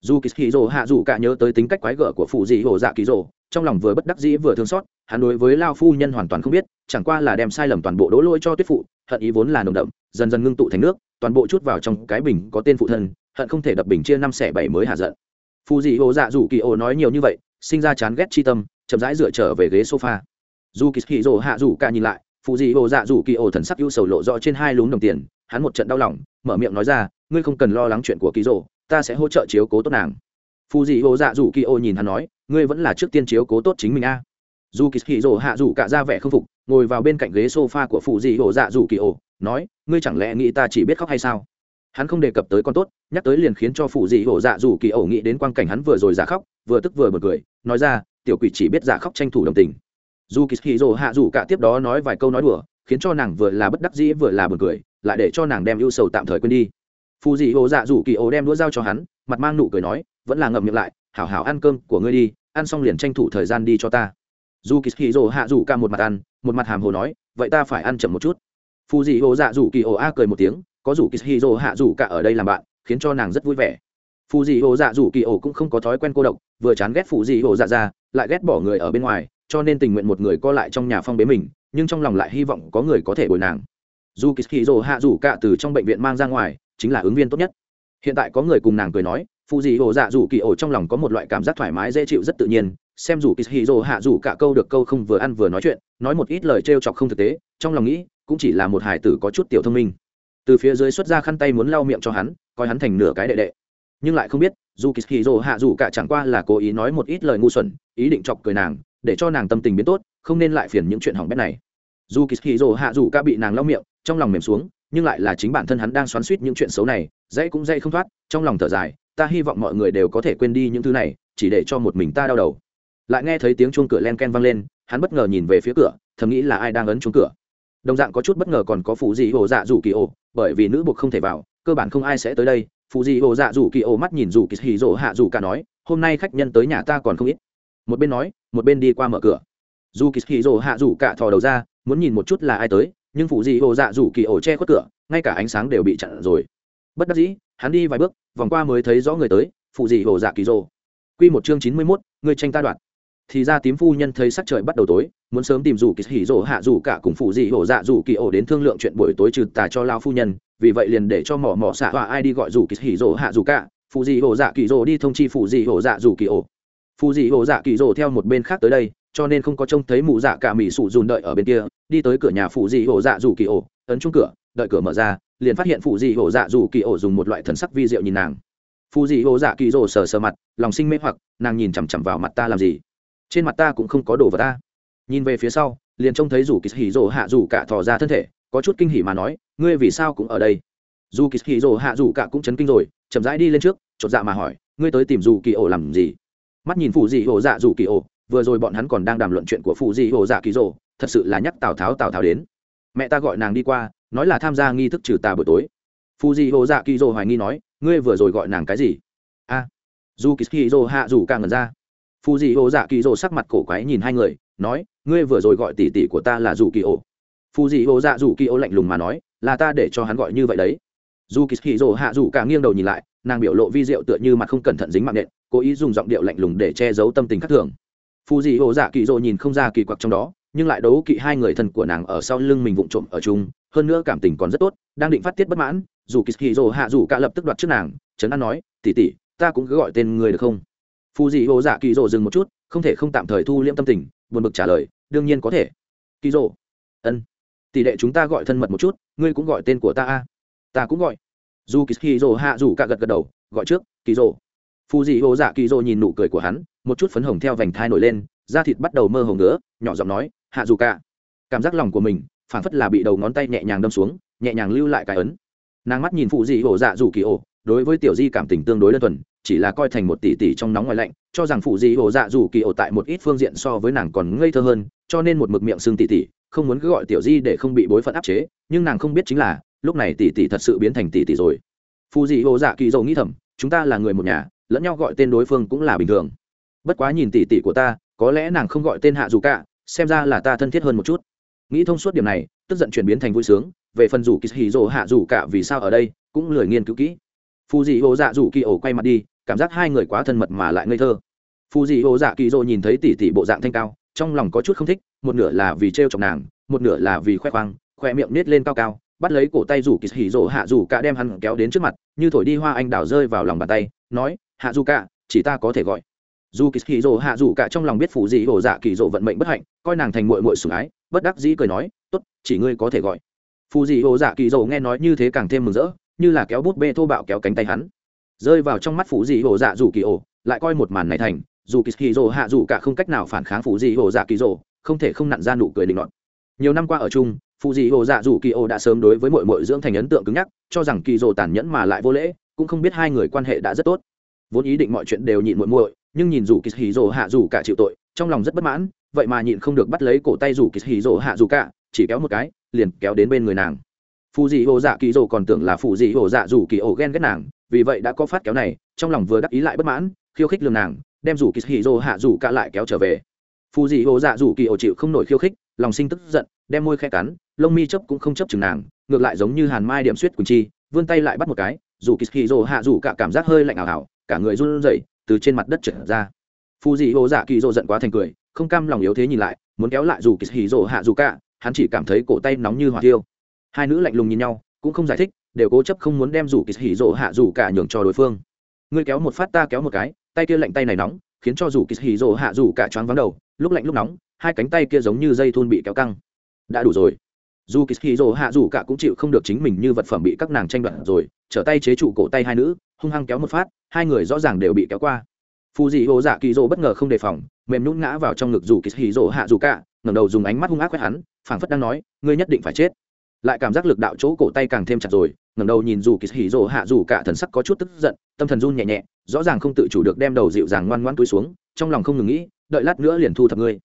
Dù kỳ kỳ rồ hạ rủ cả nhớ tới tính cách quái gở của phù dị hồ dạ kỳ rồ, trong lòng vừa bất đắc dĩ vừa thương xót, hắn đối với lao phu nhân hoàn toàn không biết, chẳng qua là đem sai lầm toàn bộ đỗ lỗi cho tuyết phụ, hận ý vốn là nồng đậm, dần dần ngưng tụ thành nước, toàn bộ chút vào trong cái bình có tên phụ thân, hận không thể đập bình chia năm xẻ bảy mới hạ giận. Phù dị hồ dạ dù kỳ ô nói nhiều như vậy, sinh ra chán ghét chi tâm chậm rãi dựa trở về ghế sofa. Dù kỳ hì rồ hạ dù cả nhìn lại phù dị hồ dạ dù kỳ ổ thần sắc ưu sầu lộ rõ trên hai lúm đồng tiền, hắn một trận đau lòng, mở miệng nói ra, ngươi không cần lo lắng chuyện của kỳ rồ ta sẽ hỗ trợ chiếu cố tốt nàng. Phù dị hồ dạ dù kỳ ổ nhìn hắn nói, ngươi vẫn là trước tiên chiếu cố tốt chính mình a. Dù kỳ hì rồ hạ dù cả ra vẻ không phục, ngồi vào bên cạnh ghế sofa của phù dị hồ dạ dù kỳ ổ, nói, ngươi chẳng lẽ nghĩ ta chỉ biết khóc hay sao? Hắn không đề cập tới con tốt, nhắc tới liền khiến cho phụ dị hổ dạ dù kỳ ổ nghĩ đến quang cảnh hắn vừa rồi giả khóc, vừa tức vừa bật cười, nói ra tiểu quỷ chỉ biết giả khóc tranh thủ đồng tình. Dù kỳ hì hạ dù cả tiếp đó nói vài câu nói đùa, khiến cho nàng vừa là bất đắc dĩ vừa là buồn cười, lại để cho nàng đem ưu sầu tạm thời quên đi. Phù dị hồ dạ dù kỳ ổ đem đũa dao cho hắn, mặt mang nụ cười nói, vẫn là ngậm miệng lại, hảo hảo ăn cơm của ngươi đi, ăn xong liền tranh thủ thời gian đi cho ta. Dù kỳ hì hạ dù cả một mặt ăn, một mặt hàm hồ nói, vậy ta phải ăn chậm một chút. Phù dị hồ dạ dù kỳ ổ a cười một tiếng, có rủ kỳ hì hạ rủ cả ở đây làm bạn, khiến cho nàng rất vui vẻ. Phù dị hồ dạ rủ kỳ ổ cũng không có thói quen cô độc, vừa chán ghét phù dị hồ dạ ra lại ghét bỏ người ở bên ngoài, cho nên tình nguyện một người co lại trong nhà phong bế mình, nhưng trong lòng lại hy vọng có người có thể bồi nàng. Dù kỳ hì rồ hạ rủ cả từ trong bệnh viện mang ra ngoài, chính là ứng viên tốt nhất. Hiện tại có người cùng nàng cười nói phụ dị ổ dạ rủ kỳ ổ trong lòng có một loại cảm giác thoải mái dễ chịu rất tự nhiên, xem dù kỳ hì rồ hạ rủ cả câu được câu không vừa ăn vừa nói chuyện, nói một ít lời trêu chọc không thực tế, trong lòng nghĩ, cũng chỉ là một hải tử có chút tiểu thông minh. Từ phía dưới xuất ra khăn tay muốn lau miệng cho hắn, coi hắn thành nửa cái đệ đệ. Nhưng lại không biết, dù kỳ hì rồ hạ dù cả chẳng qua là cố ý nói một ít lời ngu xuẩn ý định chọc cười nàng, để cho nàng tâm tình biến tốt, không nên lại phiền những chuyện hỏng bét này. Dù kỳ hì rồ hạ dù cả bị nàng lau miệng, trong lòng mềm xuống, nhưng lại là chính bản thân hắn đang xoắn suýt những chuyện xấu này, dãy cũng dãy không thoát, trong lòng thở dài, ta hy vọng mọi người đều có thể quên đi những thứ này, chỉ để cho một mình ta đau đầu. Lại nghe thấy tiếng chuông cửa len ken vang lên, hắn bất ngờ nhìn về phía cửa, thầm nghĩ là ai đang ấn chuông cửa. Đồng dạng có chút bất ngờ còn có phụ dị hồ dạ rủ kỳ ổ bởi vì nữ buộc không thể vào, cơ bản không ai sẽ tới đây. Phụ dị hồ dạ rủ kỳ ổ mắt nhìn rủ kỳ hì rỗ hạ rủ cả nói, hôm nay khách nhân tới nhà ta còn không ít một bên nói, một bên đi qua mở cửa. Dù kỳ hì rồ hạ rủ cả thò đầu ra, muốn nhìn một chút là ai tới, nhưng phụ dị hồ dạ rủ kỳ ổ che khuất cửa, ngay cả ánh sáng đều bị chặn rồi. Bất đắc dĩ, hắn đi vài bước, vòng qua mới thấy rõ người tới, phụ dị hồ dạ kỳ rồ. Q một chương chín mươi mốt, người tranh ta đoạt. Thì ra tím phu nhân thấy sắc trời bắt đầu tối, muốn sớm tìm rủ kỳ hỉ rỗ hạ rủ cả cùng phụ dị hổ dạ rủ kỳ ổ đến thương lượng chuyện buổi tối trừ tà cho lao phu nhân, vì vậy liền để cho mỏ mỏ xạ họa ai đi gọi rủ kỳ hỉ rỗ hạ rủ cả. Phụ dị hổ dạ kỳ rỗ đi thông chi phụ dị hổ dạ rủ kỳ ổ phụ dị hổ dạ kỳ rồ theo một bên khác tới đây, cho nên không có trông thấy mụ dạ cả mỹ sụ dùn đợi ở bên kia, đi tới cửa nhà phụ dị hổ dạ dù kỳ ổ, ấn chung cửa, đợi cửa mở ra, liền phát hiện phụ dị hổ dạ dù kỳ ổ dùng một loại thần sắc vi diệu nhìn nàng. Phụ dị hổ dạ kỳ rồ sờ sờ mặt, lòng sinh mê hoặc, nàng nhìn chằm chằm vào mặt ta làm gì? Trên mặt ta cũng không có đồ vật ta. Nhìn về phía sau, liền trông thấy Dù kỳ hỉ rồ hạ Dù cả thò ra thân thể, có chút kinh hỉ mà nói, ngươi vì sao cũng ở đây? Dù kỳ hỉ rồ hạ Dù cả cũng chấn kinh rồi, chậm rãi đi lên trước, chột dạ mà hỏi, ngươi tới tìm dù kỳ ổ làm gì? Mắt nhìn phụ dị ổ dạ dù kỳ ổ, vừa rồi bọn hắn còn đang đàm luận chuyện của phụ dị ổ dạ kỳ rồ thật sự là nhắc tào tháo tào tháo đến. Mẹ ta gọi nàng đi qua, nói là tham gia nghi thức trừ tà buổi tối. Phụ dị ổ dạ kỳ rồ hoài nghi nói, ngươi vừa rồi gọi nàng cái gì? A. Dù kỳ rồ hạ rủ cả ngẩn ra. Phù dị hồ dạ kỳ rồ sắc mặt cổ quái nhìn hai người, nói, ngươi vừa rồi gọi tỷ tỷ của ta là dù kỳ ổ. Phù dị ô dạ dù kỳ ổ lạnh lùng mà nói, là ta để cho hắn gọi như vậy đấy. Dù kỳ rồ hạ dù cả nghiêng đầu nhìn lại, nàng biểu lộ vi diệu tựa như mặt không cẩn thận dính mạng nện cố ý dùng giọng điệu lạnh lùng để che giấu tâm tình khác thường. Phù dị Ổ dạ kỳ dỗ nhìn không ra kỳ quặc trong đó, nhưng lại đấu kỵ hai người thân của nàng ở sau lưng mình vụng trộm ở chung, hơn nữa cảm tình còn rất tốt, đang định phát tiết bất mãn, dù kỳ kỳ hạ dù cả lập tức đoạt trước nàng, trấn an nói, tỷ tỷ, ta cũng cứ gọi tên người được không? Phù dị hồ dạ kỳ dỗ dừng một chút, không thể không tạm thời thu liễm tâm tình, buồn bực trả lời, đương nhiên có thể. Kỳ dỗ ân, tỷ đệ chúng ta gọi thân mật một chút, ngươi cũng gọi tên của ta a. Ta cũng gọi. Dù kỳ dỗ hạ dù cả gật gật đầu, gọi trước kỳ dỗ phù dị hồ dạ kỳ Dô nhìn nụ cười của hắn, một chút phấn hồng theo vành thai nổi lên, da thịt bắt đầu mơ hồng nữa nhỏ giọng nói, hạ dù cả cảm giác lòng của mình phản phất là bị đầu ngón tay nhẹ nhàng đâm xuống, nhẹ nhàng lưu lại cái ấn. Nàng mắt nhìn phụ dị hồ dạ dù kỳ ổ, đối với tiểu di cảm tình tương đối đơn thuần, chỉ là coi thành một tỷ tỷ trong nóng ngoài lạnh, cho rằng phụ dị hồ dạ dù kỳ ổ tại một ít phương diện so với nàng còn ngây thơ hơn, cho nên một mực miệng xương tỷ tỷ không muốn cứ gọi tiểu di để không bị bối phận áp chế, nhưng nàng không biết chính là, lúc này tỷ tỷ thật sự biến thành tỷ tỷ rồi. Phụ dị hồ dạ kỳ dầu nghĩ thầm, chúng ta là người một nhà lẫn nhau gọi tên đối phương cũng là bình thường. Bất quá nhìn tỷ tỷ của ta, có lẽ nàng không gọi tên hạ dù cả, xem ra là ta thân thiết hơn một chút. Nghĩ thông suốt điểm này, tức giận chuyển biến thành vui sướng, về phần rủ kỳ hì rỗ hạ dù cả vì sao ở đây, cũng lười nghiên cứu kỹ. Phù dị hồ dạ rủ kỳ ổ quay mặt đi, cảm giác hai người quá thân mật mà lại ngây thơ. Phù dị hồ dạ kỳ rỗ nhìn thấy tỷ tỷ bộ dạng thanh cao, trong lòng có chút không thích, một nửa là vì t r e o chọc nàng, một nửa là vì khoe khoang, khoe miệng nết lên cao cao, bắt lấy cổ tay rủ kỳ hì rỗ hạ rủ cả đem hắn kéo đến trước mặt, như thổi đi hoa anh đào rơi vào lòng bàn tay, nói hạ dù cả, chỉ ta có thể gọi. Dù kỳ hỉ rỗ hạ dù cả trong lòng biết phù dị hồ dạ kỳ dỗ vận mệnh bất hạnh, coi nàng thành mội mội sủng ái, bất đắc dĩ cười nói, tốt, chỉ ngươi có thể gọi. Phù dị hồ dạ kỳ dỗ nghe nói như thế càng thêm mừng rỡ, như là kéo bút bê thô bạo kéo cánh tay hắn. Rơi vào trong mắt phủ dị hồ dạ dù kỳ ổ, lại coi một màn này thành, dù kỳ kỳ rồ hạ dù cả không cách nào phản kháng phủ dị hồ dạ kỳ dỗ không thể không nặn ra nụ cười định luận nhiều năm qua ở chung, phụ dị hồ dạ dù kỳ ổ đã sớm đối với mội mội dưỡng thành ấn tượng cứng nhắc, cho rằng kỳ dỗ tàn nhẫn mà lại vô lễ, cũng không biết hai người quan hệ đã rất tốt vốn ý định mọi chuyện đều nhịn muội muội, nhưng nhìn dù kỳ hì rồ hạ dù cả chịu tội, trong lòng rất bất mãn, vậy mà nhịn không được bắt lấy cổ tay dù kỳ hì rồ hạ dù cả, chỉ kéo một cái, liền kéo đến bên người nàng. Phù dị hồ dạ kỳ rồ còn tưởng là phù dị hồ dạ dù kỳ ổ ghen ghét nàng, vì vậy đã có phát kéo này, trong lòng vừa đắc ý lại bất mãn, khiêu khích lường nàng, đem rủ kỳ hì rồ hạ rủ cả lại kéo trở về. Phù dị hồ dạ rủ kỳ ổ chịu không nổi khiêu khích, lòng sinh tức giận, đem môi khe cắn, lông mi chấp cũng không chấp chừng nàng, ngược lại giống như hàn mai điểm suýt quỳnh chi, vươn tay lại bắt một cái rủ kỳ hì rồ hạ rủ cả cảm giác hơi lạnh ảo ảo cả người run rẩy, từ trên mặt đất trở ra. Phù dị hồ dạ kỳ dỗ giận quá thành cười, không cam lòng yếu thế nhìn lại, muốn kéo lại dù kỳ hì dỗ hạ dù cả, hắn chỉ cảm thấy cổ tay nóng như hỏa tiêu hai nữ lạnh lùng nhìn nhau, cũng không giải thích, đều cố chấp không muốn đem dù kỳ dị dỗ hạ dù cả nhường cho đối phương. Ngươi kéo một phát ta kéo một cái, tay kia lạnh tay này nóng, khiến cho dù kỳ dị dỗ hạ dù cả choáng vắng đầu, lúc lạnh lúc nóng, hai cánh tay kia giống như dây thun bị kéo căng. Đã đủ rồi dù kỳ hỉ hạ rủ cả cũng chịu không được chính mình như vật phẩm bị các nàng tranh đoạt rồi, trở tay chế trụ cổ tay hai nữ, hung hăng kéo một phát, hai người rõ ràng đều bị kéo qua. Phù dị ô dạ kỳ dỗ bất ngờ không đề phòng, mềm nhún ngã vào trong ngực dù kỳ dỗ hạ dù cả, ngẩng đầu dùng ánh mắt hung ác quét hắn, phảng phất đang nói, ngươi nhất định phải chết. Lại cảm giác lực đạo chỗ cổ tay càng thêm chặt rồi, ngẩng đầu nhìn dù kỳ hì hạ dù cả thần sắc có chút tức giận, tâm thần run nhẹ nhẹ, rõ ràng không tự chủ được đem đầu dịu dàng ngoan ngoãn túi xuống, trong lòng không ngừng nghĩ, đợi lát nữa liền thu thập ngươi.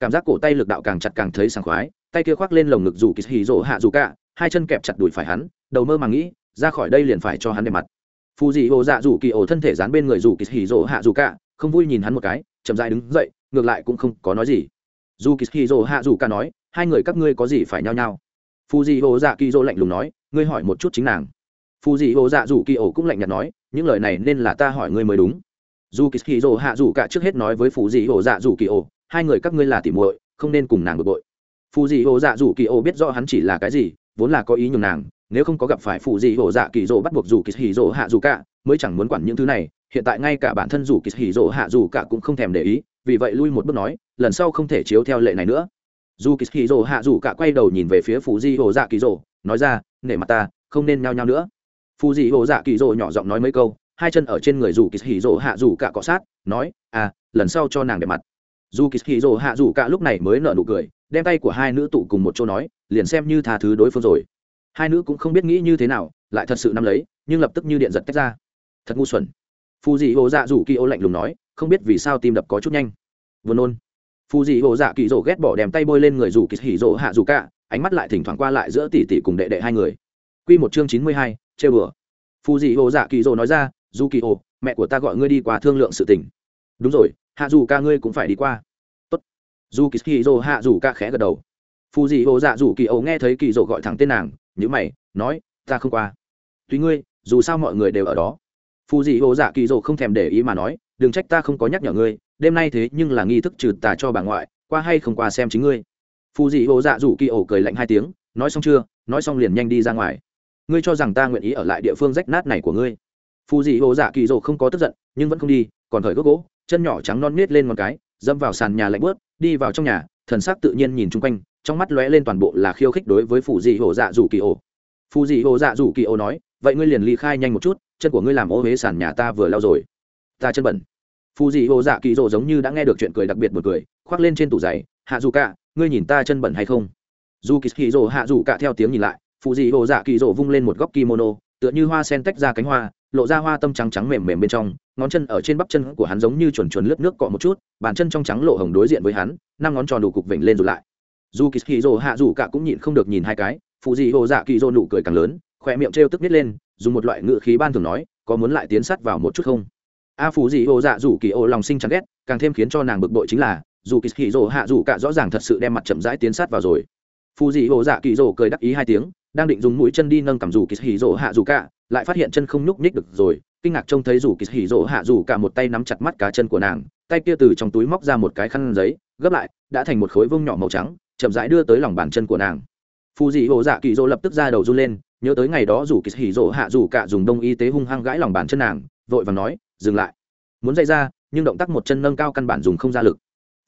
Cảm giác cổ tay lực đạo càng chặt càng thấy sảng khoái tay kia khoác lên lồng ngực dù kỳ hì rỗ hạ dù cả, hai chân kẹp chặt đùi phải hắn, đầu mơ màng nghĩ, ra khỏi đây liền phải cho hắn đẹp mặt. Phù dị ô dạ dù kỳ ổ thân thể dán bên người dù kỳ hì rỗ hạ dù cả, không vui nhìn hắn một cái, chậm dại đứng dậy, ngược lại cũng không có nói gì. Dù kỳ hì rỗ hạ dù cả nói, hai người các ngươi có gì phải nhau nhau phù dị ô dạ kỳ rỗ lạnh lùng nói, ngươi hỏi một chút chính nàng. Phù dị ô dạ dù kỳ ổ cũng lạnh nhạt nói, những lời này nên là ta hỏi ngươi mới đúng. Dù kỳ hì rỗ hạ dù cả trước hết nói với phù dị ô dạ dù kỳ ổ, hai người các ngươi là tỉ muội, không nên cùng nàng bực bội phù dị hồ dạ dù kỳ ô biết rõ hắn chỉ là cái gì, vốn là có ý nhường nàng, nếu không có gặp phải Phù dị hồ dạ kỳ dỗ bắt buộc dù kỳ hỉ dỗ hạ dù cả, mới chẳng muốn quản những thứ này. Hiện tại ngay cả bản thân dù kỳ hỉ dỗ hạ dù cả cũng không thèm để ý, vì vậy lui một bước nói, lần sau không thể chiếu theo lệ này nữa. Dù kỳ hỉ dỗ hạ dù cả quay đầu nhìn về phía Phù dị hồ dạ kỳ dỗ nói ra, nể mặt ta, không nên nhao nhao nữa. Phù dị hồ dạ kỳ dỗ nhỏ giọng nói mấy câu, hai chân ở trên người dù kỳ hỉ dỗ hạ dù cả cọ sát, nói à lần sau cho nàng để mặt dù kỳ hỉ dỗ hạ dù cả lúc này mới nở nụ cười, đem tay của hai nữ tụ cùng một chỗ nói, liền xem như tha thứ đối phương rồi. Hai nữ cũng không biết nghĩ như thế nào, lại thật sự nắm lấy, nhưng lập tức như điện giật tách ra. Thật ngu xuẩn. Phù dị hồ dạ rủ kỳ ô lạnh lùng nói, không biết vì sao tim đập có chút nhanh. Vừa nôn. Phù dị hồ dạ kỳ rỗ ghét bỏ đem tay bôi lên người rủ kỳ hỉ rỗ hạ dù cả, ánh mắt lại thỉnh thoảng qua lại giữa tỷ tỷ cùng đệ đệ hai người. Q một chương chín mươi hai chê bừa phù dị hồ dạ kỳ rỗ nói ra du kỳ ô, mẹ của ta gọi ngươi đi qua thương lượng sự tình. Đúng rồi hạ dù ca ngươi cũng phải đi qua. Tốt. Dù kỳ kỳ rỗ hạ dù ca khẽ gật đầu. Phù dị hồ dạ dù kỳ ấu nghe thấy kỳ rỗ gọi thẳng tên nàng nhữ mày, nói, ta không qua. Tuy ngươi, dù sao mọi người đều ở đó. Phù dị hồ dạ kỳ dô không thèm để ý mà nói, đừng trách ta không có nhắc nhở ngươi, đêm nay thế nhưng là nghi thức trừ tà cho bà ngoại, qua hay không qua xem chính ngươi. Phù dị hồ dạ dù kỳ ổ cười lạnh hai tiếng, nói xong chưa? Nói xong liền nhanh đi ra ngoài. Ngươi cho rằng ta nguyện ý ở lại địa phương rách nát này của ngươi. Phù dị hồ dạ kỳ dỗ không có tức giận, nhưng vẫn không đi, còn thời gốc gỗ chân nhỏ trắng non nết lên một cái dâm vào sàn nhà lạnh bớt đi vào trong nhà, thần sắc tự nhiên nhìn chung quanh, trong mắt lóe lên toàn bộ là khiêu khích đối với phù dị hồ dạ rủ kỳ ổ. Phù dị hồ dạ rủ kỳ ổ nói, vậy ngươi liền ly khai nhanh một chút, chân của ngươi làm ô huế sàn nhà ta vừa lau rồi. Ta chân bẩn. Phù dị hồ dạ kỳ rộ giống như đã nghe được chuyện cười đặc biệt một cười, khoác lên trên tủ giày, hạ dù cả, ngươi nhìn ta chân bẩn hay không? Dù kỳ rộ hạ dù cả theo tiếng nhìn lại, phù dị hồ dạ kỳ rộ vung lên một góc kimono tựa như hoa sen tách ra cánh hoa, lộ ra hoa tâm trắng trắng mềm mềm bên trong, ngón chân ở trên bắp chân của hắn giống như chuẩn chuẩn lướt nước cọ một chút, bàn chân trong trắng lộ hồng đối diện với hắn, năm ngón tròn đủ cục vểnh lên rụt lại. Dù kỳ kỳ rồ hạ dù cả cũng nhịn không được nhìn hai cái phụ dị hồ dạ kỳ rồ nụ cười càng lớn khỏe miệng trêu tức nít lên, dùng một loại ngự khí ban thường nói, có muốn lại tiến sát vào một chút không? A phụ dị hồ dạ dù kỳ ô lòng sinh chán ghét, càng thêm khiến cho nàng bực bội chính là, dù kỳ kỳ rồ hạ dù cả rõ ràng thật sự đem mặt chậm rãi tiến sát vào rồi. Phụ dị hồ dạ kỳ rồ cười đắc ý hai tiếng đang định dùng mũi chân đi nâng cầm dù kỳ hỉ rỗ hạ dù cả, lại phát hiện chân không nhúc nhích được rồi, kinh ngạc trông thấy dù kỳ hỉ rỗ hạ dù cả một tay nắm chặt mắt cá chân của nàng, tay kia từ trong túi móc ra một cái khăn giấy, gấp lại, đã thành một khối vông nhỏ màu trắng, chậm rãi đưa tới lòng bàn chân của nàng. Phù dị hồ dạ kỳ dỗ lập tức ra đầu run lên, nhớ tới ngày đó dù kỳ hỉ rỗ hạ dù cả dùng đông y tế hung hăng gãi lòng bàn chân nàng, vội và nói, dừng lại. Muốn dậy ra, nhưng động tác một chân nâng cao căn bản dùng không ra lực.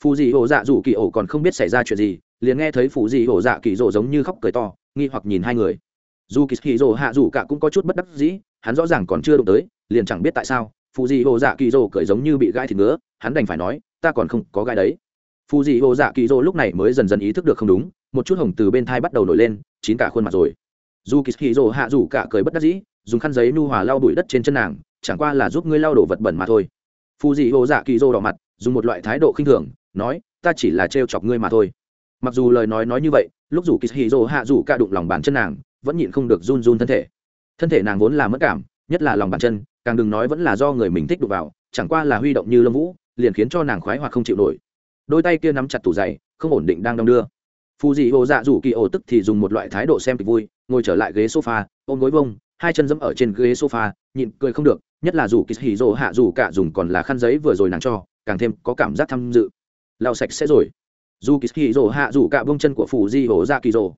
Phù dị hồ dạ dù kỳ ổ còn không biết xảy ra chuyện gì, liền nghe thấy phù dị hồ dạ kỳ dỗ giống như khóc cười to nghi hoặc nhìn hai người. Dù kỳ dỗ hạ dù cả cũng có chút bất đắc dĩ, hắn rõ ràng còn chưa đụng tới, liền chẳng biết tại sao phù dị hồ dạ kỳ dỗ cười giống như bị gai thịt ngứa, hắn đành phải nói, ta còn không có gai đấy. Phù dị hồ dạ kỳ dỗ lúc này mới dần dần ý thức được không đúng, một chút hồng từ bên thai bắt đầu nổi lên, chín cả khuôn mặt rồi. Dù kỳ hì dỗ hạ rủ cả cười bất đắc dĩ, dùng khăn giấy nu hòa lau bụi đất trên chân nàng, chẳng qua là giúp ngươi lau đổ vật bẩn mà thôi. Phù dị hồ dạ kỳ dỗ đỏ mặt, dùng một loại thái độ khinh thường, nói, ta chỉ là trêu chọc ngươi mà thôi mặc dù lời nói nói như vậy, lúc dù kỳ hì dỗ hạ rủ cả đụng lòng bàn chân nàng, vẫn nhịn không được run run thân thể. Thân thể nàng vốn là mất cảm, nhất là lòng bàn chân, càng đừng nói vẫn là do người mình thích đụng vào, chẳng qua là huy động như lâm vũ, liền khiến cho nàng khoái hoặc không chịu nổi. Đôi tay kia nắm chặt tủ giày, không ổn định đang đong đưa. Phù dị ô dạ rủ kỳ ổ tức thì dùng một loại thái độ xem kịch vui, ngồi trở lại ghế sofa, ôm gối bông hai chân dẫm ở trên ghế sofa, nhịn cười không được, nhất là rủ kỳ hỉ rồ hạ rủ cả dùng còn là khăn giấy vừa rồi nàng cho, càng thêm có cảm giác tham dự. Lau sạch sẽ rồi dù kỳ kỳ rồ hạ rủ cả bông chân của phù di hồ dạ kỳ rồ.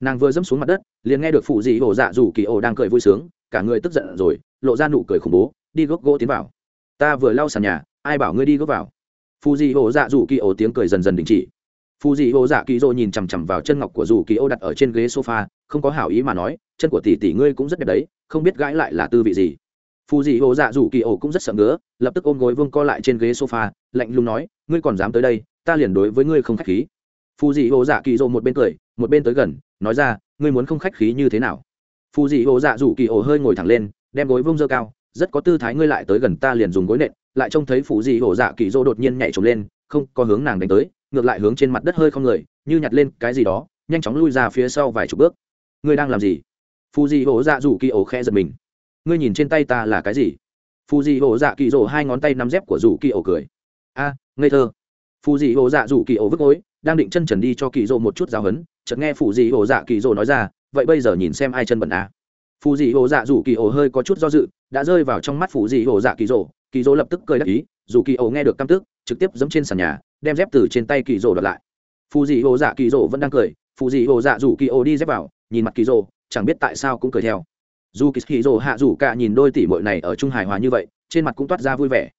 Nàng vừa dẫm xuống mặt đất, liền nghe được phù di hồ dạ rủ kỳ ổ đang cười vui sướng, cả người tức giận rồi, lộ ra nụ cười khủng bố, đi gốc gỗ tiến vào. Ta vừa lau sàn nhà, ai bảo ngươi đi gốc vào? Phù di hồ dạ rủ kỳ ổ tiếng cười dần dần đình chỉ. Phù dị hồ dạ kỳ dô nhìn chằm chằm vào chân ngọc của dù kỳ ô đặt ở trên ghế sofa, không có hảo ý mà nói, chân của tỷ tỷ ngươi cũng rất đẹp đấy, không biết gãi lại là tư vị gì. Phù dị hồ dạ rủ kỳ ổ cũng rất sợ ngứa, lập tức ôm gối vương co lại trên ghế sofa, lạnh lùng nói, ngươi còn dám tới đây ta liền đối với ngươi không khách khí. Phù dị hồ dạ kỳ Dỗ một bên cười, một bên tới gần, nói ra, ngươi muốn không khách khí như thế nào? Phù dị hồ dạ rủ kỳ ổ hơi ngồi thẳng lên, đem gối vung dơ cao, rất có tư thái ngươi lại tới gần ta liền dùng gối nện, lại trông thấy phù dị hồ dạ kỳ Dỗ đột nhiên nhảy trồng lên, không có hướng nàng đánh tới, ngược lại hướng trên mặt đất hơi không người, như nhặt lên cái gì đó, nhanh chóng lui ra phía sau vài chục bước. Ngươi đang làm gì? Phù dị hồ dạ rủ kỳ ổ khe giật mình. Ngươi nhìn trên tay ta là cái gì? Phù dị hồ dạ kỳ Dỗ hai ngón tay nắm dép của rủ kỳ ổ cười. A, ngây thơ phù dị hồ dạ rủ kỳ ổ vứt gối, đang định chân trần đi cho kỳ dô một chút giáo hấn chợt nghe phù dị hồ dạ kỳ dô nói ra, vậy bây giờ nhìn xem ai chân bẩn á phù dị hồ dạ rủ kỳ ổ hơi có chút do dự, đã rơi vào trong mắt phù dị hồ dạ kỳ dô kỳ dô lập tức cười đắc ý, dù kỳ ổ nghe được căm tức, trực tiếp giẫm trên sàn nhà, đem dép từ trên tay kỳ dô đoạt lại. Phù dị hồ dạ kỳ dô vẫn đang cười, phù dị hồ dạ rủ kỳ ổ đi dép vào, nhìn mặt kỳ dô chẳng biết tại sao cũng cười theo. Dù kỳ dô hạ rủ cả nhìn đôi tỷ mội này ở trung hài hòa như vậy, trên mặt cũng toát ra vui vẻ.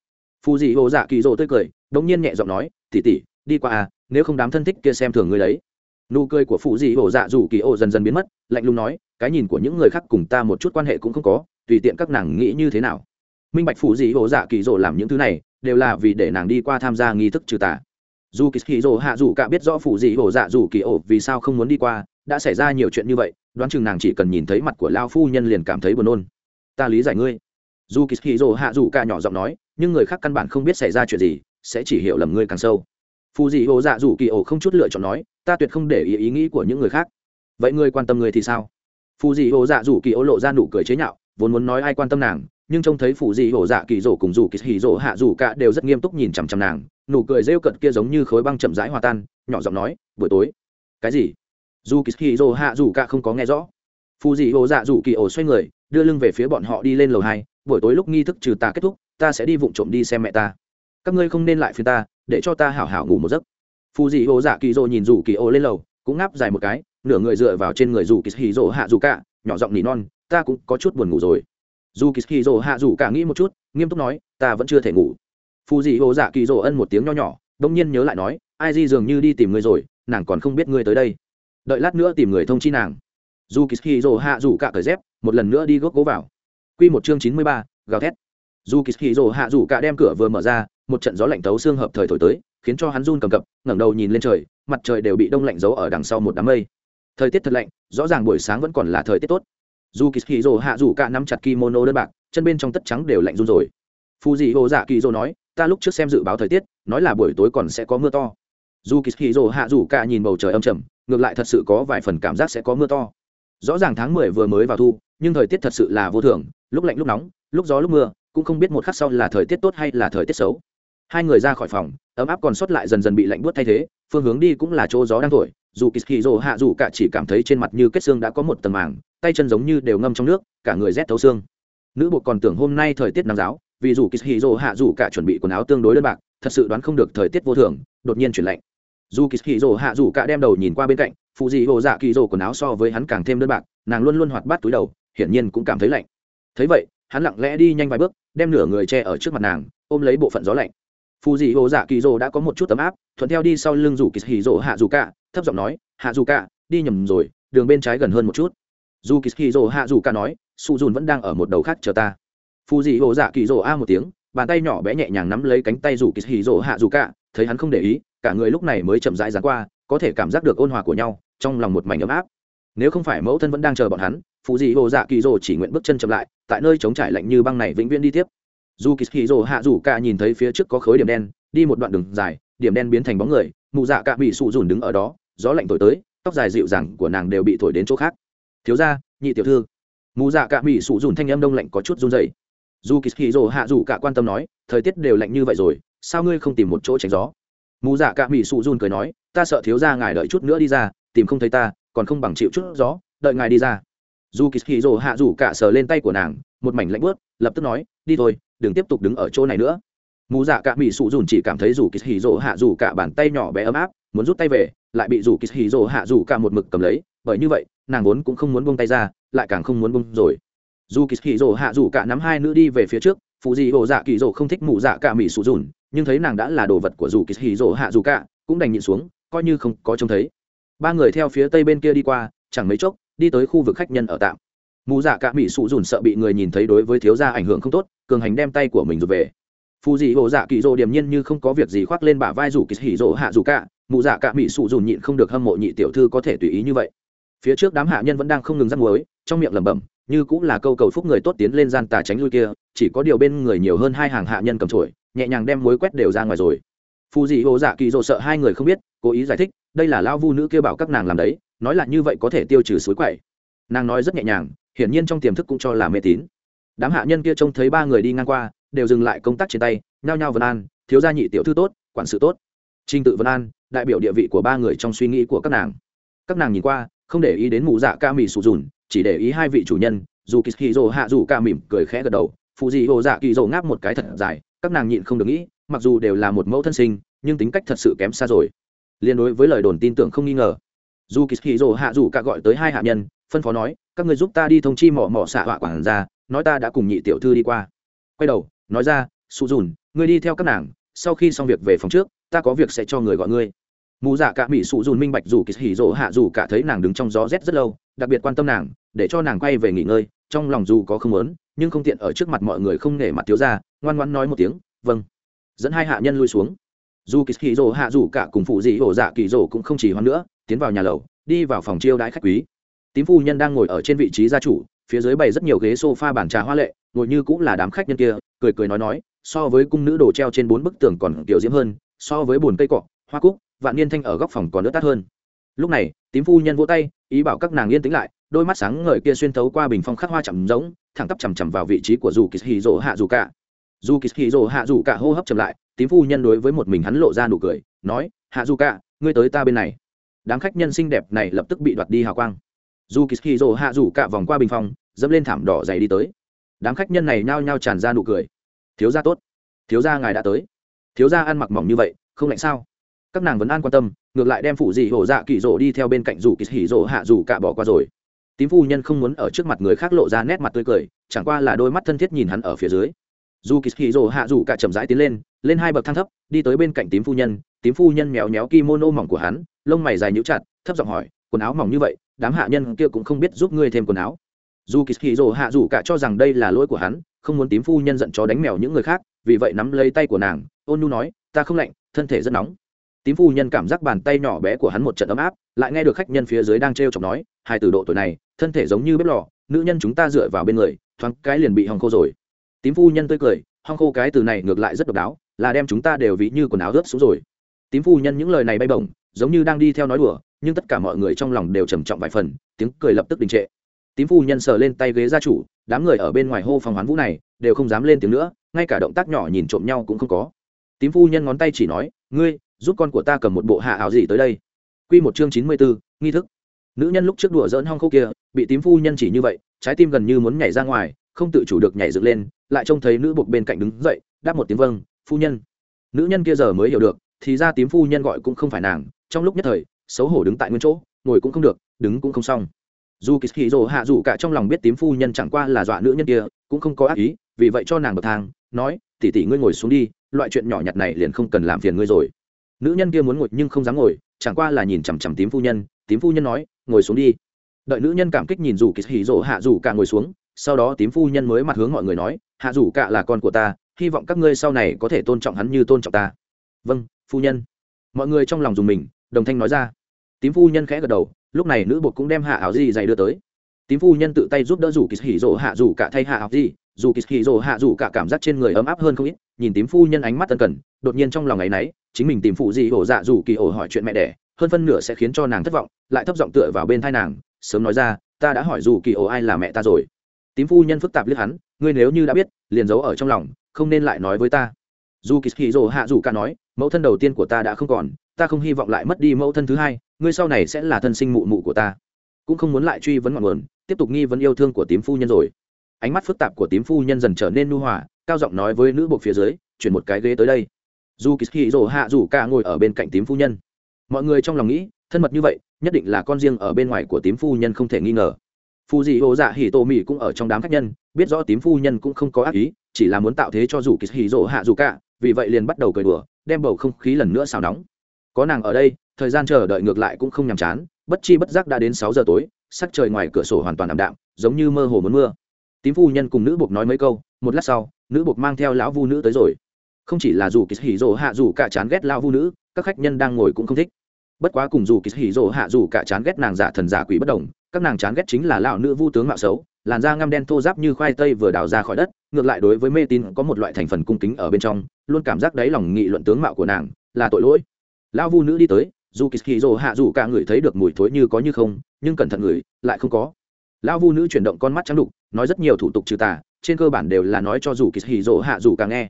Phù dị hồ dạ kỳ dô tươi cười, đống nhiên nhẹ giọng nói tỉ tỉ đi qua à nếu không đám thân thích kia xem thường ngươi đấy. Nụ cười của phụ dị ổ dạ rủ kỳ ô dần dần biến mất, lạnh lùng nói, cái nhìn của những người khác cùng ta một chút quan hệ cũng không có, tùy tiện các nàng nghĩ như thế nào. Minh bạch phụ dị ổ dạ kỳ rồ làm những thứ này, đều là vì để nàng đi qua tham gia nghi thức trừ tà. Dù kỳ kỳ rồ hạ rủ cả biết rõ phụ dị ổ dạ rủ kỳ ô vì sao không muốn đi qua, đã xảy ra nhiều chuyện như vậy, đoán chừng nàng chỉ cần nhìn thấy mặt của lao phu nhân liền cảm thấy buồn nôn. Ta lý giải ngươi. Dù kỳ hì hạ rủ cả nhỏ giọng nói, nhưng người khác căn bản không biết xảy ra chuyện gì sẽ chỉ hiểu lầm ngươi càng sâu. Phù dị ô dạ dù kỳ ổ không chút lựa chọn nói, ta tuyệt không để ý ý nghĩ của những người khác. Vậy ngươi quan tâm người thì sao? Phù dị ô dạ dù kỳ ổ lộ ra nụ cười chế nhạo, vốn muốn nói ai quan tâm nàng, nhưng trông thấy phù dị ô dạ kỳ rổ cùng dù kỳ hì rổ hạ dù cả đều rất nghiêm túc nhìn chằm chằm nàng, nụ cười rêu cận kia giống như khối băng chậm rãi hòa tan, nhỏ giọng nói, buổi tối. Cái gì? Dù kỳ hì rổ hạ dù cả không có nghe rõ. Phù dị ô dạ dù kỳ ổ xoay người, đưa lưng về phía bọn họ đi lên lầu hai, buổi tối lúc nghi thức trừ ta kết thúc, ta sẽ đi vụng trộm đi xem mẹ ta các ngươi không nên lại phiền ta, để cho ta hảo hảo ngủ một giấc. Phù dị ô dạ kỳ rồ nhìn rủ kỳ ô lên lầu, cũng ngáp dài một cái, nửa người dựa vào trên người rủ kỳ hì rồ hạ rủ cả, nhỏ giọng nỉ non, ta cũng có chút buồn ngủ rồi. Dù kỳ hì rồ hạ rủ cả nghĩ một chút, nghiêm túc nói, ta vẫn chưa thể ngủ. Phù dị ô dạ kỳ rồ ân một tiếng nho nhỏ đông nhiên nhớ lại nói, ai di dường như đi tìm ngươi rồi, nàng còn không biết ngươi tới đây. Đợi lát nữa tìm người thông chi nàng. Dù kỳ hì rồ hạ rủ cả cởi dép, một lần nữa đi gốc gỗ vào. Q một chương chín mươi ba, gào thét dù kỳ hì rồ hạ rủ cả đem cửa vừa mở ra, một trận gió lạnh thấu xương hợp thời thổi tới, khiến cho hắn run cầm cập, ngẩng đầu nhìn lên trời, mặt trời đều bị đông lạnh giấu ở đằng sau một đám mây. Thời tiết thật lạnh, rõ ràng buổi sáng vẫn còn là thời tiết tốt. Dù kỳ hì rồ hạ rủ cả nắm chặt kimono đơn bạc, chân bên trong tất trắng đều lạnh run rồi. Phù dị hồ dạ kỳ rồ nói, ta lúc trước xem dự báo thời tiết, nói là buổi tối còn sẽ có mưa to. Dù kỳ hì rồ hạ rủ cả nhìn bầu trời âm trầm, ngược lại thật sự có vài phần cảm giác sẽ có mưa to. Rõ ràng tháng mười vừa mới vào thu, nhưng thời tiết thật sự là vô thường, lúc lạnh lúc nóng, lúc gió lúc mưa cũng không biết một khắc sau là thời tiết tốt hay là thời tiết xấu. Hai người ra khỏi phòng, ấm áp còn sót lại dần dần bị lạnh buốt thay thế, phương hướng đi cũng là chỗ gió đang thổi, dù kỳ hì rồ hạ dù cả chỉ cảm thấy trên mặt như kết xương đã có một tầng màng, tay chân giống như đều ngâm trong nước, cả người rét thấu xương. Nữ bộ còn tưởng hôm nay thời tiết nắng giáo, vì dù kỳ hì rồ hạ dù cả chuẩn bị quần áo tương đối đơn bạc, thật sự đoán không được thời tiết vô thường, đột nhiên chuyển lạnh. Dù kỳ hì rồ hạ dù cả đem đầu nhìn qua bên cạnh phụ dị hồ dạ kỳ rồ quần áo so với hắn càng thêm đơn bạc, nàng luôn luôn hoạt bát túi đầu, hiển nhiên cũng cảm thấy lạnh. Thấy vậy hắn lặng lẽ đi nhanh vài bước, đem nửa người che ở trước mặt nàng, ôm lấy bộ phận gió lạnh. Phù dị hồ dạ kỳ rồ đã có một chút tấm áp, thuận theo đi sau lưng rủ kỳ hì rồ hạ dù cả, thấp giọng nói, hạ dù cả, đi nhầm rồi, đường bên trái gần hơn một chút. Dù kỳ hì rồ hạ dù cả nói su dùn vẫn đang ở một đầu khác chờ ta. Phù dị hồ dạ kỳ rồ a một tiếng, bàn tay nhỏ bé nhẹ nhàng nắm lấy cánh tay rủ kỳ hì rồ hạ dù cả, thấy hắn không để ý, cả người lúc này mới chậm rãi dán qua, có thể cảm giác được ôn hòa của nhau, trong lòng một mảnh ấm áp. Nếu không phải mẫu thân vẫn đang chờ bọn hắn phù dị hồ dạ kỳ rồ chỉ nguyện bước chân chậm lại, tại nơi chống trải lạnh như băng này vĩnh viễn đi tiếp. Dù kỳ hì rồ hạ rủ cả nhìn thấy phía trước có khối điểm đen, đi một đoạn đường dài, điểm đen biến thành bóng người, mụ dạ cả bị sụ dùn đứng ở đó, gió lạnh thổi tới, tóc dài dịu dàng của nàng đều bị thổi đến chỗ khác. Thiếu ra nhị tiểu thư. Mụ dạ cả bị sụ dùn thanh âm đông lạnh có chút run dày dù kỳ hì rồ hạ rủ cả quan tâm nói, thời tiết đều lạnh như vậy rồi, sao ngươi không tìm một chỗ tránh gió? Mụ dạ cả bị sụ dùn cười nói, ta sợ thiếu ra ngài đợi chút nữa đi ra, tìm không thấy ta, còn không bằng chịu chút gió, đợi ngài đi ra dù kỳ hì rồ hạ rủ cả sờ lên tay của nàng, một mảnh lạnh bớt lập tức nói, đi thôi, đừng tiếp tục đứng ở chỗ này nữa. Mù dạ cả mỹ sụ dùn chỉ cảm thấy dù kỳ hì rỗ hạ dù cả bàn tay nhỏ bé ấm áp, muốn rút tay về, lại bị dù kỳ hì rỗ hạ dù cả một mực cầm lấy, bởi như vậy, nàng vốn cũng không muốn bông tay ra, lại càng không muốn bông rồi. Dù kỳ hì rỗ hạ dù cả nắm hai nữ đi về phía trước phụ dị hồ dạ kỳ rỗ không thích mù dạ cả mỹ sụ dùn, nhưng thấy nàng đã là đồ vật của dù kỳ hì rỗ hạ dù cả, cũng đành nhịn xuống, coi như không có trông thấy. Ba người theo phía tây bên kia đi qua, chẳng mấy chốc đi tới khu vực khách nhân ở tạm. Mù dạ cả mỹ sụ dùn sợ bị người nhìn thấy đối với thiếu gia ảnh hưởng không tốt, cường hành đem tay của mình rụt về. Phù dị hồ dạ kỳ dỗ điềm nhiên như không có việc gì khoác lên bả vai rủ kỳ hỉ dỗ hạ dù cả mụ dạ cả mỹ sụ dùn nhịn không được hâm mộ nhị tiểu thư có thể tùy ý như vậy. Phía trước đám hạ nhân vẫn đang không ngừng rắc muối, trong miệng lẩm bẩm, như cũng là câu cầu phúc người tốt tiến lên gian tà tránh lui kia, chỉ có điều bên người nhiều hơn hai hàng hạ nhân cầm trổi nhẹ nhàng đem muối quét đều ra ngoài rồi. Phù dị hồ dạ kỳ dỗ sợ hai người không biết, cố ý giải thích, đây là lao vu nữ kêu bảo các nàng làm đấy nói là như vậy có thể tiêu trừ suối quậy. Nàng nói rất nhẹ nhàng, hiển nhiên trong tiềm thức cũng cho là mê tín. Đám hạ nhân kia trông thấy ba người đi ngang qua, đều dừng lại công tác trên tay, nhao nhao vân an, thiếu gia nhị tiểu thư tốt, quản sự tốt. Trinh tự vân an, đại biểu địa vị của ba người trong suy nghĩ của các nàng. Các nàng nhìn qua, không để ý đến mụ dạ ca mì sụt dùn, chỉ để ý hai vị chủ nhân, dù kỳ hì dồ hạ dù ca mỉm cười khẽ gật đầu phụ dị hồ dạ kỳ dồ ngáp một cái thật dài, các nàng nhịn không được nghĩ, mặc dù đều là một mẫu thân sinh, nhưng tính cách thật sự kém xa rồi. Liên đối với lời đồn tin tưởng không nghi ngờ dù kỳ hì dồ hạ dù cả gọi tới hai hạ nhân, phân phó nói, các người giúp ta đi thông chi mỏ mỏ xạ họa quản ra nói ta đã cùng nhị tiểu thư đi qua. Quay đầu, nói ra, sụ dùn, ngươi đi theo các nàng, sau khi xong việc về phòng trước, ta có việc sẽ cho người gọi ngươi. Mù dạ cả mỹ sụ dùn minh bạch dù kỳ hỉ rỗ hạ dù cả thấy nàng đứng trong gió rét rất lâu, đặc biệt quan tâm nàng, để cho nàng quay về nghỉ ngơi, trong lòng dù có không lớn nhưng không tiện ở trước mặt mọi người không nể mặt thiếu ra ngoan ngoan nói một tiếng vâng. Dẫn hai hạ nhân lui xuống dù kỳ dỗ hạ dù cả cùng phụ dị ổ dạ kỳ dỗ cũng không chỉ hoan nữa, tiến vào nhà lầu, đi vào phòng chiêu đãi khách quý. Tím phu nhân đang ngồi ở trên vị trí gia chủ, phía dưới bày rất nhiều ghế sofa bàn trà hoa lệ, ngồi như cũng là đám khách nhân kia, cười cười nói nói, so với cung nữ đồ treo trên bốn bức tường còn kiểu diễm hơn, so với bồn cây cọ hoa cúc, vạn niên thanh ở góc phòng còn đỡ tát hơn. Lúc này, tím phu nhân vỗ tay, ý bảo các nàng yên tĩnh lại, đôi mắt sáng ngời kia xuyên thấu qua bình phong khắc hoa chậm giống thẳng tắp chằm chằm vào vị trí của dù kỳ hì rỗ hạ dù cả. Dù kỳ hì rỗ hạ dù cả hô hấp chậm lại tím phu nhân đối với một mình hắn lộ ra nụ cười, nói, hạ Du cả, ngươi tới ta bên này. Đám khách nhân xinh đẹp này lập tức bị đoạt đi hào quang. Dù kỳ hì rỗ hạ rủ cả vòng qua bình phong dẫm lên thảm đỏ dày đi tới. Đám khách nhân này nhao nhao tràn ra nụ cười. Thiếu gia tốt. Thiếu gia ngài đã tới. Thiếu gia ăn mặc mỏng như vậy, không lạnh sao? Các nàng vẫn an quan tâm, ngược lại đem phụ dị hổ dạ kỳ rỗ đi theo bên cạnh dù kỳ hỉ rỗ hạ rủ cả bỏ qua rồi. Tím phu nhân không muốn ở trước mặt người khác lộ ra nét mặt tươi cười, chẳng qua là đôi mắt thân thiết nhìn hắn ở phía dưới dù kỳ hì rỗ hạ dù cả chậm rãi tiến lên lên hai bậc thang thấp, đi tới bên cạnh tím phu nhân. Tím phu nhân méo méo kimono mỏng của hắn, lông mày dài nhũ chặt, thấp giọng hỏi, quần áo mỏng như vậy, đám hạ nhân kia cũng không biết giúp ngươi thêm quần áo. Dù kỳ hì rồ hạ dù cả cho rằng đây là lỗi của hắn, không muốn tím phu nhân giận chó đánh mèo những người khác, vì vậy nắm lấy tay của nàng, ôn nu nói, ta không lạnh, thân thể rất nóng. Tím phu nhân cảm giác bàn tay nhỏ bé của hắn một trận ấm áp, lại nghe được khách nhân phía dưới đang t r e o chọc nói, hai từ độ tuổi này, thân thể giống như bếp lò, nữ nhân chúng ta dựa vào bên người, thoáng cái liền bị hong khô rồi tím phu nhân tươi cười, hong khô cái từ này ngược lại rất độc đáo, là đem chúng ta đều ví như quần áo rớt xuống rồi. Tím phu nhân những lời này bay bổng, giống như đang đi theo nói đùa, nhưng tất cả mọi người trong lòng đều trầm trọng vài phần, tiếng cười lập tức đình trệ. Tím phu nhân sờ lên tay ghế gia chủ, đám người ở bên ngoài hô phòng hoán vũ này, đều không dám lên tiếng nữa, ngay cả động tác nhỏ nhìn trộm nhau cũng không có. Tím phu nhân ngón tay chỉ nói, ngươi, giúp con của ta cầm một bộ hạ ảo gì tới đây. Q một chương chín mươi bốn nghi thức. Nữ nhân lúc trước đùa dỡn hong khô kia, bị tím phu nhân chỉ như vậy, trái tim gần như muốn nhảy ra ngoài không tự chủ được nhảy dựng lên, lại trông thấy nữ buộc bên cạnh đứng dậy, đáp một tiếng vâng phu nhân. Nữ nhân kia giờ mới hiểu được, thì ra tím phu nhân gọi cũng không phải nàng, trong lúc nhất thời, xấu hổ đứng tại nguyên chỗ, ngồi cũng không được, đứng cũng không xong. Dù kỳ kỳ rồ hạ dù cả trong lòng biết tím phu nhân chẳng qua là dọa nữ nhân kia, cũng không có ác ý, vì vậy cho nàng bậc thang, nói tỉ tỉ ngươi ngồi xuống đi, loại chuyện nhỏ nhặt này liền không cần làm phiền ngươi rồi. Nữ nhân kia muốn ngồi nhưng không dám ngồi, chẳng qua là nhìn chằm chằm tím phu nhân, tím phu nhân nói, ngồi xuống đi. Đợi nữ nhân cảm kích nhìn dù kỳ hì rỗ hạ dù cả ngồi xuống sau đó tím phu nhân mới mặt hướng mọi người nói, hạ dù cạ là con của ta, hy vọng các ngươi sau này có thể tôn trọng hắn như tôn trọng ta. Vâng phu nhân. Mọi người trong lòng dùng mình, đồng thanh nói ra. Tím phu nhân khẽ gật đầu, lúc này nữ bột cũng đem hạ áo gì dày đưa tới. Tím phu nhân tự tay giúp đỡ dù kỳ hỉ rỗ hạ dù cả thay hạ áo gì dù kỳ hỉ rỗ hạ dù cả cảm giác trên người ấm áp hơn không ít, nhìn tím phu nhân ánh mắt tân cần, đột nhiên trong lòng ngày náy, chính mình tìm phụ gì ổ dạ dù kỳ ổ hỏi chuyện mẹ đẻ, hơn phân nửa sẽ khiến cho nàng thất vọng, lại thấp giọng tựa vào bên thai nàng, sớm nói ra, ta đã hỏi dù kỳ ổ ai là mẹ ta rồi tím phu nhân phức tạp liếc hắn, ngươi nếu như đã biết, liền giấu ở trong lòng, không nên lại nói với ta. Dù kỳ hì dồ hạ dù cả nói, mẫu thân đầu tiên của ta đã không còn, ta không hy vọng lại mất đi mẫu thân thứ hai, ngươi sau này sẽ là thân sinh mụ mụ của ta. Cũng không muốn lại truy vấn ngọn nguồn, tiếp tục nghi vấn yêu thương của tím phu nhân rồi. Ánh mắt phức tạp của tím phu nhân dần trở nên nu hòa, cao giọng nói với nữ bộ phía dưới, chuyển một cái ghế tới đây. Dù kỳ hì dồ hạ dù cả ngồi ở bên cạnh tím phu nhân. Mọi người trong lòng nghĩ, thân mật như vậy, nhất định là con riêng ở bên ngoài của tím phu nhân không thể nghi ngờ phù dị hồ dạ hỉ tô mỹ cũng ở trong đám khách nhân, biết rõ tím phu nhân cũng không có ác ý, chỉ là muốn tạo thế cho dù kỳ hỉ rỗ hạ dù cả, vì vậy liền bắt đầu cười đùa, đem bầu không khí lần nữa xào nóng. Có nàng ở đây, thời gian chờ đợi ngược lại cũng không nhàm chán, bất chi bất giác đã đến sáu giờ tối, sắc trời ngoài cửa sổ hoàn toàn ảm đạm, giống như mơ hồ muốn mưa. Tím phu nhân cùng nữ buộc nói mấy câu, một lát sau, nữ buộc mang theo lão vu nữ tới rồi. Không chỉ là dù kỳ hỉ rỗ hạ dù cả chán ghét lao vu nữ, các khách nhân đang ngồi cũng không thích. Bất quá cùng dù kỳ hỉ rỗ hạ dù cả chán ghét nàng giả thần giả quỷ bất đồng các nàng chán ghét chính là lão nữ vu tướng mạo xấu, làn da ngăm đen thô giáp như khoai tây vừa đào ra khỏi đất, ngược lại đối với mê tín có một loại thành phần cung kính ở bên trong, luôn cảm giác đáy lòng nghị luận tướng mạo của nàng là tội lỗi. Lão vu nữ đi tới, dù kỳ hạ dù cả người thấy được mùi thối như có như không, nhưng cẩn thận người lại không có. Lão vu nữ chuyển động con mắt trắng đục, nói rất nhiều thủ tục trừ tà, trên cơ bản đều là nói cho dù kỳ hạ dù cả nghe.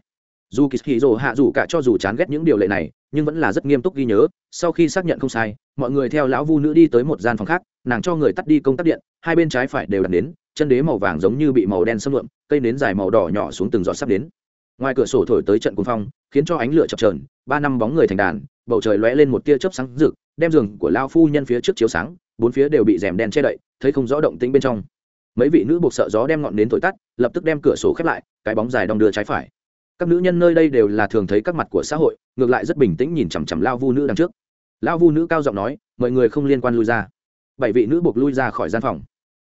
Dù kỳ rồ hạ dù cả cho dù chán ghét những điều lệ này, nhưng vẫn là rất nghiêm túc ghi nhớ, sau khi xác nhận không sai mọi người theo lão vu nữ đi tới một gian phòng khác, nàng cho người tắt đi công tắc điện, hai bên trái phải đều đặt đến chân đế màu vàng giống như bị màu đen xâm lượm, cây nến dài màu đỏ nhỏ xuống từng giọt sắp đến. Ngoài cửa sổ thổi tới trận cuồng phong, khiến cho ánh lửa chập trờn ba năm bóng người thành đàn, bầu trời lóe lên một tia chớp sáng rực, đem giường của lao phu nhân phía trước chiếu sáng, bốn phía đều bị rèm đen che đậy, thấy không rõ động tĩnh bên trong. Mấy vị nữ buộc sợ gió đem ngọn nến thổi tắt, lập tức đem cửa sổ khép lại, cái bóng dài đong đưa trái phải. Các nữ nhân nơi đây đều là thường thấy các mặt của xã hội, ngược lại rất bình tĩnh nhìn chằm chằm lao vu nữ đằng trước. Lão vu nữ cao giọng nói, mọi người không liên quan lui ra. Bảy vị nữ buộc lui ra khỏi gian phòng.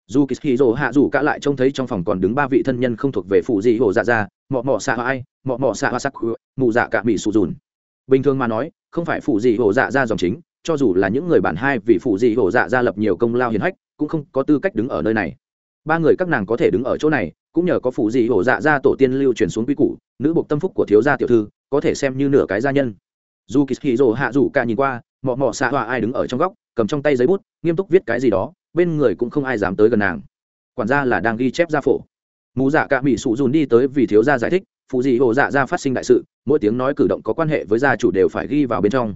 Dù kỳ hì rồ hạ dù cả lại trông thấy trong phòng còn đứng ba vị thân nhân không thuộc về phụ dị hồ dạ ra mọ mọ xạ ai, mọ mọ xạ hoa sắc mụ dạ cả bị sụt dùn. Bình thường mà nói, không phải phụ dị hồ dạ ra dòng chính, cho dù là những người bản hai vì phụ dị hồ dạ ra lập nhiều công lao hiền hách, cũng không có tư cách đứng ở nơi này. Ba người các nàng có thể đứng ở chỗ này, cũng nhờ có phụ dị hổ dạ ra tổ tiên lưu truyền xuống quy củ, nữ buộc tâm phúc của thiếu gia tiểu thư, có thể xem như nửa cái gia nhân. Dù kỳ hì rồ hạ dù cả nhìn qua mọ mọ xạ họa ai đứng ở trong góc, cầm trong tay giấy bút, nghiêm túc viết cái gì đó, bên người cũng không ai dám tới gần nàng. Quản gia là đang ghi chép gia phổ. Mù dạ cả mỹ sụ dùn đi tới vì thiếu gia giải thích phụ dị hồ dạ ra phát sinh đại sự, mỗi tiếng nói cử động có quan hệ với gia chủ đều phải ghi vào bên trong.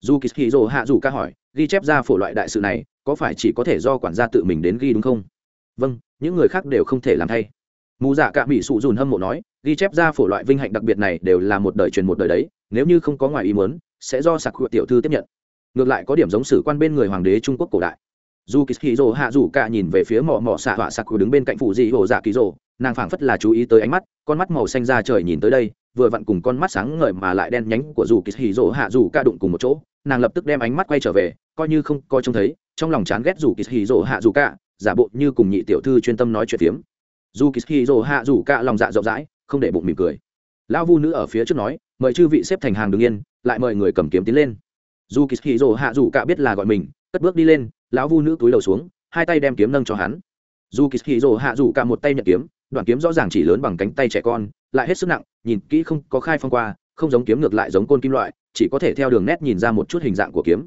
Dù kỳ hì hạ dù ca hỏi, ghi chép gia phổ loại đại sự này, có phải chỉ có thể do quản gia tự mình đến ghi đúng không? Vâng những người khác đều không thể làm thay. Mù dạ cả mỹ sụ dùn hâm mộ nói, ghi chép ra phổ loại vinh hạnh đặc biệt này đều là một đời truyền một đời đấy, nếu như không có ngoài ý muốn, sẽ do sạc tiểu thư tiếp nhận ngược lại có điểm giống sử quan bên người hoàng đế trung quốc cổ đại dù kỳ rồ hạ dù cả nhìn về phía mỏ mỏ xạ họa sạc đứng bên cạnh phụ dị hồ dạ kỳ rồ nàng phảng phất là chú ý tới ánh mắt con mắt màu xanh ra trời nhìn tới đây vừa vặn cùng con mắt sáng ngời mà lại đen nhánh của dù kỳ rồ hạ dù cả đụng cùng một chỗ nàng lập tức đem ánh mắt quay trở về coi như không coi trông thấy trong lòng chán ghét dù kỳ rồ hạ dù cả giả bộ như cùng nhị tiểu thư chuyên tâm nói chuyện phiếm dù kỳ rồ hạ dù cả lòng dạ rộng rãi không để bụng mỉm cười. Lão vu nữ ở phía trước nói, mời chư vị xếp thành hàng đứng yên, lại mời người cầm kiếm tiến lên dù kỳ rồ hạ dù cả biết là gọi mình, cất bước đi lên, lão vu nữ túi đầu xuống, hai tay đem kiếm nâng cho hắn. Dù kỳ rồ hạ dù cả một tay nhận kiếm, đoạn kiếm rõ ràng chỉ lớn bằng cánh tay trẻ con, lại hết sức nặng, nhìn kỹ không có khai phong qua, không giống kiếm ngược lại giống côn kim loại, chỉ có thể theo đường nét nhìn ra một chút hình dạng của kiếm.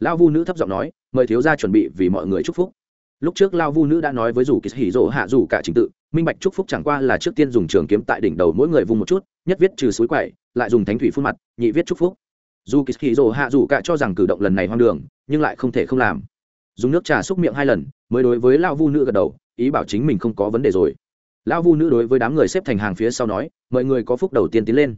Lão vu nữ thấp giọng nói, mời thiếu gia chuẩn bị vì mọi người chúc phúc. Lúc trước Lão vu nữ đã nói với dù kỳ hỉ rỗ hạ dù cả trình tự, minh bạch chúc phúc chẳng qua là trước tiên dùng trường kiếm tại đỉnh đầu mỗi người vùng một chút, nhất viết trừ suối quậy, lại dùng thánh thủy phun mặt, nhị viết chúc phúc dù kỳ kỳ rỗ hạ dù cả cho rằng cử động lần này hoang đường, nhưng lại không thể không làm. Dùng nước trà xúc miệng hai lần, mới đối với lao vu nữ gật đầu, ý bảo chính mình không có vấn đề rồi. Lao vu nữ đối với đám người xếp thành hàng phía sau nói, mọi người có phúc đầu tiên tiến lên.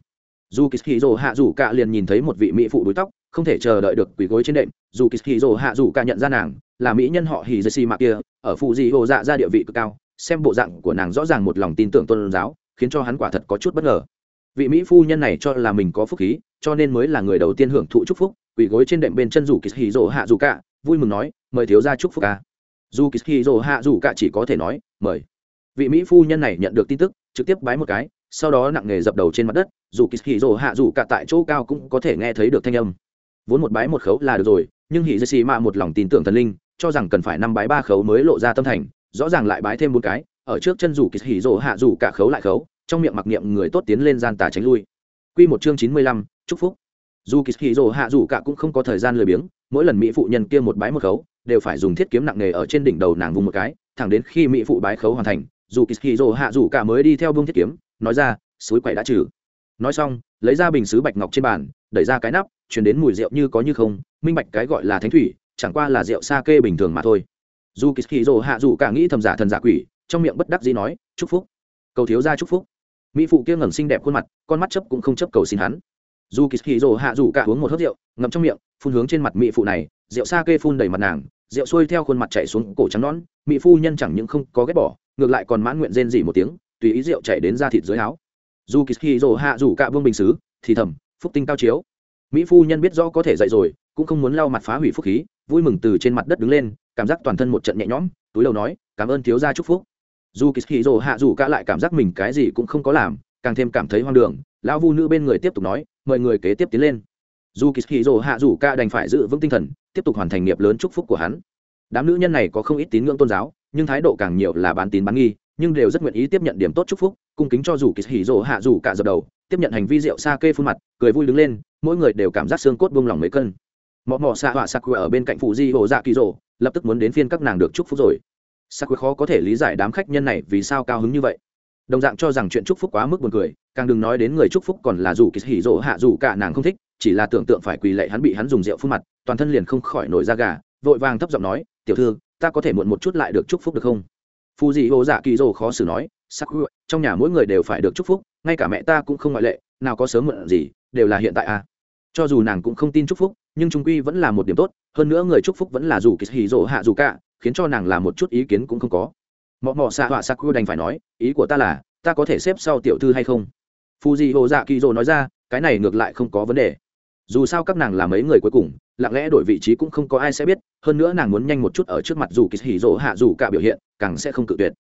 Dù kỳ kỳ rồ hạ dù cả liền nhìn thấy một vị mỹ phụ đuối tóc, không thể chờ đợi được quỳ gối trên đệm. Dù kỳ kỳ rồ hạ dù cả nhận ra nàng, là mỹ nhân họ hì dê xì mạc kia, ở phụ dị hồ dạ ra địa vị cực cao, xem bộ dạng của nàng rõ ràng một lòng tin tưởng tôn giáo, khiến cho hắn quả thật có chút bất ngờ. Vị mỹ phu nhân này cho là mình có phúc khí cho nên mới là người đầu tiên hưởng thụ chúc phúc quỳ gối trên đệm bên chân dù kỳ hì rồ hạ dù cả vui mừng nói mời thiếu gia chúc phúc ca. Dù kỳ hì rồ hạ dù cả chỉ có thể nói mời. Vị mỹ phu nhân này nhận được tin tức trực tiếp bái một cái sau đó nặng nề dập đầu trên mặt đất dù kỳ hì rồ hạ dù cả tại chỗ cao cũng có thể nghe thấy được thanh âm. Vốn một bái một khấu là được rồi nhưng hì dê xì mạ một lòng tin tưởng thần linh cho rằng cần phải năm bái ba khấu mới lộ ra tâm thành rõ ràng lại bái thêm một cái ở trước chân rủ kỳ hỉ rồ hạ rủ cả khấu lại khấu trong miệng mặc niệm người tốt tiến lên gian tà tránh lui. Quy một chương chín mươi lăm, chúc phúc. Dù Kỳ hì Dụ hạ dù cả cũng không có thời gian lười biếng, mỗi lần mỹ phụ nhân kia một bái một khấu, đều phải dùng thiết kiếm nặng nề ở trên đỉnh đầu nàng vùng một cái, thẳng đến khi mỹ phụ bái khấu hoàn thành, dù Kỳ hì Dụ hạ dù cả mới đi theo buông thiết kiếm, nói ra, suối quậy đã trừ. Nói xong lấy ra bình xứ bạch ngọc trên bàn đẩy ra cái nắp chuyển đến mùi rượu như có như không minh bạch cái gọi là thánh thủy chẳng qua là rượu sa kê bình thường mà thôi. Dù kỳ hì rồ hạ dù cả nghĩ thầm giả thần giả quỷ trong miệng bất đắc dĩ nói chúc phúc. Cầu thiếu ra chúc phúc. Mỹ phụ kia ngẩng xinh đẹp khuôn mặt con mắt chấp cũng không chấp cầu xin hắn dù kỳ hì rồ hạ rủ cả uống một hớp rượu, ngậm trong miệng, phun hướng trên mặt mỹ phụ này, rượu sa kê phun đầy mặt nàng, rượu xuôi theo khuôn mặt chạy xuống cổ trắng nón mỹ phu nhân chẳng những không có ghét bỏ, ngược lại còn mãn nguyện rên dỉ một tiếng, tùy ý rượu chạy đến da thịt dưới áo. Dù kỳ hì rồ hạ rủ cả vương bình xứ, thì thầm, phúc tinh cao chiếu. Mỹ phu nhân biết rõ có thể dậy rồi, cũng không muốn lau mặt phá hủy phúc khí, vui mừng từ trên mặt đất đứng lên, cảm giác toàn thân một trận nhẹ nhõm, túi đầu nói, cảm ơn thiếu gia chúc phúc. Dù kỳ hì rồ hạ rủ cả lại cảm giác mình cái gì cũng không có làm, càng thêm cảm thấy hoang đường, lão vu nữ bên người tiếp tục nói mời người kế tiếp tiến lên. Dù kỳ dỗ hạ dù cả đành phải giữ vững tinh thần, tiếp tục hoàn thành nghiệp lớn chúc phúc của hắn. Đám nữ nhân này có không ít tín ngưỡng tôn giáo, nhưng thái độ càng nhiều là bán tín bán nghi, nhưng đều rất nguyện ý tiếp nhận điểm tốt chúc phúc, cung kính cho dù kỳ hì hạ dù cả dập đầu, tiếp nhận hành vi rượu sa kê phun mặt, cười vui đứng lên, mỗi người đều cảm giác xương cốt buông lỏng mấy cân. Mọ mọ xạ họa sạc ở bên cạnh phụ di hồ dạ kỳ rồ lập tức muốn đến phiên các nàng được chúc phúc rồi. Sắc khó có thể lý giải đám khách nhân này vì sao cao hứng như vậy đồng dạng cho rằng chuyện chúc phúc quá mức buồn cười, càng đừng nói đến người chúc phúc còn là dù kỳ hỉ rỗ hạ dù cả nàng không thích, chỉ là tưởng tượng phải quỳ lệ hắn bị hắn dùng rượu phun mặt, toàn thân liền không khỏi nổi da gà, vội vàng thấp giọng nói, tiểu thư, ta có thể muộn một chút lại được chúc phúc được không? Phù dị hồ dạ kỳ rỗ khó xử nói, sắc hụi trong nhà mỗi người đều phải được chúc phúc, ngay cả mẹ ta cũng không ngoại lệ, nào có sớm muộn gì, đều là hiện tại à. Cho dù nàng cũng không tin chúc phúc, nhưng trung quy vẫn là một điểm tốt, hơn nữa người chúc phúc vẫn là dù kỳ hỉ rỗ hạ dù cả, khiến cho nàng làm một chút ý kiến cũng không có mọ mọ xạ họa saku đành phải nói, ý của ta là, ta có thể xếp sau tiểu thư hay không? Phù dị hồ dạ kỳ dỗ nói ra, cái này ngược lại không có vấn đề. Dù sao các nàng là mấy người cuối cùng, lặng lẽ đổi vị trí cũng không có ai sẽ biết, hơn nữa nàng muốn nhanh một chút ở trước mặt dù kỳ hỉ dỗ hạ dù cả biểu hiện, càng sẽ không cự tuyệt.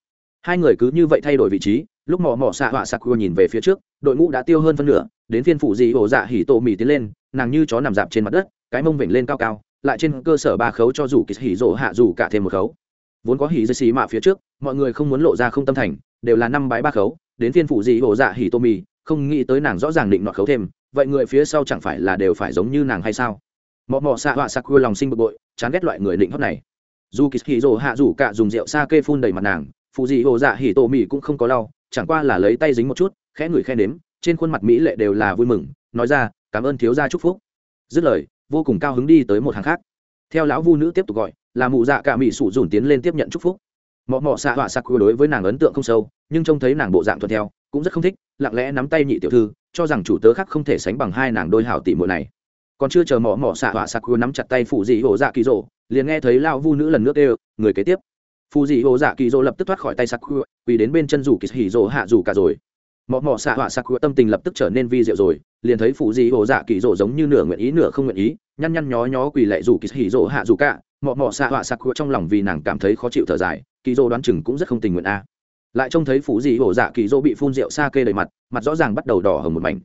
Hai người cứ như vậy thay đổi vị trí, lúc mò mò xạ họa saku nhìn về phía trước, đội ngũ đã tiêu hơn phân nửa, đến phiên phụ dị hồ dạ hỉ tổ mì tiến lên, nàng như chó nằm dạp trên mặt đất, cái mông vểnh lên cao cao, lại trên cơ sở ba khấu cho dù kỳ hỉ rỗ hạ dù cả thêm một khấu vốn có hỉ dây xì mạ phía trước, mọi người không muốn lộ ra không tâm thành, đều là năm bái ba khấu, đến phiên phụ dị hổ dạ hỉ tô mì, không nghĩ tới nàng rõ ràng định nọt khấu thêm, vậy người phía sau chẳng phải là đều phải giống như nàng hay sao? Mọ mọ xạ họa sặc lòng sinh bực bội, chán ghét loại người định hót này. Dù kỳ hỉ rỗ hạ rủ cả dùng rượu sa kê phun đầy mặt nàng, phụ dị hồ dạ hỉ tô mì cũng không có lau, chẳng qua là lấy tay dính một chút, khẽ ngửi khe nếm, trên khuôn mặt mỹ lệ đều là vui mừng, nói ra, cảm ơn thiếu gia chúc phúc. Dứt lời, vô cùng cao hứng đi tới một hàng khác theo lão vu nữ tiếp tục gọi, là mụ dạ cả mỹ sủ dùn tiến lên tiếp nhận chúc phúc. Mọ mọ xạ họa sặc đối với nàng ấn tượng không sâu, nhưng trông thấy nàng bộ dạng thuận theo, cũng rất không thích, lặng lẽ nắm tay nhị tiểu thư, cho rằng chủ tớ khác không thể sánh bằng hai nàng đôi hảo tỷ muội này. Còn chưa chờ mỏ mỏ xạ họa sặc nắm chặt tay phụ dị hồ dạ kỳ rộ liền nghe thấy lão vu nữ lần nước đều người kế tiếp. Phụ dị hồ dạ kỳ rộ lập tức thoát khỏi tay sặc quỳ đến bên chân rủ kỳ hỉ rộ hạ rủ cả rồi. Mỏ mỏ xạ họa sặc tâm tình lập tức trở nên vi diệu rồi liền thấy phụ dị hồ dạ kỳ rỗ giống như nửa nguyện ý nửa không nguyện ý, nhăn nhăn nhó nhó quỳ lệ rủ kỳ hỉ rỗ hạ rủ cả, mọ mọ xạ họa sặc trong lòng vì nàng cảm thấy khó chịu thở dài, kỳ rỗ đoán chừng cũng rất không tình nguyện a. Lại trông thấy phụ dị hồ dạ kỳ rỗ bị phun rượu xa kê đầy mặt mặt rõ ràng bắt đầu đỏ hồng một mảnh.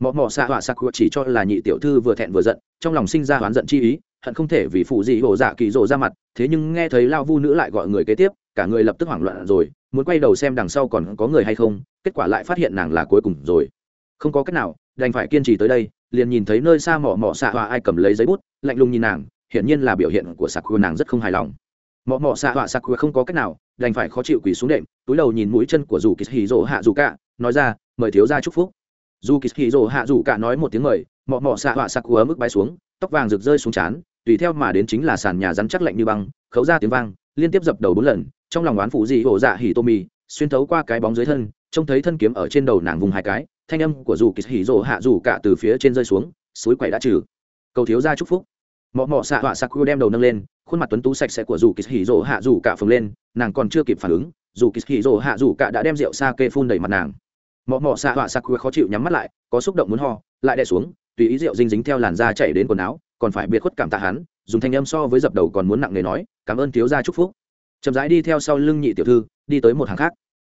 Mọ mọ xạ họa sặc chỉ cho là nhị tiểu thư vừa thẹn vừa giận, trong lòng sinh ra oán giận chi ý, hận không thể vì phụ dị hồ dạ kỳ rỗ ra mặt, thế nhưng nghe thấy lao vu nữ lại gọi người kế tiếp, cả người lập tức hoảng loạn rồi, muốn quay đầu xem đằng sau còn có người hay không, kết quả lại phát hiện nàng là cuối cùng rồi. Không có cách nào đành phải kiên trì tới đây, liền nhìn thấy nơi xa mỏ mỏ xạ họa ai cầm lấy giấy bút, lạnh lùng nhìn nàng, hiển nhiên là biểu hiện của sạc nàng rất không hài lòng. Mỏ mỏ xạ họa sạc không có cách nào, đành phải khó chịu quỳ xuống đệm, túi đầu nhìn mũi chân của dù kỳ hì rỗ hạ dù cả, nói ra, mời thiếu ra chúc phúc. Dù kỳ hì rỗ hạ dù cả nói một tiếng mời, mỏ mỏ xạ họa sạc mức bay xuống, tóc vàng rực rơi xuống chán tùy theo mà đến chính là sàn nhà rắn chắc lạnh như băng, khấu ra tiếng vang, liên tiếp dập đầu bốn lần, trong lòng oán phụ dị hổ dạ hỉ tô mì, xuyên thấu qua cái bóng dưới thân, trông thấy thân kiếm ở trên đầu nàng vùng hai cái thanh âm của dù kỳ hỉ rộ hạ dù cả từ phía trên rơi xuống, suối quậy đã trừ. Cầu thiếu ra chúc phúc. Mọ mọ xạ họa saku đem đầu nâng lên, khuôn mặt tuấn tú sạch sẽ của dù kỳ hỉ rộ hạ dù cả phồng lên, nàng còn chưa kịp phản ứng, dù kỳ hỉ rộ hạ dù cả đã đem rượu sa kê phun đầy mặt nàng. Mọ mọ xạ họa saku khó chịu nhắm mắt lại, có xúc động muốn ho, lại đè xuống, tùy ý rượu dinh dính theo làn da chảy đến quần áo, còn phải biệt khuất cảm tạ hắn, dùng thanh âm so với dập đầu còn muốn nặng nề nói, cảm ơn thiếu gia chúc phúc. Chậm rãi đi theo sau lưng nhị tiểu thư, đi tới một hàng khác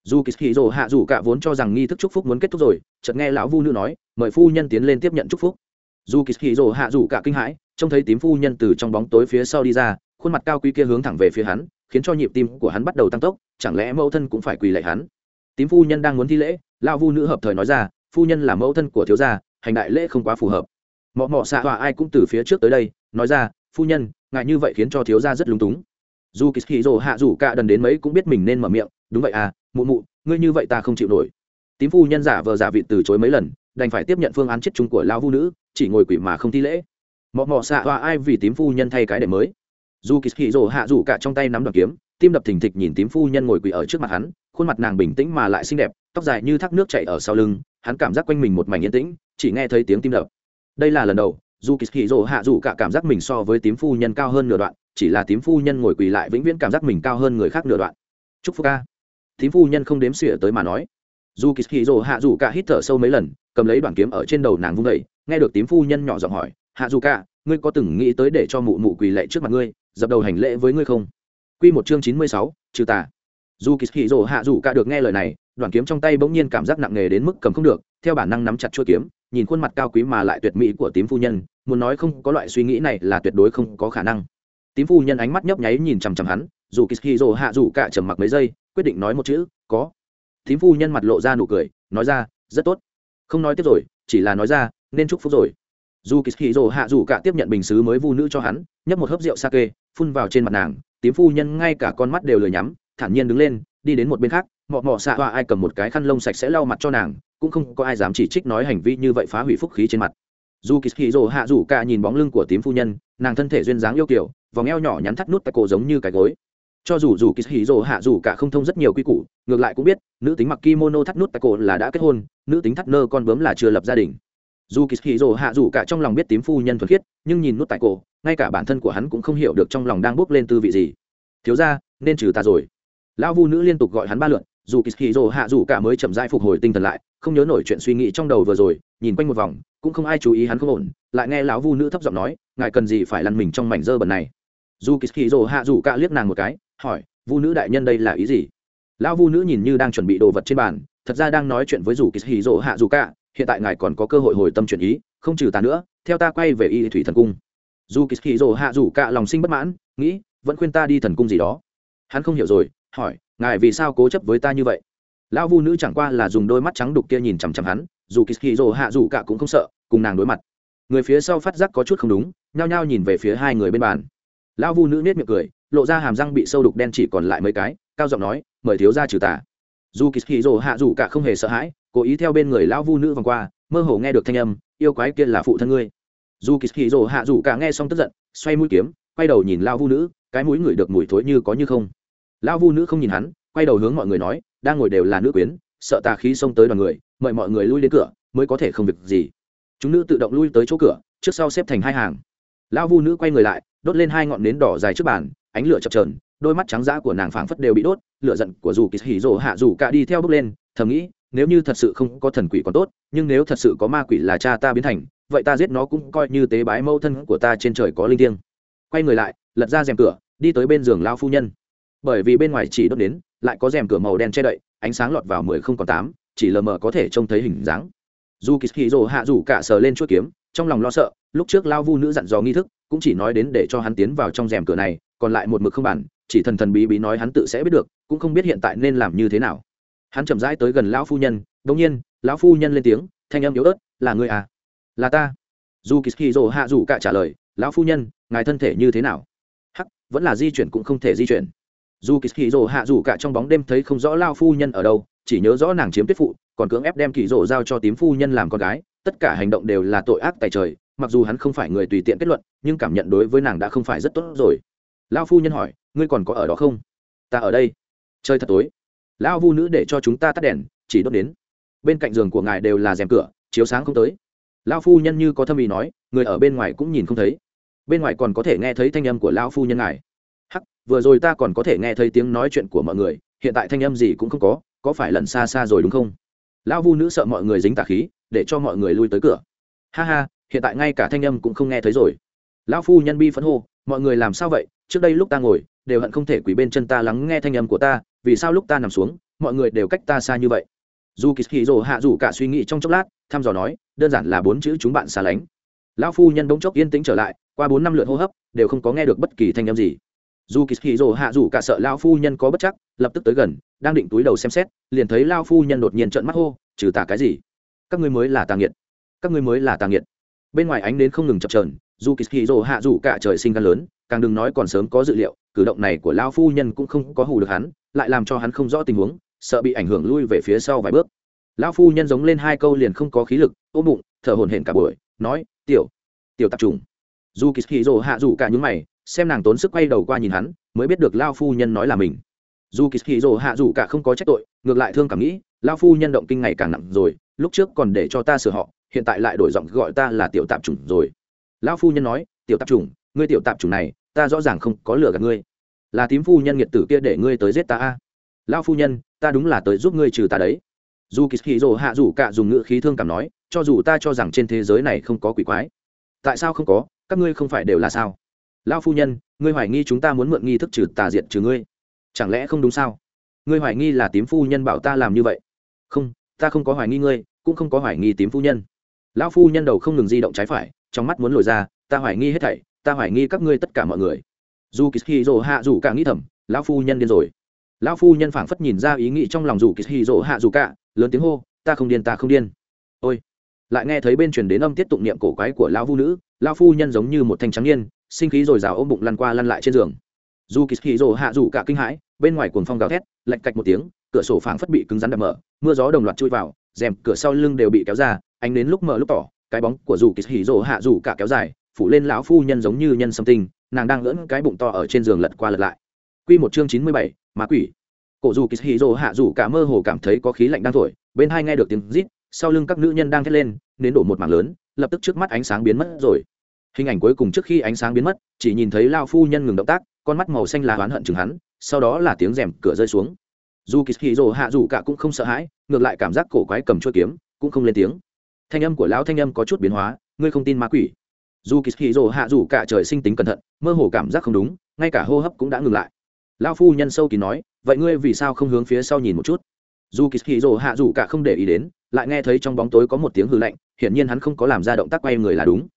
dù kỳ hì rồ hạ dù cả vốn cho rằng nghi thức chúc phúc muốn kết thúc rồi, chợt nghe lão vu nữ nói, mời phu nhân tiến lên tiếp nhận chúc phúc. Dù kỳ hì rồ hạ dù cả kinh hãi, trông thấy tím phu nhân từ trong bóng tối phía sau đi ra, khuôn mặt cao quý kia hướng thẳng về phía hắn, khiến cho nhịp tim của hắn bắt đầu tăng tốc, chẳng lẽ mẫu thân cũng phải quỳ lạy hắn? Tím phu nhân đang muốn thi lễ, lão vu nữ hợp thời nói ra, phu nhân là mẫu thân của thiếu gia, hành đại lễ không quá phù hợp. Mọ mọ xạ hòa ai cũng từ phía trước tới đây, nói ra, phu nhân ngại như vậy khiến cho thiếu gia rất lúng túng dù kỳ hì rồ hạ dù cả đần đến mấy cũng biết mình nên mở miệng, đúng vậy à mụ mụ, ngươi như vậy ta không chịu nổi. Tím phu nhân giả vờ giả vị từ chối mấy lần, đành phải tiếp nhận phương án chết chung của lão vu nữ, chỉ ngồi quỷ mà không thi lễ. Mọ mọ xạ hoa ai vì tím phu nhân thay cái để mới. Dù kỳ hì rồ hạ dù cả trong tay nắm đoàn kiếm, tim đập thình thịch nhìn tím phu nhân ngồi quỷ ở trước mặt hắn, khuôn mặt nàng bình tĩnh mà lại xinh đẹp, tóc dài như thác nước chảy ở sau lưng, hắn cảm giác quanh mình một mảnh yên tĩnh, chỉ nghe thấy tiếng tim đập. Đây là lần đầu dù kỳ hì rồ hạ dù cả cảm giác mình so với tím phu nhân cao hơn nửa đoạn chỉ là tím phu nhân ngồi quỳ lại vĩnh viễn cảm giác mình cao hơn người khác nửa đoạn. Chúc phúc ca. Tím phu nhân không đếm xỉa tới mà nói. Dù kỳ hì rồ hạ dù cả hít thở sâu mấy lần cầm lấy đoạn kiếm ở trên đầu nàng vung vẩy nghe được tím phu nhân nhỏ giọng hỏi hạ dù cả ngươi có từng nghĩ tới để cho mụ mụ quỳ lệ trước mặt ngươi dập đầu hành lễ với ngươi không? Quy một chương chín mươi sáu, trừ tà. Dù Kỳ Rồ hạ dù cả được nghe lời này, đoạn kiếm trong tay bỗng nhiên cảm giác nặng nề đến mức cầm không được, theo bản năng nắm chặt chuôi kiếm, nhìn khuôn mặt cao quý mà lại tuyệt mỹ của tím phu nhân, muốn nói không có loại suy nghĩ này là tuyệt đối không có khả năng. Tím phu nhân ánh mắt nhấp nháy nhìn chằm chằm hắn, dù Kỳ dỗ hạ dù cả trầm mặc mấy giây, quyết định nói một chữ, "Có." Tím phu nhân mặt lộ ra nụ cười, nói ra, "Rất tốt." Không nói tiếp rồi, chỉ là nói ra, "Nên chúc phúc rồi." dù kỳ dỗ hạ dù cả tiếp nhận bình xứ mới vu nữ cho hắn nhấp một hớp rượu sake phun vào trên mặt nàng tím phu nhân ngay cả con mắt đều lười nhắm thản nhiên đứng lên đi đến một bên khác mọ mọ xạ hoa ai cầm một cái khăn lông sạch sẽ lau mặt cho nàng cũng không có ai dám chỉ trích nói hành vi như vậy phá hủy phúc khí trên mặt dù kỳ rồ hạ rủ cả nhìn bóng lưng của tím phu nhân, nàng thân thể duyên dáng yêu kiểu vòng eo nhỏ nhắn thắt nút tay cổ giống như cái gối. Cho dù dù kỳ rồ hạ rủ cả không thông rất nhiều quy củ, ngược lại cũng biết, nữ tính mặc kimono thắt nút tay cổ là đã kết hôn, nữ tính thắt nơ con bướm là chưa lập gia đình. Dù kỳ hì rồ hạ rủ cả trong lòng biết tím phu nhân thuần khiết, nhưng nhìn nút tại cổ, ngay cả bản thân của hắn cũng không hiểu được trong lòng đang bốc lên tư vị gì. Thiếu ra nên trừ ta rồi. Lão vu nữ liên tục gọi hắn ba lượn, dù kỳ hì rồ hạ rủ cả mới chậm dai phục hồi tinh thần lại, không nhớ nổi chuyện suy nghĩ trong đầu vừa rồi nhìn quanh một vòng cũng không ai chú ý hắn không ổn lại nghe lão vu nữ thấp giọng nói ngài cần gì phải lăn mình trong mảnh dơ bẩn này? Dù kỳ hì rồ hạ dù cạ liếc nàng một cái hỏi vu nữ đại nhân đây là ý gì? Lão vu nữ nhìn như đang chuẩn bị đồ vật trên bàn thật ra đang nói chuyện với dù kỳ hì rồ hạ dù cạ, hiện tại ngài còn có cơ hội hồi tâm chuyển ý không trừ ta nữa theo ta quay về y thủy thần cung. Dù kỳ hì rồ hạ dù cạ lòng sinh bất mãn nghĩ vẫn khuyên ta đi thần cung gì đó. Hắn không hiểu rồi hỏi ngài vì sao cố chấp với ta như vậy? Lão vu nữ chẳng qua là dùng đôi mắt trắng đục kia nhìn chằm chằm hắn dù kỳ hì rồ hạ dù cả cũng không sợ, cùng nàng đối mặt. Người phía sau phát giác có chút không đúng, nhao nhao nhìn về phía hai người bên bàn. Lão vu nữ nết miệng cười, lộ ra hàm răng bị sâu đục đen chỉ còn lại mấy cái, cao giọng nói, mời thiếu ra trừ tà. Dù kỳ hì rồ hạ dù cả không hề sợ hãi, cố ý theo bên người lão vu nữ vòng qua, mơ hồ nghe được thanh âm, yêu quái kia là phụ thân ngươi. Dù kỳ hì rồ hạ dù cả nghe xong tức giận, xoay mũi kiếm, quay đầu nhìn lão vu nữ, cái mũi ngửi được mùi thối như có như không. Lão vu nữ không nhìn hắn, quay đầu hướng mọi người nói, đang ngồi đều là nữ quyến sợ tà khí xông tới đoàn người, mời mọi người lui đến cửa, mới có thể không việc gì. Chúng nữ tự động lui tới chỗ cửa, trước sau xếp thành hai hàng. Lão vu nữ quay người lại, đốt lên hai ngọn nến đỏ dài trước bàn, ánh lửa chập trờn đôi mắt trắng dã của nàng phảng phất đều bị đốt, lửa giận của dù kỳ hỉ rồ hạ dù cả đi theo bước lên, thầm nghĩ, nếu như thật sự không có thần quỷ còn tốt, nhưng nếu thật sự có ma quỷ là cha ta biến thành, vậy ta giết nó cũng coi như tế bái mâu thân của ta trên trời có linh thiêng. Quay người lại, lật ra rèm cửa, đi tới bên giường lao phu nhân. Bởi vì bên ngoài chỉ đốt đến lại có rèm cửa màu đen che đậy, ánh sáng lọt vào mười không còn tám, chỉ lờ mờ có thể trông thấy hình dáng. Dù kỳ hì rồ hạ rủ cả sờ lên chuỗi kiếm, trong lòng lo sợ, lúc trước lao vu nữ dặn dò nghi thức, cũng chỉ nói đến để cho hắn tiến vào trong rèm cửa này, còn lại một mực không bản chỉ thần thần bí bí nói hắn tự sẽ biết được, cũng không biết hiện tại nên làm như thế nào. Hắn chậm rãi tới gần lão phu nhân đ nhiên, lão phu nhân lên tiếng, thanh âm yếu ớt, là người à? Là ta. Dù kỳ rồ hạ rủ cả trả lời, lão phu nhân, ngài thân thể như thế nào? Hắc, vẫn là di chuyển cũng không thể di chuyển dù kỳ rồ hạ dù cả trong bóng đêm thấy không rõ lao phu nhân ở đâu, chỉ nhớ rõ nàng chiếm tuyết phụ, còn cưỡng ép đem kỳ rồ giao cho tím phu nhân làm con gái. Tất cả hành động đều là tội ác tài trời, mặc dù hắn không phải người tùy tiện kết luận, nhưng cảm nhận đối với nàng đã không phải rất tốt rồi. Lao phu nhân hỏi, ngươi còn có ở đó không? Ta ở đây. Chơi thật tối. Lão vu nữ để cho chúng ta tắt đèn, chỉ đốt đến. Bên cạnh giường của ngài đều là rèm cửa, chiếu sáng không tới. Lão phu nhân như có thâm ý nói, người ở bên ngoài cũng nhìn không thấy. Bên ngoài còn có thể nghe thấy thanh âm của lão phu nhân ngài vừa rồi ta còn có thể nghe thấy tiếng nói chuyện của mọi người, hiện tại thanh âm gì cũng không có có phải lần xa xa rồi đúng không? Lão vu nữ sợ mọi người dính tà khí, để cho mọi người lui tới cửa. Ha ha, hiện tại ngay cả thanh âm cũng không nghe thấy rồi. Lão phu nhân bi phẫn hô, mọi người làm sao vậy? Trước đây lúc ta ngồi, đều hận không thể quỳ bên chân ta lắng nghe thanh âm của ta, vì sao lúc ta nằm xuống, mọi người đều cách ta xa như vậy? Dù kỳ hì rồ hạ dù cả suy nghĩ trong chốc lát, thăm dò nói, đơn giản là bốn chữ chúng bạn xa lánh. Lão phu nhân bỗng chốc yên tĩnh trở lại, qua bốn năm lượt hô hấp, đều không có nghe được bất kỳ thanh âm gì dù kỳ hì rồ hạ dù cả sợ lão phu nhân có bất chắc, lập tức tới gần, đang định túi đầu xem xét, liền thấy lão phu nhân đột nhiên trợn mắt hô, trừ tà cái gì? Các ngươi mới là tà nghiệt. Các ngươi mới là tà nghiệt. Bên ngoài ánh đến không ngừng chập trờn dù kỳ hì rồ hạ dù cả trời sinh gan lớn, càng đừng nói còn sớm có dự liệu, cử động này của lão phu nhân cũng không có hù được hắn, lại làm cho hắn không rõ tình huống, sợ bị ảnh hưởng lui về phía sau vài bước. Lão phu nhân giống lên hai câu liền không có khí lực, ôm bụng, thở hổn hển cả buổi, nói, tiểu tiểu tạp trùng dù kỳ hì rồ hạ dù cả những mày xem nàng tốn sức quay đầu qua nhìn hắn, mới biết được lao phu nhân nói là mình. Dù kỳ hì hạ dù cả không có trách tội, ngược lại thương cảm nghĩ, lao phu nhân động kinh ngày càng nặng rồi, lúc trước còn để cho ta sửa họ, hiện tại lại đổi giọng gọi ta là tiểu tạp chủng rồi. Lão phu nhân nói, tiểu tạp chủng, ngươi tiểu tạp chủng này, ta rõ ràng không có lừa gạt ngươi. Là tím phu nhân nghiệt tử kia để ngươi tới giết ta a. Lão phu nhân, ta đúng là tới giúp ngươi trừ ta đấy. Dù kỳ hì hạ dù cả dùng ngữ khí thương cảm nói, cho dù ta cho rằng trên thế giới này không có quỷ quái. Tại sao không có, các ngươi không phải đều là sao? Lao phu nhân, ngươi hoài nghi chúng ta muốn mượn nghi thức trừ tà diệt trừ ngươi. Chẳng lẽ không đúng sao? Ngươi hoài nghi là tím phu nhân bảo ta làm như vậy? Không, ta không có hoài nghi ngươi, cũng không có hoài nghi tím phu nhân. Lão phu nhân đầu không ngừng di động trái phải, trong mắt muốn lồi ra, ta hoài nghi hết thảy, ta hoài nghi các ngươi tất cả mọi người. Dù kỳ hì rồ hạ dù cả nghĩ thầm, lão phu nhân điên rồi. Lão phu nhân phảng phất nhìn ra ý nghĩ trong lòng dù kỳ hì rồ hạ dù cả lớn tiếng hô, ta không điên, ta không điên. Ôi. Lại nghe thấy bên truyền đến âm tiết tụng niệm cổ quái của lão phu nữ, lão phu nhân giống như một thanh trắng niên sinh khí rồi rào ôm bụng lăn qua lăn lại trên giường dù kỳ hì rồ hạ dù cả kinh hãi bên ngoài cuồng phong gào thét lạch cạch một tiếng cửa sổ phảng phất bị cứng rắn đập mở mưa gió đồng loạt chui vào rèm cửa sau lưng đều bị kéo ra ánh đến lúc mở lúc tỏ cái bóng của dù kỳ hì rồ hạ dù cả kéo dài phủ lên lão phu nhân giống như nhân sâm tinh nàng đang lỡn cái bụng to ở trên giường lật qua lật lại Quy một chương chín mươi bảy, ma quỷ. Cổ dù Kishiro hạ dù cả mơ hồ cảm thấy có khí lạnh đang thổi, bên hai nghe được tiếng rít, sau lưng các nữ nhân đang thét lên, nến đổ một mảng lớn, lập tức trước mắt ánh sáng biến mất rồi. Hình ảnh cuối cùng trước khi ánh sáng biến mất, chỉ nhìn thấy lão phu nhân ngừng động tác, con mắt màu xanh là oán hận chừng hắn, sau đó là tiếng rèm cửa rơi xuống. Dù Kishiro hạ dù cả cũng không sợ hãi, ngược lại cảm giác cổ quái cầm chuôi kiếm, cũng không lên tiếng. Thanh âm của lão thanh âm có chút biến hóa, ngươi không tin ma quỷ dù kỳ hì rồ hạ dù cả trời sinh tính cẩn thận mơ hồ cảm giác không đúng ngay cả hô hấp cũng đã ngừng lại lao phu nhân sâu kỳ nói vậy ngươi vì sao không hướng phía sau nhìn một chút dù kỳ hì rồ hạ dù cả không để ý đến lại nghe thấy trong bóng tối có một tiếng hư lạnh hiển nhiên hắn không có làm ra động tác quay người là đúng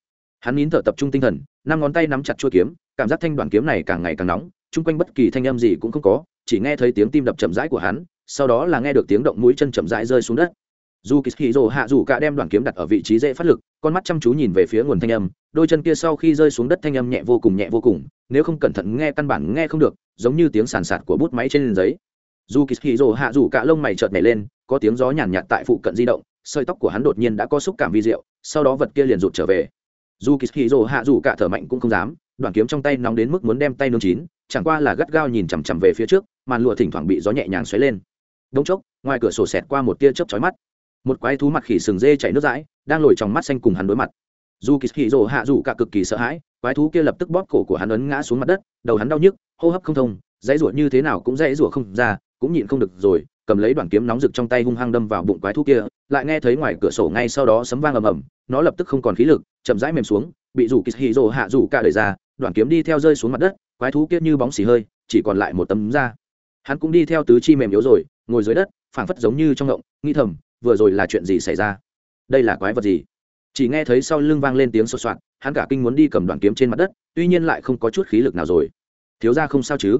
hắn nín thở tập trung tinh thần, năm ngón tay nắm chặt chuôi kiếm, cảm giác thanh đoàn kiếm này càng ngày càng nóng, chung quanh bất kỳ thanh âm gì cũng không có, chỉ nghe thấy tiếng tim đập chậm rãi của hắn, sau đó là nghe được tiếng động mũi chân chậm rãi rơi xuống đất. Dù kỳ hì hạ dù cả đem đoàn kiếm đặt ở vị trí dễ phát lực, con mắt chăm chú nhìn về phía nguồn thanh âm, đôi chân kia sau khi rơi xuống đất thanh âm nhẹ vô cùng nhẹ vô cùng, nếu không cẩn thận nghe căn bản nghe không được, giống như tiếng sàn sạt của bút máy trên giấy. Dù kỳ hì hạ dù cả lông mày chợt nảy lên, có tiếng gió nhàn nhạt tại phụ cận di động, sợi tóc của hắn đột nhiên đã có xúc cảm vi diệu, sau đó vật kia liền rụt trở về dù kỳ hì rồ hạ dù cả thở mạnh cũng không dám đoạn kiếm trong tay nóng đến mức muốn đem tay nương chín, chẳng qua là gắt gao nhìn chằm chằm về phía trước, màn lụa thỉnh thoảng bị gió nhẹ nhàng xoáy lên. Đống chốc, ngoài cửa sổ xẹt qua một tia chớp chói mắt. Một quái thú mặt khỉ sừng dê chảy nước dãi, đang lồi trong mắt xanh cùng hắn đối mặt. Dù kỳ hì rồ hạ dù cả cực kỳ sợ hãi, quái thú kia lập tức bóp cổ của hắn ấn ngã xuống mặt đất, đầu hắn đau nhức, hô hấp không thông, dãy ruột như thế nào cũng dãy ruột không ra, cũng nhịn không được rồi, cầm lấy đoạn kiếm nóng rực trong tay hung hăng đâm vào bụng quái thú kia lại nghe thấy ngoài cửa sổ ngay sau đó sấm vang ầm ầm, nó lập tức không còn khí lực, chậm rãi mềm xuống, bị rủ kỳ hì rồ hạ rủ cả đẩy ra, đoạn kiếm đi theo rơi xuống mặt đất, quái thú kia như bóng xì hơi, chỉ còn lại một tấm da. Hắn cũng đi theo tứ chi mềm yếu rồi, ngồi dưới đất, phảng phất giống như trong ngộng nghi thầm, vừa rồi là chuyện gì xảy ra? Đây là quái vật gì? Chỉ nghe thấy sau lưng vang lên tiếng sột soạt, hắn cả kinh muốn đi cầm đoạn kiếm trên mặt đất, tuy nhiên lại không có chút khí lực nào rồi. Thiếu ra không sao chứ?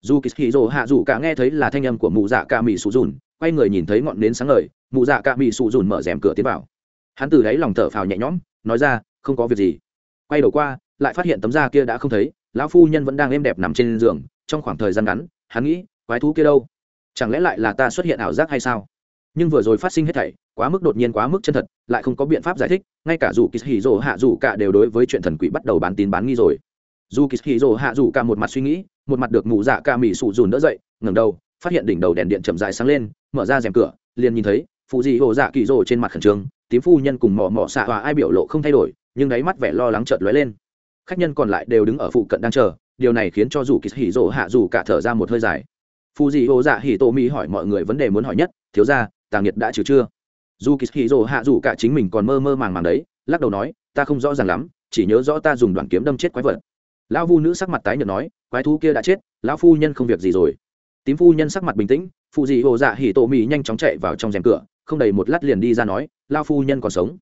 Dù kỳ hì rồ hạ rủ cả nghe thấy là thanh âm của mụ dạ ca mỹ sụ dùn quay người nhìn thấy ngọn nến sáng ngời, mụ dạ cạ mỹ sụ dùn mở rèm cửa tiến vào. Hắn từ đáy lòng thở phào nhẹ nhõm, nói ra, không có việc gì. Quay đầu qua, lại phát hiện tấm da kia đã không thấy, lão phu nhân vẫn đang êm đẹp nằm trên giường, trong khoảng thời gian ngắn, hắn nghĩ, quái thú kia đâu? Chẳng lẽ lại là ta xuất hiện ảo giác hay sao? Nhưng vừa rồi phát sinh hết thảy, quá mức đột nhiên quá mức chân thật, lại không có biện pháp giải thích, ngay cả dù kỳ hì dỗ hạ dù cả đều đối với chuyện thần quỷ bắt đầu bán tin bán nghi rồi. Dù kỳ hì dỗ hạ dù cả một mặt suy nghĩ, một mặt được mụ dạ ca mỹ sụ dùn đỡ dậy, ngẩng đầu phát hiện đỉnh đầu đèn điện chậm dài sáng lên, mở ra rèm cửa, liền nhìn thấy phụ dị hồ dạ kỳ rồ trên mặt khẩn trương, tím phu nhân cùng mỏ mỏ xạ hòa ai biểu lộ không thay đổi, nhưng đáy mắt vẻ lo lắng chợt lóe lên. Khách nhân còn lại đều đứng ở phụ cận đang chờ, điều này khiến cho dù kỳ hỉ rồ hạ dù cả thở ra một hơi dài. Phụ dị hồ dạ hỉ tô mỹ hỏi mọi người vấn đề muốn hỏi nhất, thiếu ra tà nghiệt đã trừ chưa? Dù kỳ hỉ rồ hạ dù cả chính mình còn mơ mơ màng màng đấy, lắc đầu nói, ta không rõ ràng lắm, chỉ nhớ rõ ta dùng đoạn kiếm đâm chết quái vật. Lão phu nữ sắc mặt tái nhợt nói, quái thú kia đã chết, lão phu nhân không việc gì rồi tím phu nhân sắc mặt bình tĩnh, phụ dị hồ dạ hỉ tổ mỹ nhanh chóng chạy vào trong rèm cửa, không đầy một lát liền đi ra nói, lão phu nhân còn sống.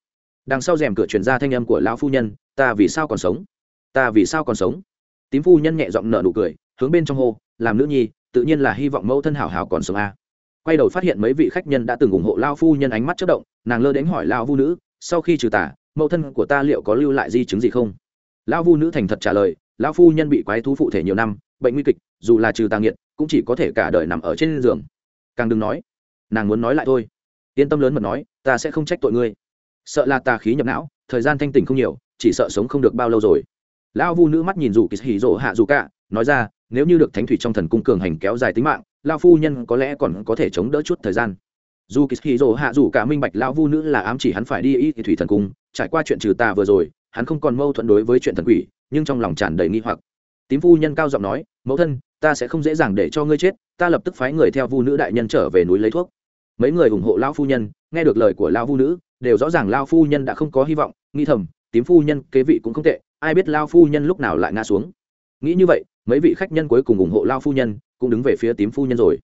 Đằng sau rèm cửa truyền ra thanh âm của lão phu nhân, ta vì sao còn sống? Ta vì sao còn sống? Tím phu nhân nhẹ giọng nở nụ cười, hướng bên trong hô, làm nữ nhi, tự nhiên là hy vọng mẫu thân hảo hảo còn sống a. Quay đầu phát hiện mấy vị khách nhân đã từng ủng hộ lao phu nhân ánh mắt chất động, nàng lơ đến hỏi lao vu nữ, sau khi trừ tả mẫu thân của ta liệu có lưu lại di chứng gì không? Lao vu nữ thành thật trả lời lao phu nhân bị quái thú phụ thể nhiều năm, bệnh nguy kịch, dù là trừ tà nghiện cũng chỉ có thể cả đời nằm ở trên giường. Càng đừng nói, nàng muốn nói lại thôi. Yên tâm lớn mật nói, ta sẽ không trách tội ngươi. Sợ là tà khí nhập não, thời gian thanh tỉnh không nhiều, chỉ sợ sống không được bao lâu rồi. Lão vu nữ mắt nhìn dù kỳ hỉ rộ hạ dù cả, nói ra, nếu như được thánh thủy trong thần cung cường hành kéo dài tính mạng lao phu nhân có lẽ còn có thể chống đỡ chút thời gian. Dù kỳ hỉ rộ hạ dù cả minh bạch lão vu nữ là ám chỉ hắn phải đi y thủy thần cung, trải qua chuyện trừ tà vừa rồi, hắn không còn mâu thuẫn đối với chuyện thần quỷ, nhưng trong lòng tràn đầy nghi hoặc. Tím phu nhân cao giọng nói, mẫu thân ta sẽ không dễ dàng để cho ngươi chết, ta lập tức phái người theo vu nữ đại nhân trở về núi lấy thuốc. Mấy người ủng hộ lao phu nhân, nghe được lời của lao vu nữ, đều rõ ràng lao phu nhân đã không có hy vọng, nghĩ thầm, tím phu nhân kế vị cũng không tệ, ai biết lao phu nhân lúc nào lại ngã xuống. Nghĩ như vậy, mấy vị khách nhân cuối cùng ủng hộ lao phu nhân, cũng đứng về phía tím phu nhân rồi.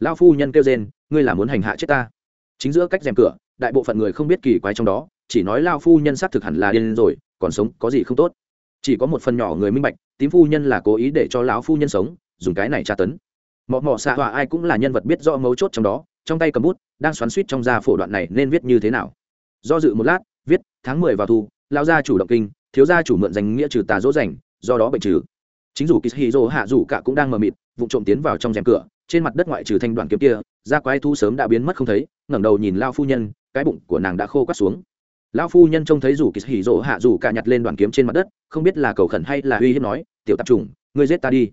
Lao phu nhân kêu rên, ngươi là muốn hành hạ chết ta. Chính giữa cách rèm cửa, đại bộ phận người không biết kỳ quái trong đó, chỉ nói lao phu nhân xác thực hẳn là điên rồi, còn sống có gì không tốt. Chỉ có một phần nhỏ người minh bạch, tím phu nhân là cố ý để cho lão phu nhân sống dùng cái này tra tấn. Mọ mọ xạ họa ai cũng là nhân vật biết rõ mấu chốt trong đó, trong tay cầm bút, đang xoắn suýt trong da phổ đoạn này nên viết như thế nào. Do dự một lát, viết, tháng mười vào thu lao gia chủ động kinh, thiếu gia chủ mượn danh nghĩa trừ tà dỗ dành do đó bệnh trừ. Chính dù kishiro hạ dù cả cũng đang mờ mịt, vụ trộm tiến vào trong rèm cửa, trên mặt đất ngoại trừ thanh đoàn kiếm kia, da quái thu sớm đã biến mất không thấy, ngẩng đầu nhìn lao phu nhân, cái bụng của nàng đã khô quắt xuống. Lão phu nhân trông thấy dù kishiro hỉ hạ dù cả nhặt lên đoàn kiếm trên mặt đất, không biết là cầu khẩn hay là uy hiếp nói, tiểu tạp chủng, ngươi giết ta đi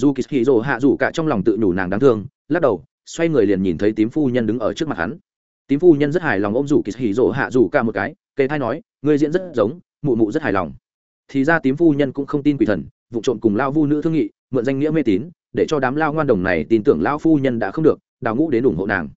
dù kỳ hì rồ hạ dù cả trong lòng tự nhủ nàng đáng thương, lắc đầu, xoay người liền nhìn thấy tím phu nhân đứng ở trước mặt hắn. Tím phu nhân rất hài lòng ôm dù kỳ hì rồ hạ dù cả một cái, kề thai nói, ngươi diễn rất giống, mụ mụ rất hài lòng. Thì ra tím phu nhân cũng không tin quỷ thần, vụ trộm cùng lao vu nữ thương nghị, mượn danh nghĩa mê tín, để cho đám lao ngoan đồng này tin tưởng lao phu nhân đã không được, đào ngũ đến ủng hộ nàng.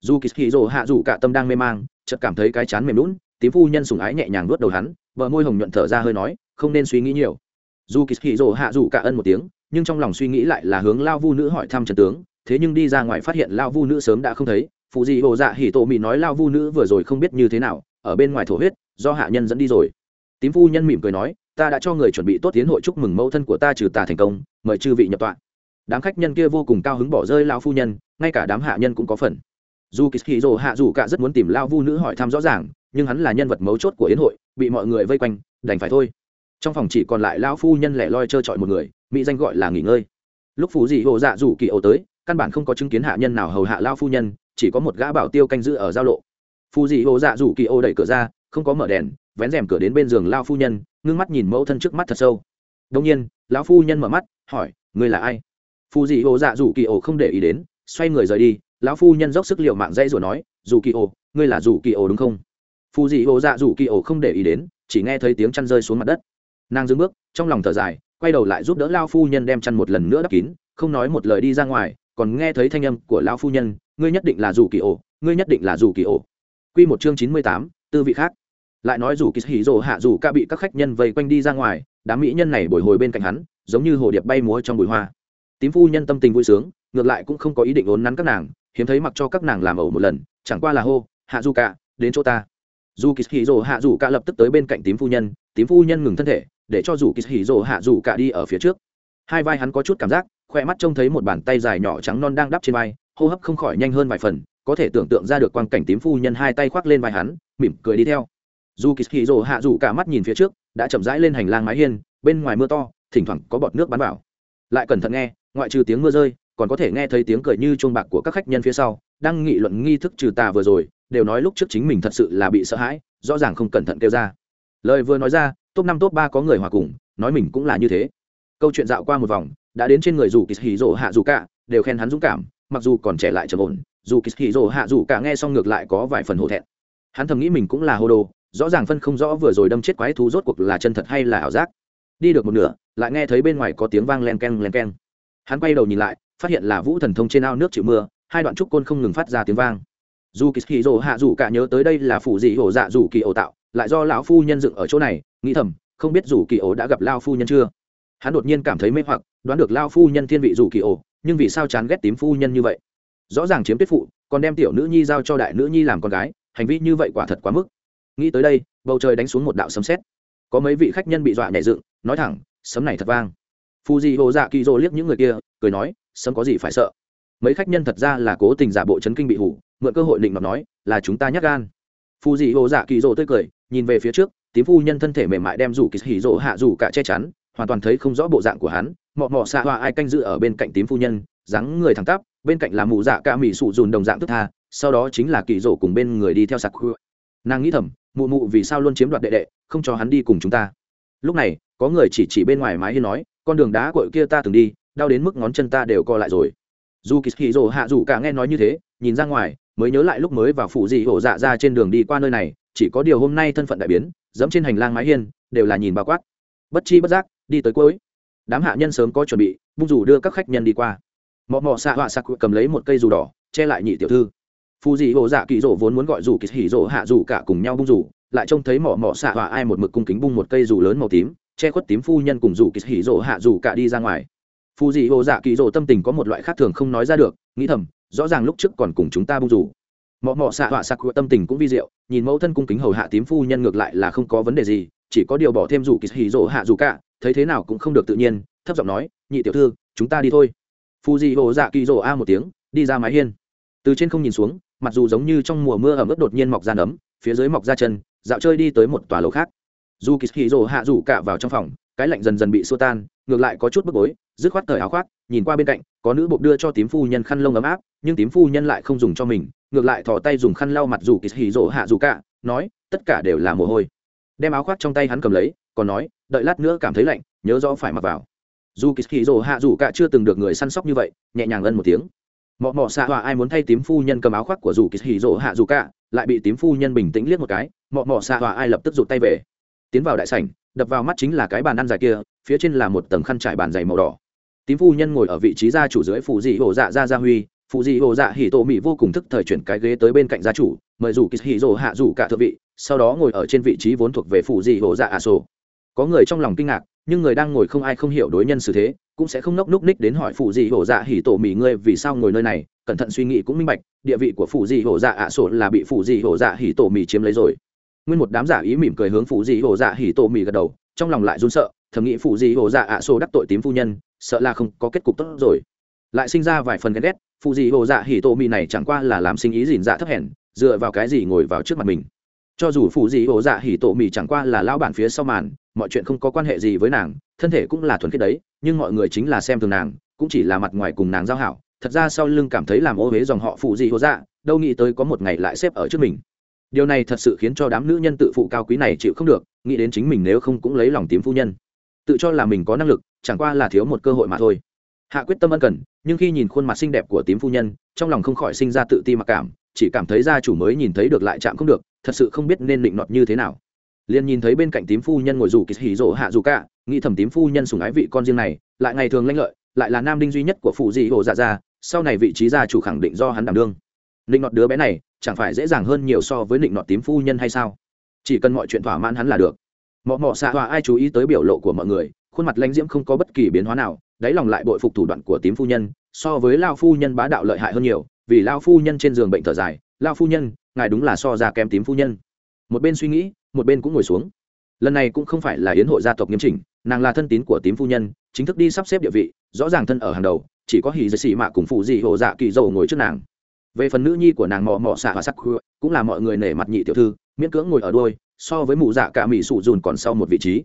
Dù kỳ hì rồ hạ dù cả tâm đang mê mang, chợt cảm thấy cái chán mềm lún tím phu nhân sùng ái nhẹ nhàng nuốt đầu hắn vợ môi hồng nhuận thở ra hơi nói, không nên suy nghĩ nhiều. Dù kỳ hì rồ hạ dù cả ân một tiếng nhưng trong lòng suy nghĩ lại là hướng lao vu nữ hỏi thăm trần tướng, thế nhưng đi ra ngoài phát hiện lao vu nữ sớm đã không thấy, phụ dị hồ dạ hỉ tổ mị nói lao vu nữ vừa rồi không biết như thế nào, ở bên ngoài thổ huyết, do hạ nhân dẫn đi rồi. Tím phu nhân mỉm cười nói, ta đã cho người chuẩn bị tốt tiến hội chúc mừng mẫu thân của ta trừ tà thành công, mời chư vị nhập tọa. Đám khách nhân kia vô cùng cao hứng bỏ rơi lao phu nhân, ngay cả đám hạ nhân cũng có phần. Dù kỳ dỗ hạ dù cả rất muốn tìm lao vu nữ hỏi thăm rõ ràng, nhưng hắn là nhân vật mấu chốt của yến hội, bị mọi người vây quanh, đành phải thôi. Trong phòng chỉ còn lại lao phu nhân lẻ loi trơ trọi một người mỹ danh gọi là nghỉ ngơi. Lúc phú dị hồ dạ rủ kỳ ổ tới, căn bản không có chứng kiến hạ nhân nào hầu hạ lao phu nhân, chỉ có một gã bảo tiêu canh giữ ở giao lộ. Phù dị hồ dạ rủ kỳ ô đẩy cửa ra, không có mở đèn, vén rèm cửa đến bên giường lao phu nhân, ngưng mắt nhìn mẫu thân trước mắt thật sâu. Đông nhiên, lão phu nhân mở mắt, hỏi, ngươi là ai? Phù dị hồ dạ rủ kỳ ô không để ý đến, xoay người rời đi, lão phu nhân dốc sức liệu mạng dây rồi nói dù kỳ ô ngươi là dù kỳ ô đúng không? Phù dị hồ dạ rủ kỳ ô không để ý đến, chỉ nghe thấy tiếng chăn rơi xuống mặt đất. Nàng dưng bước, trong lòng thở dài quay đầu lại giúp đỡ lao phu nhân đem chăn một lần nữa đắp kín, không nói một lời đi ra ngoài, còn nghe thấy thanh âm của lao phu nhân, ngươi nhất định là dù kỳ ổ, ngươi nhất định là dù kỳ ổ. Q một chương chín mươi tám, tư vị khác. Lại nói dù kỳ hỉ rồ hạ dù ca bị các khách nhân vây quanh đi ra ngoài, đám mỹ nhân này bồi hồi bên cạnh hắn, giống như hồ điệp bay múa trong bụi hoa. Tím phu nhân tâm tình vui sướng, ngược lại cũng không có ý định ốn nắn các nàng, hiếm thấy mặc cho các nàng làm ẩu một lần, chẳng qua là hô, hạ dù ca, đến chỗ ta. Dù kỳ hỉ rồ hạ dù ca lập tức tới bên cạnh tím phu nhân, tím phu nhân ngừng thân thể để cho dù kỳ hỉ rồ hạ dù cả đi ở phía trước. Hai vai hắn có chút cảm giác khoe mắt trông thấy một bàn tay dài nhỏ trắng non đang đắp trên vai, hô hấp không khỏi nhanh hơn vài phần, có thể tưởng tượng ra được quang cảnh tím phu nhân hai tay khoác lên vai hắn, mỉm cười đi theo. Dù kỳ hỉ rồ hạ dù cả mắt nhìn phía trước, đã chậm rãi lên hành lang mái hiên, bên ngoài mưa to, thỉnh thoảng có bọt nước bắn vào. Lại cẩn thận nghe, ngoại trừ tiếng mưa rơi, còn có thể nghe thấy tiếng cười như chuông bạc của các khách nhân phía sau, đang nghị luận nghi thức trừ tà vừa rồi, đều nói lúc trước chính mình thật sự là bị sợ hãi, rõ ràng không cẩn thận kêu ra. Lời vừa nói ra top năm, top ba có người hòa cùng, nói mình cũng là như thế. Câu chuyện dạo qua một vòng, đã đến trên người dù kỳ hì rỗ hạ dù cả, đều khen hắn dũng cảm, mặc dù còn trẻ lại trầm ổn, dù kỳ hì rỗ hạ dù cả nghe xong ngược lại có vài phần hổ thẹn. Hắn thầm nghĩ mình cũng là hô đồ, rõ ràng phân không rõ vừa rồi đâm chết quái thú rốt cuộc là chân thật hay là ảo giác. Đi được một nửa, lại nghe thấy bên ngoài có tiếng vang len keng len keng. Hắn quay đầu nhìn lại, phát hiện là vũ thần thông trên ao nước chịu mưa, hai đoạn trúc côn không ngừng phát ra tiếng vang. Dù kỳ hì rỗ hạ dù cả nhớ tới đây là phủ dị hổ dạ dù kỳ ổ tạo, lại do lão phu nhân dựng ở chỗ này nghĩ thầm, không biết dù kỳ ổ đã gặp lao phu nhân chưa? Hắn đột nhiên cảm thấy mê hoặc, đoán được lao phu nhân thiên vị dù kỳ ổ, nhưng vì sao chán ghét tím phu nhân như vậy? Rõ ràng chiếm tuyết phụ, còn đem tiểu nữ nhi giao cho đại nữ nhi làm con gái, hành vi như vậy quả thật quá mức. Nghĩ tới đây, bầu trời đánh xuống một đạo sấm sét. Có mấy vị khách nhân bị dọa nhẹ dựng, nói thẳng, sấm này thật vang. Phu Di hồ dạ kỳ rô liếc những người kia, cười nói, sấm có gì phải sợ? Mấy khách nhân thật ra là cố tình giả bộ chấn kinh bị hủ, mượn cơ hội định mà nói, là chúng ta nhắc gan. Phu Di hồ dạ kỳ rô tươi cười, nhìn về phía trước tím phu nhân thân thể mềm mại đem rủ kỳ hỉ rộ hạ rủ cả che chắn, hoàn toàn thấy không rõ bộ dạng của hắn. Mọ mọ xạ hoa ai canh giữ ở bên cạnh tím phu nhân, dáng người thẳng tắp, bên cạnh là mụ dạ ca mỹ sụ dùn đồng dạng tức tha, sau đó chính là kỳ rộ cùng bên người đi theo sạc khu nàng nghĩ thầm, mụ mụ vì sao luôn chiếm đoạt đệ đệ, không cho hắn đi cùng chúng ta. Lúc này, có người chỉ chỉ bên ngoài mái hiên nói, con đường đá cội kia ta từng đi, đau đến mức ngón chân ta đều co lại rồi. Dù kỳ rộ hạ rủ cả nghe nói như thế, nhìn ra ngoài, mới nhớ lại lúc mới vào phủ dị hổ dạ ra trên đường đi qua nơi này, chỉ có điều hôm nay thân phận đại biến dẫm trên hành lang mái hiên, đều là nhìn bao quát. Bất chi bất giác, đi tới cuối. Đám hạ nhân sớm có chuẩn bị bung rủ đưa các khách nhân đi qua. Mọ mọ xạ họa sặc cầm lấy một cây dù đỏ, che lại nhị tiểu thư. Phù dị hồ dạ kỳ rỗ vốn muốn gọi dù kỳ hỉ rỗ hạ dù cả cùng nhau bung rủ lại trông thấy mỏ mỏ xạ họa ai một mực cung kính bung một cây dù lớn màu tím, che khuất tím phu nhân cùng dù kỳ hỉ rộ hạ dù cả đi ra ngoài. Phù dị hồ dạ kỳ rộ tâm tình có một loại khác thường không nói ra được, nghĩ thầm, rõ ràng lúc trước còn cùng chúng ta bung rủ mọ mọ xạ họa sặc tâm tình cũng vi diệu, nhìn mẫu thân cung kính hầu hạ tím phu nhân ngược lại là không có vấn đề gì, chỉ có điều bỏ thêm rủ kỳ hỉ hạ dù cả, thấy thế nào cũng không được tự nhiên, thấp giọng nói, nhị tiểu thư, chúng ta đi thôi. Phu di hồ dạ kỳ rỗ a một tiếng, đi ra mái hiên. Từ trên không nhìn xuống, mặc dù giống như trong mùa mưa ẩm ướt đột nhiên mọc ra nấm, phía dưới mọc ra chân, dạo chơi đi tới một tòa lầu khác. Dù kỳ hì hạ dù cả vào trong phòng, cái lạnh dần dần bị xua tan, ngược lại có chút bức bối, dứt khoát thời áo khoác, nhìn qua bên cạnh có nữ bộ đưa cho tím phu nhân khăn lông ấm áp, nhưng tím phu nhân lại không dùng cho mình, ngược lại thò tay dùng khăn lau mặt dù kỳ hì rồ hạ dù cả, nói, tất cả đều là mồ hôi. Đem áo khoác trong tay hắn cầm lấy, còn nói, đợi lát nữa cảm thấy lạnh, nhớ rõ phải mặc vào. Dù kỳ hì rồ hạ dù cả chưa từng được người săn sóc như vậy, nhẹ nhàng ân một tiếng. Mọ mọ xạ hòa ai muốn thay tím phu nhân cầm áo khoác của dù kỳ hì rỗ hạ dù cả, lại bị tím phu nhân bình tĩnh liếc một cái, mọ mọ xạ hòa ai lập tức rụt tay về. Tiến vào đại sảnh, đập vào mắt chính là cái bàn ăn dài kia, phía trên là một tầng khăn trải bàn dày màu đỏ tím phu nhân ngồi ở vị trí gia chủ dưới phụ dị hồ dạ gia gia huy, phụ dị hồ dạ hỉ tổ mỹ vô cùng thức thời chuyển cái ghế tới bên cạnh gia chủ, mời dù kỳ hỉ rỗ hạ dù cả thượng vị, sau đó ngồi ở trên vị trí vốn thuộc về phụ dị hồ dạ ả sổ. Có người trong lòng kinh ngạc, nhưng người đang ngồi không ai không hiểu đối nhân xử thế, cũng sẽ không nốc núc ních đến hỏi phụ dị hổ dạ hỉ tổ mỹ ngươi vì sao ngồi nơi này, cẩn thận suy nghĩ cũng minh bạch, địa vị của phụ dị hổ dạ ạ sổ là bị phụ dị hổ dạ hỉ tổ mỹ chiếm lấy rồi. Nguyên một đám giả ý mỉm cười hướng phụ dị hổ dạ hỉ tổ mỹ gật đầu, trong lòng lại run sợ, thầm nghĩ phụ dị hổ dạ ạ sổ đắc tội tím phu nhân sợ là không có kết cục tốt rồi. Lại sinh ra vài phần ghen ghét, phụ dị hồ dạ hỉ tô mi này chẳng qua là làm sinh ý dìn dạ thấp hèn, dựa vào cái gì ngồi vào trước mặt mình. Cho dù phụ dị hồ dạ hỉ tô mi chẳng qua là lão bản phía sau màn, mọi chuyện không có quan hệ gì với nàng, thân thể cũng là thuần khiết đấy, nhưng mọi người chính là xem thường nàng, cũng chỉ là mặt ngoài cùng nàng giao hảo. Thật ra sau lưng cảm thấy làm ô huế dòng họ phụ dị hồ dạ đâu nghĩ tới có một ngày lại xếp ở trước mình. Điều này thật sự khiến cho đám nữ nhân tự phụ cao quý này chịu không được, nghĩ đến chính mình nếu không cũng lấy lòng tím phu nhân. Tự cho là mình có năng lực chẳng qua là thiếu một cơ hội mà thôi. Hạ quyết tâm ân cần, nhưng khi nhìn khuôn mặt xinh đẹp của tím phu nhân, trong lòng không khỏi sinh ra tự ti mặc cảm, chỉ cảm thấy gia chủ mới nhìn thấy được lại chạm không được, thật sự không biết nên định nọt như thế nào. Liền nhìn thấy bên cạnh tím phu nhân ngồi rủ kỳ hỉ rỗ hạ dù cả, nghĩ thầm tím phu nhân sùng ái vị con riêng này, lại ngày thường lanh lợi, lại là nam đinh duy nhất của phụ dị hồ dạ gia sau này vị trí gia chủ khẳng định do hắn đảm đương. Định nọt đứa bé này, chẳng phải dễ dàng hơn nhiều so với định nọt tím phu nhân hay sao? Chỉ cần mọi chuyện thỏa mãn hắn là được. Mọ mọ xạ hòa ai chú ý tới biểu lộ của mọi người khuôn mặt lãnh diễm không có bất kỳ biến hóa nào, đáy lòng lại bội phục thủ đoạn của tím phu nhân, so với lao phu nhân bá đạo lợi hại hơn nhiều, vì lao phu nhân trên giường bệnh thở dài, lao phu nhân, ngài đúng là so ra kém tím phu nhân. Một bên suy nghĩ, một bên cũng ngồi xuống. Lần này cũng không phải là yến hội gia tộc nghiêm chỉnh, nàng là thân tín của tím phu nhân, chính thức đi sắp xếp địa vị, rõ ràng thân ở hàng đầu, chỉ có hỉ dây xì mạ cùng phụ dị hộ dạ kỳ dầu ngồi trước nàng. Về phần nữ nhi của nàng mò mò xạ và sắc cũng là mọi người nể mặt nhị tiểu thư, miễn cưỡng ngồi ở đôi so với mụ dạ cả mỹ sụ dùn còn sau một vị trí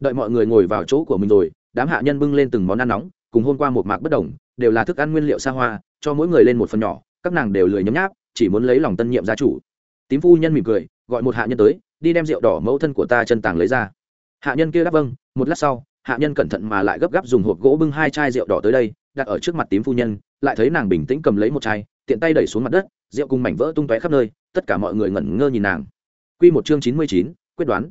đợi mọi người ngồi vào chỗ của mình rồi đám hạ nhân bưng lên từng món ăn nóng cùng hôm qua một mạc bất đồng đều là thức ăn nguyên liệu xa hoa cho mỗi người lên một phần nhỏ các nàng đều lười nhấm nháp chỉ muốn lấy lòng tân nhiệm gia chủ. Tím phu nhân mỉm cười gọi một hạ nhân tới đi đem rượu đỏ mẫu thân của ta chân tàng lấy ra. Hạ nhân kia đáp vâng một lát sau hạ nhân cẩn thận mà lại gấp gáp dùng hộp gỗ bưng hai chai rượu đỏ tới đây đặt ở trước mặt tím phu nhân lại thấy nàng bình tĩnh cầm lấy một chai tiện tay đẩy xuống mặt đất rượu cùng mảnh vỡ tung tóe khắp nơi tất cả mọi người ngẩn ngơ nhìn nàng. Quy một chương chín mươi chín, quyết đoán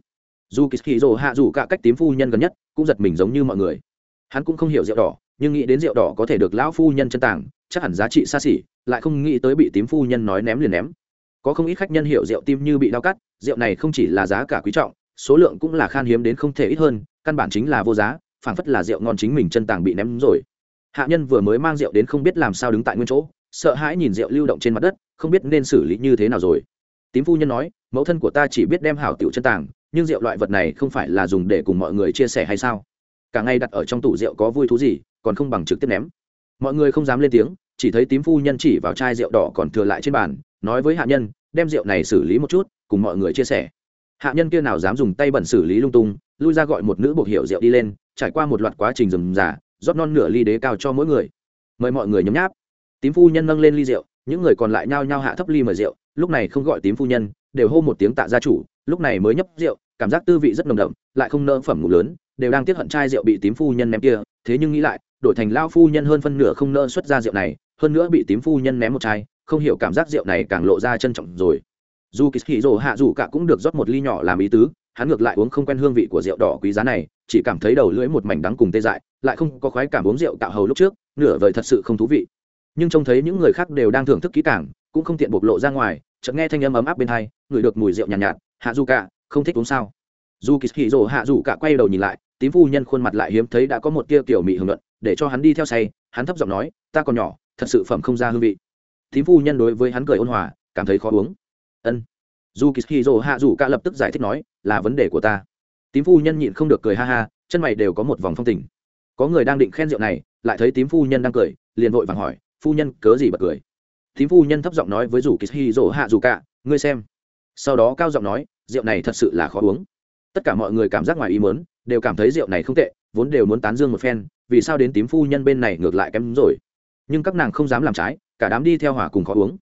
dù kỳ rồ hạ dù cả cách tím phu nhân gần nhất, cũng giật mình giống như mọi người. Hắn cũng không hiểu rượu đỏ, nhưng nghĩ đến rượu đỏ có thể được lão phu nhân chân tàng, chắc hẳn giá trị xa xỉ, lại không nghĩ tới bị tím phu nhân nói ném liền ném. Có không ít khách nhân hiểu rượu tim như bị đau cắt, rượu này không chỉ là giá cả quý trọng, số lượng cũng là khan hiếm đến không thể ít hơn, căn bản chính là vô giá, phảng phất là rượu ngon chính mình chân tàng bị ném rồi. Hạ nhân vừa mới mang rượu đến không biết làm sao đứng tại nguyên chỗ, sợ hãi nhìn rượu lưu động trên mặt đất, không biết nên xử lý như thế nào rồi. Tím phu nhân nói, mẫu thân của ta chỉ biết đem hảo tiểu chân tàng nhưng rượu loại vật này không phải là dùng để cùng mọi người chia sẻ hay sao? Cả ngày đặt ở trong tủ rượu có vui thú gì, còn không bằng trực tiếp ném. Mọi người không dám lên tiếng, chỉ thấy tím phu nhân chỉ vào chai rượu đỏ còn thừa lại trên bàn, nói với hạ nhân, đem rượu này xử lý một chút, cùng mọi người chia sẻ. Hạ nhân kia nào dám dùng tay bẩn xử lý lung tung, lui ra gọi một nữ buộc hiệu rượu đi lên, trải qua một loạt quá trình rừng giả rót non nửa ly đế cao cho mỗi người. Mời mọi người nhấm nháp. Tím phu nhân nâng lên ly rượu, những người còn lại nhao nhao hạ thấp ly mời rượu, lúc này không gọi tím phu nhân, đều hô một tiếng tạ gia chủ lúc này mới nhấp rượu cảm giác tư vị rất nồng đậm lại không nỡ phẩm ngủ lớn đều đang tiếc hận chai rượu bị tím phu nhân ném kia thế nhưng nghĩ lại đổi thành lao phu nhân hơn phân nửa không nỡ xuất ra rượu này hơn nữa bị tím phu nhân ném một chai không hiểu cảm giác rượu này càng lộ ra trân trọng rồi. Dù kỳ hì rồ hạ dù cả cũng được rót một ly nhỏ làm ý tứ hắn ngược lại uống không quen hương vị của rượu đỏ quý giá này chỉ cảm thấy đầu lưỡi một mảnh đắng cùng tê dại lại không có khoái cảm uống rượu tạo hầu lúc trước nửa vời thật sự không thú vị. Nhưng trông thấy những người khác đều đang thưởng thức kỹ càng cũng không tiện bộc lộ ra ngoài chợt nghe thanh âm ấm áp bên hai ngửi được mùi rượu nhàn nhạt, nhạt hạ dù cả, không thích uống sao? Dù kỳ hì rồ hạ dù cả quay đầu nhìn lại, tím phu nhân khuôn mặt lại hiếm thấy đã có một tia kiểu mị hưởng luận, để cho hắn đi theo say, hắn thấp giọng nói, ta còn nhỏ, thật sự phẩm không ra hương vị. Tím phu nhân đối với hắn cười ôn hòa, cảm thấy khó uống. Ân. Dù kỳ hì rồ hạ dù cả lập tức giải thích nói, là vấn đề của ta. Tím phu nhân nhịn không được cười ha ha, chân mày đều có một vòng phong tình. Có người đang định khen rượu này, lại thấy tím phu nhân đang cười, liền vội vàng hỏi, phu nhân, cớ gì bật cười? Tím phu nhân thấp giọng nói với dù kỳ hì rồ hạ dù cả, ngươi xem sau đó cao giọng nói, rượu này thật sự là khó uống. Tất cả mọi người cảm giác ngoài ý mớn đều cảm thấy rượu này không tệ, vốn đều muốn tán dương một phen, vì sao đến tím phu nhân bên này ngược lại kém rồi? Nhưng các nàng không dám làm trái, cả đám đi theo hỏa cùng khó uống.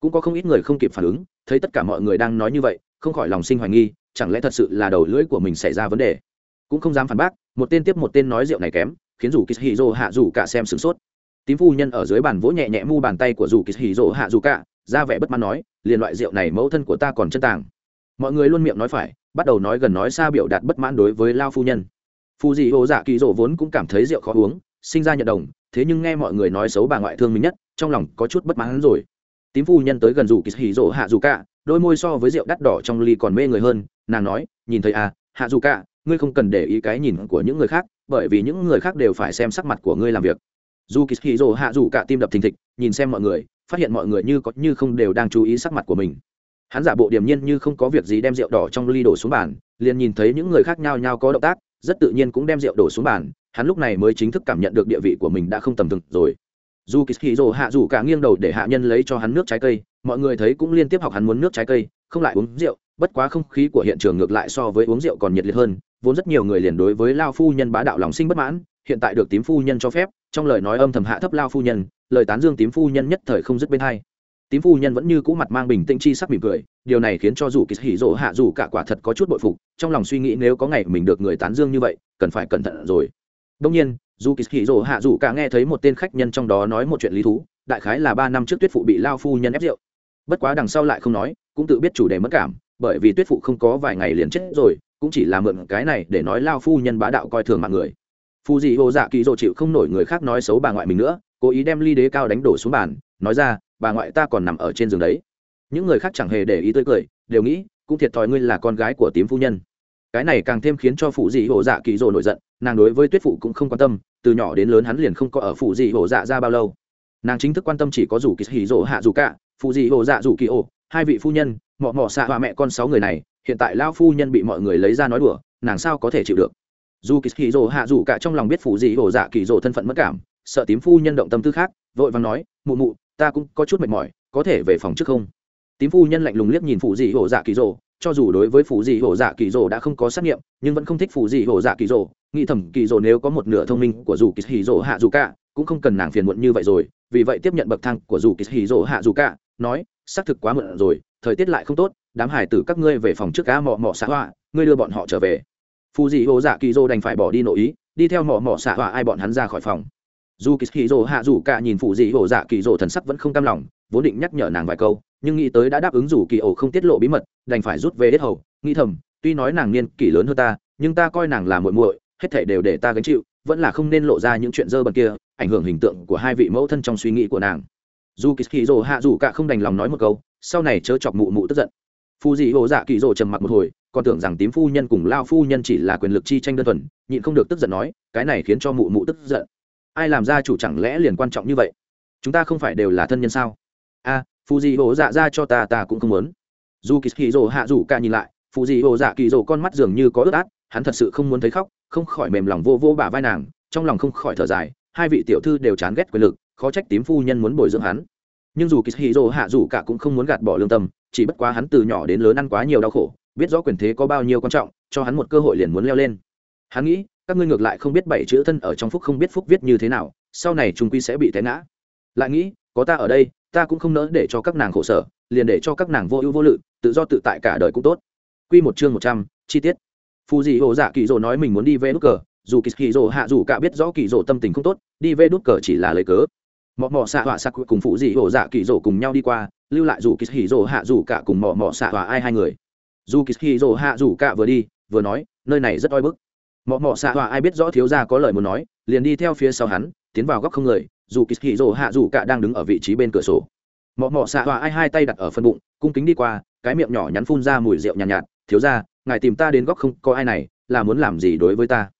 Cũng có không ít người không kịp phản ứng, thấy tất cả mọi người đang nói như vậy, không khỏi lòng sinh hoài nghi, chẳng lẽ thật sự là đầu lưỡi của mình xảy ra vấn đề? Cũng không dám phản bác, một tên tiếp một tên nói rượu này kém, khiến dù kishiro hạ dù cả xem sửng sốt. Tím phu nhân ở dưới bàn vỗ nhẹ nhẹ mu bàn tay của dù kishiro hạ dù cả ra vẻ bất mãn nói, liền loại rượu này mẫu thân của ta còn chân tàng. Mọi người luôn miệng nói phải, bắt đầu nói gần nói xa biểu đạt bất mãn đối với lao phu nhân. Phu dị ô dạ kỳ dỗ vốn cũng cảm thấy rượu khó uống, sinh ra nhận đồng, thế nhưng nghe mọi người nói xấu bà ngoại thương mình nhất, trong lòng có chút bất mãn rồi. Tím phu nhân tới gần dù kỳ hỉ dỗ hạ dù cả đôi môi so với rượu đắt đỏ trong ly còn mê người hơn, nàng nói, nhìn thấy à hạ dù cả ngươi không cần để ý cái nhìn của những người khác, bởi vì những người khác đều phải xem sắc mặt của ngươi làm việc. Dù kỳ hì hạ dù cả tim đập thình thịch, nhìn xem mọi người phát hiện mọi người như có như không đều đang chú ý sắc mặt của mình. Hắn giả bộ điềm nhiên như không có việc gì đem rượu đỏ trong ly đổ xuống bàn, liền nhìn thấy những người khác nhao nhao có động tác, rất tự nhiên cũng đem rượu đổ xuống bàn, hắn lúc này mới chính thức cảm nhận được địa vị của mình đã không tầm thường rồi. Dù kỳ hạ dù cả nghiêng đầu để hạ nhân lấy cho hắn nước trái cây, mọi người thấy cũng liên tiếp học hắn muốn nước trái cây, không lại uống rượu, bất quá không khí của hiện trường ngược lại so với uống rượu còn nhiệt liệt hơn, vốn rất nhiều người liền đối với lao phu nhân bá đạo lòng sinh bất mãn, hiện tại được tím phu nhân cho phép, trong lời nói âm thầm hạ thấp lao phu nhân lời tán dương tím phu nhân nhất thời không dứt bên hai. Tím phu nhân vẫn như cũ mặt mang bình tĩnh chi sắc mỉm cười, điều này khiến cho dù kỳ hỉ rỗ hạ dù cả quả thật có chút bội phục, trong lòng suy nghĩ nếu có ngày mình được người tán dương như vậy, cần phải cẩn thận rồi. Đông nhiên, dù kỳ hỉ rỗ hạ dù cả nghe thấy một tên khách nhân trong đó nói một chuyện lý thú, đại khái là ba năm trước tuyết phụ bị lao phu nhân ép rượu. Bất quá đằng sau lại không nói, cũng tự biết chủ đề mất cảm, bởi vì tuyết phụ không có vài ngày liền chết rồi, cũng chỉ là mượn cái này để nói lao phu nhân bá đạo coi thường mạng người. Phù dị hồ dạ kỳ dỗ chịu không nổi người khác nói xấu bà ngoại mình nữa cố ý đem ly đế cao đánh đổ xuống bàn, nói ra, bà ngoại ta còn nằm ở trên giường đấy. Những người khác chẳng hề để ý tới cười, đều nghĩ, cũng thiệt thòi ngươi là con gái của tím phu nhân. Cái này càng thêm khiến cho phụ dị hổ dạ kỳ dỗ nổi giận, nàng đối với tuyết phụ cũng không quan tâm, từ nhỏ đến lớn hắn liền không có ở phụ dị hổ dạ ra bao lâu. Nàng chính thức quan tâm chỉ có rủ kỳ hỉ dỗ hạ dù cả, phụ dị hổ dạ rủ kỳ ổ, hai vị phu nhân, mọ mọ xạ và mẹ con sáu người này, hiện tại lao phu nhân bị mọi người lấy ra nói đùa, nàng sao có thể chịu được? Dù kỳ hỉ dỗ hạ dù cả trong lòng biết phụ dị hổ dạ kỳ dỗ thân phận mất cảm sợ tím phu nhân động tâm tư khác, vội vàng nói, mụ mụ, ta cũng có chút mệt mỏi, có thể về phòng trước không? Tím phu nhân lạnh lùng liếc nhìn phụ dị hổ dạ kỳ rồ, cho dù đối với phụ dị hổ dạ kỳ rồ đã không có xét nghiệm, nhưng vẫn không thích phụ dị hổ dạ kỳ rồ. Nghĩ thầm, kỳ rồ nếu có một nửa thông minh của dù kỳ hỉ rồ hạ dù cả, cũng không cần nàng phiền muộn như vậy rồi, vì vậy tiếp nhận bậc thang của dù kỳ hỉ rồ hạ dù cả, nói, xác thực quá mượn rồi, thời tiết lại không tốt, đám hải tử các ngươi về phòng trước cá mọ mọ xã họa, ngươi đưa bọn họ trở về. Phụ dị hổ dạ kỳ rồ đành phải bỏ đi nội ý, đi theo mọ mọ xạ họa ai bọn hắn ra khỏi phòng dù kỳ hì rồ hạ dù cả nhìn phụ dị ổ dạ kỳ rồ thần sắc vẫn không cam lòng, vốn định nhắc nhở nàng vài câu, nhưng nghĩ tới đã đáp ứng dù kỳ ổ không tiết lộ bí mật, đành phải rút về hết hầu. Nghĩ thầm, tuy nói nàng niên kỷ lớn hơn ta, nhưng ta coi nàng là muội muội, hết thể đều để ta gánh chịu, vẫn là không nên lộ ra những chuyện dơ bẩn kia, ảnh hưởng hình tượng của hai vị mẫu thân trong suy nghĩ của nàng. Dù kỳ hì rồ hạ dù cả không đành lòng nói một câu, sau này chớ chọc mụ mụ tức giận. Phụ dị ổ dạ kỳ rồ trầm mặc một hồi, còn tưởng rằng tím phu nhân cùng lao phu nhân chỉ là quyền lực chi tranh đơn thuần, nhịn không được tức giận nói, cái này khiến cho mụ mụ tức giận ai làm gia chủ chẳng lẽ liền quan trọng như vậy? Chúng ta không phải đều là thân nhân sao? A à, phù dị hồ dạ ra cho ta ta cũng không muốn. Dù kỳ hì rồ hạ rủ ca nhìn lại phù dị hồ dạ kỳ rồ con mắt dường như có ướt át hắn thật sự không muốn thấy khóc không khỏi mềm lòng vô vô bả vai nàng trong lòng không khỏi thở dài hai vị tiểu thư đều chán ghét quyền lực khó trách tím phu nhân muốn bồi dưỡng hắn. Nhưng dù kỳ hì rồ hạ rủ cả cũng không muốn gạt bỏ lương tâm chỉ bất quá hắn từ nhỏ đến lớn ăn quá nhiều đau khổ biết rõ quyền thế có bao nhiêu quan trọng cho hắn một cơ hội liền muốn leo lên. Hắn nghĩ các ngươi ngược lại không biết bảy chữ thân ở trong phúc không biết phúc viết như thế nào, sau này chúng quy sẽ bị té ngã. Lại nghĩ, có ta ở đây, ta cũng không nỡ để cho các nàng khổ sở, liền để cho các nàng vô ưu vô lự, tự do tự tại cả đời cũng tốt. Quy một chương một trăm, chi tiết. Phù dị hồ dạ kỳ dỗ nói mình muốn đi về nút cờ, dù kỳ kỳ dỗ hạ dù cả biết rõ kỳ dỗ tâm tình không tốt, đi về nút cờ chỉ là lời cớ. Mọ mọ xạ họa sạc cùng phụ dị hồ dạ kỳ dỗ cùng nhau đi qua, lưu lại dù kỳ kỳ dỗ hạ dù cả cùng mọ mọ xạ họa ai hai người. Dù kỳ kỳ dỗ hạ dù cả vừa đi, vừa nói, nơi này rất oi bức mọ mọ xạ họa ai biết rõ thiếu gia có lời muốn nói liền đi theo phía sau hắn tiến vào góc không người dù kỳ hì rồ hạ dù cả đang đứng ở vị trí bên cửa sổ. Mọ mọ xạ họa ai hai tay đặt ở phân bụng cung kính đi qua cái miệng nhỏ nhắn phun ra mùi rượu nhàn nhạt, nhạt thiếu gia ngài tìm ta đến góc không có ai này là muốn làm gì đối với ta?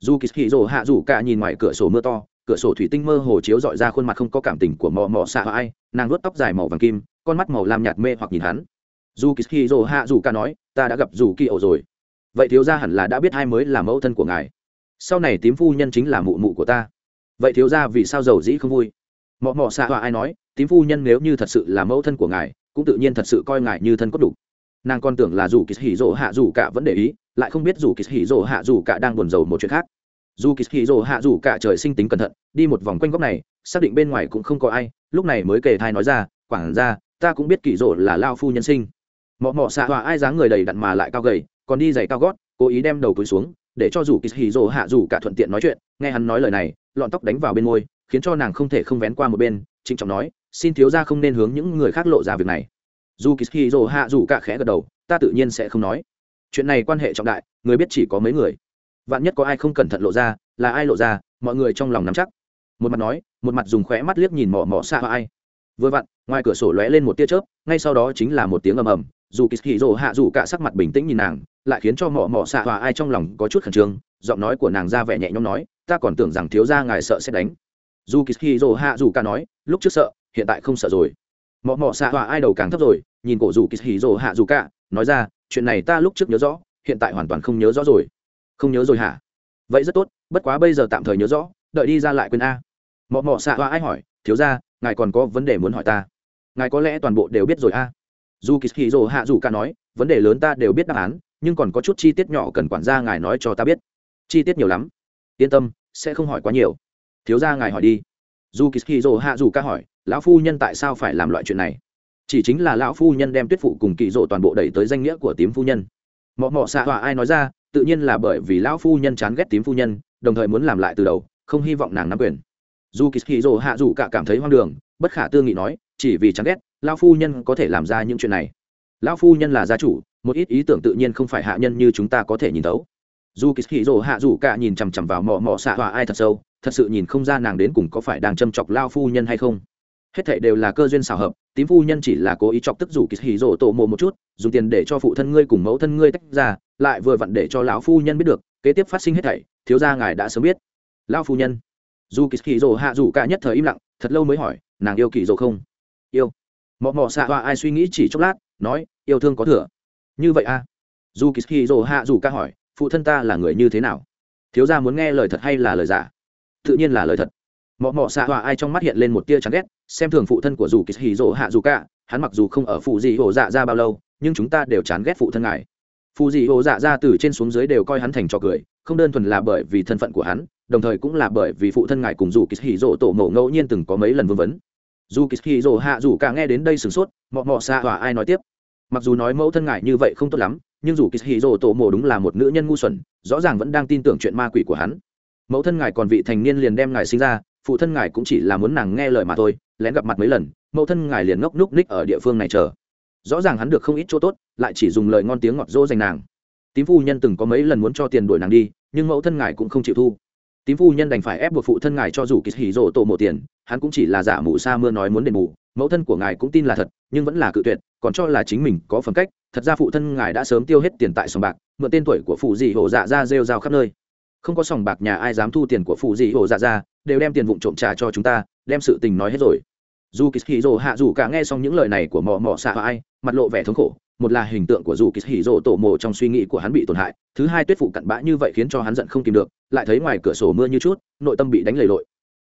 Dù kỳ hì rồ hạ dù cả nhìn ngoài cửa sổ mưa to cửa sổ thủy tinh mơ hồ chiếu dọi ra khuôn mặt không có cảm tình của mọ mọ xạ ai nàng vuốt tóc dài màu vàng kim con mắt màu lam nhạt mê hoặc nhìn hắn. Dù kỳ hì rồ hạ dù cả nói ta đã gặp dù kỳ ổ rồi vậy thiếu gia hẳn là đã biết hai mới là mẫu thân của ngài. Sau này tím phu nhân chính là mụ mụ của ta. Vậy thiếu gia vì sao giàu dĩ không vui? Mọ mọ xạ hòa ai nói, tím phu nhân nếu như thật sự là mẫu thân của ngài, cũng tự nhiên thật sự coi ngài như thân cốt đủ. Nàng còn tưởng là dù kỳ hỉ rỗ hạ dù cả vẫn để ý, lại không biết dù kỳ hỉ rỗ hạ dù cả đang buồn rầu một chuyện khác. Dù kỳ hỉ rỗ hạ dù cả trời sinh tính cẩn thận, đi một vòng quanh góc này, xác định bên ngoài cũng không có ai, lúc này mới kề thai nói ra quảng ra ta cũng biết kỳ rỗ là lao phu nhân sinh. Mọ mọ xạ hòa ai dáng người đầy đặn mà lại cao gầy còn đi giày cao gót, cố ý đem đầu cúi xuống, để cho dù kỳ hì rồ hạ dù cả thuận tiện nói chuyện. Nghe hắn nói lời này, lọn tóc đánh vào bên môi, khiến cho nàng không thể không vén qua một bên, trịnh trọng nói, xin thiếu ra không nên hướng những người khác lộ ra việc này. Dù kỳ hì rồ hạ dù cả khẽ gật đầu, ta tự nhiên sẽ không nói. Chuyện này quan hệ trọng đại, người biết chỉ có mấy người. Vạn nhất có ai không cẩn thận lộ ra, là ai lộ ra, mọi người trong lòng nắm chắc. Một mặt nói, một mặt dùng khóe mắt liếc nhìn mỏ mỏ xa ai. Vừa vặn, ngoài cửa sổ lóe lên một tia chớp, ngay sau đó chính là một tiếng ầm ầm dù kỳ hì rồ hạ dù cả sắc mặt bình tĩnh nhìn nàng, lại khiến cho mỏ mỏ xạ hòa ai trong lòng có chút khẩn trương, giọng nói của nàng ra vẻ nhẹ nhõm nói, ta còn tưởng rằng thiếu gia ngài sợ sẽ đánh. Dù kỳ hì rồ hạ dù cả nói, lúc trước sợ, hiện tại không sợ rồi. Mỏ mỏ xạ hòa ai đầu càng thấp rồi, nhìn cổ dù kỳ hì rồ hạ dù cả, nói ra, chuyện này ta lúc trước nhớ rõ, hiện tại hoàn toàn không nhớ rõ rồi. Không nhớ rồi hả? Vậy rất tốt, bất quá bây giờ tạm thời nhớ rõ, đợi đi ra lại quên a. Mỏ mỏ xạ hòa ai hỏi, thiếu gia, ngài còn có vấn đề muốn hỏi ta? Ngài có lẽ toàn bộ đều biết rồi a dù kỳ hì rồ hạ dù cả nói, vấn đề lớn ta đều biết đáp án, nhưng còn có chút chi tiết nhỏ cần quản gia ngài nói cho ta biết. Chi tiết nhiều lắm. Yên tâm, sẽ không hỏi quá nhiều. Thiếu gia ngài hỏi đi. Dù kỳ hì rồ hạ dù ca hỏi, lão phu nhân tại sao phải làm loại chuyện này? Chỉ chính là lão phu nhân đem tuyết phụ cùng kỳ rộ toàn bộ đẩy tới danh nghĩa của tím phu nhân. Mọ mọ xạ họa ai nói ra, tự nhiên là bởi vì lão phu nhân chán ghét tím phu nhân, đồng thời muốn làm lại từ đầu, không hy vọng nàng nắm quyền. Dù kỳ hì rồ hạ dù cả cảm thấy hoang đường, bất khả tư nghị nói, chỉ vì chán ghét lão phu nhân có thể làm ra những chuyện này. Lão phu nhân là gia chủ, một ít ý tưởng tự nhiên không phải hạ nhân như chúng ta có thể nhìn thấu. Dù kỳ hì rồ hạ dù cả nhìn chằm chằm vào mò mò xạ hòa ai thật sâu, thật sự nhìn không ra nàng đến cùng có phải đang châm chọc lao phu nhân hay không. Hết thảy đều là cơ duyên xảo hợp, tím phu nhân chỉ là cố ý chọc tức dù kỳ hì rồ tổ mộ một chút, dùng tiền để cho phụ thân ngươi cùng mẫu thân ngươi tách ra, lại vừa vặn để cho lão phu nhân biết được, kế tiếp phát sinh hết thảy, thiếu gia ngài đã sớm biết. Lao phu nhân, dù kỳ hì rồ hạ dù cả nhất thời im lặng, thật lâu mới hỏi, nàng yêu kỳ rồ không? Yêu mọ mọ xạ hoa ai suy nghĩ chỉ chốc lát, nói, yêu thương có thừa. Như vậy a dù kỳ hì rồ hạ dù ca hỏi, phụ thân ta là người như thế nào? Thiếu gia muốn nghe lời thật hay là lời giả? Tự nhiên là lời thật. Mọ mọ xạ hoa ai trong mắt hiện lên một tia chán ghét, xem thường phụ thân của dù kỳ hì rồ hạ dù ca, hắn mặc dù không ở phụ gì hồ dạ ra bao lâu, nhưng chúng ta đều chán ghét phụ thân ngài. Phụ gì hồ dạ ra từ trên xuống dưới đều coi hắn thành trò cười, không đơn thuần là bởi vì thân phận của hắn, đồng thời cũng là bởi vì phụ thân ngài cùng dù kỳ hỉ rộ tổ mộ ngẫu nhiên từng có mấy lần vương vấn dù kỳ hì rồ hạ dù cả nghe đến đây sửng sốt, mọ mọ xạ hỏa ai nói tiếp. Mặc dù nói mẫu thân ngại như vậy không tốt lắm, nhưng dù kỳ hì rồ tổ mộ đúng là một nữ nhân ngu xuẩn, rõ ràng vẫn đang tin tưởng chuyện ma quỷ của hắn. Mẫu thân ngài còn vị thành niên liền đem ngài sinh ra, phụ thân ngài cũng chỉ là muốn nàng nghe lời mà thôi, lén gặp mặt mấy lần, mẫu thân ngài liền ngốc núc ních ở địa phương này chờ. Rõ ràng hắn được không ít chỗ tốt, lại chỉ dùng lời ngon tiếng ngọt dỗ dành nàng. Tím phu nhân từng có mấy lần muốn cho tiền đuổi nàng đi, nhưng mẫu thân ngài cũng không chịu thu tím phu nhân đành phải ép buộc phụ thân ngài cho dù kỳ hỉ rộ tổ mộ tiền, hắn cũng chỉ là giả mù sa mưa nói muốn đền bù, mẫu thân của ngài cũng tin là thật, nhưng vẫn là cự tuyệt, còn cho là chính mình có phẩm cách, thật ra phụ thân ngài đã sớm tiêu hết tiền tại sòng bạc, mượn tên tuổi của phụ dị hổ dạ ra rêu rao khắp nơi. Không có sòng bạc nhà ai dám thu tiền của phụ dị hổ dạ ra, đều đem tiền vụn trộm trà cho chúng ta, đem sự tình nói hết rồi. Dù kỳ hạ dù cả nghe xong những lời này của mò mò xạ ai, mặt lộ vẻ thống khổ một là hình tượng của dù kỳ hỉ rộ tổ mồ trong suy nghĩ của hắn bị tổn hại, thứ hai tuyết phụ cặn bã như vậy khiến cho hắn giận không kìm được, lại thấy ngoài cửa sổ mưa như chút, nội tâm bị đánh lầy lội.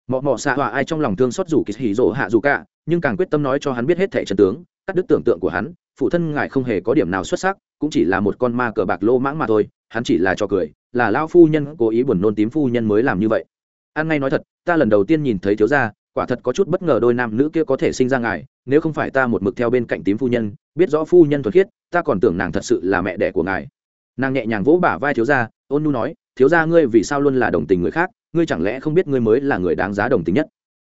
Mọ mọ xạ hòa ai trong lòng thương xót dù kỳ hỉ rộ hạ dù cả, nhưng càng quyết tâm nói cho hắn biết hết thẻ trần tướng, cắt đứt tưởng tượng của hắn, phụ thân ngài không hề có điểm nào xuất sắc, cũng chỉ là một con ma cờ bạc lô mãng mà thôi, hắn chỉ là cho cười, là lao phu nhân cố ý buồn nôn tím phu nhân mới làm như vậy. An ngay nói thật, ta lần đầu tiên nhìn thấy thiếu gia quả thật có chút bất ngờ đôi nam nữ kia có thể sinh ra ngài nếu không phải ta một mực theo bên cạnh tím phu nhân biết rõ phu nhân thuật khiết ta còn tưởng nàng thật sự là mẹ đẻ của ngài. Nàng nhẹ nhàng vỗ bả vai thiếu gia ôn nu nói thiếu gia ngươi vì sao luôn là đồng tình người khác ngươi chẳng lẽ không biết ngươi mới là người đáng giá đồng tình nhất?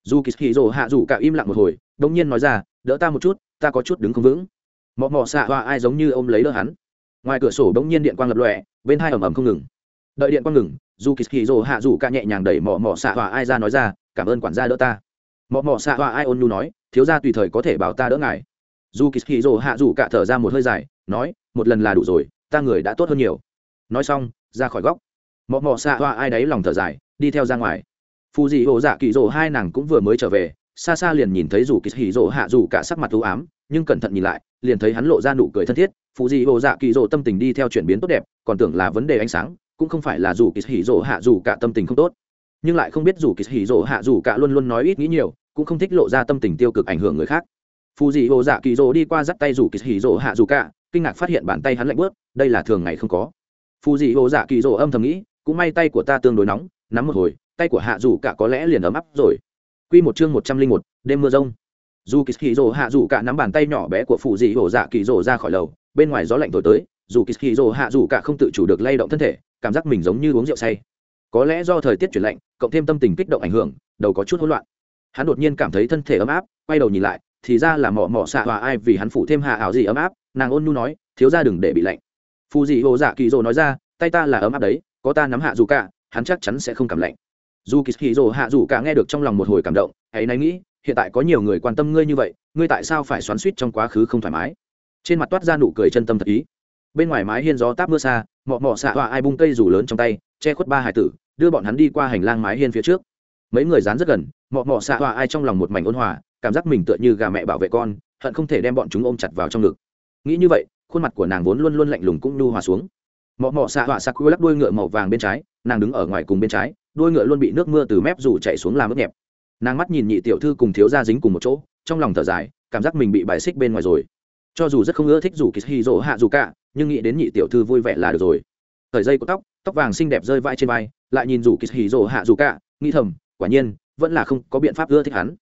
Dù kỳ kỳ rồ hạ rủ cả im lặng một hồi đông nhiên nói ra đỡ ta một chút ta có chút đứng không vững. Mọ mọ xạ hoa ai giống như ôm lấy đỡ hắn. Ngoài cửa sổ đống nhiên điện quang lập lòe, bên hai ầm ầm không ngừng. Đợi điện quang ngừng dù kỳ kỳ rồ hạ rủ cả nhẹ nhàng đẩy mọ mọ xạ hoa ai ra nói ra cảm ơn quản gia đỡ ta mọ mọ xạ hoa ai ôn nhu nói, thiếu gia tùy thời có thể bảo ta đỡ ngài. Dù kỳ hì rồ hạ dù cả thở ra một hơi dài, nói, một lần là đủ rồi, ta người đã tốt hơn nhiều. Nói xong, ra khỏi góc. Mọ mọ xạ hoa ai đấy lòng thở dài, đi theo ra ngoài. Phù dị hồ dạ kỳ rồ hai nàng cũng vừa mới trở về, xa xa liền nhìn thấy dù kỳ hỉ rồ hạ dù cả sắc mặt u ám, nhưng cẩn thận nhìn lại, liền thấy hắn lộ ra nụ cười thân thiết. Phù dị hồ dạ kỳ rồ tâm tình đi theo chuyển biến tốt đẹp, còn tưởng là vấn đề ánh sáng, cũng không phải là dù kỳ hỉ rồ hạ dù cả tâm tình không tốt. Nhưng lại không biết dù kỳ hỉ rồ hạ dù cả luôn luôn nói ít nghĩ nhiều cũng không thích lộ ra tâm tình tiêu cực ảnh hưởng người khác phù dị hồ dạ kỳ rỗ đi qua dắt tay dù kỳ hỉ rỗ hạ dù cả kinh ngạc phát hiện bàn tay hắn lạnh bớt đây là thường ngày không có phù dị hồ dạ kỳ rỗ âm thầm nghĩ cũng may tay của ta tương đối nóng nắm một hồi tay của hạ dù cả có lẽ liền ấm áp rồi Quy một chương một trăm linh một, đêm mưa rông. Dù Kỳ dỗ hạ dù cả nắm bàn tay nhỏ bé của phù dị hồ dạ kỳ dỗ ra khỏi lầu, bên ngoài gió lạnh thổi tới, dù Kỳ dỗ hạ dù cả không tự chủ được lay động thân thể, cảm giác mình giống như uống rượu say. Có lẽ do thời tiết chuyển lạnh, cộng thêm tâm tình kích động ảnh hưởng, đầu có chút hỗn loạn. Hắn đột nhiên cảm thấy thân thể ấm áp, quay đầu nhìn lại, thì ra là mỏ mỏ xạ hòa ai vì hắn phủ thêm hạ ảo gì ấm áp, nàng ôn nu nói, thiếu gia đừng để bị lạnh. phù dị hồ dạ kỳ dỗ nói ra, tay ta là ấm áp đấy, có ta nắm hạ dù cả, hắn chắc chắn sẽ không cảm lạnh. Dù kỳ kỳ dỗ hạ dù cả nghe được trong lòng một hồi cảm động hãy nay nghĩ hiện tại có nhiều người quan tâm ngươi như vậy ngươi tại sao phải xoắn suýt trong quá khứ không thoải mái? Trên mặt toát ra nụ cười chân tâm thật ý. Bên ngoài mái hiên gió táp mưa xa mọ mọ xạ hòa ai bung cây rủ lớn trong tay che khuất ba hải tử đưa bọn hắn đi qua hành lang mái hiên phía trước. Mấy người dán rất gần mọ mọ xạ hòa ai trong lòng một mảnh ôn hòa, cảm giác mình tựa như gà mẹ bảo vệ con, hận không thể đem bọn chúng ôm chặt vào trong ngực. Nghĩ như vậy, khuôn mặt của nàng vốn luôn luôn lạnh lùng cũng nhu hòa xuống. Mọ mọ xạ hòa sặc lắc đuôi ngựa màu vàng bên trái, nàng đứng ở ngoài cùng bên trái, đuôi ngựa luôn bị nước mưa từ mép rủ chạy xuống làm ướt nhẹp. Nàng mắt nhìn nhị tiểu thư cùng thiếu gia dính cùng một chỗ, trong lòng thở dài, cảm giác mình bị bài xích bên ngoài rồi. Cho dù rất không ưa thích dù kỳ hy dỗ hạ dù cả, nhưng nghĩ đến nhị tiểu thư vui vẻ là được rồi. Thời dây của tóc tóc vàng xinh đẹp rơi vai trên vai, lại nhìn dù kỳ hì dỗ hạ dù cả, nghĩ thầm, quả nhiên vẫn là không có biện pháp ưa thích hắn.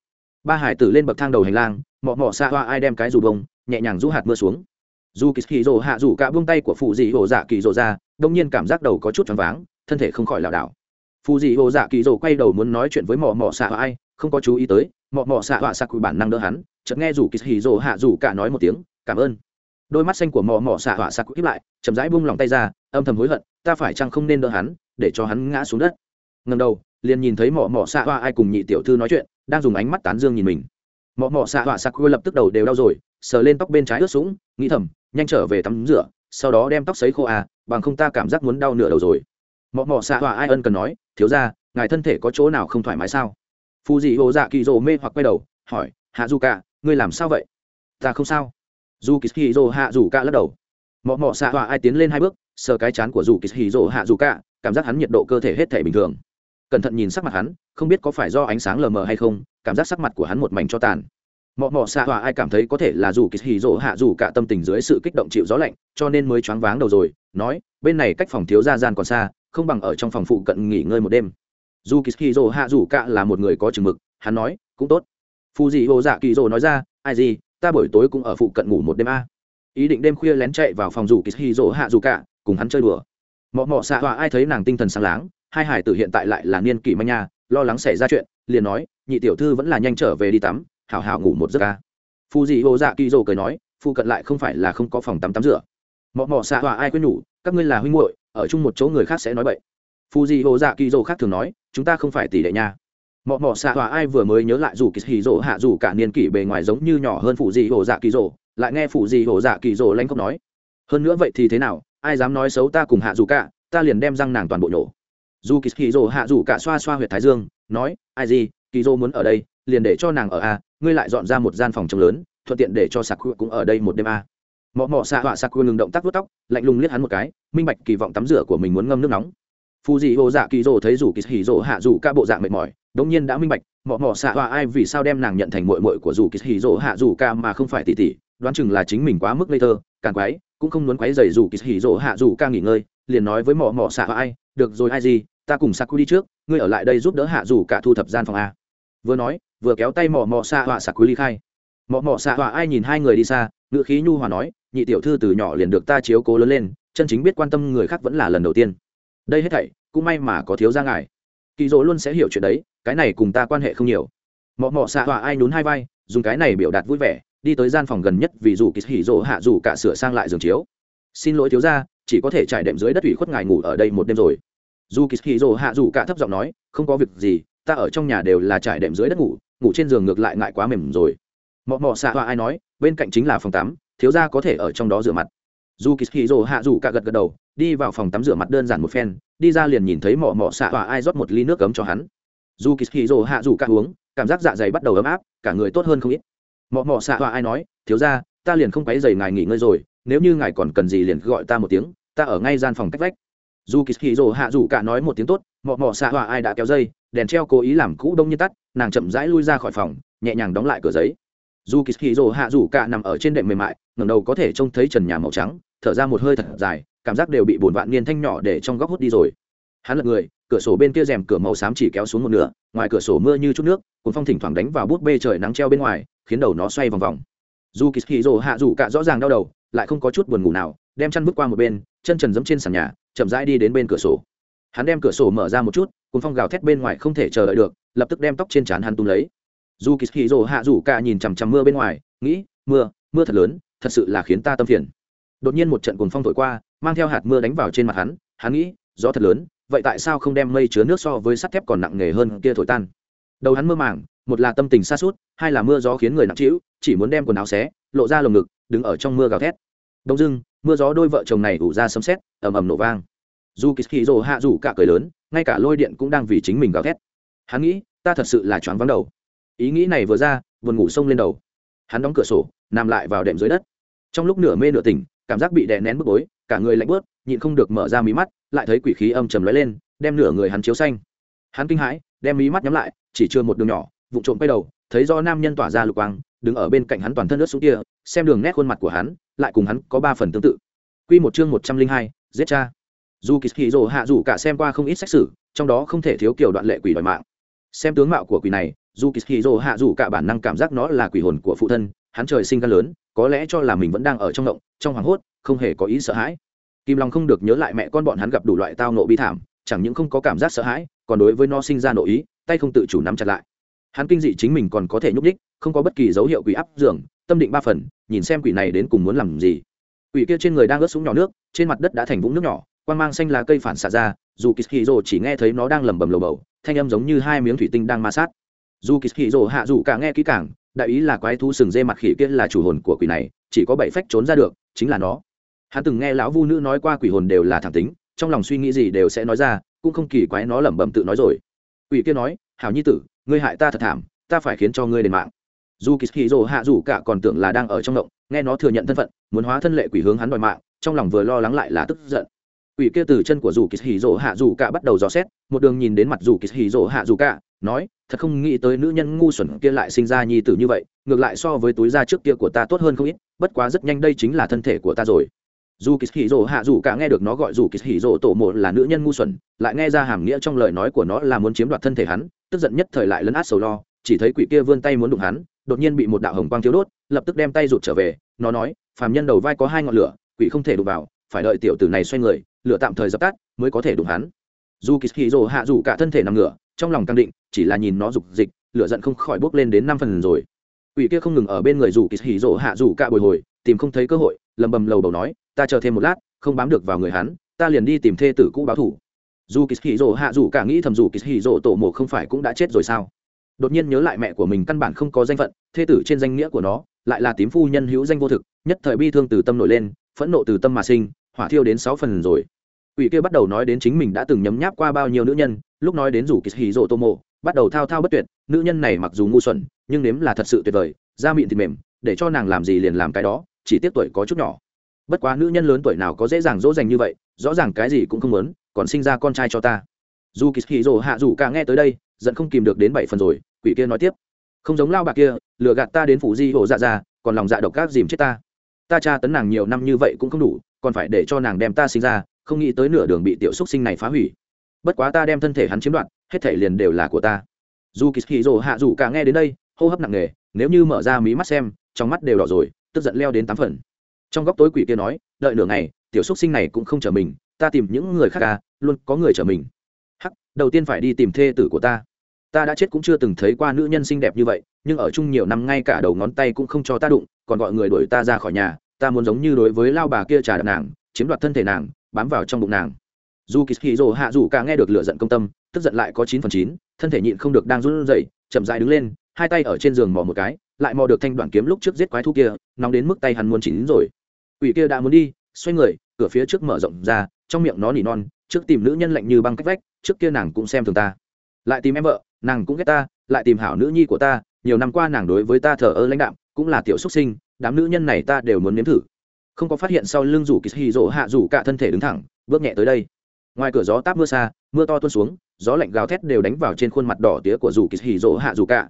Ba hải tử lên bậc thang đầu hành lang, mọ mọ xa hoa ai đem cái dù bông, nhẹ nhàng rũ hạt mưa xuống. Dù kỳ kỳ rồ hạ dù cả buông tay của phụ dị hồ dạ kỳ rồ ra, đông nhiên cảm giác đầu có chút choáng váng, thân thể không khỏi lảo đảo. Phù dị hồ dạ kỳ rồ quay đầu muốn nói chuyện với mọ mỏ xạ ai, không có chú ý tới, mọ mọ xạ họa xạ quỷ bản năng đỡ hắn, chợt nghe rủ kỳ hì rồ hạ rủ cả nói một tiếng, cảm ơn. Đôi mắt xanh của mọ mọ xạ họa xạ quỷ lại, chậm rãi buông lòng tay ra, âm thầm hối hận, ta phải chăng không nên đỡ hắn, để cho hắn ngã xuống đất? Ngầm đầu liền nhìn thấy mỏ mỏ xạ hoa ai cùng nhị tiểu thư nói chuyện, đang dùng ánh mắt tán dương nhìn mình. Mỏ mỏ xạ hoa sặc quỷ lập tức đầu đều đau rồi, sờ lên tóc bên trái ướt sũng, nghĩ thầm, nhanh trở về tắm rửa, sau đó đem tóc sấy khô à bằng không ta cảm giác muốn đau nửa đầu rồi. Mọ mọ xạ hoa ai ân cần nói, thiếu ra ngài thân thể có chỗ nào không thoải mái sao? Phù dị hồ dạ kỳ rồ mê hoặc quay đầu, hỏi, hạ du cả, ngươi làm sao vậy? Ta không sao. Dù kỳ hì rồ hạ dù cả lắc đầu. Mọ mọ xạ hoa ai tiến lên hai bước, sờ cái chán của dù kỳ hì rồ hạ dù cả, cảm giác hắn nhiệt độ cơ thể hết thể bình thường cẩn thận nhìn sắc mặt hắn, không biết có phải do ánh sáng lờ mờ hay không, cảm giác sắc mặt của hắn một mảnh cho tàn. Mọ mọ xạ hòa ai cảm thấy có thể là dù kỳ hì rỗ hạ dù cả tâm tình dưới sự kích động chịu gió lạnh, cho nên mới choáng váng đầu rồi, nói, bên này cách phòng thiếu gia gian còn xa, không bằng ở trong phòng phụ cận nghỉ ngơi một đêm. Dù kỳ hì rỗ hạ dù cả là một người có chừng mực, hắn nói, cũng tốt. Phù dị hồ dạ kỳ rỗ nói ra, ai gì, ta buổi tối cũng ở phụ cận ngủ một đêm a. Ý định đêm khuya lén chạy vào phòng dù kỳ hì rỗ hạ dù cả, cùng hắn chơi đùa. Mọ mọ xạ hòa ai thấy nàng tinh thần sáng láng hai hải tử hiện tại lại là niên kỷ manh nha, lo lắng xảy ra chuyện, liền nói, nhị tiểu thư vẫn là nhanh trở về đi tắm, hảo hảo ngủ một giấc ca. Phù dị hồ dạ kỳ dô cười nói phụ cận lại không phải là không có phòng tắm tắm rửa. Mọ mọ xạ hòa ai quên nhủ, các ngươi là huynh muội, ở chung một chỗ người khác sẽ nói vậy phù dị hồ dạ kỳ dô khác thường nói, chúng ta không phải tỷ đệ nha. Mọ mọ xạ hòa ai vừa mới nhớ lại dù kỳ hì hạ dù cả niên kỷ bề ngoài giống như nhỏ hơn phù dị hồ dạ kỳ rồ lại nghe phù dị hồ dạ kỳ rồ lanh không nói, hơn nữa vậy thì thế nào, ai dám nói xấu ta cùng hạ dù cả, ta liền đem răng nàng toàn bộ nhổ dù kỳ kỳ rồ hạ dù cả xoa xoa huyệt thái dương, nói, ai gì, kỳ rồ muốn ở đây, liền để cho nàng ở a ngươi lại dọn ra một gian phòng trống lớn, thuận tiện để cho sạc cũng ở đây một đêm a mọ mọ xạ họa sạc ngừng động tác vớt tóc, lạnh lùng liếc hắn một cái, minh bạch kỳ vọng tắm rửa của mình muốn ngâm nước nóng. Phù dị hồ dạ kỳ rồ thấy dù kỳ hỉ hạ dù ca bộ dạng mệt mỏi, đống nhiên đã minh bạch, mọ mọ xạ họa ai vì sao đem nàng nhận thành mội mội của dù kỳ hỉ hạ dù ca mà không phải tỷ tỷ, đoán chừng là chính mình quá mức ngây thơ, càng quái, cũng không muốn quái dày dù kỳ hỉ hạ dù ca nghỉ ngơi, liền nói với mọ mọ xạ họa ai, được rồi, ai gì ta cùng saku đi trước, ngươi ở lại đây giúp đỡ hạ dù cả thu thập gian phòng a. Vừa nói, vừa kéo tay mỏ mỏ xạ họa sạc ly khai. Mỏ mỏ xạ họa ai nhìn hai người đi xa ngự khí nhu hòa nói, nhị tiểu thư từ nhỏ liền được ta chiếu cố lớn lên, chân chính biết quan tâm người khác vẫn là lần đầu tiên. Đây hết thảy, cũng may mà có thiếu ra ngài. Kỳ dỗ luôn sẽ hiểu chuyện đấy, cái này cùng ta quan hệ không nhiều. Mọ mọ xạ họa ai nhún hai vai, dùng cái này biểu đạt vui vẻ, đi tới gian phòng gần nhất vì dù kỳ hỉ dỗ hạ dù cả sửa sang lại giường chiếu. Xin lỗi thiếu ra chỉ có thể trải đệm dưới đất ủy khuất ngài ngủ ở đây một đêm rồi dù kỳ hì dỗ hạ dù cả thấp giọng nói, không có việc gì, ta ở trong nhà đều là trải đệm dưới đất ngủ ngủ trên giường ngược lại ngại quá mềm rồi. Mọ mọ xạ hoa ai nói, bên cạnh chính là phòng tắm, thiếu gia có thể ở trong đó rửa mặt. Dù kỳ hì rồ hạ dù cả gật gật đầu, đi vào phòng tắm rửa mặt đơn giản một phen, đi ra liền nhìn thấy mọ mọ xạ hoa ai rót một ly nước cấm cho hắn. Dù kỳ hì rồ hạ dù cả uống, cảm giác dạ dày bắt đầu ấm áp, cả người tốt hơn không ít. Mọ mọ xạ hoa ai nói, thiếu ra ta liền không quấy dày ngài nghỉ ngơi rồi, nếu như ngài còn cần gì liền gọi ta một tiếng, ta ở ngay gian phòng cách vách dù kỳ hì rồ hạ dù cả nói một tiếng tốt, mọ mọ xạ hòa ai đã kéo dây, đèn treo cố ý làm cũ đông như tắt, nàng chậm rãi lui ra khỏi phòng, nhẹ nhàng đóng lại cửa giấy. Dù kỳ hì rồ hạ dù cả nằm ở trên đệm mềm mại, ngẩng đầu có thể trông thấy trần nhà màu trắng, thở ra một hơi thật dài, cảm giác đều bị bồn vạn niên thanh nhỏ để trong góc hút đi rồi. Hắn lật người, cửa sổ bên kia rèm cửa màu xám chỉ kéo xuống một nửa, ngoài cửa sổ mưa như chút nước, cuốn phong thỉnh thoảng đánh vào bút bê trời nắng treo bên ngoài, khiến đầu nó xoay vòng vòng. Dù kỳ hì rồ hạ dù cả rõ ràng đau đầu, lại không có chút buồn ngủ nào, đem chăn bước qua một bên chân trần giẫm trên sàn nhà, chậm rãi đi đến bên cửa sổ. Hắn đem cửa sổ mở ra một chút cùng phong gào thét bên ngoài không thể chờ đợi được, lập tức đem tóc trên trán hắn tung lấy. Dù kỳ hì rồ hạ rủ cả nhìn chằm chằm mưa bên ngoài, nghĩ, mưa mưa thật lớn, thật sự là khiến ta tâm phiền. Đột nhiên một trận cuồng phong thổi qua, mang theo hạt mưa đánh vào trên mặt hắn hắn nghĩ, gió thật lớn, vậy tại sao không đem mây chứa nước so với sắt thép còn nặng nề hơn kia thổi tan? Đầu hắn mơ màng, một là tâm tình xa suốt hai là mưa gió khiến người nặng trĩu, chỉ muốn đem quần áo xé, lộ ra lồng ngực, đứng ở trong mưa gào thét đông dưng, mưa gió đôi vợ chồng này ủ ra sấm sét, ầm ầm nổ vang. Dù kỳ hì rồ hạ rủ cả cười lớn, ngay cả lôi điện cũng đang vì chính mình gào thét. Hắn nghĩ, ta thật sự là choáng vắng đầu. Ý nghĩ này vừa ra, buồn ngủ xông lên đầu. Hắn đóng cửa sổ, nằm lại vào đệm dưới đất. Trong lúc nửa mê nửa tỉnh, cảm giác bị đè nén bức bối, cả người lạnh bớt nhịn không được mở ra mí mắt, lại thấy quỷ khí âm trầm lóe lên, đem nửa người hắn chiếu xanh. Hắn kinh hãi, đem mí mắt nhắm lại, chỉ chưa một đường nhỏ vụ trộm quay đầu, thấy do nam nhân tỏa ra lục quang đứng ở bên cạnh hắn toàn thân nước xuống kia xem đường nét khuôn mặt của hắn lại cùng hắn có ba phần tương tự Quy một chương một trăm linh hai, giết cha. Dù Kỳ Rồ hạ dù cả xem qua không ít sách sử, trong đó không thể thiếu kiểu đoạn lệ quỷ đòi mạng. Xem tướng mạo của quỷ này, dù Kỳ Rồ hạ dù cả bản năng cảm giác nó là quỷ hồn của phụ thân, hắn trời sinh gan lớn, có lẽ cho là mình vẫn đang ở trong động, trong hoàng hốt, không hề có ý sợ hãi kim long không được nhớ lại mẹ con bọn hắn gặp đủ loại tao nộ bi thảm chẳng những không có cảm giác sợ hãi còn đối với nó sinh ra nội ý tay không tự chủ nắm chặt lại hắn kinh dị chính mình còn có thể nhúc nhích, không có bất kỳ dấu hiệu quỷ áp dường tâm định ba phần, nhìn xem quỷ này đến cùng muốn làm gì. Quỷ kia trên người đang ướt súng nhỏ nước, trên mặt đất đã thành vũng nước nhỏ quan mang xanh lá cây phản xạ ra dù kishiro chỉ nghe thấy nó đang lẩm bẩm lầu bầu, thanh âm giống như hai miếng thủy tinh đang ma sát. Dù kishiro hạ dù cả nghe kỹ càng, đại ý là quái thú sừng dê mặt khỉ kia là chủ hồn của quỷ này, chỉ có bảy phách trốn ra được, chính là nó. Hắn từng nghe lão vu nữ nói qua quỷ hồn đều là thẳng tính, trong lòng suy nghĩ gì đều sẽ nói ra, cũng không kỳ quái nó lẩm bẩm tự nói rồi. Quỷ kia nói, hảo nhi tử ngươi hại ta thật thảm, ta phải khiến cho ngươi đền mạng. Dù kỳ hì rồ hạ dù cả còn tưởng là đang ở trong động, nghe nó thừa nhận thân phận, muốn hóa thân lệ quỷ hướng hắn đòi mạng, trong lòng vừa lo lắng lại là tức giận. Quỷ kia từ chân của dù kỳ hì rồ hạ dù cả bắt đầu dò xét, một đường nhìn đến mặt dù kỳ hì rồ hạ dù cả, nói, thật không nghĩ tới nữ nhân ngu xuẩn kia lại sinh ra nhi tử như vậy, ngược lại so với túi da trước kia của ta tốt hơn không ít, bất quá rất nhanh đây chính là thân thể của ta rồi dù kỳ hì rồ hạ dù cả nghe được nó gọi dù kỳ hì rồ tổ mộ là nữ nhân ngu xuẩn, lại nghe ra hàm nghĩa trong lời nói của nó là muốn chiếm đoạt thân thể hắn, tức giận nhất thời lại lấn át sầu lo, chỉ thấy quỷ kia vươn tay muốn đụng hắn, đột nhiên bị một đạo hồng quang thiếu đốt, lập tức đem tay rụt trở về, nó nói, phàm nhân đầu vai có hai ngọn lửa, quỷ không thể đụng vào, phải đợi tiểu tử này xoay người, lửa tạm thời dập tắt mới có thể đụng hắn. Dù kỳ hì rồ hạ dù cả thân thể nằm ngửa, trong lòng căng định, chỉ là nhìn nó rục dịch, lửa giận không khỏi bốc lên đến năm phần rồi. Quỷ kia không ngừng ở bên người dù kỳ hì rồ hạ dù cả bồi hồi, tìm không thấy cơ hội lầm bầm lầu bầu nói, ta chờ thêm một lát, không bám được vào người hắn, ta liền đi tìm thê tử cũ báo thủ. Dù kỳ hì rỗ hạ dù cả nghĩ thầm dù kỳ hì rỗ tổ mộ không phải cũng đã chết rồi sao? Đột nhiên nhớ lại mẹ của mình căn bản không có danh phận, thê tử trên danh nghĩa của nó lại là tím phu nhân hữu danh vô thực, nhất thời bi thương từ tâm nổi lên, phẫn nộ từ tâm mà sinh, hỏa thiêu đến sáu phần rồi. Ủy kia bắt đầu nói đến chính mình đã từng nhấm nháp qua bao nhiêu nữ nhân, lúc nói đến rủ kỳ hì rỗ tô mộ, bắt đầu thao thao bất tuyệt, nữ nhân này mặc dù ngu xuẩn, nhưng nếm là thật sự tuyệt vời, da mịn thịt mềm, để cho nàng làm gì liền làm cái đó chỉ tiếc tuổi có chút nhỏ. Bất quá nữ nhân lớn tuổi nào có dễ dàng dỗ dành như vậy rõ ràng cái gì cũng không muốn còn sinh ra con trai cho ta. Dù kỳ hì rồ hạ dù cả nghe tới đây giận không kìm được đến bảy phần rồi quỷ kia nói tiếp. Không giống lao bạc kia lừa gạt ta đến phủ di hồ dạ dạ, còn lòng dạ độc các dìm chết ta. Ta tra tấn nàng nhiều năm như vậy cũng không đủ còn phải để cho nàng đem ta sinh ra không nghĩ tới nửa đường bị tiểu xúc sinh này phá hủy. Bất quá ta đem thân thể hắn chiếm đoạt hết thể liền đều là của ta. Dù kỳ hì rồ hạ dù cả nghe đến đây hô hấp nặng nề nếu như mở ra mí mắt xem trong mắt đều đỏ rồi tức giận leo đến tám phần. Trong góc tối quỷ kia nói, đợi nửa ngày, tiểu xúc sinh này cũng không chở mình, ta tìm những người khác à luôn có người chở mình. Hắc, đầu tiên phải đi tìm thê tử của ta. Ta đã chết cũng chưa từng thấy qua nữ nhân xinh đẹp như vậy, nhưng ở chung nhiều năm ngay cả đầu ngón tay cũng không cho ta đụng, còn gọi người đuổi ta ra khỏi nhà, ta muốn giống như đối với lao bà kia trà đập nàng, chiếm đoạt thân thể nàng, bám vào trong bụng nàng. Dù kỳ hì hạ dù cả nghe được lửa giận công tâm, tức giận lại có chín phần chín, thân thể nhịn không được đang run rẩy, chậm dại đứng lên, hai tay ở trên giường mò một cái lại mò được thanh đoạn kiếm lúc trước giết quái thú kia, nóng đến mức tay hắn muốn chín rồi. Quỷ kia đã muốn đi, xoay người, cửa phía trước mở rộng ra, trong miệng nó nỉ non, trước tìm nữ nhân lạnh như băng cách vách, trước kia nàng cũng xem thường ta. Lại tìm em vợ, nàng cũng ghét ta, lại tìm hảo nữ nhi của ta, nhiều năm qua nàng đối với ta thờ ơ lãnh đạm, cũng là tiểu xuất sinh, đám nữ nhân này ta đều muốn nếm thử. Không có phát hiện sau lưng rủ kỳ hì rỗ hạ rủ cả thân thể đứng thẳng, bước nhẹ tới đây. Ngoài cửa gió táp mưa xa, mưa to tuôn xuống, gió lạnh gào thét đều đánh vào trên khuôn mặt đỏ tía của rủ kỳ hì rỗ hạ rủ cả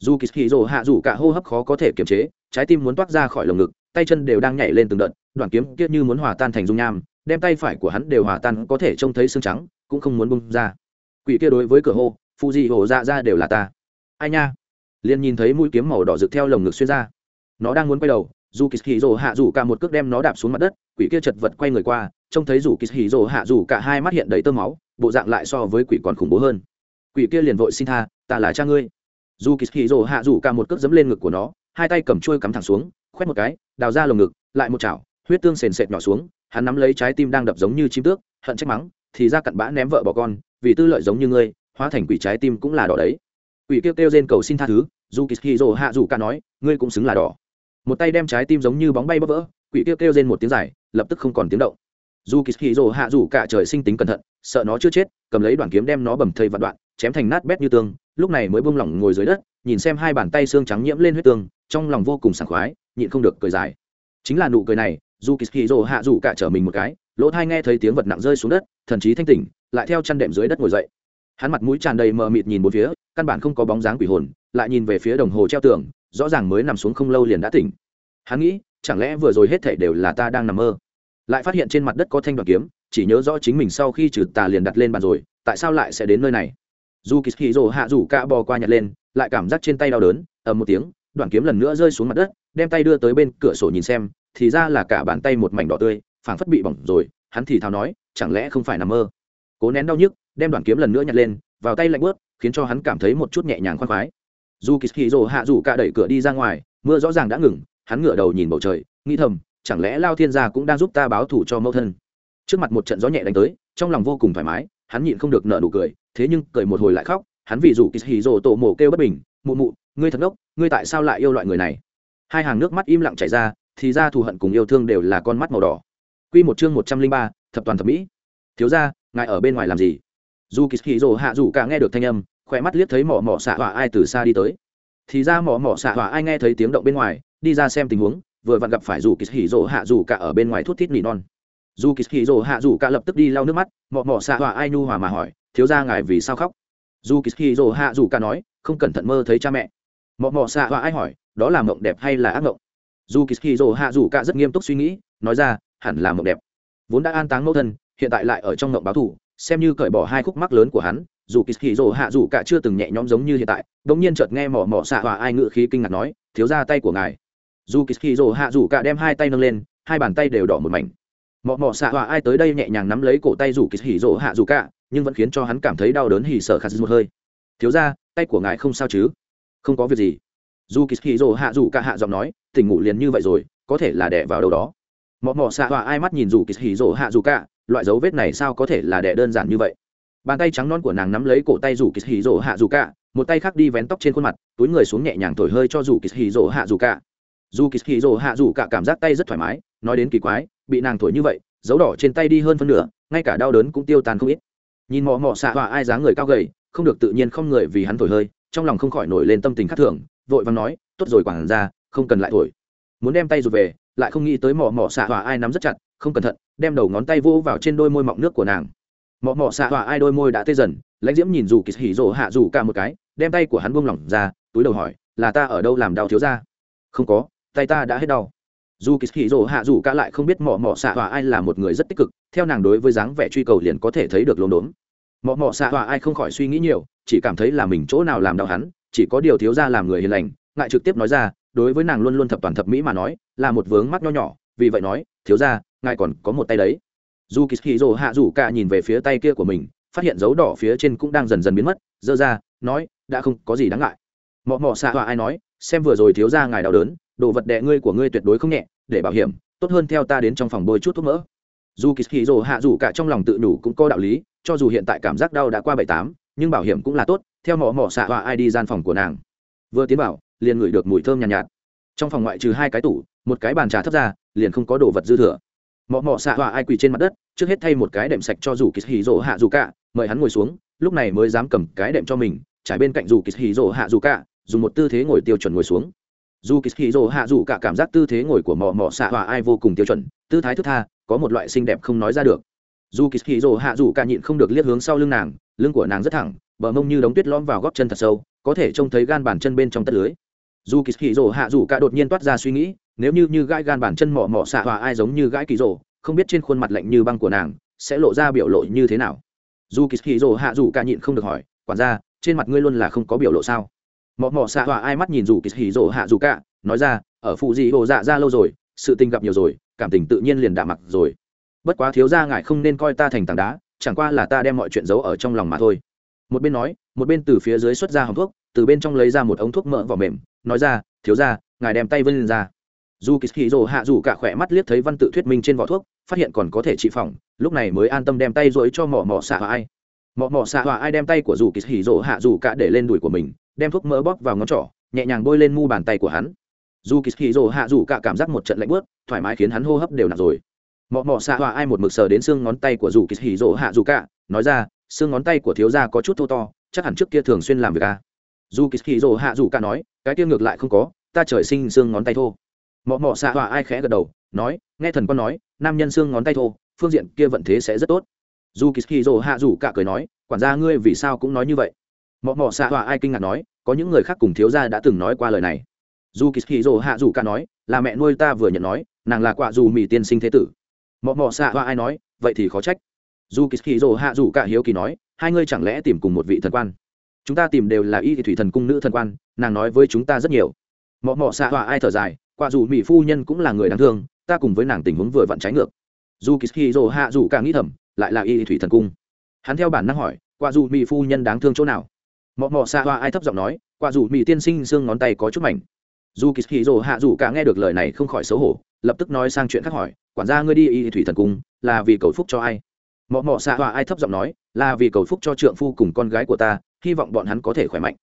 dù kỳ hì hạ rủ cả hô hấp khó có thể kiềm chế, trái tim muốn toát ra khỏi lồng ngực, tay chân đều đang nhảy lên từng đợt, Đoạn kiếm kia như muốn hòa tan thành dung nham, đem tay phải của hắn đều hòa tan có thể trông thấy xương trắng, cũng không muốn bung ra. Quỷ kia đối với cửa hô phụ dị hổ ra ra đều là ta. Ai nha? Liền nhìn thấy mũi kiếm màu đỏ rực theo lồng ngực xuyên ra. Nó đang muốn quay đầu, dù kỳ hì rồ hạ rủ cả một cước đem nó đạp xuống mặt đất, quỷ kia chật vật quay người qua, trông thấy dù kỳ hì rồ hạ rủ cả hai mắt hiện đầy tơ máu, bộ dạng lại so với quỷ còn khủng bố hơn. Quỷ kia liền vội xin tha, ta là cha ngươi dù kỳ hì rồ hạ rủ cả một cước dẫm lên ngực của nó, hai tay cầm trôi cắm thẳng xuống, khoét một cái, đào ra lồng ngực, lại một chảo, huyết tương sền sệt nhỏ xuống, hắn nắm lấy trái tim đang đập giống như chim tước, hận trách mắng, thì ra cặn bã ném vợ bỏ con, vì tư lợi giống như ngươi, hóa thành quỷ trái tim cũng là đỏ đấy. Quỷ kêu kêu rên cầu xin tha thứ, dù kỳ hì rồ hạ rủ cả nói, ngươi cũng xứng là đỏ. Một tay đem trái tim giống như bóng bay bóp vỡ, quỷ kêu kêu rên một tiếng dài, lập tức không còn tiếng động. Dù kỳ hì rồ hạ rủ cả trời sinh tính cẩn thận, sợ nó chưa chết, cầm lấy đoạn kiếm đem nó bầm thây vạn đoạn, chém thành nát bét như tương lúc này mới buông lỏng ngồi dưới đất, nhìn xem hai bàn tay xương trắng nhiễm lên huyết tương, trong lòng vô cùng sảng khoái, nhịn không được cười dài. Chính là nụ cười này, dù kỳ hì rồ hạ dù cả trở mình một cái, lỗ thai nghe thấy tiếng vật nặng rơi xuống đất, thần chí thanh tỉnh, lại theo chăn đệm dưới đất ngồi dậy. Hắn mặt mũi tràn đầy mờ mịt nhìn một phía, căn bản không có bóng dáng quỷ hồn, lại nhìn về phía đồng hồ treo tường, rõ ràng mới nằm xuống không lâu liền đã tỉnh. Hắn nghĩ, chẳng lẽ vừa rồi hết thể đều là ta đang nằm mơ? Lại phát hiện trên mặt đất có thanh đoàn kiếm, chỉ nhớ rõ chính mình sau khi trừ tà liền đặt lên bàn rồi, tại sao lại sẽ đến nơi này? Dù kỳ hì rồ hạ rủ cả bò qua nhặt lên, lại cảm giác trên tay đau đớn, ầm một tiếng, đoạn kiếm lần nữa rơi xuống mặt đất, đem tay đưa tới bên cửa sổ nhìn xem, thì ra là cả bàn tay một mảnh đỏ tươi, phảng phất bị bỏng rồi, hắn thì thào nói, chẳng lẽ không phải nằm mơ? Cố nén đau nhức, đem đoạn kiếm lần nữa nhặt lên, vào tay lạnh bớt khiến cho hắn cảm thấy một chút nhẹ nhàng khoan khoái. Dù kỳ hì rồ hạ rủ cả đẩy cửa đi ra ngoài, mưa rõ ràng đã ngừng, hắn ngửa đầu nhìn bầu trời, nghĩ thầm, chẳng lẽ lao thiên gia cũng đang giúp ta báo thù cho mẫu thân? Trước mặt một trận gió nhẹ đánh tới, trong lòng vô cùng thoải mái, hắn nhịn không được nợ nụ cười thế nhưng cười một hồi lại khóc, hắn vì dù kỳ hì rồ tổ mổ kêu bất bình, mụ mụ, ngươi thật ngốc, ngươi tại sao lại yêu loại người này? Hai hàng nước mắt im lặng chảy ra, thì ra thù hận cùng yêu thương đều là con mắt màu đỏ. Quy một chương một trăm linh ba, thập toàn thập mỹ. Thiếu gia, ngài ở bên ngoài làm gì? Dù kỳ hì rồ hạ dù cả nghe được thanh âm, khỏe mắt liếc thấy mỏ mỏ xạ hỏa ai từ xa đi tới. Thì ra mỏ mỏ xạ hỏa ai nghe thấy tiếng động bên ngoài, đi ra xem tình huống, vừa vặn gặp phải dù kỳ hì rồ hạ dù cả ở bên ngoài thút thít nỉ non dù kỳ hì dồ hạ dù cả lập tức đi lau nước mắt, mọ mọ xạ hòa ai nhu hòa mà hỏi, thiếu gia ngài vì sao khóc? Dù kỳ hì dồ hạ dù cả nói, không cẩn thận mơ thấy cha mẹ. Mọ mọ xạ hòa ai hỏi, đó là mộng đẹp hay là ác mộng? Dù kỳ hì dồ hạ dù cả rất nghiêm túc suy nghĩ, nói ra, hẳn là mộng đẹp. Vốn đã an táng mẫu thân, hiện tại lại ở trong mộng báo thù, xem như cởi bỏ hai khúc mắc lớn của hắn. Dù kỳ hì dồ hạ dù cả chưa từng nhẹ nhõm giống như hiện tại đ ỗ n g nhiên chợt nghe mỏ mỏ xạ hòa ai ngự khí kinh ngạc nói, thiếu ra tay của ngài. Dù kỳ hì dồ hạ dù cả đem hai tay nâng lên, hai bàn tay đều đỏ một mảnh mọ mọ xạ hòa ai tới đây nhẹ nhàng nắm lấy cổ tay rủ kỳ hỉ rồ hạ dù cả, nhưng vẫn khiến cho hắn cảm thấy đau đớn hỉ sợ khát một hơi. Thiếu ra tay của ngài không sao chứ? Không có việc gì. Dù kỳ hỉ rồ hạ dù cả hạ giọng nói, tỉnh ngủ liền như vậy rồi, có thể là đẻ vào đâu đó. Mọ mọ xạ hòa ai mắt nhìn dù kỳ hỉ rồ hạ dù cả, loại dấu vết này sao có thể là đẻ đơn giản như vậy? Bàn tay trắng non của nàng nắm lấy cổ tay rủ kỳ hỉ rỗ hạ dù cả, một tay khác đi vén tóc trên khuôn mặt, túi người xuống nhẹ nhàng thổi hơi cho rủ kỳ hỉ rỗ hạ dù cả dù kỳ hì rỗ hạ dù cả cảm giác tay rất thoải mái, nói đến kỳ quái, bị nàng thổi như vậy dấu đỏ trên tay đi hơn phân nửa, ngay cả đau đớn cũng tiêu tan không ít. Nhìn mò mò xạ họa ai dáng người cao gầy, không được tự nhiên không người vì hắn thổi hơi, trong lòng không khỏi nổi lên tâm tình khắc thường, vội vàng nói, tốt rồi quản ra không cần lại thổi. Muốn đem tay rụt về, lại không nghĩ tới mò mò xạ họa ai nắm rất chặt, không cẩn thận, đem đầu ngón tay vỗ vào trên đôi môi mọng nước của nàng. Mọ mọ xạ họa ai đôi môi đã tê dần, lãnh diễm nhìn dù kỳ hỉ rỗ hạ dù cả một cái, đem tay của hắn buông lỏng ra, túi đầu hỏi, là ta ở đâu làm đau thiếu ra không có tay ta đã hết đau. Dù kỳ hỉ rỗ hạ dù cả lại không biết mọ mọ xạ hòa ai là một người rất tích cực, theo nàng đối với dáng vẻ truy cầu liền có thể thấy được lốm đốm. Mọ mọ xạ hòa ai không khỏi suy nghĩ nhiều, chỉ cảm thấy là mình chỗ nào làm đau hắn, chỉ có điều thiếu ra làm người hiền lành, ngại trực tiếp nói ra, đối với nàng luôn luôn thập toàn thập mỹ mà nói, là một vướng mắt nho nhỏ, vì vậy nói, thiếu ra ngài còn có một tay đấy. Dù kỳ hì hạ rủ cả nhìn về phía tay kia của mình, phát hiện dấu đỏ phía trên cũng đang dần dần biến mất dơ ra, nói, đã không có gì đáng ngại. Mọ mọ xạ hòa ai nói, xem vừa rồi thiếu ra ngài đau đớn đồ vật đệ ngươi của ngươi tuyệt đối không nhẹ để bảo hiểm tốt hơn theo ta đến trong phòng bôi chút thuốc mỡ. Dù kỳ hì rồ hạ dù cả trong lòng tự đủ cũng có đạo lý cho dù hiện tại cảm giác đau đã qua bảy tám nhưng bảo hiểm cũng là tốt theo mỏ mỏ xạ hòa ai đi gian phòng của nàng. Vừa tiến vào liền ngửi được mùi thơm nhàn nhạt, nhạt. Trong phòng ngoại trừ hai cái tủ một cái bàn trà thấp ra liền không có đồ vật dư thừa. Mọ mọ xạ họa ai quỳ trên mặt đất trước hết thay một cái đệm sạch cho dù kỳ hì rỗ hạ dù cả mời hắn ngồi xuống lúc này mới dám cầm cái đệm cho mình trải bên cạnh dù kỳ hì rỗ hạ dù cả dùng một tư thế ngồi tiêu chuẩn ngồi xuống dù kỳ hì rỗ hạ dù cả cảm giác tư thế ngồi của mò mò xạ hòa ai vô cùng tiêu chuẩn, tư thái thức tha, có một loại xinh đẹp không nói ra được. Dù kỳ hì rỗ hạ dù cả nhịn không được liếc hướng sau lưng nàng, lưng của nàng rất thẳng, bờ mông như đống tuyết lõm vào góp chân thật sâu, có thể trông thấy gan bàn chân bên trong tất lưới. Dù kỳ hì rỗ hạ dù cả đột nhiên toát ra suy nghĩ, nếu như như gãi gan bàn chân mỏ mỏ xạ hòa ai giống như gãi kỳ rỗ không biết trên khuôn mặt lạnh như băng của nàng, sẽ lộ ra biểu lộ như thế nào. Dù kỳ hì hạ dù cả nhịn không được hỏi, quản ra trên mặt ngươi luôn là không có biểu lộ sao? Mọ mọ xạ họa ai mắt nhìn dù kỳ hì rỗ hạ dù cả, nói ra, ở phụ dị hồ dạ ra lâu rồi, sự tình gặp nhiều rồi, cảm tình tự nhiên liền đạm mặc rồi. Bất quá thiếu ra ngại không nên coi ta thành tảng đá, chẳng qua là ta đem mọi chuyện giấu ở trong lòng mà thôi. Một bên nói, một bên từ phía dưới xuất ra hòng thuốc, từ bên trong lấy ra một ống thuốc mỡ vào mềm, nói ra, thiếu ra ngài đem tay vân lên ra. Dù kỳ hì rồ hạ dù cả khỏe mắt liếc thấy văn tự thuyết minh trên vỏ thuốc, phát hiện còn có thể trị phòng lúc này mới an tâm đem tay dối cho mỏ mỏ xạ hòa ai. Mỏ mỏ xạ hòa ai đem tay của dù kỳ hì rồ hạ dù cả để lên đùi của mình đem thuốc mỡ bóp vào ngón trỏ, nhẹ nhàng bôi lên mu bàn tay của hắn. Dù kỳ kỳ rồ hạ rủ cả cảm giác một trận lạnh bớt thoải mái khiến hắn hô hấp đều nặng rồi. Mọ mọ xạ hòa ai một mực sờ đến xương ngón tay của dù kỳ kỳ rồ hạ rủ cả, nói ra, xương ngón tay của thiếu gia có chút thô to, chắc hẳn trước kia thường xuyên làm việc à. dù kỳ kỳ rồ hạ rủ cả nói, cái kia ngược lại không có, ta trời sinh xương ngón tay thô. Mọ mọ xạ hòa ai khẽ gật đầu, nói, nghe thần con nói, nam nhân xương ngón tay thô, phương diện kia vận thế sẽ rất tốt. Dù kỳ kỳ rồ hạ rủ cả cười nói, quản gia ngươi vì sao cũng nói như vậy? Mọ mọ xạ hòa ai kinh ngạc nói có những người khác cùng thiếu gia đã từng nói qua lời này. Dù kỳ hì hạ dù cả nói, là mẹ nuôi ta vừa nhận nói, nàng là quạ dù mỹ tiên sinh thế tử. Mọ mọ xạ hoa ai nói, vậy thì khó trách. Dù kỳ hì hạ dù cả hiếu kỳ nói, hai ngươi chẳng lẽ tìm cùng một vị thần quan? Chúng ta tìm đều là y thủy thần cung nữ thần quan, nàng nói với chúng ta rất nhiều. Mọ mọ xạ hoa ai thở dài, quả dù mỹ phu nhân cũng là người đáng thương, ta cùng với nàng tình huống vừa vặn trái ngược. Dù kỳ hạ dù ca nghĩ thầm, lại là y thủy thần cung. Hắn theo bản năng hỏi, quả dù mỹ phu nhân đáng thương chỗ nào? Mọ mọ xạ hoa ai thấp giọng nói, quả dù mỹ tiên sinh xương ngón tay có chút mảnh. Dù kỳ dỗ hạ dù cả nghe được lời này không khỏi xấu hổ, lập tức nói sang chuyện khác hỏi, quản gia ngươi đi y thủy thần cung, là vì cầu phúc cho ai? Mọ mọ xạ hoa ai thấp giọng nói, là vì cầu phúc cho trượng phu cùng con gái của ta, hy vọng bọn hắn có thể khỏe mạnh.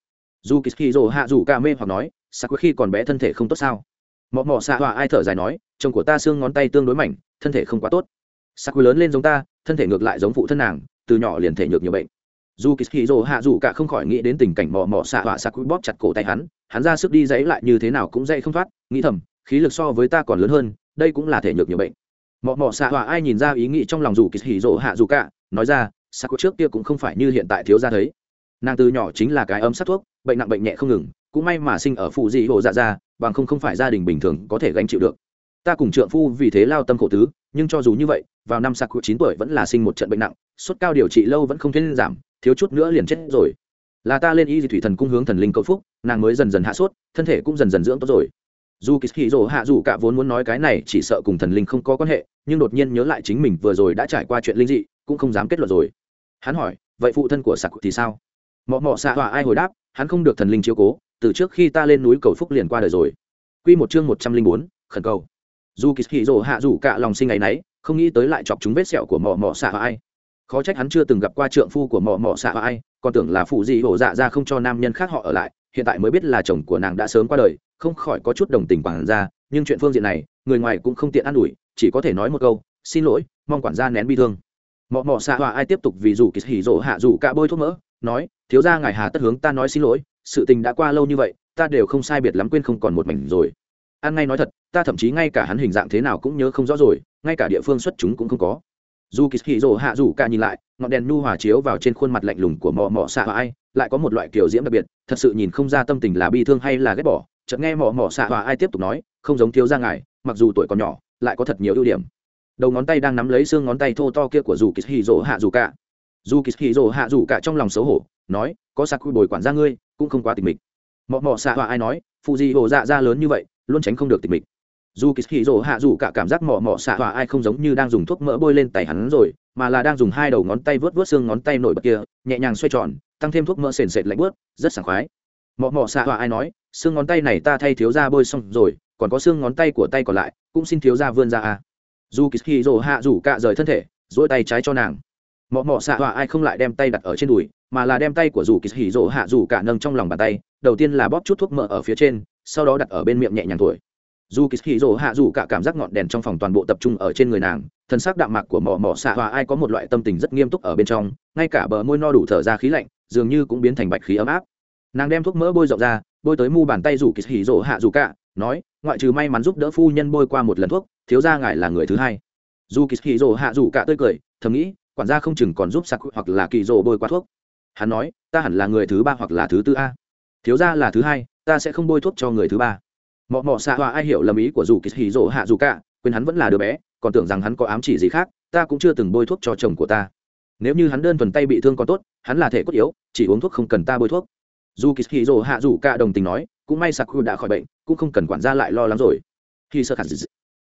Dù kỳ dỗ hạ dù cả mê hoặc nói sao khi còn bé thân thể không tốt sao? Mọ mọ xạ Hoa ai thở dài nói, chồng của ta xương ngón tay tương đối mảnh, thân thể không quá tốt. Sắc lớn lên giống ta, thân thể ngược lại giống phụ thân nàng, từ nhỏ liền thể nhược nhiều bệnh dù kỳ hì rồ hạ dù cả không khỏi nghĩ đến tình cảnh mò mò xạ hỏa xạ quý bóp chặt cổ tay hắn hắn ra sức đi dãy lại như thế nào cũng dãy không thoát, nghĩ thầm, khí lực so với ta còn lớn hơn, đây cũng là thể nhược nhiều bệnh. Mò mò xạ hỏa ai nhìn ra ý nghĩ trong lòng dù kỳ hì rồ hạ dù cả, nói ra, xạ quý trước kia cũng không phải như hiện tại thiếu ra thấy. Nàng từ nhỏ chính là cái ấm sát thuốc, bệnh nặng bệnh nhẹ không ngừng, cũng may mà sinh ở phụ dị hồ dạ ra, bằng không không phải gia đình bình thường có thể gánh chịu được. Ta cùng trượng phu vì thế lao tâm khổ tứ, nhưng cho dù như vậy, vào năm sạc chín tuổi vẫn là sinh một trận bệnh nặng sốt cao điều trị lâu vẫn không thuyên giảm thiếu chút nữa liền chết rồi. Là ta lên y di thủy thần cung hướng thần linh cầu phúc, nàng mới dần dần hạ sốt, thân thể cũng dần dần dưỡng tốt rồi. Dù kỳ hì rồ hạ dù cả vốn muốn nói cái này chỉ sợ cùng thần linh không có quan hệ, nhưng đột nhiên nhớ lại chính mình vừa rồi đã trải qua chuyện linh dị, cũng không dám kết luận rồi. Hắn hỏi, vậy phụ thân của sạc thì sao? Mọ mọ xạ tọa ai hồi đáp, hắn không được thần linh chiếu cố, từ trước khi ta lên núi cầu phúc liền qua đời rồi. Quy một chương một trăm linh bốn, khẩn cầu. Dù kỳ hì rồ hạ dù cả lòng sinh ngày nấy, không nghĩ tới lại chọc chúng vết sẹo của mọ mọ xạ ai khó trách hắn chưa từng gặp qua trượng phu của mỏ mỏ xạ ai, còn tưởng là phụ gì hổ dạ ra không cho nam nhân khác họ ở lại, hiện tại mới biết là chồng của nàng đã sớm qua đời, không khỏi có chút đồng tình quản gia, nhưng chuyện phương diện này, người ngoài cũng không tiện an ủi, chỉ có thể nói một câu, xin lỗi, mong quản gia nén bi thương. Mọ mọ xạ hòa ai tiếp tục vì dù kỳ hỉ rỗ hạ dù cả bôi thuốc mỡ, nói, thiếu ra ngài hà tất hướng ta nói xin lỗi, sự tình đã qua lâu như vậy, ta đều không sai biệt lắm quên không còn một mảnh rồi. An ngay nói thật, ta thậm chí ngay cả hắn hình dạng thế nào cũng nhớ không rõ rồi, ngay cả địa phương xuất chúng cũng không có dù kỳ hì rồ hạ dù cả nhìn lại, ngọn đèn nu hòa chiếu vào trên khuôn mặt lạnh lùng của mò mò xạ ai, lại có một loại kiểu diễm đặc biệt, thật sự nhìn không ra tâm tình là bi thương hay là ghét bỏ. Chợt nghe mò mò xạ ai tiếp tục nói, không giống thiếu ra ngài, mặc dù tuổi còn nhỏ, lại có thật nhiều ưu điểm. Đầu ngón tay đang nắm lấy xương ngón tay thô to kia của dù kỳ hì rồ hạ dù cả. Dù kỳ hì rồ hạ dù cả trong lòng xấu hổ, nói, có sạc quy bồi quản gia ngươi, cũng không quá tình mịch. Mọ mọ xạ và ai nói phụ gì hồ dạ ra lớn như vậy, luôn tránh không được tình mịch dù kỳ hì rỗ hạ dù cả cảm giác mọ mọ xạ hòa ai không giống như đang dùng thuốc mỡ bôi lên tay hắn rồi, mà là đang dùng hai đầu ngón tay vớt vớt xương ngón tay nổi bật kia, nhẹ nhàng xoay tròn, tăng thêm thuốc mỡ sền sệt lạnh bớt, rất sảng khoái. Mọ mọ xạ hòa ai nói, xương ngón tay này ta thay thiếu ra bôi xong rồi, còn có xương ngón tay của tay còn lại, cũng xin thiếu ra vươn ra à. dù kỳ hì rỗ hạ rủ cả rời thân thể dỗi tay trái cho nàng. Mọ mọ xạ hòa ai không lại đem tay đặt ở trên đùi, mà là đem tay của dù kỳ hỉ rỗ hạ dù cả nâng trong lòng bàn tay, đầu tiên là bóp chút thuốc mỡ ở phía trên, sau đó đặt ở bên miệng nhẹ nhàng thổi dù kỳ hỉ rỗ hạ dù cả cảm giác ngọn đèn trong phòng toàn bộ tập trung ở trên người nàng, thân xác đạm mạc của mỏ mỏ xạ hòa ai có một loại tâm tình rất nghiêm túc ở bên trong, ngay cả bờ môi no đủ thở ra khí lạnh, dường như cũng biến thành bạch khí ấm áp. Nàng đem thuốc mỡ bôi rộng ra, bôi tới mu bàn tay rủ kỳ hỉ rỗ hạ dù cả, nói, ngoại trừ may mắn giúp đỡ phu nhân bôi qua một lần thuốc, thiếu ra ngài là người thứ hai. Dù kỳ hỉ rỗ hạ dù cả tươi cười, thầm nghĩ, quản gia không chừng còn giúp sạc hoặc là kỳ rỗ bôi qua thuốc. Hắn nói, ta hẳn là người thứ ba hoặc là thứ tư a. Thiếu ra là thứ hai, ta sẽ không bôi thuốc cho người thứ ba mọ mọ xạ hòa ai hiểu lầm ý của dù kỳ hì dỗ hạ dù cả, quên hắn vẫn là đứa bé, còn tưởng rằng hắn có ám chỉ gì khác, ta cũng chưa từng bôi thuốc cho chồng của ta. Nếu như hắn đơn thuần tay bị thương còn tốt, hắn là thể cốt yếu, chỉ uống thuốc không cần ta bôi thuốc. Dù kỳ hì rồ hạ dù cả đồng tình nói, cũng may sạc đã khỏi bệnh, cũng không cần quản gia lại lo lắng rồi. Khi sơ khả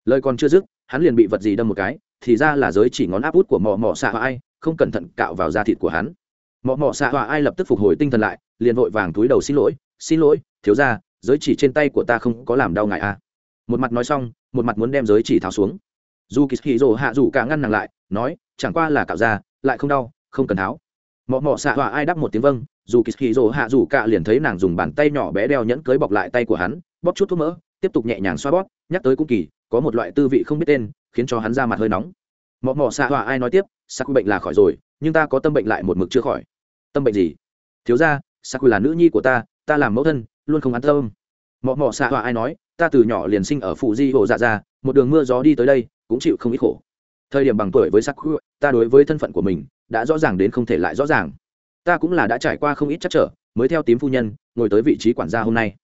lời còn chưa dứt, hắn liền bị vật gì đâm một cái, thì ra là giới chỉ ngón áp út của mọ mọ xạ hòa ai, không cẩn thận cạo vào da thịt của hắn. Mọ mọ xạ hòa ai lập tức phục hồi tinh thần lại, liền vội vàng túi đầu xin lỗi xin lỗi, thiếu ra giới chỉ trên tay của ta không có làm đau ngại à. Một mặt nói xong, một mặt muốn đem giới chỉ tháo xuống. Dù kỳ hì rồ hạ rủ cả ngăn nàng lại, nói, chẳng qua là cạo ra lại không đau, không cần tháo. Mọ mọ xạ họa ai đáp một tiếng vâng dù kỳ hì rồ hạ rủ cả liền thấy nàng dùng bàn tay nhỏ bé đeo nhẫn cưới bọc lại tay của hắn, bóp chút thuốc mỡ, tiếp tục nhẹ nhàng xoa bóp, nhắc tới cũng kỳ, có một loại tư vị không biết tên, khiến cho hắn ra mặt hơi nóng. Mọ mọ xạ họa ai nói tiếp sắc bệnh là khỏi rồi, nhưng ta có tâm bệnh lại một mực chưa khỏi. Tâm bệnh gì? Thiếu ra sắc là nữ nhi của ta ta làm mẫu thân luôn không an tâm. Mọ mọ xạ họa ai nói, ta từ nhỏ liền sinh ở phụ di hồ dạ ra, một đường mưa gió đi tới đây, cũng chịu không ít khổ. Thời điểm bằng tuổi với sắc ta đối với thân phận của mình, đã rõ ràng đến không thể lại rõ ràng. Ta cũng là đã trải qua không ít chắc trở, mới theo tím phu nhân, ngồi tới vị trí quản gia hôm nay.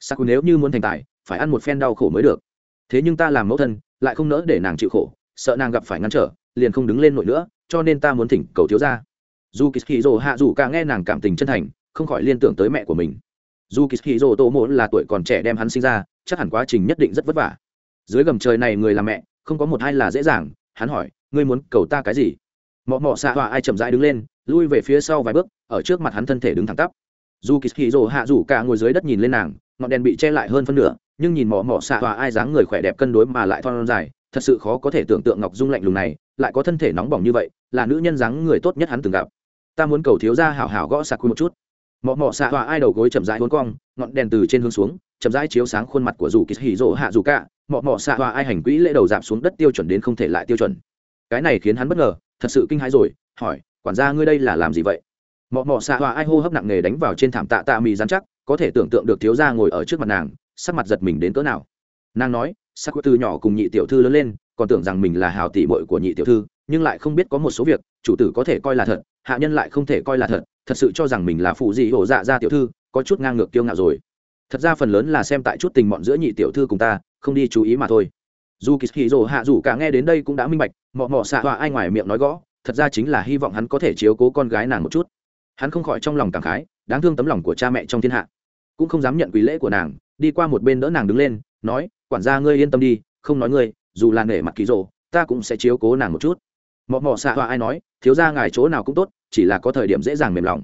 Sắc nếu như muốn thành tài, phải ăn một phen đau khổ mới được. Thế nhưng ta làm mẫu thân, lại không nỡ để nàng chịu khổ, sợ nàng gặp phải ngăn trở, liền không đứng lên nổi nữa, cho nên ta muốn thỉnh cầu thiếu ra dù kỳ hạ dù cả nghe nàng cảm tình chân thành, không khỏi liên tưởng tới mẹ của mình dù kỳ rồ tô mỗ là tuổi còn trẻ đem hắn sinh ra, chắc hẳn quá trình nhất định rất vất vả. Dưới gầm trời này người làm mẹ, không có một ai là dễ dàng, hắn hỏi, ngươi muốn cầu ta cái gì? Mọ mọ xạ họa ai chậm rãi đứng lên, lui về phía sau vài bước, ở trước mặt hắn thân thể đứng thẳng tắp. Dù kỳ hì rồ hạ rủ cả ngồi dưới đất nhìn lên nàng, ngọn đèn bị che lại hơn phân nửa, nhưng nhìn mọ mọ xạ họa ai dáng người khỏe đẹp cân đối mà lại thon dài, thật sự khó có thể tưởng tượng ngọc dung lạnh lùng này, lại có thân thể nóng bỏng như vậy, là nữ nhân dáng người tốt nhất hắn từng gặp. Ta muốn cầu thiếu ra hảo hảo gõ sạc quy một chút mọ mọ xạ tọa ai đầu gối chậm rãi uốn cong, ngọn đèn từ trên hướng xuống, chậm rãi chiếu sáng khuôn mặt của dù kỳ hì rỗ hạ rủ cả. Mọ mọ xạ tọa ai hành quỹ lễ đầu dạp xuống đất tiêu chuẩn đến không thể lại tiêu chuẩn. Cái này khiến hắn bất ngờ, thật sự kinh hãi rồi, hỏi, quản gia ngươi đây là làm gì vậy? Mọ mọ xạ tọa ai hô hấp nặng nề đánh vào trên thảm tạ tạ mì dán chắc, có thể tưởng tượng được thiếu gia ngồi ở trước mặt nàng, sắc mặt giật mình đến cỡ nào. Nàng nói, sắc từ nhỏ cùng nhị tiểu thư lớn lên, còn tưởng rằng mình là hào tỷ bội của nhị tiểu thư, nhưng lại không biết có một số việc, chủ tử có thể coi là thật, hạ nhân lại không thể coi là thật thật sự cho rằng mình là phụ gì hổ dạ ra tiểu thư, có chút ngang ngược kiêu ngạo rồi. Thật ra phần lớn là xem tại chút tình mọn giữa nhị tiểu thư cùng ta, không đi chú ý mà thôi. Dù kỳ hì rồ hạ dù cả nghe đến đây cũng đã minh bạch, mọ mọ xạ họa ai ngoài miệng nói gõ, thật ra chính là hy vọng hắn có thể chiếu cố con gái nàng một chút. Hắn không khỏi trong lòng cảm khái, đáng thương tấm lòng của cha mẹ trong thiên hạ. Cũng không dám nhận quý lễ của nàng, đi qua một bên đỡ nàng đứng lên, nói, quản gia ngươi yên tâm đi, không nói ngươi, dù là nể mặt kỳ rồ, ta cũng sẽ chiếu cố nàng một chút. Mọ mọ xạ họa ai nói, thiếu ra ngài chỗ nào cũng tốt chỉ là có thời điểm dễ dàng mềm lòng.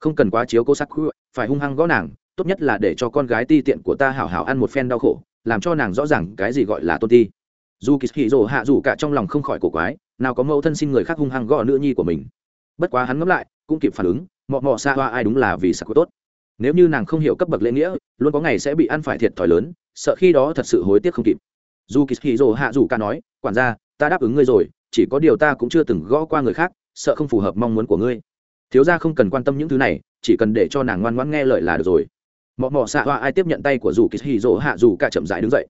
Không cần quá chiếu cố sắc phải hung hăng gõ nàng, tốt nhất là để cho con gái ti tiện của ta hảo hảo ăn một phen đau khổ, làm cho nàng rõ ràng cái gì gọi là tôn ti. Dù kỳ hì rồ hạ dù cả trong lòng không khỏi cổ quái, nào có mẫu thân xin người khác hung hăng gõ nữ nhi của mình. Bất quá hắn ngẫm lại, cũng kịp phản ứng, mọ mọ xa hoa ai đúng là vì sắc tốt. Nếu như nàng không hiểu cấp bậc lễ nghĩa, luôn có ngày sẽ bị ăn phải thiệt thòi lớn, sợ khi đó thật sự hối tiếc không kịp. Dù kỳ hì rồ hạ dù cả nói, quản gia, ta đáp ứng ngươi rồi, chỉ có điều ta cũng chưa từng gõ qua người khác sợ không phù hợp mong muốn của ngươi. Thiếu gia không cần quan tâm những thứ này, chỉ cần để cho nàng ngoan ngoãn nghe lời là được rồi. Mọ mọ xạ hoa ai tiếp nhận tay của dù kỳ hì rỗ hạ dù cả chậm dãi đứng dậy.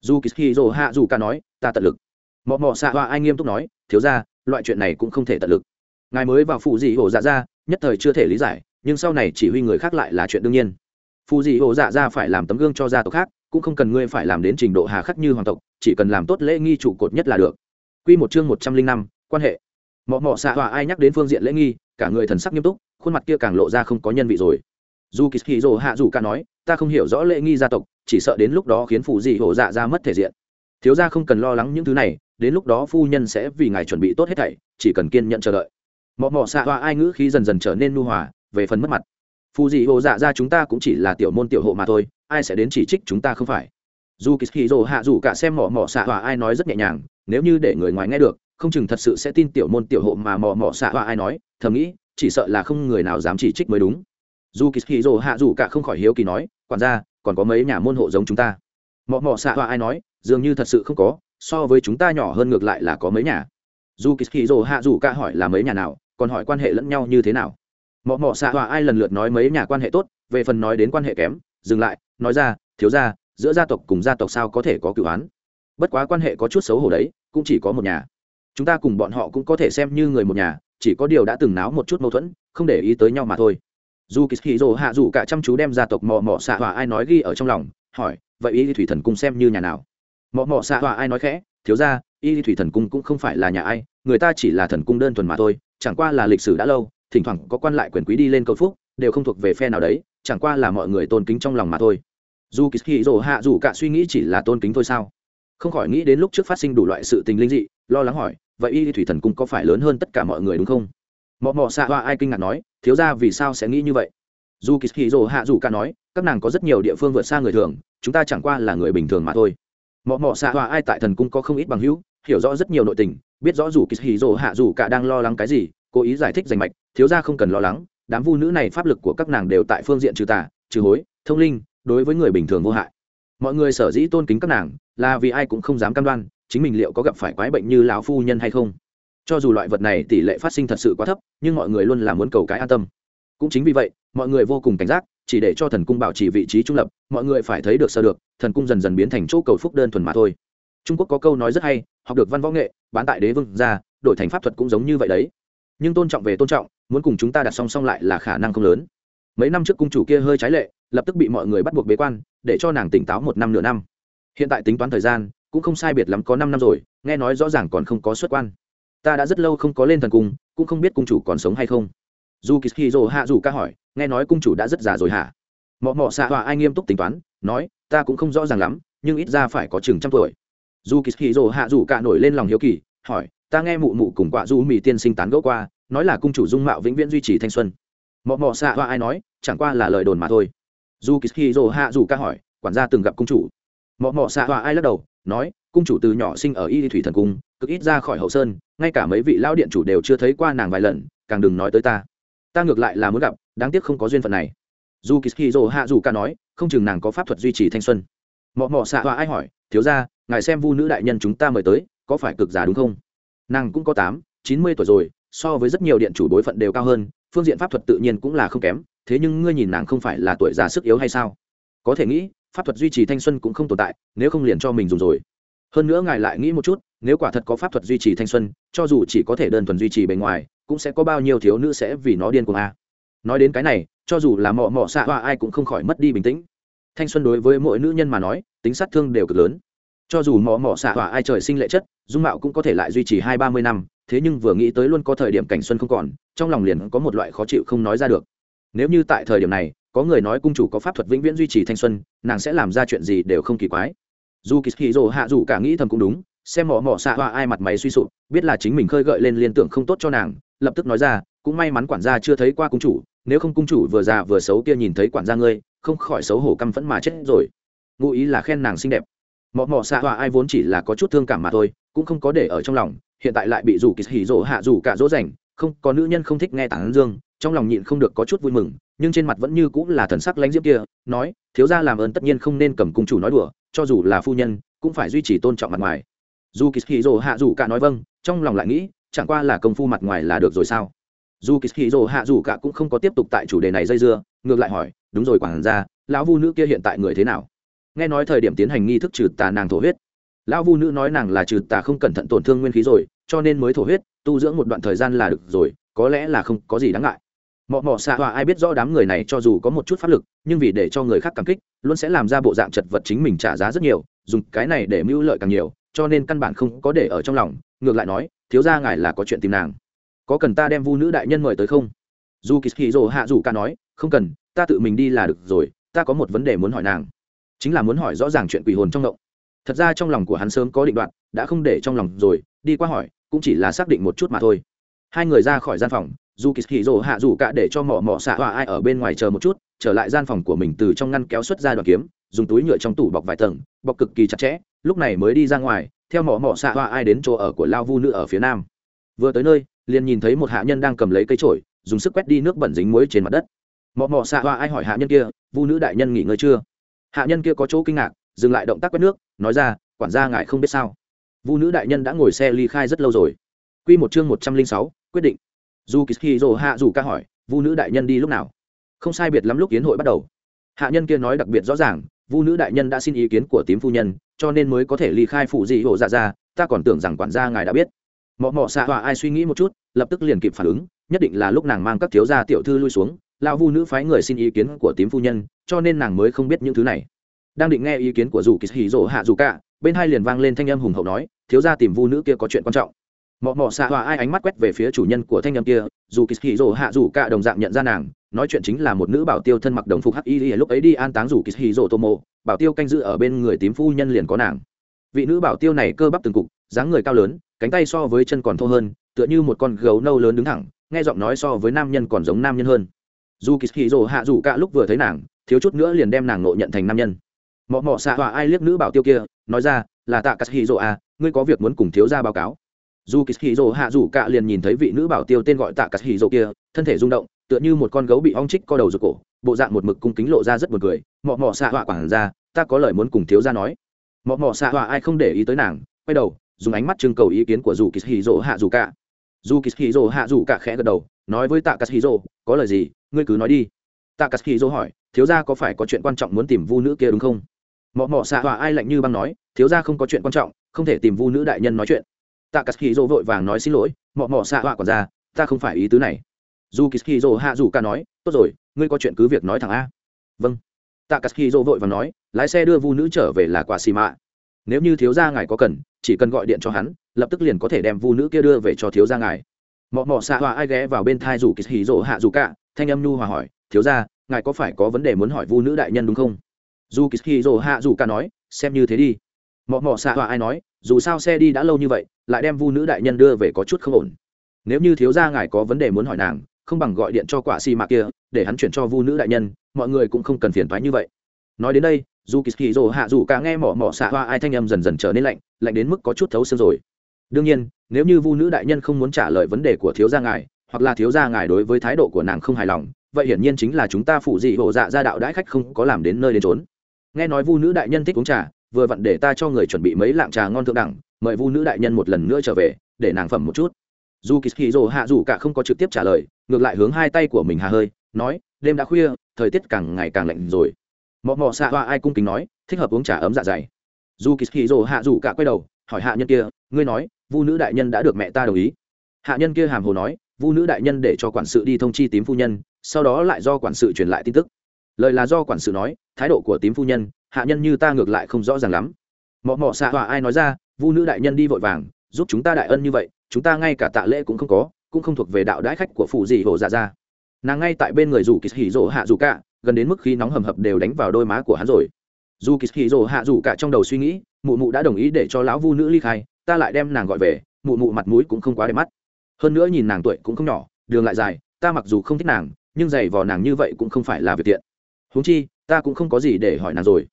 Dù kỳ hì rỗ hạ dù cả nói, ta tận lực. Mọ mọ xạ hoa ai nghiêm túc nói, thiếu ra loại chuyện này cũng không thể tận lực. Ngài mới vào phụ dị hồ dạ ra nhất thời chưa thể lý giải, nhưng sau này chỉ huy người khác lại là chuyện đương nhiên. Phụ dị hồ dạ ra phải làm tấm gương cho gia tộc khác, cũng không cần ngươi phải làm đến trình độ hà khắc như hoàng tộc, chỉ cần làm tốt lễ nghi trụ cột nhất là được. Quy một chương một trăm linh năm, quan hệ mọ mọ xạ hòa ai nhắc đến phương diện lễ nghi, cả người thần sắc nghiêm túc, khuôn mặt kia càng lộ ra không có nhân vị rồi. Dù kỳ kỳ rồ hạ dù cả nói, ta không hiểu rõ lễ nghi gia tộc, chỉ sợ đến lúc đó khiến phụ dị hổ dạ ra mất thể diện. Thiếu gia không cần lo lắng những thứ này, đến lúc đó phu nhân sẽ vì ngài chuẩn bị tốt hết thảy, chỉ cần kiên nhận chờ đợi. Mọ mọ xạ hoa ai ngữ khí dần dần trở nên nu hòa, về phần mất mặt. Phù dị hồ dạ ra chúng ta cũng chỉ là tiểu môn tiểu hộ mà thôi, ai sẽ đến chỉ trích chúng ta không phải? Dù kỳ hì rồ hạ dù cả xem mọ mọ xạ hoa ai nói rất nhẹ nhàng, nếu như để người ngoài nghe được không chừng thật sự sẽ tin tiểu môn tiểu hộ mà mọ mọ xạ hoa ai nói, thầm nghĩ, chỉ sợ là không người nào dám chỉ trích mới đúng. Dù kỳ hì rồ hạ dù cả không khỏi hiếu kỳ nói, quản gia, còn có mấy nhà môn hộ giống chúng ta? Mọ mọ xạ hoa ai nói, dường như thật sự không có, so với chúng ta nhỏ hơn ngược lại là có mấy nhà. Dù kỳ hì rồ hạ dù cả hỏi là mấy nhà nào, còn hỏi quan hệ lẫn nhau như thế nào? Mọ mọ xạ hòa ai lần lượt nói mấy nhà quan hệ tốt, về phần nói đến quan hệ kém, dừng lại, nói ra, thiếu ra giữa gia tộc cùng gia tộc sao có thể có cựu án? Bất quá quan hệ có chút xấu hổ đấy, cũng chỉ có một nhà chúng ta cùng bọn họ cũng có thể xem như người một nhà, chỉ có điều đã từng náo một chút mâu thuẫn, không để ý tới nhau mà thôi. Dù kỳ hì dồ hạ dù cả chăm chú đem gia tộc mò mò xạ hòa ai nói ghi ở trong lòng, hỏi, vậy y thủy thần cung xem như nhà nào? Mò mò xạ hòa ai nói khẽ, thiếu ra y thủy thần cung cũng không phải là nhà ai, người ta chỉ là thần cung đơn thuần mà thôi, chẳng qua là lịch sử đã lâu, thỉnh thoảng có quan lại quyền quý đi lên cầu phúc, đều không thuộc về phe nào đấy, chẳng qua là mọi người tôn kính trong lòng mà thôi. Dù kỳ hì dồ hạ dù cả suy nghĩ chỉ là tôn kính thôi sao? Không khỏi nghĩ đến lúc trước phát sinh đủ loại sự tình linh dị, lo lắng hỏi, vậy y thủy thần cung có phải lớn hơn tất cả mọi người đúng không? Mọ mọ xạ hoa ai kinh ngạc nói, thiếu ra vì sao sẽ nghĩ như vậy? Dù kỳ hì rồ hạ dù ca nói, các nàng có rất nhiều địa phương vượt xa người thường, chúng ta chẳng qua là người bình thường mà thôi. Mọ mọ xạ hoa ai tại thần cung có không ít bằng hữu, hiểu rõ rất nhiều nội tình, biết rõ dù kỳ hì rồ hạ dù cả đang lo lắng cái gì, cố ý giải thích rành mạch, thiếu ra không cần lo lắng, đám vu nữ này pháp lực của các nàng đều tại phương diện trừ tà, trừ hối, thông linh, đối với người bình thường vô hại mọi người sở dĩ tôn kính các nàng là vì ai cũng không dám cam đoan, chính mình liệu có gặp phải quái bệnh như lão phu nhân hay không. Cho dù loại vật này tỷ lệ phát sinh thật sự quá thấp, nhưng mọi người luôn là muốn cầu cái an tâm. Cũng chính vì vậy, mọi người vô cùng cảnh giác, chỉ để cho thần cung bảo trì vị trí trung lập, mọi người phải thấy được sơ được, thần cung dần dần biến thành chỗ cầu phúc đơn thuần mà thôi. Trung quốc có câu nói rất hay, học được văn võ nghệ, bán tại đế vương ra đổi thành pháp thuật cũng giống như vậy đấy. Nhưng tôn trọng về tôn trọng, muốn cùng chúng ta đặt song song lại là khả năng không lớn. Mấy năm trước cung chủ kia hơi trái lệ lập tức bị mọi người bắt buộc bế quan, để cho nàng tỉnh táo một năm nửa năm. Hiện tại tính toán thời gian, cũng không sai biệt lắm có năm năm rồi, nghe nói rõ ràng còn không có xuất quan. Ta đã rất lâu không có lên thần cung, cũng không biết cung chủ còn sống hay không. Dù kỳ dỗ hạ dù ca hỏi, nghe nói cung chủ đã rất già rồi hả? Mọ mọ xạ hòa ai nghiêm túc tính toán, nói, ta cũng không rõ ràng lắm, nhưng ít ra phải có chừng trăm tuổi. Dù kỳ dỗ hạ dù ca nổi lên lòng hiếu kỳ, hỏi, ta nghe mụ mụ cùng quạ du mì tiên sinh tán gẫu qua, nói là cung chủ dung mạo vĩnh viễn duy trì thanh xuân. Mọ mọ xạ hòa ai nói, chẳng qua là lời đồn mà thôi dù kỳ dỗ hạ dù ca hỏi, quản gia từng gặp cung chủ. Mọ mọ xạ hoa ai lắc đầu, nói, cung chủ từ nhỏ sinh ở y thủy thần cung, cực ít ra khỏi hậu sơn, ngay cả mấy vị lao điện chủ đều chưa thấy qua nàng vài lần, càng đừng nói tới ta. Ta ngược lại là muốn gặp, đáng tiếc không có duyên phận này. Dù kỳ dỗ hạ dù ca nói, không chừng nàng có pháp thuật duy trì thanh xuân. Mọ mọ xạ hoa ai hỏi, thiếu ra ngài xem vu nữ đại nhân chúng ta mời tới, có phải cực già đúng không? Nàng cũng có tám, chín mươi tuổi rồi, so với rất nhiều điện chủ bối phận đều cao hơn, phương diện pháp thuật tự nhiên cũng là không kém thế nhưng ngươi nhìn nàng không phải là tuổi già sức yếu hay sao? Có thể nghĩ, pháp thuật duy trì thanh xuân cũng không tồn tại, nếu không liền cho mình dùng rồi. Hơn nữa ngài lại nghĩ một chút, nếu quả thật có pháp thuật duy trì thanh xuân, cho dù chỉ có thể đơn thuần duy trì bề ngoài, cũng sẽ có bao nhiêu thiếu nữ sẽ vì nó điên cuồng a. À. nói đến cái này, cho dù là mọ mọ xạ hoa, ai cũng không khỏi mất đi bình tĩnh. Thanh xuân đối với mỗi nữ nhân mà nói, tính sát thương đều cực lớn. Cho dù mọ mọ xạ hỏa ai trời sinh lệ chất, dung mạo cũng có thể lại duy trì hai ba mươi năm, thế nhưng vừa nghĩ tới luôn có thời điểm cảnh xuân không còn, trong lòng liền có một loại khó chịu không nói ra được nếu như tại thời điểm này, có người nói cung chủ có pháp thuật vĩnh viễn duy trì thanh xuân, nàng sẽ làm ra chuyện gì đều không kỳ quái. Dù kỳ hì dồ hạ dù cả nghĩ thầm cũng đúng, xem mỏ mỏ xạ hoa ai mặt máy suy sụp, biết là chính mình khơi gợi lên liên tưởng không tốt cho nàng, lập tức nói ra, cũng may mắn quản gia chưa thấy qua cung chủ, nếu không cung chủ vừa già vừa xấu kia nhìn thấy quản gia ngươi, không khỏi xấu hổ căm phẫn mà chết rồi. Ngụ ý là khen nàng xinh đẹp. Mọ mọ xạ hoa ai vốn chỉ là có chút thương cảm mà thôi, cũng không có để ở trong lòng, hiện tại lại bị rủ kỳ hỉ rỗ hạ rủ cả dỗ dành, không, có nữ nhân không thích nghe tản dương trong lòng nhịn không được có chút vui mừng, nhưng trên mặt vẫn như cũng là thần sắc lãnh diễm kia, nói, thiếu gia làm ơn tất nhiên không nên cầm cung chủ nói đùa, cho dù là phu nhân, cũng phải duy trì tôn trọng mặt ngoài. Dù kỳ hì dồ hạ dù cả nói vâng trong lòng lại nghĩ, chẳng qua là công phu mặt ngoài là được rồi sao? Dù kỳ hì dồ hạ dù cả cũng không có tiếp tục tại chủ đề này dây dưa, ngược lại hỏi, đúng rồi quản gia, lão vu nữ kia hiện tại người thế nào? Nghe nói thời điểm tiến hành nghi thức trừ tà nàng thổ huyết. Lão vu nữ nói nàng là trừ tà không cẩn thận tổn thương nguyên khí rồi, cho nên mới thổ huyết, tu dưỡng một đoạn thời gian là được rồi, có lẽ là không có gì đáng ngại mọ mọ xạ hòa ai biết rõ đám người này cho dù có một chút pháp lực, nhưng vì để cho người khác cảm kích, luôn sẽ làm ra bộ dạng chật vật chính mình trả giá rất nhiều, dùng cái này để mưu lợi càng nhiều, cho nên căn bản không có để ở trong lòng, ngược lại nói, thiếu ra ngài là có chuyện tìm nàng. Có cần ta đem vu nữ đại nhân mời tới không? Dù kỳ hì hạ dù ca nói, không cần, ta tự mình đi là được rồi, ta có một vấn đề muốn hỏi nàng. Chính là muốn hỏi rõ ràng chuyện quỷ hồn trong động. Thật ra trong lòng của hắn sớm có định đoạn, đã không để trong lòng rồi, đi qua hỏi, cũng chỉ là xác định một chút mà thôi. Hai người ra khỏi gian phòng dù kỳ hì rồ hạ dù cả để cho mỏ mỏ xạ hòa ai ở bên ngoài chờ một chút, trở lại gian phòng của mình từ trong ngăn kéo xuất ra đoạn kiếm, dùng túi nhựa trong tủ bọc vài tầng, bọc cực kỳ chặt chẽ, lúc này mới đi ra ngoài, theo mỏ mỏ xạ hòa ai đến chỗ ở của lao vu nữ ở phía nam. Vừa tới nơi, liền nhìn thấy một hạ nhân đang cầm lấy cây trổi dùng sức quét đi nước bẩn dính muối trên mặt đất. Mỏ mỏ xạ hòa ai hỏi hạ nhân kia, vu nữ đại nhân nghỉ ngơi chưa? Hạ nhân kia có chỗ kinh ngạc, dừng lại động tác quét nước, nói ra, quản gia ngài không biết sao. Vu nữ đại nhân đã ngồi xe ly khai rất lâu rồi. Quy một chương một trăm linh sáu, quyết định dù dỗ hạ dù ca hỏi, vu nữ đại nhân đi lúc nào? Không sai biệt lắm lúc kiến hội bắt đầu. Hạ nhân kia nói đặc biệt rõ ràng, vu nữ đại nhân đã xin ý kiến của tím phu nhân, cho nên mới có thể ly khai phụ dị hộ dạ ra, ta còn tưởng rằng quản gia ngài đã biết. Mọ mọ xạ hòa ai suy nghĩ một chút, lập tức liền kịp phản ứng, nhất định là lúc nàng mang các thiếu gia tiểu thư lui xuống lao vu nữ phái người xin ý kiến của tím phu nhân, cho nên nàng mới không biết những thứ này. Đang định nghe ý kiến của dù kỳ hì dỗ hạ dù cả bên hai liền vang lên thanh âm hùng hậu nói, thiếu gia tìm vu nữ kia có chuyện quan trọng mọ mọ xạ hòa ai ánh mắt quét về phía chủ nhân của thanh âm kia, dù kỳ hì rỗ hạ dù cả đồng dạng nhận ra nàng, nói chuyện chính là một nữ bảo tiêu thân mặc đồng phục hắc y lúc ấy đi an táng dù kỳ hì rỗ tô mộ, bảo tiêu canh giữ ở bên người tím phu nhân liền có nàng. Vị nữ bảo tiêu này cơ bắp từng cục, dáng người cao lớn, cánh tay so với chân còn thô hơn, tựa như một con gấu nâu lớn đứng thẳng, nghe giọng nói so với nam nhân còn giống nam nhân hơn. Dù kỳ hì rỗ hạ dù cả lúc vừa thấy nàng, thiếu chút nữa liền đem nàng nộ nhận thành nam nhân. Mọ mọ xạ hòa ai liếc nữ bảo tiêu kia, nói ra, là tạ cắt hì rồ à ngươi có việc muốn cùng thiếu ra báo cáo dù kỳ hì rồ hạ dù cạ liền nhìn thấy vị nữ bảo tiêu tên gọi tạ cắt hì rồ kia, thân thể rung động, tựa như một con gấu bị ong trích co đầu rụt cổ, bộ dạng một mực cung kính lộ ra rất buồn cười. Mọ mọ xạ họa quảng ra, ta có lời muốn cùng thiếu ra nói. Mọ mọ xạ họa ai không để ý tới nàng, quay đầu, dùng ánh mắt trưng cầu ý kiến của dù kỳ hì rỗ hạ dù cạ. dù kỳ hì rỗ hạ dù cạ khẽ gật đầu, nói với tạ cắt hì rỗ có lời gì, ngươi cứ nói đi. Tạ cắt hì rỗ hỏi, thiếu ra có phải có chuyện quan trọng muốn tìm vu nữ kia đúng không? Mọ mọ xạ họa ai lạnh như băng nói, thiếu ra không có chuyện quan trọng, không thể tìm vu nữ đại nhân nói chuyện tạ cắt hì dô vội vàng nói xin lỗi mọ mọ xạ họa còn ra ta không phải ý tứ này. Dù kỳ hì dô hạ dù ca nói tốt rồi ngươi có chuyện cứ việc nói thẳng a. Vâng. Tạ cắt hì dô vội vàng nói lái xe đưa vu nữ trở về là quả xì mạ. Nếu như thiếu gia ngài có cần chỉ cần gọi điện cho hắn lập tức liền có thể đem vu nữ kia đưa về cho thiếu gia ngài. Mọ mọ xạ họa ai ghé vào bên thai dù kỳ hì dô hạ dù ca, thanh âm nhu hòa hỏi thiếu gia ngài có phải có vấn đề muốn hỏi vu nữ đại nhân đúng không? Dù kỳ hì dô hạ dù ca nói xem như thế đi mọ mọ xạ họa ai nói, dù sao xe đi đã lâu như vậy, lại đem vu nữ đại nhân đưa về có chút không ổn. Nếu như thiếu gia ngài có vấn đề muốn hỏi nàng, không bằng gọi điện cho quả xì mạ kia, để hắn chuyển cho vu nữ đại nhân, mọi người cũng không cần phiền thoái như vậy. Nói đến đây, dù kỳ hì rồ hạ dù cả nghe mỏ mỏ xạ hoa ai thanh âm dần dần trở nên lạnh lạnh đến mức có chút thấu xương rồi. Đương nhiên, nếu như vu nữ đại nhân không muốn trả lời vấn đề của thiếu gia ngài, hoặc là thiếu gia ngài đối với thái độ của nàng không hài lòng, vậy hiển nhiên chính là chúng ta phụ dị hộ dạ gia đạo đãi khách không có làm đến nơi đến trốn nghe nói vu nữ đại nhân thích uống trà vừa vặn để ta cho người chuẩn bị mấy lạng trà ngon thượng đẳng, mời vu nữ đại nhân một lần nữa trở về, để nàng phẩm một chút. Dù kỳ hì rồ hạ dù cả không có trực tiếp trả lời, ngược lại hướng hai tay của mình hà hơi, nói, đêm đã khuya, thời tiết càng ngày càng lạnh rồi. Mọ mọ xạ hoa ai cung kính nói, thích hợp uống trà ấm dạ dày. Dù kỳ hì rồ hạ dù cả quay đầu, hỏi hạ nhân kia, ngươi nói, vu nữ đại nhân đã được mẹ ta đồng ý? Hạ nhân kia hàm hồ nói, vu nữ đại nhân để cho quản sự đi thông chi tím phu nhân, sau đó lại do quản sự truyền lại tin tức. Lời là do quản sự nói, thái độ của tím phu nhân hạ nhân như ta ngược lại không rõ ràng lắm. Mọ mọ xạ họa ai nói ra, vu nữ đại nhân đi vội vàng, giúp chúng ta đại ân như vậy, chúng ta ngay cả tạ lễ cũng không có, cũng không thuộc về đạo đãi khách của phụ dị hồ dạ ra. Nàng ngay tại bên người rủ kỳ hỉ rỗ hạ dù cả, gần đến mức khí nóng hầm hập đều đánh vào đôi má của hắn rồi. Dù kỳ hỉ rồ hạ dù cả trong đầu suy nghĩ, mụ mụ đã đồng ý để cho lão vu nữ ly khai, ta lại đem nàng gọi về, mụ mụ mặt mũi cũng không quá đẹp mắt. Hơn nữa nhìn nàng tuổi cũng không nhỏ, đường lại dài, ta mặc dù không thích nàng, nhưng giày vò nàng như vậy cũng không phải là việc tiện. Huống chi, ta cũng không có gì để hỏi nàng rồi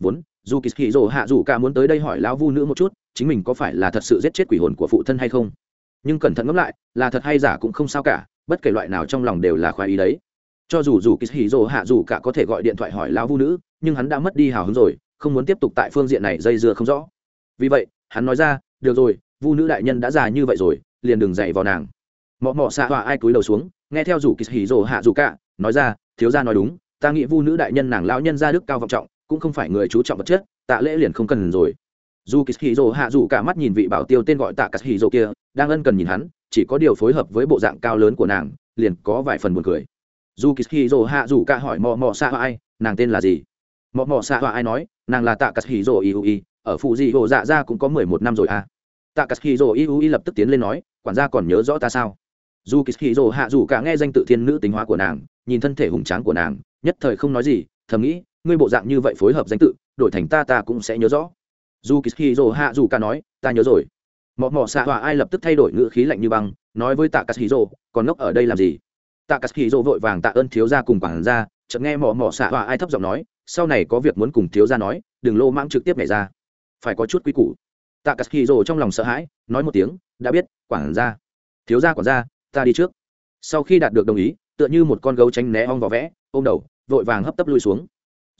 vốn, dù kỳ hì dỗ hạ dù cả muốn tới đây hỏi lão vu nữ một chút, chính mình có phải là thật sự giết chết quỷ hồn của phụ thân hay không? Nhưng cẩn thận ngẫm lại, là thật hay giả cũng không sao cả, bất kể loại nào trong lòng đều là khoái ý đấy. Cho dù dù kỳ hì dỗ hạ dù cả có thể gọi điện thoại hỏi lão vu nữ, nhưng hắn đã mất đi hào hứng rồi, không muốn tiếp tục tại phương diện này dây dưa không rõ. Vì vậy, hắn nói ra, được rồi, vu nữ đại nhân đã già như vậy rồi, liền đừng dạy vào nàng. Mọ mọ xạ họa ai cúi đầu xuống, nghe theo rủ kỳ hì dỗ hạ dù cả, nói ra, thiếu gia nói đúng, ta nghĩ vu nữ đại nhân nàng lão nhân gia đức cao vọng trọng cũng không phải người chú trọng vật chất, tạ lễ liền không cần rồi. Dù kỳ hì rồ hạ dù cả mắt nhìn vị bảo tiêu tên gọi tạ cà hì rồ kia, đang ân cần nhìn hắn, chỉ có điều phối hợp với bộ dạng cao lớn của nàng, liền có vài phần buồn cười. Dù kỳ hì rồ hạ dù cả hỏi mò mò xạ ai, nàng tên là gì? Mò mò xạ ai nói, nàng là tạ cà hì rồ iu i ở phụ dị hồ dạ ra cũng có mười một năm rồi à. Tạ cà hì rồ iu i lập tức tiến lên nói, quản gia còn nhớ rõ ta sao? Dù kỳ hì rồ hạ dù cả nghe danh tự thiên nữ tính hóa của nàng, nhìn thân thể hùng tráng của nàng, nhất thời không nói gì, thầm nghĩ ngươi bộ dạng như vậy phối hợp danh tự, đổi thành ta ta cũng sẽ nhớ rõ. Dù kỳ hì rồ hạ dù ca nói, ta nhớ rồi. Mọ mọ xạ hòa ai lập tức thay đổi ngữ khí lạnh như băng, nói với tạ cà hì rồ còn ngốc ở đây làm gì? Tạ cà hì rồ vội vàng tạ ơn thiếu gia cùng quản gia, chợt nghe mọ mọ xạ hòa ai thấp giọng nói, sau này có việc muốn cùng thiếu gia nói, đừng lô mãng trực tiếp nhảy ra. Phải có chút quy củ. Tạ cà hì rồ trong lòng sợ hãi, nói một tiếng, đã biết, quản gia. Thiếu gia, quản gia, ta đi trước. Sau khi đạt được đồng ý, tựa như một con gấu tránh né ong vỏ vẽ, ôm đầu, vội vàng hấp tấp lui xuống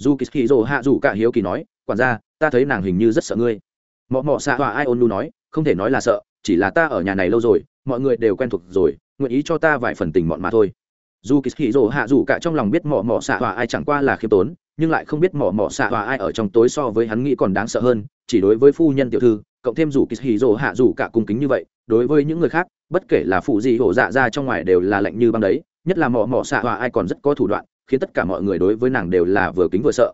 dù kỳ hì rồ hạ dù cả hiếu kỳ nói, quản gia, ta thấy nàng hình như rất sợ ngươi. Mọ mọ xạ hòa ai ôn nu nói, không thể nói là sợ, chỉ là ta ở nhà này lâu rồi, mọi người đều quen thuộc rồi, nguyện ý cho ta vài phần tình mọn mà thôi. Dù kỳ hì hạ dù cả trong lòng biết mỏ mọ xạ hòa ai chẳng qua là khiêm tốn, nhưng lại không biết mỏ mỏ xạ hòa ai ở trong tối so với hắn nghĩ còn đáng sợ hơn, chỉ đối với phu nhân tiểu thư, cộng thêm dù kỳ hì hạ dù cả cung kính như vậy, đối với những người khác, bất kể là phụ gì hổ dạ ra trong ngoài đều là lạnh như băng đấy, nhất là mỏ mỏ xạ hòa ai còn rất có thủ đoạn khiến tất cả mọi người đối với nàng đều là vừa kính vừa sợ.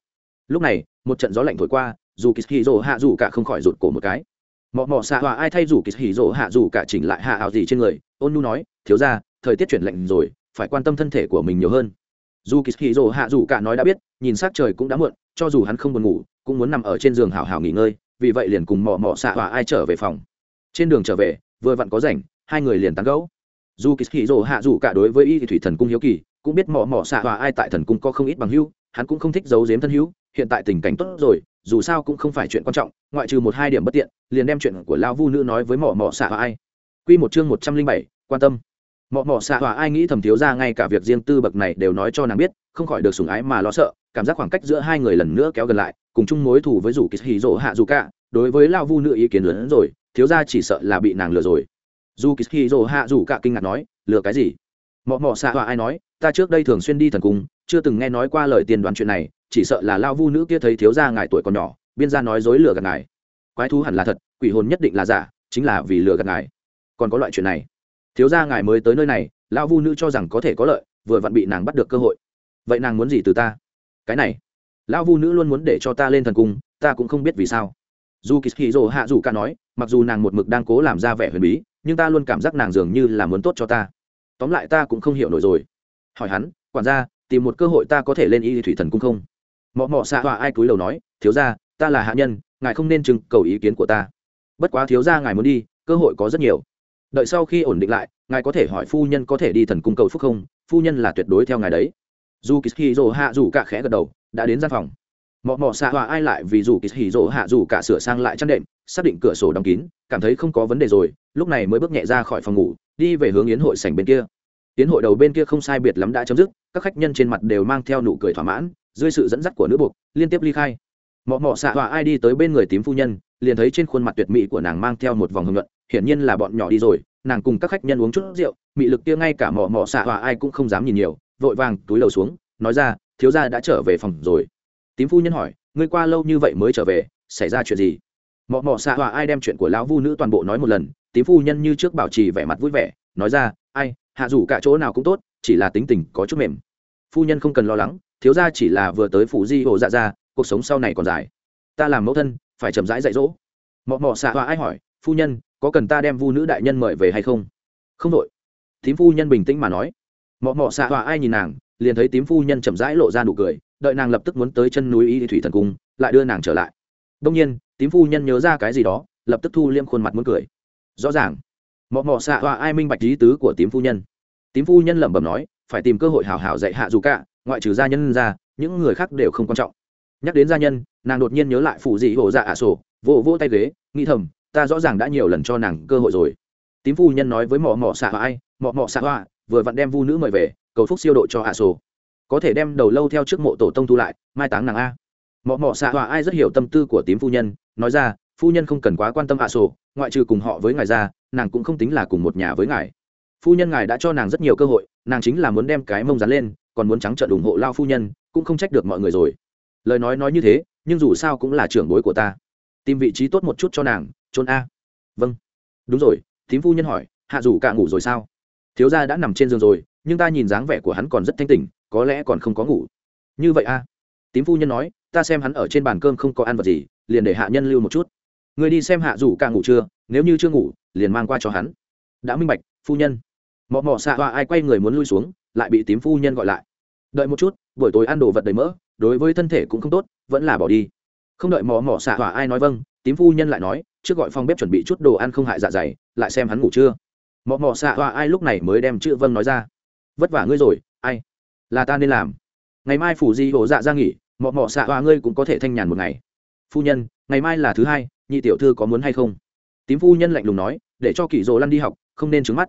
Lúc này, một trận gió lạnh thổi qua, dù kỳ hì rỗ hạ dù cả không khỏi rụt cổ một cái. Mọ mọ xạ hòa ai thay dù kỳ hì rỗ hạ dù cả chỉnh lại hạ ảo gì trên người, ôn nu nói, thiếu ra thời tiết chuyển lạnh rồi, phải quan tâm thân thể của mình nhiều hơn. Dù kỳ hì rỗ hạ dù cả nói đã biết, nhìn s á c trời cũng đã muộn, cho dù hắn không buồn ngủ, cũng muốn nằm ở trên giường hào hào nghỉ ngơi, vì vậy liền cùng mọ mọ xạ hòa ai trở về phòng. Trên đường trở về, vừa vặn có rảnh, hai người liền tán gẫu. Dù kỳ hì rỗ hạ dù cả đối với y thủy thần cung hiếu kỳ cũng biết mỏ mỏ xạ hòa ai tại thần cung có không ít bằng hữu, hắn cũng không thích giấu giếm thân hữu, hiện tại tình cảnh tốt rồi, dù sao cũng không phải chuyện quan trọng, ngoại trừ một hai điểm bất tiện, liền đem chuyện của lao vu nữ nói với mỏ mỏ xạ hòa ai. Q một chương một trăm linh bảy, quan tâm. Mọ mọ xạ hòa ai nghĩ thầm thiếu ra ngay cả việc riêng tư bậc này đều nói cho nàng biết, không khỏi được sùng ái mà lo sợ, cảm giác khoảng cách giữa hai người lần nữa kéo gần lại, cùng chung mối thù với rủ kỳ hì rỗ hạ dù cả, đối với lao vu nữ ý kiến lớn hơn rồi, thiếu ra chỉ sợ là bị nàng lừa rồi. Dù kỳ hì rỗ hạ dù cả kinh ngạc nói, lừa cái gì? Mọ mọ xạ hòa ai nói, ta trước đây thường xuyên đi thần cung, chưa từng nghe nói qua lời tiên đoán chuyện này, chỉ sợ là lao vu nữ kia thấy thiếu gia ngài tuổi còn nhỏ, biên gia nói dối lừa gạt ngài. Quái thú hẳn là thật, quỷ hồn nhất định là giả, chính là vì lừa gạt ngài. Còn có loại chuyện này. Thiếu gia ngài mới tới nơi này, lao vu nữ cho rằng có thể có lợi, vừa vặn bị nàng bắt được cơ hội. Vậy nàng muốn gì từ ta? Cái này. Lão vu nữ luôn muốn để cho ta lên thần cung, ta cũng không biết vì sao. Dù kỳ hì hạ dù ca nói, mặc dù nàng một mực đang cố làm ra vẻ huyền bí, nhưng ta luôn cảm giác nàng dường như là muốn tốt cho ta tóm lại ta cũng không hiểu nổi rồi. Hỏi hắn, quản gia, tìm một cơ hội ta có thể lên y thủy thần cung không? Mọ mọ xạ họa ai cúi đầu nói, thiếu ra ta là hạ nhân, ngài không nên trưng cầu ý kiến của ta. Bất quá thiếu ra ngài muốn đi, cơ hội có rất nhiều. Đợi sau khi ổn định lại, ngài có thể hỏi phu nhân có thể đi thần cung cầu phúc không? Phu nhân là tuyệt đối theo ngài đấy. Dù kỳ hì rồ hạ dù cả khẽ gật đầu, đã đến gian phòng. Mọ mọ xạ hòa ai lại vì dù kỳ hì rồ hạ dù cả sửa sang lại chăn đệm, xác định cửa sổ đóng kín, cảm thấy không có vấn đề rồi, lúc này mới bước nhẹ ra khỏi phòng ngủ đi về hướng yến hội sảnh bên kia. Yến hội đầu bên kia không sai biệt lắm đã chấm dứt, các khách nhân trên mặt đều mang theo nụ cười thỏa mãn, dưới sự dẫn dắt của nữ buộc, liên tiếp ly khai. Mọ mọ xạ hòa ai đi tới bên người tím phu nhân, liền thấy trên khuôn mặt tuyệt mỹ của nàng mang theo một vòng hưng luận, hiển nhiên là bọn nhỏ đi rồi, nàng cùng các khách nhân uống chút rượu, mị lực kia ngay cả mọ mọ xạ hòa ai cũng không dám nhìn nhiều, vội vàng túi đầu xuống, nói ra, thiếu gia đã trở về phòng rồi. Tím phu nhân hỏi, ngươi qua lâu như vậy mới trở về, xảy ra chuyện gì? Mọ mọ xạ hòa ai đem chuyện của lão vu nữ toàn bộ nói một lần tím phu nhân như trước bảo trì vẻ mặt vui vẻ, nói ra, ai, hạ dù cả chỗ nào cũng tốt, chỉ là tính tình có chút mềm. Phu nhân không cần lo lắng, thiếu gia chỉ là vừa tới phủ di hồ dạ ra, cuộc sống sau này còn dài. Ta làm mẫu thân, phải chậm rãi dạy dỗ. Mọ mọ xạ hoa ai hỏi, phu nhân, có cần ta đem vu nữ đại nhân mời về hay không? Không đội. Tím phu nhân bình tĩnh mà nói. Mọ mọ xạ hoa ai nhìn nàng, liền thấy tím phu nhân chậm rãi lộ ra nụ cười, đợi nàng lập tức muốn tới chân núi y thủy thần cung, lại đưa nàng trở lại. Đông nhiên, tím phu nhân nhớ ra cái gì đó, lập tức thu liêm khuôn mặt muốn cười rõ ràng. Mọ mọ xạ họa ai minh bạch lý tứ của tím phu nhân. Tím phu nhân lẩm bẩm nói, phải tìm cơ hội hào hào dạy hạ dù cả, ngoại trừ gia nhân ra, những người khác đều không quan trọng. Nhắc đến gia nhân, nàng đột nhiên nhớ lại phụ dị hổ dạ ả sổ, vỗ vỗ tay ghế, nghĩ thầm, ta rõ ràng đã nhiều lần cho nàng cơ hội rồi. Tím phu nhân nói với mọ mọ xạ hoa ai, mọ mọ xạ hoa vừa vặn đem vu nữ mời về, cầu phúc siêu độ cho hạ sổ. Có thể đem đầu lâu theo trước mộ tổ tông thu lại, mai táng nàng a. Mọ mọ xạ hoa ai rất hiểu tâm tư của tím phu nhân, nói ra phu nhân không cần quá quan tâm hạ sổ, ngoại trừ cùng họ với ngài ra, nàng cũng không tính là cùng một nhà với ngài. Phu nhân ngài đã cho nàng rất nhiều cơ hội, nàng chính là muốn đem cái mông dán lên, còn muốn trắng trợn ủng hộ lao phu nhân, cũng không trách được mọi người rồi. Lời nói nói như thế, nhưng dù sao cũng là trưởng bối của ta. Tìm vị trí tốt một chút cho nàng trốn a. Vâng. Đúng rồi, thím phu nhân hỏi, hạ dù cả ngủ rồi sao? Thiếu gia đã nằm trên giường rồi, nhưng ta nhìn dáng vẻ của hắn còn rất thanh tỉnh, có lẽ còn không có ngủ. Như vậy a. Tím phu nhân nói, ta xem hắn ở trên bàn cơm không có ăn vật gì, liền để hạ nhân lưu một chút người đi xem hạ dù cả ngủ chưa? Nếu như chưa ngủ, liền mang qua cho hắn. Đã minh bạch, phu nhân. Mọ mọ xạ hoa ai quay người muốn lui xuống, lại bị tím phu nhân gọi lại. Đợi một chút, buổi tối ăn đồ vật đầy mỡ, đối với thân thể cũng không tốt, vẫn là bỏ đi. Không đợi mọ mọ xạ hỏa ai nói vâng tím phu nhân lại nói, trước gọi phòng bếp chuẩn bị chút đồ ăn không hại dạ dày, lại xem hắn ngủ chưa? Mọ mọ xạ hỏa ai lúc này mới đem chữ vâng nói ra. Vất vả ngươi rồi, ai? Là ta nên làm. Ngày mai phủ di hồ dạ ra nghỉ, mọ mọ xạ hỏa ngươi cũng có thể thanh nhàn một ngày. Phu nhân, ngày mai là thứ hai nhị tiểu thư có muốn hay không? Tím phu nhân lạnh lùng nói, để cho kỳ rồ lăn đi học, không nên trứng mắt.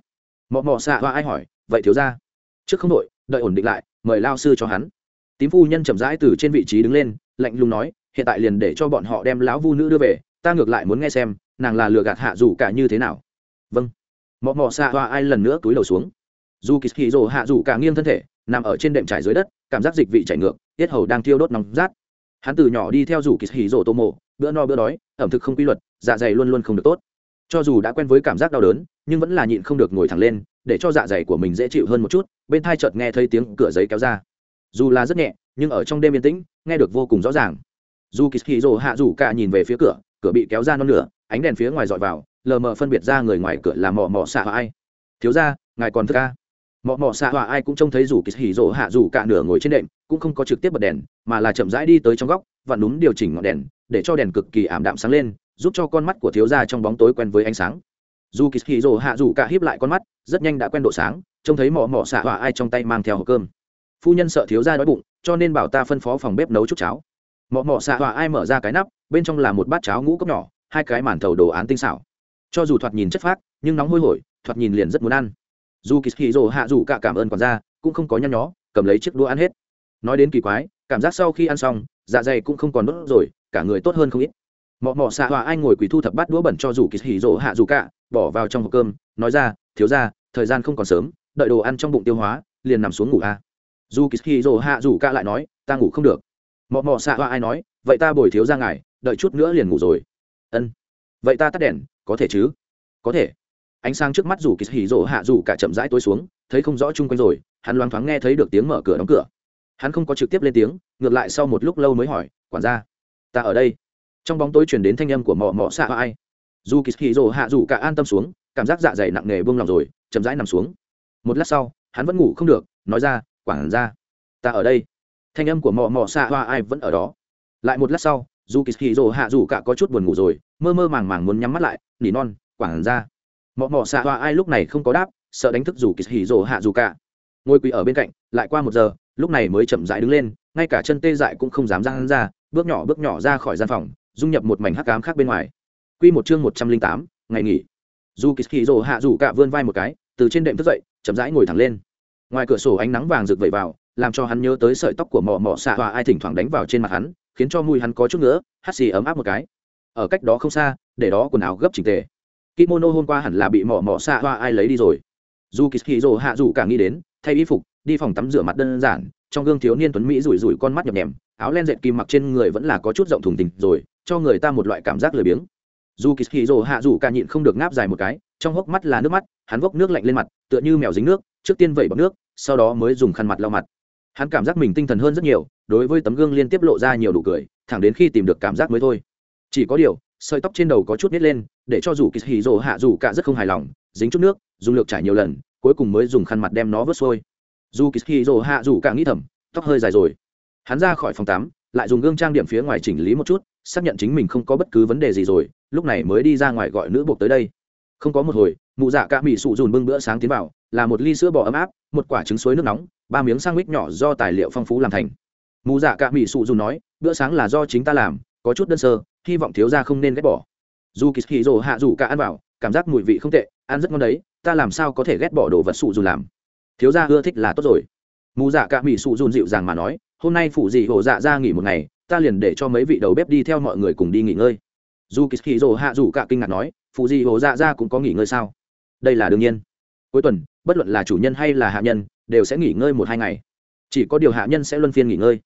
Mọ mọ xạ hoa ai hỏi, vậy thiếu ra trước không đội đợi ổn định lại, mời lao sư cho hắn. Tím phu nhân chậm rãi từ trên vị trí đứng lên, lạnh lùng nói, hiện tại liền để cho bọn họ đem lão vu nữ đưa về, ta ngược lại muốn nghe xem, nàng là lừa gạt hạ dù cả như thế nào. Vâng. Mọ mọ xạ hoa ai lần nữa túi đầu xuống. Dù kỳ hì rồ hạ dù cả nghiêng thân thể, nằm ở trên đệm trải dưới đất, cảm giác dịch vị chảy ngược, tiết hầu đang thiêu đốt nóng rát hắn từ nhỏ đi theo rủ kỳ hỉ rổ tô mộ, bữa no bữa đói, ẩm thực không quy luật dạ dày luôn luôn không được tốt. Cho dù đã quen với cảm giác đau đớn, nhưng vẫn là nhịn không được ngồi thẳng lên, để cho dạ dày của mình dễ chịu hơn một chút, bên thai chợt nghe thấy tiếng cửa giấy kéo ra. Dù là rất nhẹ, nhưng ở trong đêm yên tĩnh, nghe được vô cùng rõ ràng. Dù kỳ hì rồ hạ rủ cả nhìn về phía cửa cửa bị kéo ra non lửa ánh đèn phía ngoài dọi vào, lờ mờ phân biệt ra người ngoài cửa là mò mò xạ ai. Thiếu ra ngài còn thức ca? Mọ mọ xạ hòa ai cũng trông thấy rủ kỳ hỉ rỗ hạ rủ cả nửa ngồi trên đệm, cũng không có trực tiếp bật đèn, mà là chậm rãi đi tới trong góc và núm điều chỉnh ngọn đèn, để cho đèn cực kỳ ảm đạm sáng lên, giúp cho con mắt của thiếu gia trong bóng tối quen với ánh sáng. Dù kỳ hỉ rỗ hạ rủ cả híp lại con mắt, rất nhanh đã quen độ sáng, trông thấy mọ mọ xạ hòa ai trong tay mang theo hộp cơm. Phu nhân sợ thiếu gia đói bụng, cho nên bảo ta phân phó phòng bếp nấu chút cháo. Mọ mọ xạ hòa ai mở ra cái nắp, bên trong là một bát cháo ngũ cốc nhỏ, hai cái màn thầu đồ án tinh xảo. Cho dù thoạt nhìn chất phác, nhưng nóng hôi hổi, thoạt nhìn liền rất muốn ăn dù kỳ hì rồ hạ dù cả cảm ơn còn ra cũng không có nhăn nhó, cầm lấy chiếc đũa ăn hết. Nói đến kỳ quái, cảm giác sau khi ăn xong dạ dày cũng không còn đốt rồi, cả người tốt hơn không ít. Mọ mọ xạ hòa ai ngồi quỳ thu thập bát đũa bẩn cho dù kỳ hì rồ hạ dù cả, bỏ vào trong hộp cơm, nói ra, thiếu ra thời gian không còn sớm, đợi đồ ăn trong bụng tiêu hóa, liền nằm xuống ngủ a. Dù kỳ hì rồ hạ dù cả lại nói, ta ngủ không được. Mọ mọ xạ hòa ai nói, vậy ta bồi thiếu ra ngài, đợi chút nữa liền ngủ rồi. Ân, vậy ta tắt đèn, có thể chứ? Có thể ánh sáng trước mắt dù kỳ hỉ rộ hạ dù cả chậm rãi tối xuống, thấy không rõ chung quanh rồi, hắn loáng thoáng nghe thấy được tiếng mở cửa đóng cửa. Hắn không có trực tiếp lên tiếng, ngược lại sau một lúc lâu mới hỏi, quản gia, ta ở đây. Trong bóng tối chuyển đến thanh âm của mò mò xạ ai. Dù kỳ hỉ rộ hạ dù cả an tâm xuống, cảm giác dạ dày nặng nề buông lòng rồi, chậm rãi nằm xuống. Một lát sau, hắn vẫn ngủ không được, nói ra, quản gia, ta ở đây. Thanh âm của mò mò xạ hoa ai vẫn ở đó. Lại một lát sau, dù kỳ hì rồ hạ dù cả có chút buồn ngủ rồi, mơ mơ màng màng muốn nhắm mắt lại, nỉ non, quản ra mọ mọ xạ hoa ai lúc này không có đáp, sợ đánh thức dù kỳ hì rồ hạ dù cả. Ngồi quỳ ở bên cạnh, lại qua một giờ, lúc này mới chậm rãi đứng lên, ngay cả chân tê dại cũng không dám ra hắn ra, bước nhỏ bước nhỏ ra khỏi gian phòng, dung nhập một mảnh hắc cám khác bên ngoài. Quy một chương một trăm linh tám, ngày nghỉ. Dù kỳ hì rồ hạ dù cả vươn vai một cái, từ trên đệm thức dậy, chậm rãi ngồi thẳng lên. Ngoài cửa sổ ánh nắng vàng rực vẩy vào, làm cho hắn nhớ tới sợi tóc của mọ mọ xạ hoa ai thỉnh thoảng đánh vào trên mặt hắn, khiến cho mùi hắn có chút nữa hắt xì ấm áp một cái. Ở cách đó không xa, để đó quần áo gấp chỉnh tề kimono hôm qua hẳn là bị mỏ mỏ xạ hoa ai lấy đi rồi. Dù kỳ hạ dù cả nghĩ đến, thay y phục, đi phòng tắm rửa mặt đơn giản, trong gương thiếu niên tuấn mỹ rủi rủi con mắt nhập nhèm, áo len dệt kim mặc trên người vẫn là có chút rộng thùng tình rồi, cho người ta một loại cảm giác lười biếng. Dù kỳ hạ dù cả nhịn không được ngáp dài một cái, trong hốc mắt là nước mắt, hắn vốc nước lạnh lên mặt, tựa như mèo dính nước, trước tiên vẩy bọc nước, sau đó mới dùng khăn mặt lau mặt. Hắn cảm giác mình tinh thần hơn rất nhiều, đối với tấm gương liên tiếp lộ ra nhiều đủ cười, thẳng đến khi tìm được cảm giác mới thôi. Chỉ có điều sợi tóc trên đầu có chút nít lên, để cho dù kỳ hì rồ hạ dù cả rất không hài lòng, dính chút nước, dùng lược trải nhiều lần, cuối cùng mới dùng khăn mặt đem nó vớt xôi. dù kỳ hì rồ hạ dù cả nghĩ thầm, tóc hơi dài rồi. Hắn ra khỏi phòng tắm, lại dùng gương trang điểm phía ngoài chỉnh lý một chút, xác nhận chính mình không có bất cứ vấn đề gì rồi, lúc này mới đi ra ngoài gọi nữ buộc tới đây. Không có một hồi, mụ dạ cả mỹ sụ dùn bưng bữa sáng tiến vào, là một ly sữa bò ấm áp, một quả trứng suối nước nóng, ba miếng sang mít nhỏ do tài liệu phong phú làm thành. Mụ dạ cả mỹ sụ dùn nói, bữa sáng là do chính ta làm, có chút đơn sơ hy vọng thiếu ra không nên ghét bỏ. Dù kỳ hì rồ hạ dù cả ăn vào, cảm giác mùi vị không tệ, ăn rất ngon đấy, ta làm sao có thể ghét bỏ đồ vật sụ dù làm? Thiếu gia ưa thích là tốt rồi. Mù dạ cả mỹ sụ dùn dịu dàng mà nói, hôm nay phụ dị hổ dạ ra nghỉ một ngày, ta liền để cho mấy vị đầu bếp đi theo mọi người cùng đi nghỉ ngơi. Dù kỳ hì rồ hạ dù cả kinh ngạc nói, phụ dị hổ dạ ra cũng có nghỉ ngơi sao? Đây là đương nhiên. Cuối tuần, bất luận là chủ nhân hay là hạ nhân, đều sẽ nghỉ ngơi một hai ngày. Chỉ có điều hạ nhân sẽ luân phiên nghỉ ngơi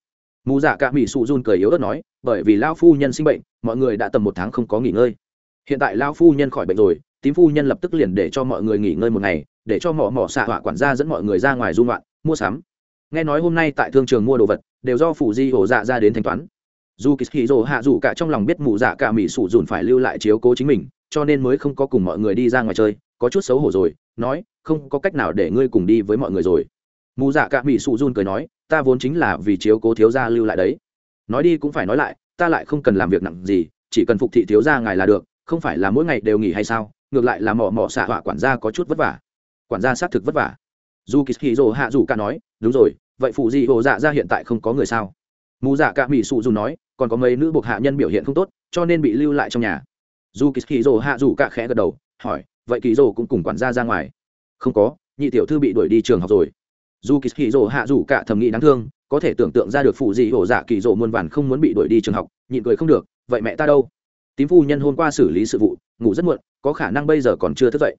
mù dạ cả mỹ sụ run cười yếu ớt nói, bởi vì lao phu nhân sinh bệnh, mọi người đã tầm một tháng không có nghỉ ngơi. Hiện tại lao phu nhân khỏi bệnh rồi, tím phu nhân lập tức liền để cho mọi người nghỉ ngơi một ngày, để cho mỏ mỏ xạ họa quản gia dẫn mọi người ra ngoài dung loạn mua sắm. Nghe nói hôm nay tại thương trường mua đồ vật, đều do phủ di hổ dạ ra đến thanh toán. Dù kỳ hì rồ hạ dù cả trong lòng biết mù dạ cả mỹ sụ dùn phải lưu lại chiếu cố chính mình, cho nên mới không có cùng mọi người đi ra ngoài chơi, có chút xấu hổ rồi, nói, không có cách nào để ngươi cùng đi với mọi người rồi. Mù dạ cả mỹ sụ dùn cười nói ta vốn chính là vì chiếu cố thiếu gia lưu lại đấy. Nói đi cũng phải nói lại, ta lại không cần làm việc nặng gì, chỉ cần phục thị thiếu gia ngài là được, không phải là mỗi ngày đều nghỉ hay sao? Ngược lại là mỏ mỏ xạ họa quản gia có chút vất vả. Quản gia xác thực vất vả. Dù kỳ hì rồ hạ dù cả nói, đúng rồi, vậy phụ gì hồ dạ ra hiện tại không có người sao? Mù dạ cả mỹ sụ dù nói, còn có mấy nữ buộc hạ nhân biểu hiện không tốt, cho nên bị lưu lại trong nhà. Dù kỳ hì rồ hạ dù cả khẽ gật đầu, hỏi, vậy kỳ rồ cũng cùng quản gia ra ngoài? Không có, nhị tiểu thư bị đuổi đi trường học rồi dù kỳ hì rồ hạ dù cả thầm nghĩ đáng thương, có thể tưởng tượng ra được phụ gì hổ dạ kỳ rồ muôn vàn không muốn bị đuổi đi trường học, nhịn cười không được, vậy mẹ ta đâu? Tím phu nhân hôm qua xử lý sự vụ, ngủ rất muộn, có khả năng bây giờ còn chưa thức dậy.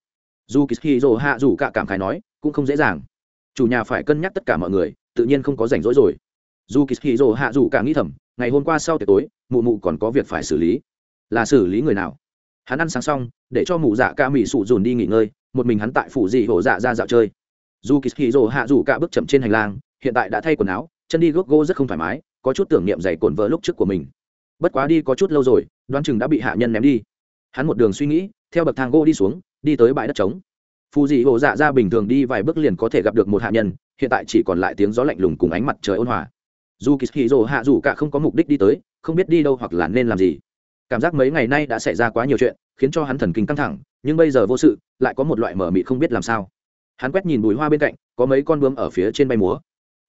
Dù kỳ rồ hạ dù cả cảm khái nói, cũng không dễ dàng. Chủ nhà phải cân nhắc tất cả mọi người, tự nhiên không có rảnh rỗi rồi. Dù kỳ rồ hạ dù cả nghĩ thầm, ngày hôm qua sau tiệc tối, mụ mụ còn có việc phải xử lý. Là xử lý người nào? Hắn ăn sáng xong, để cho mụ dạ ca mỹ sụ dùn đi nghỉ ngơi, một mình hắn tại phủ dị hổ dạ ra dạo chơi dù kỳ rồ hạ dù cả bước chậm trên hành lang, hiện tại đã thay quần áo, chân đi gốc gô rất không thoải mái, có chút tưởng niệm giày cồn vỡ lúc trước của mình. Bất quá đi có chút lâu rồi, đoán chừng đã bị hạ nhân ném đi. Hắn một đường suy nghĩ, theo bậc thang gỗ đi xuống, đi tới bãi đất trống. Phù dị hộ dạ ra bình thường đi vài bước liền có thể gặp được một hạ nhân, hiện tại chỉ còn lại tiếng gió lạnh lùng cùng ánh mặt trời ôn hòa. Dù kỳ hì rồ hạ dù cả không có mục đích đi tới, không biết đi đâu hoặc là nên làm gì. Cảm giác mấy ngày nay đã xảy ra quá nhiều chuyện, khiến cho hắn thần kinh căng thẳng, nhưng bây giờ vô sự, lại có một loại mở mị không biết làm sao hắn quét nhìn bùi hoa bên cạnh, có mấy con bướm ở phía trên bay múa.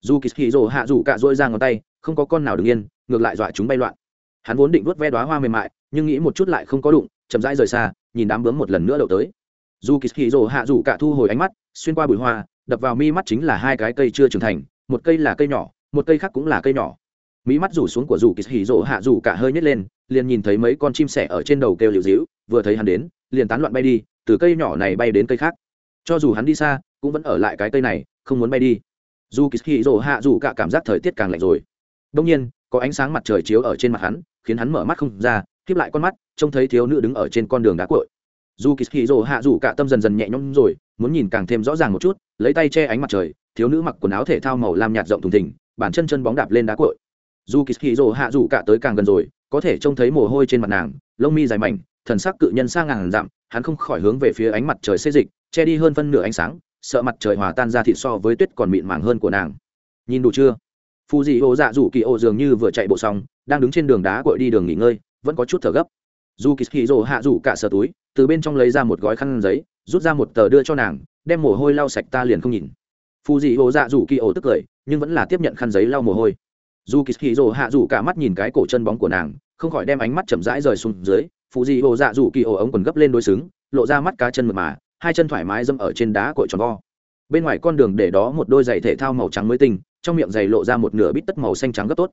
Dù kỳ hì rồ hạ dù cả dỗi ra ngón tay, không có con nào đứng yên, ngược lại dọa chúng bay loạn. Hắn vốn định vớt ve đoá hoa mềm mại, nhưng nghĩ một chút lại không có đụng, chậm rãi rời xa, nhìn đám bướm một lần nữa đậu tới. Dù kỳ hì rồ hạ dù cả thu hồi ánh mắt, xuyên qua bụi hoa, đập vào mi mắt chính là hai cái cây chưa trưởng thành, một cây là cây nhỏ, một cây khác cũng là cây nhỏ. Mỹ mắt rủ xuống của dù kỳ hì rồ hạ dù cả hơi nhét lên, liền nhìn thấy mấy con chim sẻ ở trên đầu kêu liều dĩu vừa thấy hắn đến, liền tán loạn bay đi, từ cây nhỏ này bay đến cây khác cho dù hắn đi xa, cũng vẫn ở lại cái cây này, không muốn bay đi. Dù kỳ hì rồ hạ dù cả cảm giác thời tiết càng lạnh rồi. Đông nhiên, có ánh sáng mặt trời chiếu ở trên mặt hắn, khiến hắn mở mắt không ra khiếp lại con mắt, trông thấy thiếu nữ đứng ở trên con đường đá cội dù kỳ hì rồ hạ dù cả tâm dần dần nhẹ nhõm rồi, muốn nhìn càng thêm rõ ràng một chút, lấy tay che ánh mặt trời, thiếu nữ mặc quần áo thể thao màu lam nhạt rộng thùng thình bản chân chân bóng đạp lên đá cội dù kỳ hì rồ hạ dù cả tới càng gần rồi, có thể trông thấy mồ hôi trên mặt nàng, lông mi dài mảnh thần sắc cự nhân sang ngàn dặm, hắn không khỏi hướng về phía ánh mặt trời xê dịch, che đi hơn phân nửa ánh sáng, sợ mặt trời hòa tan ra thịt so với tuyết còn mịn màng hơn của nàng. Nhìn đủ chưa? Phù dị ô dạ dù kỳ ô dường như vừa chạy bộ xong, đang đứng trên đường đá cội đi đường nghỉ ngơi, vẫn có chút thở gấp. Dù kỳ hì rồ hạ rủ cả sờ túi, từ bên trong lấy ra một gói khăn giấy, rút ra một tờ đưa cho nàng, đem mồ hôi lau sạch ta liền không nhìn. Phù dị ô dạ rủ kỳ ô tức cười, nhưng vẫn là tiếp nhận khăn giấy lau mồ hôi. Dù kỳ hì rồ hạ rủ cả mắt nhìn cái cổ chân bóng của nàng, không khỏi đem ánh mắt chậm rãi rời xuống dưới phụ dị hồ dạ dù kỳ ổ ống quần gấp lên đối xứng, lộ ra mắt cá chân mượt mà, hai chân thoải mái dâm ở trên đá cội tròn vo. Bên ngoài con đường để đó một đôi giày thể thao màu trắng mới tinh, trong miệng giày lộ ra một nửa bít tất màu xanh trắng gấp tốt.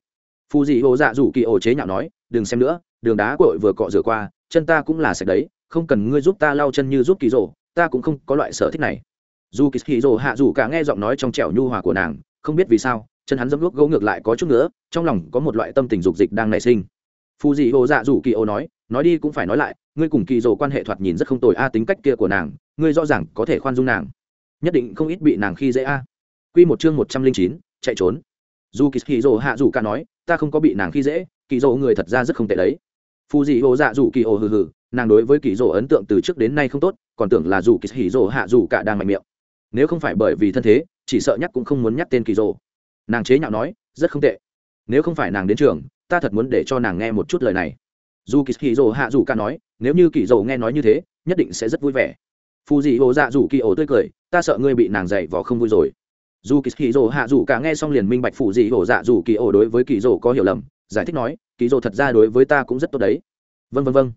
Phụ dị hồ dạ dù kỳ ổ chế nhạo nói, đừng xem nữa, đường đá cội vừa cọ rửa qua, chân ta cũng là sạch đấy, không cần ngươi giúp ta lau chân như giúp kỳ rồ ta cũng không có loại sở thích này. Dù kỳ kỳ rồ hạ dù cả nghe giọng nói trong trẻo nhu hòa của nàng, không biết vì sao, chân hắn dẫm luốc gấu ngược lại có chút nữa, trong lòng có một loại tâm tình dục dịch đang nảy sinh phù dị ô dạ dù kỳ ô nói nói đi cũng phải nói lại, ngươi cùng kỳ dồ quan hệ thoạt nhìn rất không tồi a, tính cách kia của nàng, ngươi rõ ràng có thể khoan dung nàng. Nhất định không ít bị nàng khi dễ a. À. q một chương một trăm linh chín, chạy trốn. Dù kỳ kỳ dồ hạ dù cả nói, ta không có bị nàng khi dễ, kỳ dồ người thật ra rất không tệ đấy. Phù dị ô dạ dù kỳ ô hừ hừ, nàng đối với kỳ dồ ấn tượng từ trước đến nay không tốt, còn tưởng là dù kỳ hỉ dồ hạ dù cả đang mạnh miệng. Nếu không phải bởi vì thân thế, chỉ sợ nhắc cũng không muốn nhắc tên kỳ dồ nàng chế nhạo nói, rất không tệ nếu không phải nàng đến trường, ta thật muốn để cho nàng nghe một chút lời này. Dù kỳ kỳ rồ hạ dù cả nói, nếu như kỳ rồ nghe nói như thế, nhất định sẽ rất vui vẻ. Phù dị ô dạ dù kỳ ô tươi cười, ta sợ ngươi bị nàng dạy vò không vui rồi. Dù kỳ kỳ rồ hạ dù cả nghe xong liền minh bạch phù dị ô dạ dù kỳ ô đối với kỳ rồ có hiểu lầm, giải thích nói, kỳ rồ thật ra đối với ta cũng rất tốt đấy. Vân vân vân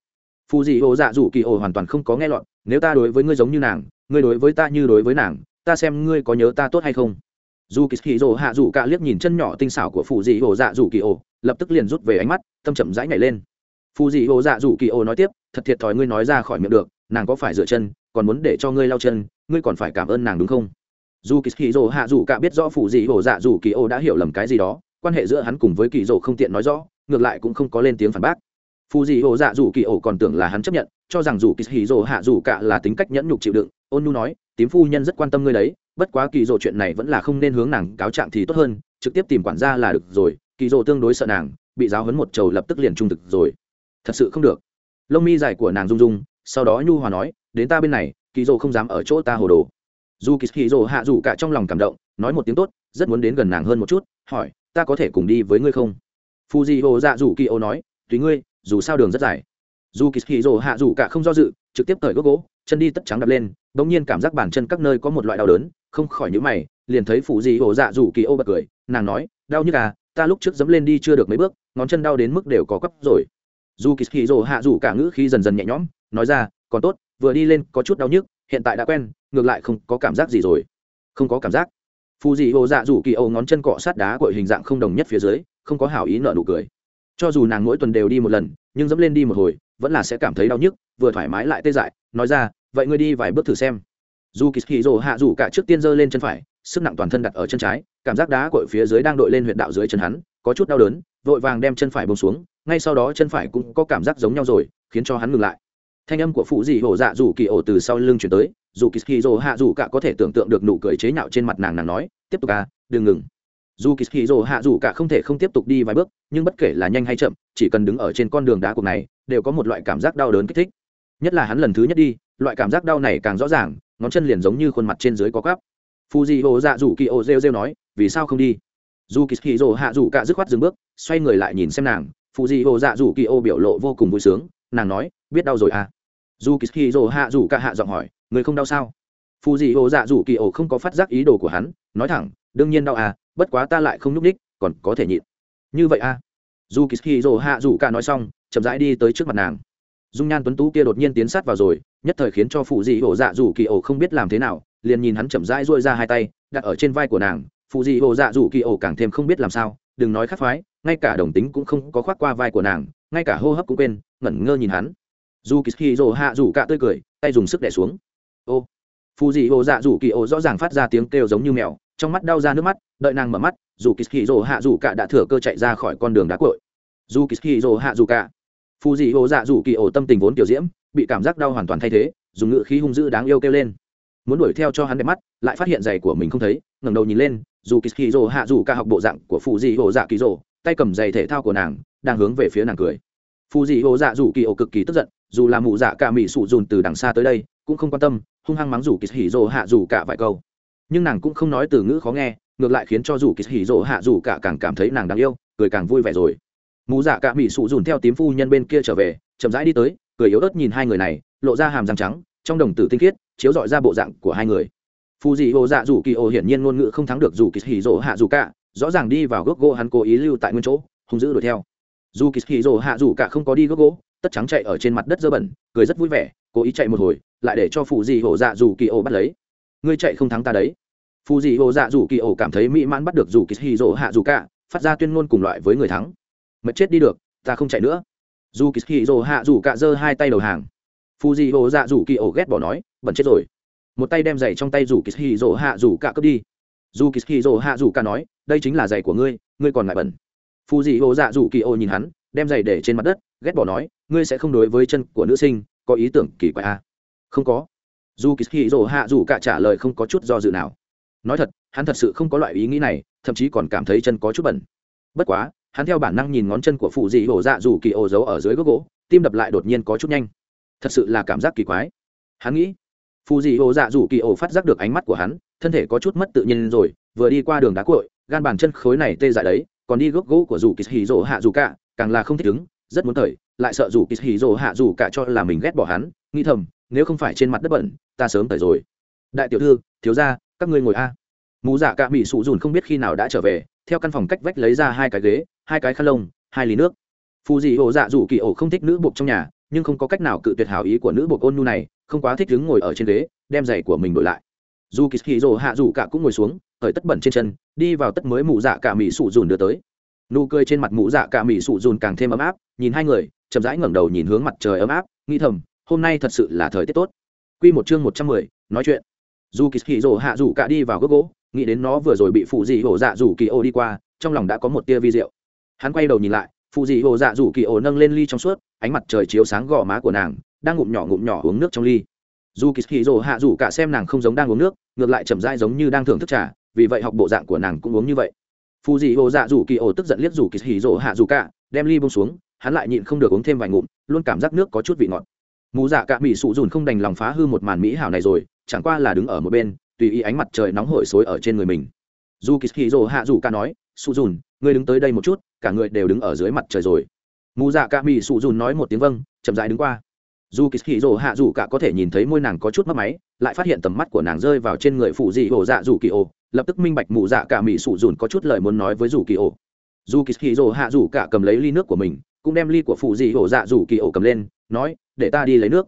phù dị ô dạ dù kỳ ô hoàn toàn không có nghe lọt, nếu ta đối với ngươi giống như nàng, ngươi đối với ta như đối với nàng, ta xem ngươi có nhớ ta tốt hay không? Dù kỳ hì rồ hạ dù cả liếc nhìn chân nhỏ tinh xảo của phù dị ô dạ dù kỳ ổ lập tức liền rút về ánh mắt, tâm chậm rãi nhảy lên. Phù dị ô dạ dù kỳ ổ nói tiếp, thật thiệt thòi ngươi nói ra khỏi miệng được, nàng có phải rửa chân, còn muốn để cho ngươi lau chân, ngươi còn phải cảm ơn nàng đúng không? Dù kỳ hì rồ hạ dù cả biết rõ phù dị ô dạ dù kỳ ổ đã hiểu lầm cái gì đó, quan hệ giữa hắn cùng với kỳ rồ không tiện nói rõ, ngược lại cũng không có lên tiếng phản bác. Phù dị hồ dạ dù kỳ ổ còn tưởng là hắn chấp nhận, cho rằng dù kỳ hì rồ hạ dù cả là tính cách nhẫn nhục chịu đựng, ôn nhu nói, tím phu nhân rất quan tâm ngươi đấy bất quá kỳ dỗ chuyện này vẫn là không nên hướng nàng cáo trạng thì tốt hơn, trực tiếp tìm quản gia là được rồi, kỳ dỗ tương đối sợ nàng, bị giáo hấn một trầu lập tức liền trung thực rồi. Thật sự không được. Lông mi dài của nàng rung rung, sau đó nhu hòa nói, đến ta bên này, kỳ dỗ không dám ở chỗ ta hồ đồ. Dù kỳ dỗ hạ dù cả trong lòng cảm động, nói một tiếng tốt, rất muốn đến gần nàng hơn một chút, hỏi, ta có thể cùng đi với ngươi không? Phù dị hồ dạ dù kỳ ô nói, tùy ngươi, dù sao đường rất dài. Dù kỳ dỗ hạ dù cả không do dự, trực tiếp cởi gốc gỗ, chân đi tất trắng đập lên đ ỗ n g nhiên cảm giác bàn chân các nơi có một loại đau đớn không khỏi nhíu mày, liền thấy phụ gì hồ dạ rủ kỳ ô bật cười, nàng nói, đau như à ta lúc trước dẫm lên đi chưa được mấy bước, ngón chân đau đến mức đều có cấp rồi. Dù kỳ rồ hạ rủ cả ngữ khi dần dần nhẹ nhõm, nói ra, còn tốt, vừa đi lên có chút đau nhức, hiện tại đã quen, ngược lại không có cảm giác gì rồi. Không có cảm giác. Phù gì hồ dạ rủ kỳ ô ngón chân cọ sát đá của hình dạng không đồng nhất phía dưới, không có hảo ý nợ nụ cười. Cho dù nàng mỗi tuần đều đi một lần, nhưng dẫm lên đi một hồi, vẫn là sẽ cảm thấy đau nhức, vừa thoải mái lại tê dại, nói ra, vậy ngươi đi vài bước thử xem dù kỳ hì rồ hạ rủ cả trước tiên giơ lên chân phải, sức nặng toàn thân đặt ở chân trái, cảm giác đá cội phía dưới đang đội lên huyện đạo dưới chân hắn, có chút đau đớn, vội vàng đem chân phải bông xuống, ngay sau đó chân phải cũng có cảm giác giống nhau rồi, khiến cho hắn ngừng lại. Thanh âm của phụ dị hổ dạ rủ kỳ ổ từ sau lưng chuyển tới, dù kỳ hì rồ hạ rủ cả có thể tưởng tượng được nụ cười chế nhạo trên mặt nàng nàng nói, tiếp tục à đừng ngừng. Dù kỳ hì rồ hạ rủ cả không thể không tiếp tục đi vài bước, nhưng bất kể là nhanh hay chậm, chỉ cần đứng ở trên con đường đá cuộc này, đều có một loại cảm giác đau đớn kích thích. Nhất là hắn lần thứ nhất đi, loại cảm giác đau này càng rõ ràng ngón chân liền giống như khuôn mặt trên dưới có cắp. Phù dị hồ dạ rủ kỳ ô rêu rêu nói, vì sao không đi? Dù kỳ kỳ rồ hạ rủ cả dứt khoát dừng bước, xoay người lại nhìn xem nàng. Phù dị hồ dạ rủ kỳ ô biểu lộ vô cùng vui sướng, nàng nói, biết đau rồi à? Dù kỳ kỳ rồ hạ rủ cả hạ giọng hỏi, người không đau sao? Phù dị hồ dạ rủ kỳ ô không có phát giác ý đồ của hắn, nói thẳng, đương nhiên đau à bất quá ta lại không nhúc ních còn có thể nhịn. Như vậy à? Dù kỳ kỳ rồ hạ rủ cả nói xong, chậm rãi đi tới trước mặt nàng dung nhan tuấn tú kia đột nhiên tiến sát vào rồi, nhất thời khiến cho phụ dị hổ dạ dù kỳ ổ không biết làm thế nào, liền nhìn hắn chậm rãi dôi ra hai tay, đặt ở trên vai của nàng. Phụ dị hổ dạ dù kỳ ổ càng thêm không biết làm sao, đừng nói khắc phái, ngay cả đồng tính cũng không có khoác qua vai của nàng, ngay cả hô hấp cũng quên, ngẩn ngơ nhìn hắn. Dù kỳ hì rồ hạ rủ cả tươi cười, tay dùng sức đẻ xuống. Ô, phụ dị hổ dạ rủ kỳ ổ rõ ràng phát ra tiếng kêu giống như mèo, trong mắt đau ra nước mắt, đợi nàng mở mắt, dù kỳ hì rồ hạ rủ cả đã thừa cơ chạy ra khỏi con đường đá cội dù kỳ hì rồ hạ rủ cả phù dị hồ dạ dù kỳ ổ tâm tình vốn kiểu diễm, bị cảm giác đau hoàn toàn thay thế, dùng ngữ khí hung dữ đáng yêu kêu lên. Muốn đuổi theo cho hắn đẹp mắt, lại phát hiện giày của mình không thấy, ngẩng đầu nhìn lên, dù kỳ kỳ rồ hạ dù ca học bộ dạng của phù dị hồ dạ kỳ rồ, tay cầm giày thể thao của nàng, đang hướng về phía nàng cười. Phù dị hồ dạ dù kỳ ổ cực kỳ tức giận, dù là mụ dạ cả mỹ sụ dùn từ đằng xa tới đây, cũng không quan tâm, hung hăng mắng dù kỳ hỉ rồ hạ dù cả vài câu. Nhưng nàng cũng không nói từ ngữ khó nghe, ngược lại khiến cho dù kỳ hỉ rồ hạ dù cả càng cảm thấy nàng đáng yêu, cười càng vui vẻ rồi mụ dạ cả mỹ sụ dùn theo tím phu nhân bên kia trở về, chậm rãi đi tới, cười yếu ớt nhìn hai người này, lộ ra hàm răng trắng, trong đồng tử tinh khiết, chiếu dọi ra bộ dạng của hai người. Phù dị hồ dạ dù kỳ ô hiển nhiên ngôn ngữ không thắng được dù kỳ hì Dỗ hạ dù cả, rõ ràng đi vào gốc gỗ hắn cố ý lưu tại nguyên chỗ, hung dữ đuổi theo. Dù kỳ hì Dỗ hạ dù cả không có đi gốc gỗ, tất trắng chạy ở trên mặt đất dơ bẩn, cười rất vui vẻ, cố ý chạy một hồi, lại để cho phù dị hồ dạ dù kỳ ô bắt lấy. Ngươi chạy không thắng ta đấy. Phù dị hồ dạ dù kỳ ô cảm thấy mỹ mãn bắt được dù kỳ hì Dỗ hạ dù cả, phát ra tuyên ngôn cùng loại với người thắng mất chết đi được, ta không chạy nữa. Dù kỳ hì rồ hạ rủ cạ giơ hai tay đầu hàng. Phù dị hồ dạ rủ kỳ ổ ghét bỏ nói, bẩn chết rồi. Một tay đem giày trong tay rủ kỳ hì rồ hạ rủ cạ cướp đi. Dù kỳ hì rồ hạ rủ cạ nói, đây chính là giày của ngươi ngươi còn lại bẩn. Phù dị hồ dạ rủ kỳ ổ nhìn hắn, đem giày để trên mặt đất, ghét bỏ nói, ngươi sẽ không đối với chân của nữ sinh có ý tưởng kỳ quái à? không có. Dù kỳ hì rồ hạ rủ cạ trả lời không có chút do dự nào. Nói thật, hắn thật sự không có loại ý nghĩ này, thậm chí còn cảm thấy chân có chút bẩn. Bất quá hắn theo bản năng nhìn ngón chân của phụ dị hổ dạ dù kỳ ổ giấu ở dưới gốc gỗ, tim đập lại đột nhiên có chút nhanh. Thật sự là cảm giác kỳ quái. Hắn nghĩ, phụ dị hổ dạ dù kỳ ổ phát giác được ánh mắt của hắn, thân thể có chút mất tự nhiên rồi, vừa đi qua đường đá cội gan bàn chân khối này tê dại đấy, còn đi gốc gỗ của dù kỳ hì rỗ hạ dù cả, càng là không thích ứng, rất muốn thời, lại sợ dù kỳ hì rỗ hạ dù cả cho là mình ghét bỏ hắn, nghĩ thầm, nếu không phải trên mặt đất bẩn, ta sớm tới rồi. Đại tiểu thư, thiếu ra các ngươi ngồi a. Mù dạ cả mỹ sụ dùn không biết khi nào đã trở về, theo căn phòng cách vách lấy ra hai cái ghế hai cái khăn lông, hai ly nước. Phù dị ổ dạ dù kỳ ổ không thích nữ buộc trong nhà, nhưng không có cách nào cự tuyệt hảo ý của nữ buộc ôn nu này, không quá thích đứng ngồi ở trên ghế, đem giày của mình đổi lại. Dù kỳ hì rồ hạ dù cả cũng ngồi xuống, hởi tất bẩn trên chân, đi vào tất mới mụ dạ cả mỹ sụ dùn đưa tới. Nụ cười trên mặt mụ dạ cả mỹ sụ dùn càng thêm ấm áp, nhìn hai người, chậm rãi ngẩng đầu nhìn hướng mặt trời ấm áp, nghĩ thầm, hôm nay thật sự là thời tiết tốt. Quy một chương một trăm mười, nói chuyện. Dù kỳ hì rồ hạ dù cả đi vào gốc gỗ, nghĩ đến nó vừa rồi bị phụ dị hổ dạ dù kỳ ô đi qua, trong lòng đã có một tia vi rượu hắn quay đầu nhìn lại phụ dị hồ dạ rủ kỳ ổ nâng lên ly trong suốt, ánh mặt trời chiếu sáng gò má của nàng, đang ngụm nhỏ ngụm nhỏ uống nước trong ly. Dù kỳ hì rồ hạ rủ cả xem nàng không giống đang uống nước, ngược lại chậm dai giống như đang thưởng thức trà, vì vậy học bộ dạng của nàng cũng uống như vậy. Phụ dị hồ dạ rủ kỳ ổ tức giận liếc rủ kỳ hì rồ hạ rủ cả đem ly bông xuống, hắn lại nhịn không được uống thêm vài ngụm, luôn cảm giác nước có chút vị ngọt. Mù dạ cả mỹ sụ dùn không đành lòng phá hư một màn mỹ hảo này rồi, chẳng qua là đứng ở một bên, tùy ý ánh mặt trời nóng hổi xối ở trên người mình. Dù kỳ hì rồ hạ rủ cả nói sụ dùn ngươi đứng tới đây một chút, cả người đều đứng ở dưới mặt trời rồi mù dạ cả mỹ sụ dùn nói một tiếng vâng chậm dãi đứng qua dù kỳ hì rồ hạ dù cả có thể nhìn thấy môi nàng có chút mất máy, lại phát hiện tầm mắt của nàng rơi vào trên người phụ dị hồ dạ dù kỳ ồ. lập tức minh bạch mù dạ cả mỹ sụ dùn có chút lời muốn nói với dù kỳ ồ. dù kỳ hì rồ hạ dù cả cầm lấy ly nước của mình, cũng đem ly của phụ dị hồ dạ dù kỳ ồ cầm lên, nói, để ta đi lấy nước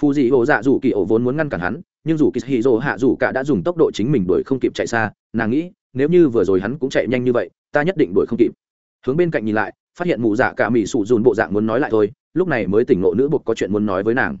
phụ dị hồ dạ dù kỳ ồ vốn muốn ngăn cản hắn, nhưng dù kỳ hì rồ hạ dù cả đã dùng tốc độ chính mình đuổi không kịp chạy xa, nàng nghĩ nếu như vừa rồi hắn cũng chạy nhanh như vậy, ta nhất định đuổi không kịp. Hướng bên cạnh nhìn lại, phát hiện mụ dạ cả mỹ sụ dùn bộ dạng muốn nói lại thôi, lúc này mới tỉnh ngộ nữ buộc có chuyện muốn nói với nàng.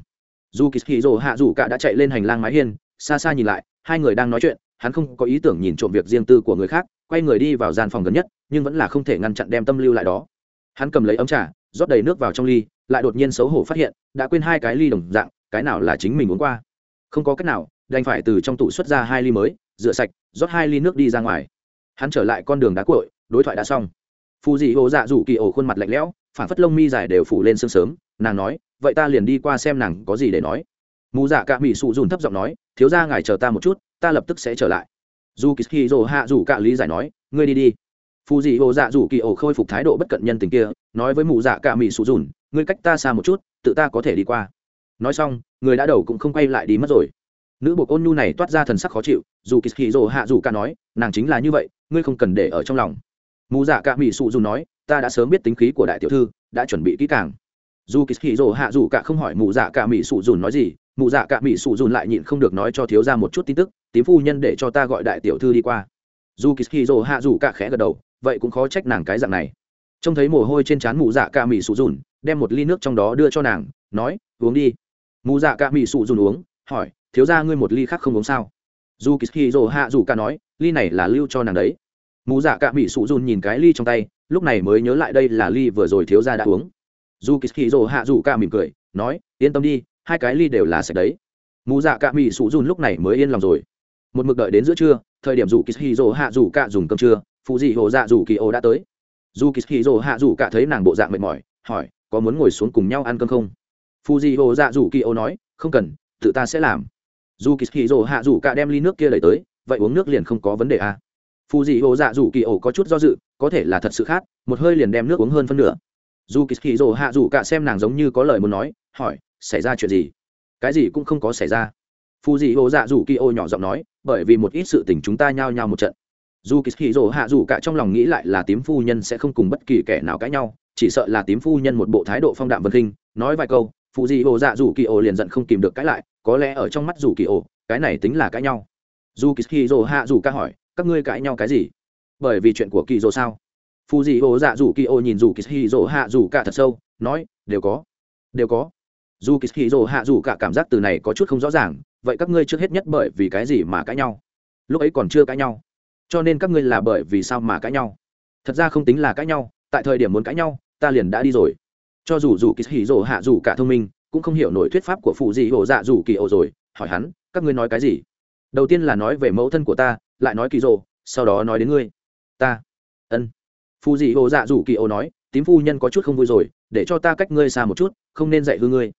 Dù kỳ hì hạ dù cả đã chạy lên hành lang mái hiên, xa xa nhìn lại, hai người đang nói chuyện, hắn không có ý tưởng nhìn trộm việc riêng tư của người khác, quay người đi vào gian phòng gần nhất, nhưng vẫn là không thể ngăn chặn đem tâm lưu lại đó. Hắn cầm lấy ấm trà, rót đầy nước vào trong ly, lại đột nhiên xấu hổ phát hiện, đã quên hai cái ly đồng dạng, cái nào là chính mình uống qua. Không có cách nào, đành phải từ trong tủ xuất ra hai ly mới rửa sạch, rót hai ly nước đi ra ngoài. Hắn trở lại con đường đá cội đối thoại đã xong. Phù dị ô dạ rủ kỳ ổ khuôn mặt lạnh lẽo, phản phất lông mi dài đều phủ lên sương sớm, nàng nói, vậy ta liền đi qua xem nàng có gì để nói. Mù dạ cạ mỹ sụ dùn thấp giọng nói, thiếu ra ngài chờ ta một chút, ta lập tức sẽ trở lại. Dù kỳ hì rồ hạ rủ cạ lý giải nói, ngươi đi đi. Phù dị ô dạ rủ kỳ ổ khôi phục thái độ bất cận nhân tình kia, nói với mù dạ cạ mỹ sụ dùn, ngươi cách ta xa một chút, tự ta có thể đi qua. Nói xong, người đã đầu cũng không quay lại đi mất rồi nữ bộ ôn nhu này toát ra thần sắc khó chịu, dù kỳ hì hạ dù ca nói, nàng chính là như vậy, ngươi không cần để ở trong lòng. Mù dạ ca mỹ sụ dùn nói, ta đã sớm biết tính khí của đại tiểu thư, đã chuẩn bị kỹ càng. Dù kỳ hì hạ dù ca không hỏi mù dạ ca mỹ sụ dùn nói gì, mù dạ ca mỹ sụ dùn lại nhịn không được nói cho thiếu ra một chút tin tức, tím phu nhân để cho ta gọi đại tiểu thư đi qua. Dù kỳ dỗ hạ dù ca khẽ gật đầu, vậy cũng khó trách nàng cái dạng này. Trông thấy mồ hôi trên trán mù dạ ca mỹ sụ dùn đem một ly nước trong đó đưa cho nàng, nói, uống đi. Mù dạ ca mỹ sụ dùn uống, hỏi thiếu ra ngươi một ly khác không uống sao? Dù kỳ dỗ hạ dù ca nói, ly này là lưu cho nàng đấy. Mù dạ cả mỹ sụ dùn nhìn cái ly trong tay, lúc này mới nhớ lại đây là ly vừa rồi thiếu ra đã uống. Dù kỳ dỗ hạ dù ca mỉm cười, nói, yên tâm đi, hai cái ly đều là sạch đấy. Mù dạ cạ mỹ sụ dùn lúc này mới yên lòng rồi. Một mực đợi đến giữa trưa, thời điểm dù kỳ hì rồ hạ dù ca dùng cơm trưa phụ dị hồ dạ dù kỳ ô đã tới. Dù kỳ hì rồ hạ dù ca thấy nàng bộ dạng mệt mỏi, hỏi, có muốn ngồi xuống cùng nhau ăn cơm không? Phụ dị hồ dạ dù kỳ ô nói, không cần, tự ta sẽ làm dù kỳ hì rồ hạ dù cả đem ly nước kia đẩy tới, vậy uống nước liền không có vấn đề à. phù dị hồ dạ dù kỳ ổ có chút do dự, có thể là thật sự khác, một hơi liền đem nước uống hơn phân nửa. Dù kỳ hì rồ hạ dù cả xem nàng giống như có lời muốn nói, hỏi, xảy ra chuyện gì? Cái gì cũng không có xảy ra. Phù dị ô dạ dù kỳ ổ nhỏ giọng nói, bởi vì một ít sự tình chúng ta nhao nhao một trận. Dù kỳ hì rồ hạ dù cả trong lòng nghĩ lại là tím phu nhân sẽ không cùng bất kỳ kẻ nào cãi nhau, chỉ sợ là tím phu nhân một bộ thái độ phong đạm vân khinh, nói vài câu, phù dị ô dạ dù kỳ ổ liền giận không kìm được cãi lại có lẽ ở trong mắt dù kỳ ổ, cái này tính là cãi nhau. Dù kỳ hì rồ hạ dù ca hỏi, các ngươi cãi nhau cái gì? Bởi vì chuyện của kỳ rồ sao? Phù dị ổ dạ dù kỳ ổ nhìn dù kỳ hì rồ hạ dù cả thật sâu, nói, đều có đều có. Dù kỳ hì rồ hạ dù cả cảm giác từ này có chút không rõ ràng, vậy các ngươi trước hết nhất bởi vì cái gì mà cãi nhau? Lúc ấy còn chưa cãi nhau. Cho nên các ngươi là bởi vì sao mà cãi nhau? Thật ra không tính là cãi nhau, tại thời điểm muốn cãi nhau, ta liền đã đi rồi. Cho dù dù kỳ hì rồ hạ dù cả thông minh cũng không hiểu nổi thuyết pháp của phụ dị hồ dạ dù kỳ ổ rồi, hỏi hắn, các ngươi nói cái gì? Đầu tiên là nói về mẫu thân của ta, lại nói kỳ rồ, sau đó nói đến ngươi. Ta. Ân. Phụ dị hồ dạ dù kỳ ổ nói, tím phu nhân có chút không vui rồi, để cho ta cách ngươi xa một chút, không nên dạy hư ngươi.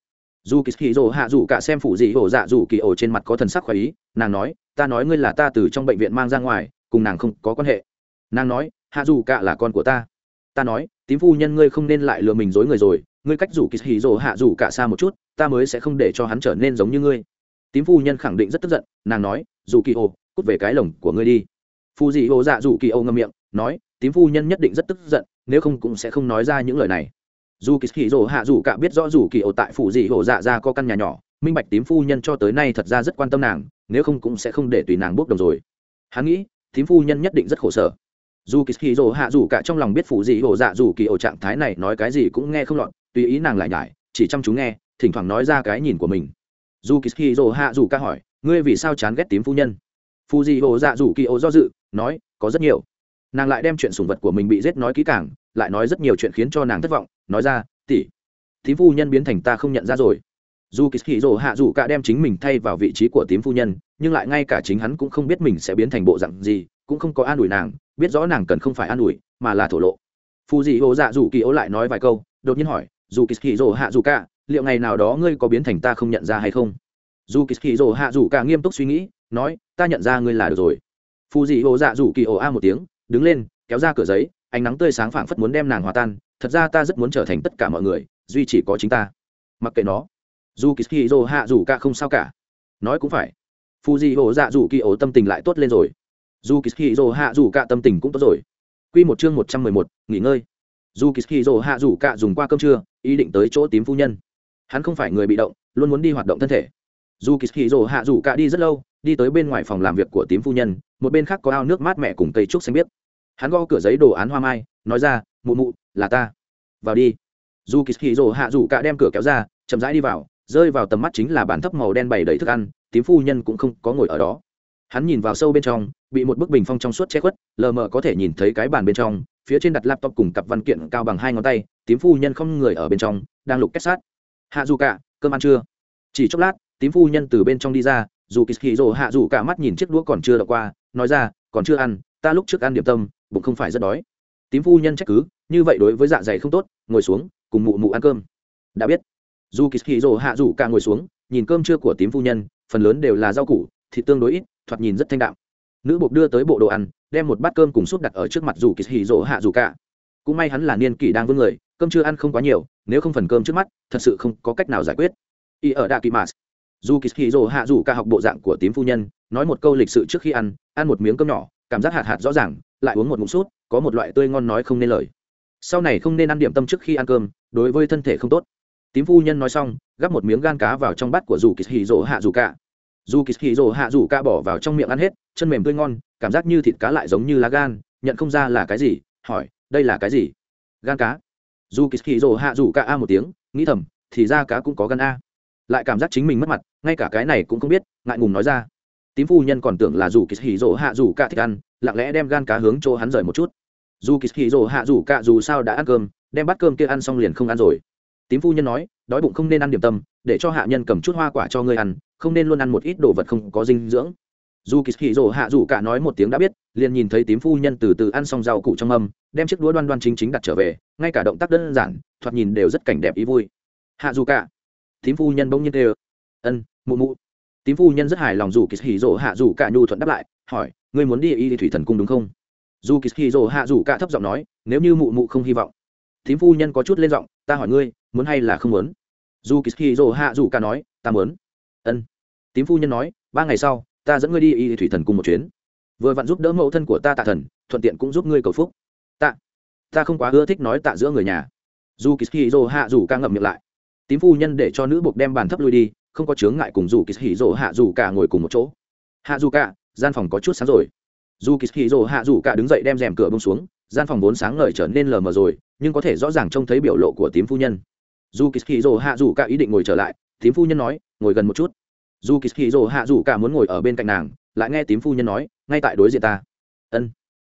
Dù kỳ rồ hạ dù cả xem phụ dị hồ dạ dù kỳ ổ trên mặt có thần sắc khoái ý, nàng nói, ta nói ngươi là ta từ trong bệnh viện mang ra ngoài, cùng nàng không có quan hệ. Nàng nói, hạ dù cả là con của ta. Ta nói, tím phu nhân ngươi không nên lại lừa mình dối người rồi ngươi cách rủ kỳ hì rồ hạ rủ cả xa một chút, ta mới sẽ không để cho hắn trở nên giống như ngươi. Tím phu nhân khẳng định rất tức giận, nàng nói dù kỳ ô, cút về cái lồng của ngươi đi. Phu dị ô dạ dù kỳ ô ngâm miệng, nói, tím phu nhân nhất định rất tức giận, nếu không cũng sẽ không nói ra những lời này. Dù kỳ hì rồ hạ rủ cả biết rõ dù kỳ ô tại phủ dị ô dạ ra có căn nhà nhỏ, minh bạch tím phu nhân cho tới nay thật ra rất quan tâm nàng, nếu không cũng sẽ không để tùy nàng bốc đồng rồi. Hắn nghĩ, tím phu nhân nhất định rất khổ sở. Dù kỳ hì rồ hạ rủ cả trong lòng biết phủ dị ô dạ dù kỳ ô trạng thái này nói cái gì cũng nghe không lọt tùy ý nàng lại nhải, chỉ chăm chú nghe, thỉnh thoảng nói ra cái nhìn của mình. Dù kỳ hì rồ hạ dù ca hỏi, ngươi vì sao chán ghét tím phu nhân? Phu di hồ dạ dù kỳ ô do dự, nói, có rất nhiều. Nàng lại đem chuyện sùng vật của mình bị giết nói kỹ càng, lại nói rất nhiều chuyện khiến cho nàng thất vọng, nói ra, tỷ, tím phu nhân biến thành ta không nhận ra rồi. Dù kỳ hì rồ hạ dù cả đem chính mình thay vào vị trí của tím phu nhân, nhưng lại ngay cả chính hắn cũng không biết mình sẽ biến thành bộ dạng gì, cũng không có an ủi nàng, biết rõ nàng cần không phải an ủi, mà là thổ lộ. Phù dị hồ dạ dù kỳ ố lại nói vài câu, đột nhiên hỏi dù kỳ kỳ rồ hạ dù cả liệu ngày nào đó ngươi có biến thành ta không nhận ra hay không? Dù kỳ kỳ rồ hạ dù cả nghiêm túc suy nghĩ, nói, ta nhận ra ngươi là được rồi. Phù dị hồ dạ dù kỳ ồ a một tiếng, đứng lên, kéo ra cửa giấy, ánh nắng tươi sáng phảng phất muốn đem nàng hòa tan, thật ra ta rất muốn trở thành tất cả mọi người, duy chỉ có chính ta. Mặc kệ nó. Dù kỳ kỳ dô hạ dù cả không sao cả. Nói cũng phải. Phù dị hồ dạ dù kỳ ổ tâm tình lại tốt lên rồi. Dù kỳ hì hạ dù cả tâm tình cũng tốt rồi. Quy một chương một trăm mười một, nghỉ ngơi dù kỳ dỗ hạ dù cạ dùng qua cơm trưa, ý định tới chỗ tím phu nhân. Hắn không phải người bị động, luôn muốn đi hoạt động thân thể. Dù kỳ dỗ hạ dù cạ đi rất lâu, đi tới bên ngoài phòng làm việc của tím phu nhân, một bên khác có ao nước mát mẻ cùng cây trúc xanh biết. hắn gõ cửa giấy đồ án hoa mai, nói ra, mụ mụ, là ta. Vào đi. Dù kỳ dỗ rồ hạ dù cạ đem cửa kéo ra, chậm rãi đi vào, rơi vào tầm mắt chính là bàn thấp màu đen bày đầy thức ăn, tím phu nhân cũng không có ngồi ở đó. Hắn nhìn vào sâu bên trong, bị một bức bình phong trong suốt che khuất, lờ mờ có thể nhìn thấy cái bàn bên trong phía trên đặt laptop cùng cặp văn kiện cao bằng hai ngón tay, tím phu nhân không người ở bên trong, đang lục kết sát. Hạ dù cả, cơm ăn chưa? Chỉ chốc lát, tím phu nhân từ bên trong đi ra, dù kỳ hì rồ hạ dù cả mắt nhìn chiếc đũa còn chưa đọc qua, nói ra, còn chưa ăn, ta lúc trước ăn điểm tâm, bụng không phải rất đói. Tím phu nhân trách cứ, như vậy đối với dạ dày không tốt, ngồi xuống, cùng mụ mụ ăn cơm. Đã biết. Dù kỳ hì rồ hạ dù cả ngồi xuống, nhìn cơm trưa của tím phu nhân, phần lớn đều là rau củ, thịt tương đối ít, thoạt nhìn rất thanh đạm. Nữ buộc đưa tới bộ đồ ăn đem một bát cơm cùng súp đặt ở trước mặt dù kỳ hì rỗ hạ dù cả. Cũng may hắn là niên kỷ đang vương người, cơm chưa ăn không quá nhiều, nếu không phần cơm trước mắt, thật sự không có cách nào giải quyết. Y ở đa kỳ mạt. Dù kỳ hì rỗ hạ dù cả học bộ dạng của tím phu nhân, nói một câu lịch sự trước khi ăn ăn một miếng cơm nhỏ, cảm giác hạt hạt rõ ràng, lại uống một ngụm sút có một loại tươi ngon nói không nên lời. Sau này không nên ăn điểm tâm trước khi ăn cơm, đối với thân thể không tốt. Tím phu nhân nói xong, gắp một miếng gan cá vào trong bát của dù kỳ hì rỗ hạ dù cả. Dù kỳ hì rỗ hạ dù cả bỏ vào trong miệng ăn hết, chân mềm tươi ngon cảm giác như thịt cá lại giống như lá gan, nhận không ra là cái gì, hỏi, đây là cái gì? Gan cá. Dù kỳ kỳ rồ hạ dù cả a một tiếng, nghĩ thầm, thì ra cá cũng có gan a. Lại cảm giác chính mình mất mặt, ngay cả cái này cũng không biết, ngại ngùng nói ra. Tím phu nhân còn tưởng là dù kỳ hỉ rỗ hạ dù cả thích ăn, lặng lẽ đem gan cá hướng chỗ hắn rời một chút. Dù kỳ hì rỗ hạ dù cả dù sao đã ăn cơm, đem bát cơm kia ăn xong liền không ăn rồi. Tím phu nhân nói, đói bụng không nên ăn điểm tâm, để cho hạ nhân cầm chút hoa quả cho ngươi ăn, không nên luôn ăn một ít đồ vật không có dinh dưỡng dù kỳ hì rồ hạ dù cả nói một tiếng đã biết liền nhìn thấy tím phu nhân từ từ ăn xong rau cụ trong âm, đem chiếc đũa đoan đoan chính chính đặt trở về ngay cả động tác đơn giản thoạt nhìn đều rất cảnh đẹp ý vui. Hạ dù cả. Tím phu nhân bỗng nhiên tê ân mụ mụ. Tím phu nhân rất hài lòng dù kỳ hì rồ hạ dù cả nhu thuận đáp lại hỏi ngươi muốn đi y thủy thần cung đúng không? Dù kỳ hì rồ hạ dù cả thấp giọng nói nếu như mụ mụ không hy vọng. Tím phu nhân có chút lên giọng ta hỏi ngươi muốn hay là không muốn? Dù kỳ hì rồ hạ dù cả nói ta muốn. Ân. Tím phu nhân nói ba ngày sau ta dẫn ngươi đi y thủy thần cùng một chuyến. Vừa vặn giúp đỡ mẫu thân của ta tạ thần, thuận tiện cũng giúp ngươi cầu phúc. Tạ. Ta không quá ưa thích nói tạ giữa người nhà. Dù kỳ hì hạ dù ca ngậm miệng lại. Tím phu nhân để cho nữ buộc đem bàn thấp lui đi, không có chướng ngại cùng dù kỳ hì hạ dù cả ngồi cùng một chỗ. Hạ dù cả gian phòng có chút sáng rồi. Dù kỳ hì hạ dù cả đứng dậy đem rèm cửa bông xuống, gian phòng vốn sáng ngời trở nên lờ mờ rồi, nhưng có thể rõ ràng trông thấy biểu lộ của tím phu nhân. Dù kỳ hì hạ dù cả ý định ngồi trở lại, tím phu nhân nói, ngồi gần một chút dù kỳ hì rồ hạ dù cả muốn ngồi ở bên cạnh nàng, lại nghe tím phu nhân nói, ngay tại đối diện ta. Ân.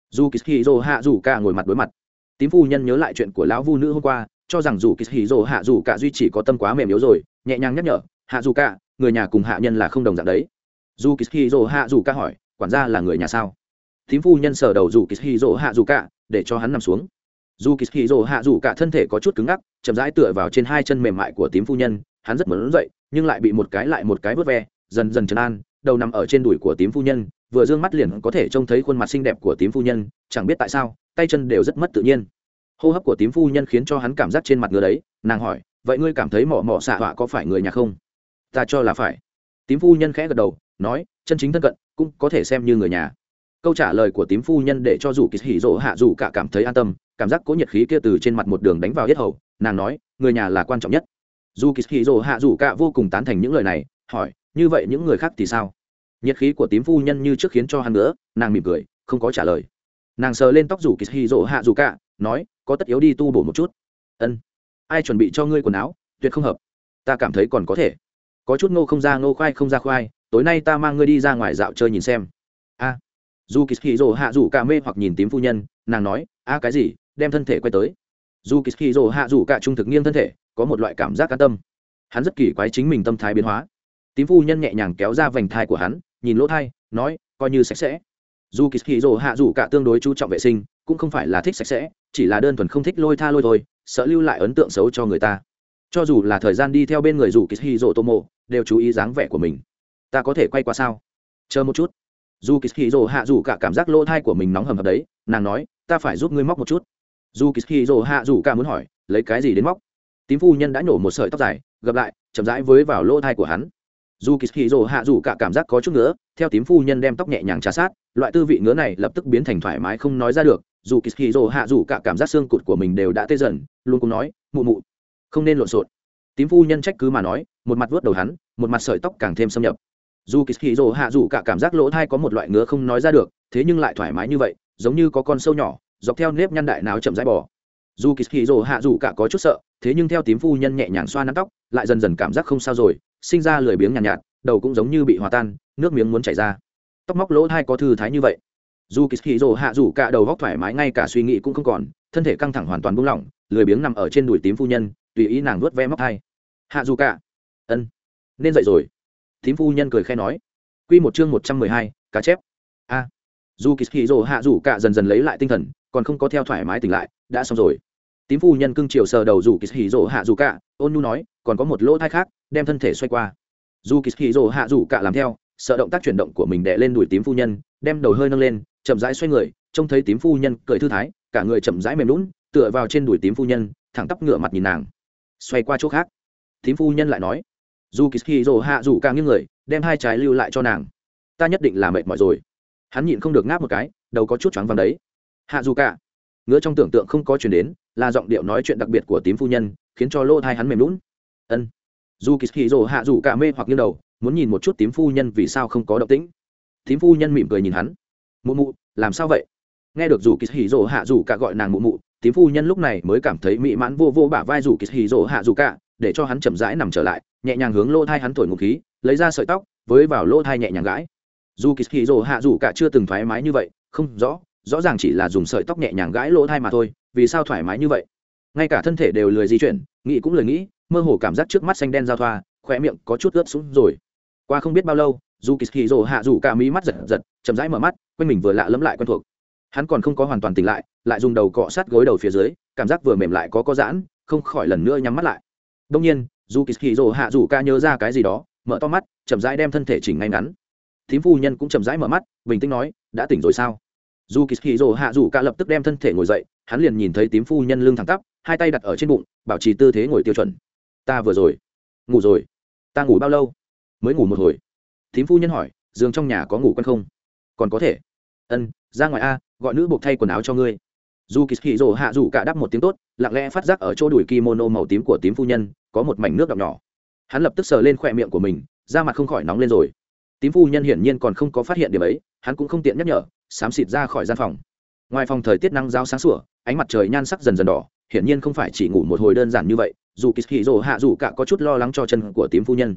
Dù kỳ hì rồ hạ dù cả ngồi mặt đối mặt. Tím phu nhân nhớ lại chuyện của lão vu nữ hôm qua, cho rằng dù kỳ hì rồ hạ dù cả duy chỉ có tâm quá mềm yếu rồi, nhẹ nhàng nhắc nhở, hạ dù cả, người nhà cùng hạ nhân là không đồng dạng đấy. Dù kỳ hì rồ hạ dù cả hỏi, quản gia là người nhà sao? Tím phu nhân sờ đầu dù kỳ hì rồ hạ dù cả, để cho hắn nằm xuống. Dù kỳ hì rồ hạ dù cả thân thể có chút cứng ngắc, chậm rãi tựa vào trên hai chân mềm mại của tím phu nhân hắn rất muốn dậy, nhưng lại bị một cái lại một cái vớt ve, dần dần trấn an, đầu nằm ở trên đùi của tím phu nhân, vừa d ư ơ n g mắt liền có thể trông thấy khuôn mặt xinh đẹp của tím phu nhân, chẳng biết tại sao, tay chân đều rất mất tự nhiên. Hô hấp của tím phu nhân khiến cho hắn cảm giác trên mặt ngứa đấy, nàng hỏi, vậy ngươi cảm thấy mỏ mỏ xạ họa có phải người nhà không? Ta cho là phải. Tím phu nhân khẽ gật đầu, nói, chân chính thân cận, cũng có thể xem như người nhà. Câu trả lời của tím phu nhân để cho dù kỳ hỉ rỗ hạ dù cả cảm thấy an tâm, cảm giác cố nhiệt khí kia từ trên mặt một đường đánh vào yết hầu, nàng nói, người nhà là quan trọng nhất dù kỳ hì rồ hạ dù cả vô cùng tán thành những lời này, hỏi, như vậy những người khác thì sao? Nhiệt khí của tím phu nhân như trước khiến cho hắn nữa nàng mỉm cười, không có trả lời. Nàng sờ lên tóc rủ kỳ hì rồ hạ dù cả, nói, có tất yếu đi tu bổ một chút. Ân, ai chuẩn bị cho ngươi quần áo? Tuyệt không hợp. Ta cảm thấy còn có thể. Có chút ngô không ra, ngô khoai không ra khoai, tối nay ta mang ngươi đi ra ngoài dạo chơi nhìn xem. A. Dù kỳ hì rồ hạ dù cả mê hoặc nhìn tím phu nhân, nàng nói, a cái gì? Đem thân thể quay tới. Dù kỳ hì rồ hạ dù cả trung thực nghiêng thân thể có một loại cảm giác an tâm. Hắn rất kỳ quái chính mình tâm thái biến hóa. Tím phu nhân nhẹ nhàng kéo ra vành thai của hắn, nhìn lỗ thai, nói, coi như sạch sẽ. Dù kỳ hì rồ hạ dù cả tương đối chú trọng vệ sinh, cũng không phải là thích sạch sẽ, chỉ là đơn thuần không thích lôi tha lôi thôi, sợ lưu lại ấn tượng xấu cho người ta. Cho dù là thời gian đi theo bên người dù kỳ hì rồ tô mộ, đều chú ý dáng vẻ của mình. Ta có thể quay qua sao? Chờ một chút. Dù kỳ hì rồ hạ dù cả cảm giác lỗ thai của mình nóng hầm hập đấy, nàng nói, ta phải giúp ngươi móc một chút. Dù kỳ hì rồ hạ dù cả muốn hỏi, lấy cái gì đến móc? Tím phu nhân đã nổ một sợi tóc dài, gặp lại, chậm rãi với vào lỗ thai của hắn. Dù kỳ hì rồ hạ dù cả cảm giác có chút nữa theo tím phu nhân đem tóc nhẹ nhàng trà sát, loại tư vị ngứa này lập tức biến thành thoải mái không nói ra được. Dù kỳ hì rồ hạ dù cả cảm giác xương cụt của mình đều đã tê dần, luôn cũng nói, mụ mụ, không nên lộn xộn. Tím phu nhân trách cứ mà nói, một mặt vớt đầu hắn, một mặt sợi tóc càng thêm xâm nhập. Dù kỳ hì rồ hạ dù cả cảm giác lỗ thai có một loại ngứa không nói ra được, thế nhưng lại thoải mái như vậy, giống như có con sâu nhỏ, dọc theo nếp nhăn đại nào chậm rãi bỏ dù kỳ hì rồ hạ dù cả có chút sợ thế nhưng theo tím phu nhân nhẹ nhàng xoa nắm tóc lại dần dần cảm giác không sao rồi sinh ra lười biếng nhàn nhạt, nhạt đầu cũng giống như bị hòa tan nước miếng muốn chảy ra. Tóc móc lỗ thai có thư thái như vậy. Dù kỳ hì rồ hạ dù cả đầu góc thoải mái ngay cả suy nghĩ cũng không còn thân thể căng thẳng hoàn toàn buông lỏng lười biếng nằm ở trên đùi tím phu nhân tùy ý nàng vuốt ve móc thai. Hạ dù cả. Ân. Nên dậy rồi. Tím phu nhân cười khe nói. Quy một chương một trăm mười hai cá chép. A dù kỳ hì rồ hạ rủ cả dần dần lấy lại tinh thần, còn không có theo thoải mái tỉnh lại, đã xong rồi. Tím phu nhân cưng chiều sờ đầu dù kỳ hì rồ hạ rủ cả, ôn nhu nói, còn có một lỗ thai khác, đem thân thể xoay qua. Dù kỳ hì rồ hạ rủ cả làm theo, sợ động tác chuyển động của mình đè lên đùi tím phu nhân, đem đầu hơi nâng lên, chậm rãi xoay người, trông thấy tím phu nhân cười thư thái, cả người chậm rãi mềm lún tựa vào trên đùi tím phu nhân, thẳng tắp ngửa mặt nhìn nàng. Xoay qua chỗ khác. Tím phu nhân lại nói, dù kỳ hì rồ hạ rủ cả nghiêng người, đem hai trái lưu lại cho nàng. Ta nhất định là mệt mỏi rồi hắn nhịn không được ngáp một cái, đầu có chút choáng vắng đấy. Hạ dù cả, ngứa trong tưởng tượng không có chuyển đến, là giọng điệu nói chuyện đặc biệt của tím phu nhân, khiến cho lỗ thai hắn mềm lún ân. Dù kỳ hì rồ hạ dù cả mê hoặc như đầu, muốn nhìn một chút tím phu nhân vì sao không có động tĩnh. Tím phu nhân mỉm cười nhìn hắn. Mụ mụ, làm sao vậy? Nghe được dù kỳ hì rồ hạ dù cả gọi nàng mụ mụ, tím phu nhân lúc này mới cảm thấy mỹ mãn vô vô bả vai dù kỳ hì rồ hạ dù cả, để cho hắn chậm rãi nằm trở lại, nhẹ nhàng hướng lỗ thai hắn thổi ngụ khí, lấy ra sợi tóc, với vào lỗ thai nhẹ nhàng gãi dù kỳ hì rồ hạ dù cả chưa từng thoải mái như vậy, không rõ rõ ràng chỉ là dùng sợi tóc nhẹ nhàng gãi lỗ thai mà thôi, vì sao thoải mái như vậy? Ngay cả thân thể đều lười di chuyển, nghĩ cũng lười nghĩ, mơ hồ cảm giác trước mắt xanh đen giao thoa khỏe miệng có chút ướt sũng rồi. Qua không biết bao lâu, dù kỳ hì rồ hạ dù cả mí mắt giật giật, chậm rãi mở mắt, quanh mình vừa lạ lẫm lại quen thuộc. Hắn còn không có hoàn toàn tỉnh lại lại dùng đầu cọ sát gối đầu phía dưới, cảm giác vừa mềm lại có có giãn, không khỏi lần nữa nhắm mắt lại. Đông nhiên, dù kỳ hì rồ hạ dù ca nhớ ra cái gì đó, mở to mắt, chậm rãi đem thân thể chỉnh ngay ngắn thím phu nhân cũng chậm rãi mở mắt, bình tĩnh nói, đã tỉnh rồi sao? Dù kỳ hì rồ hạ dù ca lập tức đem thân thể ngồi dậy, hắn liền nhìn thấy tím phu nhân lưng thẳng tắp, hai tay đặt ở trên bụng, bảo trì tư thế ngồi tiêu chuẩn. Ta vừa rồi, ngủ rồi. Ta ngủ bao lâu? Mới ngủ một hồi. Tím phu nhân hỏi, giường trong nhà có ngủ quen không? Còn có thể. Ân, ra ngoài a, gọi nữ buộc thay quần áo cho ngươi. Dù kỳ hì rồ hạ dù cả đắp một tiếng tốt, lặng lẽ phát giác ở chỗ đùi kimono màu tím của tím phu nhân, có một mảnh nước đọng nhỏ. Hắn lập tức sờ lên khỏe miệng của mình, da mặt không khỏi nóng lên rồi tím phu nhân hiển nhiên còn không có phát hiện điểm ấy hắn cũng không tiện nhắc nhở xám xịt ra khỏi gian phòng. Ngoài phòng thời tiết năng giao sáng sủa ánh mặt trời nhan sắc dần dần đỏ hiển nhiên không phải chỉ ngủ một hồi đơn giản như vậy dù kỳ hì rồ hạ dù cả có chút lo lắng cho chân của tím phu nhân.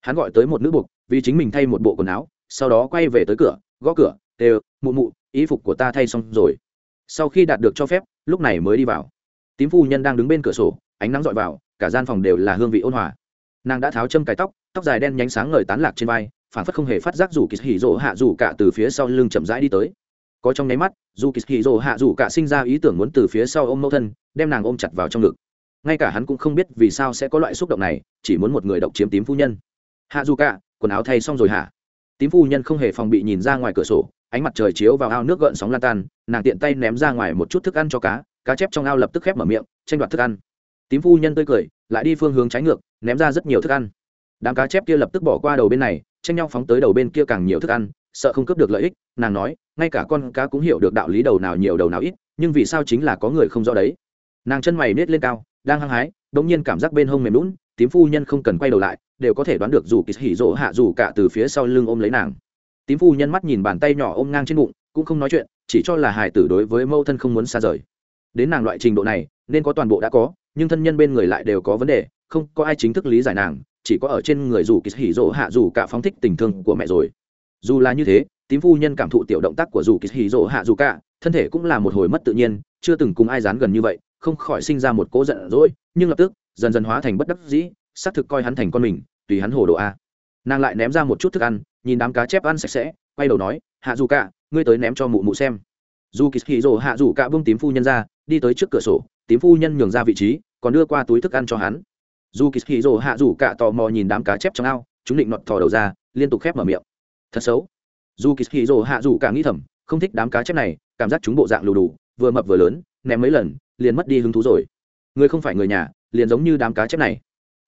Hắn gọi tới một nữ buộc vì chính mình thay một bộ quần áo sau đó quay về tới cửa gõ cửa tê, mụ mụ ý phục của ta thay xong rồi. Sau khi đạt được cho phép lúc này mới đi vào. Tím phu nhân đang đứng bên cửa sổ ánh nắng dọi vào cả gian phòng đều là hương vị ôn hòa. Nàng đã tháo châm cái tóc tóc dài đen nhánh sáng ngời tán lạc trên vai phản phất không hề phát giác dù kỳ hỉ rỗ hạ dù cả từ phía sau lưng chậm rãi đi tới. Có trong nháy mắt, dù kỳ hỉ rỗ hạ dù cả sinh ra ý tưởng muốn từ phía sau ôm mẫu thân, đem nàng ôm chặt vào trong ngực. Ngay cả hắn cũng không biết vì sao sẽ có loại xúc động này, chỉ muốn một người độc chiếm tím phu nhân. Hạ dù cả, quần áo thay xong rồi hả? Tím phu nhân không hề phòng bị nhìn ra ngoài cửa sổ, ánh mặt trời chiếu vào ao nước gợn sóng lan tan, nàng tiện tay ném ra ngoài một chút thức ăn cho cá cá chép trong ao lập tức khép mở miệng, tranh đoạt thức ăn. Tím phu nhân tươi cười, lại đi phương hướng trái ngược, ném ra rất nhiều thức ăn. Đám cá chép kia lập tức bỏ qua đầu bên này tranh nhau phóng tới đầu bên kia càng nhiều thức ăn, sợ không cướp được lợi ích, nàng nói, ngay cả con cá cũng hiểu được đạo lý đầu nào nhiều đầu nào ít, nhưng vì sao chính là có người không rõ đấy? Nàng chân mày nết lên cao, đang hăng hái đ ỗ n g nhiên cảm giác bên hông mềm lún tím phu nhân không cần quay đầu lại, đều có thể đoán được dù kỳ hỉ rỗ hạ dù cả từ phía sau lưng ôm lấy nàng. Tím phu nhân mắt nhìn bàn tay nhỏ ôm ngang trên bụng, cũng không nói chuyện, chỉ cho là hài tử đối với mâu thân không muốn xa rời. Đến nàng loại trình độ này, nên có toàn bộ đã có, nhưng thân nhân bên người lại đều có vấn đề, không có ai chính thức lý giải nàng chỉ có ở trên người dù kỳ hỉ rỗ hạ dù cả phóng thích tình thương của mẹ rồi. Dù là như thế, tím phu nhân cảm thụ tiểu động tác của dù kỳ hỉ rỗ hạ dù cả, thân thể cũng là một hồi mất tự nhiên, chưa từng cùng ai dán gần như vậy, không khỏi sinh ra một cố giận dỗi, nhưng lập tức, dần dần hóa thành bất đắc dĩ, xác thực coi hắn thành con mình, tùy hắn hồ đồ a. Nàng lại ném ra một chút thức ăn, nhìn đám cá chép ăn sạch sẽ, quay đầu nói, hạ dù cả, ngươi tới ném cho mụ mụ xem. Dù kỳ hì rồ hạ dù cả bưng tím phu nhân ra, đi tới trước cửa sổ, tím phu nhân nhường ra vị trí, còn đưa qua túi thức ăn cho hắn dù kỳ hì rồ hạ rủ cả tò mò nhìn đám cá chép trong ao, chúng định nọt thò đầu ra, liên tục khép mở miệng. Thật xấu. Dù kỳ hì rồ hạ rủ cả nghĩ thầm, không thích đám cá chép này, cảm giác chúng bộ dạng lù đủ, vừa mập vừa lớn, ném mấy lần, liền mất đi hứng thú rồi. Người không phải người nhà, liền giống như đám cá chép này.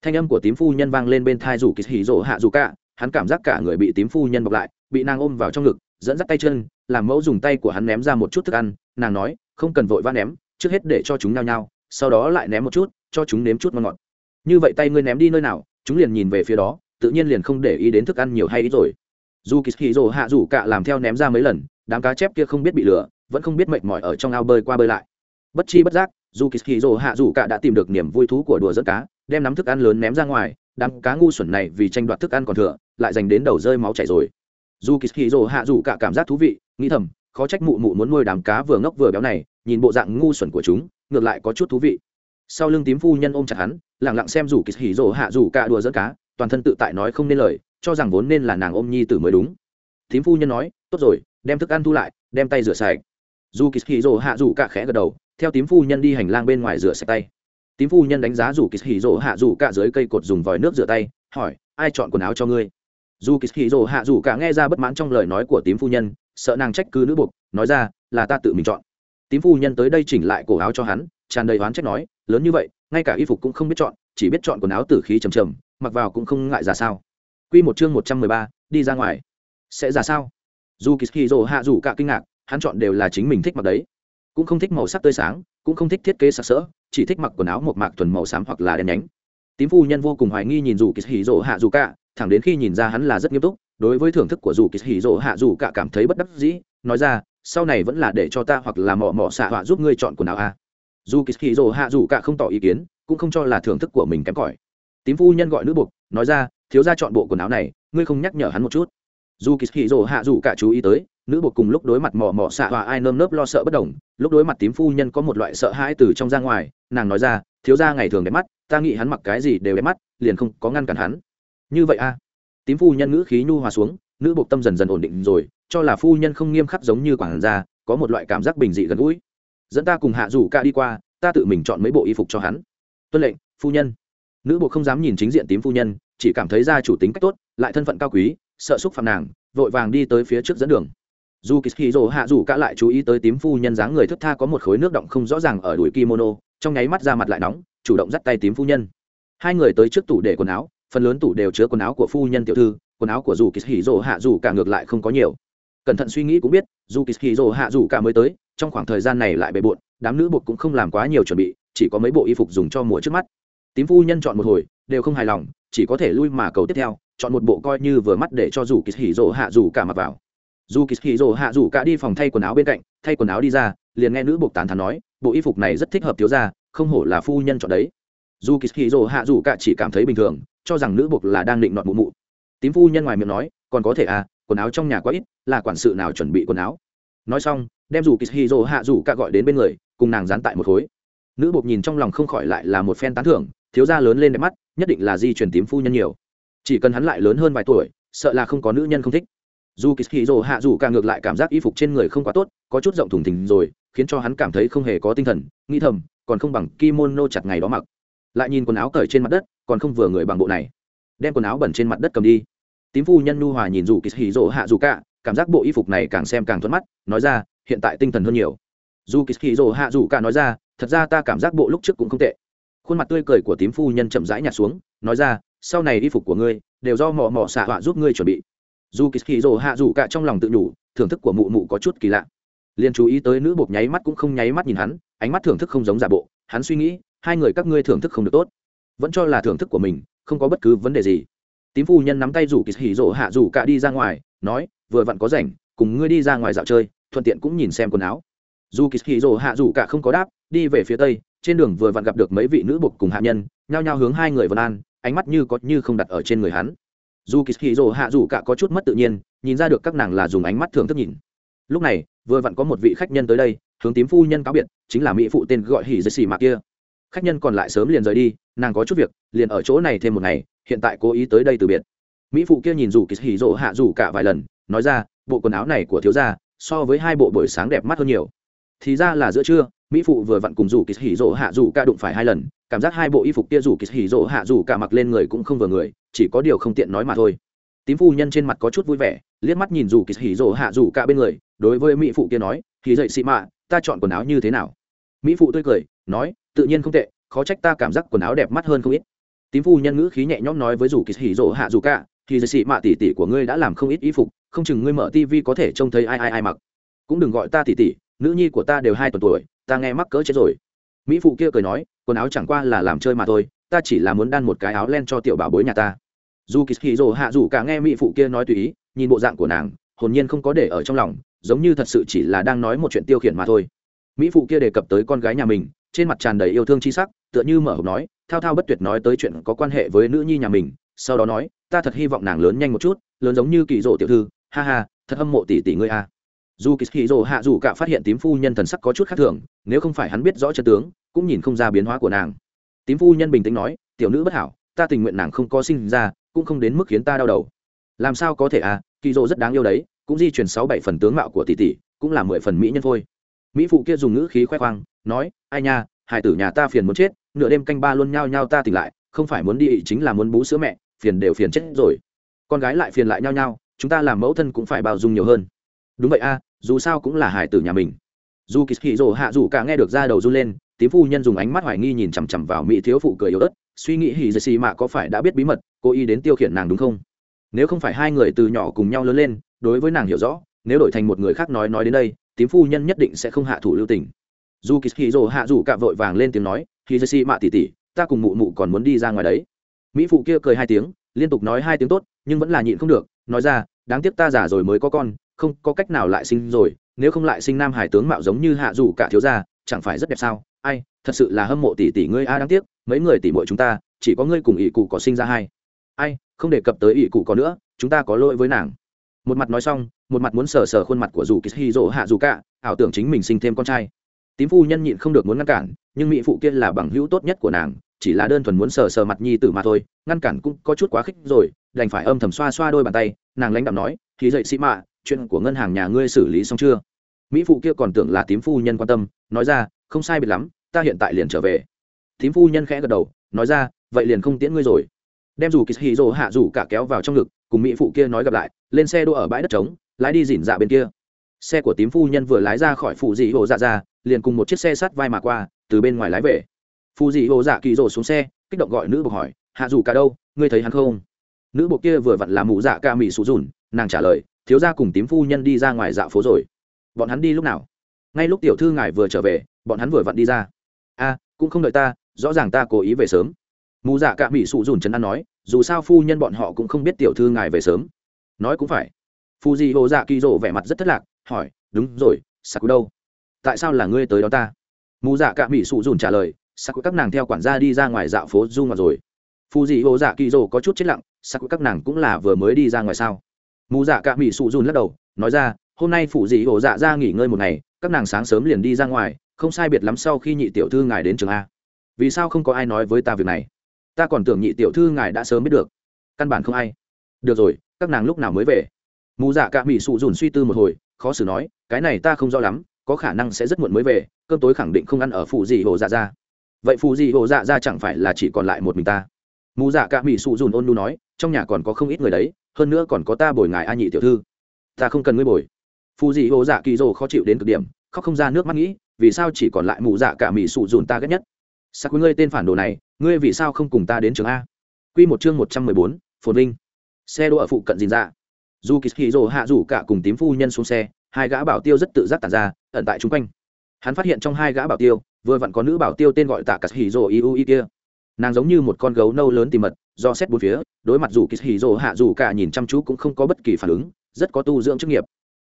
Thanh âm của tím phu nhân vang lên bên thai rủ kỳ hỉ rồ hạ rủ cả, hắn cảm giác cả người bị tím phu nhân bọc lại, bị nàng ôm vào trong ngực, dẫn dắt tay chân, làm mẫu dùng tay của hắn ném ra một chút thức ăn, nàng nói, không cần vội vã ném, trước hết để cho chúng nhao nhao, sau đó lại ném một chút, cho chúng nếm chút ngon ngọt như vậy tay ngươi ném đi nơi nào, chúng liền nhìn về phía đó, tự nhiên liền không để ý đến thức ăn nhiều hay ít rồi. Dù kỳ hỉ rồ hạ rủ cạ làm theo ném ra mấy lần, đám cá chép kia không biết bị lửa vẫn không biết mệt mỏi ở trong ao bơi qua bơi lại. Bất chi bất giác, dù kỳ hì rồ hạ rủ cạ đã tìm được niềm vui thú của đùa dẫn cá, đem nắm thức ăn lớn ném ra ngoài, đám cá ngu xuẩn này vì tranh đoạt thức ăn còn thừa, lại dành đến đầu rơi máu chảy rồi. Dù kỳ hì rồ hạ rủ cạ cảm giác thú vị, nghĩ thầm, khó trách mụ mụ muốn nuôi đám cá vừa ngốc vừa béo này, nhìn bộ dạng ngu xuẩn của chúng, ngược lại có chút thú vị. Sau lưng tím phu nhân ôm chặt hắn lẳng lặng xem rủ kỳ hỉ rồ hạ dù cả đùa dẫn cá, toàn thân tự tại nói không nên lời, cho rằng vốn nên là nàng ôm nhi tử mới đúng. Tím phu nhân nói, tốt rồi, đem thức ăn thu lại, đem tay rửa sạch. Dù kỳ hỉ rồ hạ dù cả khẽ gật đầu, theo tím phu nhân đi hành lang bên ngoài rửa sạch tay. Tím phu nhân đánh giá dù kỳ hỉ rồ hạ dù cả dưới cây cột dùng vòi nước rửa tay, hỏi, ai chọn quần áo cho ngươi? Dù kỳ hỉ rồ hạ dù cả nghe ra bất mãn trong lời nói của tím phu nhân, sợ nàng trách cứ nữ buộc, nói ra, là ta tự mình chọn. Tím phu nhân tới đây chỉnh lại cổ áo cho hắn, tràn đầy oán trách nói, lớn như vậy ngay cả y phục cũng không biết chọn chỉ biết chọn quần áo tử khí trầm trầm mặc vào cũng không ngại ra sao Quy một chương một trăm mười ba, đi ra ngoài. Sẽ ra sao? Dù Kishiro hạ dù cả kinh ngạc, hắn chọn đều là chính mình thích mặc đấy. Cũng không thích màu sắc tươi sáng, cũng không thích thiết kế sặc sỡ, chỉ thích mặc quần áo một mạc thuần màu xám hoặc là đen nhánh. Tím phu nhân vô cùng hoài nghi nhìn dù Kishiro hạ dù cả, thẳng đến khi nhìn ra hắn là rất nghiêm túc, đối với thưởng thức của dù Kishiro hạ dù cả cảm thấy bất đắc dĩ, nói ra, sau này vẫn là để cho ta hoặc là mọ mọ xạ họa giúp ngươi chọn quần áo a. Dù Kishiro hạ dù cả không tỏ ý kiến, cũng không cho là thưởng thức của mình kém cỏi. Tím phu nhân gọi nữ buộc, nói ra, thiếu gia chọn bộ quần áo này ngươi không nhắc nhở hắn một chút dù kỳ hì rồ hạ dù cả chú ý tới nữ buộc cùng lúc đối mặt mò mò xạ và ai nơm nớp lo sợ bất đồng lúc đối mặt tím phu nhân có một loại sợ hãi từ trong ra ngoài nàng nói ra thiếu gia ngày thường đẹp mắt ta nghĩ hắn mặc cái gì đều đẹp mắt liền không có ngăn cản hắn như vậy a à. tím phu nhân ngữ khí nhu hòa xuống nữ buộc tâm dần dần ổn định rồi cho là phu nhân không nghiêm khắc giống như quản gia có một loại cảm giác bình dị gần gũi dẫn ta cùng hạ dù cả đi qua, ta tự mình chọn mấy bộ y phục cho hắn. Tuân lệnh, phu nhân. Nữ bộ không dám nhìn chính diện tím phu nhân, chỉ cảm thấy gia chủ tính cách tốt, lại thân phận cao quý, sợ xúc phạm nàng, vội vàng đi tới phía trước dẫn đường. Dù kỳ rồ hạ dù cả lại chú ý tới tím phu nhân dáng người thức tha có một khối nước động không rõ ràng ở đuổi kimono, trong nháy mắt ra mặt lại nóng, chủ động dắt tay tím phu nhân. Hai người tới trước tủ để quần áo, phần lớn tủ đều chứa quần áo của phu nhân tiểu thư, quần áo của dù kỳ rồ hạ dù cả ngược lại không có nhiều. Cẩn thận suy nghĩ cũng biết, dù kỳ rồ hạ dù cả mới tới trong khoảng thời gian này lại bề bộn, đám nữ buộc cũng không làm quá nhiều chuẩn bị, chỉ có mấy bộ y phục dùng cho mùa trước mắt. Tím phu nhân chọn một hồi, đều không hài lòng, chỉ có thể lui mà cầu tiếp theo, chọn một bộ coi như vừa mắt để cho dù kỳ hỉ rỗ hạ dù cả mặc vào. Dù kỳ hỉ rỗ hạ dù cả đi phòng thay quần áo bên cạnh, thay quần áo đi ra, liền nghe nữ buộc tán thán nói, bộ y phục này rất thích hợp thiếu gia, không hổ là phu nhân chọn đấy. Dù kỳ hỉ rỗ hạ dù cả chỉ cảm thấy bình thường, cho rằng nữ buộc là đang định nọt mụ mụ. Tím phu nhân ngoài miệng nói, còn có thể à quần áo trong nhà quá ít, là quản sự nào chuẩn bị quần áo? Nói xong, đem dù kishiro hạ dù cả gọi đến bên người, cùng nàng dán tại một khối. Nữ bột nhìn trong lòng không khỏi lại là một phen tán thưởng, thiếu gia lớn lên đẹp mắt, nhất định là di chuyển tím phu nhân nhiều. Chỉ cần hắn lại lớn hơn vài tuổi, sợ là không có nữ nhân không thích. Dù kishiro hạ dù cả ngược lại cảm giác y phục trên người không quá tốt, có chút rộng thùng thình rồi, khiến cho hắn cảm thấy không hề có tinh thần, nghĩ thầm, còn không bằng kimono chặt ngày đó mặc. Lại nhìn quần áo cởi trên mặt đất, còn không vừa người bằng bộ này. Đem quần áo bẩn trên mặt đất cầm đi. Tím phu nhân nu hòa nhìn dù kishiro hạ dù cả cảm giác bộ y phục này càng xem càng thuận mắt, nói ra, hiện tại tinh thần hơn nhiều. Dù kỳ hạ dù cả nói ra, thật ra ta cảm giác bộ lúc trước cũng không tệ. Khuôn mặt tươi cười của tím phu nhân chậm rãi nhạt xuống, nói ra, sau này y phục của ngươi, đều do mò mò xạ họa giúp ngươi chuẩn bị. Dù kỳ hạ dù cả trong lòng tự nhủ, thưởng thức của mụ mụ có chút kỳ lạ. Liền chú ý tới nữ bột nháy mắt cũng không nháy mắt nhìn hắn, ánh mắt thưởng thức không giống giả bộ, hắn suy nghĩ, hai người các ngươi thưởng thức không được tốt. Vẫn cho là thưởng thức của mình, không có bất cứ vấn đề gì. Tím phu nhân nắm tay rủ kỳ hỉ rộ hạ rủ cả đi ra ngoài, nói vừa vặn có rảnh, cùng ngươi đi ra ngoài dạo chơi, thuận tiện cũng nhìn xem quần áo. Dù kỳ rộ hạ rủ cả không có đáp, đi về phía tây, trên đường vừa vặn gặp được mấy vị nữ bục cùng hạ nhân, nhao nhao hướng hai người vân an, ánh mắt như có như không đặt ở trên người hắn. Dù kỳ hì rồ hạ dù cả có chút mất tự nhiên, nhìn ra được các nàng là dùng ánh mắt thường thức nhìn. Lúc này, vừa vặn có một vị khách nhân tới đây, hướng tím phu nhân cáo biệt, chính là mỹ phụ tên gọi hỉ dây xì mạc kia. Khách nhân còn lại sớm liền rời đi, nàng có chút việc, liền ở chỗ này thêm một ngày, hiện tại cố ý tới đây từ biệt. Mỹ phụ kia nhìn dù kỳ hạ dù cả vài lần nói ra, bộ quần áo này của thiếu gia, so với hai bộ buổi sáng đẹp mắt hơn nhiều. Thì ra là giữa trưa, mỹ phụ vừa vặn cùng rủ kỳ hỉ rỗ hạ rủ ca đụng phải hai lần, cảm giác hai bộ y phục kia rủ kỳ hỉ rỗ hạ rủ cả mặc lên người cũng không vừa người, chỉ có điều không tiện nói mà thôi. Tím phu nhân trên mặt có chút vui vẻ, liếc mắt nhìn rủ kỳ hỉ rỗ hạ rủ cả bên người, đối với mỹ phụ kia nói thì dậy xị mạ, ta chọn quần áo như thế nào? Mỹ phụ tươi cười, nói, tự nhiên không tệ, khó trách ta cảm giác quần áo đẹp mắt hơn không ít. Tím phu nhân ngữ khí nhẹ nhõm nói với rủ kỳ hỉ rỗ hạ rủ cả thì dì xị mạ tỉ tỉ của ngươi đã làm không ít y phục, không chừng ngươi mở tivi có thể trông thấy ai ai ai mặc. Cũng đừng gọi ta tỉ tỉ, nữ nhi của ta đều hai tuần tuổi, ta nghe mắc cỡ chết rồi. Mỹ phụ kia cười nói, quần áo chẳng qua là làm chơi mà thôi, ta chỉ là muốn đan một cái áo len cho tiểu bảo bối nhà ta. Dù kỳ hì rồ hạ dù cả nghe mỹ phụ kia nói tùy ý, nhìn bộ dạng của nàng, hồn nhiên không có để ở trong lòng, giống như thật sự chỉ là đang nói một chuyện tiêu khiển mà thôi. Mỹ phụ kia đề cập tới con gái nhà mình, trên mặt tràn đầy yêu thương tri sắc, tựa như mở hộp nói, thao thao bất tuyệt nói tới chuyện có quan hệ với nữ nhi nhà mình sau đó nói, ta thật hy vọng nàng lớn nhanh một chút, lớn giống như kỳ rỗ tiểu thư. Ha ha, thật hâm mộ tỷ tỷ ngươi a. Dù kỳ rỗ hạ dù cả phát hiện tím phu nhân thần sắc có chút khác thường, nếu không phải hắn biết rõ chân tướng, cũng nhìn không ra biến hóa của nàng. Tím phu nhân bình tĩnh nói, tiểu nữ bất hảo, ta tình nguyện nàng không có sinh ra, cũng không đến mức khiến ta đau đầu. Làm sao có thể à kỳ rỗ rất đáng yêu đấy, cũng di chuyển sáu bảy phần tướng mạo của tỷ tỷ, cũng là mười phần mỹ nhân thôi. Mỹ phụ kia dùng ngữ khí khoe khoang, nói, ai nha, hải tử nhà ta phiền muốn chết, nửa đêm canh ba luôn nhao nhao ta tỉnh lại, không phải muốn đi, chính là muốn bú sữa mẹ phiền đều phiền chết rồi. Con gái lại phiền lại nhau nhau, chúng ta làm mẫu thân cũng phải bao dung nhiều hơn. Đúng vậy a dù sao cũng là hải tử nhà mình. Dù kỳ hì rồ hạ dù cả nghe được ra đầu run lên tím phu nhân dùng ánh mắt hoài nghi nhìn chằm chằm vào mỹ thiếu phụ cười yếu ớt suy nghĩ hì dì xì mạ có phải đã biết bí mật cô y đến tiêu khiển nàng đúng không? Nếu không phải hai người từ nhỏ cùng nhau lớn lên đối với nàng hiểu rõ nếu đổi thành một người khác nói nói đến đây tím phu nhân nhất định sẽ không hạ thủ lưu tình. Dù kỳ hì rồ hạ dù cả vội vàng lên tiếng nói hì dì xì mạ tỉ tỉ ta cùng mụ mụ còn muốn đi ra ngoài đấy mỹ phụ kia cười hai tiếng, liên tục nói hai tiếng tốt, nhưng vẫn là nhịn không được, nói ra, đáng tiếc ta già rồi mới có con, không, có cách nào lại sinh rồi, nếu không lại sinh nam hải tướng mạo giống như hạ dù cả thiếu gia, chẳng phải rất đẹp sao? Ai, thật sự là hâm mộ tỷ tỷ ngươi a, đáng tiếc, mấy người tỷ muội chúng ta, chỉ có ngươi cùng ỷ cụ có sinh ra hai. Ai, không đề cập tới ỷ cụ có nữa, chúng ta có lỗi với nàng. Một mặt nói xong, một mặt muốn sờ sờ khuôn mặt của dù hy rỗ hạ dù cả, ảo tưởng chính mình sinh thêm con trai. Tím phu nhân nhịn không được muốn ngăn cản, nhưng mỹ phụ kia là bằng hữu tốt nhất của nàng chỉ là đơn thuần muốn sờ sờ mặt nhi tử mà thôi, ngăn cản cũng có chút quá khích rồi, đành phải âm thầm xoa xoa đôi bàn tay, nàng lãnh đạm nói thì dậy sĩ mạ, chuyện của ngân hàng nhà ngươi xử lý xong chưa? Mỹ phụ kia còn tưởng là tím phu nhân quan tâm, nói ra, không sai biệt lắm, ta hiện tại liền trở về. Tím phu nhân khẽ gật đầu, nói ra, vậy liền không tiễn ngươi rồi. Đem dù kỳ hì rồ hạ rủ cả kéo vào trong ngực, cùng mỹ phụ kia nói gặp lại, lên xe đỗ ở bãi đất trống, lái đi dỉn dạ bên kia. Xe của tím phu nhân vừa lái ra khỏi phụ dị hồ dạ ra liền cùng một chiếc xe sắt vai mà qua, từ bên ngoài lái về phù dị hồ dạ kỳ rồ xuống xe, kích động gọi nữ bộc hỏi, hạ dù cả đâu? Ngươi thấy hắn không? Nữ bộc kia vừa vặn làm mụ dạ ca mỹ sụ dùn, nàng trả lời, thiếu gia cùng tím phu nhân đi ra ngoài dạo phố rồi. Bọn hắn đi lúc nào? Ngay lúc tiểu thư ngài vừa trở về, bọn hắn vừa vặn đi ra. A, cũng không đợi ta, rõ ràng ta cố ý về sớm. Mụ dạ cả mỹ sụ dùn chấn an nói, dù sao phu nhân bọn họ cũng không biết tiểu thư ngài về sớm. Nói cũng phải. Phù dị hồ dạ kỳ rồ vẻ mặt rất thất lạc, hỏi, đúng rồi, sạc đâu? Tại sao là ngươi tới đó ta? Mù dạ cả mỹ sụ dùn trả lời sắc các nàng theo quản gia đi ra ngoài dạo phố du ngoạn rồi. Phù dị hồ dạ kỳ rồ có chút chết lặng sắc các nàng cũng là vừa mới đi ra ngoài sao? Mù dạ cả mỹ sụ dùn lắc đầu, nói ra, hôm nay phụ dị hồ dạ ra nghỉ ngơi một ngày, các nàng sáng sớm liền đi ra ngoài, không sai biệt lắm sau khi nhị tiểu thư ngài đến trường a. Vì sao không có ai nói với ta việc này? Ta còn tưởng nhị tiểu thư ngài đã sớm biết được. Căn bản không ai. Được rồi, các nàng lúc nào mới về? Mù dạ cả mỹ sụ dùn suy tư một hồi, khó xử nói, cái này ta không rõ lắm, có khả năng sẽ rất muộn mới về, cơm tối khẳng định không ăn ở phụ dị hồ dạ ra vậy phù dị hồ dạ ra chẳng phải là chỉ còn lại một mình ta mù dạ cả mỹ sụ dùn ôn nu nói trong nhà còn có không ít người đấy hơn nữa còn có ta bồi ngài a nhị tiểu thư ta không cần ngươi bồi phù dị hồ dạ kỳ dồ khó chịu đến cực điểm khóc không ra nước mắt nghĩ vì sao chỉ còn lại mù dạ cả mỹ sụ dùn ta ghét nhất sao ngươi tên phản đồ này ngươi vì sao không cùng ta đến trường a q một chương một trăm mười bốn, phồn vinh. Xe đỗ ở phụ cận dìn ra dù kỳ hì hạ rủ cả cùng tím phu nhân xuống xe, hai gã bảo tiêu rất tự giác tàn ra, ẩn tại chung quanh. Hắn phát hiện trong hai gã bảo tiêu vừa vặn có nữ bảo tiêu tên gọi tạ cắt hì rồ iu i kia. Nàng giống như một con gấu nâu lớn tìm mật, do xét bốn phía, đối mặt dù kis hì rồ hạ dù cả nhìn chăm chú cũng không có bất kỳ phản ứng, rất có tu dưỡng chức nghiệp.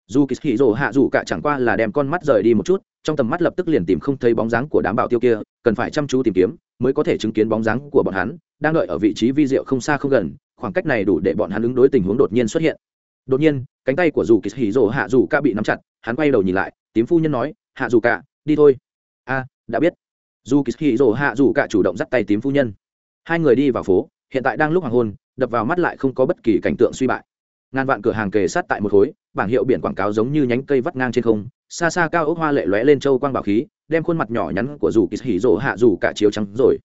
Dù kis hì rồ hạ dù cả chẳng qua là đem con mắt rời đi một chút, trong tầm mắt lập tức liền tìm không thấy bóng dáng của đám bảo tiêu kia, cần phải chăm chú tìm kiếm mới có thể chứng kiến bóng dáng của bọn hắn, đang đợi ở vị trí vi diệu không xa không gần, khoảng cách này đủ để bọn hắn ứng đối tình huống đột nhiên xuất hiện. Đột nhiên, cánh tay của dù kis hì rồ hạ dù cả bị nắm chặt, hắn quay đầu nhìn lại, tím phu nhân nói, hạ dù cả, đi thôi đã biết. Dù kỳ hì rồ hạ dù cả chủ động dắt tay tím phu nhân. Hai người đi vào phố, hiện tại đang lúc hoàng hôn, đập vào mắt lại không có bất kỳ cảnh tượng suy bại. Ngàn vạn cửa hàng kề sát tại một khối, bảng hiệu biển quảng cáo giống như nhánh cây vắt ngang trên không, xa xa cao ốc hoa lệ lóe lên châu quang bảo khí, đem khuôn mặt nhỏ nhắn của dù kỳ hì rồ hạ dù cả chiếu trắng rồi.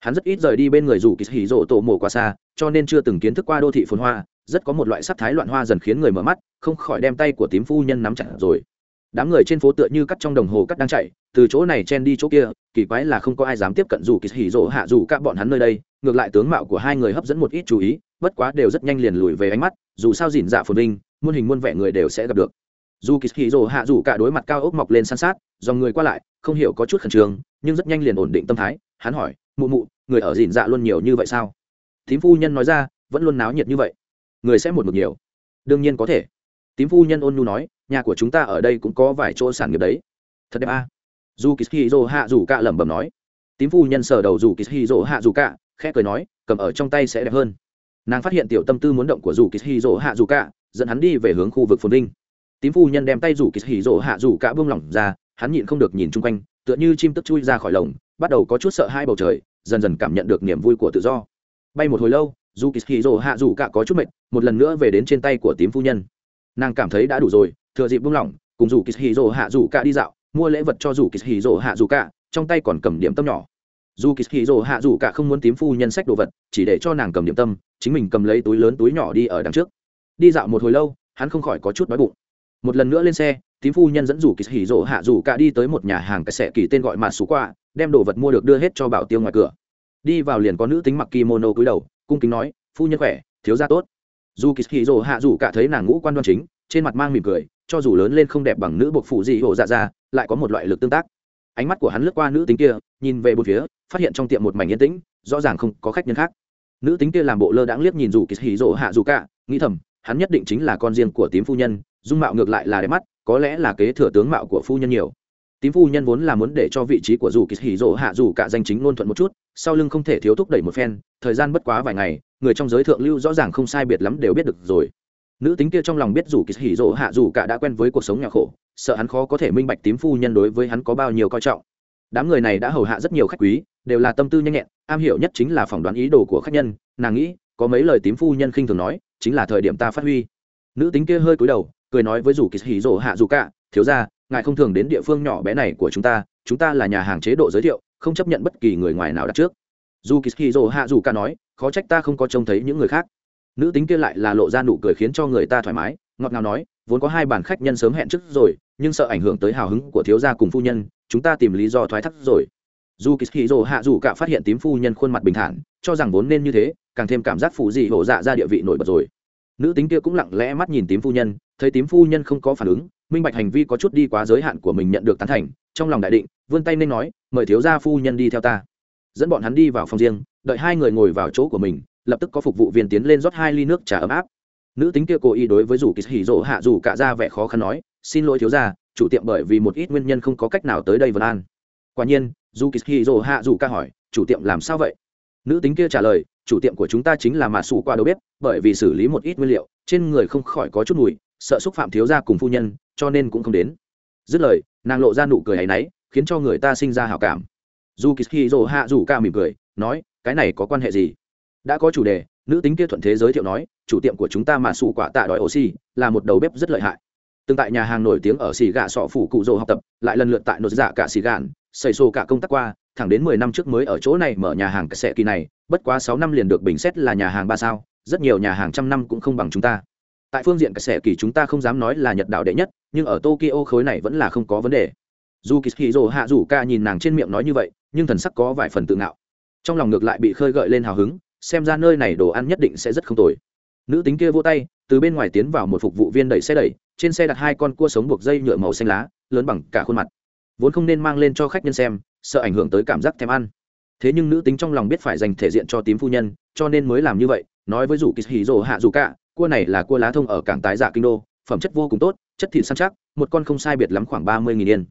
Hắn rất ít rời đi bên người dù kỳ hì rồ tổ mồ quá xa, cho nên chưa từng kiến thức qua đô thị phồn hoa, rất có một loại sắc thái loạn hoa dần khiến người mở mắt, không khỏi đem tay của tím phu nhân nắm chặt rồi đám người trên phố tựa như cắt trong đồng hồ cắt đang chạy, từ chỗ này chen đi chỗ kia, kỳ quái là không có ai dám tiếp cận dù kỳ hỉ rỗ hạ dù các bọn hắn nơi đây, ngược lại tướng mạo của hai người hấp dẫn một ít chú ý, bất quá đều rất nhanh liền lùi về ánh mắt, dù sao dỉn dạ phồn vinh, muôn hình muôn vẻ người đều sẽ gặp được. Dù kỳ hỉ rỗ hạ dù cả đối mặt cao ốc mọc lên san sát do người qua lại, không hiểu có chút khẩn trương, nhưng rất nhanh liền ổn định tâm thái, hắn hỏi, mụ mụ, người ở dỉn dạ luôn nhiều như vậy sao? Thím phu nhân nói ra, vẫn luôn náo nhiệt như vậy. Người sẽ một mực nhiều. Đương nhiên có thể. Tím phu nhân ôn nhu nói nhà của chúng ta ở đây cũng có vài chỗ sản nghiệp đấy. Thật đẹp a. Dù kishiro hạ dù cạ lẩm bẩm nói. Tím phu nhân sờ đầu dù kishiro hạ dù cạ khẽ cười nói, cầm ở trong tay sẽ đẹp hơn. Nàng phát hiện tiểu tâm tư muốn động của dù kishiro hạ dù cạ dẫn hắn đi về hướng khu vực phồn vinh. Tím phu nhân đem tay dù kishiro hạ dù cạ buông lỏng ra, hắn nhịn không được nhìn chung quanh, tựa như chim tức chui ra khỏi lồng, bắt đầu có chút sợ hai bầu trời, dần dần cảm nhận được niềm vui của tự do. Bay một hồi lâu dù kishiro hạ dù cạ có chút mệt, một lần nữa về đến trên tay của tím phu nhân. Nàng cảm thấy đã đủ rồi thừa dịp buông lỏng cùng dù kishiro hạ dù cả đi dạo mua lễ vật cho dù kishiro hạ dù cả, trong tay còn cầm điểm tâm nhỏ. Dù kishiro hạ dù cả không muốn tím phu nhân sách đồ vật chỉ để cho nàng cầm điểm tâm chính mình cầm lấy túi lớn túi nhỏ đi ở đằng trước. Đi dạo một hồi lâu hắn không khỏi có chút đói bụng. Một lần nữa lên xe tím phu nhân dẫn dù kỳ hì rỗ hạ dù cả đi tới một nhà hàng cái xẻ kỳ tên gọi mà xú qua đem đồ vật mua được đưa hết cho bảo tiêu ngoài cửa. Đi vào liền có nữ tính mặc kimono cúi đầu cung kính nói phu nhân khỏe thiếu gia tốt. Dù kỳ hì rỗ hạ dù cả thấy nàng ngũ quan đoan chính trên mặt mang mỉm cười, cho dù lớn lên không đẹp bằng nữ bộc phụ gì hộ dạ ra lại có một loại lực tương tác. Ánh mắt của hắn lướt qua nữ tính kia, nhìn về một phía, phát hiện trong tiệm một mảnh yên tĩnh, rõ ràng không có khách nhân khác. Nữ tính kia làm bộ lơ đãng liếc nhìn dù kỳ hì rỗ hạ dù cả, nghĩ thầm, hắn nhất định chính là con riêng của tím phu nhân, dung mạo ngược lại là đẹp mắt, có lẽ là kế thừa tướng mạo của phu nhân nhiều. Tím phu nhân vốn là muốn để cho vị trí của dù kỳ hì rỗ hạ dù cả danh chính ngôn thuận một chút, sau lưng không thể thiếu thúc đẩy một phen, thời gian bất quá vài ngày, người trong giới thượng lưu rõ ràng không sai biệt lắm đều biết được rồi nữ tính kia trong lòng biết dù kỳ hỉ rỗ hạ dù cả đã quen với cuộc sống nhà khổ, sợ hắn khó có thể minh bạch tím phu nhân đối với hắn có bao nhiêu coi trọng. Đám người này đã hầu hạ rất nhiều khách quý, đều là tâm tư nhanh nhẹn, am hiểu nhất chính là phỏng đoán ý đồ của khách nhân. Nàng nghĩ, có mấy lời tím phu nhân khinh thường nói, chính là thời điểm ta phát huy. Nữ tính kia hơi cúi đầu, cười nói với dù kỳ hỉ rỗ hạ dù cả, thiếu ra ngài không thường đến địa phương nhỏ bé này của chúng ta chúng ta là nhà hàng chế độ giới thiệu, không chấp nhận bất kỳ người ngoài nào đặt trước. Dù kỳ hỉ rỗ hạ dù cả nói, khó trách ta không có trông thấy những người khác nữ tính kia lại là lộ ra nụ cười khiến cho người ta thoải mái, ngọt ngào nói, vốn có hai bàn khách nhân sớm hẹn trước rồi, nhưng sợ ảnh hưởng tới hào hứng của thiếu gia cùng phu nhân, chúng ta tìm lý do thoái thác rồi. Dù kỳ hỉ rỗ hạ dù cả phát hiện tím phu nhân khuôn mặt bình thản, cho rằng vốn nên như thế, càng thêm cảm giác phụ dị hổ dạ ra địa vị nổi bật rồi. Nữ tính kia cũng lặng lẽ mắt nhìn tím phu nhân, thấy tím phu nhân không có phản ứng, minh bạch hành vi có chút đi quá giới hạn của mình nhận được tán thành, trong lòng đại định, vươn tay nên nói, mời thiếu gia phu nhân đi theo ta. Dẫn bọn hắn đi vào phòng riêng, đợi hai người ngồi vào chỗ của mình lập tức có phục vụ viên tiến lên rót hai ly nước trà ấm áp. Nữ tính kia cố ý đối với dù kỳ hỉ rỗ hạ dù cả ra vẻ khó khăn nói, xin lỗi thiếu gia, chủ tiệm bởi vì một ít nguyên nhân không có cách nào tới đây vân an. Quả nhiên dù kỳ hỉ rỗ hạ dù ca hỏi, chủ tiệm làm sao vậy? Nữ tính kia trả lời, chủ tiệm của chúng ta chính là mạ sủ qua đầu bếp, bởi vì xử lý một ít nguyên liệu, trên người không khỏi có chút mùi, sợ xúc phạm thiếu gia cùng phu nhân, cho nên cũng không đến. Dứt lời, nàng lộ ra nụ cười hay náy, khiến cho người ta sinh ra hào cảm. Dù kỳ hạ dù ca mỉm cười, nói, cái này có quan hệ gì? Đã có chủ đề, nữ tính kia thuận thế giới thiệu nói, chủ tiệm của chúng ta mà sủ quả tạ đòi oxy, là một đầu bếp rất lợi hại. Từng tại nhà hàng nổi tiếng ở xì gà sọ phủ cụ rồ học tập, lại lần lượt tại nội dạ cả xì gàn xây xô cả công tác qua, thẳng đến mười năm trước mới ở chỗ này mở nhà hàng cái xẻ kỳ này, bất quá sáu năm liền được bình xét là nhà hàng ba sao, rất nhiều nhà hàng trăm năm cũng không bằng chúng ta. Tại phương diện cái xẻ kỳ chúng ta không dám nói là nhật đạo đệ nhất, nhưng ở tokyo khối này vẫn là không có vấn đề. Dù kishiro hạ rủ ca nhìn nàng trên miệng nói như vậy, nhưng thần sắc có vài phần tự ngạo. Trong lòng ngược lại bị khơi gợi lên hào hứng xem ra nơi này đồ ăn nhất định sẽ rất không tồi. Nữ tính kia vô tay, từ bên ngoài tiến vào một phục vụ viên đẩy xe đẩy, trên xe đặt hai con cua sống buộc dây nhựa màu xanh lá, lớn bằng cả khuôn mặt. Vốn không nên mang lên cho khách nhân xem, sợ ảnh hưởng tới cảm giác thèm ăn. Thế nhưng nữ tính trong lòng biết phải dành thể diện cho tím phu nhân, cho nên mới làm như vậy, nói với rủ kỳ hì rồ hạ dù cả, cua này là cua lá thông ở cảng tái dạ kinh đô, phẩm chất vô cùng tốt, chất thịt săn chắc, một con không sai biệt lắm khoảng ba mươi nghìn yên.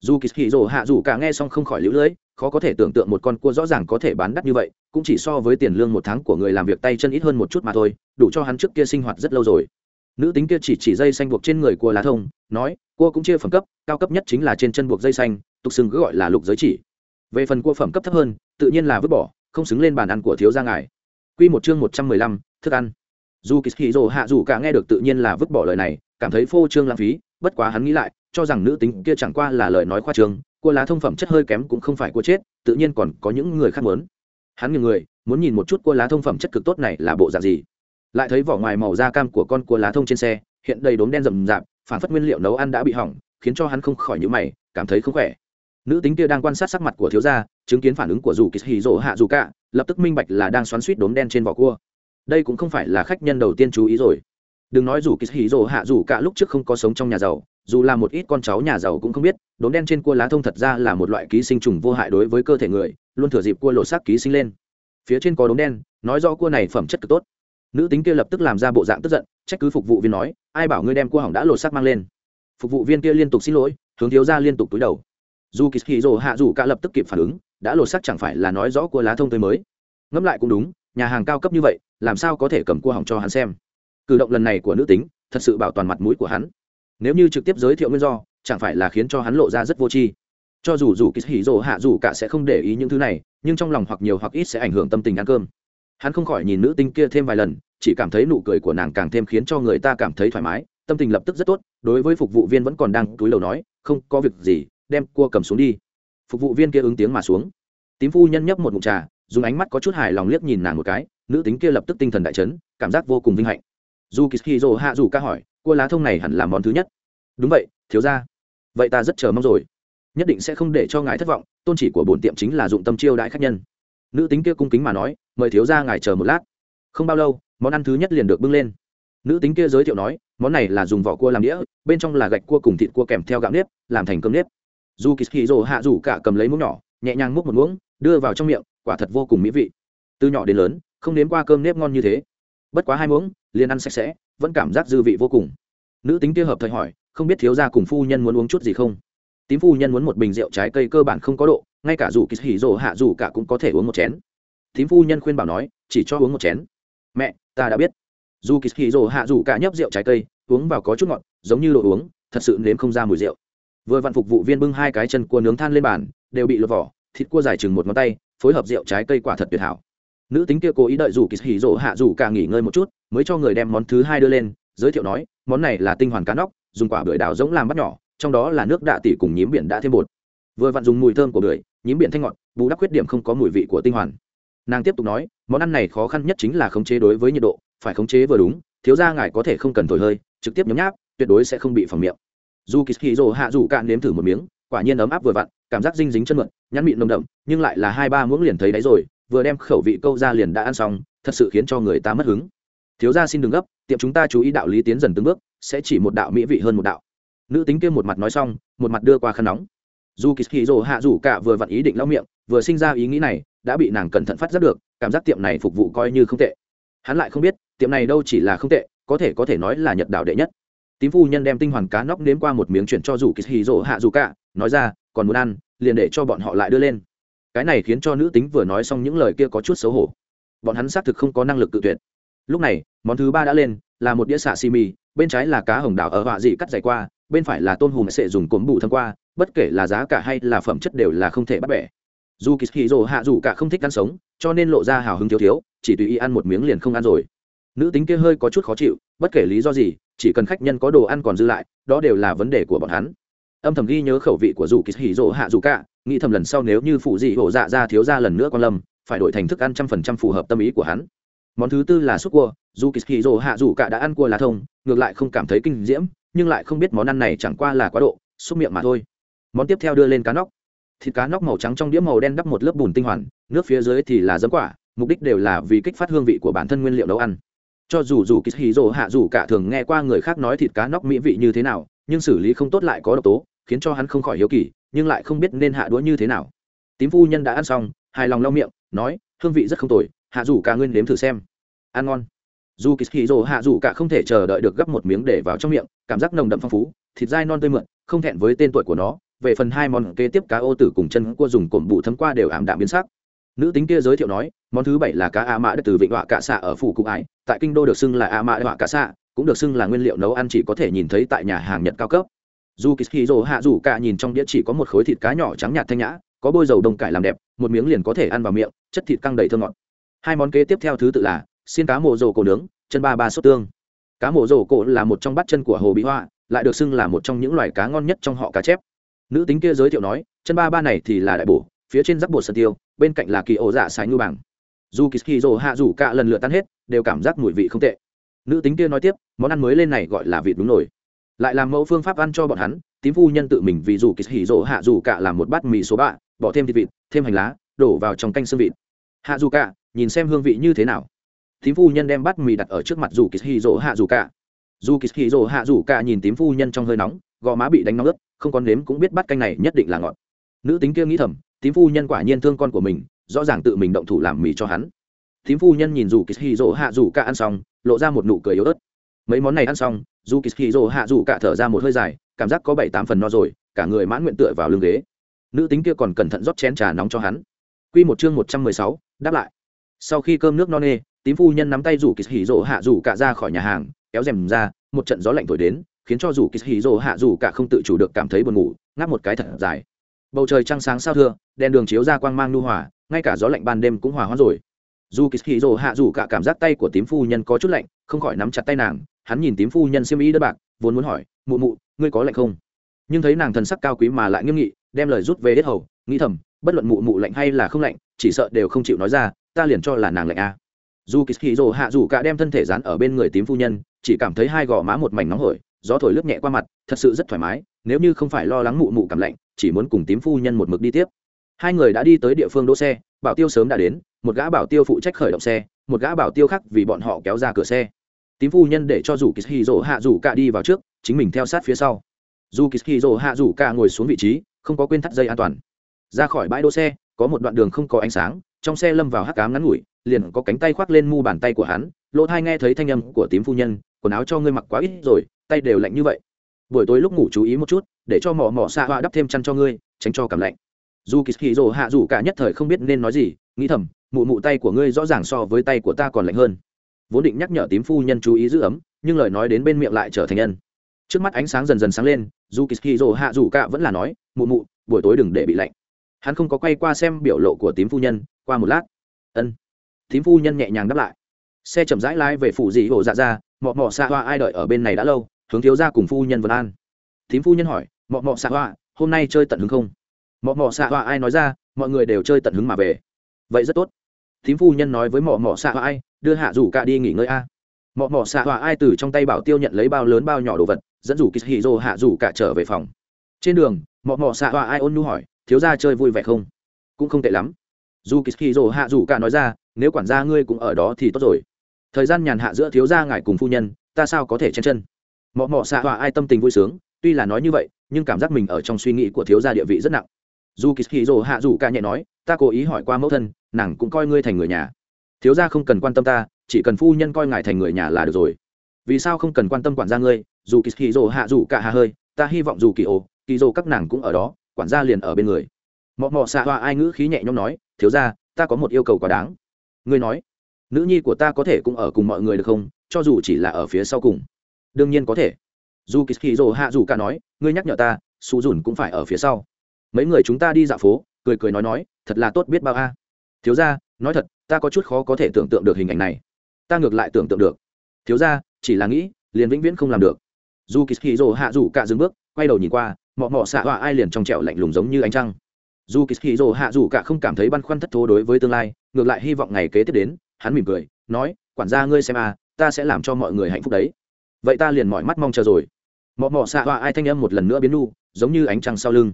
Dù kỳ hì rồ hạ dù cả nghe xong không khỏi lũ lưỡi khó có thể tưởng tượng một con cua rõ ràng có thể bán đắt như vậy, cũng chỉ so với tiền lương một tháng của người làm việc tay chân ít hơn một chút mà thôi, đủ cho hắn trước kia sinh hoạt rất lâu rồi. Nữ tính kia chỉ chỉ dây xanh buộc trên người cua lá thông, nói, cua cũng chia phẩm cấp, cao cấp nhất chính là trên chân buộc dây xanh, tục xưng cứ gọi là lục giới chỉ. Về phần cua phẩm cấp thấp hơn, tự nhiên là vứt bỏ, không xứng lên bàn ăn của thiếu gia ngài. Q một chương một trăm mười lăm, thức ăn. Dù kỳ hạ dù cả nghe được tự nhiên là vứt bỏ lời này cảm thấy phô trương lãng phí, bất quá hắn nghĩ lại, cho rằng nữ tính kia chẳng qua là lời nói khoa trương, cua lá thông phẩm chất hơi kém cũng không phải cua chết, tự nhiên còn có những người khác muốn. Hắn nhiều người, muốn nhìn một chút cua lá thông phẩm chất cực tốt này là bộ dạng gì. Lại thấy vỏ ngoài màu da cam của con cua lá thông trên xe, hiện đầy đốm đen rầm rạp, phản phất nguyên liệu nấu ăn đã bị hỏng, khiến cho hắn không khỏi nhữ mày, cảm thấy không khỏe. Nữ tính kia đang quan sát sắc mặt của thiếu gia, chứng kiến phản ứng của dù kỳ hì rỗ hạ dù cả, lập tức minh bạch là đang xoắn suýt đốm đen trên vỏ cua. Đây cũng không phải là khách nhân đầu tiên chú ý rồi đừng nói dù kỳ hì rỗ hạ dù cả lúc trước không có sống trong nhà giàu, dù là một ít con cháu nhà giàu cũng không biết, đốm đen trên cua lá thông thật ra là một loại ký sinh trùng vô hại đối với cơ thể người, luôn thừa dịp cua lộ xác ký sinh lên. Phía trên có đốm đen, nói rõ cua này phẩm chất cực tốt. Nữ tính kia lập tức làm ra bộ dạng tức giận, trách cứ phục vụ viên nói, ai bảo ngươi đem cua hỏng đã lột xác mang lên? Phục vụ viên kia liên tục xin lỗi, hướng thiếu ra liên tục túi đầu. Dù kỳ hì rồ hạ dù cả lập tức kịp phản ứng, đã lột sắc chẳng phải là nói rõ cua lá thông tới mới. Ngẫm lại cũng đúng, nhà hàng cao cấp như vậy, làm sao có thể cầm cua hỏng cho hắn xem? Cử động lần này của nữ tính thật sự bảo toàn mặt mũi của hắn. Nếu như trực tiếp giới thiệu nguyên do, chẳng phải là khiến cho hắn lộ ra rất vô tri. Cho dù dù kỳ hỉ rồ hạ dù cả sẽ không để ý những thứ này, nhưng trong lòng hoặc nhiều hoặc ít sẽ ảnh hưởng tâm tình ăn cơm. Hắn không khỏi nhìn nữ tinh kia thêm vài lần, chỉ cảm thấy nụ cười của nàng càng thêm khiến cho người ta cảm thấy thoải mái, tâm tình lập tức rất tốt, đối với phục vụ viên vẫn còn đang túi lầu nói, không, có việc gì, đem cua cầm xuống đi. Phục vụ viên kia ứng tiếng mà xuống. Tím phu nhân nhấp một mụn trà, dùng ánh mắt có chút hài lòng liếc nhìn nàng một cái, nữ tính kia lập tức tinh thần đại chấn, cảm giác vô cùng vinh hạnh dù kỳ hạ dù ca hỏi, cua lá thông này hẳn là món thứ nhất? Đúng vậy, thiếu ra vậy ta rất chờ mong rồi. Nhất định sẽ không để cho ngài thất vọng, tôn chỉ của bổn tiệm chính là dụng tâm chiêu đãi khách nhân. Nữ tính kia cung kính mà nói, mời thiếu ra ngài chờ một lát. Không bao lâu, món ăn thứ nhất liền được bưng lên. Nữ tính kia giới thiệu nói, món này là dùng vỏ cua làm đĩa, bên trong là gạch cua cùng thịt cua kèm theo gạo nếp, làm thành cơm nếp. Dù kỳ rồ hạ dù cả cầm lấy muỗng nhỏ, nhẹ nhàng múc một muỗng, đưa vào trong miệng, quả thật vô cùng mỹ vị. Từ nhỏ đến lớn, không nếm qua cơm nếp ngon như thế bất quá hai muỗng, liền ăn sạch sẽ, vẫn cảm giác dư vị vô cùng. Nữ tính kia hợp thời hỏi, không biết thiếu gia cùng phu nhân muốn uống chút gì không? Tím phu nhân muốn một bình rượu trái cây cơ bản không có độ, ngay cả dù kỳ hỉ rồ hạ dù cả cũng có thể uống một chén. Tím phu nhân khuyên bảo nói, chỉ cho uống một chén. Mẹ, ta đã biết. Dù kỳ hỉ rồ hạ dù cả nhấp rượu trái cây, uống vào có chút ngọt, giống như đồ uống, thật sự nếm không ra mùi rượu. Vừa vặn phục vụ viên bưng hai cái chân cua nướng than lên bàn, đều bị lột vỏ, thịt cua dài chừng một ngón tay, phối hợp rượu trái cây quả thật tuyệt hảo nữ tính kia cố ý đợi dù kỳ hỉ rỗ hạ dù cả nghỉ ngơi một chút, mới cho người đem món thứ hai đưa lên, giới thiệu nói, món này là tinh hoàn cá nóc, dùng quả bưởi đào giống làm bắt nhỏ, trong đó là nước đạ tỉ cùng nhím biển đã thêm bột. Vừa vặn dùng mùi thơm của bưởi, nhím biển thanh ngọt, bù đắp khuyết điểm không có mùi vị của tinh hoàn. Nàng tiếp tục nói, món ăn này khó khăn nhất chính là khống chế đối với nhiệt độ, phải khống chế vừa đúng, thiếu ra ngài có thể không cần thổi hơi, trực tiếp nhấm nháp, tuyệt đối sẽ không bị phòng miệng. Dù kỳ hì hạ dù cạn nếm thử một miếng, quả nhiên ấm áp vừa vặn, cảm giác dinh dính chân mượn nhắn mịn nồng đậm, nhưng lại là hai ba muỗng liền thấy đấy rồi vừa đem khẩu vị câu ra liền đã ăn xong, thật sự khiến cho người ta mất hứng. Thiếu gia xin đừng gấp, tiệm chúng ta chú ý đạo lý tiến dần từng bước, sẽ chỉ một đạo mỹ vị hơn một đạo. Nữ tính kia một mặt nói xong, một mặt đưa qua khăn nóng. Dù kỳ hì rồ hạ dù cả vừa vặn ý định lau miệng, vừa sinh ra ý nghĩ này, đã bị nàng cẩn thận phát giác được, cảm giác tiệm này phục vụ coi như không tệ. Hắn lại không biết, tiệm này đâu chỉ là không tệ, có thể có thể nói là nhật đạo đệ nhất. Tím phu nhân đem tinh hoàn cá nóc nếm qua một miếng chuyển cho dù kỳ hì rỗ hạ dù cả, nói ra, còn muốn ăn, liền để cho bọn họ lại đưa lên cái này khiến cho nữ tính vừa nói xong những lời kia có chút xấu hổ. Bọn hắn xác thực không có năng lực tự tuyệt. Lúc này, món thứ ba đã lên, là một đĩa xạ xì mì, bên trái là cá hồng đảo ở họa dị cắt dày qua, bên phải là tôm hùm sẽ dùng cốm bù thâm qua, bất kể là giá cả hay là phẩm chất đều là không thể bắt bẻ. Dù kỳ kỳ rồ hạ dù cả không thích ăn sống, cho nên lộ ra hào hứng thiếu thiếu, chỉ tùy ý ăn một miếng liền không ăn rồi. Nữ tính kia hơi có chút khó chịu, bất kể lý do gì, chỉ cần khách nhân có đồ ăn còn dư lại, đó đều là vấn đề của bọn hắn. Âm thầm ghi nhớ khẩu vị của dù kỳ hỉ rỗ hạ dù cả nghĩ thầm lần sau nếu như phụ dị hổ dạ ra thiếu ra lần nữa con lâm, phải đổi thành thức ăn trăm phần trăm phù hợp tâm ý của hắn. Món thứ tư là súp cua, dù kỳ hỉ hạ dù cả đã ăn cua lá thông, ngược lại không cảm thấy kinh diễm, nhưng lại không biết món ăn này chẳng qua là quá độ xúc miệng mà thôi. Món tiếp theo đưa lên cá nóc. Thịt cá nóc màu trắng trong đĩa màu đen đắp một lớp bùn tinh hoàn, nước phía dưới thì là dấm quả, mục đích đều là vì kích phát hương vị của bản thân nguyên liệu nấu ăn. Cho dù dù kỳ hì rồ hạ dù cả thường nghe qua người khác nói thịt cá nóc mỹ vị như thế nào, nhưng xử lý không tốt lại có độc tố, khiến cho hắn không khỏi hiếu kỳ nhưng lại không biết nên hạ đũa như thế nào. Tím phu nhân đã ăn xong, hài lòng lau miệng, nói, hương vị rất không tồi, hạ dù cả nguyên nếm thử xem. Ăn ngon. Dù kỳ hì rồ hạ dù cả không thể chờ đợi được gấp một miếng để vào trong miệng, cảm giác nồng đậm phong phú, thịt dai non tươi mượn không thẹn với tên tuổi của nó. Về phần hai món kế tiếp cá ô tử cùng chân cua dùng cổm bụ thấm qua đều ảm đạm biến sắc. Nữ tính kia giới thiệu nói, món thứ bảy là cá a mã từ vịnh họa cạ xạ ở phủ cụ ải tại kinh đô được xưng là a mã họa cạ xạ, cũng được xưng là nguyên liệu nấu ăn chỉ có thể nhìn thấy tại nhà hàng nhật cao cấp dù kỳ rồ hạ dù cả nhìn trong đĩa chỉ có một khối thịt cá nhỏ trắng nhạt thanh nhã, có bôi dầu đồng cải làm đẹp, một miếng liền có thể ăn vào miệng, chất thịt căng đầy thơm ngọt. Hai món kế tiếp theo thứ tự là xiên cá mổ rổ cổ nướng, chân ba ba sốt tương. Cá mổ rổ cổ là một trong bát chân của hồ bị hoa, lại được xưng là một trong những loài cá ngon nhất trong họ cá chép. Nữ tính kia giới thiệu nói, chân ba ba này thì là đại bổ, phía trên rắc bột sân tiêu, bên cạnh là kỳ ổ dạ sái ngư bằng dù kỳ hì rồ hạ rủ cả lần lượt tan hết, đều cảm giác mùi vị không tệ. Nữ tính kia nói tiếp, món ăn mới lên này gọi là vịt đúng nổi lại làm mẫu phương pháp ăn cho bọn hắn, tím phu nhân tự mình vì dù kỳ hỉ rỗ hạ rủ cả làm một bát mì số bạ, bỏ thêm thịt vịt, thêm hành lá, đổ vào trong canh xương vịt. Hạ dù cả, nhìn xem hương vị như thế nào. Tím phu nhân đem bát mì đặt ở trước mặt dù kỳ hỉ rỗ hạ dù cả. Dù kỳ hỉ rỗ hạ dù cả nhìn tím phu nhân trong hơi nóng, gò má bị đánh nóng ướt, không còn nếm cũng biết bát canh này nhất định là ngọt. Nữ tính kia nghĩ thầm, tím phu nhân quả nhiên thương con của mình, rõ ràng tự mình động thủ làm mì cho hắn. Tím phu nhân nhìn dù kỳ hỉ rỗ hạ dù cả ăn xong, lộ ra một nụ cười yếu ớt mấy món này ăn xong dù kỳ hì hạ dù cả thở ra một hơi dài cảm giác có bảy tám phần no rồi cả người mãn nguyện tựa vào lưng ghế. Nữ tính kia còn cẩn thận rót chén trà nóng cho hắn. Quy một chương một trăm mười sáu, đáp lại. Sau khi cơm nước no nê tím phu nhân nắm tay rủ kỳ hì rỗ hạ rủ cả ra khỏi nhà hàng kéo rèm ra một trận gió lạnh thổi đến khiến cho rủ kỳ hì rỗ hạ rủ cả không tự chủ được cảm thấy buồn ngủ ngáp một cái thật dài. Bầu trời trăng sáng sao thưa đèn đường chiếu ra quang mang nu hòa ngay cả gió lạnh ban đêm cũng hòa hoãn rồi. Dù kỳ hì rỗ hạ rủ cả cảm giác tay của tím phu nhân có chút lạnh không khỏi nắm chặt tay nàng hắn nhìn tím phu nhân xiêm y đất bạc, vốn muốn hỏi, mụ mụ, ngươi có lạnh không? Nhưng thấy nàng thần sắc cao quý mà lại nghiêm nghị, đem lời rút về hết hầu, nghĩ thầm, bất luận mụ mụ lạnh hay là không lạnh, chỉ sợ đều không chịu nói ra, ta liền cho là nàng lạnh a dù kỳ hì hạ dù cả đem thân thể dán ở bên người tím phu nhân, chỉ cảm thấy hai gò má một mảnh nóng hổi, gió thổi lướt nhẹ qua mặt, thật sự rất thoải mái, nếu như không phải lo lắng mụ mụ cảm lạnh, chỉ muốn cùng tím phu nhân một mực đi tiếp. Hai người đã đi tới địa phương đỗ xe, bảo tiêu sớm đã đến, một gã bảo tiêu phụ trách khởi động xe, một gã bảo tiêu khác vì bọn họ kéo ra cửa xe tím phu nhân để cho dù kỳ hì rồ hạ dù cả đi vào trước, chính mình theo sát phía sau. Dù kỳ hì rồ hạ dù cả ngồi xuống vị trí, không có quên thắt dây an toàn. Ra khỏi bãi đỗ xe, có một đoạn đường không có ánh sáng, trong xe lâm vào hắc cám ngắn ngủi, liền có cánh tay khoác lên mu bàn tay của hắn, lỗ thai nghe thấy thanh âm của tím phu nhân, quần áo cho ngươi mặc quá ít rồi, tay đều lạnh như vậy. Buổi tối lúc ngủ chú ý một chút, để cho mỏ mỏ xạ hoa đắp thêm chăn cho ngươi, tránh cho cảm lạnh. Dù kỳ hì rồ hạ dù cả nhất thời không biết nên nói gì, nghĩ thầm, mụ mụ tay của ngươi rõ ràng so với tay của ta còn lạnh hơn vốn định nhắc nhở tím phu nhân chú ý giữ ấm, nhưng lời nói đến bên miệng lại trở thành nhân. Trước mắt ánh sáng dần dần sáng lên, dù kỳ hạ dù cạ vẫn là nói, mụ mụ, buổi tối đừng để bị lạnh. Hắn không có quay qua xem biểu lộ của tím phu nhân, qua một lát. Ân. Tím phu nhân nhẹ nhàng đáp lại. Xe chậm rãi lái về phủ dị hộ dạ ra, mọ mọ xạ hoa, ai đợi ở bên này đã lâu, hướng thiếu ra cùng phu nhân vân an. Tím phu nhân hỏi, mọ mọ xạ hoa, hôm nay chơi tận hứng không? Mọ mọ xạ hoa, ai nói ra, mọi người đều chơi tận hứng mà về. Vậy rất tốt. Tím phu nhân nói với mọ mọ xạ hoa, ai đưa hạ rủ cả đi nghỉ ngơi a. Mọ mọ xạ hòa ai từ trong tay bảo tiêu nhận lấy bao lớn bao nhỏ đồ vật, dẫn rủ kỳ hì hạ rủ cả trở về phòng. Trên đường, mọ mọ xạ hòa ai ôn nhu hỏi, thiếu gia chơi vui vẻ không? Cũng không tệ lắm. Dù kỳ rồ hạ rủ cả nói ra, nếu quản gia ngươi cũng ở đó thì tốt rồi. Thời gian nhàn hạ giữa thiếu gia ngài cùng phu nhân, ta sao có thể chen chân? Mọ mọ xạ hòa ai tâm tình vui sướng, tuy là nói như vậy, nhưng cảm giác mình ở trong suy nghĩ của thiếu gia địa vị rất nặng. Dù kỳ rồ hạ rủ cả nhẹ nói, ta cố ý hỏi qua mẫu thân, nàng cũng coi ngươi thành người nhà thiếu gia không cần quan tâm ta, chỉ cần phu nhân coi ngài thành người nhà là được rồi. Vì sao không cần quan tâm quản gia ngươi? Dù kỳ rồ hạ dù cả hà hơi, ta hy vọng dù kỳ ồ, kỳ rồ các nàng cũng ở đó, quản gia liền ở bên người. Mọ mọ xạ hoa ai ngữ khí nhẹ nhõm nói, thiếu ra ta có một yêu cầu quá đáng. Ngươi nói, nữ nhi của ta có thể cũng ở cùng mọi người được không? Cho dù chỉ là ở phía sau cùng. Đương nhiên có thể. Dù kỳ hì hạ dù cả nói, ngươi nhắc nhở ta su dùn cũng phải ở phía sau. Mấy người chúng ta đi dạo phố, cười cười nói nói, thật là tốt biết bao a. Thiếu ra nói thật ta có chút khó có thể tưởng tượng được hình ảnh này. Ta ngược lại tưởng tượng được. Thiếu ra chỉ là nghĩ liền vĩnh viễn không làm được. Dù kỳ hì rồ hạ dù cả dừng bước quay đầu nhìn qua mọ mọ xạ họa ai liền trong trẹo lạnh lùng giống như ánh trăng. Dù kỳ hì rồ hạ dù cả không cảm thấy băn khoăn thất thố đối với tương lai ngược lại hy vọng ngày kế tiếp đến hắn mỉm cười nói quản gia ngươi xem à ta sẽ làm cho mọi người hạnh phúc đấy. Vậy ta liền mọi mắt mong chờ rồi. Mọ mọ xạ họa ai thanh âm một lần nữa biến lu, giống như ánh trăng sau lưng.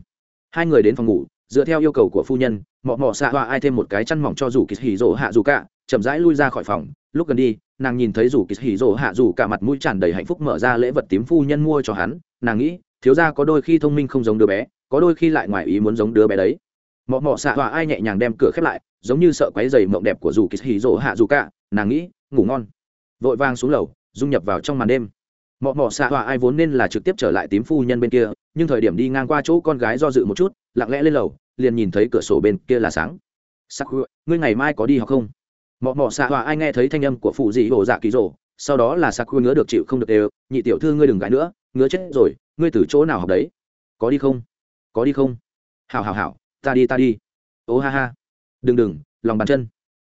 Hai người đến phòng ngủ dựa theo yêu cầu của phu nhân, mọ mọ xạ hoa ai thêm một cái chăn mỏng cho dù kỳ hì rỗ hạ dù cả, chậm rãi lui ra khỏi phòng. Lúc gần đi, nàng nhìn thấy dù kỳ hì rỗ hạ dù cả mặt mũi tràn đầy hạnh phúc mở ra lễ vật tím phu nhân mua cho hắn. Nàng nghĩ, thiếu gia có đôi khi thông minh không giống đứa bé, có đôi khi lại ngoài ý muốn giống đứa bé đấy. Mọ mọ xạ hòa ai nhẹ nhàng đem cửa khép lại, giống như sợ quấy dày mộng đẹp của dù kỳ hì rỗ hạ dù cả. Nàng nghĩ, ngủ ngon. Vội vang xuống lầu, dung nhập vào trong màn đêm mọ mọ xạ hòa ai vốn nên là trực tiếp trở lại tím phu nhân bên kia, nhưng thời điểm đi ngang qua chỗ con gái do dự một chút, lặng lẽ lên lầu, liền nhìn thấy cửa sổ bên kia là sáng. Sắc ngươi ngày mai có đi học không? Mọ mọ xạ hòa ai nghe thấy thanh âm của phụ dị hồ dạ kỳ rồ, sau đó là sắc ngứa được chịu không được đều, nhị tiểu thư ngươi đừng gãi nữa, ngứa chết rồi, ngươi từ chỗ nào học đấy? Có đi không? Có đi không? Hảo hảo hảo, ta đi ta đi. Ô ha ha. Đừng đừng, lòng bàn chân.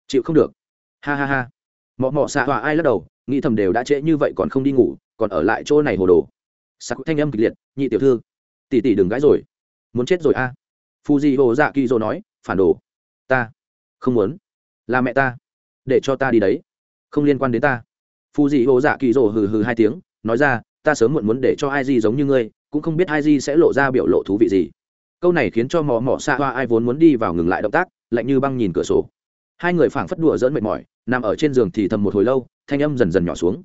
Chịu không được. Ha ha ha. Mọ mọ xạ hòa ai lắc đầu, nghĩ thầm đều đã trễ như vậy còn không đi ngủ còn ở lại chỗ này hồ đồ. Sắc thanh âm kịch liệt, nhị tiểu thư, tỷ tỷ đừng gãi rồi. Muốn chết rồi a. À. phù di hồ dạ kỳ dô nói, phản đồ, ta không muốn. Là mẹ ta, để cho ta đi đấy. Không liên quan đến ta. Phu di hồ dạ kỳ dô hừ hừ hai tiếng, nói ra, ta sớm muộn muốn để cho ai di giống như ngươi, cũng không biết ai di sẽ lộ ra biểu lộ thú vị gì. Câu này khiến cho mò mò xa hoa ai vốn muốn đi vào ngừng lại động tác, lạnh như băng nhìn cửa sổ. Hai người phảng phất đùa dỡn mệt mỏi, nằm ở trên giường thì thầm một hồi lâu, thanh âm dần dần nhỏ xuống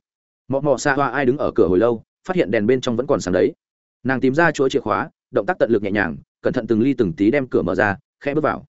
mọ mọ xa hoa ai đứng ở cửa hồi lâu, phát hiện đèn bên trong vẫn còn sáng đấy. Nàng tìm ra chuỗi chìa khóa, động tác tận lực nhẹ nhàng, cẩn thận từng ly từng tí đem cửa mở ra, khẽ bước vào.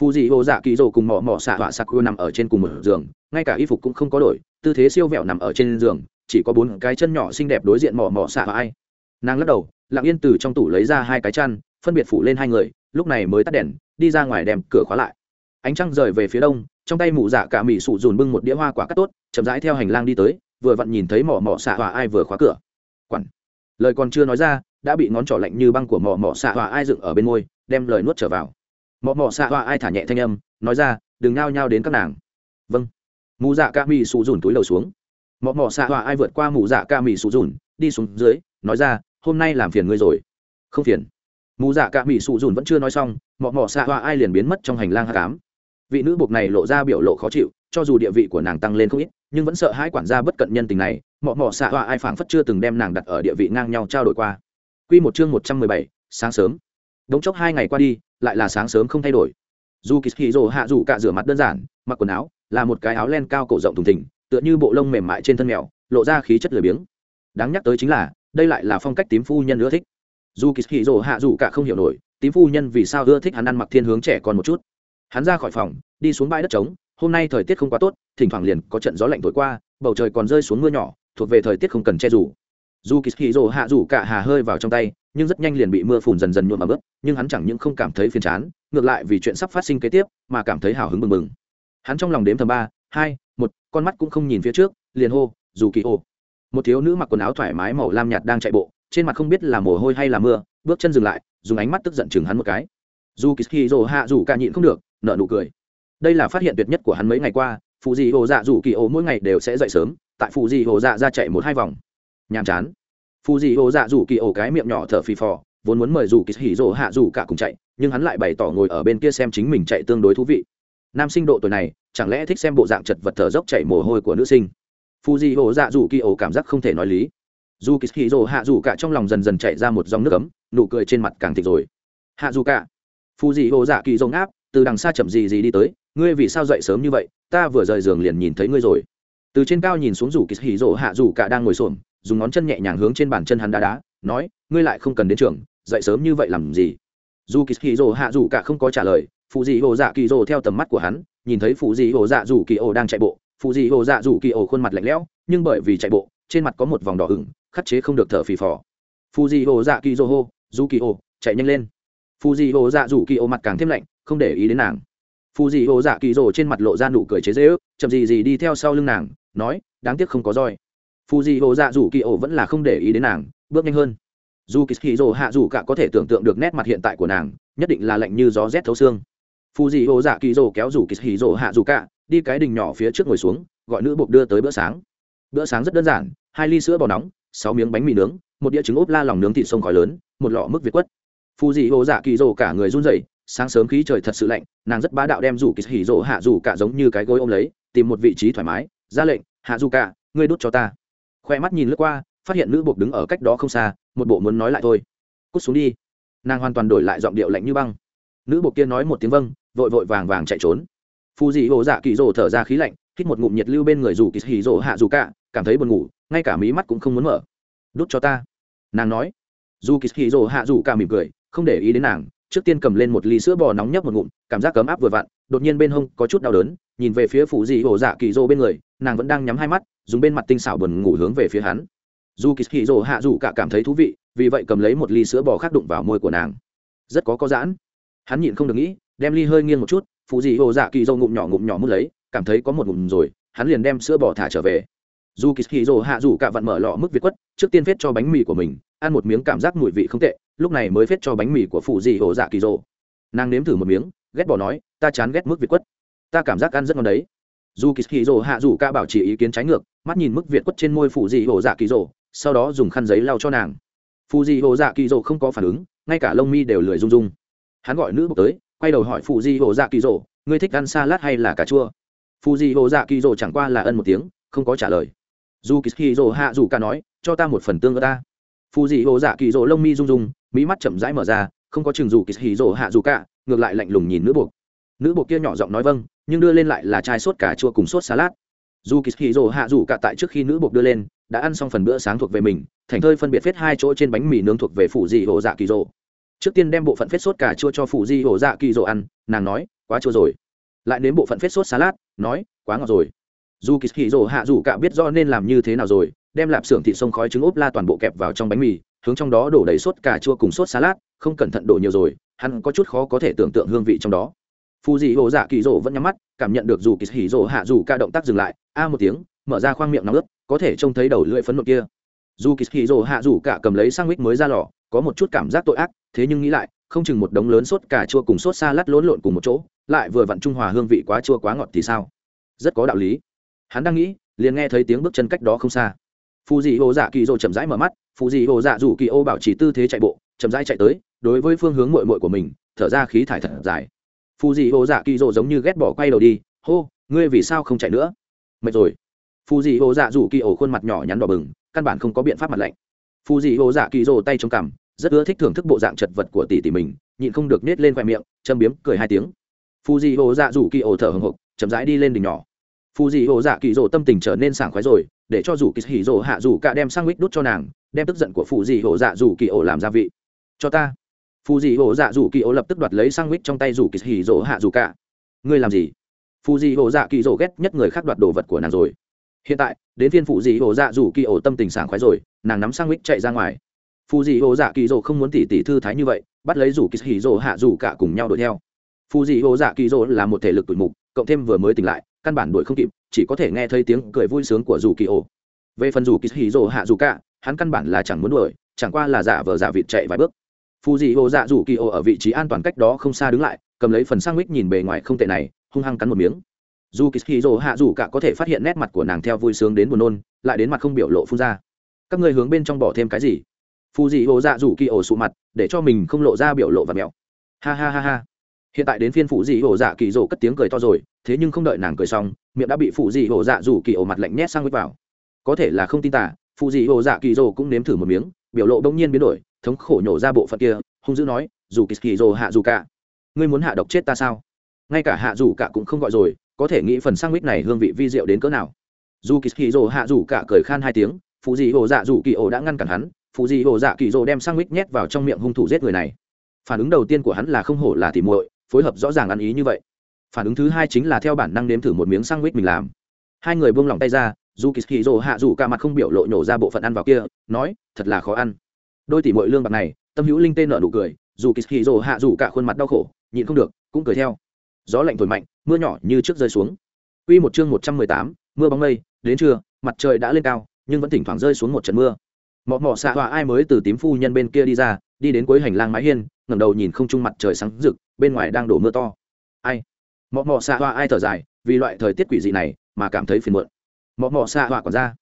Phù dị hồ dạ kỳ rồ cùng mọ mọ xạ họa sakura nằm ở trên cùng một giường, ngay cả y phục cũng không có đổi, tư thế siêu vẹo nằm ở trên giường, chỉ có bốn cái chân nhỏ xinh đẹp đối diện mọ mọ xạ họa ai. Nàng lắc đầu, lặng yên từ trong tủ lấy ra hai cái chăn, phân biệt phủ lên hai người, lúc này mới tắt đèn, đi ra ngoài đem cửa khóa lại. Ánh trăng rời về phía đông, trong tay mụ dạ cả mỹ sụ dùn bưng một đĩa hoa quả cắt tốt, chậm rãi theo hành lang đi tới vừa vặn nhìn thấy mỏ mỏ xạ hòa ai vừa khóa cửa. Quản. Lời còn chưa nói ra, đã bị ngón trỏ lạnh như băng của mỏ mỏ xạ hòa ai dựng ở bên môi, đem lời nuốt trở vào. Mỏ mỏ xạ hòa ai thả nhẹ thanh âm, nói ra, đừng nao nhao đến các nàng. Vâng. Mù dạ ca mì sụ dùn túi đầu xuống. Mỏ mỏ xạ hòa ai vượt qua mù dạ ca mì sụ dùn, đi xuống dưới, nói ra, hôm nay làm phiền ngươi rồi. Không phiền. Mù dạ ca mì sụ dùn vẫn chưa nói xong, mỏ mỏ xạ hòa ai liền biến mất trong hành lang hạ cám vị nữ buộc này lộ ra biểu lộ khó chịu, cho dù địa vị của nàng tăng lên không ít nhưng vẫn sợ hai quản gia bất cận nhân tình này, mọ mọ xạ họa ai phảng phất chưa từng đem nàng đặt ở địa vị ngang nhau trao đổi qua. Q một chương một trăm mười bảy, sáng sớm. Đống chốc hai ngày qua đi, lại là sáng sớm không thay đổi. Dù kỳ hì rồ hạ dù cả rửa mặt đơn giản, mặc quần áo, là một cái áo len cao cổ rộng thùng thình, tựa như bộ lông mềm mại trên thân mèo, lộ ra khí chất lười biếng. Đáng nhắc tới chính là, đây lại là phong cách tím phu nhân ưa thích. Dù kỳ hì rồ hạ dù cả không hiểu nổi, tím phu nhân vì sao ưa thích hắn ăn mặc thiên hướng trẻ con một chút. Hắn ra khỏi phòng, đi xuống bãi đất trống hôm nay thời tiết không quá tốt, thỉnh thoảng liền có trận gió lạnh thổi qua, bầu trời còn rơi xuống mưa nhỏ, thuộc về thời tiết không cần che rủ dù kỳ hì rồ hạ rủ cả hà hơi vào trong tay, nhưng rất nhanh liền bị mưa phùn dần dần nhuộm ấm ướt, nhưng hắn chẳng những không cảm thấy phiền chán, ngược lại vì chuyện sắp phát sinh kế tiếp mà cảm thấy hào hứng mừng mừng hắn trong lòng đếm thầm ba, hai, một, con mắt cũng không nhìn phía trước, liền hô dù kỳ ô một thiếu nữ mặc quần áo thoải mái màu lam nhạt đang chạy bộ, trên mặt không biết là mồ hôi hay là mưa, bước chân dừng lại, dùng ánh mắt tức giận chừng hắn một cái. Dù kỳ hì rồ hạ rủ cả nhịn không được nợ nụ cười đây là phát hiện tuyệt nhất của hắn mấy ngày qua phụ dị hồ dạ rủ kỳ ô mỗi ngày đều sẽ dậy sớm, tại phụ dị hồ dạ ra chạy một hai vòng. Nhàm chán. Phụ dị hồ dạ rủ kỳ ô cái miệng nhỏ thở phì phò, vốn muốn mời rủ kỳ hỉ rỗ hạ rủ cả cùng chạy, nhưng hắn lại bày tỏ ngồi ở bên kia xem chính mình chạy tương đối thú vị. Nam sinh độ tuổi này, chẳng lẽ thích xem bộ dạng chật vật thở dốc chạy mồ hôi của nữ sinh? Phụ dị hồ dạ rủ kỳ ô cảm giác không thể nói lý. Dù kỳ hỉ rỗ hạ rủ cả trong lòng dần dần chạy ra một dòng nước ấm, nụ cười trên mặt càng thịt rồi. Hạ dù cả. Phụ dị hồ dạ kỳ rông áp từ đằng xa chậm gì gì đi tới, ngươi vì sao dậy sớm như vậy? Ta vừa rời giường liền nhìn thấy ngươi rồi. Từ trên cao nhìn xuống rủ kỳ hỉ rỗ hạ, rủ cả đang ngồi xổm, dùng ngón chân nhẹ nhàng hướng trên bàn chân hắn đá đá, nói, ngươi lại không cần đến trường, dậy sớm như vậy làm gì? Dù kỳ hỉ rỗ hạ, rủ cả không có trả lời, phụ dị hồ dạ kỳ rỗ theo tầm mắt của hắn, nhìn thấy phụ dị hồ dạ rủ kỳ ổ đang chạy bộ, phụ dị hồ dạ rủ kỳ ổ khuôn mặt lạnh lẽo, nhưng bởi vì chạy bộ, trên mặt có một vòng đỏ ửng khắt chế không được thở phì phò. Phụ dị hồ dạ kỳ rỗ hô dù kỳ ổ, chạy nhanh lên. Phụ dị hồ dạ rủ kỳ ổ mặt càng thêm lạnh không để ý đến nàng. Phù dị hồ dạ kỳ rồ trên mặt lộ ra nụ cười chế dễ ước chậm gì gì đi theo sau lưng nàng, nói, đáng tiếc không có roi. Phù dị hồ dạ dù kỳ ổ vẫn là không để ý đến nàng, bước nhanh hơn. Dù kỳ rồ hạ dù cả có thể tưởng tượng được nét mặt hiện tại của nàng, nhất định là lạnh như gió rét thấu xương. Phù dị hồ dạ kỳ rồ kéo dù kỳ rồ hạ dù cả, đi cái đình nhỏ phía trước ngồi xuống, gọi nữ buộc đưa tới bữa sáng. Bữa sáng rất đơn giản, hai ly sữa bò nóng, sáu miếng bánh mì nướng, một đĩa trứng ốp la lòng nướng thịt sông khói lớn, một lọ mức việt quất. Phù dị hồ dạ kỳ rồ cả người run rẩy sáng sớm khí trời thật sự lạnh, nàng rất bá đạo đem rủ kỳ hỉ rỗ hạ rủ cả giống như cái gối ôm lấy, tìm một vị trí thoải mái, ra lệnh, hạ rủ cả, ngươi đút cho ta. Khoe mắt nhìn lướt qua, phát hiện nữ buộc đứng ở cách đó không xa, một bộ muốn nói lại thôi. Cút xuống đi. Nàng hoàn toàn đổi lại giọng điệu lạnh như băng. Nữ buộc kia nói một tiếng vâng vội vội vàng vàng chạy trốn. Phù dị hồ dạ kỳ rỗ thở ra khí lạnh, hít một ngụm nhiệt lưu bên người rủ kỳ hỉ rỗ hạ rủ cả, cảm thấy buồn ngủ, ngay cả mí mắt cũng không muốn mở. Đút cho ta. Nàng nói. Dù kỳ hỉ rỗ hạ rủ cả mỉm cười, không để ý đến nàng trước tiên cầm lên một ly sữa bò nóng nhấp một ngụm, cảm giác cấm áp vừa vặn, đột nhiên bên hông có chút đau đớn, nhìn về phía phụ dị hồ dạ kỳ rô bên người, nàng vẫn đang nhắm hai mắt, dùng bên mặt tinh xảo buồn ngủ hướng về phía hắn. Dù kỳ hì hạ dù cả cảm thấy thú vị, vì vậy cầm lấy một ly sữa bò khác đụng vào môi của nàng. Rất có có giãn. Hắn nhịn không được nghĩ, đem ly hơi nghiêng một chút phụ dị hồ dạ kỳ rô ngụm nhỏ ngụm nhỏ mút lấy, cảm thấy có một ngụm rồi, hắn liền đem sữa bò thả trở về dù kỳ hì rồ hạ dù cả vặn mở lọ mức việt quất trước tiên phết cho bánh mì của mình ăn một miếng cảm giác mùi vị không tệ lúc này mới phết cho bánh mì của phụ dị hồ dạ kỳ rồ. nàng nếm thử một miếng ghét bỏ nói ta chán ghét mức việt quất. Ta cảm giác ăn rất ngon đấy. Dù kỳ hì rồ hạ dù cả bảo chỉ ý kiến trái ngược mắt nhìn mức việt quất trên môi phụ dị hồ dạ kỳ rồ, sau đó dùng khăn giấy lau cho nàng. Phụ dị hồ dạ kỳ rồ không có phản ứng ngay cả lông mi đều lười rung rung. Hắn gọi nữ bốc tới quay đầu hỏi phụ dị hồ dạ kỳ rồ, ngươi thích ăn salad hay là cà chua? Phụ dị hồ dạ kỳ rồ chẳng qua là ân một tiếng không có trả lời dù kỳ hì rô hạ dù ca nói, cho ta một phần tương ớt ta. Phù dị hồ dạ kỳ rỗ lông mi rung rung mỹ mắt chậm rãi mở ra, không có chừng dù kỳ hì rỗ hạ dù cả ngược lại lạnh lùng nhìn nữ buộc. Nữ buộc kia nhỏ giọng nói vâng nhưng đưa lên lại là chai sốt cà chua cùng sốt salad. Dù kỳ hì rỗ hạ dù cả tại trước khi nữ buộc đưa lên, đã ăn xong phần bữa sáng thuộc về mình, thành thơi phân biệt phết hai chỗ trên bánh mì nướng thuộc về Phù dị hồ dạ kỳ rỗ trước tiên đem bộ phận phết sốt cà chua cho Phù dị hồ dạ kỳ rỗ ăn, nàng nói, quá chua rồi. Lại đến bộ phận phết sốt salad, nói, quá ngọt rồi dù kỳ hì rỗ hạ dù cả biết do nên làm như thế nào rồi, đem lạp xưởng thịt sông khói trứng ốp la toàn bộ kẹp vào trong bánh mì, hướng trong đó đổ đầy sốt cà chua cùng sốt salad, không cẩn thận đổ nhiều rồi, hắn có chút khó có thể tưởng tượng hương vị trong đó. Phù dị hồ dạ kỳ rỗ vẫn nhắm mắt, cảm nhận được dù kỳ hỉ rỗ hạ dù ca động tác dừng lại, a một tiếng, mở ra khoang miệng nóng ướt, có thể trông thấy đầu lưỡi phấn nộ kia. Dù kỳ hỉ rỗ hạ dù cả cầm lấy sang mít mới ra lò, có một chút cảm giác tội ác, thế nhưng nghĩ lại, không chừng một đống lớn sốt cà chua cùng sốt xa lát lộn cùng một chỗ, lại vừa vặn trung hòa hương vị quá chua quá ngọt thì sao? Rất có đạo lý hắn đang nghĩ, liền nghe thấy tiếng bước chân cách đó không xa. Phù dị hồ dạ kỳ rỗ chậm rãi mở mắt phù dị hồ dạ dù kỳ ô bảo trì tư thế chạy bộ, chậm rãi chạy tới, đối với phương hướng mội mội của mình, thở ra khí thải thật dài. Phù dị hồ dạ kỳ rỗ giống như ghét bỏ quay đầu đi, hô, ngươi vì sao không chạy nữa? Mệt rồi. Phù dị hồ dạ dù kỳ ổ khuôn mặt nhỏ nhắn đỏ bừng, căn bản không có biện pháp mặt lạnh. Phù dị hồ dạ kỳ rỗ tay trong cằm, rất ưa thích thưởng thức bộ dạng chật vật của tỷ tỷ mình, nhịn không được nết lên khoe miệng, châm biếm, cười hai tiếng. Phù dị hồ dạ dù kỳ ổ thở hồng hộc, chậm rãi đi lên đỉnh nhỏ phù dị hồ dạ kỳ dỗ tâm tình trở nên sảng khoái rồi, để cho dù kỳ hỉ dỗ hạ dù cả đem sang mít đút cho nàng, đem tức giận của phù dị hồ dạ dù kỳ ổ làm gia vị. Cho ta. Phù dị hồ dạ dù kỳ ổ lập tức đoạt lấy sang mít trong tay dù kỳ hỉ dỗ hạ dù cả ngươi làm gì? Phù dị hồ dạ kỳ dỗ ghét nhất người khác đoạt đồ vật của nàng rồi. Hiện tại, đến phiên phù dị hồ dạ dù kỳ ổ tâm tình sảng khoái rồi, nàng nắm sang mít chạy ra ngoài. Phù dị hồ dạ kỳ dỗ không muốn tỉ tỉ thư thái như vậy, bắt lấy dù kỳ hỉ dỗ hạ dù cả cùng nhau đuổi theo. Phù dị hồ dạ kỳ dỗ là một thể lực tuổi mục, cộng thêm vừa mới tỉnh lại căn bản đuổi không kịp, chỉ có thể nghe thấy tiếng cười vui sướng của dù kỳ ổ. Về phần dù kỳ hì rồ hạ dù cả, hắn căn bản là chẳng muốn đuổi, chẳng qua là giả vờ giả vịt chạy vài bước. Phù dị hồ dạ dù kỳ ổ ở vị trí an toàn cách đó không xa đứng lại, cầm lấy phần sang mít nhìn bề ngoài không tệ này, hung hăng cắn một miếng. Dù kỳ hì rồ hạ dù cả có thể phát hiện nét mặt của nàng theo vui sướng đến buồn nôn, lại đến mặt không biểu lộ phun ra. Các người hướng bên trong bỏ thêm cái gì? Phù dị hồ dạ dù kỳ ổ sụ mặt, để cho mình không lộ ra biểu lộ và mẹo. Ha ha ha ha hiện tại đến phiên phụ dị hồ dạ kỳ rồ cất tiếng cười to rồi, thế nhưng không đợi nàng cười xong, miệng đã bị phụ dị hồ dạ rủ kỳ ổ mặt lạnh nhét sang bước vào. Có thể là không tin tả phụ dị hồ dạ kỳ rồ cũng nếm thử một miếng, biểu lộ bỗng nhiên biến đổi, thống khổ nhổ ra bộ phận kia, hung dữ nói, dù kỳ kỳ rồ hạ dù cả, ngươi muốn hạ độc chết ta sao? Ngay cả hạ dù cả cũng không gọi rồi, có thể nghĩ phần sang mít này hương vị vi diệu đến cỡ nào. Dù kỳ kỳ rồ hạ dù cả cười khan hai tiếng phụ dị hồ dạ dù kỳ ổ đã ngăn cản hắn phụ dị hồ dạ kỳ rồ đem sang mít nhét vào trong miệng hung thủ giết người này. Phản ứng đầu tiên của hắn là không hổ là tỉ muội phối hợp rõ ràng ăn ý như vậy. Phản ứng thứ hai chính là theo bản năng nếm thử một miếng sang mít mình làm. Hai người buông lỏng tay ra dù kỳ hì rồ hạ dù cả mặt không biểu lộ nhổ ra bộ phận ăn vào kia nói thật là khó ăn. Đôi tỷ mỗi lương bạc này tâm hữu linh tên nợ nụ cười dù kỳ hì rồ hạ dù cả khuôn mặt đau khổ nhịn không được cũng cười theo. Gió lạnh thổi mạnh mưa nhỏ như trước rơi xuống. Quy một chương một trăm mười tám, mưa bóng mây, đến trưa, mặt trời đã lên cao, nhưng vẫn thỉnh thoảng rơi xuống một trận mưa. Mọ mọ xạ hòa ai mới từ tím phu nhân bên kia đi ra, đi đến cuối hành lang mái hiên, ngẩng đầu nhìn không trung mặt trời sáng rực, bên ngoài đang đổ mưa to. Ai? Mọ mọ xạ hoa ai thở dài, vì loại thời tiết quỷ dị này mà cảm thấy phiền muộn. Mọ mọ xạ hoa còn ra.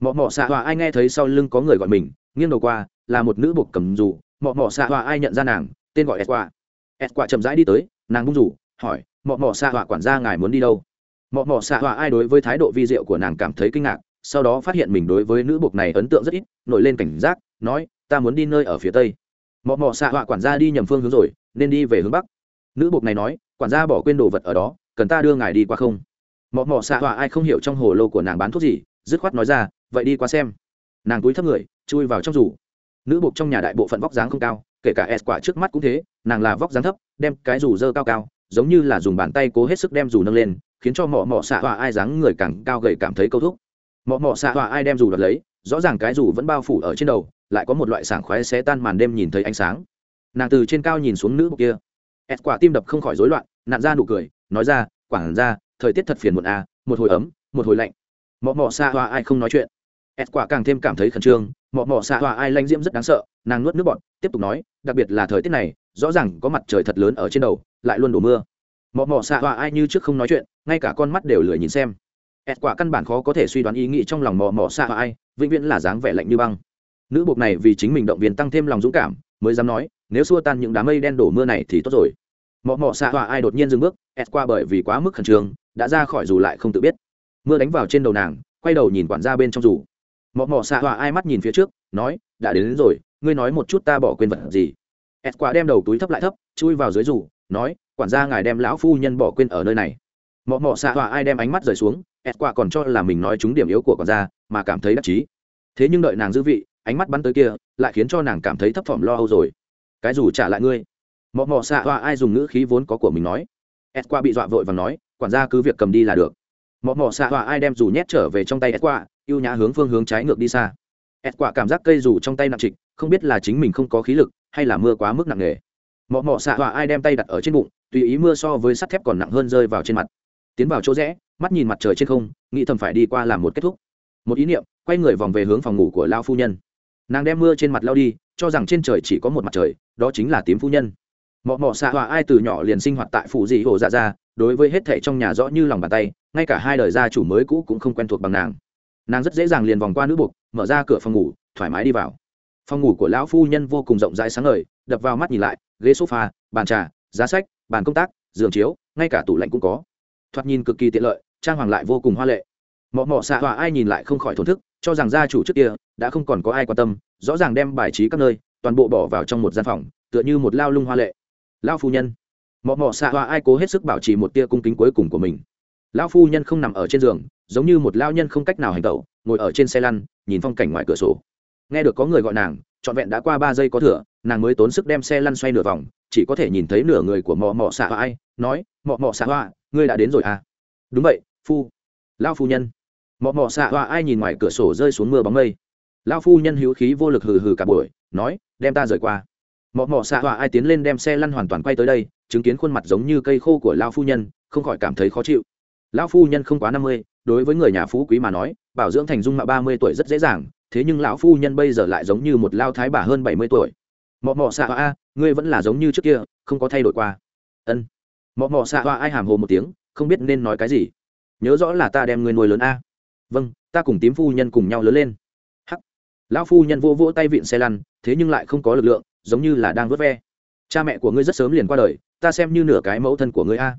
Mọ mọ xạ hoa ai nghe thấy sau lưng có người gọi mình nghiêng đầu qua là một nữ buộc cầm dù. Mọ mọ xạ hoa ai nhận ra nàng tên gọi ed qua ed qua chậm rãi đi tới nàng bung rủ hỏi mọ mọ xạ hoa quản gia ngài muốn đi đâu? Mọ mọ xạ hoa ai đối với thái độ vi diệu của nàng cảm thấy kinh ngạc sau đó phát hiện mình đối với nữ buộc này ấn tượng rất ít nổi lên cảnh giác nói ta muốn đi nơi ở phía tây. Mọ mọ xạ hoa quản gia đi nhầm phương hướng rồi nên đi về hướng bắc nữ bột này nói, quản gia bỏ quên đồ vật ở đó, cần ta đưa ngài đi qua không? Mọ mọ xạ họa ai không hiểu trong hồ lô của nàng bán thuốc gì, dứt khoát nói ra, vậy đi qua xem. Nàng túi thấp người, chui vào trong rủ nữ buộc trong nhà đại bộ phận vóc dáng không cao, kể cả s quả trước mắt cũng thế, nàng là vóc dáng thấp, đem cái rủ dơ cao cao, giống như là dùng bàn tay cố hết sức đem rủ nâng lên, khiến cho mọ mọ xạ họa ai dáng người càng cao gầy cảm thấy câu thúc. Mọ mọ xạ họa ai đem rủ đoạt lấy, rõ ràng cái rủ vẫn bao phủ ở trên đầu, lại có một loại sảng khoái xé tan màn đêm nhìn thấy ánh sáng. Nàng từ trên cao nhìn xuống nữ buộc kia ẹt quả tim đập không khỏi rối loạn nạn ra nụ cười, nói ra, quảng ra, thời tiết thật phiền muộn à một hồi ấm, một hồi lạnh. Mọ mọ xa hoa ai không nói chuyện. Ẹt quả càng thêm cảm thấy khẩn trương, mọ mọ xa hoa ai lanh diễm rất đáng sợ, nàng nuốt nước bọt, tiếp tục nói, đặc biệt là thời tiết này, rõ ràng có mặt trời thật lớn ở trên đầu, lại luôn đổ mưa. Mọ mọ xa hoa ai như trước không nói chuyện, ngay cả con mắt đều lười nhìn xem. Ẹt quả căn bản khó có thể suy đoán ý nghĩ trong lòng mọ mọ xa hoa ai, vĩnh viễn là dáng vẻ lạnh như băng. Nữ buộc này vì chính mình động viên tăng thêm lòng dũng cảm, mới dám nói nếu xua tan những đám mây đen đổ mưa này thì tốt rồi. Mọ mọ xạ tọa ai đột nhiên dừng bước ed qua bởi vì quá mức khẩn trương đã ra khỏi dù lại không tự biết. Mưa đánh vào trên đầu nàng quay đầu nhìn quản gia bên trong dù. Mọ mọ xạ tọa ai mắt nhìn phía trước nói đã đến, đến rồi ngươi nói một chút ta bỏ quên vật gì? Ed qua đem đầu túi thấp lại thấp chui vào dưới dù nói quản gia ngài đem lão phu nhân bỏ quên ở nơi này. Mọ mọ xạ tọa ai đem ánh mắt rời xuống ed qua còn cho là mình nói trúng điểm yếu của quản gia mà cảm thấy đắc chí. Thế nhưng đợi nàng giữ vị ánh mắt bắn tới kia lại khiến cho nàng cảm thấy thấp thỏm lo âu rồi cái dù trả lại ngươi. Mọ mọ xạ hoa ai dùng ngữ khí vốn có của mình nói. Ed qua bị dọa vội và nói, quản gia cứ việc cầm đi là được. Mọ mọ xạ hoa ai đem dù nhét trở về trong tay ed qua ưu nhã hướng phương hướng trái ngược đi xa. Ed qua cảm giác cây dù trong tay nặng trịch, không biết là chính mình không có khí lực, hay là mưa quá mức nặng nề. Mọ mọ xạ họa ai đem tay đặt ở trên bụng, tùy ý mưa so với sắt thép còn nặng hơn rơi vào trên mặt. Tiến vào chỗ rẽ, mắt nhìn mặt trời trên không, nghĩ thầm phải đi qua làm một kết thúc. Một ý niệm, quay người vòng về hướng phòng ngủ của lao phu nhân nàng đem mưa trên mặt lao đi, cho rằng trên trời chỉ có một mặt trời, đó chính là tím phu nhân. Mọ mọ xạ hòa ai từ nhỏ liền sinh hoạt tại phủ dị hồ dạ ra, đối với hết thệ trong nhà rõ như lòng bàn tay, ngay cả hai đời gia chủ mới cũ cũng không quen thuộc bằng nàng. Nàng rất dễ dàng liền vòng qua nữ buộc, mở ra cửa phòng ngủ, thoải mái đi vào. Phòng ngủ của lão phu nhân vô cùng rộng rãi sáng ngời, đập vào mắt nhìn lại, ghế sofa, bàn trà, giá sách, bàn công tác, giường chiếu, ngay cả tủ lạnh cũng có. Thoạt nhìn cực kỳ tiện lợi, trang hoàng lại vô cùng hoa lệ. Mọ mọ xạ hòa ai nhìn lại không khỏi thổn thức cho rằng gia chủ trước kia đã không còn có ai quan tâm rõ ràng đem bài trí các nơi toàn bộ bỏ vào trong một gian phòng tựa như một lao lung hoa lệ. Lao phu nhân. Mọ mọ xạ hoa ai cố hết sức bảo trì một tia cung kính cuối cùng của mình. Lao phu nhân không nằm ở trên giường giống như một lao nhân không cách nào hành tẩu ngồi ở trên xe lăn nhìn phong cảnh ngoài cửa sổ. Nghe được có người gọi nàng trọn vẹn đã qua ba giây có thửa nàng mới tốn sức đem xe lăn xoay nửa vòng chỉ có thể nhìn thấy nửa người của mọ mọ xạ hoa, ai nói mọ mọ xạ hoa, ngươi đã đến rồi à? Đúng vậy phu. Lao phu nhân mọ mọ xạ hoa ai nhìn ngoài cửa sổ rơi xuống mưa bóng mây. Lao phu nhân hữu khí vô lực hừ hừ cả buổi, nói, đem ta rời qua. Mọ mọ xạ hoa ai tiến lên đem xe lăn hoàn toàn quay tới đây, chứng kiến khuôn mặt giống như cây khô của lao phu nhân, không khỏi cảm thấy khó chịu. Lão phu nhân không quá năm mươi, đối với người nhà phú quý mà nói, bảo dưỡng thành dung mạo ba mươi tuổi rất dễ dàng, thế nhưng lão phu nhân bây giờ lại giống như một lao thái bà hơn bảy mươi tuổi. Mọ mọ xạ hoa a ngươi vẫn là giống như trước kia, không có thay đổi qua. Ân. Mọ mọ xạ hoa ai hàm hồ một tiếng, không biết nên nói cái gì. Nhớ rõ là ta đem ngươi nuôi lớn a vâng ta cùng tím phu nhân cùng nhau lớn lên. Hắc. Lão phu nhân vỗ vỗ tay vịn xe lăn, thế nhưng lại không có lực lượng, giống như là đang vớt ve. Cha mẹ của ngươi rất sớm liền qua đời, ta xem như nửa cái mẫu thân của ngươi a.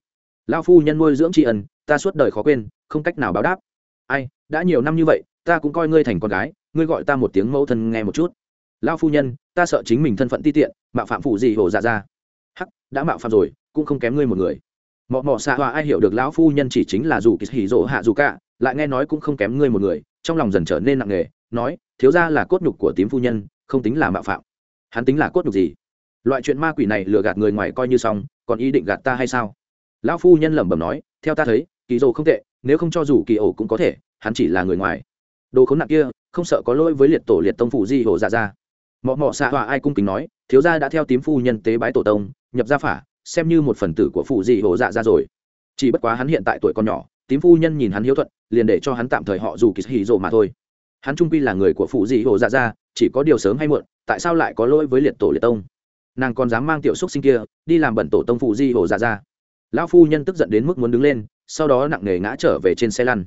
Lão phu nhân nuôi dưỡng tri ân, ta suốt đời khó quên, không cách nào báo đáp. Ai, đã nhiều năm như vậy, ta cũng coi ngươi thành con gái, ngươi gọi ta một tiếng mẫu thân nghe một chút. Lão phu nhân, ta sợ chính mình thân phận ti tiện, mạo phạm phụ gì hổ dạ ra. Hắc, đã mạo phạm rồi, cũng không kém ngươi một người. Mọ mọ xạ hòa ai hiểu được lão phu nhân chỉ chính là dù kỳ hỉ rỗ hạ dù cả lại nghe nói cũng không kém ngươi một người, trong lòng dần trở nên nặng nề, nói, thiếu ra là cốt nhục của tím phu nhân, không tính là mạo phạm. Hắn tính là cốt nhục gì? Loại chuyện ma quỷ này lừa gạt người ngoài coi như xong, còn ý định gạt ta hay sao? Lão phu nhân lẩm bẩm nói, theo ta thấy, kỳ dô không tệ, nếu không cho dù kỳ ổ cũng có thể, hắn chỉ là người ngoài. Đồ khốn nặng kia, không sợ có lỗi với liệt tổ liệt tông phụ di hổ dạ ra mọ mọ xạ hòa ai cung kính nói, thiếu gia đã theo tím phu nhân tế bái tổ tông, nhập gia phả, xem như một phần tử của phụ di hổ dạ ra rồi. Chỉ bất quá hắn hiện tại tuổi còn nhỏ tím phu nhân nhìn hắn hiếu thuận, liền để cho hắn tạm thời họ dù kỳ hì rồ mà thôi. Hắn trung quy là người của phụ dị hồ dạ ra chỉ có điều sớm hay muộn, tại sao lại có lỗi với liệt tổ liệt tông? Nàng còn dám mang tiểu xúc sinh kia, đi làm bẩn tổ tông phụ di hồ dạ ra lão phu nhân tức giận đến mức muốn đứng lên, sau đó nặng nề ngã trở về trên xe lăn.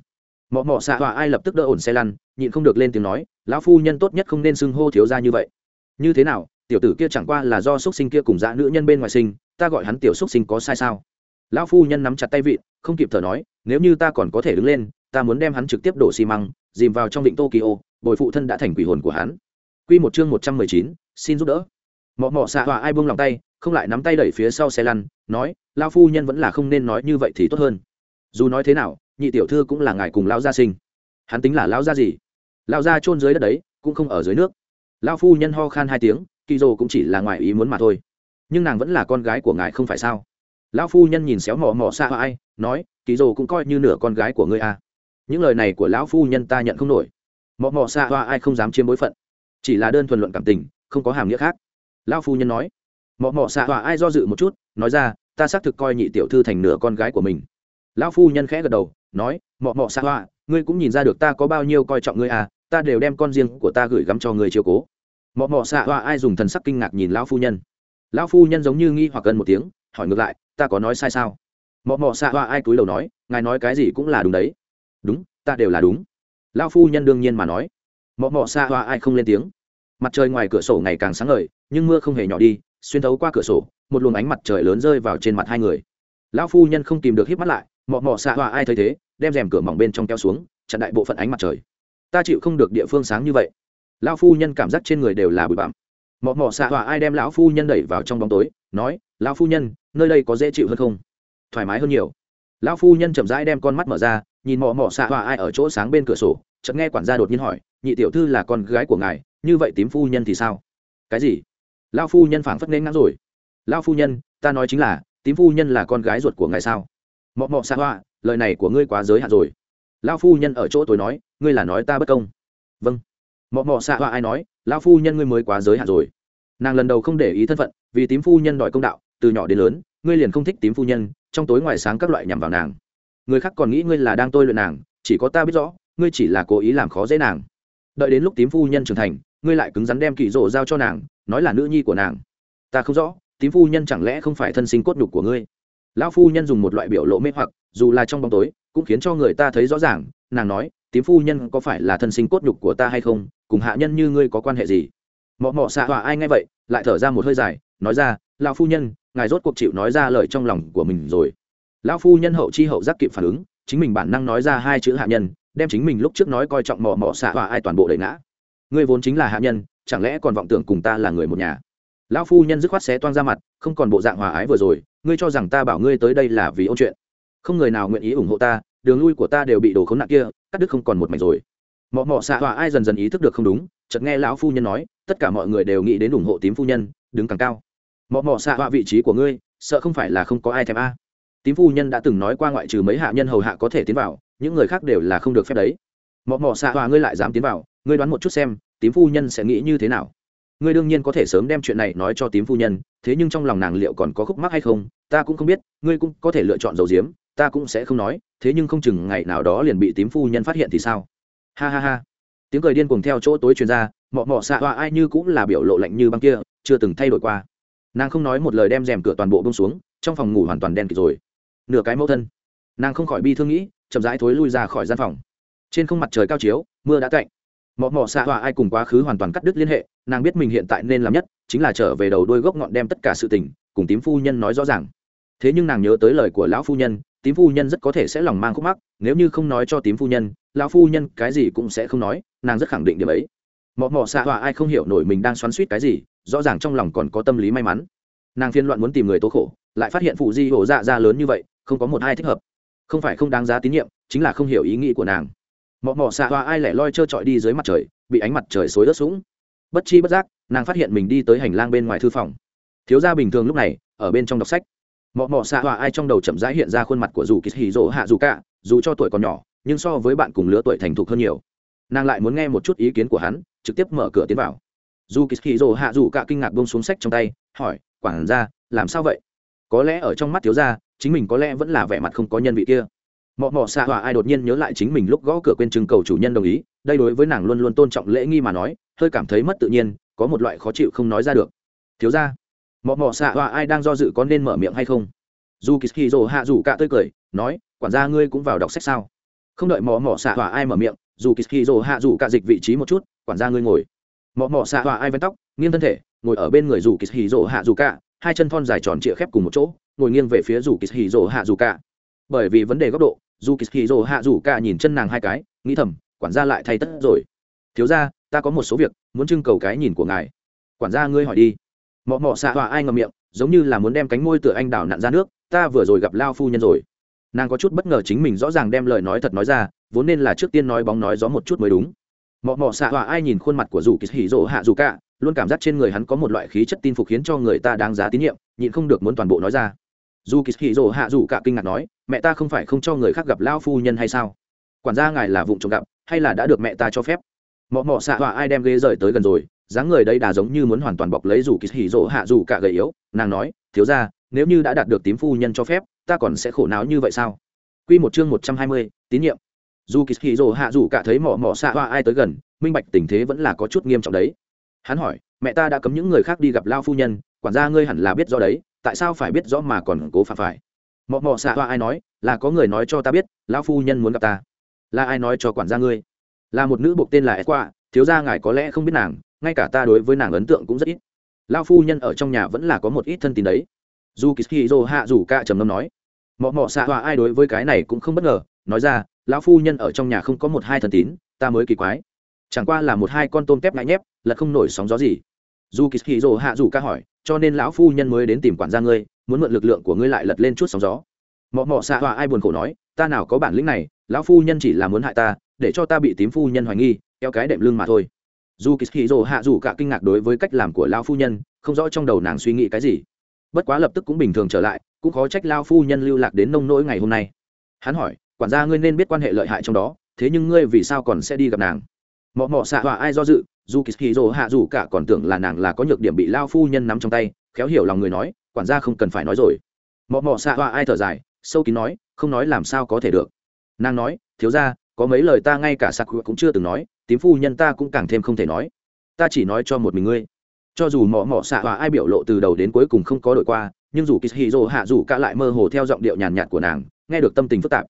Mọ mọ xạ hòa ai lập tức đỡ ổn xe lăn, nhịn không được lên tiếng nói, lão phu nhân tốt nhất không nên xưng hô thiếu ra như vậy. Như thế nào? Tiểu tử kia chẳng qua là do xúc sinh kia cùng dã nữ nhân bên ngoài sinh, ta gọi hắn tiểu xúc sinh có sai sao? Lão phu nhân nắm chặt tay vịn, không kịp thở nói nếu như ta còn có thể đứng lên, ta muốn đem hắn trực tiếp đổ xi măng, dìm vào trong vịnh tokyo, bồi phụ thân đã thành quỷ hồn của hắn. Q một chương một trăm mười chín, xin giúp đỡ. Mọ mọ xạ hòa ai buông lòng tay, không lại nắm tay đẩy phía sau xe lăn, nói lao phu nhân vẫn là không nên nói như vậy thì tốt hơn. Dù nói thế nào, nhị tiểu thư cũng là ngài cùng lão gia sinh. Hắn tính là lão gia gì? Lão gia chôn dưới đất đấy, cũng không ở dưới nước. Lão phu nhân ho khan hai tiếng, kỳ dô cũng chỉ là ngoài ý muốn mà thôi. Nhưng nàng vẫn là con gái của ngài không phải sao? Lão phu nhân nhìn xéo mò mò xa ai, nói kỳ dồ cũng coi như nửa con gái của ngươi à. những lời này của lão phu nhân ta nhận không nổi. Mọ mọ xa hoa ai không dám chiếm bối phận. Chỉ là đơn thuần luận cảm tình, không có hàm nghĩa khác. Lão phu nhân nói. Mọ mọ xạ hoa ai do dự một chút, nói ra, ta xác thực coi nhị tiểu thư thành nửa con gái của mình. Lão phu nhân khẽ gật đầu, nói, mọ mọ xạ hoa, ngươi cũng nhìn ra được ta có bao nhiêu coi trọng ngươi à ta đều đem con riêng của ta gửi gắm cho ngươi chiều cố. Mọ mọ xạ hoa ai dùng thần sắc kinh ngạc nhìn lão phu nhân. Lão phu nhân giống như nghi hoặc gần một tiếng, hỏi ngược lại, ta có nói sai sao? Mọ mọ xạ hoa ai cúi đầu nói, ngài nói cái gì cũng là đúng đấy. Đúng, ta đều là đúng. Lão phu nhân đương nhiên mà nói. Mọ mọ xạ hoa ai không lên tiếng. Mặt trời ngoài cửa sổ ngày càng sáng ngời, nhưng mưa không hề nhỏ đi, xuyên thấu qua cửa sổ, một luồng ánh mặt trời lớn rơi vào trên mặt hai người. Lão phu nhân không tìm được hít mắt lại, mọ mọ xạ Hoa ai thấy thế, đem rèm cửa mỏng bên trong keo xuống, chặn đại bộ phận ánh mặt trời. Ta chịu không được địa phương sáng như vậy. Lão phu nhân cảm giác trên người đều là bụi bặm. Mọ mọ xạ Hoa ai đem lão phu nhân đẩy vào trong bóng tối, nói, lão phu nhân, nơi đây có dễ chịu hơn không? Thoải mái hơn nhiều. Lão phu nhân chậm rãi đem con mắt mở ra, nhìn mò mọ xạ hòa ai ở chỗ sáng bên cửa sổ, chợt nghe quản gia đột nhiên hỏi, nhị tiểu thư là con gái của ngài, như vậy tím phu nhân thì sao? Cái gì? Lão phu nhân phảng phất nên ngã rồi. Lão phu nhân, ta nói chính là, tím phu nhân là con gái ruột của ngài sao? Mọ mọ xạ hoa lời này của ngươi quá giới hạn rồi. Lão phu nhân ở chỗ tôi nói, ngươi là nói ta bất công. Vâng. Mọ mọ xạ hoa ai nói, lão phu nhân ngươi mới quá giới hạn rồi. Nàng lần đầu không để ý thân phận, vì tím phu nhân đòi công đạo, từ nhỏ đến lớn, ngươi liền không thích tím phu nhân trong tối ngoài sáng các loại nhằm vào nàng. Người khác còn nghĩ ngươi là đang tôi luyện nàng, chỉ có ta biết rõ, ngươi chỉ là cố ý làm khó dễ nàng. Đợi đến lúc tím phu nhân trưởng thành, ngươi lại cứng rắn đem kỳ rộ giao cho nàng, nói là nữ nhi của nàng. Ta không rõ, tím phu nhân chẳng lẽ không phải thân sinh cốt nhục của ngươi? Lão phu nhân dùng một loại biểu lộ mê hoặc, dù là trong bóng tối, cũng khiến cho người ta thấy rõ ràng, nàng nói, tím phu nhân có phải là thân sinh cốt nhục của ta hay không, cùng hạ nhân như ngươi có quan hệ gì? Mọ mọ xạ họa ai ngay vậy, lại thở ra một hơi dài, nói ra lão phu nhân, ngài rốt cuộc chịu nói ra lời trong lòng của mình rồi. Lão phu nhân hậu chi hậu giác kịp phản ứng, chính mình bản năng nói ra hai chữ hạ nhân, đem chính mình lúc trước nói coi trọng mọ mọ xạ và ai toàn bộ đẩy ngã. Ngươi vốn chính là hạ nhân, chẳng lẽ còn vọng tưởng cùng ta là người một nhà? Lão phu nhân dứt khoát xé toang ra mặt, không còn bộ dạng hòa ái vừa rồi, ngươi cho rằng ta bảo ngươi tới đây là vì ôn chuyện. Không người nào nguyện ý ủng hộ ta, đường lui của ta đều bị đổ khốn nạn kia, cắt đứt không còn một mảnh rồi. Mọ mọ xạ hòa ai dần dần ý thức được không đúng, chợt nghe lão phu nhân nói, tất cả mọi người đều nghĩ đến ủng hộ tím phu nhân, đứng càng cao mọ mọ xạ họa vị trí của ngươi, sợ không phải là không có ai thèm a. Tím phu nhân đã từng nói qua ngoại trừ mấy hạ nhân hầu hạ có thể tiến vào, những người khác đều là không được phép đấy. Mọ mọ xạ họa ngươi lại dám tiến vào, ngươi đoán một chút xem, tím phu nhân sẽ nghĩ như thế nào? Ngươi đương nhiên có thể sớm đem chuyện này nói cho tím phu nhân, thế nhưng trong lòng nàng liệu còn có khúc mắc hay không, ta cũng không biết, ngươi cũng có thể lựa chọn dầu diếm, ta cũng sẽ không nói, thế nhưng không chừng ngày nào đó liền bị tím phu nhân phát hiện thì sao? Ha ha ha. Tiếng cười điên cuồng theo chỗ tối truyền ra, mọ mọ xạ họa ai như cũng là biểu lộ lạnh như băng kia, chưa từng thay đổi qua nàng không nói một lời đem rèm cửa toàn bộ bông xuống, trong phòng ngủ hoàn toàn đen kịt rồi. Nửa cái mẫu thân. Nàng không khỏi bi thương nghĩ, chậm rãi thối lui ra khỏi gian phòng. Trên không mặt trời cao chiếu, mưa đã cạnh mọ mọ xạ họa ai cùng quá khứ hoàn toàn cắt đứt liên hệ, nàng biết mình hiện tại nên làm nhất, chính là trở về đầu đôi gốc ngọn đem tất cả sự tình, cùng tím phu nhân nói rõ ràng. Thế nhưng nàng nhớ tới lời của lão phu nhân, tím phu nhân rất có thể sẽ lòng mang khúc mắc, nếu như không nói cho tím phu nhân, lão phu nhân cái gì cũng sẽ không nói, nàng rất khẳng định điểm ấy. Mọ mọ xạ họa ai không hiểu nổi mình đang xoắn suýt cái gì rõ ràng trong lòng còn có tâm lý may mắn. Nàng phiên loạn muốn tìm người tố khổ, lại phát hiện phụ di hổ dạ ra lớn như vậy, không có một hai thích hợp. Không phải không đáng giá tín nhiệm, chính là không hiểu ý nghĩ của nàng. Mọ mọ xạ hoa ai lẻ loi trơ trọi đi dưới mặt trời, bị ánh mặt trời xối ớt sũng. Bất chi bất giác, nàng phát hiện mình đi tới hành lang bên ngoài thư phòng. Thiếu gia bình thường lúc này, ở bên trong đọc sách. Mọ mọ xạ hoa ai trong đầu chậm rãi hiện ra khuôn mặt của dù kỳ hì dỗ hạ dù cả, dù cho tuổi còn nhỏ, nhưng so với bạn cùng lứa tuổi thành thục hơn nhiều. Nàng lại muốn nghe một chút ý kiến của hắn, trực tiếp mở cửa tiến vào dù kỳ hì rồ hạ dù cả kinh ngạc bông xuống sách trong tay, hỏi, quản ra làm sao vậy? Có lẽ ở trong mắt thiếu gia, chính mình có lẽ vẫn là vẻ mặt không có nhân vị kia. Mọ mọ xạ hòa ai đột nhiên nhớ lại chính mình lúc gõ cửa quên trưng cầu chủ nhân đồng ý, đây đối với nàng luôn luôn tôn trọng lễ nghi mà nói, hơi cảm thấy mất tự nhiên, có một loại khó chịu không nói ra được. Thiếu ra mọ mọ xạ hòa ai đang do dự có nên mở miệng hay không? Dù kỳ rồ hạ rủ cả tươi cười, nói, quản gia ngươi cũng vào đọc sách sao? Không đợi mọ mọ xạ hòa ai mở miệng, dù kỳ rồ hạ rủ cả dịch vị trí một chút, quản gia ngươi ngồi mọ mọ xạ họa ai vén tóc nghiêng thân thể ngồi ở bên người dù kỳ rồ hạ rủ cả, hai chân thon dài tròn trịa khép cùng một chỗ ngồi nghiêng về phía dù kỳ rồ hạ rủ cả. bởi vì vấn đề góc độ dù kỳ hì rỗ hạ rủ cả nhìn chân nàng hai cái nghĩ thầm quản gia lại thay tất rồi. Thiếu ra ta có một số việc muốn trưng cầu cái nhìn của ngài. Quản gia ngươi hỏi đi. Mọ mọ xạ hòa ai ngầm miệng giống như là muốn đem cánh môi tựa anh đào nặn ra nước ta vừa rồi gặp lao phu nhân rồi. Nàng có chút bất ngờ chính mình rõ ràng đem lời nói thật nói ra vốn nên là trước tiên nói bóng nói gió một chút mới đúng mọ mọ xạ họa ai nhìn khuôn mặt của dù kỳ hỉ rỗ hạ dù cả, luôn cảm giác trên người hắn có một loại khí chất tin phục khiến cho người ta đáng giá tín nhiệm, nhịn không được muốn toàn bộ nói ra. Dù kỳ hỉ rỗ hạ dù cả kinh ngạc nói, mẹ ta không phải không cho người khác gặp lao phu nhân hay sao? Quản gia ngài là vụng trộm gặp, hay là đã được mẹ ta cho phép? Mọ mọ xạ họa ai đem ghế rời tới gần rồi, dáng người đây đà giống như muốn hoàn toàn bọc lấy dù kỳ hỉ rỗ hạ dù cả gầy yếu, nàng nói, thiếu ra nếu như đã đạt được tím phu nhân cho phép, ta còn sẽ khổ não như vậy sao? Q một chương một trăm hai mươi, tín nhiệm dù kỳ hì rỗ hạ dù cả thấy mỏ mỏ xạ hoa ai tới gần minh bạch tình thế vẫn là có chút nghiêm trọng đấy. Hắn hỏi mẹ ta đã cấm những người khác đi gặp lao phu nhân quản gia ngươi hẳn là biết rõ đấy tại sao phải biết rõ mà còn cố phạm phải? Mọ mọ xạ hoa ai nói là có người nói cho ta biết lão phu nhân muốn gặp ta. Là ai nói cho quản gia ngươi? Là một nữ buộc tên là Esqua, thiếu gia ngài có lẽ không biết nàng ngay cả ta đối với nàng ấn tượng cũng rất ít. Lão phu nhân ở trong nhà vẫn là có một ít thân tín đấy. Dù kỳ dô hạ dù ca trầm ngâm nói mọ mọ xạ hoa ai đối với cái này cũng không bất ngờ nói ra lão phu nhân ở trong nhà không có một hai thần tín, ta mới kỳ quái. Chẳng qua là một hai con tôm tép ngại nhép, là không nổi sóng gió gì. Dù kỳ dô hạ dù ca hỏi, cho nên lão phu nhân mới đến tìm quản gia ngươi, muốn mượn lực lượng của ngươi lại lật lên chút sóng gió. Mọ mọ xạ hòa ai buồn khổ nói, ta nào có bản lĩnh này, lão phu nhân chỉ là muốn hại ta, để cho ta bị tím phu nhân hoài nghi eo cái đệm lưng mà thôi. Dù kỳ hì rồ hạ dù cả kinh ngạc đối với cách làm của lão phu nhân, không rõ trong đầu nàng suy nghĩ cái gì. Bất quá lập tức cũng bình thường trở lại, cũng khó trách lao phu nhân lưu lạc đến nông nỗi ngày hôm nay. Hắn hỏi quản gia ngươi nên biết quan hệ lợi hại trong đó, thế nhưng ngươi vì sao còn sẽ đi gặp nàng? Mọ mọ xạ họa ai do dự, dù kỳ hì hạ dù cả còn tưởng là nàng là có nhược điểm bị lao phu nhân nắm trong tay, khéo hiểu lòng người nói, quản gia không cần phải nói rồi. Mọ mọ xạ hoa ai thở dài, sâu kín nói, không nói làm sao có thể được. Nàng nói, thiếu ra có mấy lời ta ngay cả sạc cũng chưa từng nói, tím phu nhân ta cũng càng thêm không thể nói. Ta chỉ nói cho một mình ngươi. Cho dù mọ mọ xạ họa ai biểu lộ từ đầu đến cuối cùng không có đổi qua, nhưng dù kishiro hạ dù cả lại mơ hồ theo giọng điệu nhàn nhạt của nàng, nghe được tâm tình phức tạp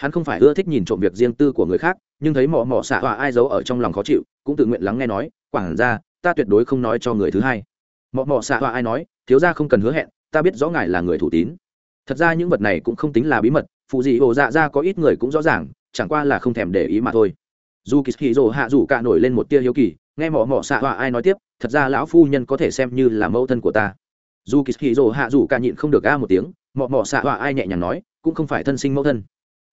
hắn không phải ưa thích nhìn trộm việc riêng tư của người khác, nhưng thấy mọ mọ xạ hòa ai giấu ở trong lòng khó chịu, cũng tự nguyện lắng nghe nói quảng ra ta tuyệt đối không nói cho người thứ hai. Mọ mọ xạ hòa ai nói, thiếu ra không cần hứa hẹn, ta biết rõ ngài là người thủ tín. Thật ra những vật này cũng không tính là bí mật phụ dị ồ dạ ra có ít người cũng rõ ràng, chẳng qua là không thèm để ý mà thôi. Dù kỳ hì hạ rủ cạ nổi lên một tia hiếu kỳ, nghe mỏ mỏ xạ họa ai nói tiếp, thật ra lão phu nhân có thể xem như là mẫu thân của ta. Dù kỳ hì hạ rủ cạ nhịn không được a một tiếng mỏ mỏ xạ họa ai nhẹ nhàng nói, cũng không phải thân sinh mẫu thân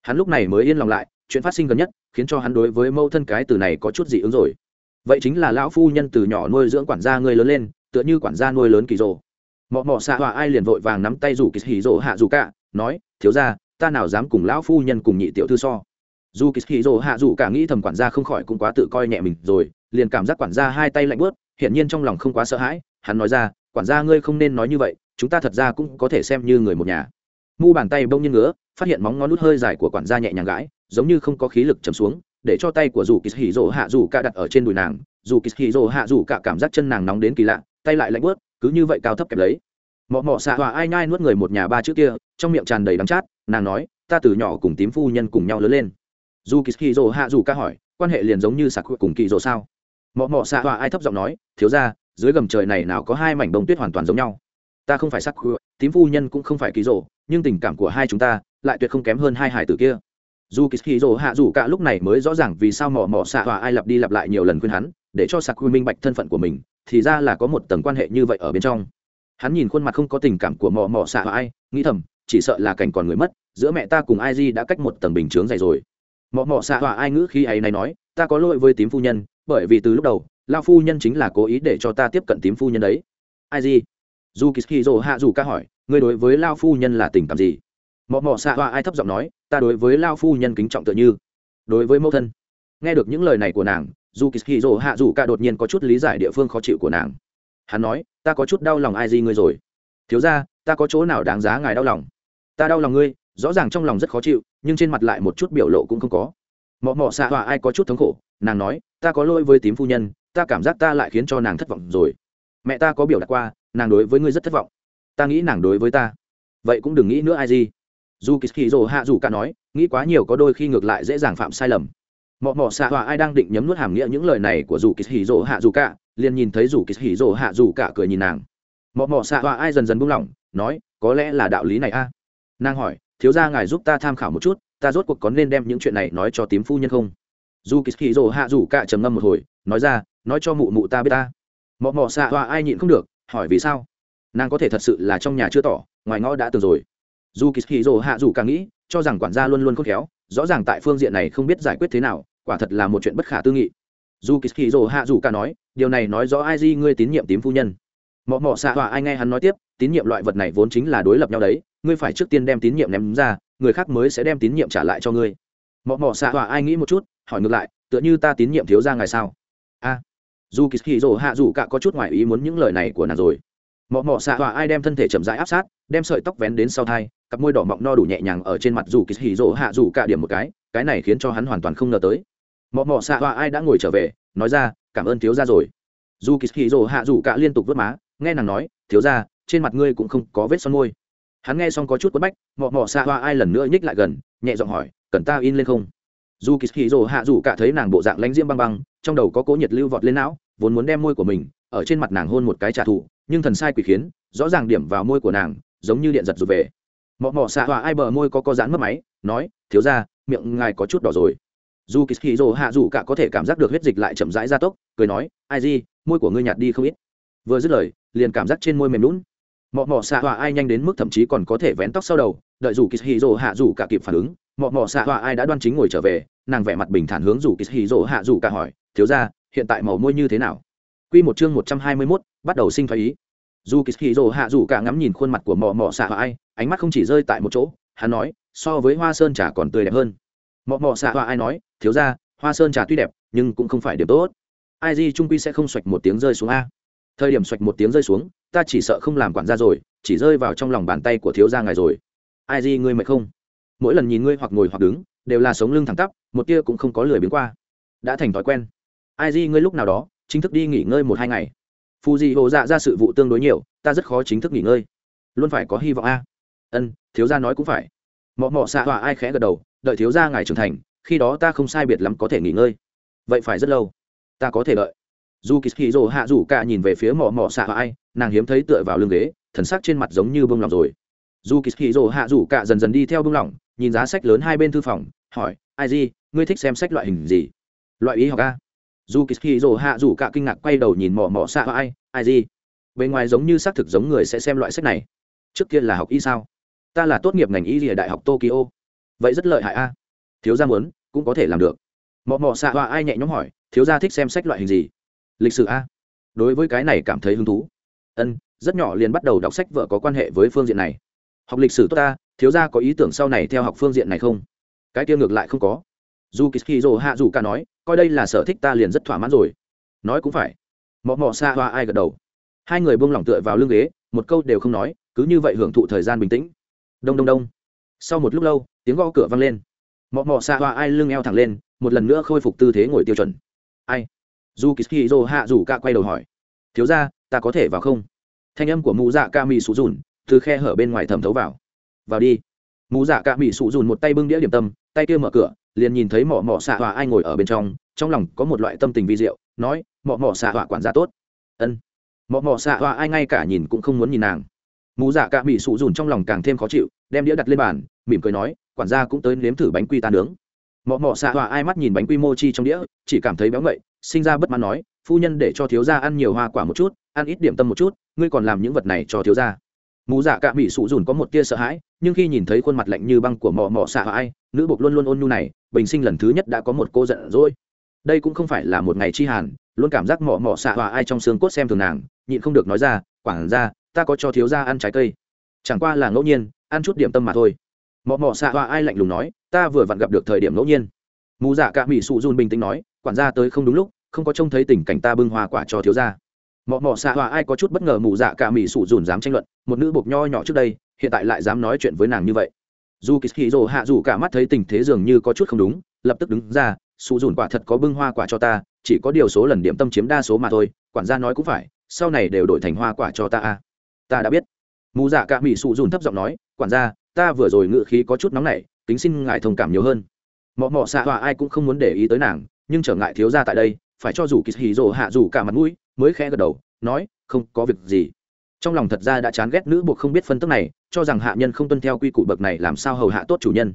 hắn lúc này mới yên lòng lại, chuyện phát sinh gần nhất khiến cho hắn đối với mâu thân cái từ này có chút dị ứng rồi. Vậy chính là lão phu nhân từ nhỏ nuôi dưỡng quản gia người lớn lên, tựa như quản gia nuôi lớn kỳ rồ. Mọ mọ xạ hòa ai liền vội vàng nắm tay rủ kỳ hì rỗ hạ dù cả, nói, thiếu ra ta nào dám cùng lão phu nhân cùng nhị tiểu thư so. Dù kỳ hì rỗ hạ dù cả nghĩ thầm quản gia không khỏi cũng quá tự coi nhẹ mình rồi, liền cảm giác quản gia hai tay lạnh bớt hiển nhiên trong lòng không quá sợ hãi, hắn nói ra, quản gia ngươi không nên nói như vậy, chúng ta thật ra cũng có thể xem như người một nhà. Mu bàn tay bông như ngứa phát hiện móng ngón nút hơi dài của quản gia nhẹ nhàng gãi, giống như không có khí lực chầm xuống, để cho tay của dù kỳ hì rồ hạ dù cả đặt ở trên đùi nàng. Dù kỳ hì rồ hạ dù cả cảm giác chân nàng nóng đến kỳ lạ, tay lại lạnh bớt cứ như vậy cao thấp kẹp lấy. Mọ mọ xạ hòa ai nhai nuốt người một nhà ba chữ kia, trong miệng tràn đầy đắng chát, nàng nói, ta từ nhỏ cùng tím phu nhân cùng nhau lớn lên. Dù kỳ hì rồ hạ dù cả hỏi, quan hệ liền giống như sạc cùng kỳ rồ sao? Mọ mọ xạ hòa ai thấp giọng nói, thiếu ra dưới gầm trời này nào có hai mảnh bông tuyết hoàn toàn giống nhau. Ta không phải sắc tím phu nhân cũng không phải kỳ rồ nhưng tình cảm của hai chúng ta lại tuyệt không kém hơn hai hải tử kia. Dù kỳ hì rồ hạ dù cả lúc này mới rõ ràng vì sao mọ mọ xạ hòa ai lặp đi lặp lại nhiều lần khuyên hắn, để cho sạc minh bạch thân phận của mình, thì ra là có một tầng quan hệ như vậy ở bên trong. Hắn nhìn khuôn mặt không có tình cảm của mỏ mỏ xạ hòa ai, nghĩ thầm, chỉ sợ là cảnh còn người mất, giữa mẹ ta cùng ai di đã cách một tầng bình chướng dày rồi. Mọ mọ xạ hòa ai ngữ khi ấy này nói, ta có lỗi với tím phu nhân, bởi vì từ lúc đầu lao phu nhân chính là cố ý để cho ta tiếp cận tím phu nhân đấy. Ai di dù kỳ hạ dù ca hỏi, ngươi đối với lao phu nhân là tình cảm gì? Mọ mọ xạ hoa ai thấp giọng nói, ta đối với lao phu nhân kính trọng tựa như. Đối với mẫu thân, nghe được những lời này của nàng, dù kỳ dỗ hạ dù ca đột nhiên có chút lý giải địa phương khó chịu của nàng. Hắn nói, ta có chút đau lòng ai gì ngươi rồi. Thiếu ra ta có chỗ nào đáng giá ngài đau lòng? Ta đau lòng ngươi, rõ ràng trong lòng rất khó chịu, nhưng trên mặt lại một chút biểu lộ cũng không có. Mọ mọ xạ hoa ai có chút thống khổ, nàng nói, ta có lỗi với tím phu nhân, ta cảm giác ta lại khiến cho nàng thất vọng rồi. Mẹ ta có biểu đạt qua, nàng đối với ngươi rất thất vọng. Ta nghĩ nàng đối với ta. Vậy cũng đừng nghĩ nữa ai gì dù kỳ kỳ rồ hạ dù cả nói, nghĩ quá nhiều có đôi khi ngược lại dễ dàng phạm sai lầm. Mọ mọ xạ hòa ai đang định nhấm nuốt hàm nghĩa những lời này của dù kỳ hì rồ hạ dù cả, liền nhìn thấy dù kỳ hì rồ hạ dù cả cười nhìn nàng. Mọ mọ xạ hòa ai dần dần buông lỏng, nói, có lẽ là đạo lý này a. Nàng hỏi, thiếu ra ngài giúp ta tham khảo một chút, ta rốt cuộc có nên đem những chuyện này nói cho tím phu nhân không? Dù kỳ hì rồ hạ dù cả trầm ngâm một hồi, nói ra, nói cho mụ mụ ta biết ta. Mọ mọ xạ hòa ai nhịn không được, hỏi vì sao? Nàng có thể thật sự là trong nhà chưa tỏ, ngoài ngõ đã từng rồi dù kỳ hì hạ dù cả nghĩ, cho rằng quản gia luôn luôn khôn khéo, rõ ràng tại phương diện này không biết giải quyết thế nào, quả thật là một chuyện bất khả tư nghị. Dù kỳ hì hạ dù cả nói, điều này nói rõ ai di ngươi tín nhiệm tím phu nhân. Mọ mọ xạ hòa ai nghe hắn nói tiếp, tín nhiệm loại vật này vốn chính là đối lập nhau đấy, ngươi phải trước tiên đem tín nhiệm ném ra, người khác mới sẽ đem tín nhiệm trả lại cho ngươi. Mọ mọ xạ hòa ai nghĩ một chút, hỏi ngược lại, tựa như ta tín nhiệm thiếu ra ngài sao? A. Dù kỳ hì hạ dù cả có chút ngoài ý muốn những lời này của nàng rồi mọ mọ xạ tọa ai đem thân thể chậm rãi áp sát, đem sợi tóc vén đến sau thai, cặp môi đỏ mọng no đủ nhẹ nhàng ở trên mặt dù kỳ hì rỗ hạ dù cả điểm một cái cái này khiến cho hắn hoàn toàn không ngờ tới. Mọ mọ xạ tọa ai đã ngồi trở về, nói ra, cảm ơn thiếu ra rồi. Dù kỳ hì rỗ hạ dù cả liên tục vớt má, nghe nàng nói, thiếu ra trên mặt ngươi cũng không có vết son môi. Hắn nghe xong có chút quất bách, mọ mọ xạ hoa ai lần nữa nhích lại gần, nhẹ giọng hỏi, cần ta in lên không? Dù kỳ hì rỗ hạ dù cả thấy nàng bộ dạng lánh diễm băng băng, trong đầu có cố nhiệt lưu vọt lên não, vốn muốn đem môi của mình ở trên mặt nàng hôn một cái trả thù nhưng thần sai quỷ khiến, rõ ràng điểm vào môi của nàng, giống như điện giật rụt về. Mọ mọ xạ hòa ai bờ môi có có dán mất máy, nói, thiếu ra miệng ngài có chút đỏ rồi. Dù kỳ hì hạ dù cả có thể cảm giác được huyết dịch lại chậm rãi ra tốc, cười nói, ai gì môi của ngươi nhạt đi không ít. Vừa dứt lời, liền cảm giác trên môi mềm lún mọ mọ xạ hòa ai nhanh đến mức thậm chí còn có thể vén tóc sau đầu, đợi dù kỳ hì hạ dù cả kịp phản ứng, mọ mọ xạ hòa ai đã đoan chính ngồi trở về, nàng vẻ mặt bình thản hướng dù kỳ hì hạ dù cả hỏi, thiếu ra hiện tại màu môi như thế nào? Quy một chương một trăm hai mươi mốt bắt đầu sinh thái ý. Dù Kishiro hạ dù cả ngắm nhìn khuôn mặt của mọ mọ xạ hoa ai ánh mắt không chỉ rơi tại một chỗ hắn nói so với hoa sơn trà còn tươi đẹp hơn. Mọ mọ xạ hoa ai nói thiếu gia, hoa sơn trà tuy đẹp nhưng cũng không phải điểm tốt. Ai di trung quy sẽ không xoạch một tiếng rơi xuống a. Thời điểm xoạch một tiếng rơi xuống ta chỉ sợ không làm quản gia rồi chỉ rơi vào trong lòng bàn tay của thiếu gia ngài rồi. Ai gì ngươi mệt không? Mỗi lần nhìn ngươi hoặc ngồi hoặc đứng đều là sống lưng thẳng tắp một tia cũng không có lười biến qua. Đã thành thói quen. Ai gì ngươi lúc nào đó chính thức đi nghỉ ngơi một hai ngày. Phù dị hồ dạ ra sự vụ tương đối nhiều, ta rất khó chính thức nghỉ ngơi. Luôn phải có hy vọng a. Ân, thiếu gia nói cũng phải. Mọ mọ xạ họa ai khẽ gật đầu, đợi thiếu gia ngài trưởng thành, khi đó ta không sai biệt lắm có thể nghỉ ngơi. Vậy phải rất lâu. Ta có thể đợi. Dù kỳ hì rồ hạ rủ cả nhìn về phía mọ mọ xạ họa ai, nàng hiếm thấy tựa vào lưng ghế, thần sắc trên mặt giống như bông lòng rồi. Dù kỳ hì rồ hạ rủ cả dần dần đi theo bông lòng, nhìn giá sách lớn hai bên thư phòng, hỏi, ai gì ngươi thích xem sách loại hình gì? Loại ý học a dù kỳ hì hạ rủ cả kinh ngạc quay đầu nhìn mọ mọ xạ ai ai gì? Bề ngoài giống như xác thực giống người sẽ xem loại sách này. Trước kia là học y sao? Ta là tốt nghiệp ngành y ở đại học tokyo. Vậy rất lợi hại a. Thiếu gia muốn, cũng có thể làm được. Mọ mọ xạ hoa ai nhẹ nhõm hỏi, thiếu gia thích xem sách loại hình gì? Lịch sử a. Đối với cái này cảm thấy hứng thú. Ân, rất nhỏ liền bắt đầu đọc sách vợ có quan hệ với phương diện này. Học lịch sử tốt ta, thiếu gia có ý tưởng sau này theo học phương diện này không? Cái kia ngược lại không có. Dù kiskizo hạ dù cả nói coi đây là sở thích ta liền rất thỏa mãn rồi. Nói cũng phải. Mọ mọ xa hoa ai gật đầu. Hai người buông lỏng tựa vào lưng ghế, một câu đều không nói, cứ như vậy hưởng thụ thời gian bình tĩnh. Đông đông đông. Sau một lúc lâu, tiếng gõ cửa vang lên. Mọ mọ xa hoa ai lưng eo thẳng lên, một lần nữa khôi phục tư thế ngồi tiêu chuẩn. Ai? Dù kỳ dô hạ rủ ca quay đầu hỏi. Thiếu ra ta có thể vào không? Thanh âm của mụ dạ ca mị sụ dùn từ khe hở bên ngoài thẩm thấu vào. Vào đi mụ dạ cạ mỹ sụ dùn một tay bưng đĩa điểm tâm, tay kia mở cửa, liền nhìn thấy mọ mọ xạ hỏa ai ngồi ở bên trong trong lòng có một loại tâm tình vi diệu, nói, mọ mọ xạ hỏa quản gia tốt. Ân. Mọ mọ xạ hỏa ai ngay cả nhìn cũng không muốn nhìn nàng. Mụ dạ cạ mỹ sụ dùn trong lòng càng thêm khó chịu, đem đĩa đặt lên bàn, mỉm cười nói, quản gia cũng tới nếm thử bánh quy ta nướng. Mọ mọ xạ hỏa ai mắt nhìn bánh quy mochi trong đĩa, chỉ cảm thấy béo ngậy, sinh ra bất mãn nói, phu nhân để cho thiếu gia ăn nhiều hoa quả một chút, ăn ít điểm tâm một chút, ngươi còn làm những vật này cho thiếu gia mù dạ cạ mỹ sụ dùn có một tia sợ hãi, nhưng khi nhìn thấy khuôn mặt lạnh như băng của mò mò xạ ai, nữ bộc luôn luôn ôn nhu này, bình sinh lần thứ nhất đã có một cô giận dỗi. Đây cũng không phải là một ngày chi hàn, luôn cảm giác mò mò xạ hòa ai trong xương cốt xem thường nàng, nhịn không được nói ra quảng ra ta có cho thiếu gia ăn trái cây. Chẳng qua là ngẫu nhiên, ăn chút điểm tâm mà thôi. Mò mò xạ hòa ai lạnh lùng nói, ta vừa vặn gặp được thời điểm ngẫu nhiên. Mù dạ cạ mỹ sụ dùn bình tĩnh nói, quản gia tới không đúng lúc, không có trông thấy tình cảnh ta bưng hoa quả cho thiếu gia mọ mọ xạ hòa ai có chút bất ngờ mù dạ cả mỹ sụ dùn dám tranh luận, một nữ bộc nho nhỏ trước đây, hiện tại lại dám nói chuyện với nàng như vậy. Dù kỳ hì rồ hạ dù cả mắt thấy tình thế dường như có chút không đúng, lập tức đứng ra sụ dùn quả thật có bưng hoa quả cho ta, chỉ có điều số lần điểm tâm chiếm đa số mà thôi, quản gia nói cũng phải, sau này đều đổi thành hoa quả cho ta a. Ta đã biết. Mù dạ cả mỹ sụ dùn thấp giọng nói, quản gia, ta vừa rồi ngự khí có chút nóng nảy tính xin ngài thông cảm nhiều hơn. Mọ mọ xạ hòa ai cũng không muốn để ý tới nàng, nhưng trở ngại thiếu ra tại đây, phải cho dù kỳ hì rồ hạ dù cả mặt mũi mới khẽ gật đầu, nói, không có việc gì. Trong lòng thật ra đã chán ghét nữ buộc không biết phân tức này, cho rằng hạ nhân không tuân theo quy củ bậc này làm sao hầu hạ tốt chủ nhân.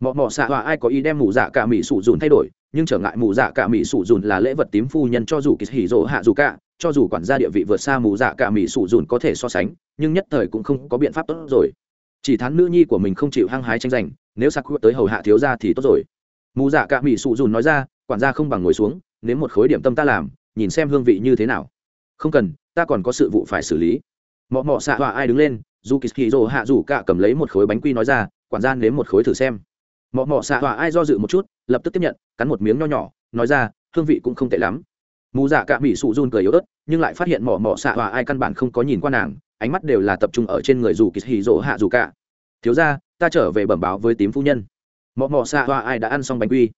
Mọ mọ xạ hòa ai có ý đem mù dạ cả mỹ sụ dùn thay đổi, nhưng trở ngại mù dạ cả mỹ sụ dùn là lễ vật tím phu nhân cho dù kỳ hỉ rỗ hạ dù cả, cho dù quản gia địa vị vượt xa mù dạ cả mỹ sụ dùn có thể so sánh, nhưng nhất thời cũng không có biện pháp tốt rồi. Chỉ thán nữ nhi của mình không chịu hăng hái tranh giành, nếu sắc tới hầu hạ thiếu gia thì tốt rồi. Mù dạ cả mỹ sụ dùn nói ra, quản gia không bằng ngồi xuống nếu một khối điểm tâm ta làm nhìn xem hương vị như thế nào. Không cần, ta còn có sự vụ phải xử lý. Mọ mọ xạ hòa ai đứng lên, dù kỳ hì rồ hạ rủ cả cầm lấy một khối bánh quy nói ra, quản gia nếm một khối thử xem. Mọ mọ xạ hòa ai do dự một chút, lập tức tiếp nhận, cắn một miếng nho nhỏ, nói ra, hương vị cũng không tệ lắm. Mù dạ cả mỹ sụ run cười yếu ớt, nhưng lại phát hiện mọ mọ xạ hòa ai căn bản không có nhìn qua nàng, ánh mắt đều là tập trung ở trên người dù kỳ hì hạ rủ cả. Thiếu ra ta trở về bẩm báo với tím phu nhân. Mọ mọ xạ hòa ai đã ăn xong bánh quy.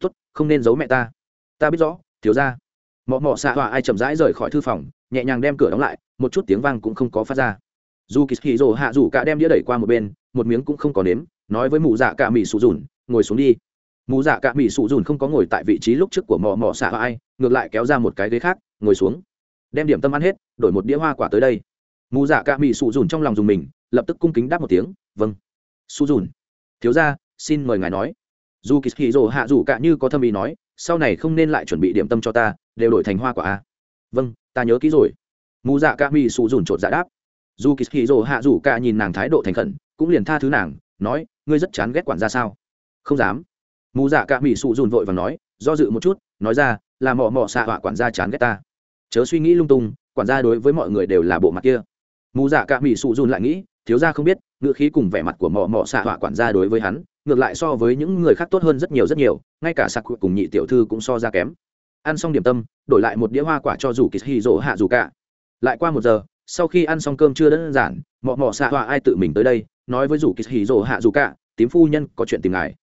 Tốt, không nên giấu mẹ ta. Ta biết rõ, thiếu ra mọ mọ xạ hòa ai chậm rãi rời khỏi thư phòng, nhẹ nhàng đem cửa đóng lại, một chút tiếng vang cũng không có phát ra. Dù kỳ hì rồ hạ rủ cả đem đĩa đẩy qua một bên, một miếng cũng không có nếm, nói với mụ dạ cả mỹ sụ dùn, ngồi xuống đi. Mụ dạ cả mỹ sụ dùn không có ngồi tại vị trí lúc trước của mọ mọ xạ ai, ngược lại kéo ra một cái ghế khác, ngồi xuống. Đem điểm tâm ăn hết, đổi một đĩa hoa quả tới đây. Mụ dạ cả mỹ sụ dùn trong lòng dùng mình, lập tức cung kính đáp một tiếng vâng. Sụ dùn. Thiếu ra xin mời ngài nói. Dù kỳ hì rồ hạ rủ cả như có thâm ý nói, sau này không nên lại chuẩn bị điểm tâm cho ta đều đổi thành hoa quả a. Vâng ta nhớ kỹ rồi. Mù dạ ca mi sụ dùn chột dạ đáp. Dù kỳ hì dồ hạ rủ cả nhìn nàng thái độ thành khẩn, cũng liền tha thứ nàng, nói, ngươi rất chán ghét quản ra sao? Không dám. Mù dạ ca mi sụ dùn vội và nói, do dự một chút, nói ra, là mọ mọ xạ họa quản gia chán ghét ta. Chớ suy nghĩ lung tung, quản gia đối với mọi người đều là bộ mặt kia. Mù dạ ca mi sụ dùn lại nghĩ, thiếu gia không biết, ngựa khí cùng vẻ mặt của mọ mọ xạ họa quản gia đối với hắn, ngược lại so với những người khác tốt hơn rất nhiều rất nhiều, ngay cả sạc cùng nhị tiểu thư cũng so ra kém ăn xong điểm tâm, đổi lại một đĩa hoa quả cho rủ kỳ hì rỗ hạ rủ cả. Lại qua một giờ, sau khi ăn xong cơm chưa đơn giản, mọ mọ xạ họa ai tự mình tới đây, nói với rủ kỳ hì rỗ hạ rủ cả, tím phu nhân, có chuyện tìm ngài.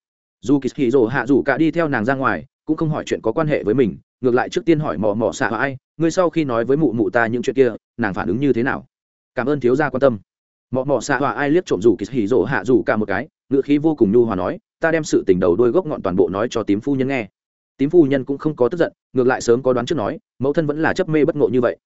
Dù kỳ hì rỗ hạ rủ cả đi theo nàng ra ngoài, cũng không hỏi chuyện có quan hệ với mình, ngược lại trước tiên hỏi mọ mọ xạ họa ai, ngươi sau khi nói với mụ mụ ta những chuyện kia, nàng phản ứng như thế nào? Cảm ơn thiếu gia quan tâm. Mọ mọ xạ họa ai liếc trộm rủ kỳ hì rỗ hạ rủ cả một cái ngựa khí vô cùng nhu hòa nói, ta đem sự tình đầu đuôi gốc ngọn toàn bộ nói cho tím phu nhân nghe tím phu nhân cũng không có tức giận, ngược lại sớm có đoán trước nói, mẫu thân vẫn là chấp mê bất ngộ như vậy.